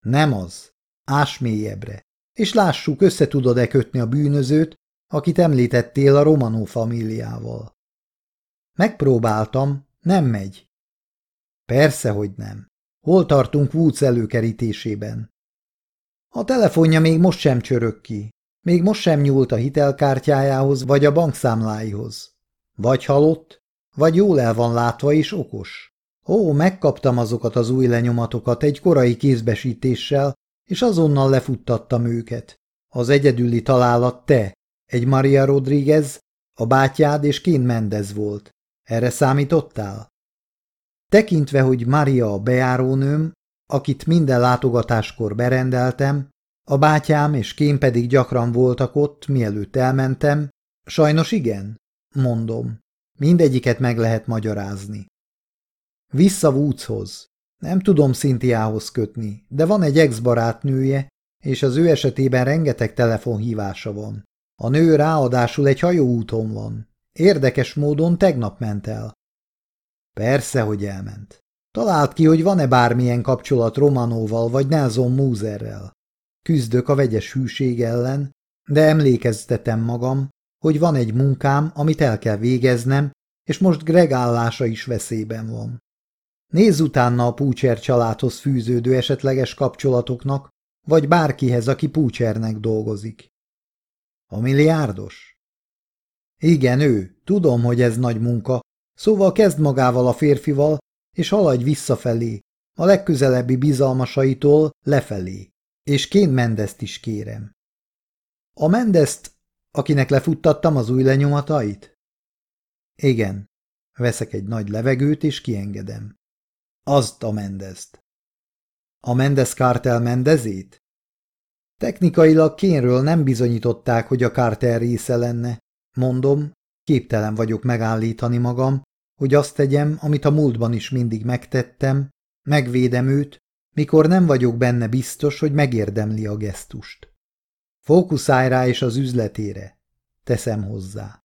S1: Nem az. Ás mélyebbre. És lássuk, összetudod-e kötni a bűnözőt, akit említettél a Romanó familiával. Megpróbáltam, nem megy. Persze, hogy nem. Hol tartunk Woods előkerítésében? A telefonja még most sem csörök ki, még most sem nyúlt a hitelkártyájához vagy a bankszámláihoz. Vagy halott, vagy jól el van látva és okos. Ó, megkaptam azokat az új lenyomatokat egy korai kézbesítéssel, és azonnal lefuttattam őket. Az egyedüli találat te, egy Maria Rodriguez, a bátyád és Kén Mendez volt. Erre számítottál? Tekintve, hogy Maria a bejárónőm, akit minden látogatáskor berendeltem, a bátyám és kém pedig gyakran voltak ott, mielőtt elmentem. Sajnos igen, mondom. Mindegyiket meg lehet magyarázni. Vissza Woodshoz. Nem tudom Szintiához kötni, de van egy ex-barátnője, és az ő esetében rengeteg telefonhívása van. A nő ráadásul egy hajóúton van. Érdekes módon tegnap ment el. Persze, hogy elment. Talált ki, hogy van-e bármilyen kapcsolat Romanóval vagy Nelson Múzerrel. Küzdök a vegyes hűség ellen, de emlékeztetem magam, hogy van egy munkám, amit el kell végeznem, és most Greg állása is veszélyben van. Nézz utána a Púcser családhoz fűződő esetleges kapcsolatoknak, vagy bárkihez, aki Púcsernek dolgozik. A milliárdos? Igen, ő. Tudom, hogy ez nagy munka. Szóval kezd magával a férfival, és haladj visszafelé, a legközelebbi bizalmasaitól lefelé és Kén Mendeszt is kérem. A Mendeszt, akinek lefuttattam az új lenyomatait? Igen. Veszek egy nagy levegőt, és kiengedem. Azt a Mendeszt. A Mendes kártel Mendezét? Technikailag Kénről nem bizonyították, hogy a kártel része lenne. Mondom, képtelen vagyok megállítani magam, hogy azt tegyem, amit a múltban is mindig megtettem, megvédem őt, mikor nem vagyok benne biztos, hogy megérdemli a gesztust. Fókuszálj rá és az üzletére. Teszem hozzá.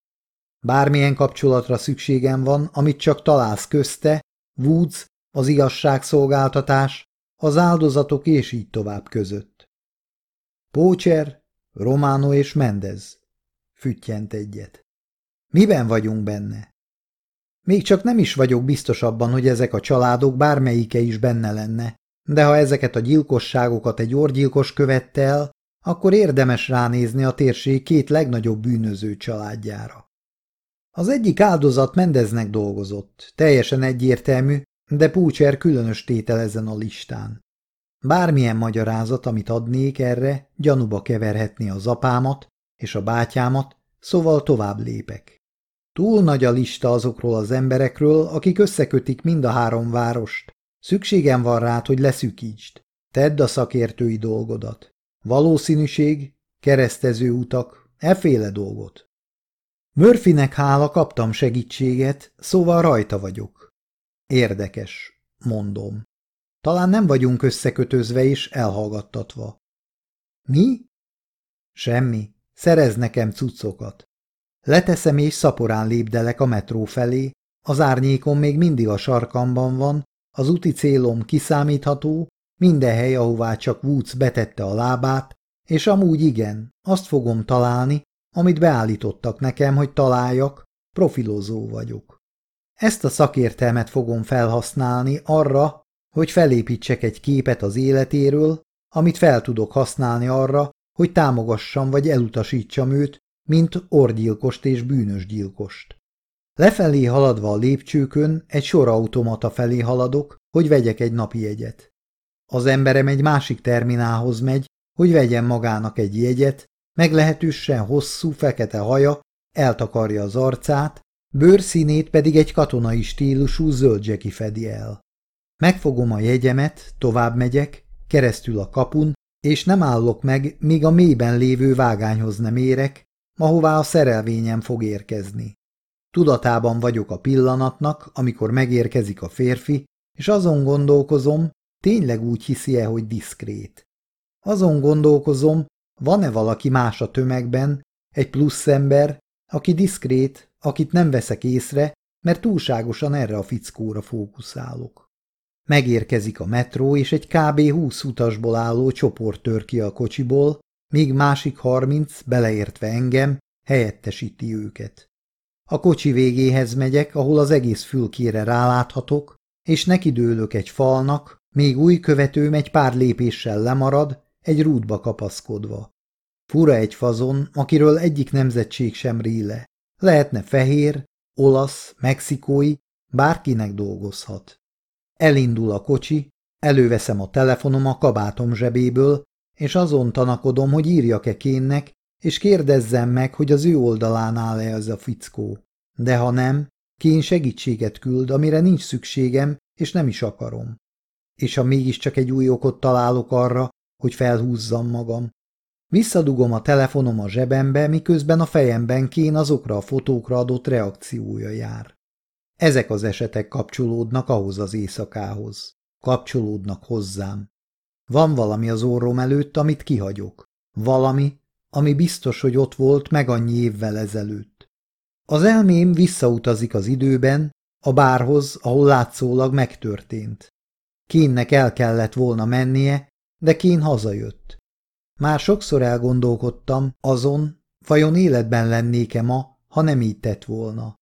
S1: Bármilyen kapcsolatra szükségem van, amit csak találsz közte, Woods, az igazságszolgáltatás, az áldozatok és így tovább között. Pócser, Romano és Mendez. Füttyent egyet. Miben vagyunk benne? Még csak nem is vagyok biztos abban, hogy ezek a családok bármelyike is benne lenne, de ha ezeket a gyilkosságokat egy orgyilkos követte el, akkor érdemes ránézni a térség két legnagyobb bűnöző családjára. Az egyik áldozat Mendeznek dolgozott, teljesen egyértelmű, de Púcser különös tétel ezen a listán. Bármilyen magyarázat, amit adnék erre, gyanúba keverhetné az apámat és a bátyámat, szóval tovább lépek. Túl nagy a lista azokról az emberekről, akik összekötik mind a három várost, Szükségem van rád, hogy leszűkítsd. Tedd a szakértői dolgodat. Valószínűség, keresztező utak, eféle dolgot. Murphynek hála kaptam segítséget, szóval rajta vagyok. Érdekes, mondom. Talán nem vagyunk összekötözve és elhallgattatva. Mi? Semmi. Szerez nekem cuccokat. Leteszem és szaporán lépdelek a metró felé, az árnyékom még mindig a sarkamban van, az úti célom kiszámítható, minden hely, ahová csak Woods betette a lábát, és amúgy igen, azt fogom találni, amit beállítottak nekem, hogy találjak, profilozó vagyok. Ezt a szakértelmet fogom felhasználni arra, hogy felépítsek egy képet az életéről, amit fel tudok használni arra, hogy támogassam vagy elutasítsam őt, mint orgyilkost és bűnös gyilkost. Lefelé haladva a lépcsőkön egy sor automata felé haladok, hogy vegyek egy napi jegyet. Az emberem egy másik terminálhoz megy, hogy vegyen magának egy jegyet, meglehetősen hosszú fekete haja eltakarja az arcát, bőrszínét pedig egy katonai stílusú zöld fedi el. Megfogom a jegyemet, tovább megyek, keresztül a kapun, és nem állok meg, míg a mélyben lévő vágányhoz nem érek, ahová a szerelvényem fog érkezni. Tudatában vagyok a pillanatnak, amikor megérkezik a férfi, és azon gondolkozom, tényleg úgy hiszi-e, hogy diszkrét. Azon gondolkozom, van-e valaki más a tömegben, egy plusz ember, aki diszkrét, akit nem veszek észre, mert túlságosan erre a fickóra fókuszálok. Megérkezik a metró, és egy kb. 20 utasból álló csoport tör ki a kocsiból, míg másik 30, beleértve engem, helyettesíti őket. A kocsi végéhez megyek, ahol az egész fülkére ráláthatok, és nekidőlök egy falnak, még új követőm egy pár lépéssel lemarad, egy rútba kapaszkodva. Fura egy fazon, akiről egyik nemzetség sem ríle. Lehetne fehér, olasz, mexikói, bárkinek dolgozhat. Elindul a kocsi, előveszem a telefonom a kabátom zsebéből, és azon tanakodom, hogy írjak-e kénnek, és kérdezzem meg, hogy az ő oldalán áll-e az a fickó. De ha nem, kén segítséget küld, amire nincs szükségem, és nem is akarom. És ha mégiscsak egy új okot találok arra, hogy felhúzzam magam. Visszadugom a telefonom a zsebembe, miközben a fejemben kén azokra a fotókra adott reakciója jár. Ezek az esetek kapcsolódnak ahhoz az éjszakához. Kapcsolódnak hozzám. Van valami az orrom előtt, amit kihagyok. Valami, ami biztos, hogy ott volt meg annyi évvel ezelőtt. Az elmém visszautazik az időben, a bárhoz, ahol látszólag megtörtént. Kénnek el kellett volna mennie, de Kén hazajött. Már sokszor elgondolkodtam azon, vajon életben lennék-e ma, ha nem így tett volna.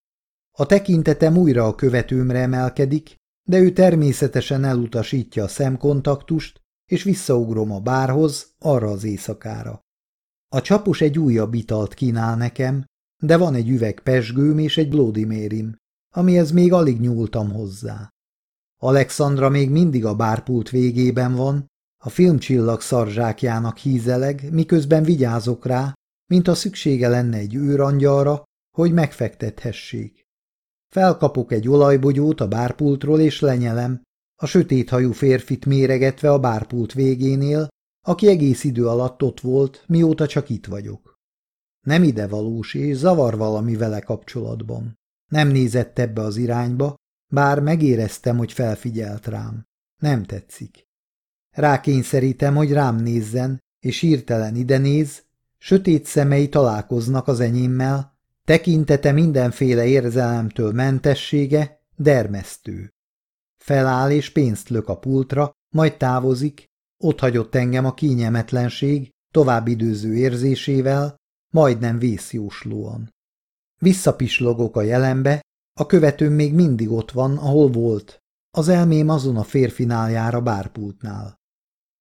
S1: A tekintetem újra a követőmre emelkedik, de ő természetesen elutasítja a szemkontaktust, és visszaugrom a bárhoz, arra az éjszakára. A csapos egy újabb italt kínál nekem, de van egy üveg pesgőm és egy Bloody Mary-m, amihez még alig nyúltam hozzá. Alexandra még mindig a bárpult végében van, a filmcsillag szarzsákjának hízeleg, miközben vigyázok rá, mint a szüksége lenne egy őrangyalra, hogy megfektethessék. Felkapok egy olajbogyót a bárpultról és lenyelem, a hajú férfit méregetve a bárpult végénél, aki egész idő alatt ott volt, mióta csak itt vagyok. Nem ide valós, és zavar valami vele kapcsolatban. Nem nézett ebbe az irányba, bár megéreztem, hogy felfigyelt rám. Nem tetszik. Rákényszerítem, hogy rám nézzen, és hirtelen ide néz, sötét szemei találkoznak az enyémmel, tekintete mindenféle érzelemtől mentessége, dermesztő. Feláll és pénzt lök a pultra, majd távozik, ott hagyott engem a kényelmetlenség, tovább időző érzésével, majdnem vészjóslóan. Visszapislogok a jelenbe, a követőm még mindig ott van, ahol volt. Az elmém azon a férfinál jár a bárpultnál.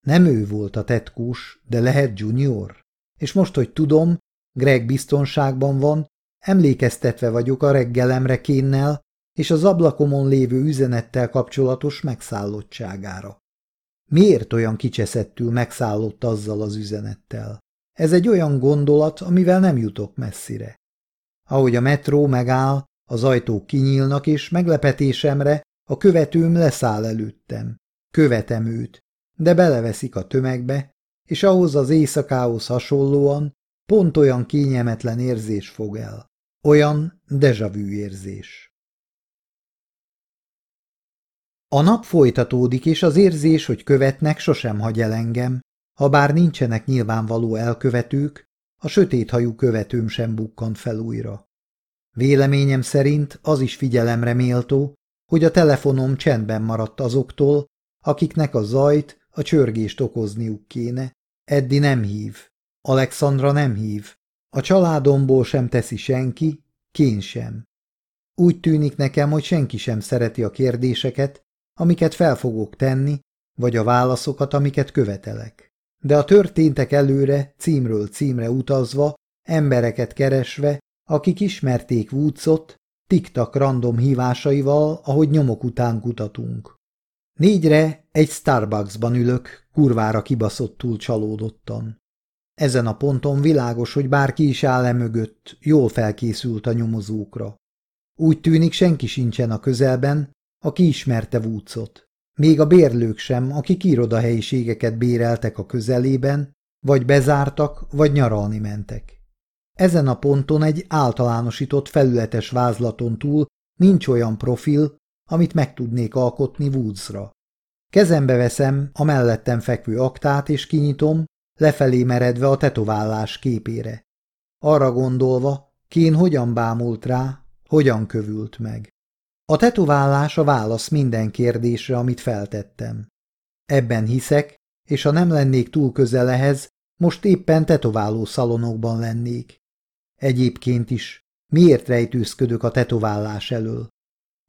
S1: Nem ő volt a tetkús, de lehet junior. És most, hogy tudom, Greg biztonságban van, emlékeztetve vagyok a reggelemre kénnel és az ablakomon lévő üzenettel kapcsolatos megszállottságára. Miért olyan kicseszettül megszállott azzal az üzenettel? Ez egy olyan gondolat, amivel nem jutok messzire. Ahogy a metró megáll, az ajtók kinyílnak, és meglepetésemre a követőm leszáll előttem. Követem őt, de beleveszik a tömegbe, és ahhoz az éjszakához hasonlóan pont olyan kényelmetlen érzés fog el. Olyan dejavű érzés. A nap folytatódik, és az érzés, hogy követnek, sosem hagy el engem. Habár nincsenek nyilvánvaló elkövetők, a sötét hajú követőm sem bukkant fel újra. Véleményem szerint az is figyelemre méltó, hogy a telefonom csendben maradt azoktól, akiknek a zajt, a csörgést okozniuk kéne. Eddi nem hív, Alexandra nem hív, a családomból sem teszi senki, kén sem. Úgy tűnik nekem, hogy senki sem szereti a kérdéseket, amiket fel fogok tenni, vagy a válaszokat, amiket követelek. De a történtek előre, címről címre utazva, embereket keresve, akik ismerték Woodsot, tiktak random hívásaival, ahogy nyomok után kutatunk. Négyre egy Starbucksban ülök, kurvára kibaszottul csalódottan. Ezen a ponton világos, hogy bárki is áll -e mögött, jól felkészült a nyomozókra. Úgy tűnik, senki sincsen a közelben, aki ismerte vúcot. Még a bérlők sem, akik irodahelyiségeket béreltek a közelében, vagy bezártak, vagy nyaralni mentek. Ezen a ponton egy általánosított felületes vázlaton túl nincs olyan profil, amit meg tudnék alkotni Woodsra. Kezembe veszem a mellettem fekvő aktát, és kinyitom, lefelé meredve a tetoválás képére. Arra gondolva, Kén hogyan bámult rá, hogyan kövült meg. A tetoválás a válasz minden kérdésre, amit feltettem. Ebben hiszek, és ha nem lennék túl közel ehhez, most éppen tetováló szalonokban lennék. Egyébként is, miért rejtőzködök a tetoválás elől?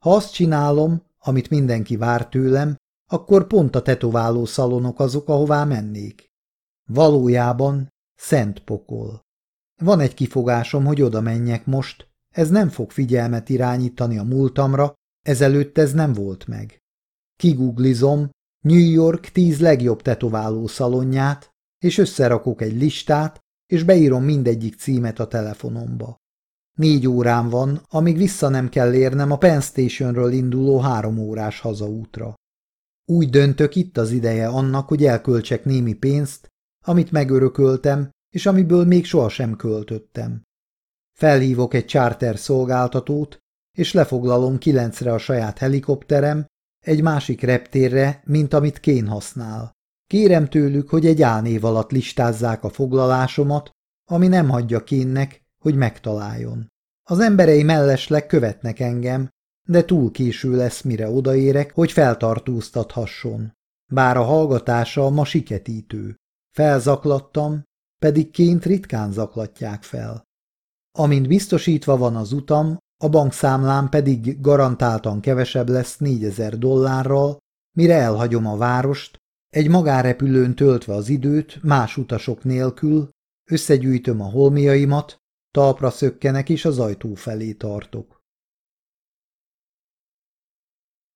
S1: Ha azt csinálom, amit mindenki vár tőlem, akkor pont a tetováló szalonok azok, ahová mennék. Valójában szent pokol. Van egy kifogásom, hogy oda menjek most, ez nem fog figyelmet irányítani a múltamra, ezelőtt ez nem volt meg. Kiguglizom New York tíz legjobb tetováló szalonját, és összerakok egy listát, és beírom mindegyik címet a telefonomba. Négy órán van, amíg vissza nem kell érnem a Penn Stationről induló három órás hazaútra. Úgy döntök itt az ideje annak, hogy elköltsek némi pénzt, amit megörököltem, és amiből még sohasem költöttem. Felhívok egy charter szolgáltatót, és lefoglalom kilencre a saját helikopterem, egy másik reptérre, mint amit Kén használ. Kérem tőlük, hogy egy álnév alatt listázzák a foglalásomat, ami nem hagyja Kénnek, hogy megtaláljon. Az emberei mellesleg követnek engem, de túl késő lesz, mire odaérek, hogy feltartóztathasson. Bár a hallgatása ma siketítő. Felzaklattam, pedig ként ritkán zaklatják fel. Amint biztosítva van az utam, a bankszámlám pedig garantáltan kevesebb lesz 4000 dollárral, mire elhagyom a várost, egy magárepülőn töltve az időt, más utasok nélkül, összegyűjtöm a holmiaimat, talpra szökkenek és az ajtó felé tartok.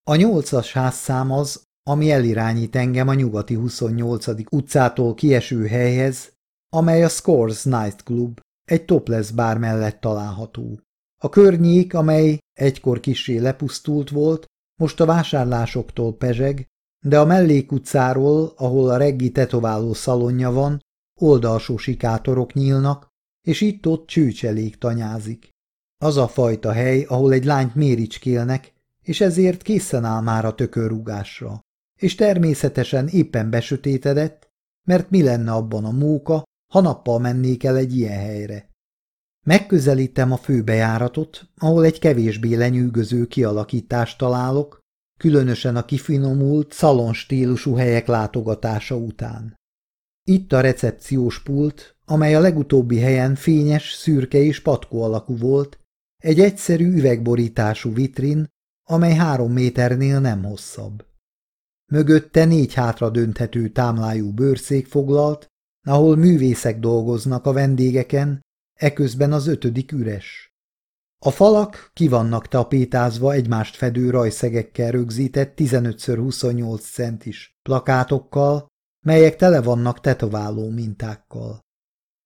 S1: A nyolcas házszám az, ami elirányít engem a nyugati 28. utcától kieső helyhez, amely a Scores Night Club, egy topless bár mellett található. A környék, amely egykor kisé lepusztult volt, most a vásárlásoktól pezseg, de a mellékutcáról, ahol a reggi tetováló szalonja van, oldalsó sikátorok nyílnak, és itt-ott csőcselék tanyázik. Az a fajta hely, ahol egy lányt méricskélnek, és ezért készen áll már a tökörrugásra. És természetesen éppen besötétedett, mert mi lenne abban a móka, ha nappal mennék el egy ilyen helyre. Megközelítem a főbejáratot, ahol egy kevésbé lenyűgöző kialakítást találok, különösen a kifinomult szalonstílusú helyek látogatása után. Itt a recepciós pult, amely a legutóbbi helyen fényes, szürke és patkó alakú volt, egy egyszerű üvegborítású vitrin, amely három méternél nem hosszabb. Mögötte négy hátra dönthető támlájú bőrszék foglalt, ahol művészek dolgoznak a vendégeken, eközben az ötödik üres. A falak ki vannak tapétázva egymást fedő rajszegekkel rögzített 15x28 centis plakátokkal, melyek tele vannak tetováló mintákkal.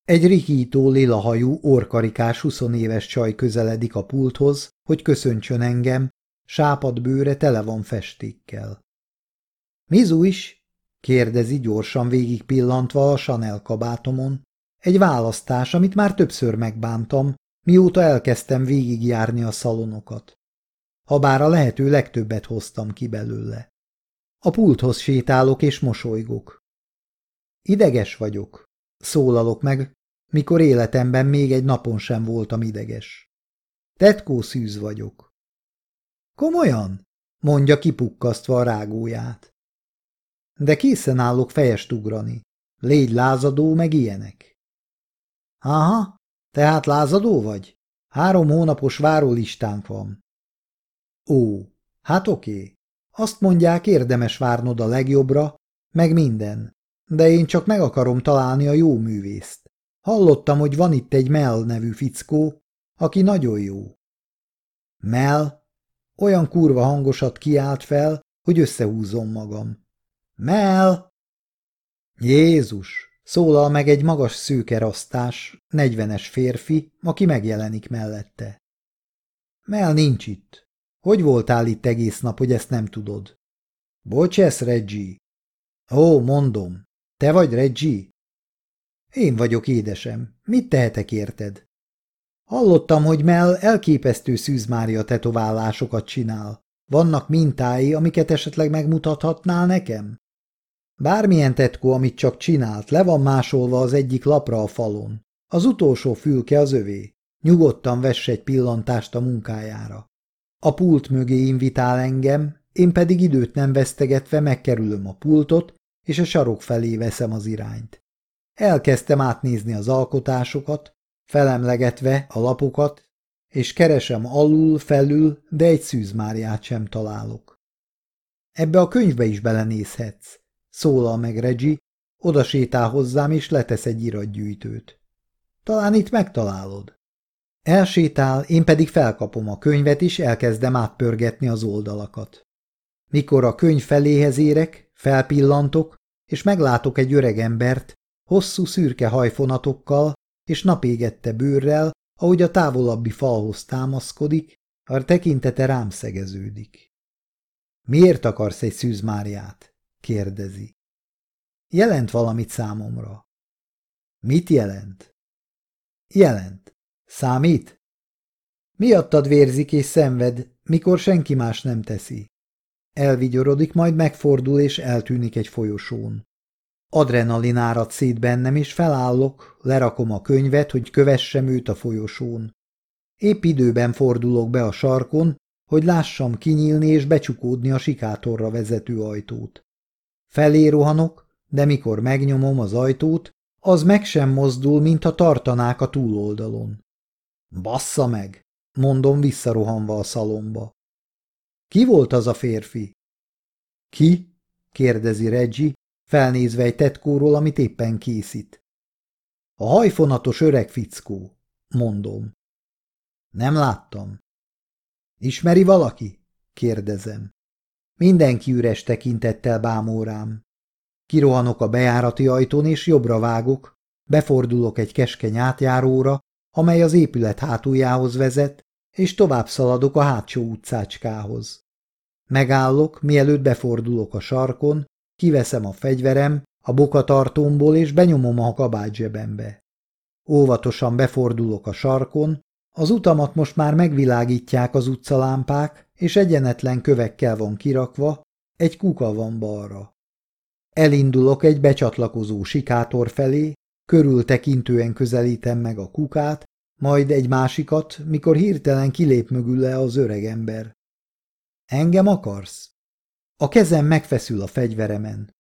S1: Egy rikító lilahajú, orkarikás 20 éves csaj közeledik a pulthoz, hogy köszöntsön engem, sápad bőre tele van festékkel. Mizu is kérdezi gyorsan végig pillantva a Chanel kabátomon. Egy választás, amit már többször megbántam, mióta elkezdtem végigjárni a szalonokat. Habár a lehető legtöbbet hoztam ki belőle. A pulthoz sétálok és mosolygok. Ideges vagyok, szólalok meg, mikor életemben még egy napon sem voltam ideges. Tetkó szűz vagyok. Komolyan? mondja kipukkasztva a rágóját de készen állok fejest ugrani. Légy lázadó, meg ilyenek. Aha, tehát lázadó vagy? Három hónapos várólistánk van. Ó, hát oké. Azt mondják, érdemes várnod a legjobbra, meg minden. De én csak meg akarom találni a jó művészt. Hallottam, hogy van itt egy Mel nevű fickó, aki nagyon jó. Mel? Olyan kurva hangosat kiált fel, hogy összehúzom magam. Mel! Jézus! Szólal meg egy magas szőkerasztás, negyvenes férfi, aki megjelenik mellette. Mel nincs itt. Hogy voltál itt egész nap, hogy ezt nem tudod? Bocsász, Reggie. Ó, mondom. Te vagy Reggie? Én vagyok, édesem. Mit tehetek érted? Hallottam, hogy Mel elképesztő szűzmária tetoválásokat csinál. Vannak mintái, amiket esetleg megmutathatnál nekem? Bármilyen tetkó, amit csak csinált, le van másolva az egyik lapra a falon. Az utolsó fülke az övé. Nyugodtan vesse egy pillantást a munkájára. A pult mögé invitál engem, én pedig időt nem vesztegetve megkerülöm a pultot, és a sarok felé veszem az irányt. Elkezdtem átnézni az alkotásokat, felemlegetve a lapokat, és keresem alul, felül, de egy szűzmáriát sem találok. Ebbe a könyvbe is belenézhetsz. Szólal meg Reggie, oda sétál hozzám és letesz egy iratgyűjtőt. Talán itt megtalálod. Elsétál, én pedig felkapom a könyvet és elkezdem átpörgetni az oldalakat. Mikor a könyv feléhez érek, felpillantok, és meglátok egy öreg embert, hosszú szürke hajfonatokkal és napégette bőrrel, ahogy a távolabbi falhoz támaszkodik, a tekintete rám szegeződik. Miért akarsz egy szűzmáriát? kérdezi. Jelent valamit számomra. Mit jelent? Jelent. Számít? Miattad vérzik és szenved, mikor senki más nem teszi. Elvigyorodik, majd megfordul és eltűnik egy folyosón. Adrenalin árad szét bennem, és felállok, lerakom a könyvet, hogy kövessem őt a folyosón. Épp időben fordulok be a sarkon, hogy lássam kinyílni és becsukódni a sikátorra vezető ajtót. Felé rohanok, de mikor megnyomom az ajtót, az meg sem mozdul, mintha tartanák a túloldalon. Bassza meg, mondom visszarohanva a szalomba. Ki volt az a férfi? Ki? kérdezi Reggie, felnézve egy tetkóról, amit éppen készít. A hajfonatos öreg fickó, mondom. Nem láttam. Ismeri valaki? kérdezem. Mindenki üres tekintettel bámul rám. Kirohanok a bejárati ajtón és jobbra vágok, befordulok egy keskeny átjáróra, amely az épület hátuljához vezet, és tovább szaladok a hátsó utcácskához. Megállok, mielőtt befordulok a sarkon, kiveszem a fegyverem a bokatartómból és benyomom a zsebembe. Óvatosan befordulok a sarkon, az utamat most már megvilágítják az utcalámpák, és egyenetlen kövekkel van kirakva, egy kuka van balra. Elindulok egy becsatlakozó sikátor felé, körültekintően közelítem meg a kukát, majd egy másikat, mikor hirtelen kilép mögül le az öreg ember. Engem akarsz? A kezem megfeszül a fegyveremen.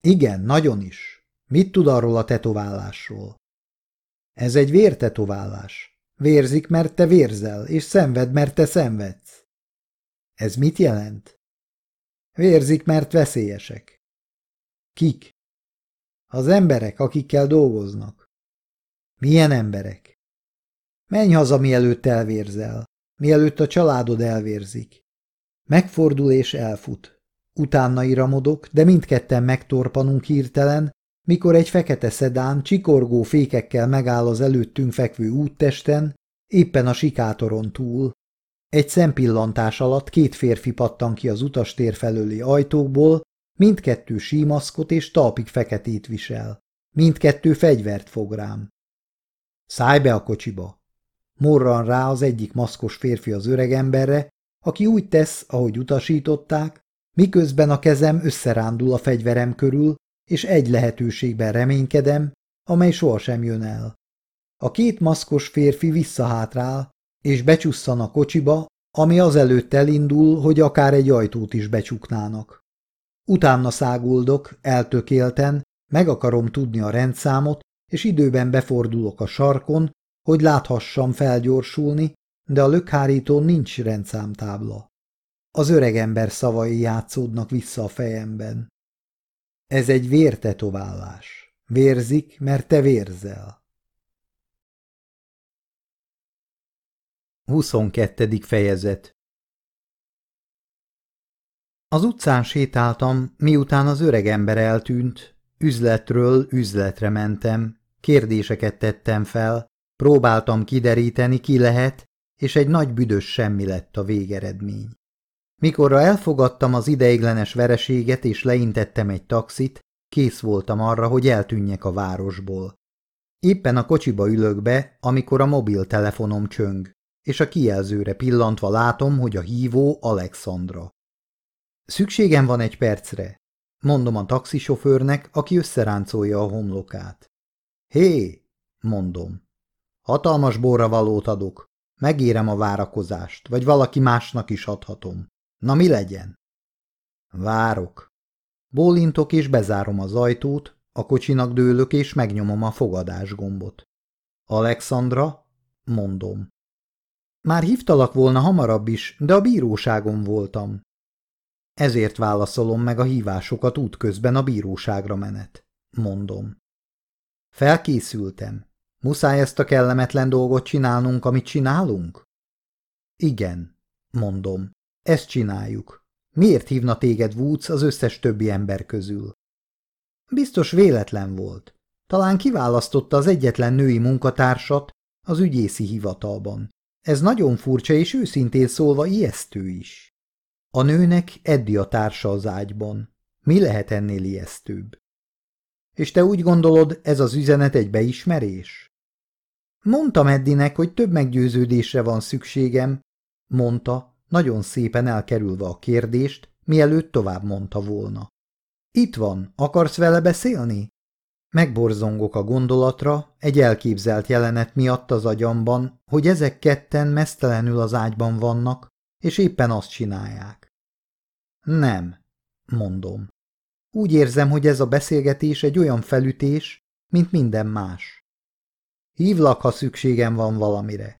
S1: Igen, nagyon is. Mit tud arról a tetoválásról? Ez egy vértetoválás. Vérzik, mert te vérzel, és szenved, mert te szenvedsz. Ez mit jelent? Vérzik, mert veszélyesek. Kik? Az emberek, akikkel dolgoznak. Milyen emberek? Menj haza, mielőtt elvérzel, mielőtt a családod elvérzik. Megfordul és elfut. Utána iramodok, de mindketten megtorpanunk hirtelen, mikor egy fekete szedán csikorgó fékekkel megáll az előttünk fekvő úttesten, éppen a sikátoron túl, egy szempillantás alatt két férfi pattan ki az utastér felőli ajtókból, mindkettő símaszkot és talpig feketét visel. Mindkettő fegyvert fog rám. Szállj be a kocsiba! Morran rá az egyik maszkos férfi az öregemberre, aki úgy tesz, ahogy utasították, miközben a kezem összerándul a fegyverem körül, és egy lehetőségben reménykedem, amely sohasem jön el. A két maszkos férfi visszahátrál, és becsusszan a kocsiba, ami azelőtt elindul, hogy akár egy ajtót is becsuknának. Utána száguldok, eltökélten, meg akarom tudni a rendszámot, és időben befordulok a sarkon, hogy láthassam felgyorsulni, de a lökhárítón nincs rendszámtábla. Az öregember szavai játszódnak vissza a fejemben. Ez egy vértetoválás. Vérzik, mert te vérzel.
S2: 22. fejezet
S1: Az utcán sétáltam, miután az öreg ember eltűnt, üzletről üzletre mentem, kérdéseket tettem fel, próbáltam kideríteni, ki lehet, és egy nagy büdös semmi lett a végeredmény. Mikorra elfogadtam az ideiglenes vereséget és leintettem egy taxit, kész voltam arra, hogy eltűnjek a városból. Éppen a kocsiba ülök be, amikor a mobiltelefonom csöng és a kijelzőre pillantva látom, hogy a hívó Alexandra. Szükségem van egy percre, mondom a taxisofőrnek, aki összeráncolja a homlokát. Hé, mondom. Hatalmas borra valót adok. Megérem a várakozást, vagy valaki másnak is adhatom. Na mi legyen? Várok. Bólintok és bezárom az ajtót, a kocsinak dőlök és megnyomom a fogadás gombot. Alexandra, mondom. Már hívtalak volna hamarabb is, de a bíróságon voltam. Ezért válaszolom meg a hívásokat útközben a bíróságra menet, mondom. Felkészültem. Muszáj ezt a kellemetlen dolgot csinálnunk, amit csinálunk? Igen, mondom. Ezt csináljuk. Miért hívna téged Woods az összes többi ember közül? Biztos véletlen volt. Talán kiválasztotta az egyetlen női munkatársat az ügyészi hivatalban. Ez nagyon furcsa és őszintén szólva ijesztő is. A nőnek Eddi a társa az ágyban. Mi lehet ennél ijesztőbb? És te úgy gondolod, ez az üzenet egy beismerés? Mondtam Eddinek, hogy több meggyőződésre van szükségem, mondta, nagyon szépen elkerülve a kérdést, mielőtt tovább mondta volna. Itt van, akarsz vele beszélni? Megborzongok a gondolatra, egy elképzelt jelenet miatt az agyamban, hogy ezek ketten mesztelenül az ágyban vannak, és éppen azt csinálják. Nem, mondom. Úgy érzem, hogy ez a beszélgetés egy olyan felütés, mint minden más. Hívlak, ha szükségem van valamire.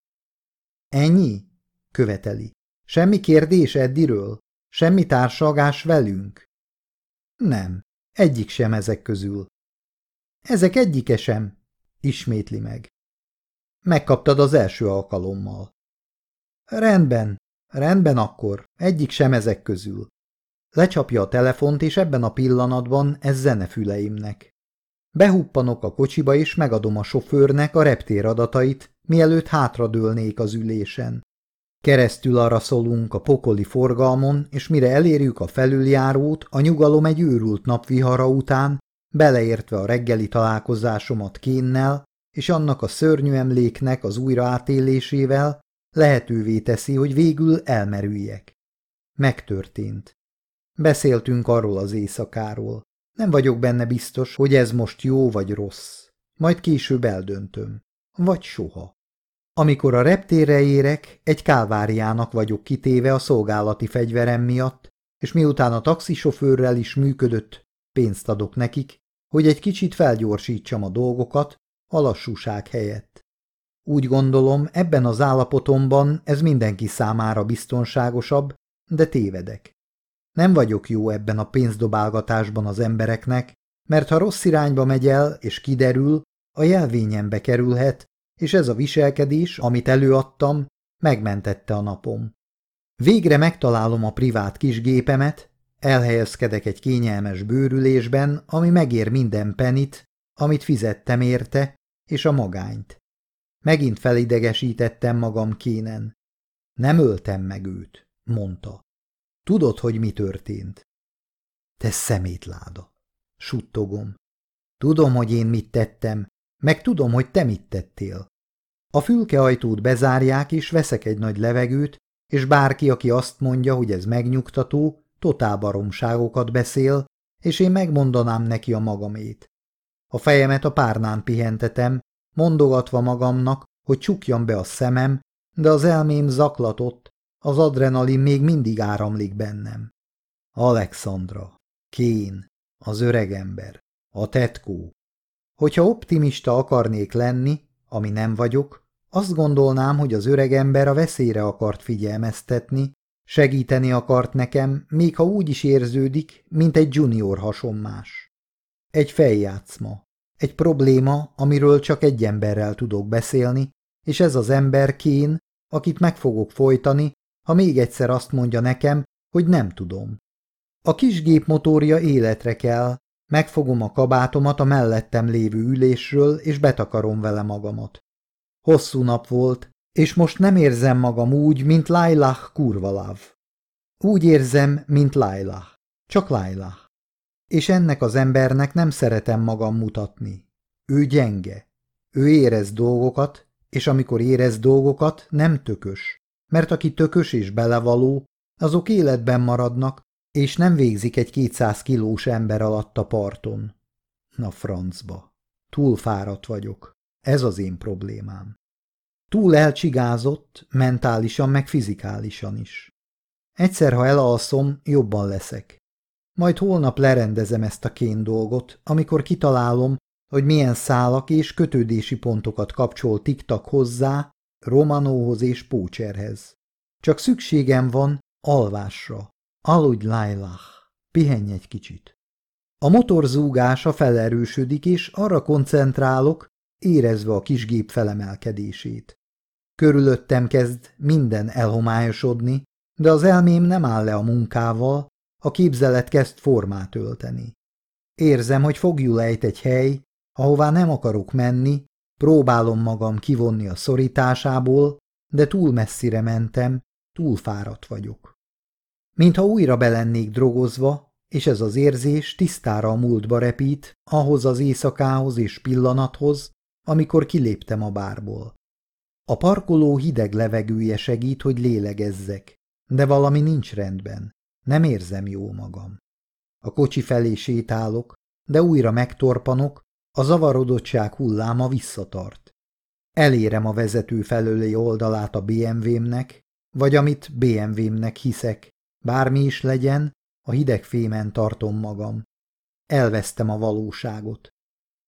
S1: Ennyi? követeli. Semmi kérdés Eddiről? Semmi társalgás velünk? Nem, egyik sem ezek közül. Ezek egyike sem, ismétli meg. Megkaptad az első alkalommal. Rendben, rendben akkor, egyik sem ezek közül. Lecsapja a telefont, és ebben a pillanatban ez füleimnek. Behuppanok a kocsiba, és megadom a sofőrnek a reptér adatait, mielőtt hátradőlnék az ülésen. Keresztül arra szolunk a pokoli forgalmon, és mire elérjük a felüljárót, a nyugalom egy őrült napvihara után beleértve a reggeli találkozásomat Kénnel és annak a szörnyű emléknek az újra átélésével lehetővé teszi, hogy végül elmerüljek. Megtörtént. Beszéltünk arról az éjszakáról. Nem vagyok benne biztos, hogy ez most jó vagy rossz. Majd később eldöntöm. Vagy soha. Amikor a reptére érek, egy kálváriának vagyok kitéve a szolgálati fegyverem miatt, és miután a taxisofőrrel is működött, Pénzt adok nekik, hogy egy kicsit felgyorsítsam a dolgokat a lassúság helyett. Úgy gondolom, ebben az állapotomban ez mindenki számára biztonságosabb, de tévedek. Nem vagyok jó ebben a pénzdobálgatásban az embereknek, mert ha rossz irányba megy el és kiderül, a jelvényembe kerülhet, és ez a viselkedés, amit előadtam, megmentette a napom. Végre megtalálom a privát kis gépemet, Elhelyezkedek egy kényelmes bőrülésben, ami megér minden penit, amit fizettem érte, és a magányt. Megint felidegesítettem magam kénen. Nem öltem meg őt, mondta. Tudod, hogy mi történt? Te szemétláda, suttogom. Tudom, hogy én mit tettem, meg tudom, hogy te mit tettél. A fülkeajtót bezárják, és veszek egy nagy levegőt, és bárki, aki azt mondja, hogy ez megnyugtató, totál baromságokat beszél, és én megmondanám neki a magamét. A fejemet a párnán pihentetem, mondogatva magamnak, hogy csukjam be a szemem, de az elmém zaklatott, az adrenalin még mindig áramlik bennem. Alexandra, Kén, az öregember, a tetkó. Hogyha optimista akarnék lenni, ami nem vagyok, azt gondolnám, hogy az öregember a veszélyre akart figyelmeztetni, Segíteni akart nekem, még ha úgy is érződik, mint egy junior hasonmás. Egy feljátszma. Egy probléma, amiről csak egy emberrel tudok beszélni, és ez az ember kén, akit meg fogok folytani, ha még egyszer azt mondja nekem, hogy nem tudom. A kis motorja életre kell, megfogom a kabátomat a mellettem lévő ülésről, és betakarom vele magamat. Hosszú nap volt, és most nem érzem magam úgy, mint Lailah kurvaláv. Úgy érzem, mint Lailah. Csak Lailah. És ennek az embernek nem szeretem magam mutatni. Ő gyenge. Ő érez dolgokat, és amikor érez dolgokat, nem tökös. Mert aki tökös és belevaló, azok életben maradnak, és nem végzik egy 200 kilós ember alatt a parton. Na francba. Túl fáradt vagyok. Ez az én problémám. Túl elcsigázott, mentálisan meg fizikálisan is. Egyszer, ha elalszom, jobban leszek. Majd holnap lerendezem ezt a kén dolgot, amikor kitalálom, hogy milyen szálak és kötődési pontokat kapcsol tiktak hozzá, Romanóhoz és Pócserhez. Csak szükségem van alvásra. Aludj, Lailah, pihenj egy kicsit. A motor zúgása felerősödik, és arra koncentrálok, érezve a kisgép felemelkedését. Körülöttem kezd minden elhomályosodni, de az elmém nem áll le a munkával, a képzelet kezd formát ölteni. Érzem, hogy fogjul ejt egy hely, ahová nem akarok menni, próbálom magam kivonni a szorításából, de túl messzire mentem, túl fáradt vagyok. Mintha újra belennék drogozva, és ez az érzés tisztára a múltba repít, ahhoz az éjszakához és pillanathoz, amikor kiléptem a bárból. A parkoló hideg levegője segít, hogy lélegezzek, de valami nincs rendben. Nem érzem jó magam. A kocsi felé sétálok, de újra megtorpanok, a zavarodottság hulláma visszatart. Elérem a vezető felőli oldalát a BMW-mnek, vagy amit BMW-mnek hiszek, bármi is legyen, a hideg fémen tartom magam. Elvesztem a valóságot.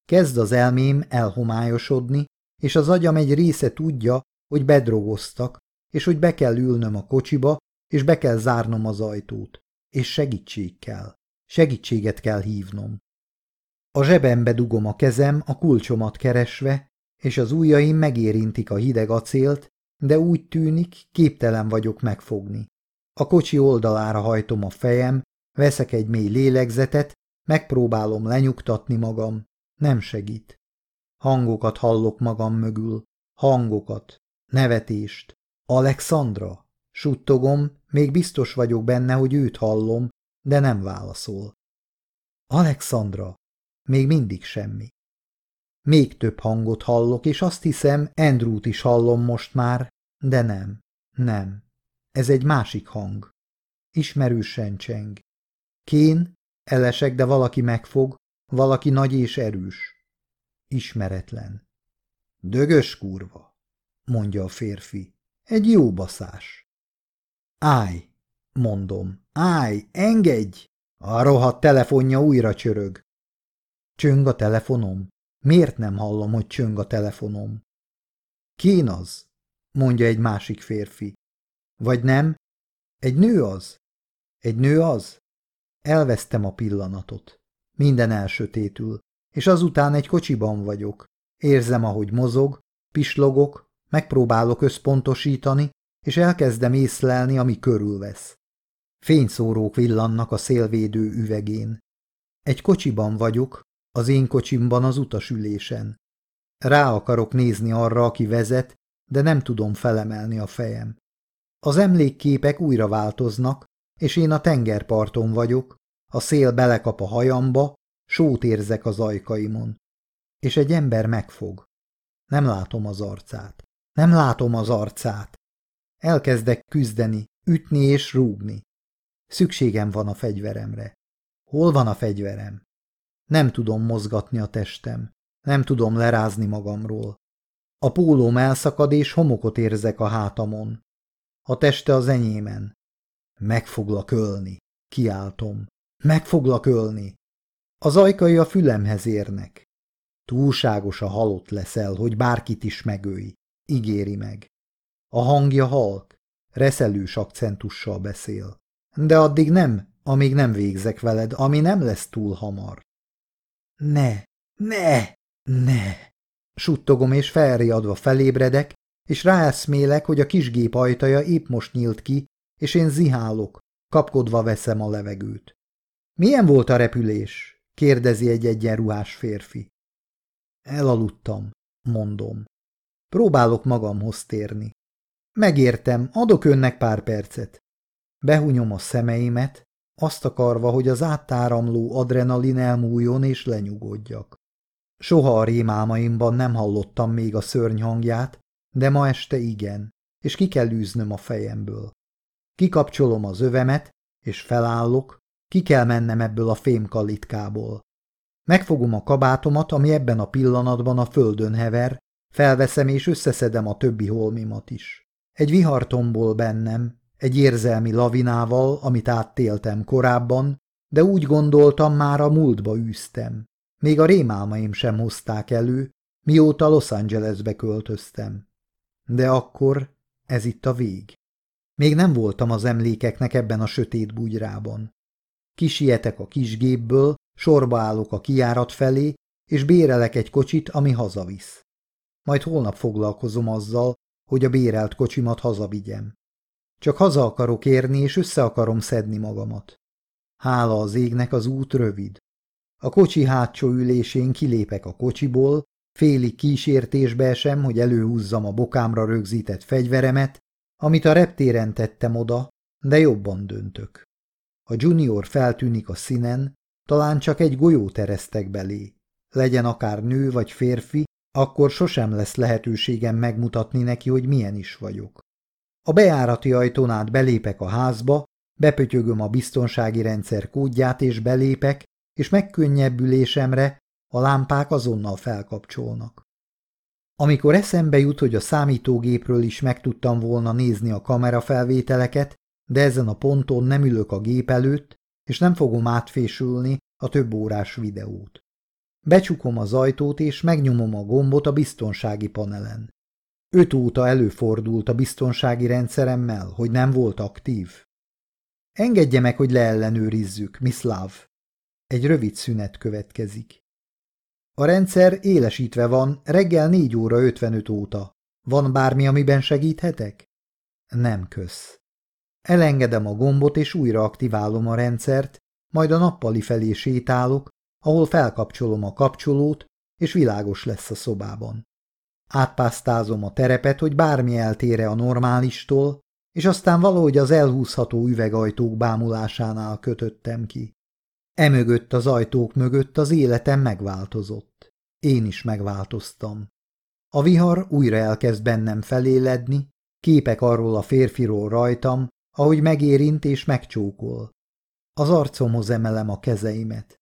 S1: Kezd az elmém elhomályosodni, és az agyam egy része tudja, hogy bedrogoztak, és hogy be kell ülnöm a kocsiba, és be kell zárnom az ajtót, és segítség kell. Segítséget kell hívnom. A zsebembe dugom a kezem, a kulcsomat keresve, és az ujjaim megérintik a hideg acélt, de úgy tűnik, képtelen vagyok megfogni. A kocsi oldalára hajtom a fejem, veszek egy mély lélegzetet, megpróbálom lenyugtatni magam. Nem segít. Hangokat hallok magam mögül, hangokat, nevetést. Alexandra? Suttogom, még biztos vagyok benne, hogy őt hallom, de nem válaszol. Alexandra? Még mindig semmi. Még több hangot hallok, és azt hiszem, Andrewt is hallom most már, de nem, nem. Ez egy másik hang. Ismerősen cseng. Kén, elesek, de valaki megfog, valaki nagy és erős. Ismeretlen. Dögös kurva, mondja a férfi. Egy jó baszás. Állj, mondom, állj, engedj! A rohadt telefonja újra csörög. Csöng a telefonom. Miért nem hallom, hogy csöng a telefonom? Kín az, mondja egy másik férfi. Vagy nem? Egy nő az? Egy nő az? Elvesztem a pillanatot. Minden elsötétül és azután egy kocsiban vagyok. Érzem, ahogy mozog, pislogok, megpróbálok összpontosítani, és elkezdem észlelni, ami körülvesz. Fényszórók villannak a szélvédő üvegén. Egy kocsiban vagyok, az én kocsimban az utasülésen. Rá akarok nézni arra, aki vezet, de nem tudom felemelni a fejem. Az emlékképek újra változnak, és én a tengerparton vagyok, a szél belekap a hajamba, Sót érzek az ajkaimon. És egy ember megfog. Nem látom az arcát. Nem látom az arcát. Elkezdek küzdeni, ütni és rúgni. Szükségem van a fegyveremre. Hol van a fegyverem? Nem tudom mozgatni a testem. Nem tudom lerázni magamról. A pólóm elszakad és homokot érzek a hátamon. A teste az enyémen. Meg foglak ölni. Kiáltom. Meg foglak ölni. Az ajkai a fülemhez érnek. Túlságos a halott leszel, hogy bárkit is megölj. Ígéri meg. A hangja halk, reszelős akcentussal beszél. De addig nem, amíg nem végzek veled, ami nem lesz túl hamar. Ne, ne, ne! Suttogom és felriadva felébredek, és ráeszmélek, hogy a kisgép ajtaja épp most nyílt ki, és én zihálok, kapkodva veszem a levegőt. Milyen volt a repülés? kérdezi egy egyenruhás férfi. Elaludtam, mondom. Próbálok magamhoz térni. Megértem, adok önnek pár percet. Behunyom a szemeimet, azt akarva, hogy az áttáramló adrenalin elmúljon és lenyugodjak. Soha a rémámaimban nem hallottam még a szörny hangját, de ma este igen, és ki kell űznöm a fejemből. Kikapcsolom az övemet, és felállok, ki kell mennem ebből a kalitkából. Megfogom a kabátomat, ami ebben a pillanatban a földön hever, felveszem és összeszedem a többi holmimat is. Egy vihar tombol bennem, egy érzelmi lavinával, amit áttéltem korábban, de úgy gondoltam, már a múltba űztem. Még a rémálmaim sem hozták elő, mióta Los Angelesbe költöztem. De akkor ez itt a vég. Még nem voltam az emlékeknek ebben a sötét bugyrában kisietek a kis gépből, sorba állok a kiárat felé, és bérelek egy kocsit, ami hazavisz. Majd holnap foglalkozom azzal, hogy a bérelt kocsimat hazavigyem. Csak haza akarok érni, és össze akarom szedni magamat. Hála az égnek az út rövid. A kocsi hátsó ülésén kilépek a kocsiból, félig kísértésbe esem, hogy előhúzzam a bokámra rögzített fegyveremet, amit a reptéren tettem oda, de jobban döntök. A junior feltűnik a színen, talán csak egy golyó tereztek belé. Legyen akár nő vagy férfi, akkor sosem lesz lehetőségem megmutatni neki, hogy milyen is vagyok. A bejárati ajtón át belépek a házba, bepötyögöm a biztonsági rendszer kódját és belépek, és megkönnyebbülésemre a lámpák azonnal felkapcsolnak. Amikor eszembe jut, hogy a számítógépről is meg tudtam volna nézni a kamerafelvételeket, de ezen a ponton nem ülök a gép előtt, és nem fogom átfésülni a több órás videót. Becsukom az ajtót, és megnyomom a gombot a biztonsági panelen. Öt óta előfordult a biztonsági rendszeremmel, hogy nem volt aktív. Engedje meg, hogy leellenőrizzük, Love. Egy rövid szünet következik. A rendszer élesítve van, reggel 4 óra 55 óta. Van bármi, amiben segíthetek? Nem kösz. Elengedem a gombot, és újra aktiválom a rendszert, majd a nappali felé sétálok, ahol felkapcsolom a kapcsolót, és világos lesz a szobában. Átpásztázom a terepet, hogy bármi eltére a normálistól, és aztán valahogy az elhúzható üvegajtók bámulásánál kötöttem ki. Emögött az ajtók mögött az életem megváltozott. Én is megváltoztam. A vihar újra elkezd bennem feléledni, képek arról a férfiról rajtam, ahogy megérint és megcsókol. Az arcomhoz emelem a kezeimet.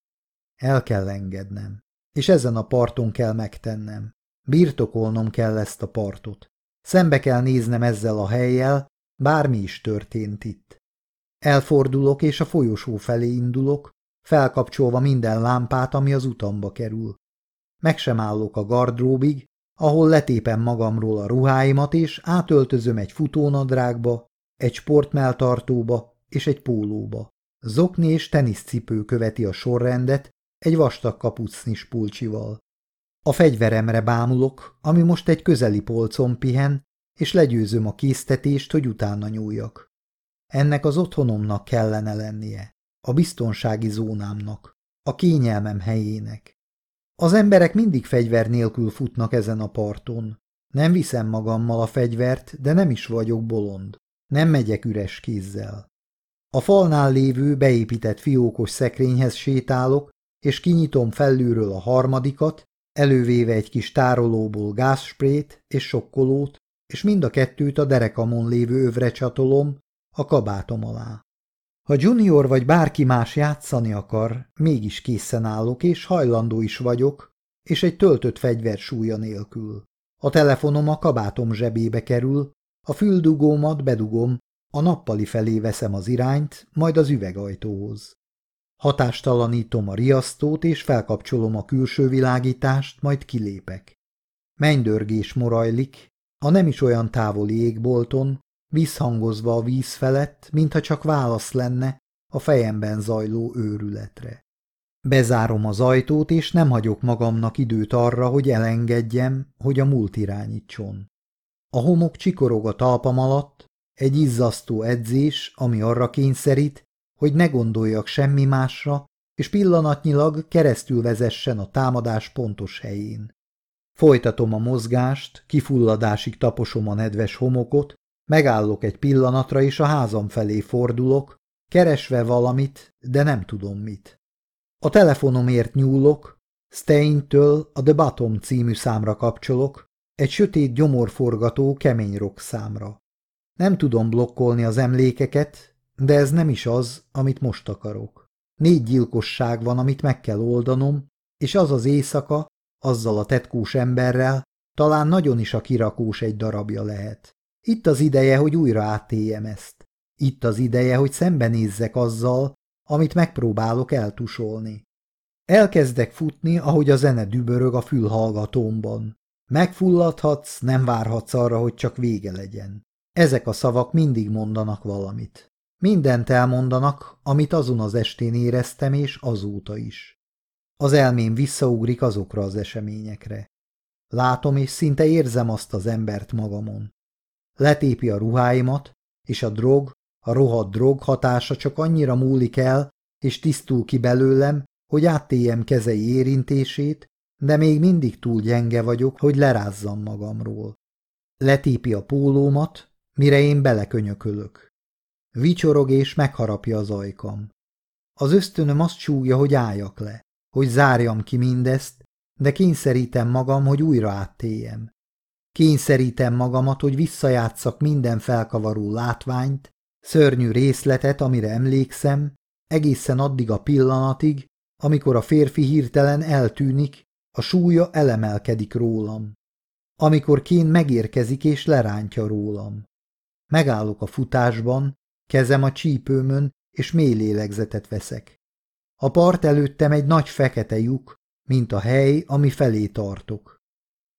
S1: El kell engednem, és ezen a parton kell megtennem. Birtokolnom kell ezt a partot. Szembe kell néznem ezzel a helyjel, bármi is történt itt. Elfordulok és a folyosó felé indulok, felkapcsolva minden lámpát, ami az utamba kerül. Meg sem állok a gardróbig, ahol letépem magamról a ruháimat, és átöltözöm egy futónadrágba, egy sportmeltartóba és egy pólóba. Zokni és teniszcipő követi a sorrendet egy vastag kapucnis pulcsival. A fegyveremre bámulok, ami most egy közeli polcon pihen, és legyőzöm a késztetést, hogy utána nyúljak. Ennek az otthonomnak kellene lennie, a biztonsági zónámnak, a kényelmem helyének. Az emberek mindig fegyver nélkül futnak ezen a parton. Nem viszem magammal a fegyvert, de nem is vagyok bolond. Nem megyek üres kézzel. A falnál lévő beépített fiókos szekrényhez sétálok, és kinyitom felülről a harmadikat, elővéve egy kis tárolóból gázsprét és sokkolót, és mind a kettőt a derekamon lévő övre csatolom, a kabátom alá. Ha junior vagy bárki más játszani akar, mégis készen állok, és hajlandó is vagyok, és egy töltött fegyver súlya nélkül. A telefonom a kabátom zsebébe kerül, a füldugómat bedugom, a nappali felé veszem az irányt, majd az üvegajtóhoz. Hatástalanítom a riasztót, és felkapcsolom a külső világítást, majd kilépek. Mennydörgés morajlik, a nem is olyan távoli égbolton, visszhangozva a víz felett, mintha csak válasz lenne a fejemben zajló őrületre. Bezárom az ajtót, és nem hagyok magamnak időt arra, hogy elengedjem, hogy a múlt irányítson. A homok csikorog a talpam alatt, egy izzasztó edzés, ami arra kényszerít, hogy ne gondoljak semmi másra, és pillanatnyilag keresztül vezessen a támadás pontos helyén. Folytatom a mozgást, kifulladásig taposom a nedves homokot, megállok egy pillanatra, és a házam felé fordulok, keresve valamit, de nem tudom mit. A telefonomért nyúlok, Steintől a The Bottom című számra kapcsolok, egy sötét gyomorforgató kemény rokszámra. Nem tudom blokkolni az emlékeket, de ez nem is az, amit most akarok. Négy gyilkosság van, amit meg kell oldanom, és az az éjszaka, azzal a tetkós emberrel, talán nagyon is a kirakós egy darabja lehet. Itt az ideje, hogy újra átéljem ezt. Itt az ideje, hogy szembenézzek azzal, amit megpróbálok eltusolni. Elkezdek futni, ahogy a zene dübörög a fülhallgatómban. Megfulladhatsz, nem várhatsz arra, hogy csak vége legyen. Ezek a szavak mindig mondanak valamit. Mindent elmondanak, amit azon az estén éreztem, és azóta is. Az elmém visszaugrik azokra az eseményekre. Látom, és szinte érzem azt az embert magamon. Letépi a ruháimat, és a drog, a rohadt drog hatása csak annyira múlik el, és tisztul ki belőlem, hogy áttéljem kezei érintését, de még mindig túl gyenge vagyok, hogy lerázzam magamról. Letípi a pólómat, mire én belekönyökölök. Vicsorog és megharapja az ajkam. Az ösztönöm azt súgja, hogy álljak le, hogy zárjam ki mindezt, de kényszerítem magam, hogy újra áttéljem. Kényszerítem magamat, hogy visszajátszak minden felkavaró látványt, szörnyű részletet, amire emlékszem, egészen addig a pillanatig, amikor a férfi hirtelen eltűnik, a súlya elemelkedik rólam. Amikor kén megérkezik és lerántja rólam. Megállok a futásban, kezem a csípőmön, és mély lélegzetet veszek. A part előttem egy nagy fekete lyuk, mint a hely, ami felé tartok.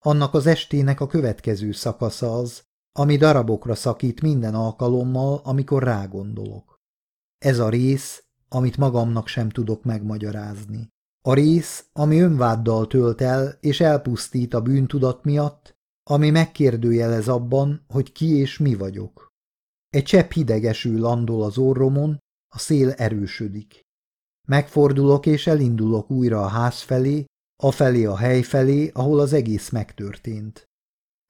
S1: Annak az estének a következő szakasza az, ami darabokra szakít minden alkalommal, amikor rágondolok. Ez a rész, amit magamnak sem tudok megmagyarázni. A rész, ami önváddal tölt el és elpusztít a bűntudat miatt, ami megkérdőjelez abban, hogy ki és mi vagyok. Egy csepp hidegesül landol az orromon, a szél erősödik. Megfordulok és elindulok újra a ház felé, felé a hely felé, ahol az egész megtörtént.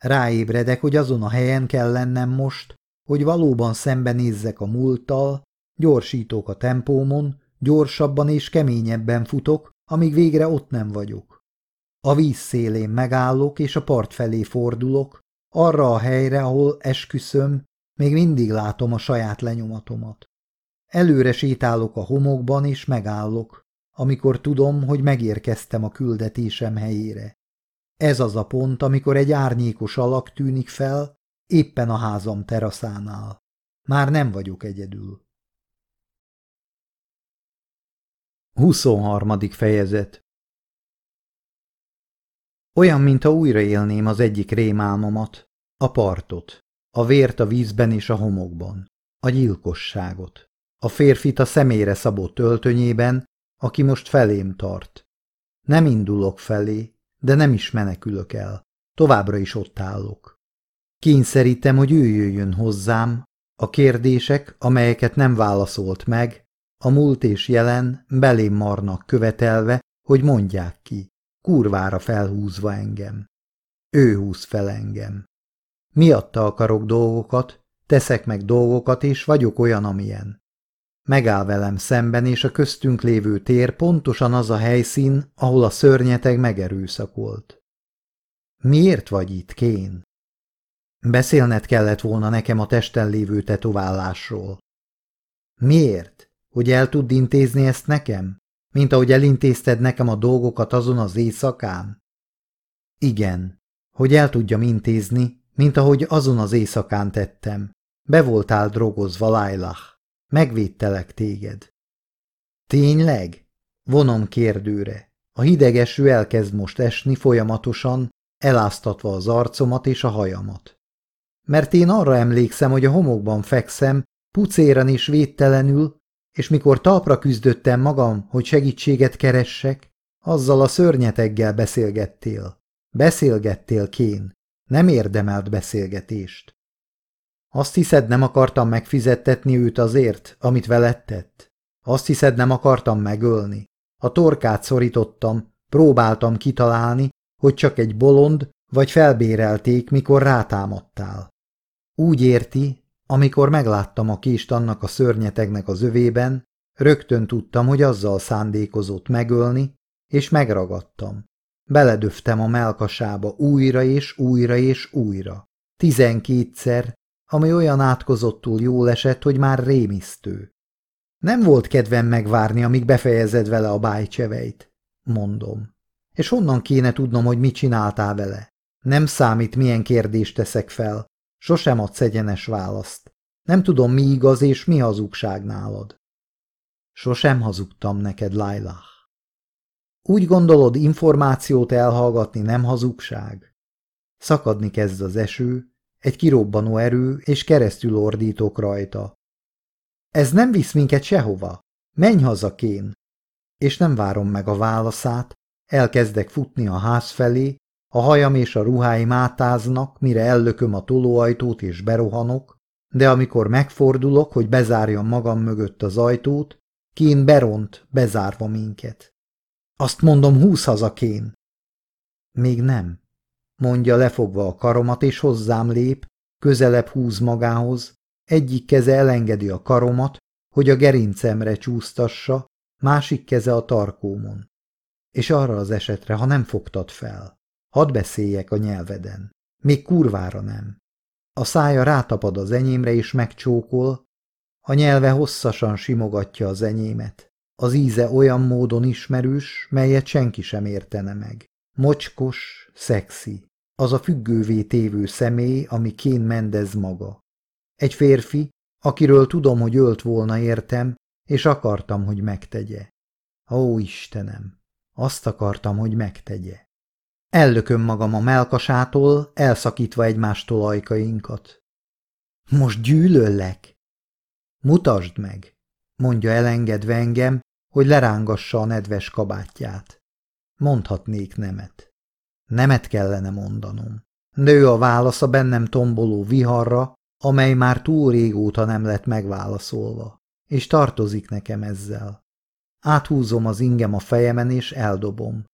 S1: Ráébredek, hogy azon a helyen kell lennem most, hogy valóban szembenézzek a múlttal, gyorsítok a tempómon, gyorsabban és keményebben futok, amíg végre ott nem vagyok. A víz szélén megállok, és a part felé fordulok, arra a helyre, ahol esküszöm, még mindig látom a saját lenyomatomat. Előre sétálok a homokban, és megállok, amikor tudom, hogy megérkeztem a küldetésem helyére. Ez az a pont, amikor egy árnyékos alak tűnik fel, éppen a házam teraszánál. Már nem vagyok egyedül.
S2: 23. fejezet
S1: Olyan, mintha újra élném az egyik rémálmamat, a partot, a vért a vízben és a homokban, a gyilkosságot, a férfit a szemére szabott öltönyében, aki most felém tart. Nem indulok felé, de nem is menekülök el, továbbra is ott állok. Kényszerítem, hogy ő jöjjön hozzám, a kérdések, amelyeket nem válaszolt meg, a múlt és jelen belém marnak követelve, hogy mondják ki, kurvára felhúzva engem. Ő húz fel engem. Miatta akarok dolgokat, teszek meg dolgokat, és vagyok olyan, amilyen. Megáll velem szemben, és a köztünk lévő tér pontosan az a helyszín, ahol a szörnyeteg megerőszakolt. Miért vagy itt, Kén? Beszélned kellett volna nekem a testen lévő tetoválásról. Miért? hogy el tud intézni ezt nekem? Mint ahogy elintézted nekem a dolgokat azon az éjszakán? Igen, hogy el tudjam intézni, mint ahogy azon az éjszakán tettem. Be voltál drogozva, Lailah. Megvédtelek téged. Tényleg? Vonom kérdőre. A hideg eső elkezd most esni folyamatosan, eláztatva az arcomat és a hajamat. Mert én arra emlékszem, hogy a homokban fekszem, pucéran és védtelenül, és mikor talpra küzdöttem magam, hogy segítséget keressek, azzal a szörnyeteggel beszélgettél. Beszélgettél, Kén. Nem érdemelt beszélgetést. Azt hiszed, nem akartam megfizettetni őt azért, amit veled tett? Azt hiszed, nem akartam megölni? A torkát szorítottam, próbáltam kitalálni, hogy csak egy bolond, vagy felbérelték, mikor rátámadtál. Úgy érti, amikor megláttam a kést annak a szörnyetegnek az övében, rögtön tudtam, hogy azzal szándékozott megölni, és megragadtam. Beledöftem a melkasába újra és újra és újra. Tizenkétszer, ami olyan átkozottul jól esett, hogy már rémisztő. Nem volt kedvem megvárni, amíg befejezed vele a bájcseveit, mondom. És honnan kéne tudnom, hogy mit csináltál vele? Nem számít, milyen kérdést teszek fel. Sosem adsz egyenes választ. Nem tudom, mi igaz és mi hazugság nálad. Sosem hazugtam neked, Lailah. Úgy gondolod, információt elhallgatni nem hazugság? Szakadni kezd az eső, egy kirobbanó erő, és keresztül ordítok rajta. Ez nem visz minket sehova. Menj haza, Kén! És nem várom meg a válaszát, elkezdek futni a ház felé, a hajam és a ruháim átáznak, mire ellököm a tolóajtót és berohanok, de amikor megfordulok, hogy bezárjam magam mögött az ajtót, Kén beront, bezárva minket. Azt mondom, húsz haza, Kén! Még nem, mondja lefogva a karomat, és hozzám lép, közelebb húz magához, egyik keze elengedi a karomat, hogy a gerincemre csúsztassa, másik keze a tarkómon. És arra az esetre, ha nem fogtad fel. Hadd beszéljek a nyelveden. Még kurvára nem. A szája rátapad az enyémre és megcsókol, a nyelve hosszasan simogatja az enyémet. Az íze olyan módon ismerős, melyet senki sem értene meg. Mocskos, szexi. Az a függővé tévő személy, ami Kén Mendez maga. Egy férfi, akiről tudom, hogy ölt volna értem, és akartam, hogy megtegye. Ó, Istenem! Azt akartam, hogy megtegye. Ellököm magam a melkasától, elszakítva egymástól ajkainkat. Most gyűlöllek? Mutasd meg, mondja elengedve engem, hogy lerángassa a nedves kabátját. Mondhatnék nemet. Nemet kellene mondanom. Nő a válasza bennem tomboló viharra, amely már túl régóta nem lett megválaszolva, és tartozik nekem ezzel. Áthúzom az ingem a fejemen, és eldobom.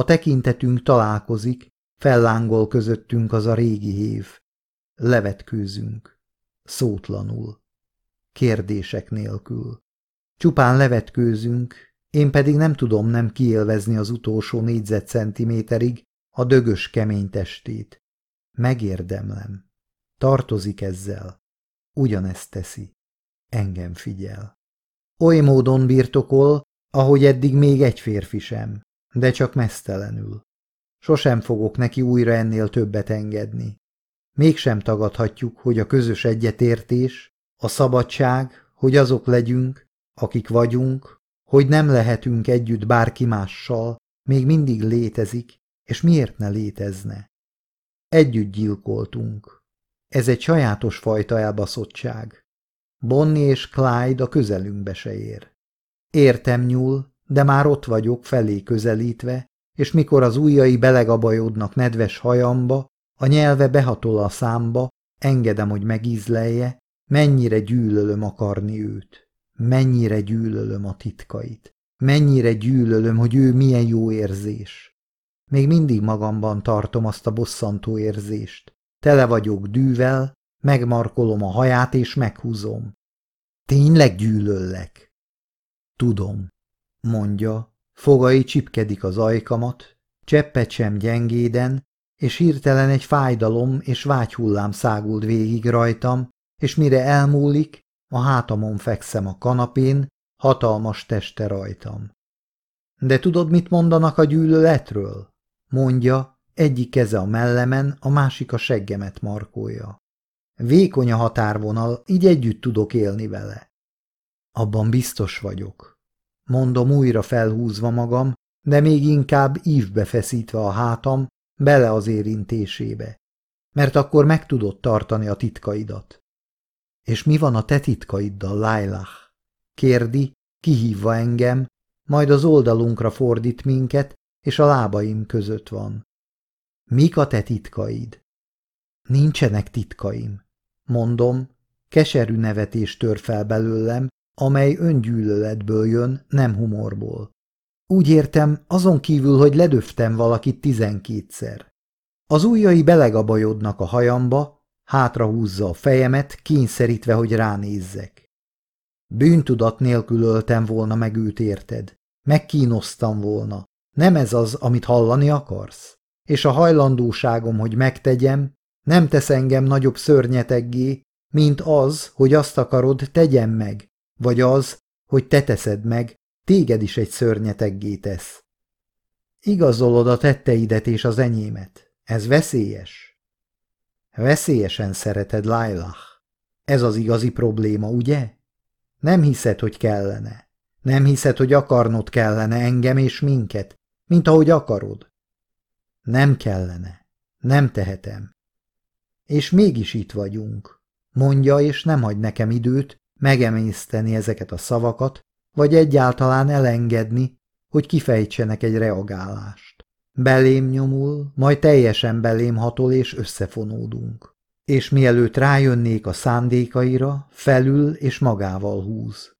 S1: A tekintetünk találkozik, fellángol közöttünk az a régi hív, Levetkőzünk. Szótlanul. Kérdések nélkül. Csupán levetkőzünk, én pedig nem tudom nem kiélvezni az utolsó négyzetcentiméterig a dögös kemény testét. Megérdemlem. Tartozik ezzel. Ugyanezt teszi. Engem figyel. Oly módon birtokol, ahogy eddig még egy férfi sem de csak mesztelenül. Sosem fogok neki újra ennél többet engedni. Mégsem tagadhatjuk, hogy a közös egyetértés, a szabadság, hogy azok legyünk, akik vagyunk, hogy nem lehetünk együtt bárki mással, még mindig létezik, és miért ne létezne? Együtt gyilkoltunk. Ez egy sajátos fajta elbaszottság. Bonnie és Clyde a közelünkbe se ér. Értem nyúl, de már ott vagyok felé közelítve, és mikor az ujjai belegabajodnak nedves hajamba, a nyelve behatol a számba, engedem, hogy megízlelje, mennyire gyűlölöm akarni őt, mennyire gyűlölöm a titkait, mennyire gyűlölöm, hogy ő milyen jó érzés. Még mindig magamban tartom azt a bosszantó érzést. Tele vagyok dűvel, megmarkolom a haját és meghúzom. Tényleg gyűlöllek? Tudom mondja, fogai csipkedik az ajkamat, cseppet sem gyengéden, és hirtelen egy fájdalom és vágyhullám száguld végig rajtam, és mire elmúlik, a hátamon fekszem a kanapén, hatalmas teste rajtam. De tudod, mit mondanak a gyűlöletről? Mondja, egyik keze a mellemen, a másik a seggemet markolja. Vékony a határvonal, így együtt tudok élni vele. Abban biztos vagyok mondom újra felhúzva magam, de még inkább ívbe feszítve a hátam, bele az érintésébe. Mert akkor meg tudod tartani a titkaidat. És mi van a te titkaiddal, Lailah? Kérdi, kihívva engem, majd az oldalunkra fordít minket, és a lábaim között van. Mik a te titkaid? Nincsenek titkaim, mondom, keserű nevetés tör fel belőlem, amely öngyűlöletből jön, nem humorból. Úgy értem, azon kívül, hogy ledöftem valakit tizenkétszer. Az ujjai belegabajodnak a hajamba, hátrahúzza a fejemet, kényszerítve, hogy ránézzek. Bűntudat nélkül öltem volna meg őt, érted? Megkínoztam volna. Nem ez az, amit hallani akarsz? És a hajlandóságom, hogy megtegyem, nem tesz engem nagyobb szörnyeteggé, mint az, hogy azt akarod, tegyem meg, vagy az, hogy te teszed meg, téged is egy szörnyeteggé tesz. Igazolod a tetteidet és az enyémet. Ez veszélyes. Veszélyesen szereted Lailah. Ez az igazi probléma, ugye? Nem hiszed, hogy kellene. Nem hiszed, hogy akarnod kellene engem és minket, mint ahogy akarod. Nem kellene. Nem tehetem. És mégis itt vagyunk. Mondja, és nem hagy nekem időt, megemészteni ezeket a szavakat, vagy egyáltalán elengedni, hogy kifejtsenek egy reagálást. Belém nyomul, majd teljesen belém hatol és összefonódunk. És mielőtt rájönnék a szándékaira, felül és magával húz.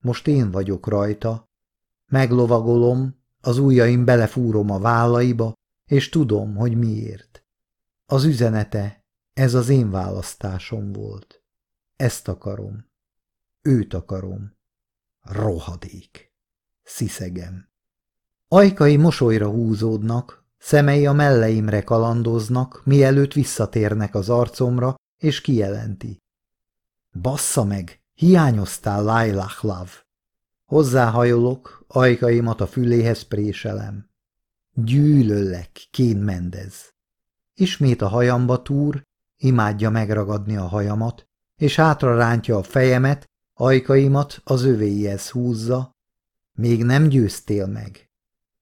S1: Most én vagyok rajta. Meglovagolom, az ujjaim belefúrom a vállaiba, és tudom, hogy miért. Az üzenete, ez az én választásom volt. Ezt akarom. Őt akarom. Rohadék. Sziszegem. Ajkai mosolyra húzódnak, szemei a melleimre kalandoznak, mielőtt visszatérnek az arcomra, és kijelenti. Bassza meg, hiányoztál, Lav. Hozzáhajolok, ajkaimat a füléhez préselem. Gyűlöllek, kénmendez. Ismét a hajamba túr, imádja megragadni a hajamat, és hátra rántja a fejemet, Ajkaimat az övéihez húzza. Még nem győztél meg.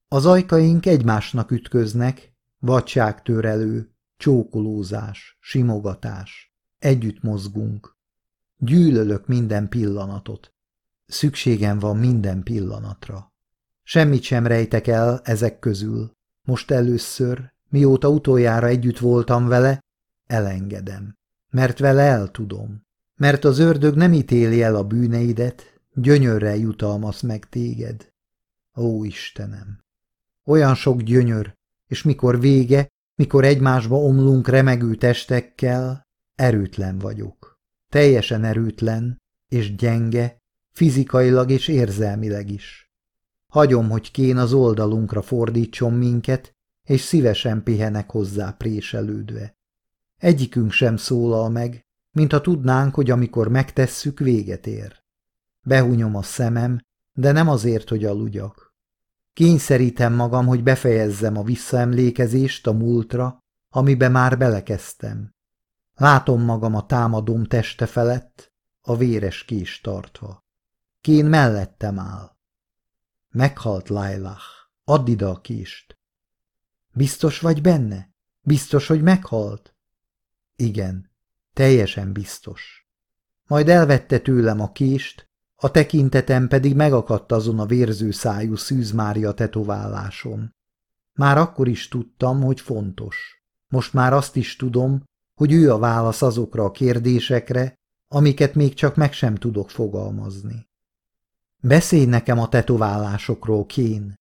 S1: Az ajkaink egymásnak ütköznek, vadságtörelő, csókolózás, simogatás. Együtt mozgunk. Gyűlölök minden pillanatot. Szükségem van minden pillanatra. Semmit sem rejtek el ezek közül. Most először, mióta utoljára együtt voltam vele, elengedem. Mert vele el tudom mert az ördög nem ítéli el a bűneidet, gyönyörrel jutalmaz meg téged. Ó, Istenem! Olyan sok gyönyör, és mikor vége, mikor egymásba omlunk remegő testekkel, erőtlen vagyok. Teljesen erőtlen, és gyenge, fizikailag és érzelmileg is. Hagyom, hogy kén az oldalunkra fordítson minket, és szívesen pihenek hozzá préselődve. Egyikünk sem szólal meg, mintha tudnánk, hogy amikor megtesszük, véget ér. Behunyom a szemem, de nem azért, hogy aludjak. Kényszerítem magam, hogy befejezzem a visszaemlékezést a múltra, amibe már belekezdtem. Látom magam a támadom teste felett, a véres kés tartva. Kén mellettem áll. Meghalt Lailah. Add ide a kést. Biztos vagy benne? Biztos, hogy meghalt? Igen teljesen biztos. Majd elvette tőlem a kést, a tekintetem pedig megakadt azon a vérző szájú szűzmária tetováláson. Már akkor is tudtam, hogy fontos. Most már azt is tudom, hogy ő a válasz azokra a kérdésekre, amiket még csak meg sem tudok fogalmazni. Beszélj nekem a tetoválásokról, Kén!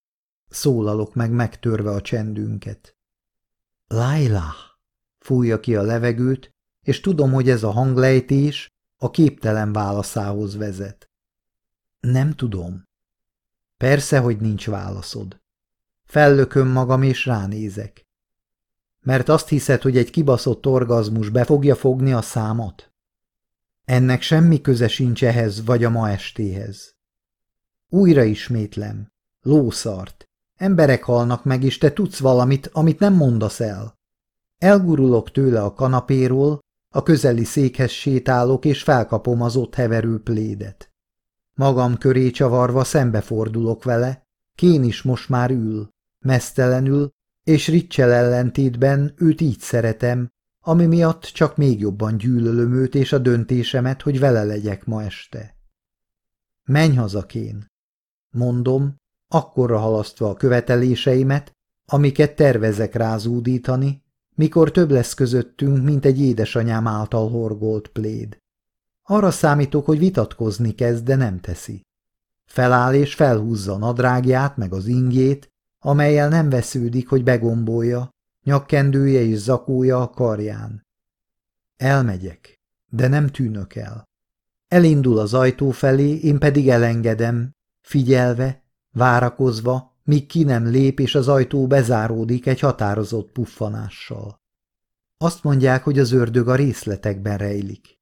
S1: Szólalok meg megtörve a csendünket. Laila! Fújja ki a levegőt, és tudom, hogy ez a hanglejtés a képtelen válaszához vezet. Nem tudom. Persze, hogy nincs válaszod. Fellököm magam és ránézek. Mert azt hiszed, hogy egy kibaszott orgazmus be fogja fogni a számot? Ennek semmi köze sincs ehhez vagy a ma estéhez. Újra ismétlem. Lószart. Emberek halnak meg, és te tudsz valamit, amit nem mondasz el. Elgurulok tőle a kanapéról, a közeli székhez sétálok, és felkapom az ott heverő plédet. Magam köré csavarva szembefordulok vele, Kén is most már ül, mesztelenül, és Ritchel ellentétben őt így szeretem, ami miatt csak még jobban gyűlölöm őt és a döntésemet, hogy vele legyek ma este. Menj haza, Kén! Mondom, akkorra halasztva a követeléseimet, amiket tervezek rázúdítani, mikor több lesz közöttünk, mint egy édesanyám által horgolt pléd. Arra számítok, hogy vitatkozni kezd, de nem teszi. Feláll és felhúzza a nadrágját, meg az ingét, amelyel nem vesződik, hogy begombolja, nyakkendője és zakója a karján. Elmegyek, de nem tűnök el. Elindul az ajtó felé, én pedig elengedem, figyelve, várakozva, míg ki nem lép és az ajtó bezáródik egy határozott puffanással. Azt mondják, hogy az ördög a részletekben rejlik.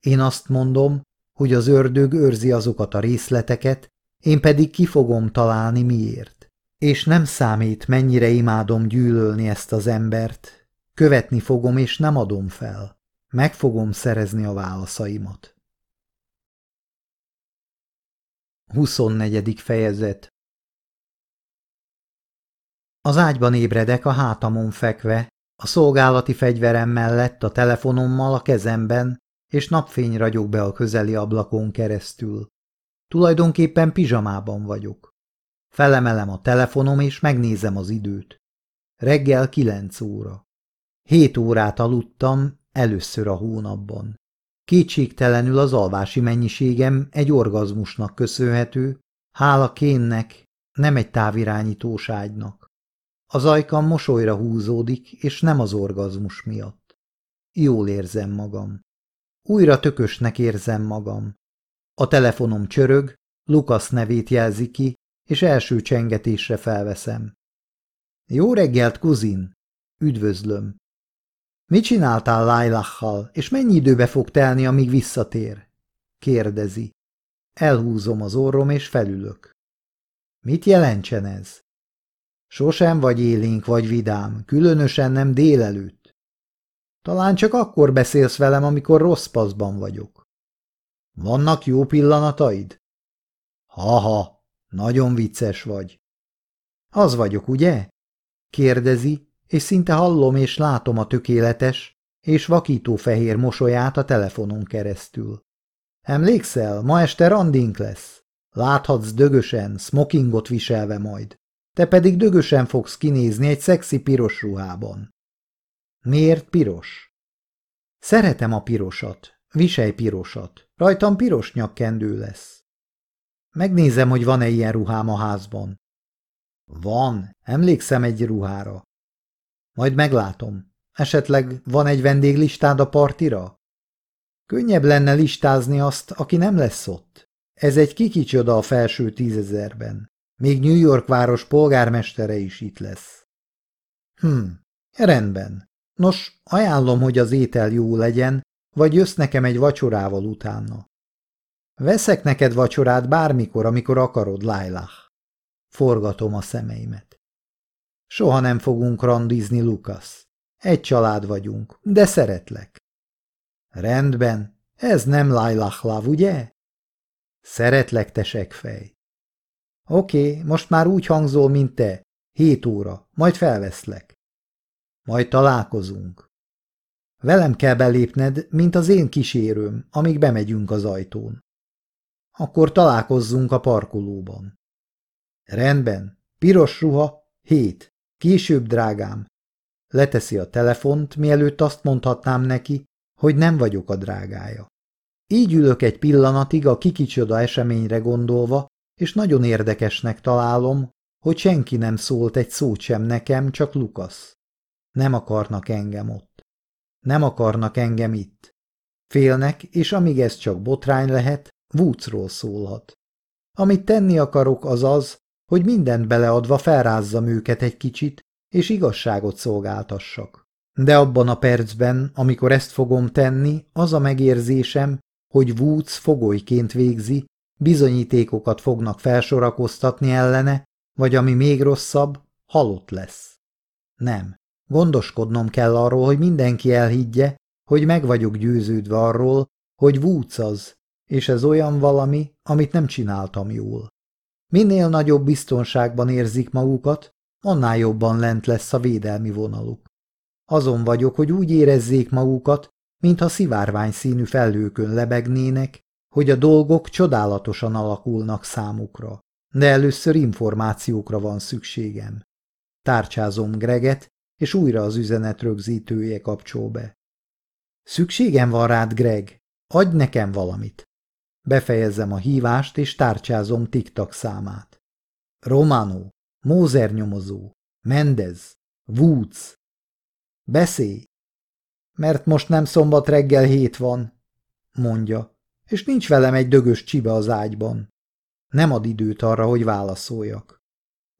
S1: Én azt mondom, hogy az ördög őrzi azokat a részleteket, én pedig ki fogom találni miért. És nem számít, mennyire imádom gyűlölni ezt az embert. Követni fogom, és nem adom fel. Meg fogom szerezni a
S2: válaszaimat. 24. fejezet az ágyban ébredek a hátamon
S1: fekve, a szolgálati fegyverem mellett a telefonommal a kezemben, és napfény ragyog be a közeli ablakon keresztül. Tulajdonképpen pizsamában vagyok. Felemelem a telefonom, és megnézem az időt. Reggel kilenc óra. Hét órát aludtam először a hónapban. Kétségtelenül az alvási mennyiségem egy orgazmusnak köszönhető, hála kénnek, nem egy távirányítóságnak. Az ajkam mosolyra húzódik, és nem az orgazmus miatt. Jól érzem magam. Újra tökösnek érzem magam. A telefonom csörög, Lukasz nevét jelzi ki, és első csengetésre felveszem. Jó reggelt, kuzin! Üdvözlöm! Mit csináltál Lailachal, és mennyi időbe fog telni, amíg visszatér? kérdezi. Elhúzom az orrom, és felülök. Mit jelentsen ez? Sosem vagy élénk vagy vidám, különösen nem délelőtt. Talán csak akkor beszélsz velem, amikor rossz paszban vagyok. Vannak jó pillanataid? Haha, nagyon vicces vagy. Az vagyok, ugye? Kérdezi, és szinte hallom és látom a tökéletes és vakító fehér mosolyát a telefonon keresztül. Emlékszel, ma este randink lesz. Láthatsz dögösen, smokingot viselve majd. Te pedig dögösen fogsz kinézni egy szexi piros ruhában. Miért piros? Szeretem a pirosat. Viselj pirosat. Rajtam piros nyakkendő lesz. Megnézem, hogy van-e ilyen ruhám a házban. Van. Emlékszem egy ruhára. Majd meglátom. Esetleg van egy vendéglistád a partira? Könnyebb lenne listázni azt, aki nem lesz ott. Ez egy kikicsoda a felső tízezerben. Még New York város polgármestere is itt lesz. Hm, rendben. Nos, ajánlom, hogy az étel jó legyen, vagy jössz nekem egy vacsorával utána. Veszek neked vacsorát bármikor, amikor akarod, Lailah. Forgatom a szemeimet. Soha nem fogunk randizni, Lukasz. Egy család vagyunk, de szeretlek. Rendben, ez nem Lailah láv, ugye? Szeretlek, te segfej. Oké, most már úgy hangzol, mint te. Hét óra, majd felveszlek. Majd találkozunk. Velem kell belépned, mint az én kísérőm, amíg bemegyünk az ajtón. Akkor találkozzunk a parkolóban. Rendben, piros ruha, hét. Később, drágám. Leteszi a telefont, mielőtt azt mondhatnám neki, hogy nem vagyok a drágája. Így ülök egy pillanatig a kikicsoda eseményre gondolva, és nagyon érdekesnek találom, hogy senki nem szólt egy szót sem nekem, csak Lukasz. Nem akarnak engem ott. Nem akarnak engem itt. Félnek, és amíg ez csak botrány lehet, vúcról szólhat. Amit tenni akarok az az, hogy mindent beleadva felrázzam őket egy kicsit, és igazságot szolgáltassak. De abban a percben, amikor ezt fogom tenni, az a megérzésem, hogy Woods fogolyként végzi, bizonyítékokat fognak felsorakoztatni ellene, vagy ami még rosszabb, halott lesz. Nem. Gondoskodnom kell arról, hogy mindenki elhiggye, hogy meg vagyok győződve arról, hogy vúc az, és ez olyan valami, amit nem csináltam jól. Minél nagyobb biztonságban érzik magukat, annál jobban lent lesz a védelmi vonaluk. Azon vagyok, hogy úgy érezzék magukat, mintha szivárvány színű fellőkön lebegnének, hogy a dolgok csodálatosan alakulnak számukra, de először információkra van szükségem. Tárcsázom Greget, és újra az üzenet rögzítője kapcsol be. Szükségem van rád, Greg. Adj nekem valamit. Befejezzem a hívást, és tárcsázom TikTok számát. Romano, Mózer nyomozó, Mendez, Woods. Beszélj! Mert most nem szombat reggel hét van, mondja és nincs velem egy dögös csibe az ágyban. Nem ad időt arra, hogy válaszoljak.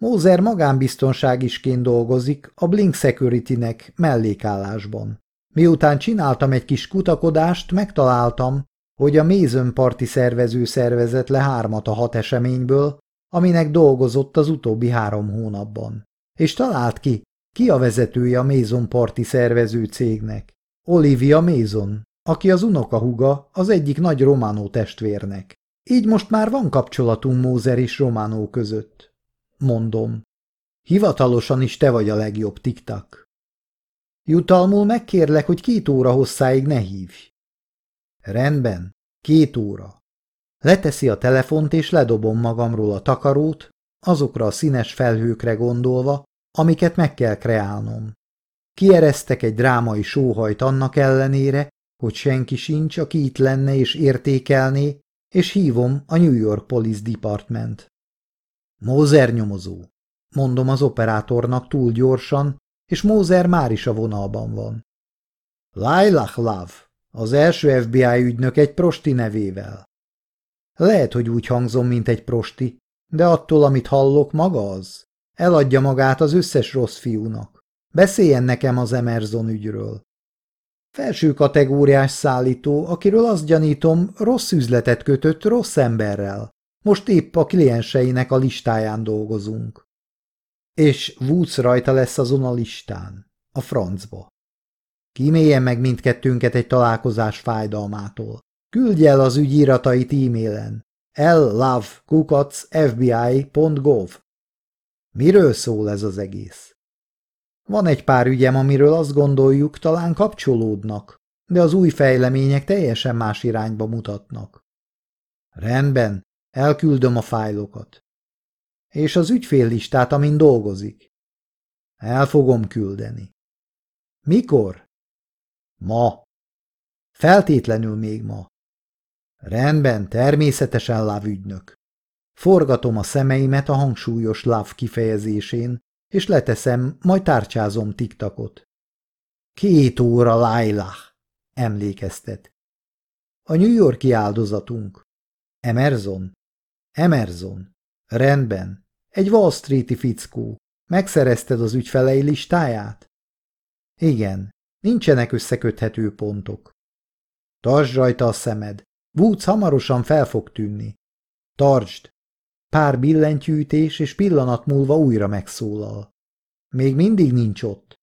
S1: Mózer magánbiztonságisként dolgozik a Blink Security-nek mellékállásban. Miután csináltam egy kis kutakodást, megtaláltam, hogy a Mézön parti szervező szervezett le hármat a hat eseményből, aminek dolgozott az utóbbi három hónapban. És talált ki, ki a vezetője a Mézon parti szervező cégnek. Olivia Mézon aki az unokahuga az egyik nagy románó testvérnek. Így most már van kapcsolatunk Mózer és Románó között. Mondom. Hivatalosan is te vagy a legjobb, tiktak. Jutalmul megkérlek, hogy két óra hosszáig ne hívj. Rendben, két óra. Leteszi a telefont, és ledobom magamról a takarót, azokra a színes felhőkre gondolva, amiket meg kell kreálnom. Kiereztek egy drámai sóhajt annak ellenére, hogy senki sincs, aki itt lenne és értékelné, és hívom a New York Police Department. Mózer nyomozó, mondom az operátornak túl gyorsan, és Mózer már is a vonalban van. Lailah Love, az első FBI ügynök egy prosti nevével. Lehet, hogy úgy hangzom, mint egy prosti, de attól, amit hallok, maga az. Eladja magát az összes rossz fiúnak. Beszéljen nekem az Emerson ügyről. Felső kategóriás szállító, akiről azt gyanítom, rossz üzletet kötött rossz emberrel. Most épp a klienseinek a listáján dolgozunk. És Woods rajta lesz azon a listán. A francba. Kíméljen meg mindkettőnket egy találkozás fájdalmától. Küldj el az iratait e-mailen. llove.fbi.gov Miről szól ez az egész? Van egy pár ügyem, amiről azt gondoljuk, talán kapcsolódnak, de az új fejlemények teljesen más irányba mutatnak. Rendben, elküldöm a fájlokat. És az ügyfél listát, amin dolgozik. El fogom küldeni. Mikor? Ma. Feltétlenül még ma. Rendben, természetesen lávügynök. Forgatom a szemeimet a hangsúlyos láv kifejezésén, és leteszem, majd tárcsázom tiktakot. Két óra Lailah, emlékeztet. A New Yorki áldozatunk. Emerson? Emerson. Rendben. Egy Wall Street-i fickó. Megszerezted az ügyfelei listáját? Igen. Nincsenek összeköthető pontok. Tartsd rajta a szemed. Woods hamarosan fel fog tűnni. Tartsd, Pár billentyűtés és pillanat múlva újra megszólal. Még mindig nincs ott.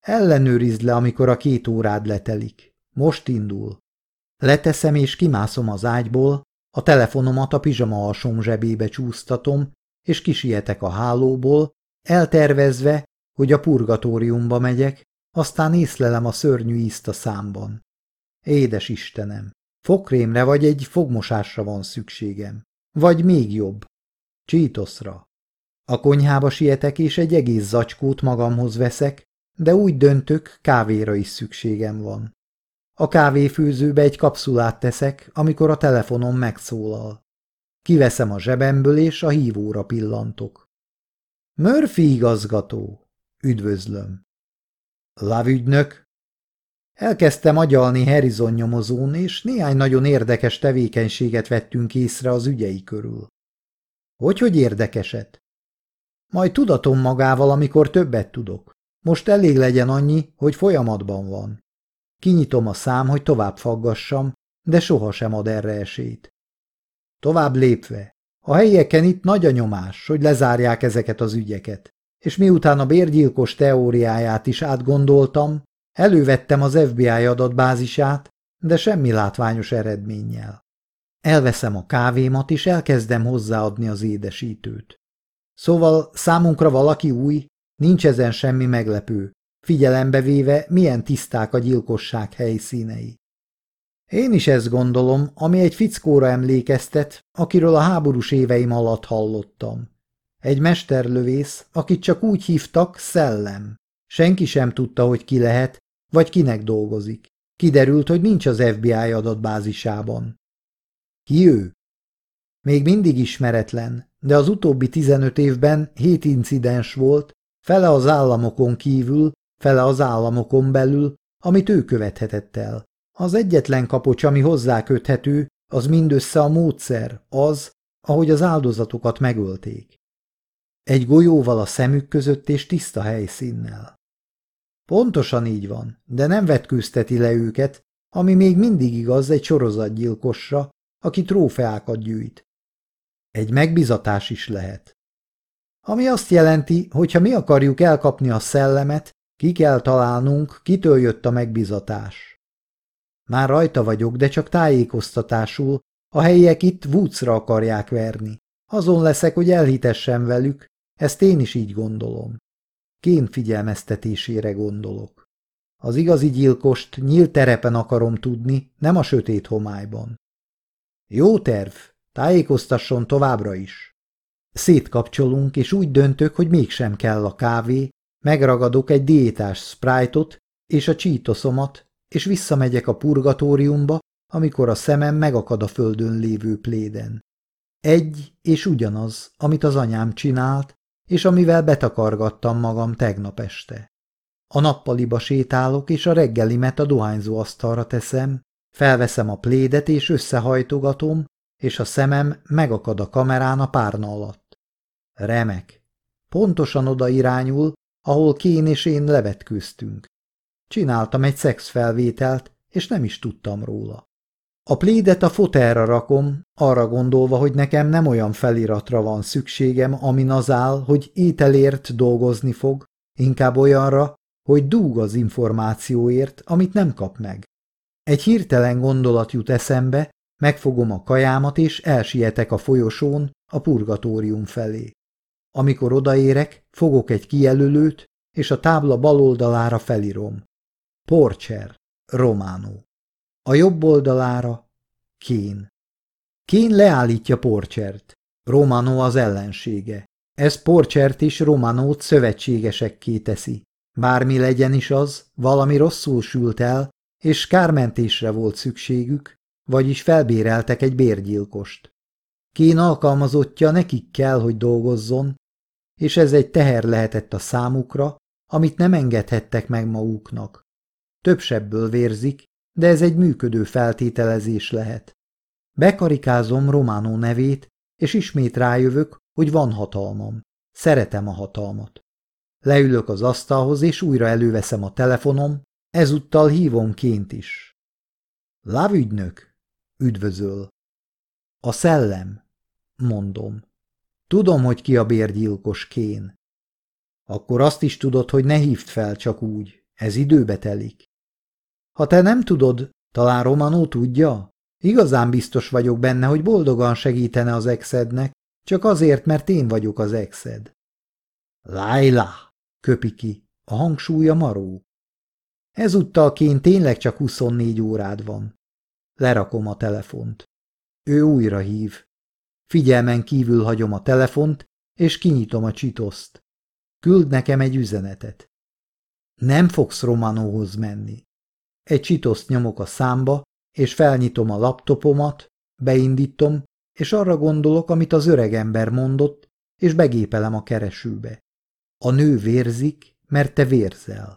S1: Ellenőrizd le, amikor a két órád letelik. Most indul. Leteszem és kimászom az ágyból, a telefonomat a pizsama alsom zsebébe csúsztatom, és kisietek a hálóból, eltervezve, hogy a purgatóriumba megyek, aztán észlelem a szörnyű ízt a számban. Édes Istenem, fogkrémre vagy egy fogmosásra van szükségem. Vagy még jobb. Csítoszra. A konyhába sietek, és egy egész zacskót magamhoz veszek, de úgy döntök, kávéra is szükségem van. A kávéfőzőbe egy kapszulát teszek, amikor a telefonom megszólal. Kiveszem a zsebemből, és a hívóra pillantok. Murphy igazgató! Üdvözlöm! Lavügynök! Elkezdtem agyalni Harrison nyomozón, és néhány nagyon érdekes tevékenységet vettünk észre az ügyei körül. Hogy hogy érdekeset? Majd tudatom magával, amikor többet tudok. Most elég legyen annyi, hogy folyamatban van. Kinyitom a szám, hogy tovább faggassam, de sohasem ad erre esélyt. Tovább lépve. A helyeken itt nagy a nyomás, hogy lezárják ezeket az ügyeket, és miután a bérgyilkos teóriáját is átgondoltam, Elővettem az FBI adatbázisát, de semmi látványos eredménnyel. Elveszem a kávémat, és elkezdem hozzáadni az édesítőt. Szóval számunkra valaki új, nincs ezen semmi meglepő, figyelembe véve, milyen tiszták a gyilkosság helyszínei. Én is ezt gondolom, ami egy fickóra emlékeztet, akiről a háborús éveim alatt hallottam. Egy mesterlövész, akit csak úgy hívtak Szellem. Senki sem tudta, hogy ki lehet, vagy kinek dolgozik. Kiderült, hogy nincs az FBI adatbázisában. Ki ő? Még mindig ismeretlen, de az utóbbi 15 évben hét incidens volt, fele az államokon kívül, fele az államokon belül, amit ő követhetett el. Az egyetlen kapocs, ami hozzá köthető, az mindössze a módszer, az, ahogy az áldozatokat megölték. Egy golyóval a szemük között és tiszta helyszínnel. Pontosan így van, de nem vetkőzteti le őket, ami még mindig igaz egy sorozatgyilkosra, aki trófeákat gyűjt. Egy megbizatás is lehet. Ami azt jelenti, hogy ha mi akarjuk elkapni a szellemet, ki kell találnunk, kitől jött a megbizatás. Már rajta vagyok, de csak tájékoztatásul, a helyiek itt vúcra akarják verni. Azon leszek, hogy elhitessem velük, ezt én is így gondolom. Kén figyelmeztetésére gondolok. Az igazi gyilkost nyílt terepen akarom tudni, nem a sötét homályban. Jó terv, tájékoztasson továbbra is. Szétkapcsolunk, és úgy döntök, hogy mégsem kell a kávé, megragadok egy diétás sprite és a csítoszomat, és visszamegyek a purgatóriumba, amikor a szemem megakad a földön lévő pléden. Egy és ugyanaz, amit az anyám csinált, és amivel betakargattam magam tegnap este. A nappaliba sétálok, és a reggelimet a dohányzó asztalra teszem, felveszem a plédet, és összehajtogatom, és a szemem megakad a kamerán a párna alatt. Remek. Pontosan oda irányul, ahol Kén és én levetkőztünk. Csináltam egy szexfelvételt, és nem is tudtam róla. A plédet a fotelra rakom, arra gondolva, hogy nekem nem olyan feliratra van szükségem, amin az áll, hogy ételért dolgozni fog, inkább olyanra, hogy dúg az információért, amit nem kap meg. Egy hirtelen gondolat jut eszembe, megfogom a kajámat és elsietek a folyosón a purgatórium felé. Amikor odaérek, fogok egy kijelölőt, és a tábla bal oldalára felírom. Porcher, Románó a jobb oldalára Kén. Kén leállítja Porchert. Romano az ellensége. Ez Porchert is Romanót szövetségesekké teszi. Bármi legyen is az, valami rosszul sült el, és kármentésre volt szükségük, vagyis felbéreltek egy bérgyilkost. Kén alkalmazottja nekik kell, hogy dolgozzon, és ez egy teher lehetett a számukra, amit nem engedhettek meg maguknak. Több sebből vérzik, de ez egy működő feltételezés lehet. Bekarikázom Románó nevét, és ismét rájövök, hogy van hatalmam. Szeretem a hatalmat. Leülök az asztalhoz, és újra előveszem a telefonom, ezúttal hívom ként is. Lávügynök, üdvözöl. A szellem, mondom. Tudom, hogy ki a bérgyilkos kén. Akkor azt is tudod, hogy ne hívd fel csak úgy, ez időbe telik. Ha te nem tudod, talán Romanó tudja? Igazán biztos vagyok benne, hogy boldogan segítene az exednek, csak azért, mert én vagyok az exed. Laila, köpi ki, a hangsúlya maró. Ezúttal ként tényleg csak 24 órád van. Lerakom a telefont. Ő újra hív. Figyelmen kívül hagyom a telefont, és kinyitom a csitoszt. Küld nekem egy üzenetet. Nem fogsz Romanóhoz menni. Egy csitoszt nyomok a számba, és felnyitom a laptopomat, beindítom, és arra gondolok, amit az öreg ember mondott, és begépelem a keresőbe. A nő vérzik, mert te vérzel.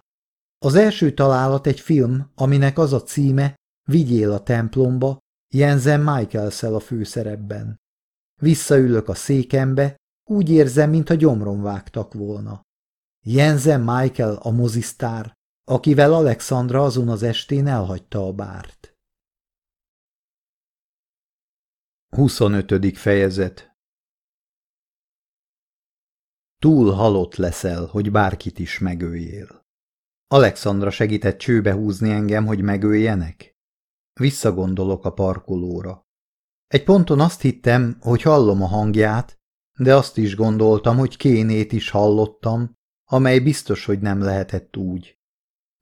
S1: Az első találat egy film, aminek az a címe Vigyél a templomba, Jensen Michaelszel a főszerepben. Visszaülök a székembe, úgy érzem, mintha gyomron vágtak volna. Jensen Michael a mozisztár, akivel Alexandra azon az estén elhagyta a bárt.
S2: 25. fejezet Túl halott leszel, hogy bárkit is megöljél.
S1: Alexandra segített csőbe húzni engem, hogy megöljenek? Visszagondolok a parkolóra. Egy ponton azt hittem, hogy hallom a hangját, de azt is gondoltam, hogy kénét is hallottam, amely biztos, hogy nem lehetett úgy.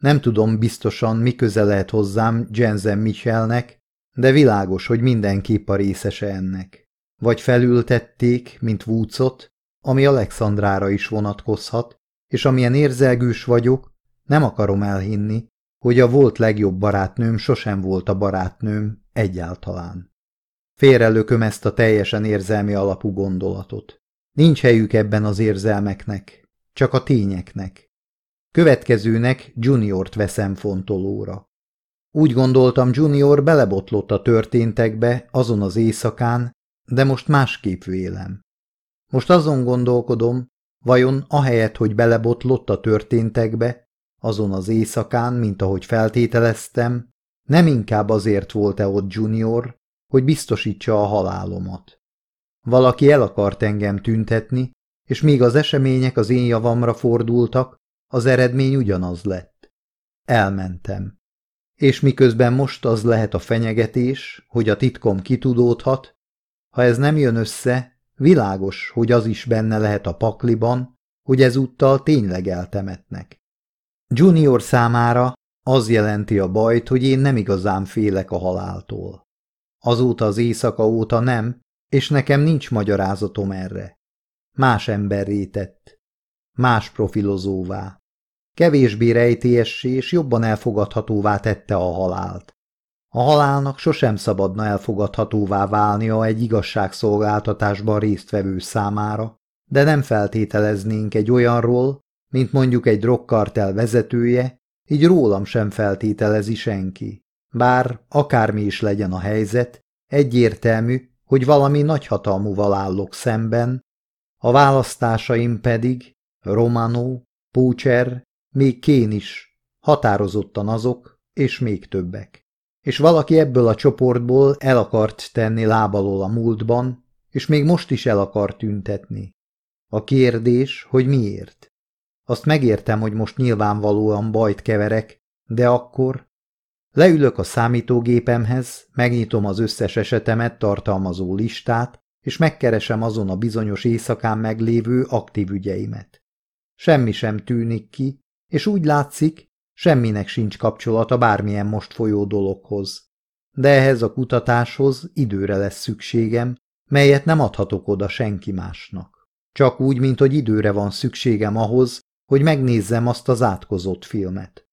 S1: Nem tudom biztosan, mi köze lehet hozzám Jensen Michelnek, de világos, hogy mindenképp a részese ennek. Vagy felültették, mint vúcot, ami Alexandrára is vonatkozhat, és amilyen érzelgős vagyok, nem akarom elhinni, hogy a volt legjobb barátnőm sosem volt a barátnőm egyáltalán. Félrelököm ezt a teljesen érzelmi alapú gondolatot. Nincs helyük ebben az érzelmeknek, csak a tényeknek. Következőnek Juniort veszem fontolóra. Úgy gondoltam, Junior belebotlott a történtekbe azon az éjszakán, de most másképp vélem. Most azon gondolkodom, vajon ahelyett, hogy belebotlott a történtekbe, azon az éjszakán, mint ahogy feltételeztem, nem inkább azért volt-e ott Junior, hogy biztosítsa a halálomat. Valaki el akart engem tüntetni, és még az események az én javamra fordultak, az eredmény ugyanaz lett. Elmentem. És miközben most az lehet a fenyegetés, hogy a titkom kitudódhat, ha ez nem jön össze, világos, hogy az is benne lehet a pakliban, hogy ezúttal tényleg eltemetnek. Junior számára az jelenti a bajt, hogy én nem igazán félek a haláltól. Azóta az éjszaka óta nem, és nekem nincs magyarázatom erre. Más emberré tett. Más profilozóvá kevésbé rejtélyessé és jobban elfogadhatóvá tette a halált. A halálnak sosem szabadna elfogadhatóvá válnia egy igazságszolgáltatásban résztvevő számára, de nem feltételeznénk egy olyanról, mint mondjuk egy drogkartel vezetője, így rólam sem feltételezi senki. Bár akármi is legyen a helyzet, egyértelmű, hogy valami nagyhatalmúval állok szemben, a választásaim pedig Romano, Púcser még Kén is, határozottan azok, és még többek. És valaki ebből a csoportból el akart tenni lábalól a múltban, és még most is el akart tüntetni. A kérdés, hogy miért? Azt megértem, hogy most nyilvánvalóan bajt keverek, de akkor... Leülök a számítógépemhez, megnyitom az összes esetemet tartalmazó listát, és megkeresem azon a bizonyos éjszakán meglévő aktív ügyeimet. Semmi sem tűnik ki, és úgy látszik, semminek sincs kapcsolata bármilyen most folyó dologhoz. De ehhez a kutatáshoz időre lesz szükségem, melyet nem adhatok oda senki másnak. Csak úgy, mint hogy időre van szükségem ahhoz, hogy megnézzem azt az átkozott filmet.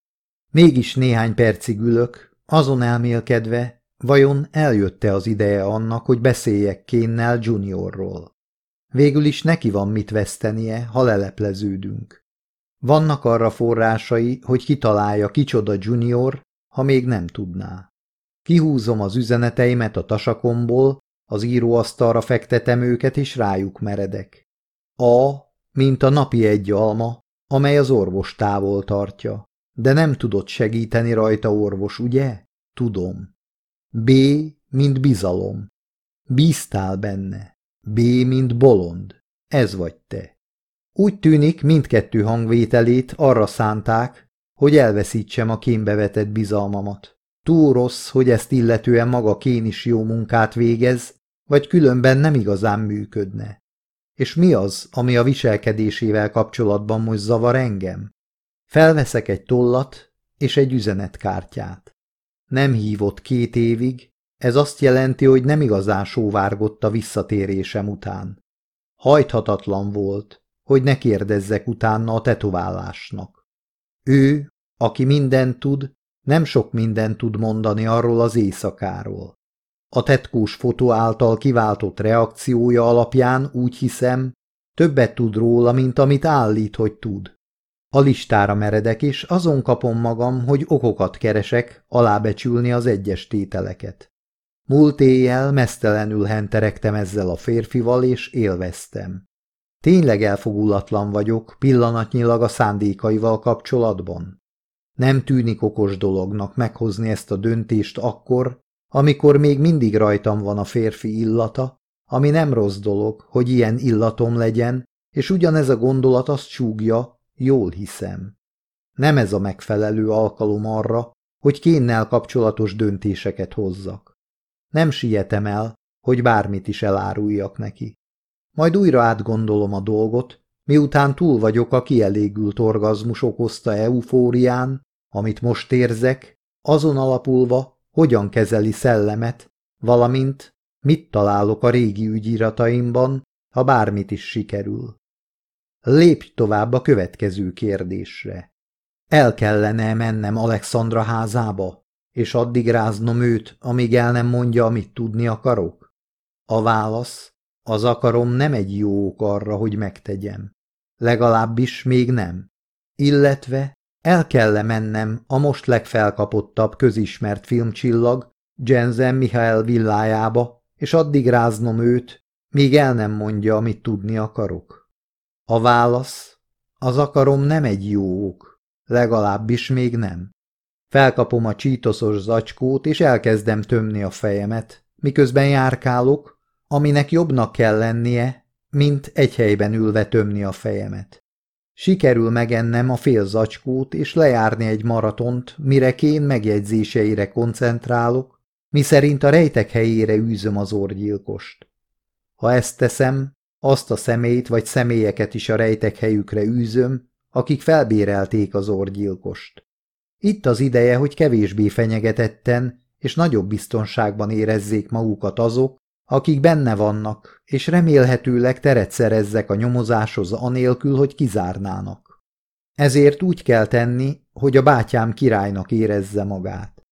S1: Mégis néhány percig ülök, azon elmélkedve, vajon eljötte az ideje annak, hogy beszéljek Kénnel Juniorról. Végül is neki van mit vesztenie, ha lelepleződünk. Vannak arra forrásai, hogy kitalálja kicsoda junior, ha még nem tudná. Kihúzom az üzeneteimet a tasakomból, az íróasztalra fektetem őket, és rájuk meredek. A, mint a napi egy alma, amely az orvos távol tartja. De nem tudott segíteni rajta orvos, ugye? Tudom. B, mint bizalom. Bíztál benne. B, mint bolond. Ez vagy te. Úgy tűnik, mindkettő hangvételét arra szánták, hogy elveszítsem a kémbe vetett bizalmamat. Túl rossz, hogy ezt illetően maga kén is jó munkát végez, vagy különben nem igazán működne. És mi az, ami a viselkedésével kapcsolatban most zavar engem? Felveszek egy tollat és egy üzenetkártyát. Nem hívott két évig, ez azt jelenti, hogy nem igazán sóvárgott a visszatérésem után. Hajthatatlan volt, hogy ne kérdezzek utána a tetoválásnak. Ő, aki mindent tud, nem sok mindent tud mondani arról az éjszakáról. A tetkós fotó által kiváltott reakciója alapján úgy hiszem, többet tud róla, mint amit állít, hogy tud. A listára meredek, és azon kapom magam, hogy okokat keresek, alábecsülni az egyes tételeket. Múlt éjjel mesztelenül henteregtem ezzel a férfival, és élveztem. Tényleg elfogulatlan vagyok pillanatnyilag a szándékaival kapcsolatban. Nem tűnik okos dolognak meghozni ezt a döntést akkor, amikor még mindig rajtam van a férfi illata, ami nem rossz dolog, hogy ilyen illatom legyen, és ugyanez a gondolat azt csúgja, jól hiszem. Nem ez a megfelelő alkalom arra, hogy kénnel kapcsolatos döntéseket hozzak. Nem sietem el, hogy bármit is eláruljak neki. Majd újra átgondolom a dolgot, miután túl vagyok a kielégült orgazmus okozta eufórián, amit most érzek, azon alapulva, hogyan kezeli szellemet, valamint mit találok a régi ügyirataimban, ha bármit is sikerül. Lépj tovább a következő kérdésre. El kellene mennem Alexandra házába, és addig ráznom őt, amíg el nem mondja, amit tudni akarok? A válasz az akarom nem egy jó ok arra, hogy megtegyem. Legalábbis még nem. Illetve el kell -e mennem a most legfelkapottabb közismert filmcsillag, Jensen Mihail villájába, és addig ráznom őt, míg el nem mondja, amit tudni akarok. A válasz, az akarom nem egy jó ok, legalábbis még nem. Felkapom a csítoszos zacskót, és elkezdem tömni a fejemet, miközben járkálok, aminek jobbnak kell lennie, mint egy helyben ülve tömni a fejemet. Sikerül megennem a fél zacskót és lejárni egy maratont, mire kén megjegyzéseire koncentrálok, miszerint a rejtek helyére űzöm az orgyilkost. Ha ezt teszem, azt a szemét vagy személyeket is a rejtek helyükre űzöm, akik felbérelték az orgyilkost. Itt az ideje, hogy kevésbé fenyegetetten és nagyobb biztonságban érezzék magukat azok, akik benne vannak, és remélhetőleg teret szerezzek a nyomozáshoz anélkül, hogy kizárnának. Ezért úgy kell tenni, hogy a bátyám királynak érezze magát.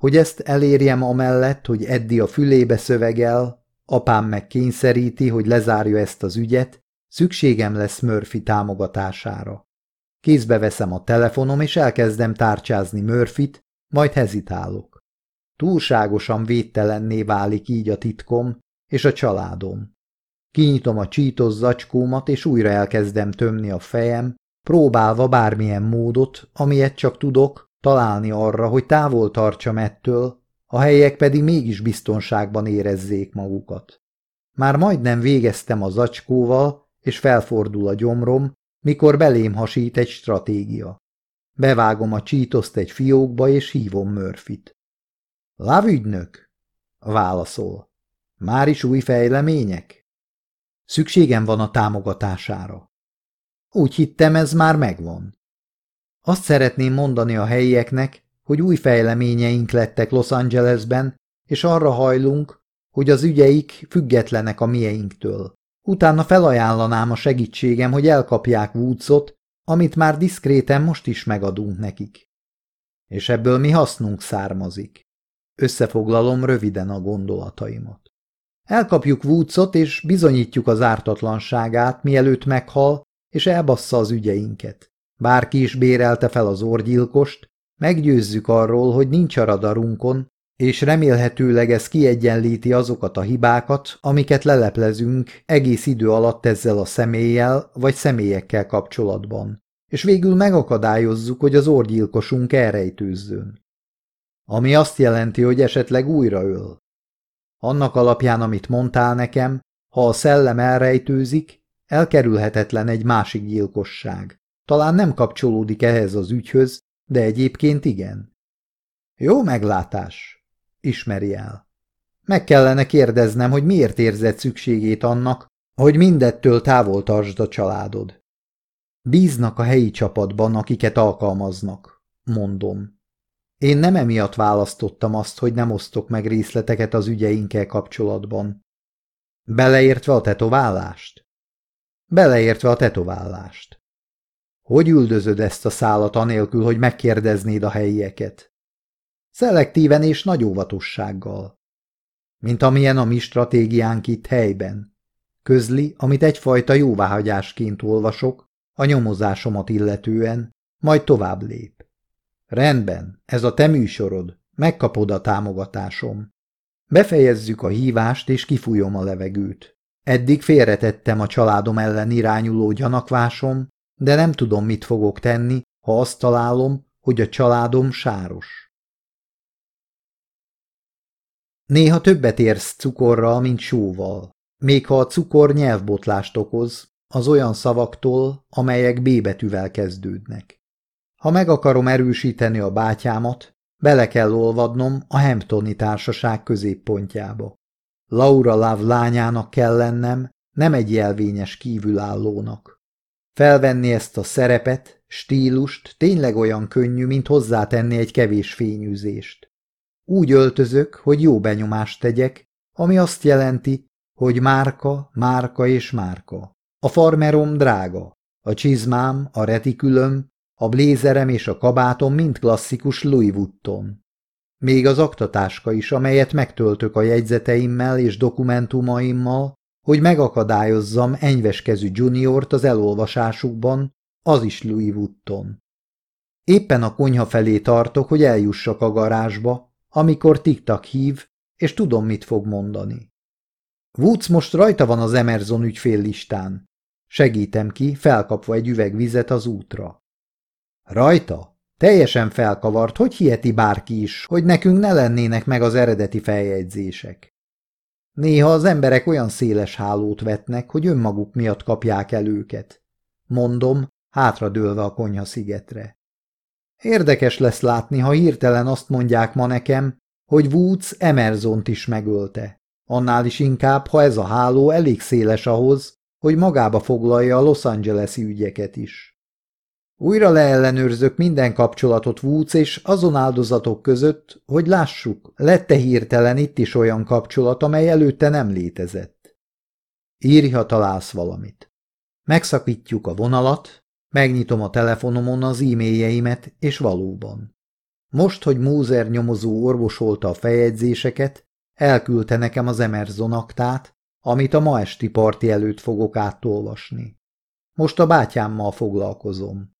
S1: Hogy ezt elérjem amellett, hogy Eddi a fülébe szövegel, apám meg kényszeríti, hogy lezárja ezt az ügyet, szükségem lesz Murphy támogatására. Kézbe veszem a telefonom, és elkezdem tárcsázni Murphyt, majd hezitálok. Túlságosan védtelenné válik így a titkom és a családom. Kinyitom a csítos zacskómat, és újra elkezdem tömni a fejem, próbálva bármilyen módot, amilyet csak tudok, találni arra, hogy távol tartsam ettől, a helyek pedig mégis biztonságban érezzék magukat. Már majdnem végeztem a zacskóval, és felfordul a gyomrom, mikor belém hasít egy stratégia. Bevágom a csítoszt egy fiókba, és hívom Murphyt. Lávügynök? Válaszol. Már is új fejlemények? Szükségem van a támogatására. Úgy hittem, ez már megvan. Azt szeretném mondani a helyieknek, hogy új fejleményeink lettek Los Angelesben, és arra hajlunk, hogy az ügyeik függetlenek a mieinktől. Utána felajánlanám a segítségem, hogy elkapják Woodsot, amit már diszkréten most is megadunk nekik. És ebből mi hasznunk származik? Összefoglalom röviden a gondolataimat. Elkapjuk Woodsot, és bizonyítjuk az ártatlanságát, mielőtt meghal, és elbassza az ügyeinket. Bárki is bérelte fel az orgyilkost, meggyőzzük arról, hogy nincs a radarunkon, és remélhetőleg ez kiegyenlíti azokat a hibákat, amiket leleplezünk egész idő alatt ezzel a személlyel vagy személyekkel kapcsolatban, és végül megakadályozzuk, hogy az orgyilkosunk elrejtőzzön ami azt jelenti, hogy esetleg öl. Annak alapján, amit mondtál nekem, ha a szellem elrejtőzik, elkerülhetetlen egy másik gyilkosság. Talán nem kapcsolódik ehhez az ügyhöz, de egyébként igen. Jó meglátás, ismeri el. Meg kellene kérdeznem, hogy miért érzed szükségét annak, hogy mindettől távol tartsd a családod. Bíznak a helyi csapatban, akiket alkalmaznak, mondom. Én nem emiatt választottam azt, hogy nem osztok meg részleteket az ügyeinkkel kapcsolatban. Beleértve a tetoválást? Beleértve a tetoválást. Hogy üldözöd ezt a szálat anélkül, hogy megkérdeznéd a helyieket? Szelektíven és nagy óvatossággal. Mint amilyen a mi stratégiánk itt helyben. Közli, amit egyfajta jóváhagyásként olvasok, a nyomozásomat illetően, majd tovább lép. Rendben, ez a te műsorod, megkapod a támogatásom. Befejezzük a hívást, és kifújom a levegőt. Eddig félretettem a családom ellen irányuló gyanakvásom, de nem tudom, mit fogok tenni, ha azt találom, hogy a családom sáros. Néha többet érsz cukorral, mint sóval, még ha a cukor nyelvbotlást okoz, az olyan szavaktól, amelyek B betűvel kezdődnek. Ha meg akarom erősíteni a bátyámat, bele kell olvadnom a Hamptoni társaság középpontjába. Laura Love lányának kell lennem, nem egy jelvényes kívülállónak. Felvenni ezt a szerepet, stílust tényleg olyan könnyű, mint hozzátenni egy kevés fényűzést. Úgy öltözök, hogy jó benyomást tegyek, ami azt jelenti, hogy márka, márka és márka. A farmerom drága, a csizmám, a retikülöm, a blézerem és a kabátom mind klasszikus Louis Vuitton. Még az aktatáska is, amelyet megtöltök a jegyzeteimmel és dokumentumaimmal, hogy megakadályozzam enyveskezű juniort az elolvasásukban, az is Louis Vuitton. Éppen a konyha felé tartok, hogy eljussak a garázsba, amikor tiktak hív, és tudom, mit fog mondani. Woods most rajta van az Emerson ügyfél listán. Segítem ki, felkapva egy üveg vizet az útra. Rajta? Teljesen felkavart, hogy hiheti bárki is, hogy nekünk ne lennének meg az eredeti feljegyzések. Néha az emberek olyan széles hálót vetnek, hogy önmaguk miatt kapják el őket. Mondom, hátradőlve a konyha szigetre. Érdekes lesz látni, ha hirtelen azt mondják ma nekem, hogy Woods Emersont is megölte. Annál is inkább, ha ez a háló elég széles ahhoz, hogy magába foglalja a Los Angeles-i ügyeket is. Újra leellenőrzök minden kapcsolatot Woods és azon áldozatok között, hogy lássuk, lette hirtelen itt is olyan kapcsolat, amely előtte nem létezett. Írj, ha találsz valamit. Megszakítjuk a vonalat, megnyitom a telefonomon az e-mailjeimet, és valóban. Most, hogy Mózer nyomozó orvosolta a feljegyzéseket, elküldte nekem az Emerson aktát, amit a ma esti parti előtt fogok átolvasni. Most a bátyámmal foglalkozom.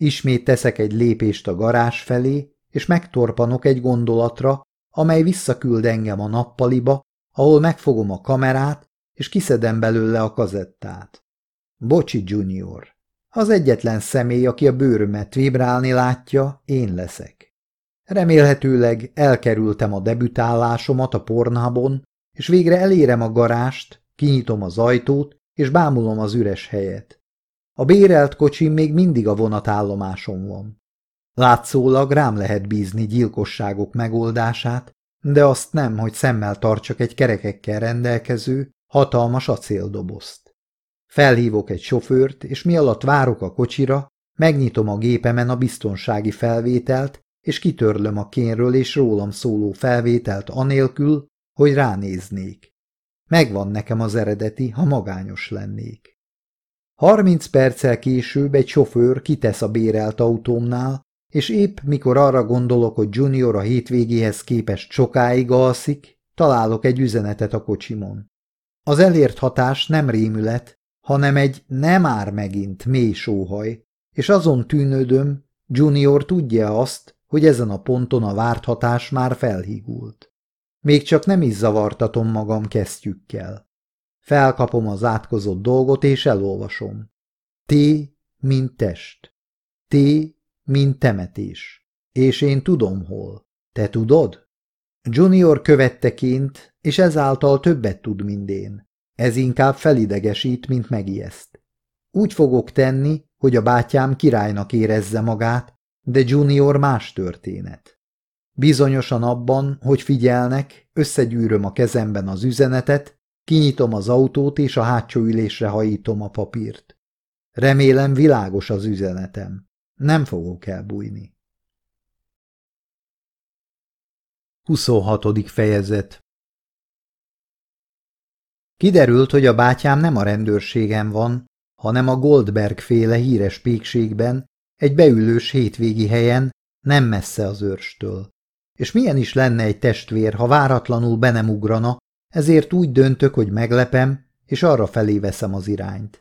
S1: Ismét teszek egy lépést a garázs felé, és megtorpanok egy gondolatra, amely visszaküld engem a nappaliba, ahol megfogom a kamerát, és kiszedem belőle a kazettát. Bocsi, Junior, az egyetlen személy, aki a bőrömet vibrálni látja, én leszek. Remélhetőleg elkerültem a debütálásomat a pornhabon, és végre elérem a garást, kinyitom az ajtót, és bámulom az üres helyet. A bérelt kocsim még mindig a vonatállomáson van. Látszólag rám lehet bízni gyilkosságok megoldását, de azt nem, hogy szemmel tartsak egy kerekekkel rendelkező, hatalmas acéldobozt. Felhívok egy sofőrt, és mi alatt várok a kocsira, megnyitom a gépemen a biztonsági felvételt, és kitörlöm a kénről és rólam szóló felvételt anélkül, hogy ránéznék. Megvan nekem az eredeti, ha magányos lennék. Harminc perccel később egy sofőr kitesz a bérelt autómnál, és épp mikor arra gondolok, hogy Junior a hétvégéhez képest sokáig alszik, találok egy üzenetet a kocsimon. Az elért hatás nem rémület, hanem egy nem már megint mély sóhaj, és azon tűnődöm, Junior tudja azt, hogy ezen a ponton a várt hatás már felhígult. Még csak nem is zavartatom magam kesztyükkel. Felkapom az átkozott dolgot, és elolvasom. Ti, mint test. Ti, mint temetés. És én tudom hol. Te tudod? Junior kint, és ezáltal többet tud, mint én. Ez inkább felidegesít, mint megijeszt. Úgy fogok tenni, hogy a bátyám királynak érezze magát, de Junior más történet. Bizonyosan abban, hogy figyelnek, összegyűröm a kezemben az üzenetet, Kinyitom az autót, és a hátsó ülésre hajítom a papírt. Remélem világos az üzenetem. Nem fogok elbújni. 26. fejezet Kiderült, hogy a bátyám nem a rendőrségen van, hanem a Goldberg féle híres pékségben, egy beülős hétvégi helyen, nem messze az őrstől. És milyen is lenne egy testvér, ha váratlanul be nem ugrana, ezért úgy döntök, hogy meglepem, és arra felé veszem az irányt.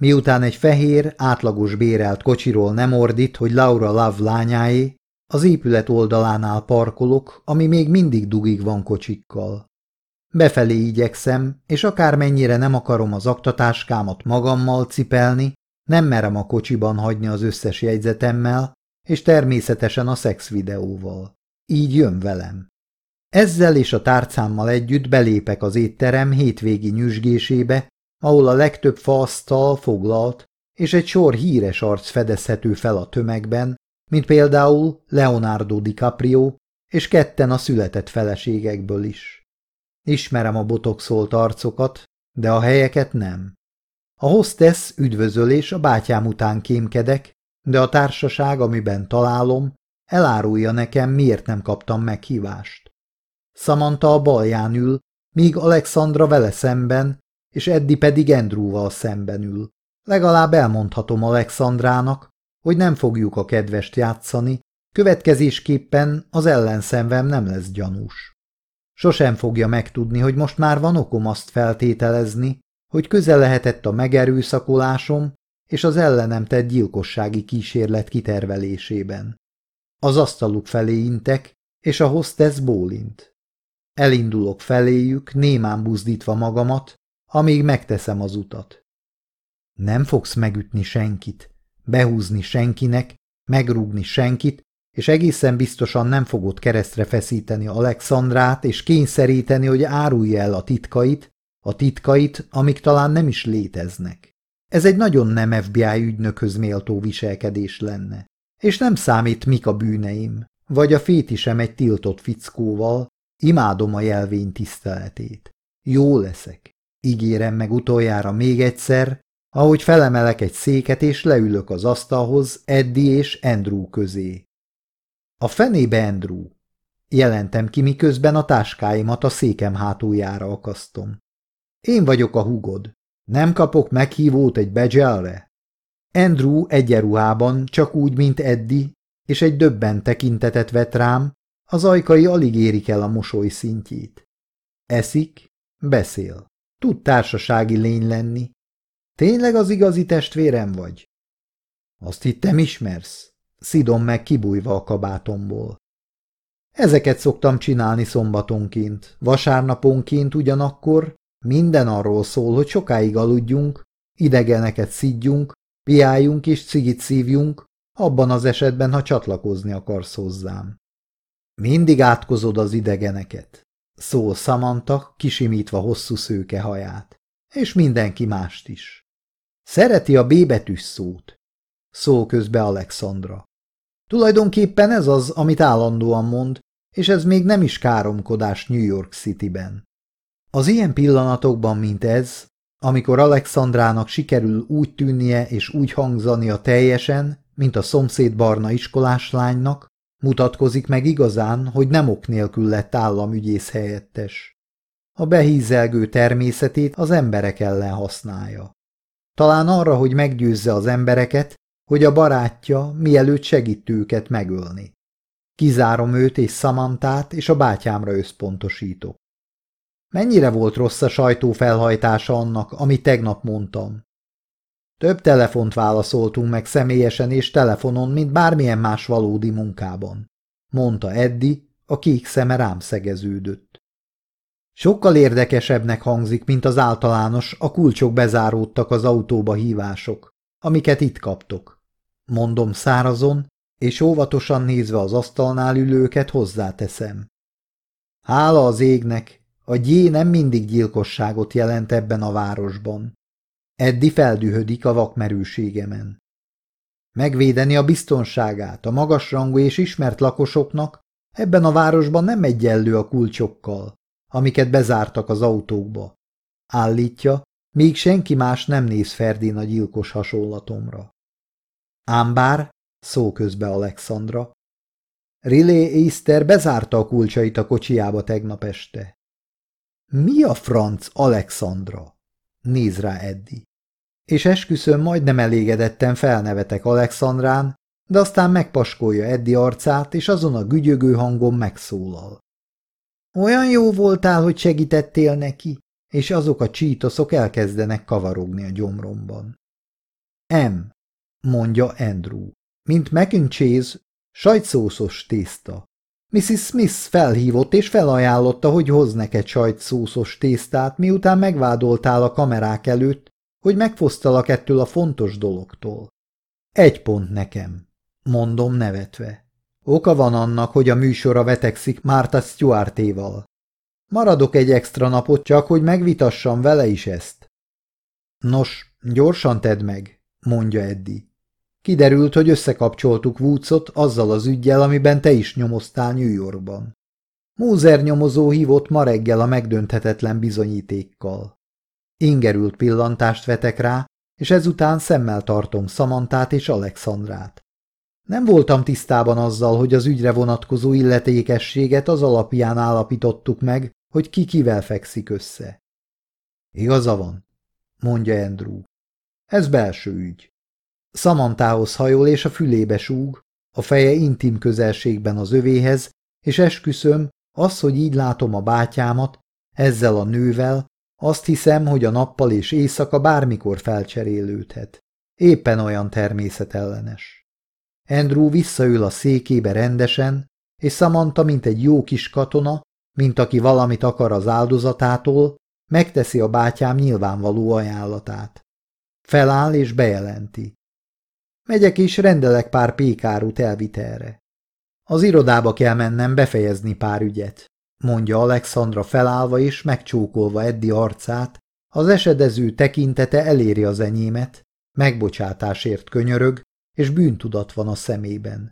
S1: Miután egy fehér, átlagos bérelt kocsiról nem ordít, hogy Laura Love lányáé, az épület oldalánál parkolok, ami még mindig dugig van kocsikkal. Befelé igyekszem, és akármennyire nem akarom az aktatáskámat magammal cipelni, nem merem a kocsiban hagyni az összes jegyzetemmel, és természetesen a szexvideóval. Így jön velem. Ezzel és a tárcámmal együtt belépek az étterem hétvégi nyüzsgésébe, ahol a legtöbb faasztal foglalt, és egy sor híres arc fedezhető fel a tömegben, mint például Leonardo DiCaprio, és ketten a született feleségekből is. Ismerem a botoxolt arcokat, de a helyeket nem. A hostess üdvözölés a bátyám után kémkedek, de a társaság, amiben találom, elárulja nekem, miért nem kaptam meghívást. Samantha a balján ül, míg Alexandra vele szemben, és Eddi pedig Andrewval szemben ül. Legalább elmondhatom Alexandrának, hogy nem fogjuk a kedvest játszani, következésképpen az ellenszenvem nem lesz gyanús. Sosem fogja megtudni, hogy most már van okom azt feltételezni, hogy közel lehetett a megerőszakolásom és az ellenem tett gyilkossági kísérlet kitervelésében. Az asztaluk felé intek, és a hostess bólint. Elindulok feléjük, némán buzdítva magamat, amíg megteszem az utat. Nem fogsz megütni senkit, behúzni senkinek, megrúgni senkit, és egészen biztosan nem fogod keresztre feszíteni Alexandrát, és kényszeríteni, hogy árulja el a titkait, a titkait, amik talán nem is léteznek. Ez egy nagyon nem FBI ügynökhöz méltó viselkedés lenne. És nem számít, mik a bűneim, vagy a fétisem egy tiltott fickóval, Imádom a jelvény tiszteletét. Jó leszek. Ígérem meg utoljára még egyszer, ahogy felemelek egy széket és leülök az asztalhoz Eddie és Andrew közé. A fenébe Andrew. Jelentem ki, miközben a táskáimat a székem hátuljára akasztom. Én vagyok a hugod. Nem kapok meghívót egy bedzselre? Andrew egyeruhában, csak úgy, mint Eddie, és egy döbben tekintetet vett rám, az ajkai alig érik el a mosoly szintjét. Eszik, beszél. Tud társasági lény lenni. Tényleg az igazi testvérem vagy? Azt hittem ismersz. Szidom meg kibújva a kabátomból. Ezeket szoktam csinálni szombatonként, vasárnaponként ugyanakkor, minden arról szól, hogy sokáig aludjunk, idegeneket szidjunk, piáljunk és cigit szívjunk, abban az esetben, ha csatlakozni akarsz hozzám. Mindig átkozod az idegeneket, szól Samantha, kisimítva hosszú szőke haját, és mindenki mást is. Szereti a bébetűs szót, szól közbe Alexandra. Tulajdonképpen ez az, amit állandóan mond, és ez még nem is káromkodás New York Cityben. Az ilyen pillanatokban, mint ez, amikor Alexandrának sikerül úgy tűnnie és úgy hangzania teljesen, mint a szomszéd barna iskolás lánynak, Mutatkozik meg igazán, hogy nem ok nélkül lett államügyész helyettes. A behízelgő természetét az emberek ellen használja. Talán arra, hogy meggyőzze az embereket, hogy a barátja mielőtt segít őket megölni. Kizárom őt és Szamantát, és a bátyámra összpontosítok. Mennyire volt rossz a sajtó felhajtása annak, amit tegnap mondtam? Több telefont válaszoltunk meg személyesen és telefonon, mint bármilyen más valódi munkában, mondta Eddi, a kék szeme rám szegeződött. Sokkal érdekesebbnek hangzik, mint az általános, a kulcsok bezáródtak az autóba hívások, amiket itt kaptok. Mondom szárazon, és óvatosan nézve az asztalnál ülőket hozzáteszem. Hála az égnek, a gyé nem mindig gyilkosságot jelent ebben a városban. Eddi feldühödik a vakmerőségemen. Megvédeni a biztonságát a magasrangú és ismert lakosoknak ebben a városban nem egyenlő a kulcsokkal, amiket bezártak az autókba. Állítja, még senki más nem néz Ferdin a gyilkos hasonlatomra. Ám bár, szó közbe Alexandra, Rilé Észter bezárta a kulcsait a kocsiába tegnap este. Mi a franc, Alexandra? Néz rá Eddi és esküszöm majdnem elégedetten felnevetek Alexandrán, de aztán megpaskolja Eddi arcát, és azon a gügyögő hangon megszólal. Olyan jó voltál, hogy segítettél neki, és azok a csítoszok elkezdenek kavarogni a gyomromban. M, mondja Andrew, mint McInchase, sajtszószos tészta. Mrs. Smith felhívott és felajánlotta, hogy hoz neked sajtszószos tésztát, miután megvádoltál a kamerák előtt, hogy megfosztalak ettől a fontos dologtól. Egy pont nekem, mondom nevetve. Oka van annak, hogy a műsora vetekszik Márta Stuartéval. Maradok egy extra napot csak, hogy megvitassam vele is ezt. Nos, gyorsan tedd meg, mondja Eddi. Kiderült, hogy összekapcsoltuk Woodsot azzal az ügyjel, amiben te is nyomoztál New Yorkban. Múzer nyomozó hívott ma reggel a megdönthetetlen bizonyítékkal. Ingerült pillantást vetek rá, és ezután szemmel tartom Szamantát és Alexandrát. Nem voltam tisztában azzal, hogy az ügyre vonatkozó illetékességet az alapján állapítottuk meg, hogy ki kivel fekszik össze. Igaza van, mondja Andrew. Ez belső ügy. Szamantához hajol és a fülébe súg, a feje intim közelségben az övéhez, és esküszöm, az, hogy így látom a bátyámat, ezzel a nővel, azt hiszem, hogy a nappal és éjszaka bármikor felcserélődhet. Éppen olyan természetellenes. Andrew visszaül a székébe rendesen, és Samantha, mint egy jó kis katona, mint aki valamit akar az áldozatától, megteszi a bátyám nyilvánvaló ajánlatát. Feláll és bejelenti. Megyek és rendelek pár pékárút elvitelre. Az irodába kell mennem befejezni pár ügyet mondja Alexandra felállva és megcsókolva Eddi arcát, az esedező tekintete eléri az enyémet, megbocsátásért könyörög, és bűntudat van a szemében.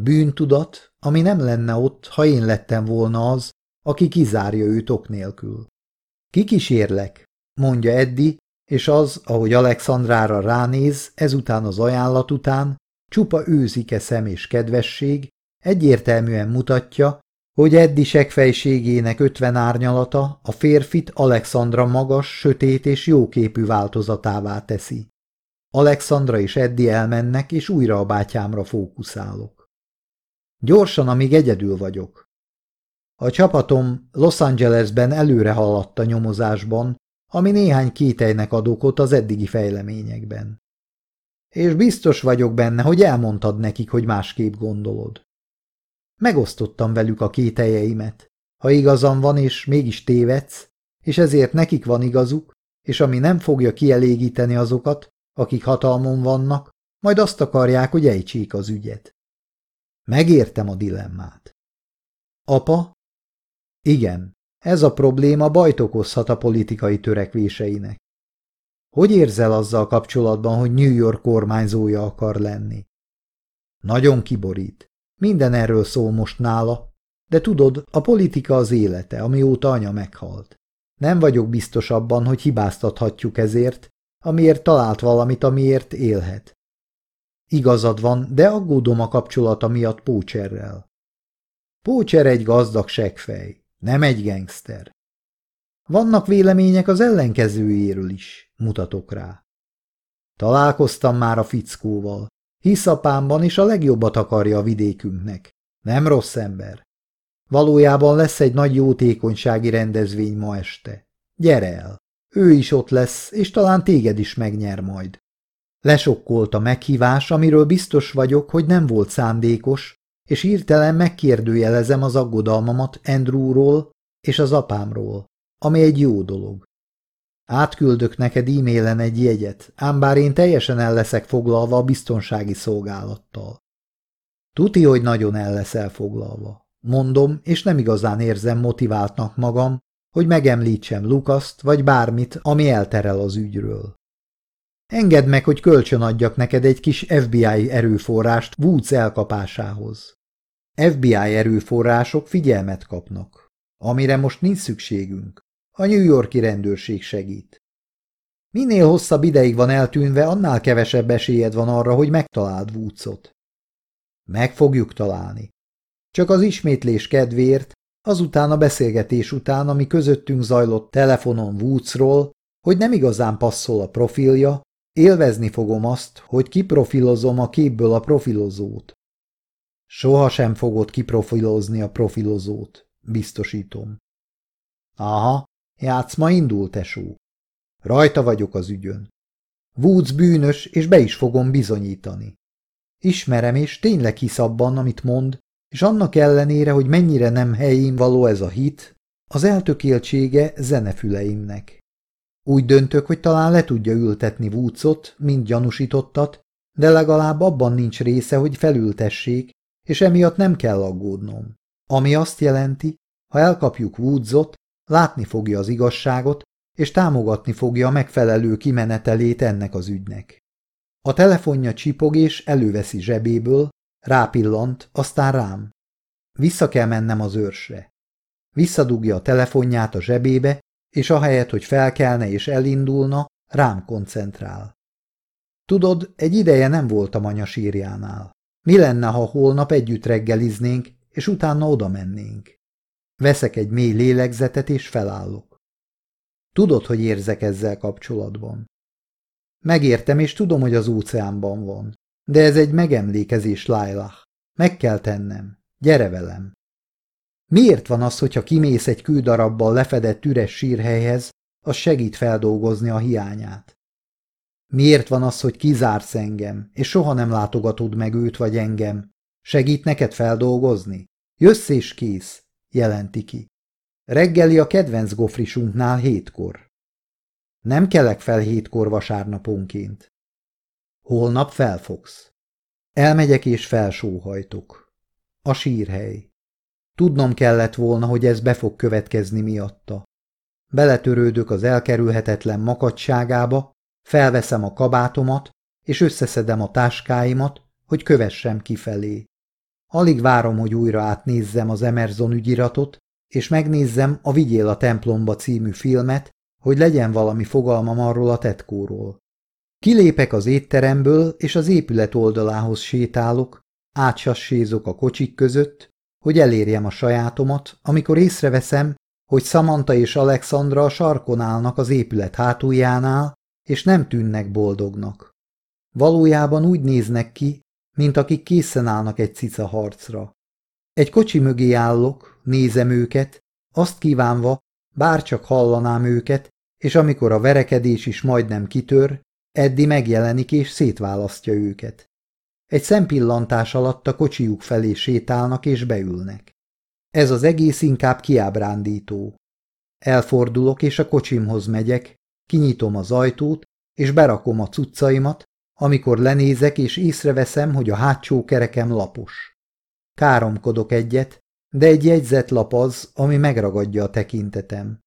S1: Bűntudat, ami nem lenne ott, ha én lettem volna az, aki kizárja őt ok nélkül. Kikísérlek, mondja Eddi, és az, ahogy Alexandrára ránéz, ezután az ajánlat után, csupa őzike szem és kedvesség, egyértelműen mutatja, hogy Eddi segfejségének ötven árnyalata a férfit Alexandra magas, sötét és jóképű változatává teszi. Alexandra és Eddi elmennek, és újra a bátyámra fókuszálok. Gyorsan, amíg egyedül vagyok. A csapatom Los Angelesben előre haladt a nyomozásban, ami néhány kételynek ad okot az eddigi fejleményekben. És biztos vagyok benne, hogy elmondtad nekik, hogy másképp gondolod. Megosztottam velük a kételjeimet. Ha igazam van, és mégis tévedsz, és ezért nekik van igazuk, és ami nem fogja kielégíteni azokat, akik hatalmon vannak, majd azt akarják, hogy ejtsék az ügyet. Megértem a dilemmát. Apa? Igen, ez a probléma bajt okozhat a politikai törekvéseinek. Hogy érzel azzal kapcsolatban, hogy New York kormányzója akar lenni? Nagyon kiborít. Minden erről szól most nála, de tudod, a politika az élete, amióta anya meghalt. Nem vagyok biztos abban, hogy hibáztathatjuk ezért, amiért talált valamit, amiért élhet. Igazad van, de aggódom a kapcsolata miatt Pócserrel. Pócser egy gazdag segfej, nem egy gengszter. Vannak vélemények az ellenkezőjéről is, mutatok rá. Találkoztam már a fickóval, Hisz apámban is a legjobbat akarja a vidékünknek. Nem rossz ember. Valójában lesz egy nagy jótékonysági rendezvény ma este. Gyere el! Ő is ott lesz, és talán téged is megnyer majd. Lesokkolt a meghívás, amiről biztos vagyok, hogy nem volt szándékos, és írtelen megkérdőjelezem az aggodalmamat Andrewról és az apámról, ami egy jó dolog. Átküldök neked e-mailen egy jegyet, ám bár én teljesen el leszek foglalva a biztonsági szolgálattal. Tuti, hogy nagyon el leszel foglalva. Mondom, és nem igazán érzem motiváltnak magam, hogy megemlítsem Lukaszt vagy bármit, ami elterel az ügyről. Engedd meg, hogy kölcsön adjak neked egy kis FBI erőforrást Woods elkapásához. FBI erőforrások figyelmet kapnak, amire most nincs szükségünk. A New Yorki rendőrség segít. Minél hosszabb ideig van eltűnve, annál kevesebb esélyed van arra, hogy megtaláld Woodsot. Meg fogjuk találni. Csak az ismétlés kedvéért, azután a beszélgetés után, ami közöttünk zajlott telefonon Woodsról, hogy nem igazán passzol a profilja, élvezni fogom azt, hogy kiprofilozom a képből a profilozót. Soha sem fogod kiprofilozni a profilozót, biztosítom. Aha, Játszma indult, tesó. Rajta vagyok az ügyön. Woods bűnös, és be is fogom bizonyítani. Ismerem, és tényleg hisz abban, amit mond, és annak ellenére, hogy mennyire nem helyén való ez a hit, az eltökéltsége zenefüleimnek. Úgy döntök, hogy talán le tudja ültetni Woodsot, mint gyanúsítottat, de legalább abban nincs része, hogy felültessék, és emiatt nem kell aggódnom. Ami azt jelenti, ha elkapjuk Woodsot, Látni fogja az igazságot, és támogatni fogja a megfelelő kimenetelét ennek az ügynek. A telefonja csipog és előveszi zsebéből, rápillant, aztán rám. Vissza kell mennem az őrsre. Visszadugja a telefonját a zsebébe, és ahelyett, hogy felkelne és elindulna, rám koncentrál. Tudod, egy ideje nem voltam anya sírjánál. Mi lenne, ha holnap együtt reggeliznénk, és utána oda mennénk? Veszek egy mély lélegzetet, és felállok. Tudod, hogy érzek ezzel kapcsolatban. Megértem, és tudom, hogy az óceánban van. De ez egy megemlékezés, Lailah. Meg kell tennem. Gyere velem. Miért van az, hogyha kimész egy kődarabbal lefedett üres sírhelyhez, az segít feldolgozni a hiányát? Miért van az, hogy kizársz engem, és soha nem látogatod meg őt vagy engem? Segít neked feldolgozni? Jössz és kész jelenti ki. Reggeli a kedvenc gofrisunknál hétkor. Nem kelek fel hétkor vasárnaponként. Holnap felfogsz. Elmegyek és felsóhajtok. A sírhely. Tudnom kellett volna, hogy ez be fog következni miatta. Beletörődök az elkerülhetetlen makadságába, felveszem a kabátomat, és összeszedem a táskáimat, hogy kövessem kifelé. Alig várom, hogy újra átnézzem az Emerson ügyiratot, és megnézzem a Vigyél a templomba című filmet, hogy legyen valami fogalmam arról a tetkóról. Kilépek az étteremből, és az épület oldalához sétálok, átsassézok a kocsik között, hogy elérjem a sajátomat, amikor észreveszem, hogy Samantha és Alexandra a sarkon állnak az épület hátuljánál, és nem tűnnek boldognak. Valójában úgy néznek ki, mint akik készen állnak egy cica harcra. Egy kocsi mögé állok, nézem őket, azt kívánva, bárcsak hallanám őket, és amikor a verekedés is majdnem kitör, Eddi megjelenik és szétválasztja őket. Egy szempillantás alatt a kocsiuk felé sétálnak és beülnek. Ez az egész inkább kiábrándító. Elfordulok és a kocsimhoz megyek, kinyitom az ajtót, és berakom a cuccaimat, amikor lenézek és észreveszem, hogy a hátsó kerekem lapos. Káromkodok egyet, de egy jegyzett lap az, ami megragadja a tekintetem.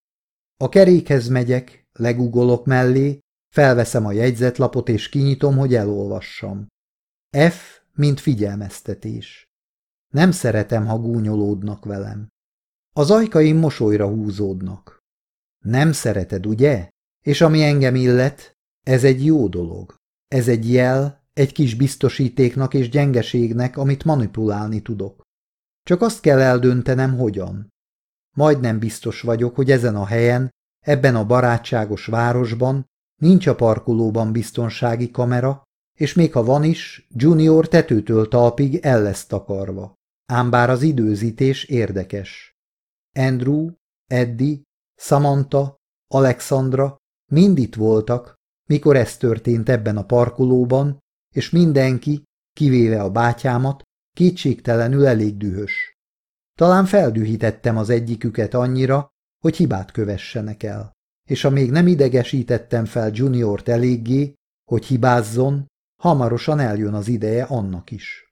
S1: A kerékhez megyek, legugolok mellé, felveszem a jegyzetlapot és kinyitom, hogy elolvassam. F, mint figyelmeztetés. Nem szeretem, ha gúnyolódnak velem. Az ajkaim mosolyra húzódnak. Nem szereted, ugye? És ami engem illet, ez egy jó dolog. Ez egy jel, egy kis biztosítéknak és gyengeségnek, amit manipulálni tudok. Csak azt kell eldöntenem, hogyan. Majdnem biztos vagyok, hogy ezen a helyen, ebben a barátságos városban nincs a parkolóban biztonsági kamera, és még ha van is, Junior tetőtől talpig el lesz takarva. Ám bár az időzítés érdekes. Andrew, Eddie, Samantha, Alexandra mind itt voltak, mikor ez történt ebben a parkolóban, és mindenki, kivéve a bátyámat, kétségtelenül elég dühös. Talán feldühítettem az egyiküket annyira, hogy hibát kövessenek el, és ha még nem idegesítettem fel Juniort eléggé, hogy hibázzon, hamarosan eljön az ideje annak is.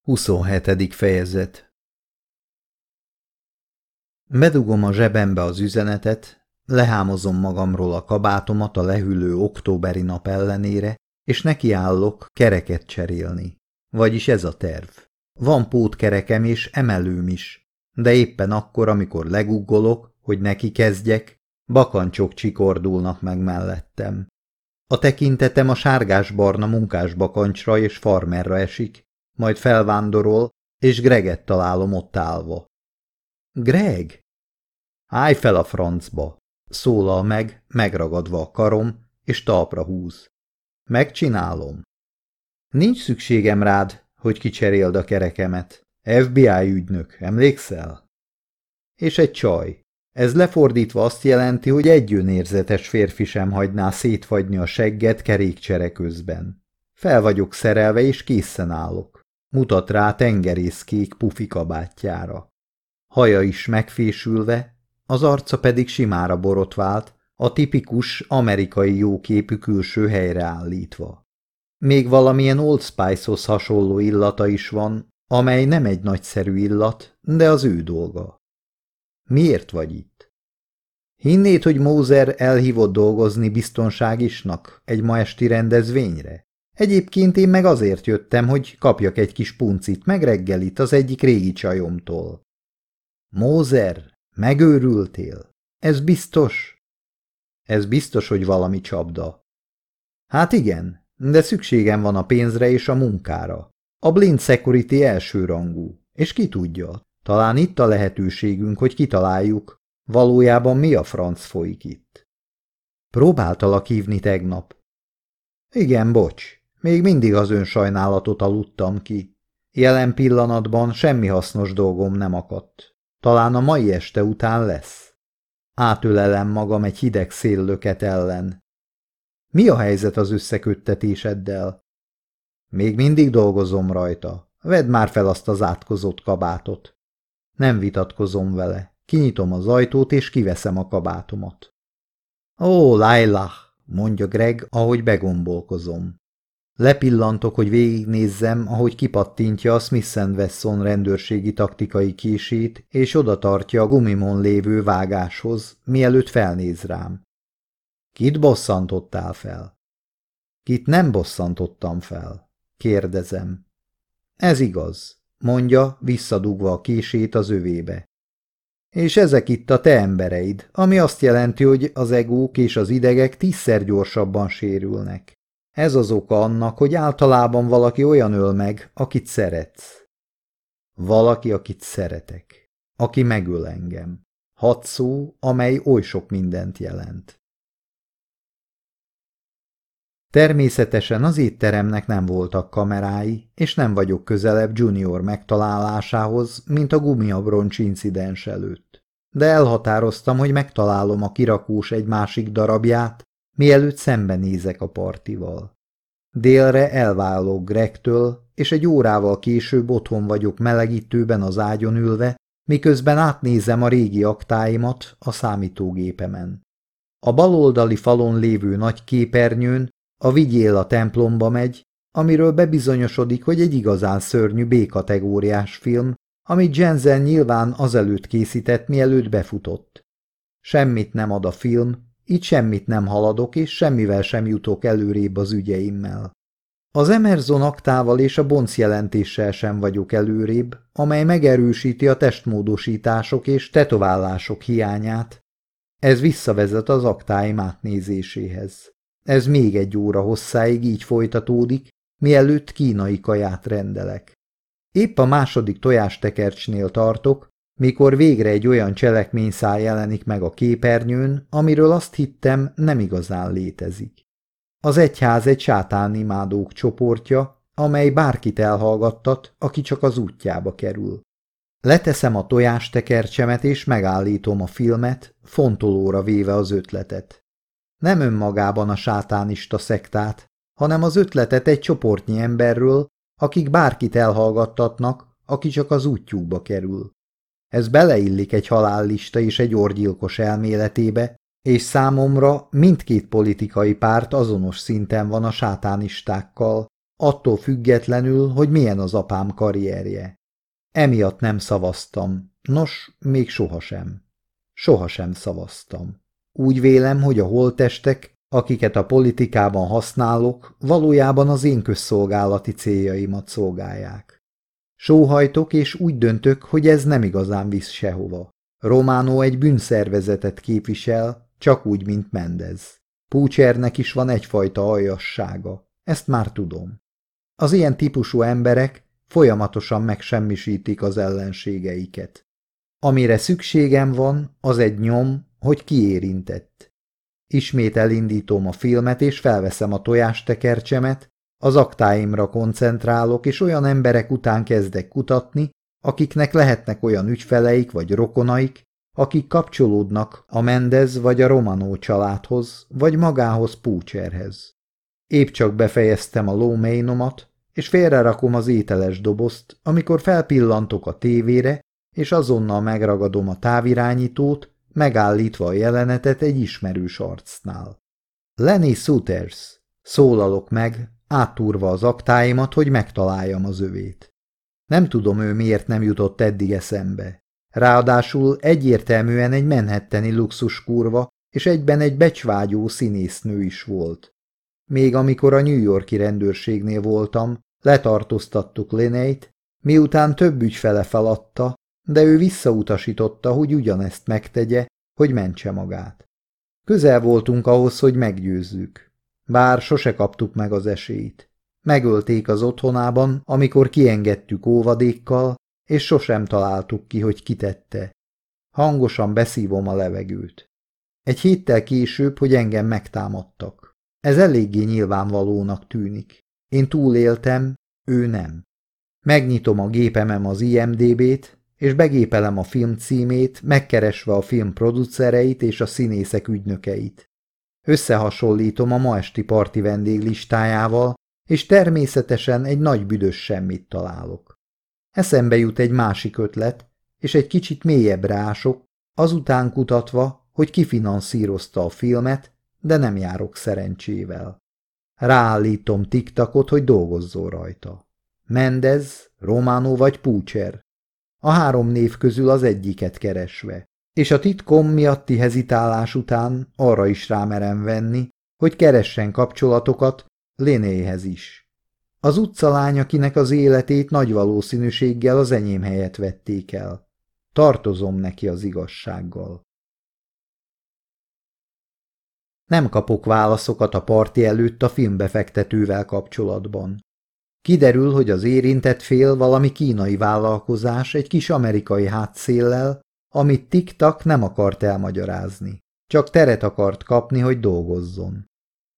S2: 27. fejezet
S1: Bedugom a zsebembe az üzenetet, Lehámozom magamról a kabátomat a lehűlő októberi nap ellenére, és nekiállok kereket cserélni. Vagyis ez a terv. Van pótkerekem és emelőm is, de éppen akkor, amikor leguggolok, hogy neki kezdjek, bakancsok csikordulnak meg mellettem. A tekintetem a sárgás-barna munkásbakancsra és farmerra esik, majd felvándorol, és Greget találom ott állva. Greg? Állj fel a francba! szólal meg, megragadva a karom, és talpra húz. Megcsinálom. Nincs szükségem rád, hogy kicseréld a kerekemet. FBI ügynök, emlékszel? És egy csaj. Ez lefordítva azt jelenti, hogy egy önérzetes férfi sem hagyná szétfagyni a segget kerékcsere közben. Fel vagyok szerelve, és készen állok. Mutat rá tengerészkék pufi kabátjára. Haja is megfésülve, az arca pedig simára borotvált, a tipikus amerikai jóképű külső helyre állítva. Még valamilyen Old Spice-hoz hasonló illata is van, amely nem egy nagyszerű illat, de az ő dolga. Miért vagy itt? Hinnéd, hogy Mózer elhívott dolgozni biztonságisnak egy ma esti rendezvényre? Egyébként én meg azért jöttem, hogy kapjak egy kis puncit meg reggelit az egyik régi csajomtól. Mózer, Megőrültél? Ez biztos? Ez biztos, hogy valami csapda. Hát igen, de szükségem van a pénzre és a munkára. A Blind Security elsőrangú, és ki tudja, talán itt a lehetőségünk, hogy kitaláljuk, valójában mi a franc folyik itt. Próbáltalak hívni tegnap. Igen, bocs, még mindig az sajnálatot aludtam ki. Jelen pillanatban semmi hasznos dolgom nem akadt. Talán a mai este után lesz. Átölelem magam egy hideg széllöket ellen. Mi a helyzet az összeköttetéseddel? Még mindig dolgozom rajta. Vedd már fel azt az átkozott kabátot. Nem vitatkozom vele. Kinyitom az ajtót, és kiveszem a kabátomat. Ó, Lailah, mondja Greg, ahogy begombolkozom. Lepillantok, hogy végignézzem, ahogy kipattintja a Smith Wesson rendőrségi taktikai kését, és oda tartja a gumimon lévő vágáshoz, mielőtt felnéz rám. Kit bosszantottál fel? Kit nem bosszantottam fel? Kérdezem. Ez igaz, mondja, visszadugva a kését az övébe. És ezek itt a te embereid, ami azt jelenti, hogy az egók és az idegek tízszer gyorsabban sérülnek. Ez az oka annak, hogy általában valaki olyan öl meg, akit szeretsz. Valaki, akit szeretek. Aki megöl engem. Hat szó, amely oly sok mindent jelent. Természetesen az étteremnek nem voltak kamerái, és nem vagyok közelebb Junior megtalálásához, mint a gumiabroncs incidens előtt. De elhatároztam, hogy megtalálom a kirakós egy másik darabját, mielőtt szembenézek a partival. Délre elválok Gregtől, és egy órával később otthon vagyok melegítőben az ágyon ülve, miközben átnézem a régi aktáimat a számítógépemen. A baloldali falon lévő nagy képernyőn a vigyél a templomba megy, amiről bebizonyosodik, hogy egy igazán szörnyű B-kategóriás film, amit Jensen nyilván azelőtt készített, mielőtt befutott. Semmit nem ad a film, így semmit nem haladok, és semmivel sem jutok előrébb az ügyeimmel. Az Emerson aktával és a bonc jelentéssel sem vagyok előrébb, amely megerősíti a testmódosítások és tetoválások hiányát. Ez visszavezet az aktáim átnézéséhez. Ez még egy óra hosszáig így folytatódik, mielőtt kínai kaját rendelek. Épp a második tojástekercsnél tartok, mikor végre egy olyan cselekményszál jelenik meg a képernyőn, amiről azt hittem nem igazán létezik. Az egyház egy sátánimádók csoportja, amely bárkit elhallgattat, aki csak az útjába kerül. Leteszem a tojástekercsemet és megállítom a filmet, fontolóra véve az ötletet. Nem önmagában a sátánista szektát, hanem az ötletet egy csoportnyi emberről, akik bárkit elhallgattatnak, aki csak az útjukba kerül. Ez beleillik egy halállista és egy orgyilkos elméletébe, és számomra mindkét politikai párt azonos szinten van a sátánistákkal, attól függetlenül, hogy milyen az apám karrierje. Emiatt nem szavaztam. Nos, még sohasem. Sohasem szavaztam. Úgy vélem, hogy a holtestek, akiket a politikában használok, valójában az én közszolgálati céljaimat szolgálják. Sóhajtok, és úgy döntök, hogy ez nem igazán visz sehova. Románó egy bűnszervezetet képvisel, csak úgy, mint Mendez. Púcsernek is van egyfajta aljassága, ezt már tudom. Az ilyen típusú emberek folyamatosan megsemmisítik az ellenségeiket. Amire szükségem van, az egy nyom, hogy kiérintett. Ismét elindítom a filmet, és felveszem a tojástekercsemet. Az aktáimra koncentrálok, és olyan emberek után kezdek kutatni, akiknek lehetnek olyan ügyfeleik vagy rokonaik, akik kapcsolódnak a Mendez vagy a Romanó családhoz, vagy magához Púcserhez. Épp csak befejeztem a lóménomat, és félrerakom az ételes dobozt, amikor felpillantok a tévére, és azonnal megragadom a távirányítót, megállítva a jelenetet egy ismerős arcnál. Lenny Suters, szólalok meg áttúrva az aktáimat, hogy megtaláljam az övét. Nem tudom ő miért nem jutott eddig eszembe. Ráadásul egyértelműen egy menhetteni luxus kurva, és egyben egy becsvágyó színésznő is volt. Még amikor a New Yorki rendőrségnél voltam, letartóztattuk Lenét, miután több ügyfele feladta, de ő visszautasította, hogy ugyanezt megtegye, hogy mentse magát. Közel voltunk ahhoz, hogy meggyőzzük. Bár sose kaptuk meg az esélyt. Megölték az otthonában, amikor kiengedtük óvadékkal, és sosem találtuk ki, hogy kitette. Hangosan beszívom a levegőt. Egy héttel később, hogy engem megtámadtak. Ez eléggé nyilvánvalónak tűnik. Én túléltem, ő nem. Megnyitom a gépemem az IMDB-t, és begépelem a film címét, megkeresve a film producereit és a színészek ügynökeit. Összehasonlítom a ma esti parti vendég listájával, és természetesen egy nagy büdös semmit találok. Eszembe jut egy másik ötlet, és egy kicsit mélyebbre ások, azután kutatva, hogy kifinanszírozta a filmet, de nem járok szerencsével. Ráállítom tiktakot, hogy dolgozzon rajta. Mendez, Románó vagy Púcser. A három név közül az egyiket keresve és a titkom miatti hezitálás után arra is rámerem venni, hogy keressen kapcsolatokat Lénéhez is. Az utcalány, akinek az életét nagy valószínűséggel az enyém helyet vették el. Tartozom neki az igazsággal. Nem kapok válaszokat a parti előtt a filmbefektetővel kapcsolatban. Kiderül, hogy az érintett fél valami kínai vállalkozás egy kis amerikai hátszéllel, amit Tiktak nem akart elmagyarázni, csak teret akart kapni, hogy dolgozzon.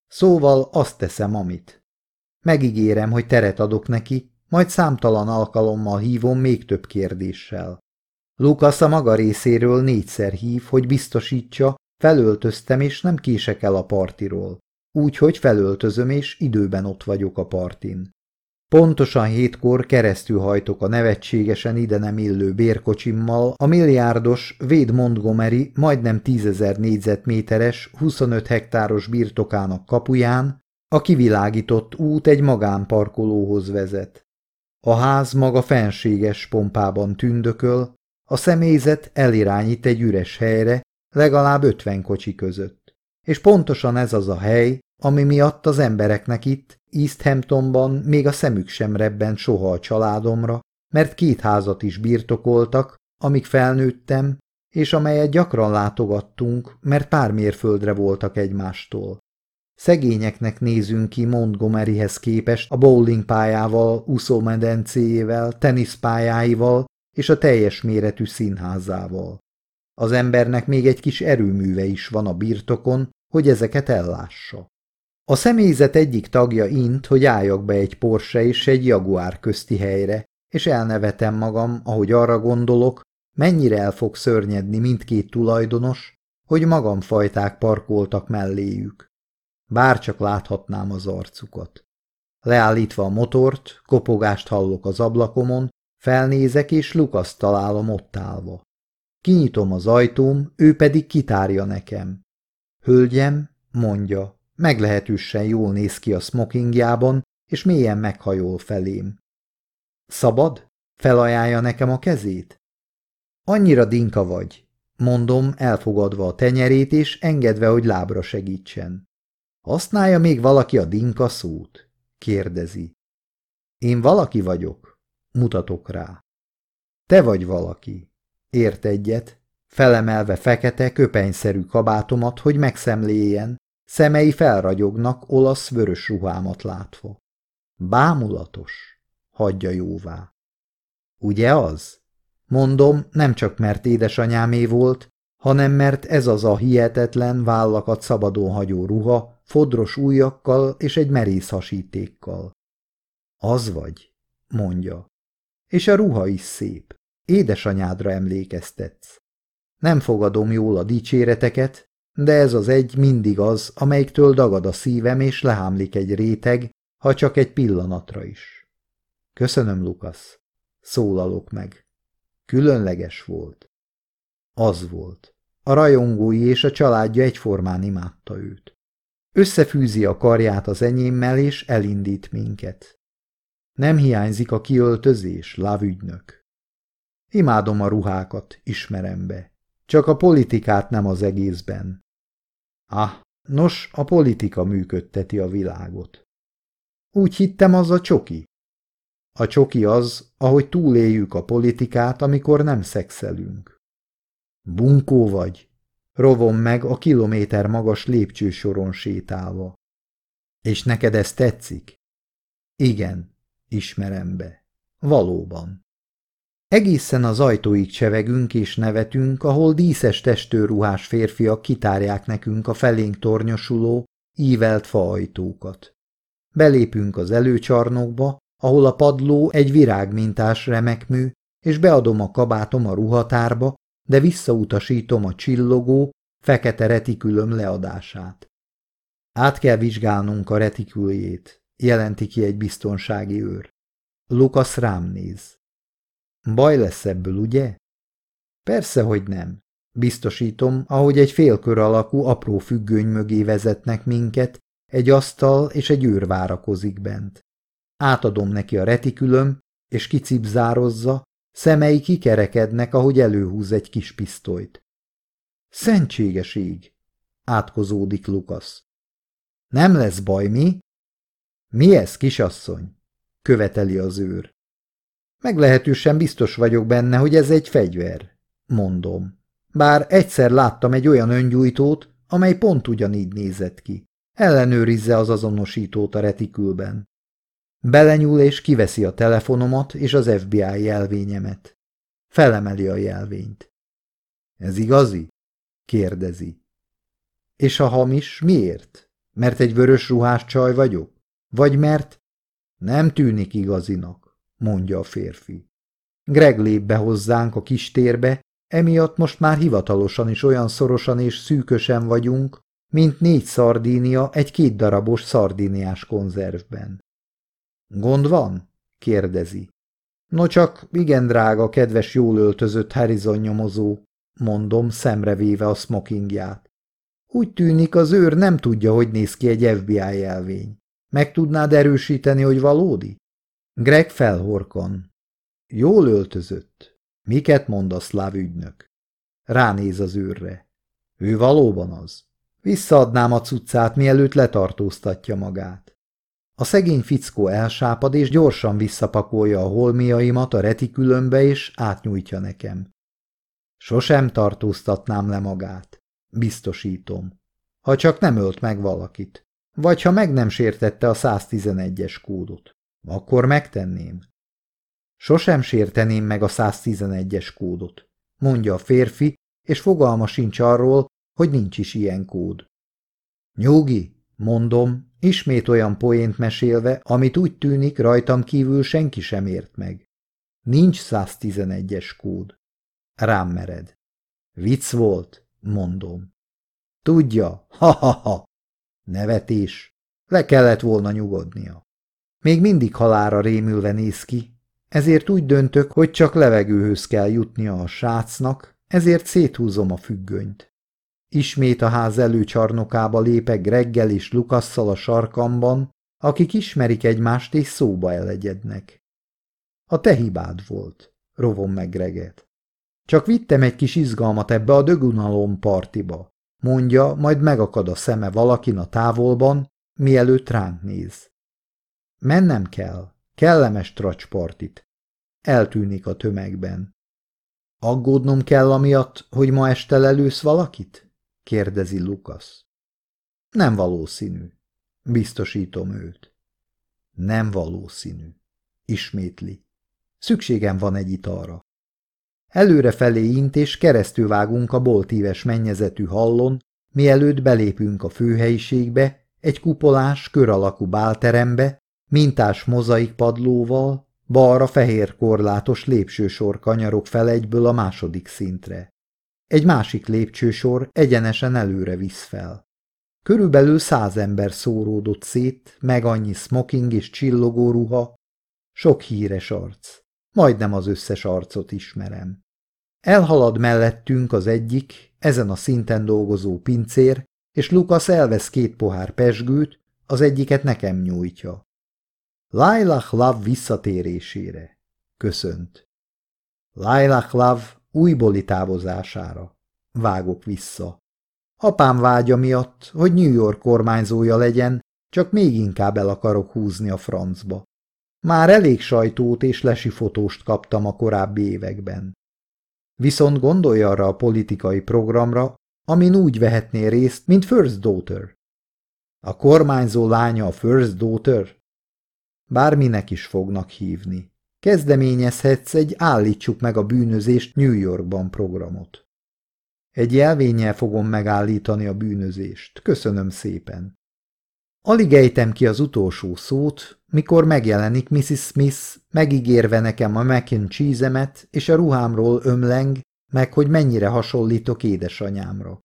S1: Szóval azt teszem, amit. Megígérem, hogy teret adok neki, majd számtalan alkalommal hívom még több kérdéssel. Lukasz a maga részéről négyszer hív, hogy biztosítsa, felöltöztem és nem kések el a partiról, úgyhogy felöltözöm és időben ott vagyok a partin. Pontosan hétkor keresztül hajtok a nevetségesen ide nem illő bérkocsimmal a milliárdos Véd Montgomery majdnem tízezer négyzetméteres, 25 hektáros birtokának kapuján, a kivilágított út egy magánparkolóhoz vezet. A ház maga fenséges pompában tündököl, a személyzet elirányít egy üres helyre, legalább ötven kocsi között. És pontosan ez az a hely, ami miatt az embereknek itt, East Hamptonban még a szemük sem rebben soha a családomra, mert két házat is birtokoltak, amik felnőttem, és amelyet gyakran látogattunk, mert pár mérföldre voltak egymástól. Szegényeknek nézünk ki Montgomeryhez képest a bowling pályával, úszómedencéjével, teniszpályáival és a teljes méretű színházával. Az embernek még egy kis erőműve is van a birtokon, hogy ezeket ellássa. A személyzet egyik tagja int, hogy álljak be egy Porsche és egy Jaguar közti helyre, és elnevetem magam, ahogy arra gondolok, mennyire el fog szörnyedni mindkét tulajdonos, hogy magamfajták parkoltak melléjük. csak láthatnám az arcukat. Leállítva a motort, kopogást hallok az ablakomon, felnézek és Lukasz találom ott állva. Kinyitom az ajtóm, ő pedig kitárja nekem. Hölgyem, mondja, Meglehetősen jól néz ki a smokingjában, és mélyen meghajol felém. Szabad? Felajánlja nekem a kezét? Annyira dinka vagy, mondom, elfogadva a tenyerét, és engedve, hogy lábra segítsen. Használja még valaki a dinka szót? kérdezi. Én valaki vagyok, mutatok rá. Te vagy valaki. Ért egyet, felemelve fekete, köpenyszerű kabátomat, hogy megszemléljen, Szemei felragyognak olasz vörös ruhámat látva. Bámulatos, hagyja jóvá. Ugye az? Mondom, nem csak mert édesanyámé volt, hanem mert ez az a hihetetlen, vállakat szabadon hagyó ruha, fodros ujjakkal és egy merész hasítékkal. Az vagy, mondja. És a ruha is szép. Édesanyádra emlékeztetsz. Nem fogadom jól a dicséreteket, de ez az egy mindig az, amelyiktől dagad a szívem és lehámlik egy réteg, ha csak egy pillanatra is. Köszönöm, Lukasz. Szólalok meg. Különleges volt. Az volt. A rajongói és a családja egyformán imádta őt. Összefűzi a karját az enyémmel, és elindít minket. Nem hiányzik a kiöltözés, lávügynök. Imádom a ruhákat, ismerem be. Csak a politikát nem az egészben. Ah, nos, a politika működteti a világot. Úgy hittem az a csoki. A csoki az, ahogy túléljük a politikát, amikor nem szexelünk. Bunkó vagy, rovom meg a kilométer magas lépcsősoron sétálva. És neked ez tetszik? Igen, ismerem be. Valóban. Egészen az ajtóig csevegünk és nevetünk, ahol díszes testőruhás férfiak kitárják nekünk a felénk tornyosuló, ívelt faajtókat. Belépünk az előcsarnokba, ahol a padló egy virágmintás remekmű, és beadom a kabátom a ruhatárba, de visszautasítom a csillogó, fekete retikülöm leadását. Át kell vizsgálnunk a retiküljét, jelenti ki egy biztonsági őr. Lukasz rám néz. Baj lesz ebből, ugye? Persze, hogy nem. Biztosítom, ahogy egy félkör alakú apró függöny mögé vezetnek minket, egy asztal és egy őr várakozik bent. Átadom neki a retikülöm, és kicipzározza, szemei kikerekednek, ahogy előhúz egy kis pisztolyt. Szentséges ég! átkozódik Lukasz. Nem lesz baj, mi? Mi ez, kisasszony? követeli az őr. Meglehetősen biztos vagyok benne, hogy ez egy fegyver, mondom. Bár egyszer láttam egy olyan öngyújtót, amely pont ugyanígy nézett ki. Ellenőrizze az azonosítót a retikülben. Belenyúl és kiveszi a telefonomat és az FBI jelvényemet. Felemeli a jelvényt. Ez igazi? kérdezi. És a hamis, miért? Mert egy vörös ruhás csaj vagyok? Vagy mert nem tűnik igazinak? mondja a férfi. Greg lép be hozzánk a kis térbe, emiatt most már hivatalosan is olyan szorosan és szűkösen vagyunk, mint négy szardínia egy két darabos szardíniás konzervben. Gond van? kérdezi. No csak igen drága, kedves, jól öltözött Harrison nyomozó, mondom, szemrevéve a smokingját. Úgy tűnik, az őr nem tudja, hogy néz ki egy FBI jelvény. Meg tudnád erősíteni, hogy valódi? Greg felhorkan. Jól öltözött. Miket mond a szláv ügynök? Ránéz az őrre. Ő valóban az. Visszaadnám a cuccát, mielőtt letartóztatja magát. A szegény fickó elsápad, és gyorsan visszapakolja a holmiaimat a retikülönbe, és átnyújtja nekem. Sosem tartóztatnám le magát. Biztosítom. Ha csak nem ölt meg valakit. Vagy ha meg nem sértette a 111-es kódot. Akkor megtenném. Sosem sérteném meg a 111-es kódot, mondja a férfi, és fogalma sincs arról, hogy nincs is ilyen kód. Nyugi, mondom, ismét olyan poént mesélve, amit úgy tűnik rajtam kívül senki sem ért meg. Nincs 111-es kód. Rám mered. Vicc volt, mondom. Tudja, ha-ha-ha. Nevetés. Le kellett volna nyugodnia. Még mindig halára rémülve néz ki, ezért úgy döntök, hogy csak levegőhöz kell jutnia a srácnak, ezért széthúzom a függönyt. Ismét a ház előcsarnokába lépek reggel és Lukasszal a sarkamban, akik ismerik egymást és szóba elegyednek. A te hibád volt, rovom megreget. Csak vittem egy kis izgalmat ebbe a dögunalom partiba, mondja, majd megakad a szeme valakin a távolban, mielőtt ránk néz. Mennem kell. Kellemes tracspartit. Eltűnik a tömegben. Aggódnom kell amiatt, hogy ma este lelősz valakit? kérdezi Lukasz. Nem valószínű. Biztosítom őt. Nem valószínű. Ismétli. Szükségem van egy italra. felé int és keresztülvágunk a boltíves mennyezetű hallon, mielőtt belépünk a főhelyiségbe, egy kupolás, kör alakú bálterembe, mintás mozaik padlóval, balra fehér korlátos lépcsősor kanyarok fel egyből a második szintre. Egy másik lépcsősor egyenesen előre visz fel. Körülbelül száz ember szóródott szét, meg annyi smoking és csillogó ruha, sok híres arc. Majdnem az összes arcot ismerem. Elhalad mellettünk az egyik, ezen a szinten dolgozó pincér, és Lukasz elvesz két pohár pesgőt, az egyiket nekem nyújtja. Love visszatérésére. Köszönt. Love újbóli távozására. Vágok vissza. Apám vágya miatt, hogy New York kormányzója legyen, csak még inkább el akarok húzni a francba. Már elég sajtót és lesi fotóst kaptam a korábbi években. Viszont gondolj arra a politikai programra, amin úgy vehetné részt, mint First Daughter. A kormányzó lánya a First Daughter? Bárminek is fognak hívni. Kezdeményezhetsz egy állítsuk meg a bűnözést New Yorkban programot. Egy jelvényel fogom megállítani a bűnözést. Köszönöm szépen. Alig ejtem ki az utolsó szót, mikor megjelenik Mrs. Smith, megígérve nekem a Mackin csízemet és a ruhámról ömleng, meg hogy mennyire hasonlítok édesanyámra.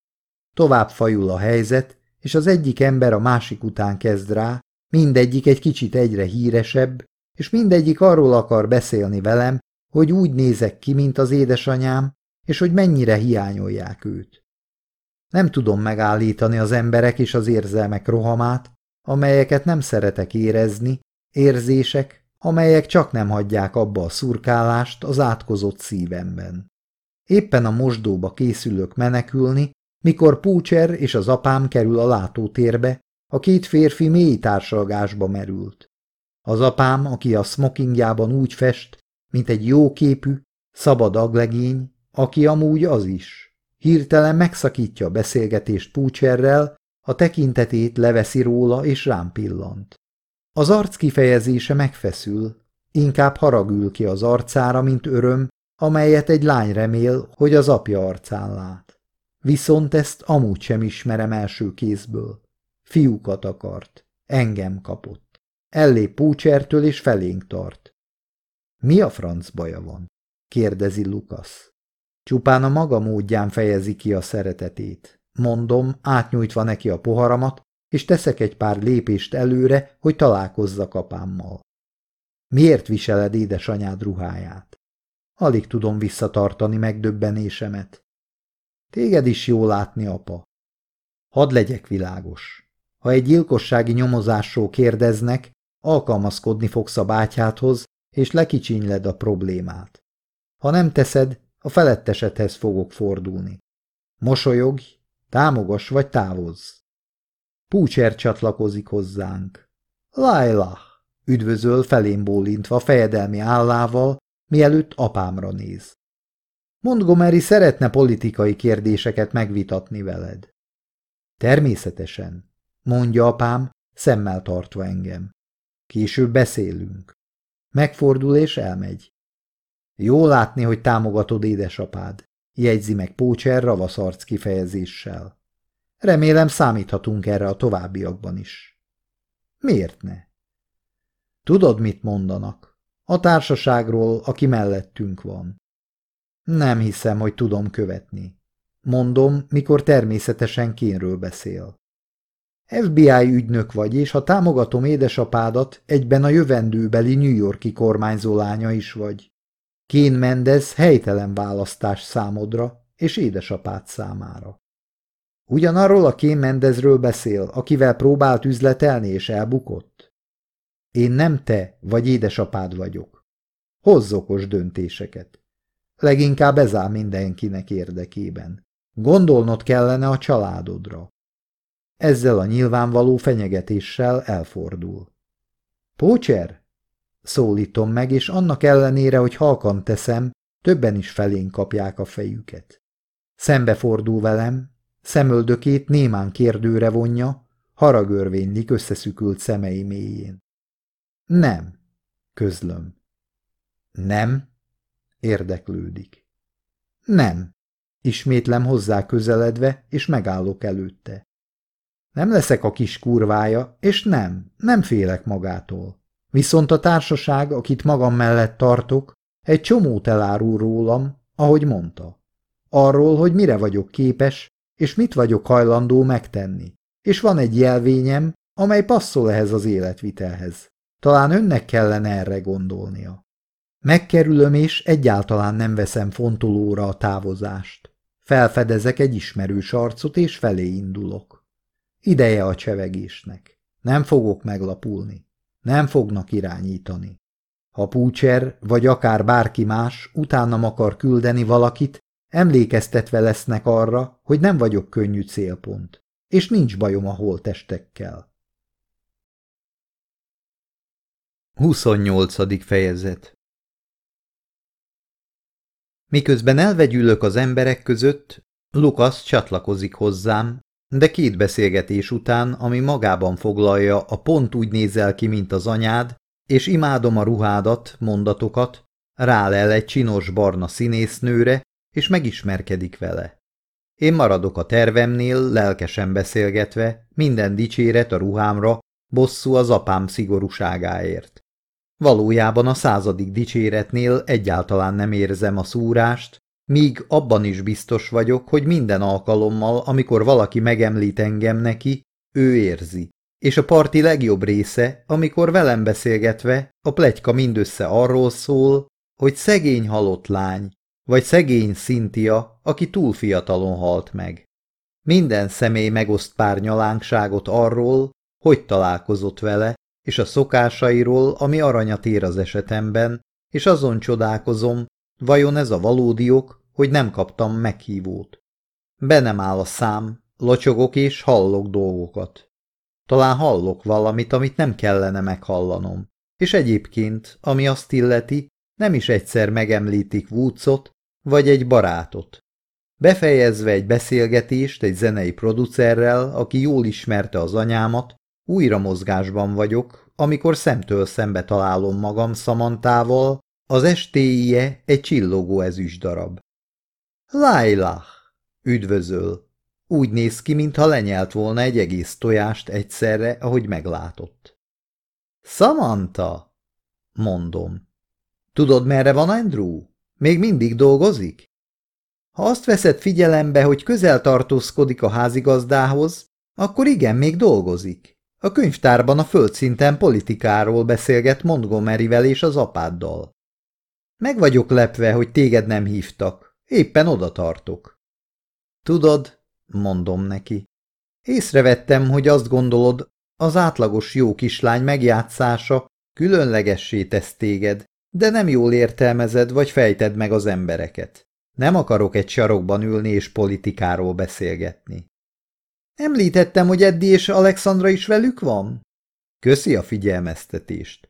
S1: Tovább fajul a helyzet, és az egyik ember a másik után kezd rá, Mindegyik egy kicsit egyre híresebb, és mindegyik arról akar beszélni velem, hogy úgy nézek ki, mint az édesanyám, és hogy mennyire hiányolják őt. Nem tudom megállítani az emberek és az érzelmek rohamát, amelyeket nem szeretek érezni, érzések, amelyek csak nem hagyják abba a szurkálást az átkozott szívemben. Éppen a mosdóba készülök menekülni, mikor Púcser és az apám kerül a látótérbe, a két férfi mély társalgásba merült. Az apám, aki a smokingjában úgy fest, mint egy jóképű, szabad aglegény, aki amúgy az is. Hirtelen megszakítja a beszélgetést Púcserrel, a tekintetét leveszi róla és rám pillant. Az arc kifejezése megfeszül, inkább haragül ki az arcára, mint öröm, amelyet egy lány remél, hogy az apja arcán lát. Viszont ezt amúgy sem ismerem első kézből. Fiúkat akart. Engem kapott. Ellé púcsertől és felénk tart. Mi a franc baja van? kérdezi Lukasz. Csupán a maga módján fejezi ki a szeretetét. Mondom, átnyújtva neki a poharamat, és teszek egy pár lépést előre, hogy találkozzak apámmal. Miért viseled édesanyád ruháját? Alig tudom visszatartani megdöbbenésemet. Téged is jó látni, apa. Hadd legyek világos. Ha egy gyilkossági nyomozásról kérdeznek, alkalmazkodni fogsz a bátyádhoz, és lekicsinyled a problémát. Ha nem teszed, a felettesedhez fogok fordulni. Mosolyogj, támogass vagy távozz. Púcser csatlakozik hozzánk. Laila! Üdvözöl felém bólintva fejedelmi állával, mielőtt apámra néz. Montgomery szeretne politikai kérdéseket megvitatni veled. Természetesen mondja apám, szemmel tartva engem. Később beszélünk. Megfordul és elmegy. Jó látni, hogy támogatod édesapád, jegyzi meg Pócser ravaszarc kifejezéssel. Remélem számíthatunk erre a továbbiakban is. Miért ne? Tudod, mit mondanak? A társaságról, aki mellettünk van. Nem hiszem, hogy tudom követni. Mondom, mikor természetesen kénről beszél. FBI ügynök vagy, és ha támogatom édesapádat, egyben a jövendőbeli New Yorki kormányzó lánya is vagy. Kén Mendez helytelen választás számodra és édesapád számára. Ugyanarról a Kén Mendezről beszél, akivel próbált üzletelni és elbukott? Én nem te vagy édesapád vagyok. Hozz okos döntéseket. Leginkább ez áll mindenkinek érdekében. Gondolnod kellene a családodra ezzel a nyilvánvaló fenyegetéssel elfordul. Pócser! Szólítom meg, és annak ellenére, hogy halkan teszem, többen is felén kapják a fejüket. Szembefordul velem, szemöldökét némán kérdőre vonja, haragörvénylik összeszükült szemei mélyén. Nem, közlöm. Nem? Érdeklődik. Nem, ismétlem hozzá közeledve, és megállok előtte. Nem leszek a kis kurvája, és nem, nem félek magától. Viszont a társaság, akit magam mellett tartok, egy csomót elárul rólam, ahogy mondta. Arról, hogy mire vagyok képes, és mit vagyok hajlandó megtenni. És van egy jelvényem, amely passzol ehhez az életvitelhez. Talán önnek kellene erre gondolnia. Megkerülöm és egyáltalán nem veszem fontolóra a távozást. Felfedezek egy ismerős arcot és felé indulok. Ideje a csevegésnek. Nem fogok meglapulni. Nem fognak irányítani. Ha Púcser, vagy akár bárki más utána akar küldeni valakit, emlékeztetve lesznek arra, hogy nem vagyok könnyű célpont, és nincs bajom a holtestekkel.
S2: 28. fejezet Miközben elvegyülök az emberek között, Lukasz csatlakozik
S1: hozzám, de két beszélgetés után, ami magában foglalja a pont úgy nézel ki, mint az anyád, és imádom a ruhádat, mondatokat, rálel egy csinos barna színésznőre, és megismerkedik vele. Én maradok a tervemnél, lelkesen beszélgetve, minden dicséret a ruhámra, bosszú az apám szigorúságáért. Valójában a századik dicséretnél egyáltalán nem érzem a szúrást, míg abban is biztos vagyok, hogy minden alkalommal, amikor valaki megemlít engem neki, ő érzi. És a parti legjobb része, amikor velem beszélgetve, a plegyka mindössze arról szól, hogy szegény halott lány, vagy szegény Szintia, aki túl fiatalon halt meg. Minden személy megoszt pár nyalánkságot arról, hogy találkozott vele, és a szokásairól, ami aranyat ér az esetemben, és azon csodálkozom, vajon ez a valódiok, ok, hogy nem kaptam meghívót. Be nem áll a szám, locsogok és hallok dolgokat. Talán hallok valamit, amit nem kellene meghallanom, és egyébként, ami azt illeti, nem is egyszer megemlítik Woodsot vagy egy barátot. Befejezve egy beszélgetést egy zenei producerrel, aki jól ismerte az anyámat, újra mozgásban vagyok, amikor szemtől szembe találom magam Szamantával, az estéje egy csillogó ezüst darab. Lailah! Üdvözöl! Úgy néz ki, mintha lenyelt volna egy egész tojást egyszerre, ahogy meglátott. Samantha! Mondom. Tudod, merre van Andrew? Még mindig dolgozik? Ha azt veszed figyelembe, hogy közel tartózkodik a házigazdához, akkor igen, még dolgozik. A könyvtárban a földszinten politikáról beszélget Montgomeryvel és az apáddal. Meg vagyok lepve, hogy téged nem hívtak. Éppen oda tartok. Tudod, mondom neki, észrevettem, hogy azt gondolod, az átlagos jó kislány megjátszása különlegessé tesz téged, de nem jól értelmezed vagy fejted meg az embereket. Nem akarok egy sarokban ülni és politikáról beszélgetni. Említettem, hogy Eddi és Alexandra is velük van? Köszi a figyelmeztetést.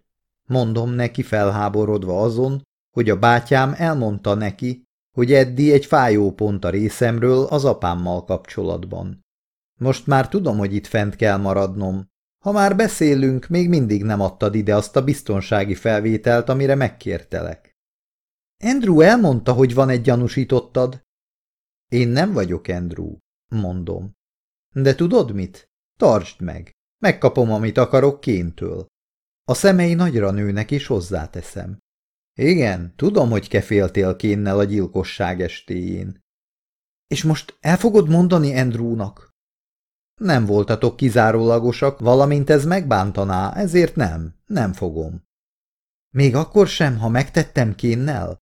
S1: Mondom neki felháborodva azon, hogy a bátyám elmondta neki, hogy Eddi egy fájó pont a részemről az apámmal kapcsolatban. Most már tudom, hogy itt fent kell maradnom. Ha már beszélünk, még mindig nem adtad ide azt a biztonsági felvételt, amire megkértelek. Andrew elmondta, hogy van egy gyanúsítottad. Én nem vagyok Andrew, mondom. De tudod mit? Tartsd meg. Megkapom, amit akarok kéntől. A szemei nagyra nőnek, és hozzáteszem. Igen, tudom, hogy keféltél kénnel a gyilkosság estéjén. És most el fogod mondani Andrewnak? Nem voltatok kizárólagosak, valamint ez megbántaná, ezért nem, nem fogom. Még akkor sem, ha megtettem kénnel?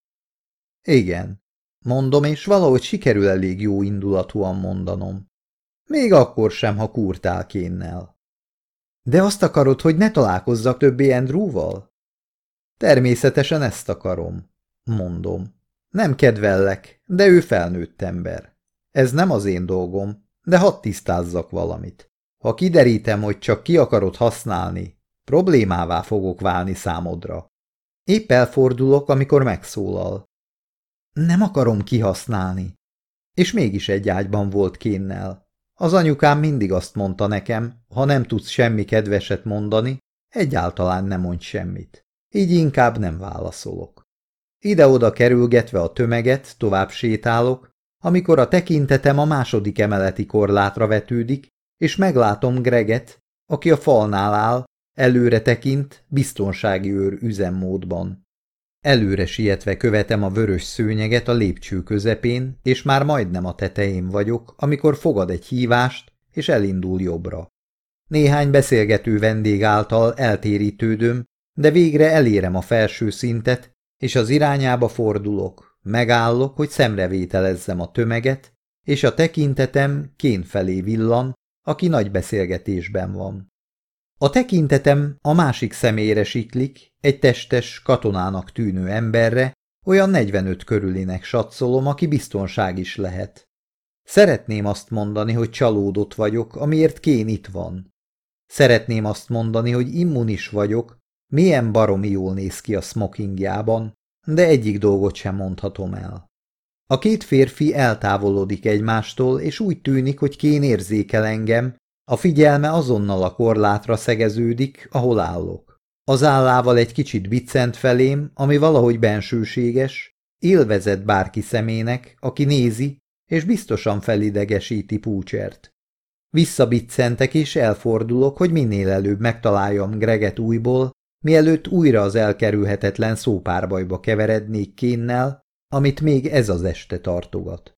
S1: Igen, mondom, és valahogy sikerül elég jó indulatúan mondanom. Még akkor sem, ha kurtál kénnel. De azt akarod, hogy ne találkozzak többé Andrewval? Természetesen ezt akarom, mondom. Nem kedvellek, de ő felnőtt ember. Ez nem az én dolgom, de hadd tisztázzak valamit. Ha kiderítem, hogy csak ki akarod használni, problémává fogok válni számodra. Épp elfordulok, amikor megszólal. Nem akarom kihasználni. És mégis egy ágyban volt kénnel. Az anyukám mindig azt mondta nekem, ha nem tudsz semmi kedveset mondani, egyáltalán nem mondj semmit így inkább nem válaszolok. Ide-oda kerülgetve a tömeget tovább sétálok, amikor a tekintetem a második emeleti korlátra vetődik, és meglátom Greget, aki a falnál áll, előre tekint, biztonsági őr üzemmódban. Előre sietve követem a vörös szőnyeget a lépcső közepén, és már majdnem a tetején vagyok, amikor fogad egy hívást, és elindul jobbra. Néhány beszélgető vendég által eltérítődöm, de végre elérem a felső szintet, és az irányába fordulok, megállok, hogy szemrevételezzem a tömeget, és a tekintetem kén felé villan, aki nagy beszélgetésben van. A tekintetem a másik személyre siklik, egy testes, katonának tűnő emberre, olyan 45 körülének satszolom, aki biztonság is lehet. Szeretném azt mondani, hogy csalódott vagyok, amiért kén itt van. Szeretném azt mondani, hogy immunis vagyok, milyen baromi jól néz ki a smokingjában, de egyik dolgot sem mondhatom el. A két férfi eltávolodik egymástól, és úgy tűnik, hogy kén érzékel engem, a figyelme azonnal a korlátra szegeződik, ahol állok. Az állával egy kicsit biccent felém, ami valahogy bensőséges, élvezett bárki szemének, aki nézi, és biztosan felidegesíti Púcsert. Visszabiccentek és elfordulok, hogy minél előbb megtaláljam Greget újból, mielőtt újra az elkerülhetetlen szópárbajba keverednék Kénnel, amit még ez az este tartogat.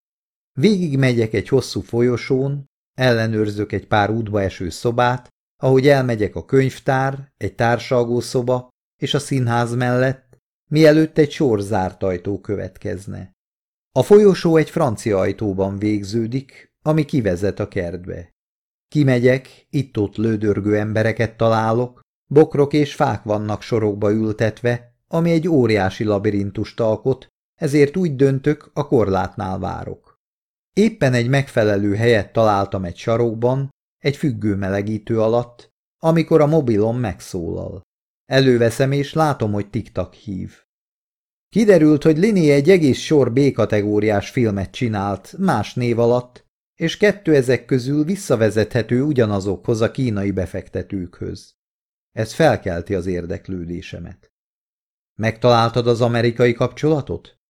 S1: Végig megyek egy hosszú folyosón, ellenőrzök egy pár útba eső szobát, ahogy elmegyek a könyvtár, egy társalgó szoba és a színház mellett, mielőtt egy sor zárt ajtó következne. A folyosó egy francia ajtóban végződik, ami kivezet a kertbe. Kimegyek, itt-ott lődörgő embereket találok, Bokrok és fák vannak sorokba ültetve, ami egy óriási labirintust alkot, ezért úgy döntök, a korlátnál várok. Éppen egy megfelelő helyet találtam egy sarokban, egy függő melegítő alatt, amikor a mobilom megszólal. Előveszem és látom, hogy tiktak hív. Kiderült, hogy Lini egy egész sor B-kategóriás filmet csinált, más név alatt, és kettő ezek közül visszavezethető ugyanazokhoz a kínai befektetőkhöz. Ez felkelti az érdeklődésemet. Megtaláltad az amerikai kapcsolatot?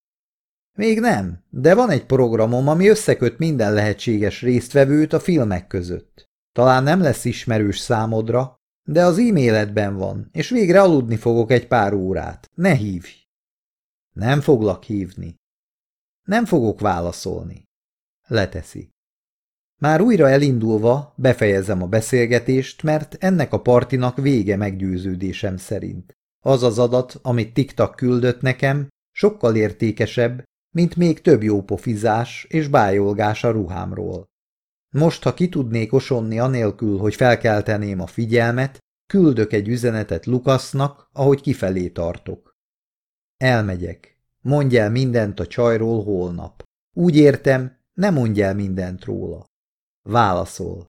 S1: Még nem, de van egy programom, ami összeköt minden lehetséges résztvevőt a filmek között. Talán nem lesz ismerős számodra, de az e-mailedben van, és végre aludni fogok egy pár órát. Ne hívj! Nem foglak hívni. Nem fogok válaszolni. Leteszi. Már újra elindulva befejezem a beszélgetést, mert ennek a partinak vége meggyőződésem szerint. Az az adat, amit TikTok küldött nekem, sokkal értékesebb, mint még több jópofizás és bájolgás a ruhámról. Most, ha ki tudnék osonni anélkül, hogy felkelteném a figyelmet, küldök egy üzenetet Lukasznak, ahogy kifelé tartok. Elmegyek. Mondj el mindent a csajról holnap. Úgy értem, ne mondj el mindent róla. Válaszol.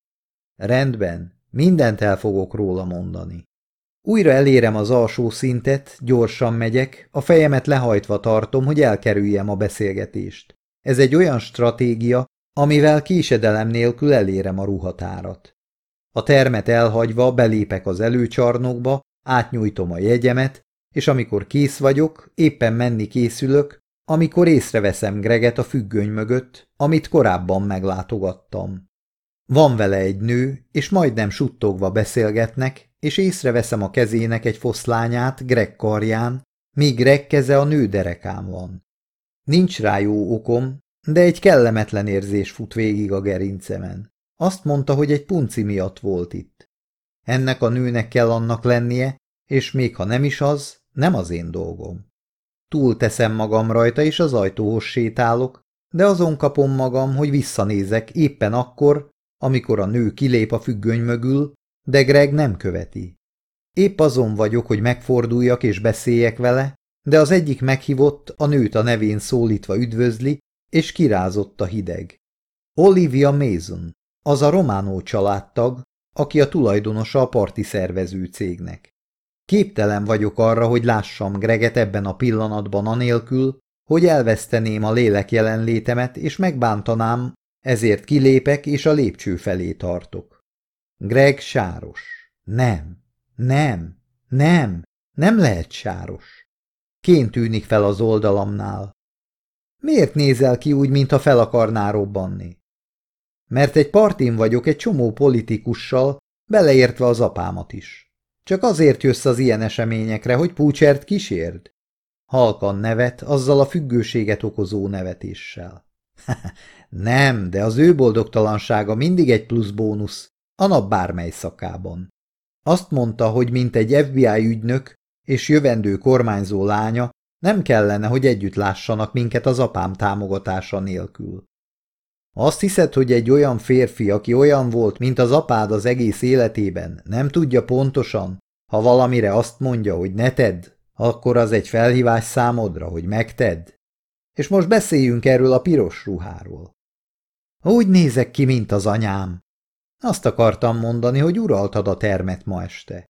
S1: Rendben, mindent el fogok róla mondani. Újra elérem az alsó szintet, gyorsan megyek, a fejemet lehajtva tartom, hogy elkerüljem a beszélgetést. Ez egy olyan stratégia, amivel késedelem nélkül elérem a ruhatárat. A termet elhagyva belépek az előcsarnokba, átnyújtom a jegyemet, és amikor kész vagyok, éppen menni készülök, amikor észreveszem Greget a függöny mögött, amit korábban meglátogattam. Van vele egy nő, és majdnem suttogva beszélgetnek, és észreveszem a kezének egy foszlányát Greg karján, míg Greg keze a nő derekán van. Nincs rá jó okom, de egy kellemetlen érzés fut végig a gerincemen. Azt mondta, hogy egy punci miatt volt itt. Ennek a nőnek kell annak lennie, és még ha nem is az, nem az én dolgom. Túl teszem magam rajta, és az ajtóhoz sétálok, de azon kapom magam, hogy visszanézek éppen akkor, amikor a nő kilép a függöny mögül, de Greg nem követi. Épp azon vagyok, hogy megforduljak és beszéljek vele, de az egyik meghívott a nőt a nevén szólítva üdvözli, és kirázott a hideg. Olivia Mason, az a románó családtag, aki a tulajdonosa a parti szervező cégnek. Képtelen vagyok arra, hogy lássam Greget ebben a pillanatban anélkül, hogy elveszteném a lélek jelenlétemet és megbántanám ezért kilépek, és a lépcső felé tartok. Greg sáros. Nem, nem, nem, nem lehet sáros. Ként tűnik fel az oldalamnál. Miért nézel ki úgy, mintha fel akarná robbanni? Mert egy partin vagyok egy csomó politikussal, beleértve az apámat is. Csak azért jössz az ilyen eseményekre, hogy púcsert kísérd? Halkan nevet, azzal a függőséget okozó nevetéssel. Nem, de az ő boldogtalansága mindig egy plusz bónusz, a nap bármely szakában. Azt mondta, hogy mint egy FBI ügynök és jövendő kormányzó lánya, nem kellene, hogy együtt lássanak minket az apám támogatása nélkül. Azt hiszed, hogy egy olyan férfi, aki olyan volt, mint az apád az egész életében, nem tudja pontosan, ha valamire azt mondja, hogy ne tedd, akkor az egy felhívás számodra, hogy megtedd? És most beszéljünk erről a piros ruháról. Úgy nézek ki, mint az anyám. Azt akartam mondani, hogy uraltad a termet ma este.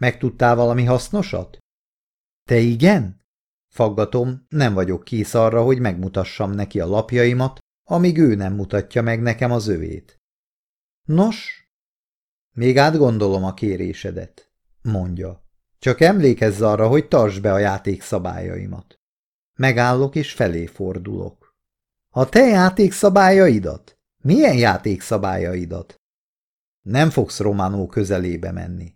S1: Megtudtál valami hasznosat? Te igen? Faggatom, nem vagyok kész arra, hogy megmutassam neki a lapjaimat, amíg ő nem mutatja meg nekem az övét. Nos? Még átgondolom a kérésedet, mondja. Csak emlékezz arra, hogy tartsd be a játék szabályaimat. Megállok és felé fordulok. A te játékszabályaidat? Milyen játékszabályaidat? Nem fogsz Románó közelébe menni.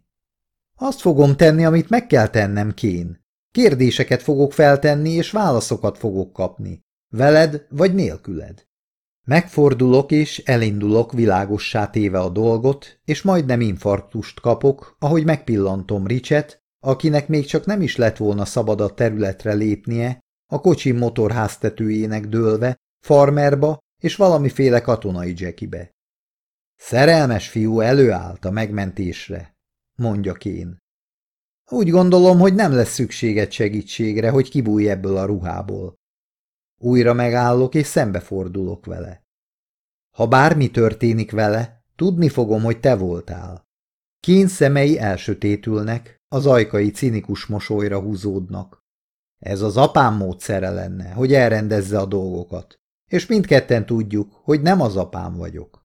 S1: Azt fogom tenni, amit meg kell tennem kén. Kérdéseket fogok feltenni, és válaszokat fogok kapni. Veled vagy nélküled. Megfordulok és elindulok világossá téve a dolgot, és majdnem infarktust kapok, ahogy megpillantom Ricset, akinek még csak nem is lett volna szabad a területre lépnie, a kocsi motorháztetőjének dőlve, farmerba és valamiféle katonai dzsekibe. Szerelmes fiú előállt a megmentésre, mondja Kén. Úgy gondolom, hogy nem lesz szükséged segítségre, hogy kibúj ebből a ruhából. Újra megállok és szembefordulok vele. Ha bármi történik vele, tudni fogom, hogy te voltál. Kén szemei elsötétülnek, az ajkai cinikus mosolyra húzódnak. Ez az apám módszere lenne, hogy elrendezze a dolgokat. És mindketten tudjuk, hogy nem az apám vagyok.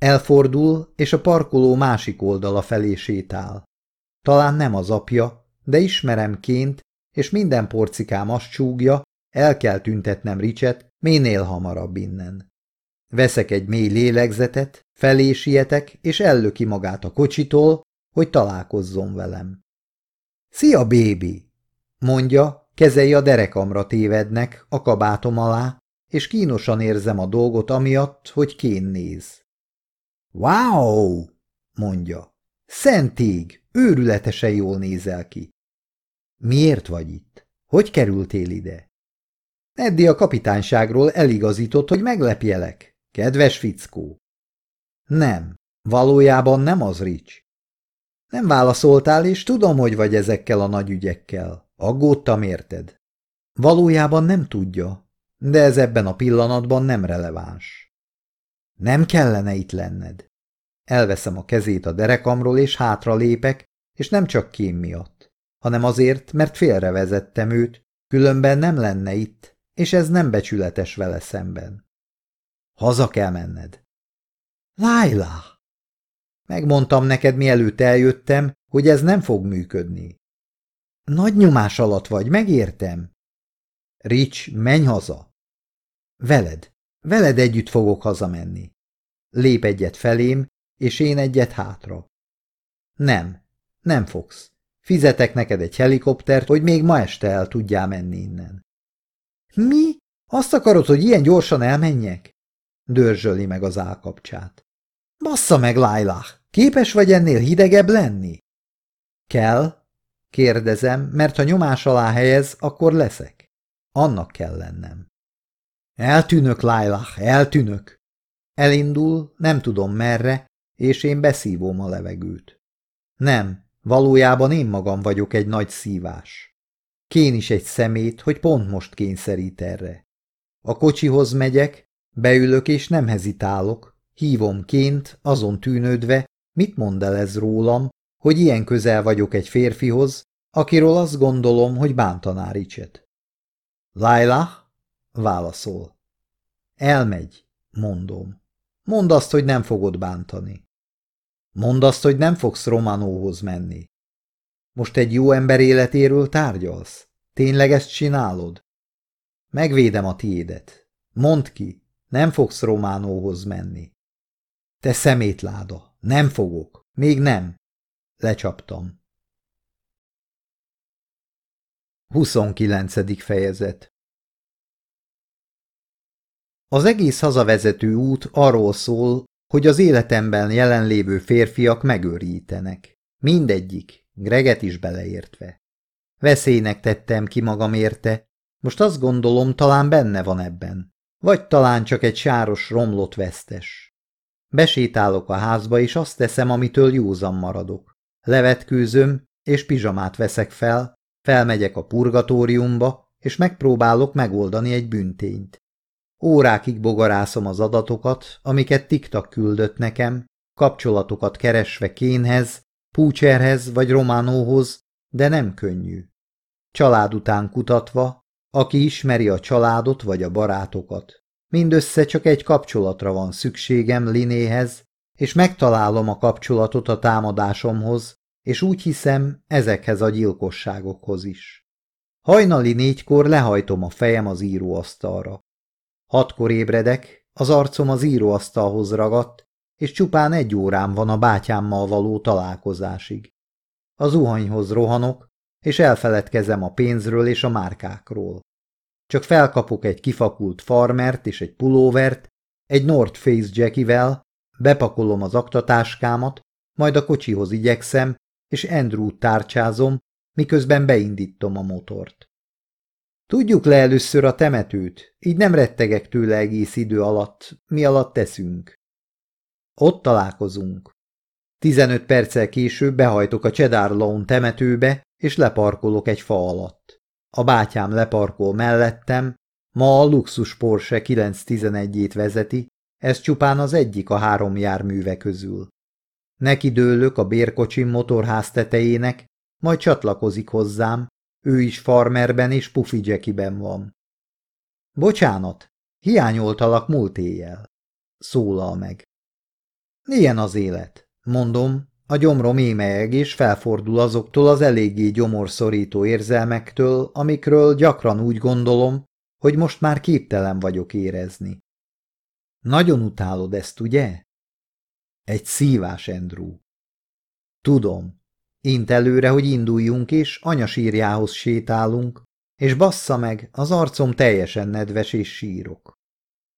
S1: Elfordul, és a parkoló másik oldala felé sétál. Talán nem az apja, de ismerem ként, és minden porcikám azt csúgja, el kell tüntetnem Ricset, minél hamarabb innen. Veszek egy mély lélegzetet, felé sietek, és ellöki magát a kocsitól, hogy találkozzon velem. – Szia, bébi! – mondja, Kezei a derekamra tévednek, a kabátom alá, és kínosan érzem a dolgot amiatt, hogy kén néz. Wow! mondja. Szentig, őrületesen jól nézel ki. Miért vagy itt? Hogy kerültél ide? Eddi a kapitányságról eligazított, hogy meglepjelek. Kedves fickó! Nem, valójában nem az, Rics. Nem válaszoltál, és tudom, hogy vagy ezekkel a nagy ügyekkel. Aggódtam érted? Valójában nem tudja, de ez ebben a pillanatban nem releváns. Nem kellene itt lenned. Elveszem a kezét a derekamról, és hátra lépek, és nem csak kém miatt, hanem azért, mert félrevezettem őt, különben nem lenne itt, és ez nem becsületes vele szemben. Haza kell menned. Lájlá! Megmondtam neked, mielőtt eljöttem, hogy ez nem fog működni. Nagy nyomás alatt vagy, megértem. Rich, menj haza. Veled, veled együtt fogok hazamenni. Lép egyet felém, és én egyet hátra. Nem, nem fogsz. Fizetek neked egy helikoptert, hogy még ma este el tudjál menni innen. Mi? Azt akarod, hogy ilyen gyorsan elmenjek? Dörzsöli meg az állkapcsát. Bassza meg, Lailah! Képes vagy ennél hidegebb lenni? Kell, Kérdezem, mert ha nyomás alá helyez, akkor leszek. Annak kell lennem. Eltűnök, Lailah, eltűnök. Elindul, nem tudom merre, és én beszívom a levegőt. Nem, valójában én magam vagyok egy nagy szívás. Kén is egy szemét, hogy pont most kényszerít erre. A kocsihoz megyek, beülök és nem hezitálok, hívom ként, azon tűnődve, mit mond el ez rólam, hogy ilyen közel vagyok egy férfihoz, akiről azt gondolom, hogy bántaná Ricset. Laila, Válaszol. Elmegy, mondom. Mondd azt, hogy nem fogod bántani. Mondd azt, hogy nem fogsz Romanóhoz menni. Most egy jó ember életéről tárgyalsz? Tényleg ezt csinálod? Megvédem a tiédet. Mondd ki, nem fogsz Románóhoz menni. Te szemétláda, nem fogok, még nem, Lecsaptam. 29. fejezet Az egész hazavezető út arról szól, hogy az életemben jelenlévő férfiak megőrítenek. Mindegyik, Greget is beleértve. Veszélynek tettem ki magam érte, most azt gondolom, talán benne van ebben. Vagy talán csak egy sáros, romlott vesztes. Besétálok a házba, és azt teszem, amitől józan maradok levetkőzöm, és pizsamát veszek fel, felmegyek a purgatóriumba, és megpróbálok megoldani egy büntényt. Órákig bogarászom az adatokat, amiket TikTok küldött nekem, kapcsolatokat keresve Kénhez, Púcserhez vagy Románóhoz, de nem könnyű. Család után kutatva, aki ismeri a családot vagy a barátokat. Mindössze csak egy kapcsolatra van szükségem Linéhez, és megtalálom a kapcsolatot a támadásomhoz, és úgy hiszem ezekhez a gyilkosságokhoz is. Hajnali négykor lehajtom a fejem az íróasztalra. Hatkor ébredek, az arcom az íróasztalhoz ragadt, és csupán egy órám van a bátyámmal való találkozásig. A zuhanyhoz rohanok, és elfeledkezem a pénzről és a márkákról. Csak felkapok egy kifakult farmert és egy pulóvert, egy North Face Jackivel, bepakolom az aktatáskámat, majd a kocsihoz igyekszem, és andrew tárcsázom, miközben beindítom a motort. Tudjuk le először a temetőt, így nem rettegek tőle egész idő alatt, mi alatt teszünk. Ott találkozunk. 15 perccel később behajtok a Cheddar Lawn temetőbe, és leparkolok egy fa alatt. A bátyám leparkol mellettem, ma a luxus Porsche 911-ét vezeti, ez csupán az egyik a három járműve közül. Neki dőlök a bérkocsim motorház tetejének, majd csatlakozik hozzám, ő is farmerben és pufi jackiben van. Bocsánat, hiányoltalak múlt éjjel, szólal meg. Milyen az élet, mondom, a gyomrom émeeg és felfordul azoktól az eléggé gyomorszorító érzelmektől, amikről gyakran úgy gondolom, hogy most már képtelen vagyok érezni. Nagyon utálod ezt, ugye? Egy szívás, Andrew. Tudom. Int előre, hogy induljunk, és anyasírjához sétálunk, és bassza meg, az arcom teljesen nedves, és sírok.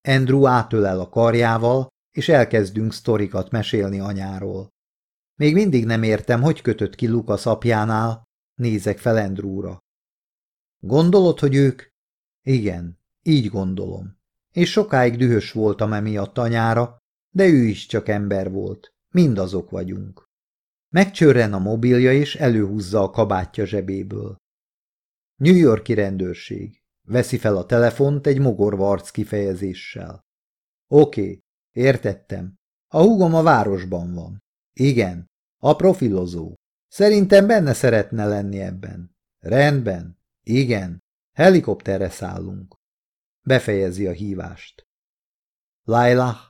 S1: Andrew átölel a karjával, és elkezdünk sztorikat mesélni anyáról. Még mindig nem értem, hogy kötött ki Lukasz apjánál, nézek fel Andrewra. Gondolod, hogy ők? Igen, így gondolom. És sokáig dühös voltam emiatt anyára, de ő is csak ember volt. Mindazok vagyunk. Megcsörren a mobilja, és előhúzza a kabátja zsebéből. New Yorki rendőrség. Veszi fel a telefont egy mogorva arc kifejezéssel. Oké, értettem. A húgom a városban van. Igen, a profilozó. Szerintem benne szeretne lenni ebben. Rendben. Igen. Helikopterre szállunk. Befejezi a hívást. Lailah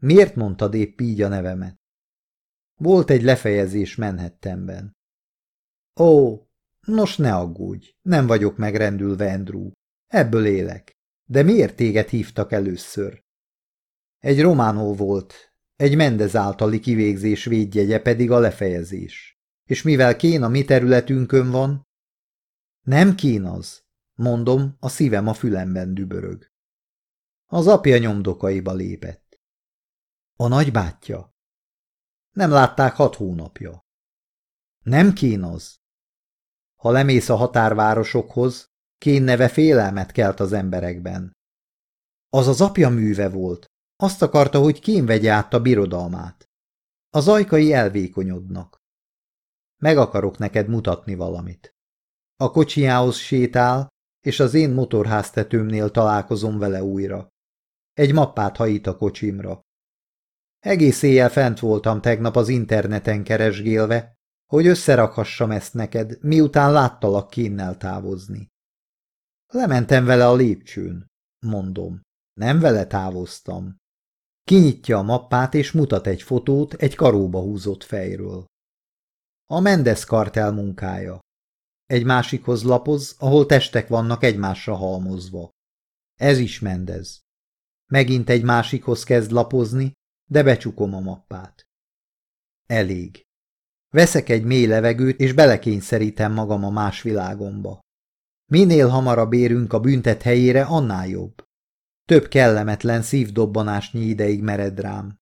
S1: Miért mondtad épp így a nevemet? Volt egy lefejezés menhettemben. Ó, nos ne aggódj, nem vagyok megrendülve, Andrew. Ebből élek. De miért téged hívtak először? Egy románó volt, egy Mendez általi kivégzés védjegye pedig a lefejezés. És mivel Kén a mi területünkön van? Nem Kén az, mondom, a szívem a fülemben dübörög. Az apja nyomdokaiba lépett. A nagybátyja. Nem látták hat hónapja. Nem kín az. Ha lemész a határvárosokhoz, kén neve félelmet kelt az emberekben. Az az apja műve volt, azt akarta, hogy kén vegye át a birodalmát. Az ajkai elvékonyodnak. Meg akarok neked mutatni valamit. A kocsiához sétál, és az én motorháztetőmnél találkozom vele újra. Egy mappát hajít a kocsimra. Egész éjjel fent voltam tegnap az interneten keresgélve, hogy összerakhassam ezt neked, miután láttalak kinnel távozni. Lementem vele a lépcsőn, mondom. Nem vele távoztam. Kinyitja a mappát és mutat egy fotót egy karóba húzott fejről. A Mendes kartel munkája. Egy másikhoz lapoz, ahol testek vannak egymásra halmozva. Ez is Mendez. Megint egy másikhoz kezd lapozni, de becsukom a mappát. Elég. Veszek egy mély levegőt, és belekényszerítem magam a más világomba. Minél hamarabb érünk a büntet helyére, annál jobb. Több kellemetlen szívdobbanásnyi ideig mered rám.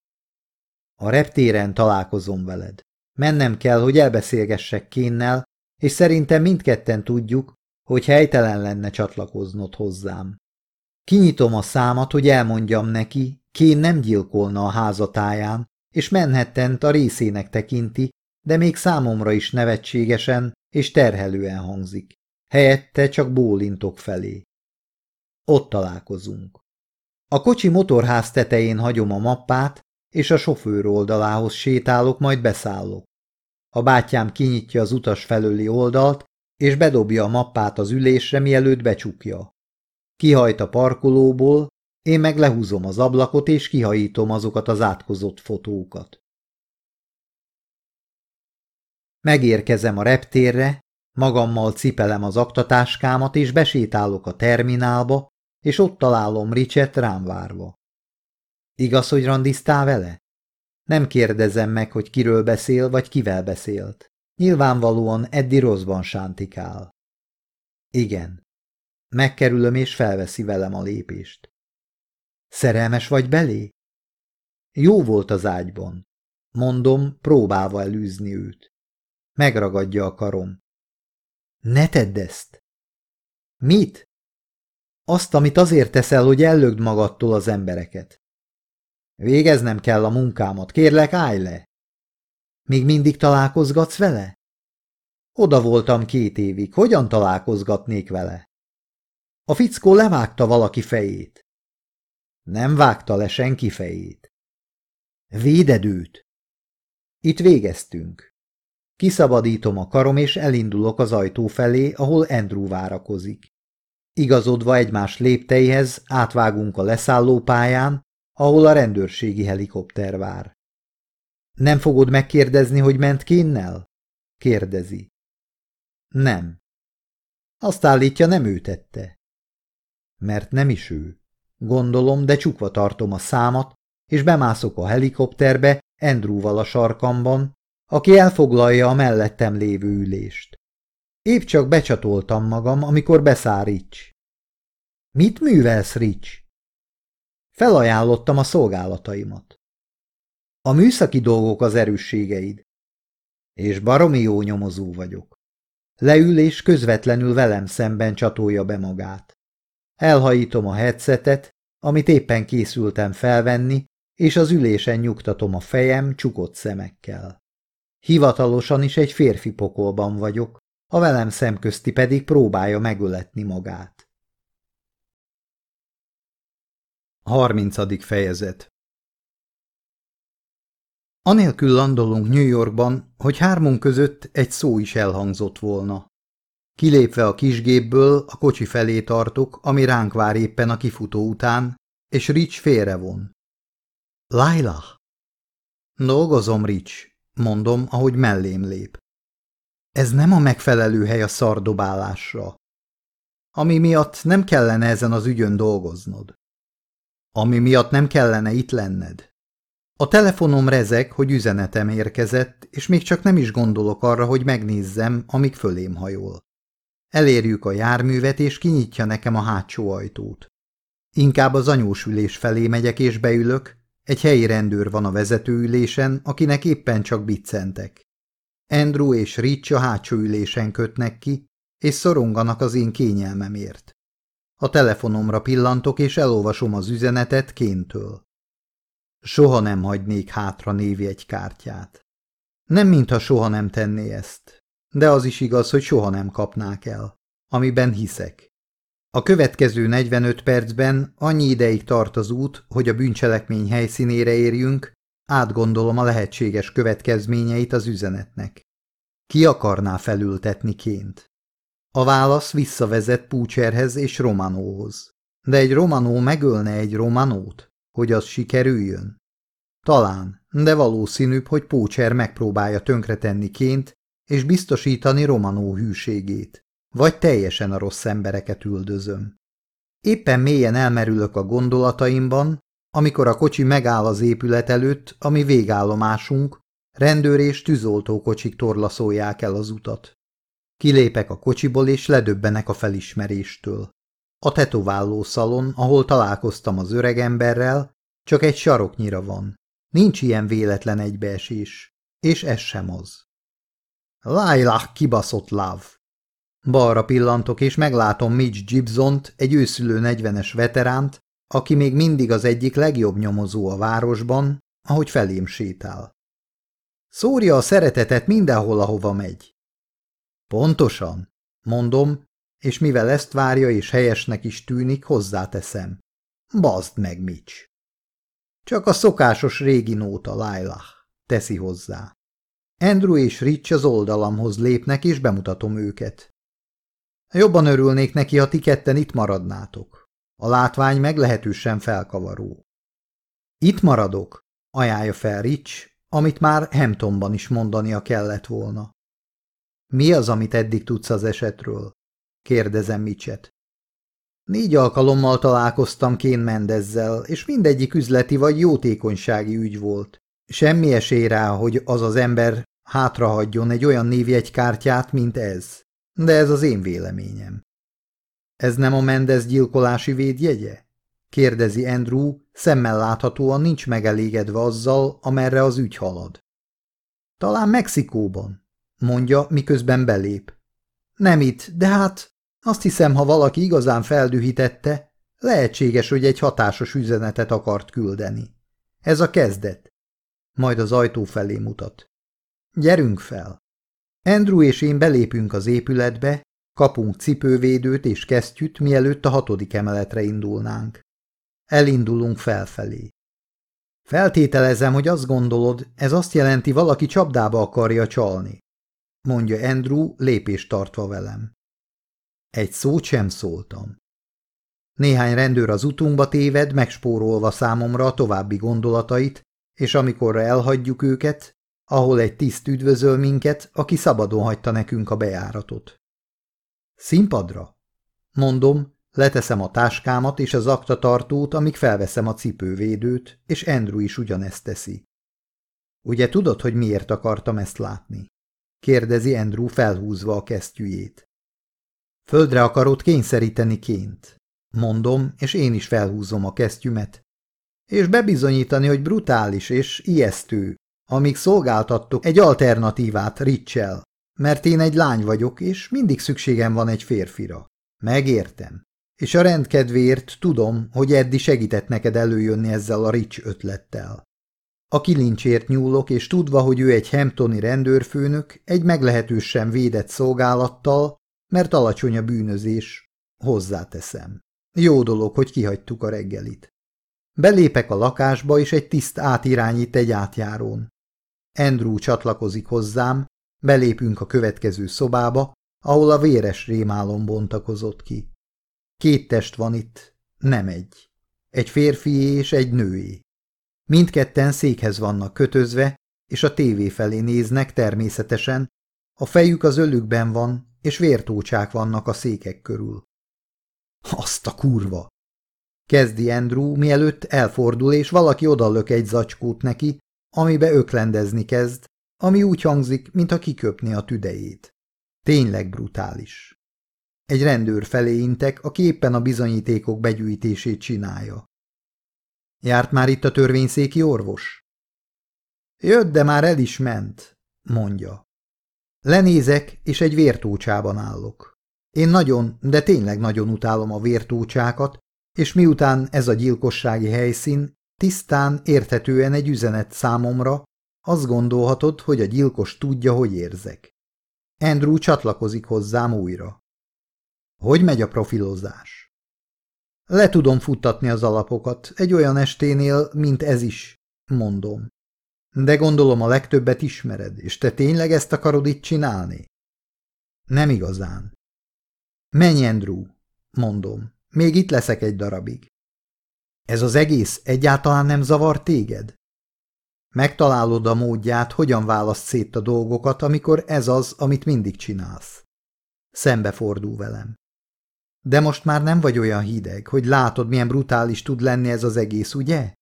S1: A reptéren találkozom veled. Mennem kell, hogy elbeszélgessek Kénnel, és szerintem mindketten tudjuk, hogy helytelen lenne csatlakoznod hozzám. Kinyitom a számat, hogy elmondjam neki, Kén nem gyilkolna a házatáján, és menhettent a részének tekinti, de még számomra is nevetségesen és terhelően hangzik. Helyette csak bólintok felé. Ott találkozunk. A kocsi motorház tetején hagyom a mappát, és a sofőr oldalához sétálok, majd beszállok. A bátyám kinyitja az utas felőli oldalt, és bedobja a mappát az ülésre, mielőtt becsukja. Kihajt a parkolóból, én meg lehúzom az ablakot, és kihajítom azokat az átkozott fotókat. Megérkezem a reptérre, magammal cipelem az aktatáskámat, és besétálok a terminálba, és ott találom Richet rám várva. Igaz, hogy randiztál vele? Nem kérdezem meg, hogy kiről beszél, vagy kivel beszélt. Nyilvánvalóan Eddi rosszban sántikál. Igen. Megkerülöm, és felveszi velem a lépést. Szerelmes vagy belé? Jó volt az ágyban. Mondom, próbálva elűzni őt. Megragadja a karom. Ne tedd ezt! Mit? Azt, amit azért teszel, hogy ellögd magadtól az embereket. Végeznem kell a munkámat, kérlek, állj le! Még mindig találkozgatsz vele? Oda voltam két évig, hogyan találkozgatnék vele? A fickó levágta valaki fejét. Nem vágta le senki fejét. Véded őt! Itt végeztünk. Kiszabadítom a karom, és elindulok az ajtó felé, ahol Andrew várakozik. Igazodva egymás lépteihez átvágunk a leszálló pályán, ahol a rendőrségi helikopter vár. Nem fogod megkérdezni, hogy ment kénnel? kérdezi. Nem. Azt állítja, nem ő tette. Mert nem is ő. Gondolom, de csukva tartom a számat, és bemászok a helikopterbe Andrewval a sarkamban, aki elfoglalja a mellettem lévő ülést. Épp csak becsatoltam magam, amikor beszáll Rich. Mit művelsz, Rich? Felajánlottam a szolgálataimat. A műszaki dolgok az erősségeid. És baromi jó nyomozó vagyok. Leül és közvetlenül velem szemben csatolja be magát. Elhajítom a headsetet, amit éppen készültem felvenni, és az ülésen nyugtatom a fejem csukott szemekkel. Hivatalosan is egy férfi pokolban vagyok, a velem szemközti pedig próbálja megöletni magát.
S2: 30. fejezet
S1: Anélkül landolunk New Yorkban, hogy hármunk között egy szó is elhangzott volna. Kilépve a kisgépből, a kocsi felé tartok, ami ránk vár éppen a kifutó után, és Rich félrevon. Laila! Dolgozom, Rich, mondom, ahogy mellém lép. Ez nem a megfelelő hely a szardobálásra. Ami miatt nem kellene ezen az ügyön dolgoznod. Ami miatt nem kellene itt lenned. A telefonom rezek, hogy üzenetem érkezett, és még csak nem is gondolok arra, hogy megnézzem, amíg fölém hajol. Elérjük a járművet, és kinyitja nekem a hátsó ajtót. Inkább az anyósülés felé megyek és beülök, egy helyi rendőr van a vezetőülésen, akinek éppen csak biccentek. Andrew és Rich a hátsó ülésen kötnek ki, és szoronganak az én kényelmemért. A telefonomra pillantok, és elolvasom az üzenetet kéntől. Soha nem hagynék hátra egy kártyát. Nem mintha soha nem tenné ezt de az is igaz, hogy soha nem kapnák el, amiben hiszek. A következő 45 percben annyi ideig tart az út, hogy a bűncselekmény helyszínére érjünk, átgondolom a lehetséges következményeit az üzenetnek. Ki akarná felültetni ként? A válasz visszavezet Púcserhez és Romanóhoz. De egy Romanó megölne egy Romanót, hogy az sikerüljön? Talán, de valószínűbb, hogy Púcser megpróbálja tönkretenni ként, és biztosítani Romanó hűségét, vagy teljesen a rossz embereket üldözöm. Éppen mélyen elmerülök a gondolataimban, amikor a kocsi megáll az épület előtt, ami végállomásunk, rendőr és tűzoltókocsik torlaszolják el az utat. Kilépek a kocsiból, és ledöbbenek a felismeréstől. A tetováló szalon, ahol találkoztam az öregemberrel, csak egy saroknyira van. Nincs ilyen véletlen egybeesés, és ez sem az. Lailah kibaszott láv. Balra pillantok, és meglátom Mitch Gibsont, egy őszülő 40-es veteránt, aki még mindig az egyik legjobb nyomozó a városban, ahogy felém sétál. Szórja a szeretetet mindenhol, ahova megy. Pontosan, mondom, és mivel ezt várja és helyesnek is tűnik, hozzáteszem. Bazd meg, Mitch! Csak a szokásos régi nóta, Lailah, teszi hozzá. Andrew és Rich az oldalamhoz lépnek, és bemutatom őket. Jobban örülnék neki, ha ti ketten itt maradnátok. A látvány meglehetősen felkavaró. Itt maradok, ajánlja fel Rich, amit már Hamptonban is mondania kellett volna. Mi az, amit eddig tudsz az esetről? kérdezem Micset. Négy alkalommal találkoztam Kén Mendezzel, és mindegyik üzleti vagy jótékonysági ügy volt. Semmi esély rá, hogy az az ember hátrahagyjon egy olyan névjegykártyát, mint ez. De ez az én véleményem. Ez nem a Mendez gyilkolási védjegye? kérdezi Andrew, szemmel láthatóan nincs megelégedve azzal, amerre az ügy halad. Talán Mexikóban, mondja, miközben belép. Nem itt, de hát azt hiszem, ha valaki igazán feldühítette, lehetséges, hogy egy hatásos üzenetet akart küldeni. Ez a kezdet majd az ajtó felé mutat. Gyerünk fel! Andrew és én belépünk az épületbe, kapunk cipővédőt és kesztyűt, mielőtt a hatodik emeletre indulnánk. Elindulunk felfelé. Feltételezem, hogy azt gondolod, ez azt jelenti, valaki csapdába akarja csalni, mondja Andrew lépést tartva velem. Egy szót sem szóltam. Néhány rendőr az utunkba téved, megspórolva számomra a további gondolatait, és amikorra elhagyjuk őket, ahol egy tiszt üdvözöl minket, aki szabadon hagyta nekünk a bejáratot. Színpadra? Mondom, leteszem a táskámat és az aktatartót, amíg felveszem a cipővédőt, és Andrew is ugyanezt teszi. Ugye tudod, hogy miért akartam ezt látni? kérdezi Andrew felhúzva a kesztyűjét. Földre akarod kényszeríteni ként. Mondom, és én is felhúzom a kesztyümet, és bebizonyítani, hogy brutális és ijesztő, amíg szolgáltattok egy alternatívát Richel, mert én egy lány vagyok, és mindig szükségem van egy férfira. Megértem. És a rendkedvéért tudom, hogy Eddi segített neked előjönni ezzel a Rich ötlettel. A kilincsért nyúlok, és tudva, hogy ő egy hemptoni rendőrfőnök, egy meglehetősen védett szolgálattal, mert alacsony a bűnözés, hozzáteszem. Jó dolog, hogy kihagytuk a reggelit. Belépek a lakásba, és egy tiszt átirányít egy átjárón. Andrew csatlakozik hozzám, belépünk a következő szobába, ahol a véres rémálom bontakozott ki. Két test van itt, nem egy. Egy férfié és egy nőé. Mindketten székhez vannak kötözve, és a tévé felé néznek természetesen, a fejük az ölükben van, és vértócsák vannak a székek körül. Azt a kurva! Kezdi Andrew, mielőtt elfordul, és valaki odalök egy zacskót neki, amibe öklendezni kezd, ami úgy hangzik, mintha kiköpni a tüdejét. Tényleg brutális. Egy rendőr felé intek, aki éppen a bizonyítékok begyűjtését csinálja. Járt már itt a törvényszéki orvos? Jött, de már el is ment, mondja. Lenézek, és egy vértócsában állok. Én nagyon, de tényleg nagyon utálom a vértócsákat, és miután ez a gyilkossági helyszín tisztán érthetően egy üzenet számomra, azt gondolhatod, hogy a gyilkos tudja, hogy érzek. Andrew csatlakozik hozzám újra. Hogy megy a profilozás? Le tudom futtatni az alapokat, egy olyan esténél, mint ez is, mondom. De gondolom a legtöbbet ismered, és te tényleg ezt akarod itt csinálni? Nem igazán. Menj, Andrew, mondom. Még itt leszek egy darabig. Ez az egész egyáltalán nem zavar téged? Megtalálod a módját, hogyan választ szét a dolgokat, amikor ez az, amit mindig csinálsz. Szembefordul velem. De most már nem vagy olyan hideg, hogy látod, milyen brutális tud lenni ez az egész, ugye?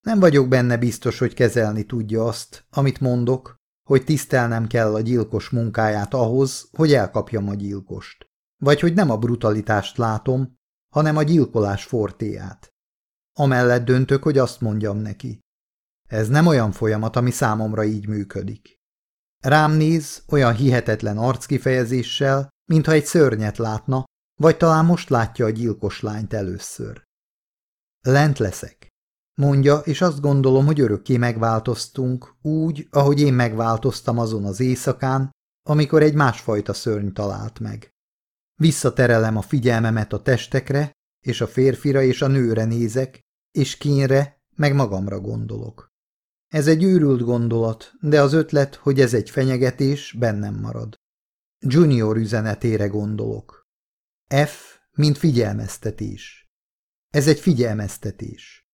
S1: Nem vagyok benne biztos, hogy kezelni tudja azt, amit mondok, hogy tisztelnem kell a gyilkos munkáját ahhoz, hogy elkapjam a gyilkost. Vagy hogy nem a brutalitást látom, hanem a gyilkolás fortéját. Amellett döntök, hogy azt mondjam neki. Ez nem olyan folyamat, ami számomra így működik. Rám néz olyan hihetetlen arckifejezéssel, mintha egy szörnyet látna, vagy talán most látja a gyilkos lányt először. Lent leszek, mondja, és azt gondolom, hogy örökké megváltoztunk, úgy, ahogy én megváltoztam azon az éjszakán, amikor egy másfajta szörny talált meg. Visszaterelem a figyelmemet a testekre, és a férfira és a nőre nézek, és kínre, meg magamra gondolok. Ez egy őrült gondolat, de az ötlet, hogy ez egy fenyegetés, bennem marad. Junior üzenetére gondolok. F, mint figyelmeztetés. Ez egy figyelmeztetés.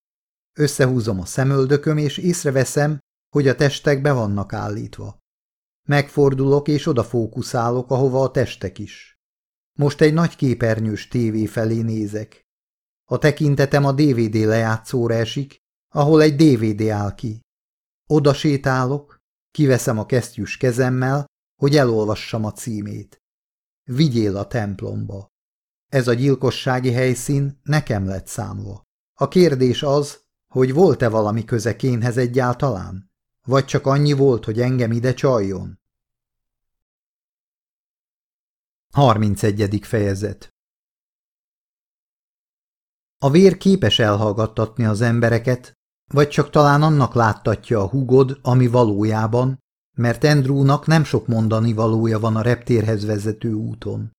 S1: Összehúzom a szemöldököm, és észreveszem, hogy a testek be vannak állítva. Megfordulok, és odafókuszálok, ahova a testek is. Most egy nagy képernyős tévé felé nézek. A tekintetem a DVD lejátszóra esik, ahol egy DVD áll ki. Oda sétálok, kiveszem a kesztyűs kezemmel, hogy elolvassam a címét. Vigyél a templomba. Ez a gyilkossági helyszín nekem lett számva. A kérdés az, hogy volt-e valami köze kénhez egyáltalán? Vagy csak annyi volt, hogy engem ide csaljon? 31. fejezet A vér képes elhallgattatni az embereket, vagy csak talán annak láttatja a hugod, ami valójában, mert Andrewnak nem sok mondani valója van a reptérhez vezető úton.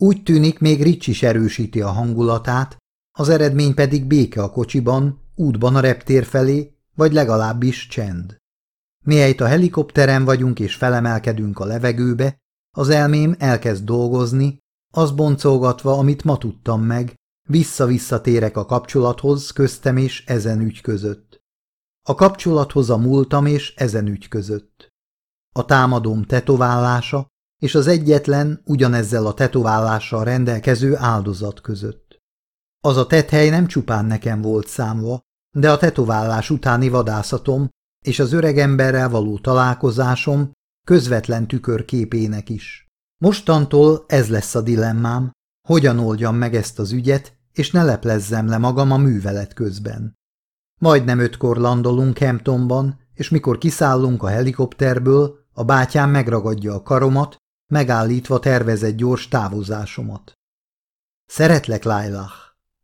S1: Úgy tűnik, még Rich is erősíti a hangulatát, az eredmény pedig béke a kocsiban, útban a reptér felé, vagy legalábbis csend. Mihelyt a helikopteren vagyunk és felemelkedünk a levegőbe, az elmém elkezd dolgozni, az boncolgatva, amit ma tudtam meg, vissza-visszatérek a kapcsolathoz köztem és ezen ügy között. A kapcsolathoz a múltam és ezen ügy között. A támadóm tetoválása és az egyetlen ugyanezzel a tetoválással rendelkező áldozat között. Az a tethely nem csupán nekem volt számva, de a tetoválás utáni vadászatom és az öregemberrel való találkozásom közvetlen tükörképének is. Mostantól ez lesz a dilemmám, hogyan oldjam meg ezt az ügyet, és ne leplezzem le magam a művelet közben. Majdnem ötkor landolunk Hamptonban, és mikor kiszállunk a helikopterből, a bátyám megragadja a karomat, megállítva tervezett gyors távozásomat. Szeretlek, Lailah,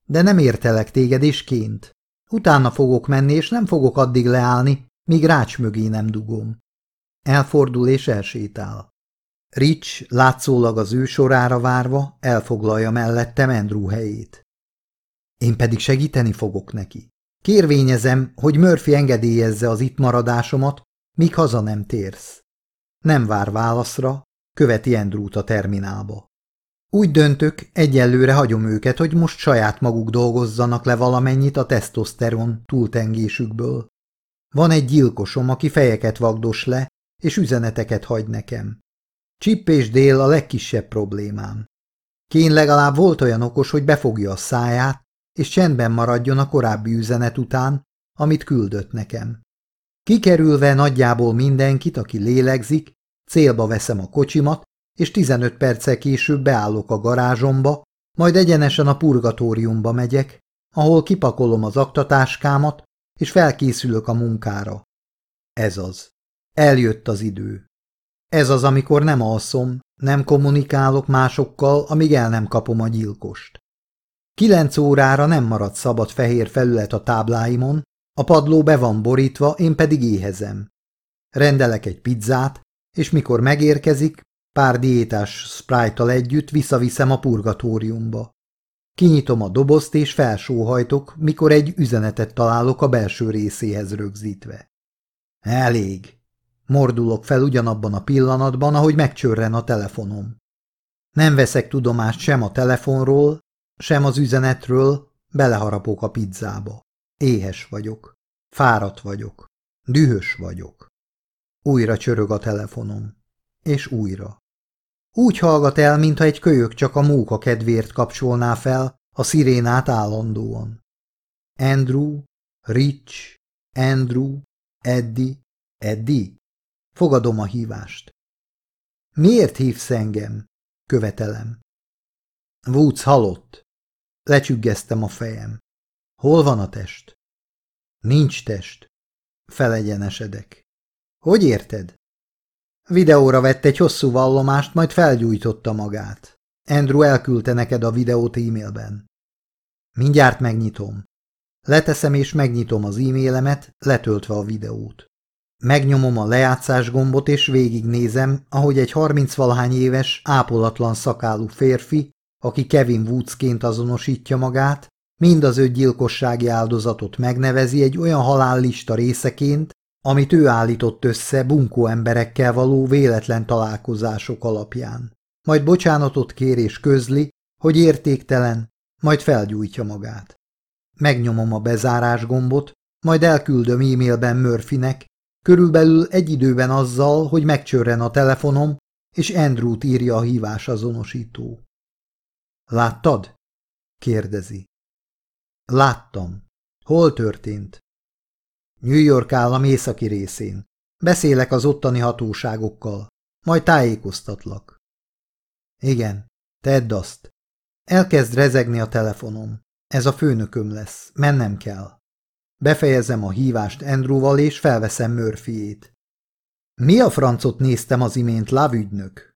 S1: de nem értelek téged is ként. Utána fogok menni, és nem fogok addig leállni, míg rács mögé nem dugom. Elfordul és elsétál. Rich látszólag az ő sorára várva elfoglalja mellettem Andrew helyét. Én pedig segíteni fogok neki. Kérvényezem, hogy Murphy engedélyezze az itt maradásomat, míg haza nem térsz. Nem vár válaszra, követi Andrewt a terminálba. Úgy döntök, egyelőre hagyom őket, hogy most saját maguk dolgozzanak le valamennyit a tesztoszteron túltengésükből. Van egy gyilkosom, aki fejeket vagdos le, és üzeneteket hagy nekem. Csipp és dél a legkisebb problémám. Kén legalább volt olyan okos, hogy befogja a száját, és csendben maradjon a korábbi üzenet után, amit küldött nekem. Kikerülve nagyjából mindenkit, aki lélegzik, célba veszem a kocsimat, és 15 perccel később beállok a garázsomba, majd egyenesen a purgatóriumba megyek, ahol kipakolom az aktatáskámat, és felkészülök a munkára. Ez az. Eljött az idő. Ez az, amikor nem alszom, nem kommunikálok másokkal, amíg el nem kapom a gyilkost. Kilenc órára nem maradt szabad fehér felület a tábláimon, a padló be van borítva, én pedig éhezem. Rendelek egy pizzát, és mikor megérkezik, pár diétás sprite együtt visszaviszem a purgatóriumba. Kinyitom a dobozt és felsóhajtok, mikor egy üzenetet találok a belső részéhez rögzítve. Elég, Mordulok fel ugyanabban a pillanatban, ahogy megcsörren a telefonom. Nem veszek tudomást sem a telefonról, sem az üzenetről, beleharapok a pizzába. Éhes vagyok, fáradt vagyok, dühös vagyok. Újra csörög a telefonom. És újra. Úgy hallgat el, mintha egy kölyök csak a móka kedvéért kapcsolná fel a szirénát állandóan. Andrew, Rich, Andrew, Eddie, Eddie. Fogadom a hívást. Miért hívsz engem? Követelem. Woods halott. Lecsüggesztem a fejem. Hol van a test? Nincs test. Felegyenesedek. Hogy érted? Videóra vett egy hosszú vallomást, majd felgyújtotta magát. Andrew elküldte neked a videót e-mailben. Mindjárt megnyitom. Leteszem és megnyitom az e-mailemet, letöltve a videót. Megnyomom a lejátszás gombot, és végignézem, ahogy egy harmincvalahány éves, ápolatlan szakálú férfi, aki Kevin Woodsként azonosítja magát, mind az öt gyilkossági áldozatot megnevezi egy olyan halállista részeként, amit ő állított össze bunkó emberekkel való véletlen találkozások alapján. Majd bocsánatot kér és közli, hogy értéktelen, majd felgyújtja magát. Megnyomom a bezárás gombot, majd elküldöm e-mailben Murphynek, Körülbelül egy időben azzal, hogy megcsörren a telefonom, és Andrew-t írja a hívás azonosító. Láttad? kérdezi. Láttam. Hol történt? New York állam északi részén. Beszélek az ottani hatóságokkal. Majd tájékoztatlak. Igen, tedd azt. Elkezd rezegni a telefonom. Ez a főnököm lesz. Mennem kell. Befejezem a hívást Andrewval, és felveszem Mörfiét. Mi a francot néztem az imént, lávügynök?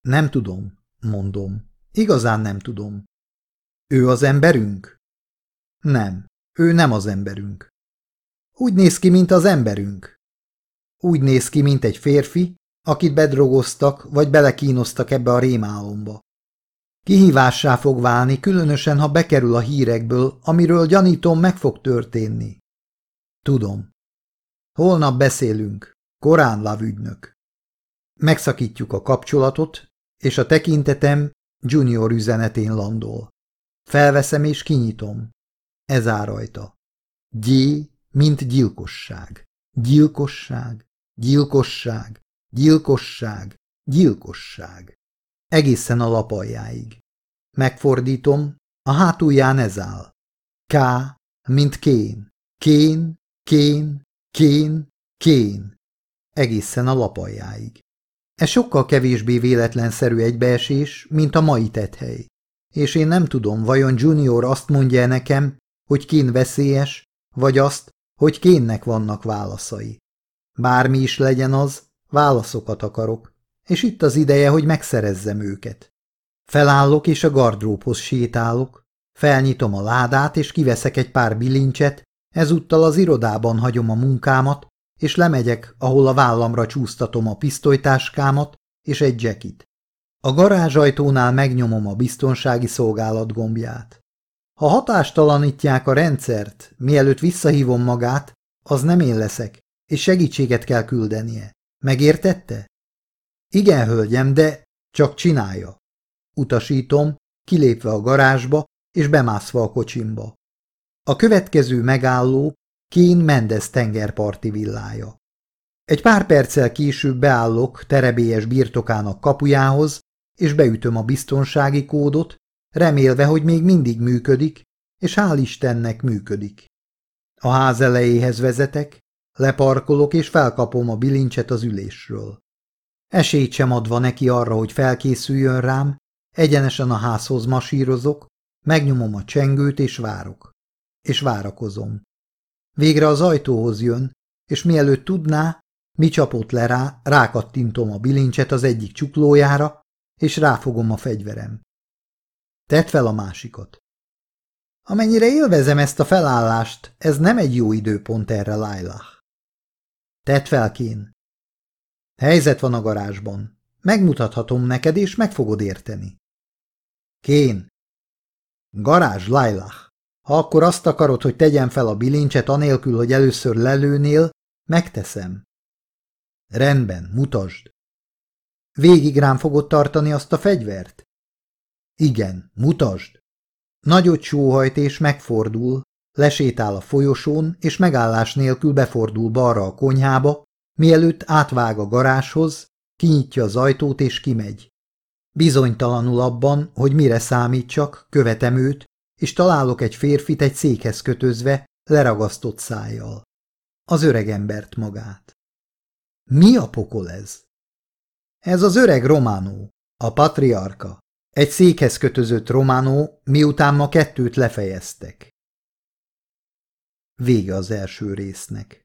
S1: Nem tudom, mondom. Igazán nem tudom. Ő az emberünk? Nem, ő nem az emberünk. Úgy néz ki, mint az emberünk. Úgy néz ki, mint egy férfi, akit bedrogoztak, vagy belekínoztak ebbe a rémálomba. Kihívássá fog válni, különösen, ha bekerül a hírekből, amiről gyanítom meg fog történni. Tudom. Holnap beszélünk. Korán lavügynök. Megszakítjuk a kapcsolatot, és a tekintetem junior üzenetén landol. Felveszem és kinyitom. Ez áll rajta. G, mint gyilkosság. Gyilkosság, gyilkosság, gyilkosság, gyilkosság egészen a aljáig. Megfordítom, a hátulján ez áll. K, mint kén, kén, kén, kén, kén, egészen a aljáig. Ez sokkal kevésbé véletlenszerű egybeesés, mint a mai tethely. És én nem tudom, vajon Junior azt mondja -e nekem, hogy kén veszélyes, vagy azt, hogy kénnek vannak válaszai. Bármi is legyen az, válaszokat akarok és itt az ideje, hogy megszerezzem őket. Felállok és a gardróbhoz sétálok, felnyitom a ládát és kiveszek egy pár bilincset, ezúttal az irodában hagyom a munkámat, és lemegyek, ahol a vállamra csúsztatom a pisztolytáskámat és egy jackit. A garázsajtónál megnyomom a biztonsági szolgálat gombját. Ha hatástalanítják a rendszert, mielőtt visszahívom magát, az nem én leszek, és segítséget kell küldenie. Megértette? Igen, hölgyem, de csak csinálja. Utasítom, kilépve a garázsba és bemászva a kocsimba. A következő megálló Kín Mendez tengerparti villája. Egy pár perccel később beállok terebélyes birtokának kapujához, és beütöm a biztonsági kódot, remélve, hogy még mindig működik, és hál' Istennek működik. A ház elejéhez vezetek, leparkolok és felkapom a bilincset az ülésről. Esélyt sem adva neki arra, hogy felkészüljön rám, egyenesen a házhoz masírozok, megnyomom a csengőt és várok. És várakozom. Végre az ajtóhoz jön, és mielőtt tudná, mi csapott le rá, rákattintom a bilincset az egyik csuklójára, és ráfogom a fegyverem. Tedd fel a másikat. Amennyire élvezem ezt a felállást, ez nem egy jó időpont erre, Lailah. Tedd fel, Kén. Helyzet van a garázsban. Megmutathatom neked, és meg fogod érteni. Kén. Garázs, Lailah. Ha akkor azt akarod, hogy tegyem fel a bilincset, anélkül, hogy először lelőnél, megteszem. Rendben, mutasd. Végig rám fogod tartani azt a fegyvert? Igen, mutasd. Nagyot sóhajt és megfordul, lesétál a folyosón, és megállás nélkül befordul balra a konyhába, Mielőtt átvág a garázshoz, kinyitja az ajtót és kimegy. Bizonytalanul abban, hogy mire számítsak, követem őt, és találok egy férfit egy székhez kötözve, leragasztott szájjal. Az öregembert magát. Mi a pokol ez? Ez az öreg románó, a patriarka. Egy székhez kötözött románó, miután ma kettőt lefejeztek. Vége az első résznek.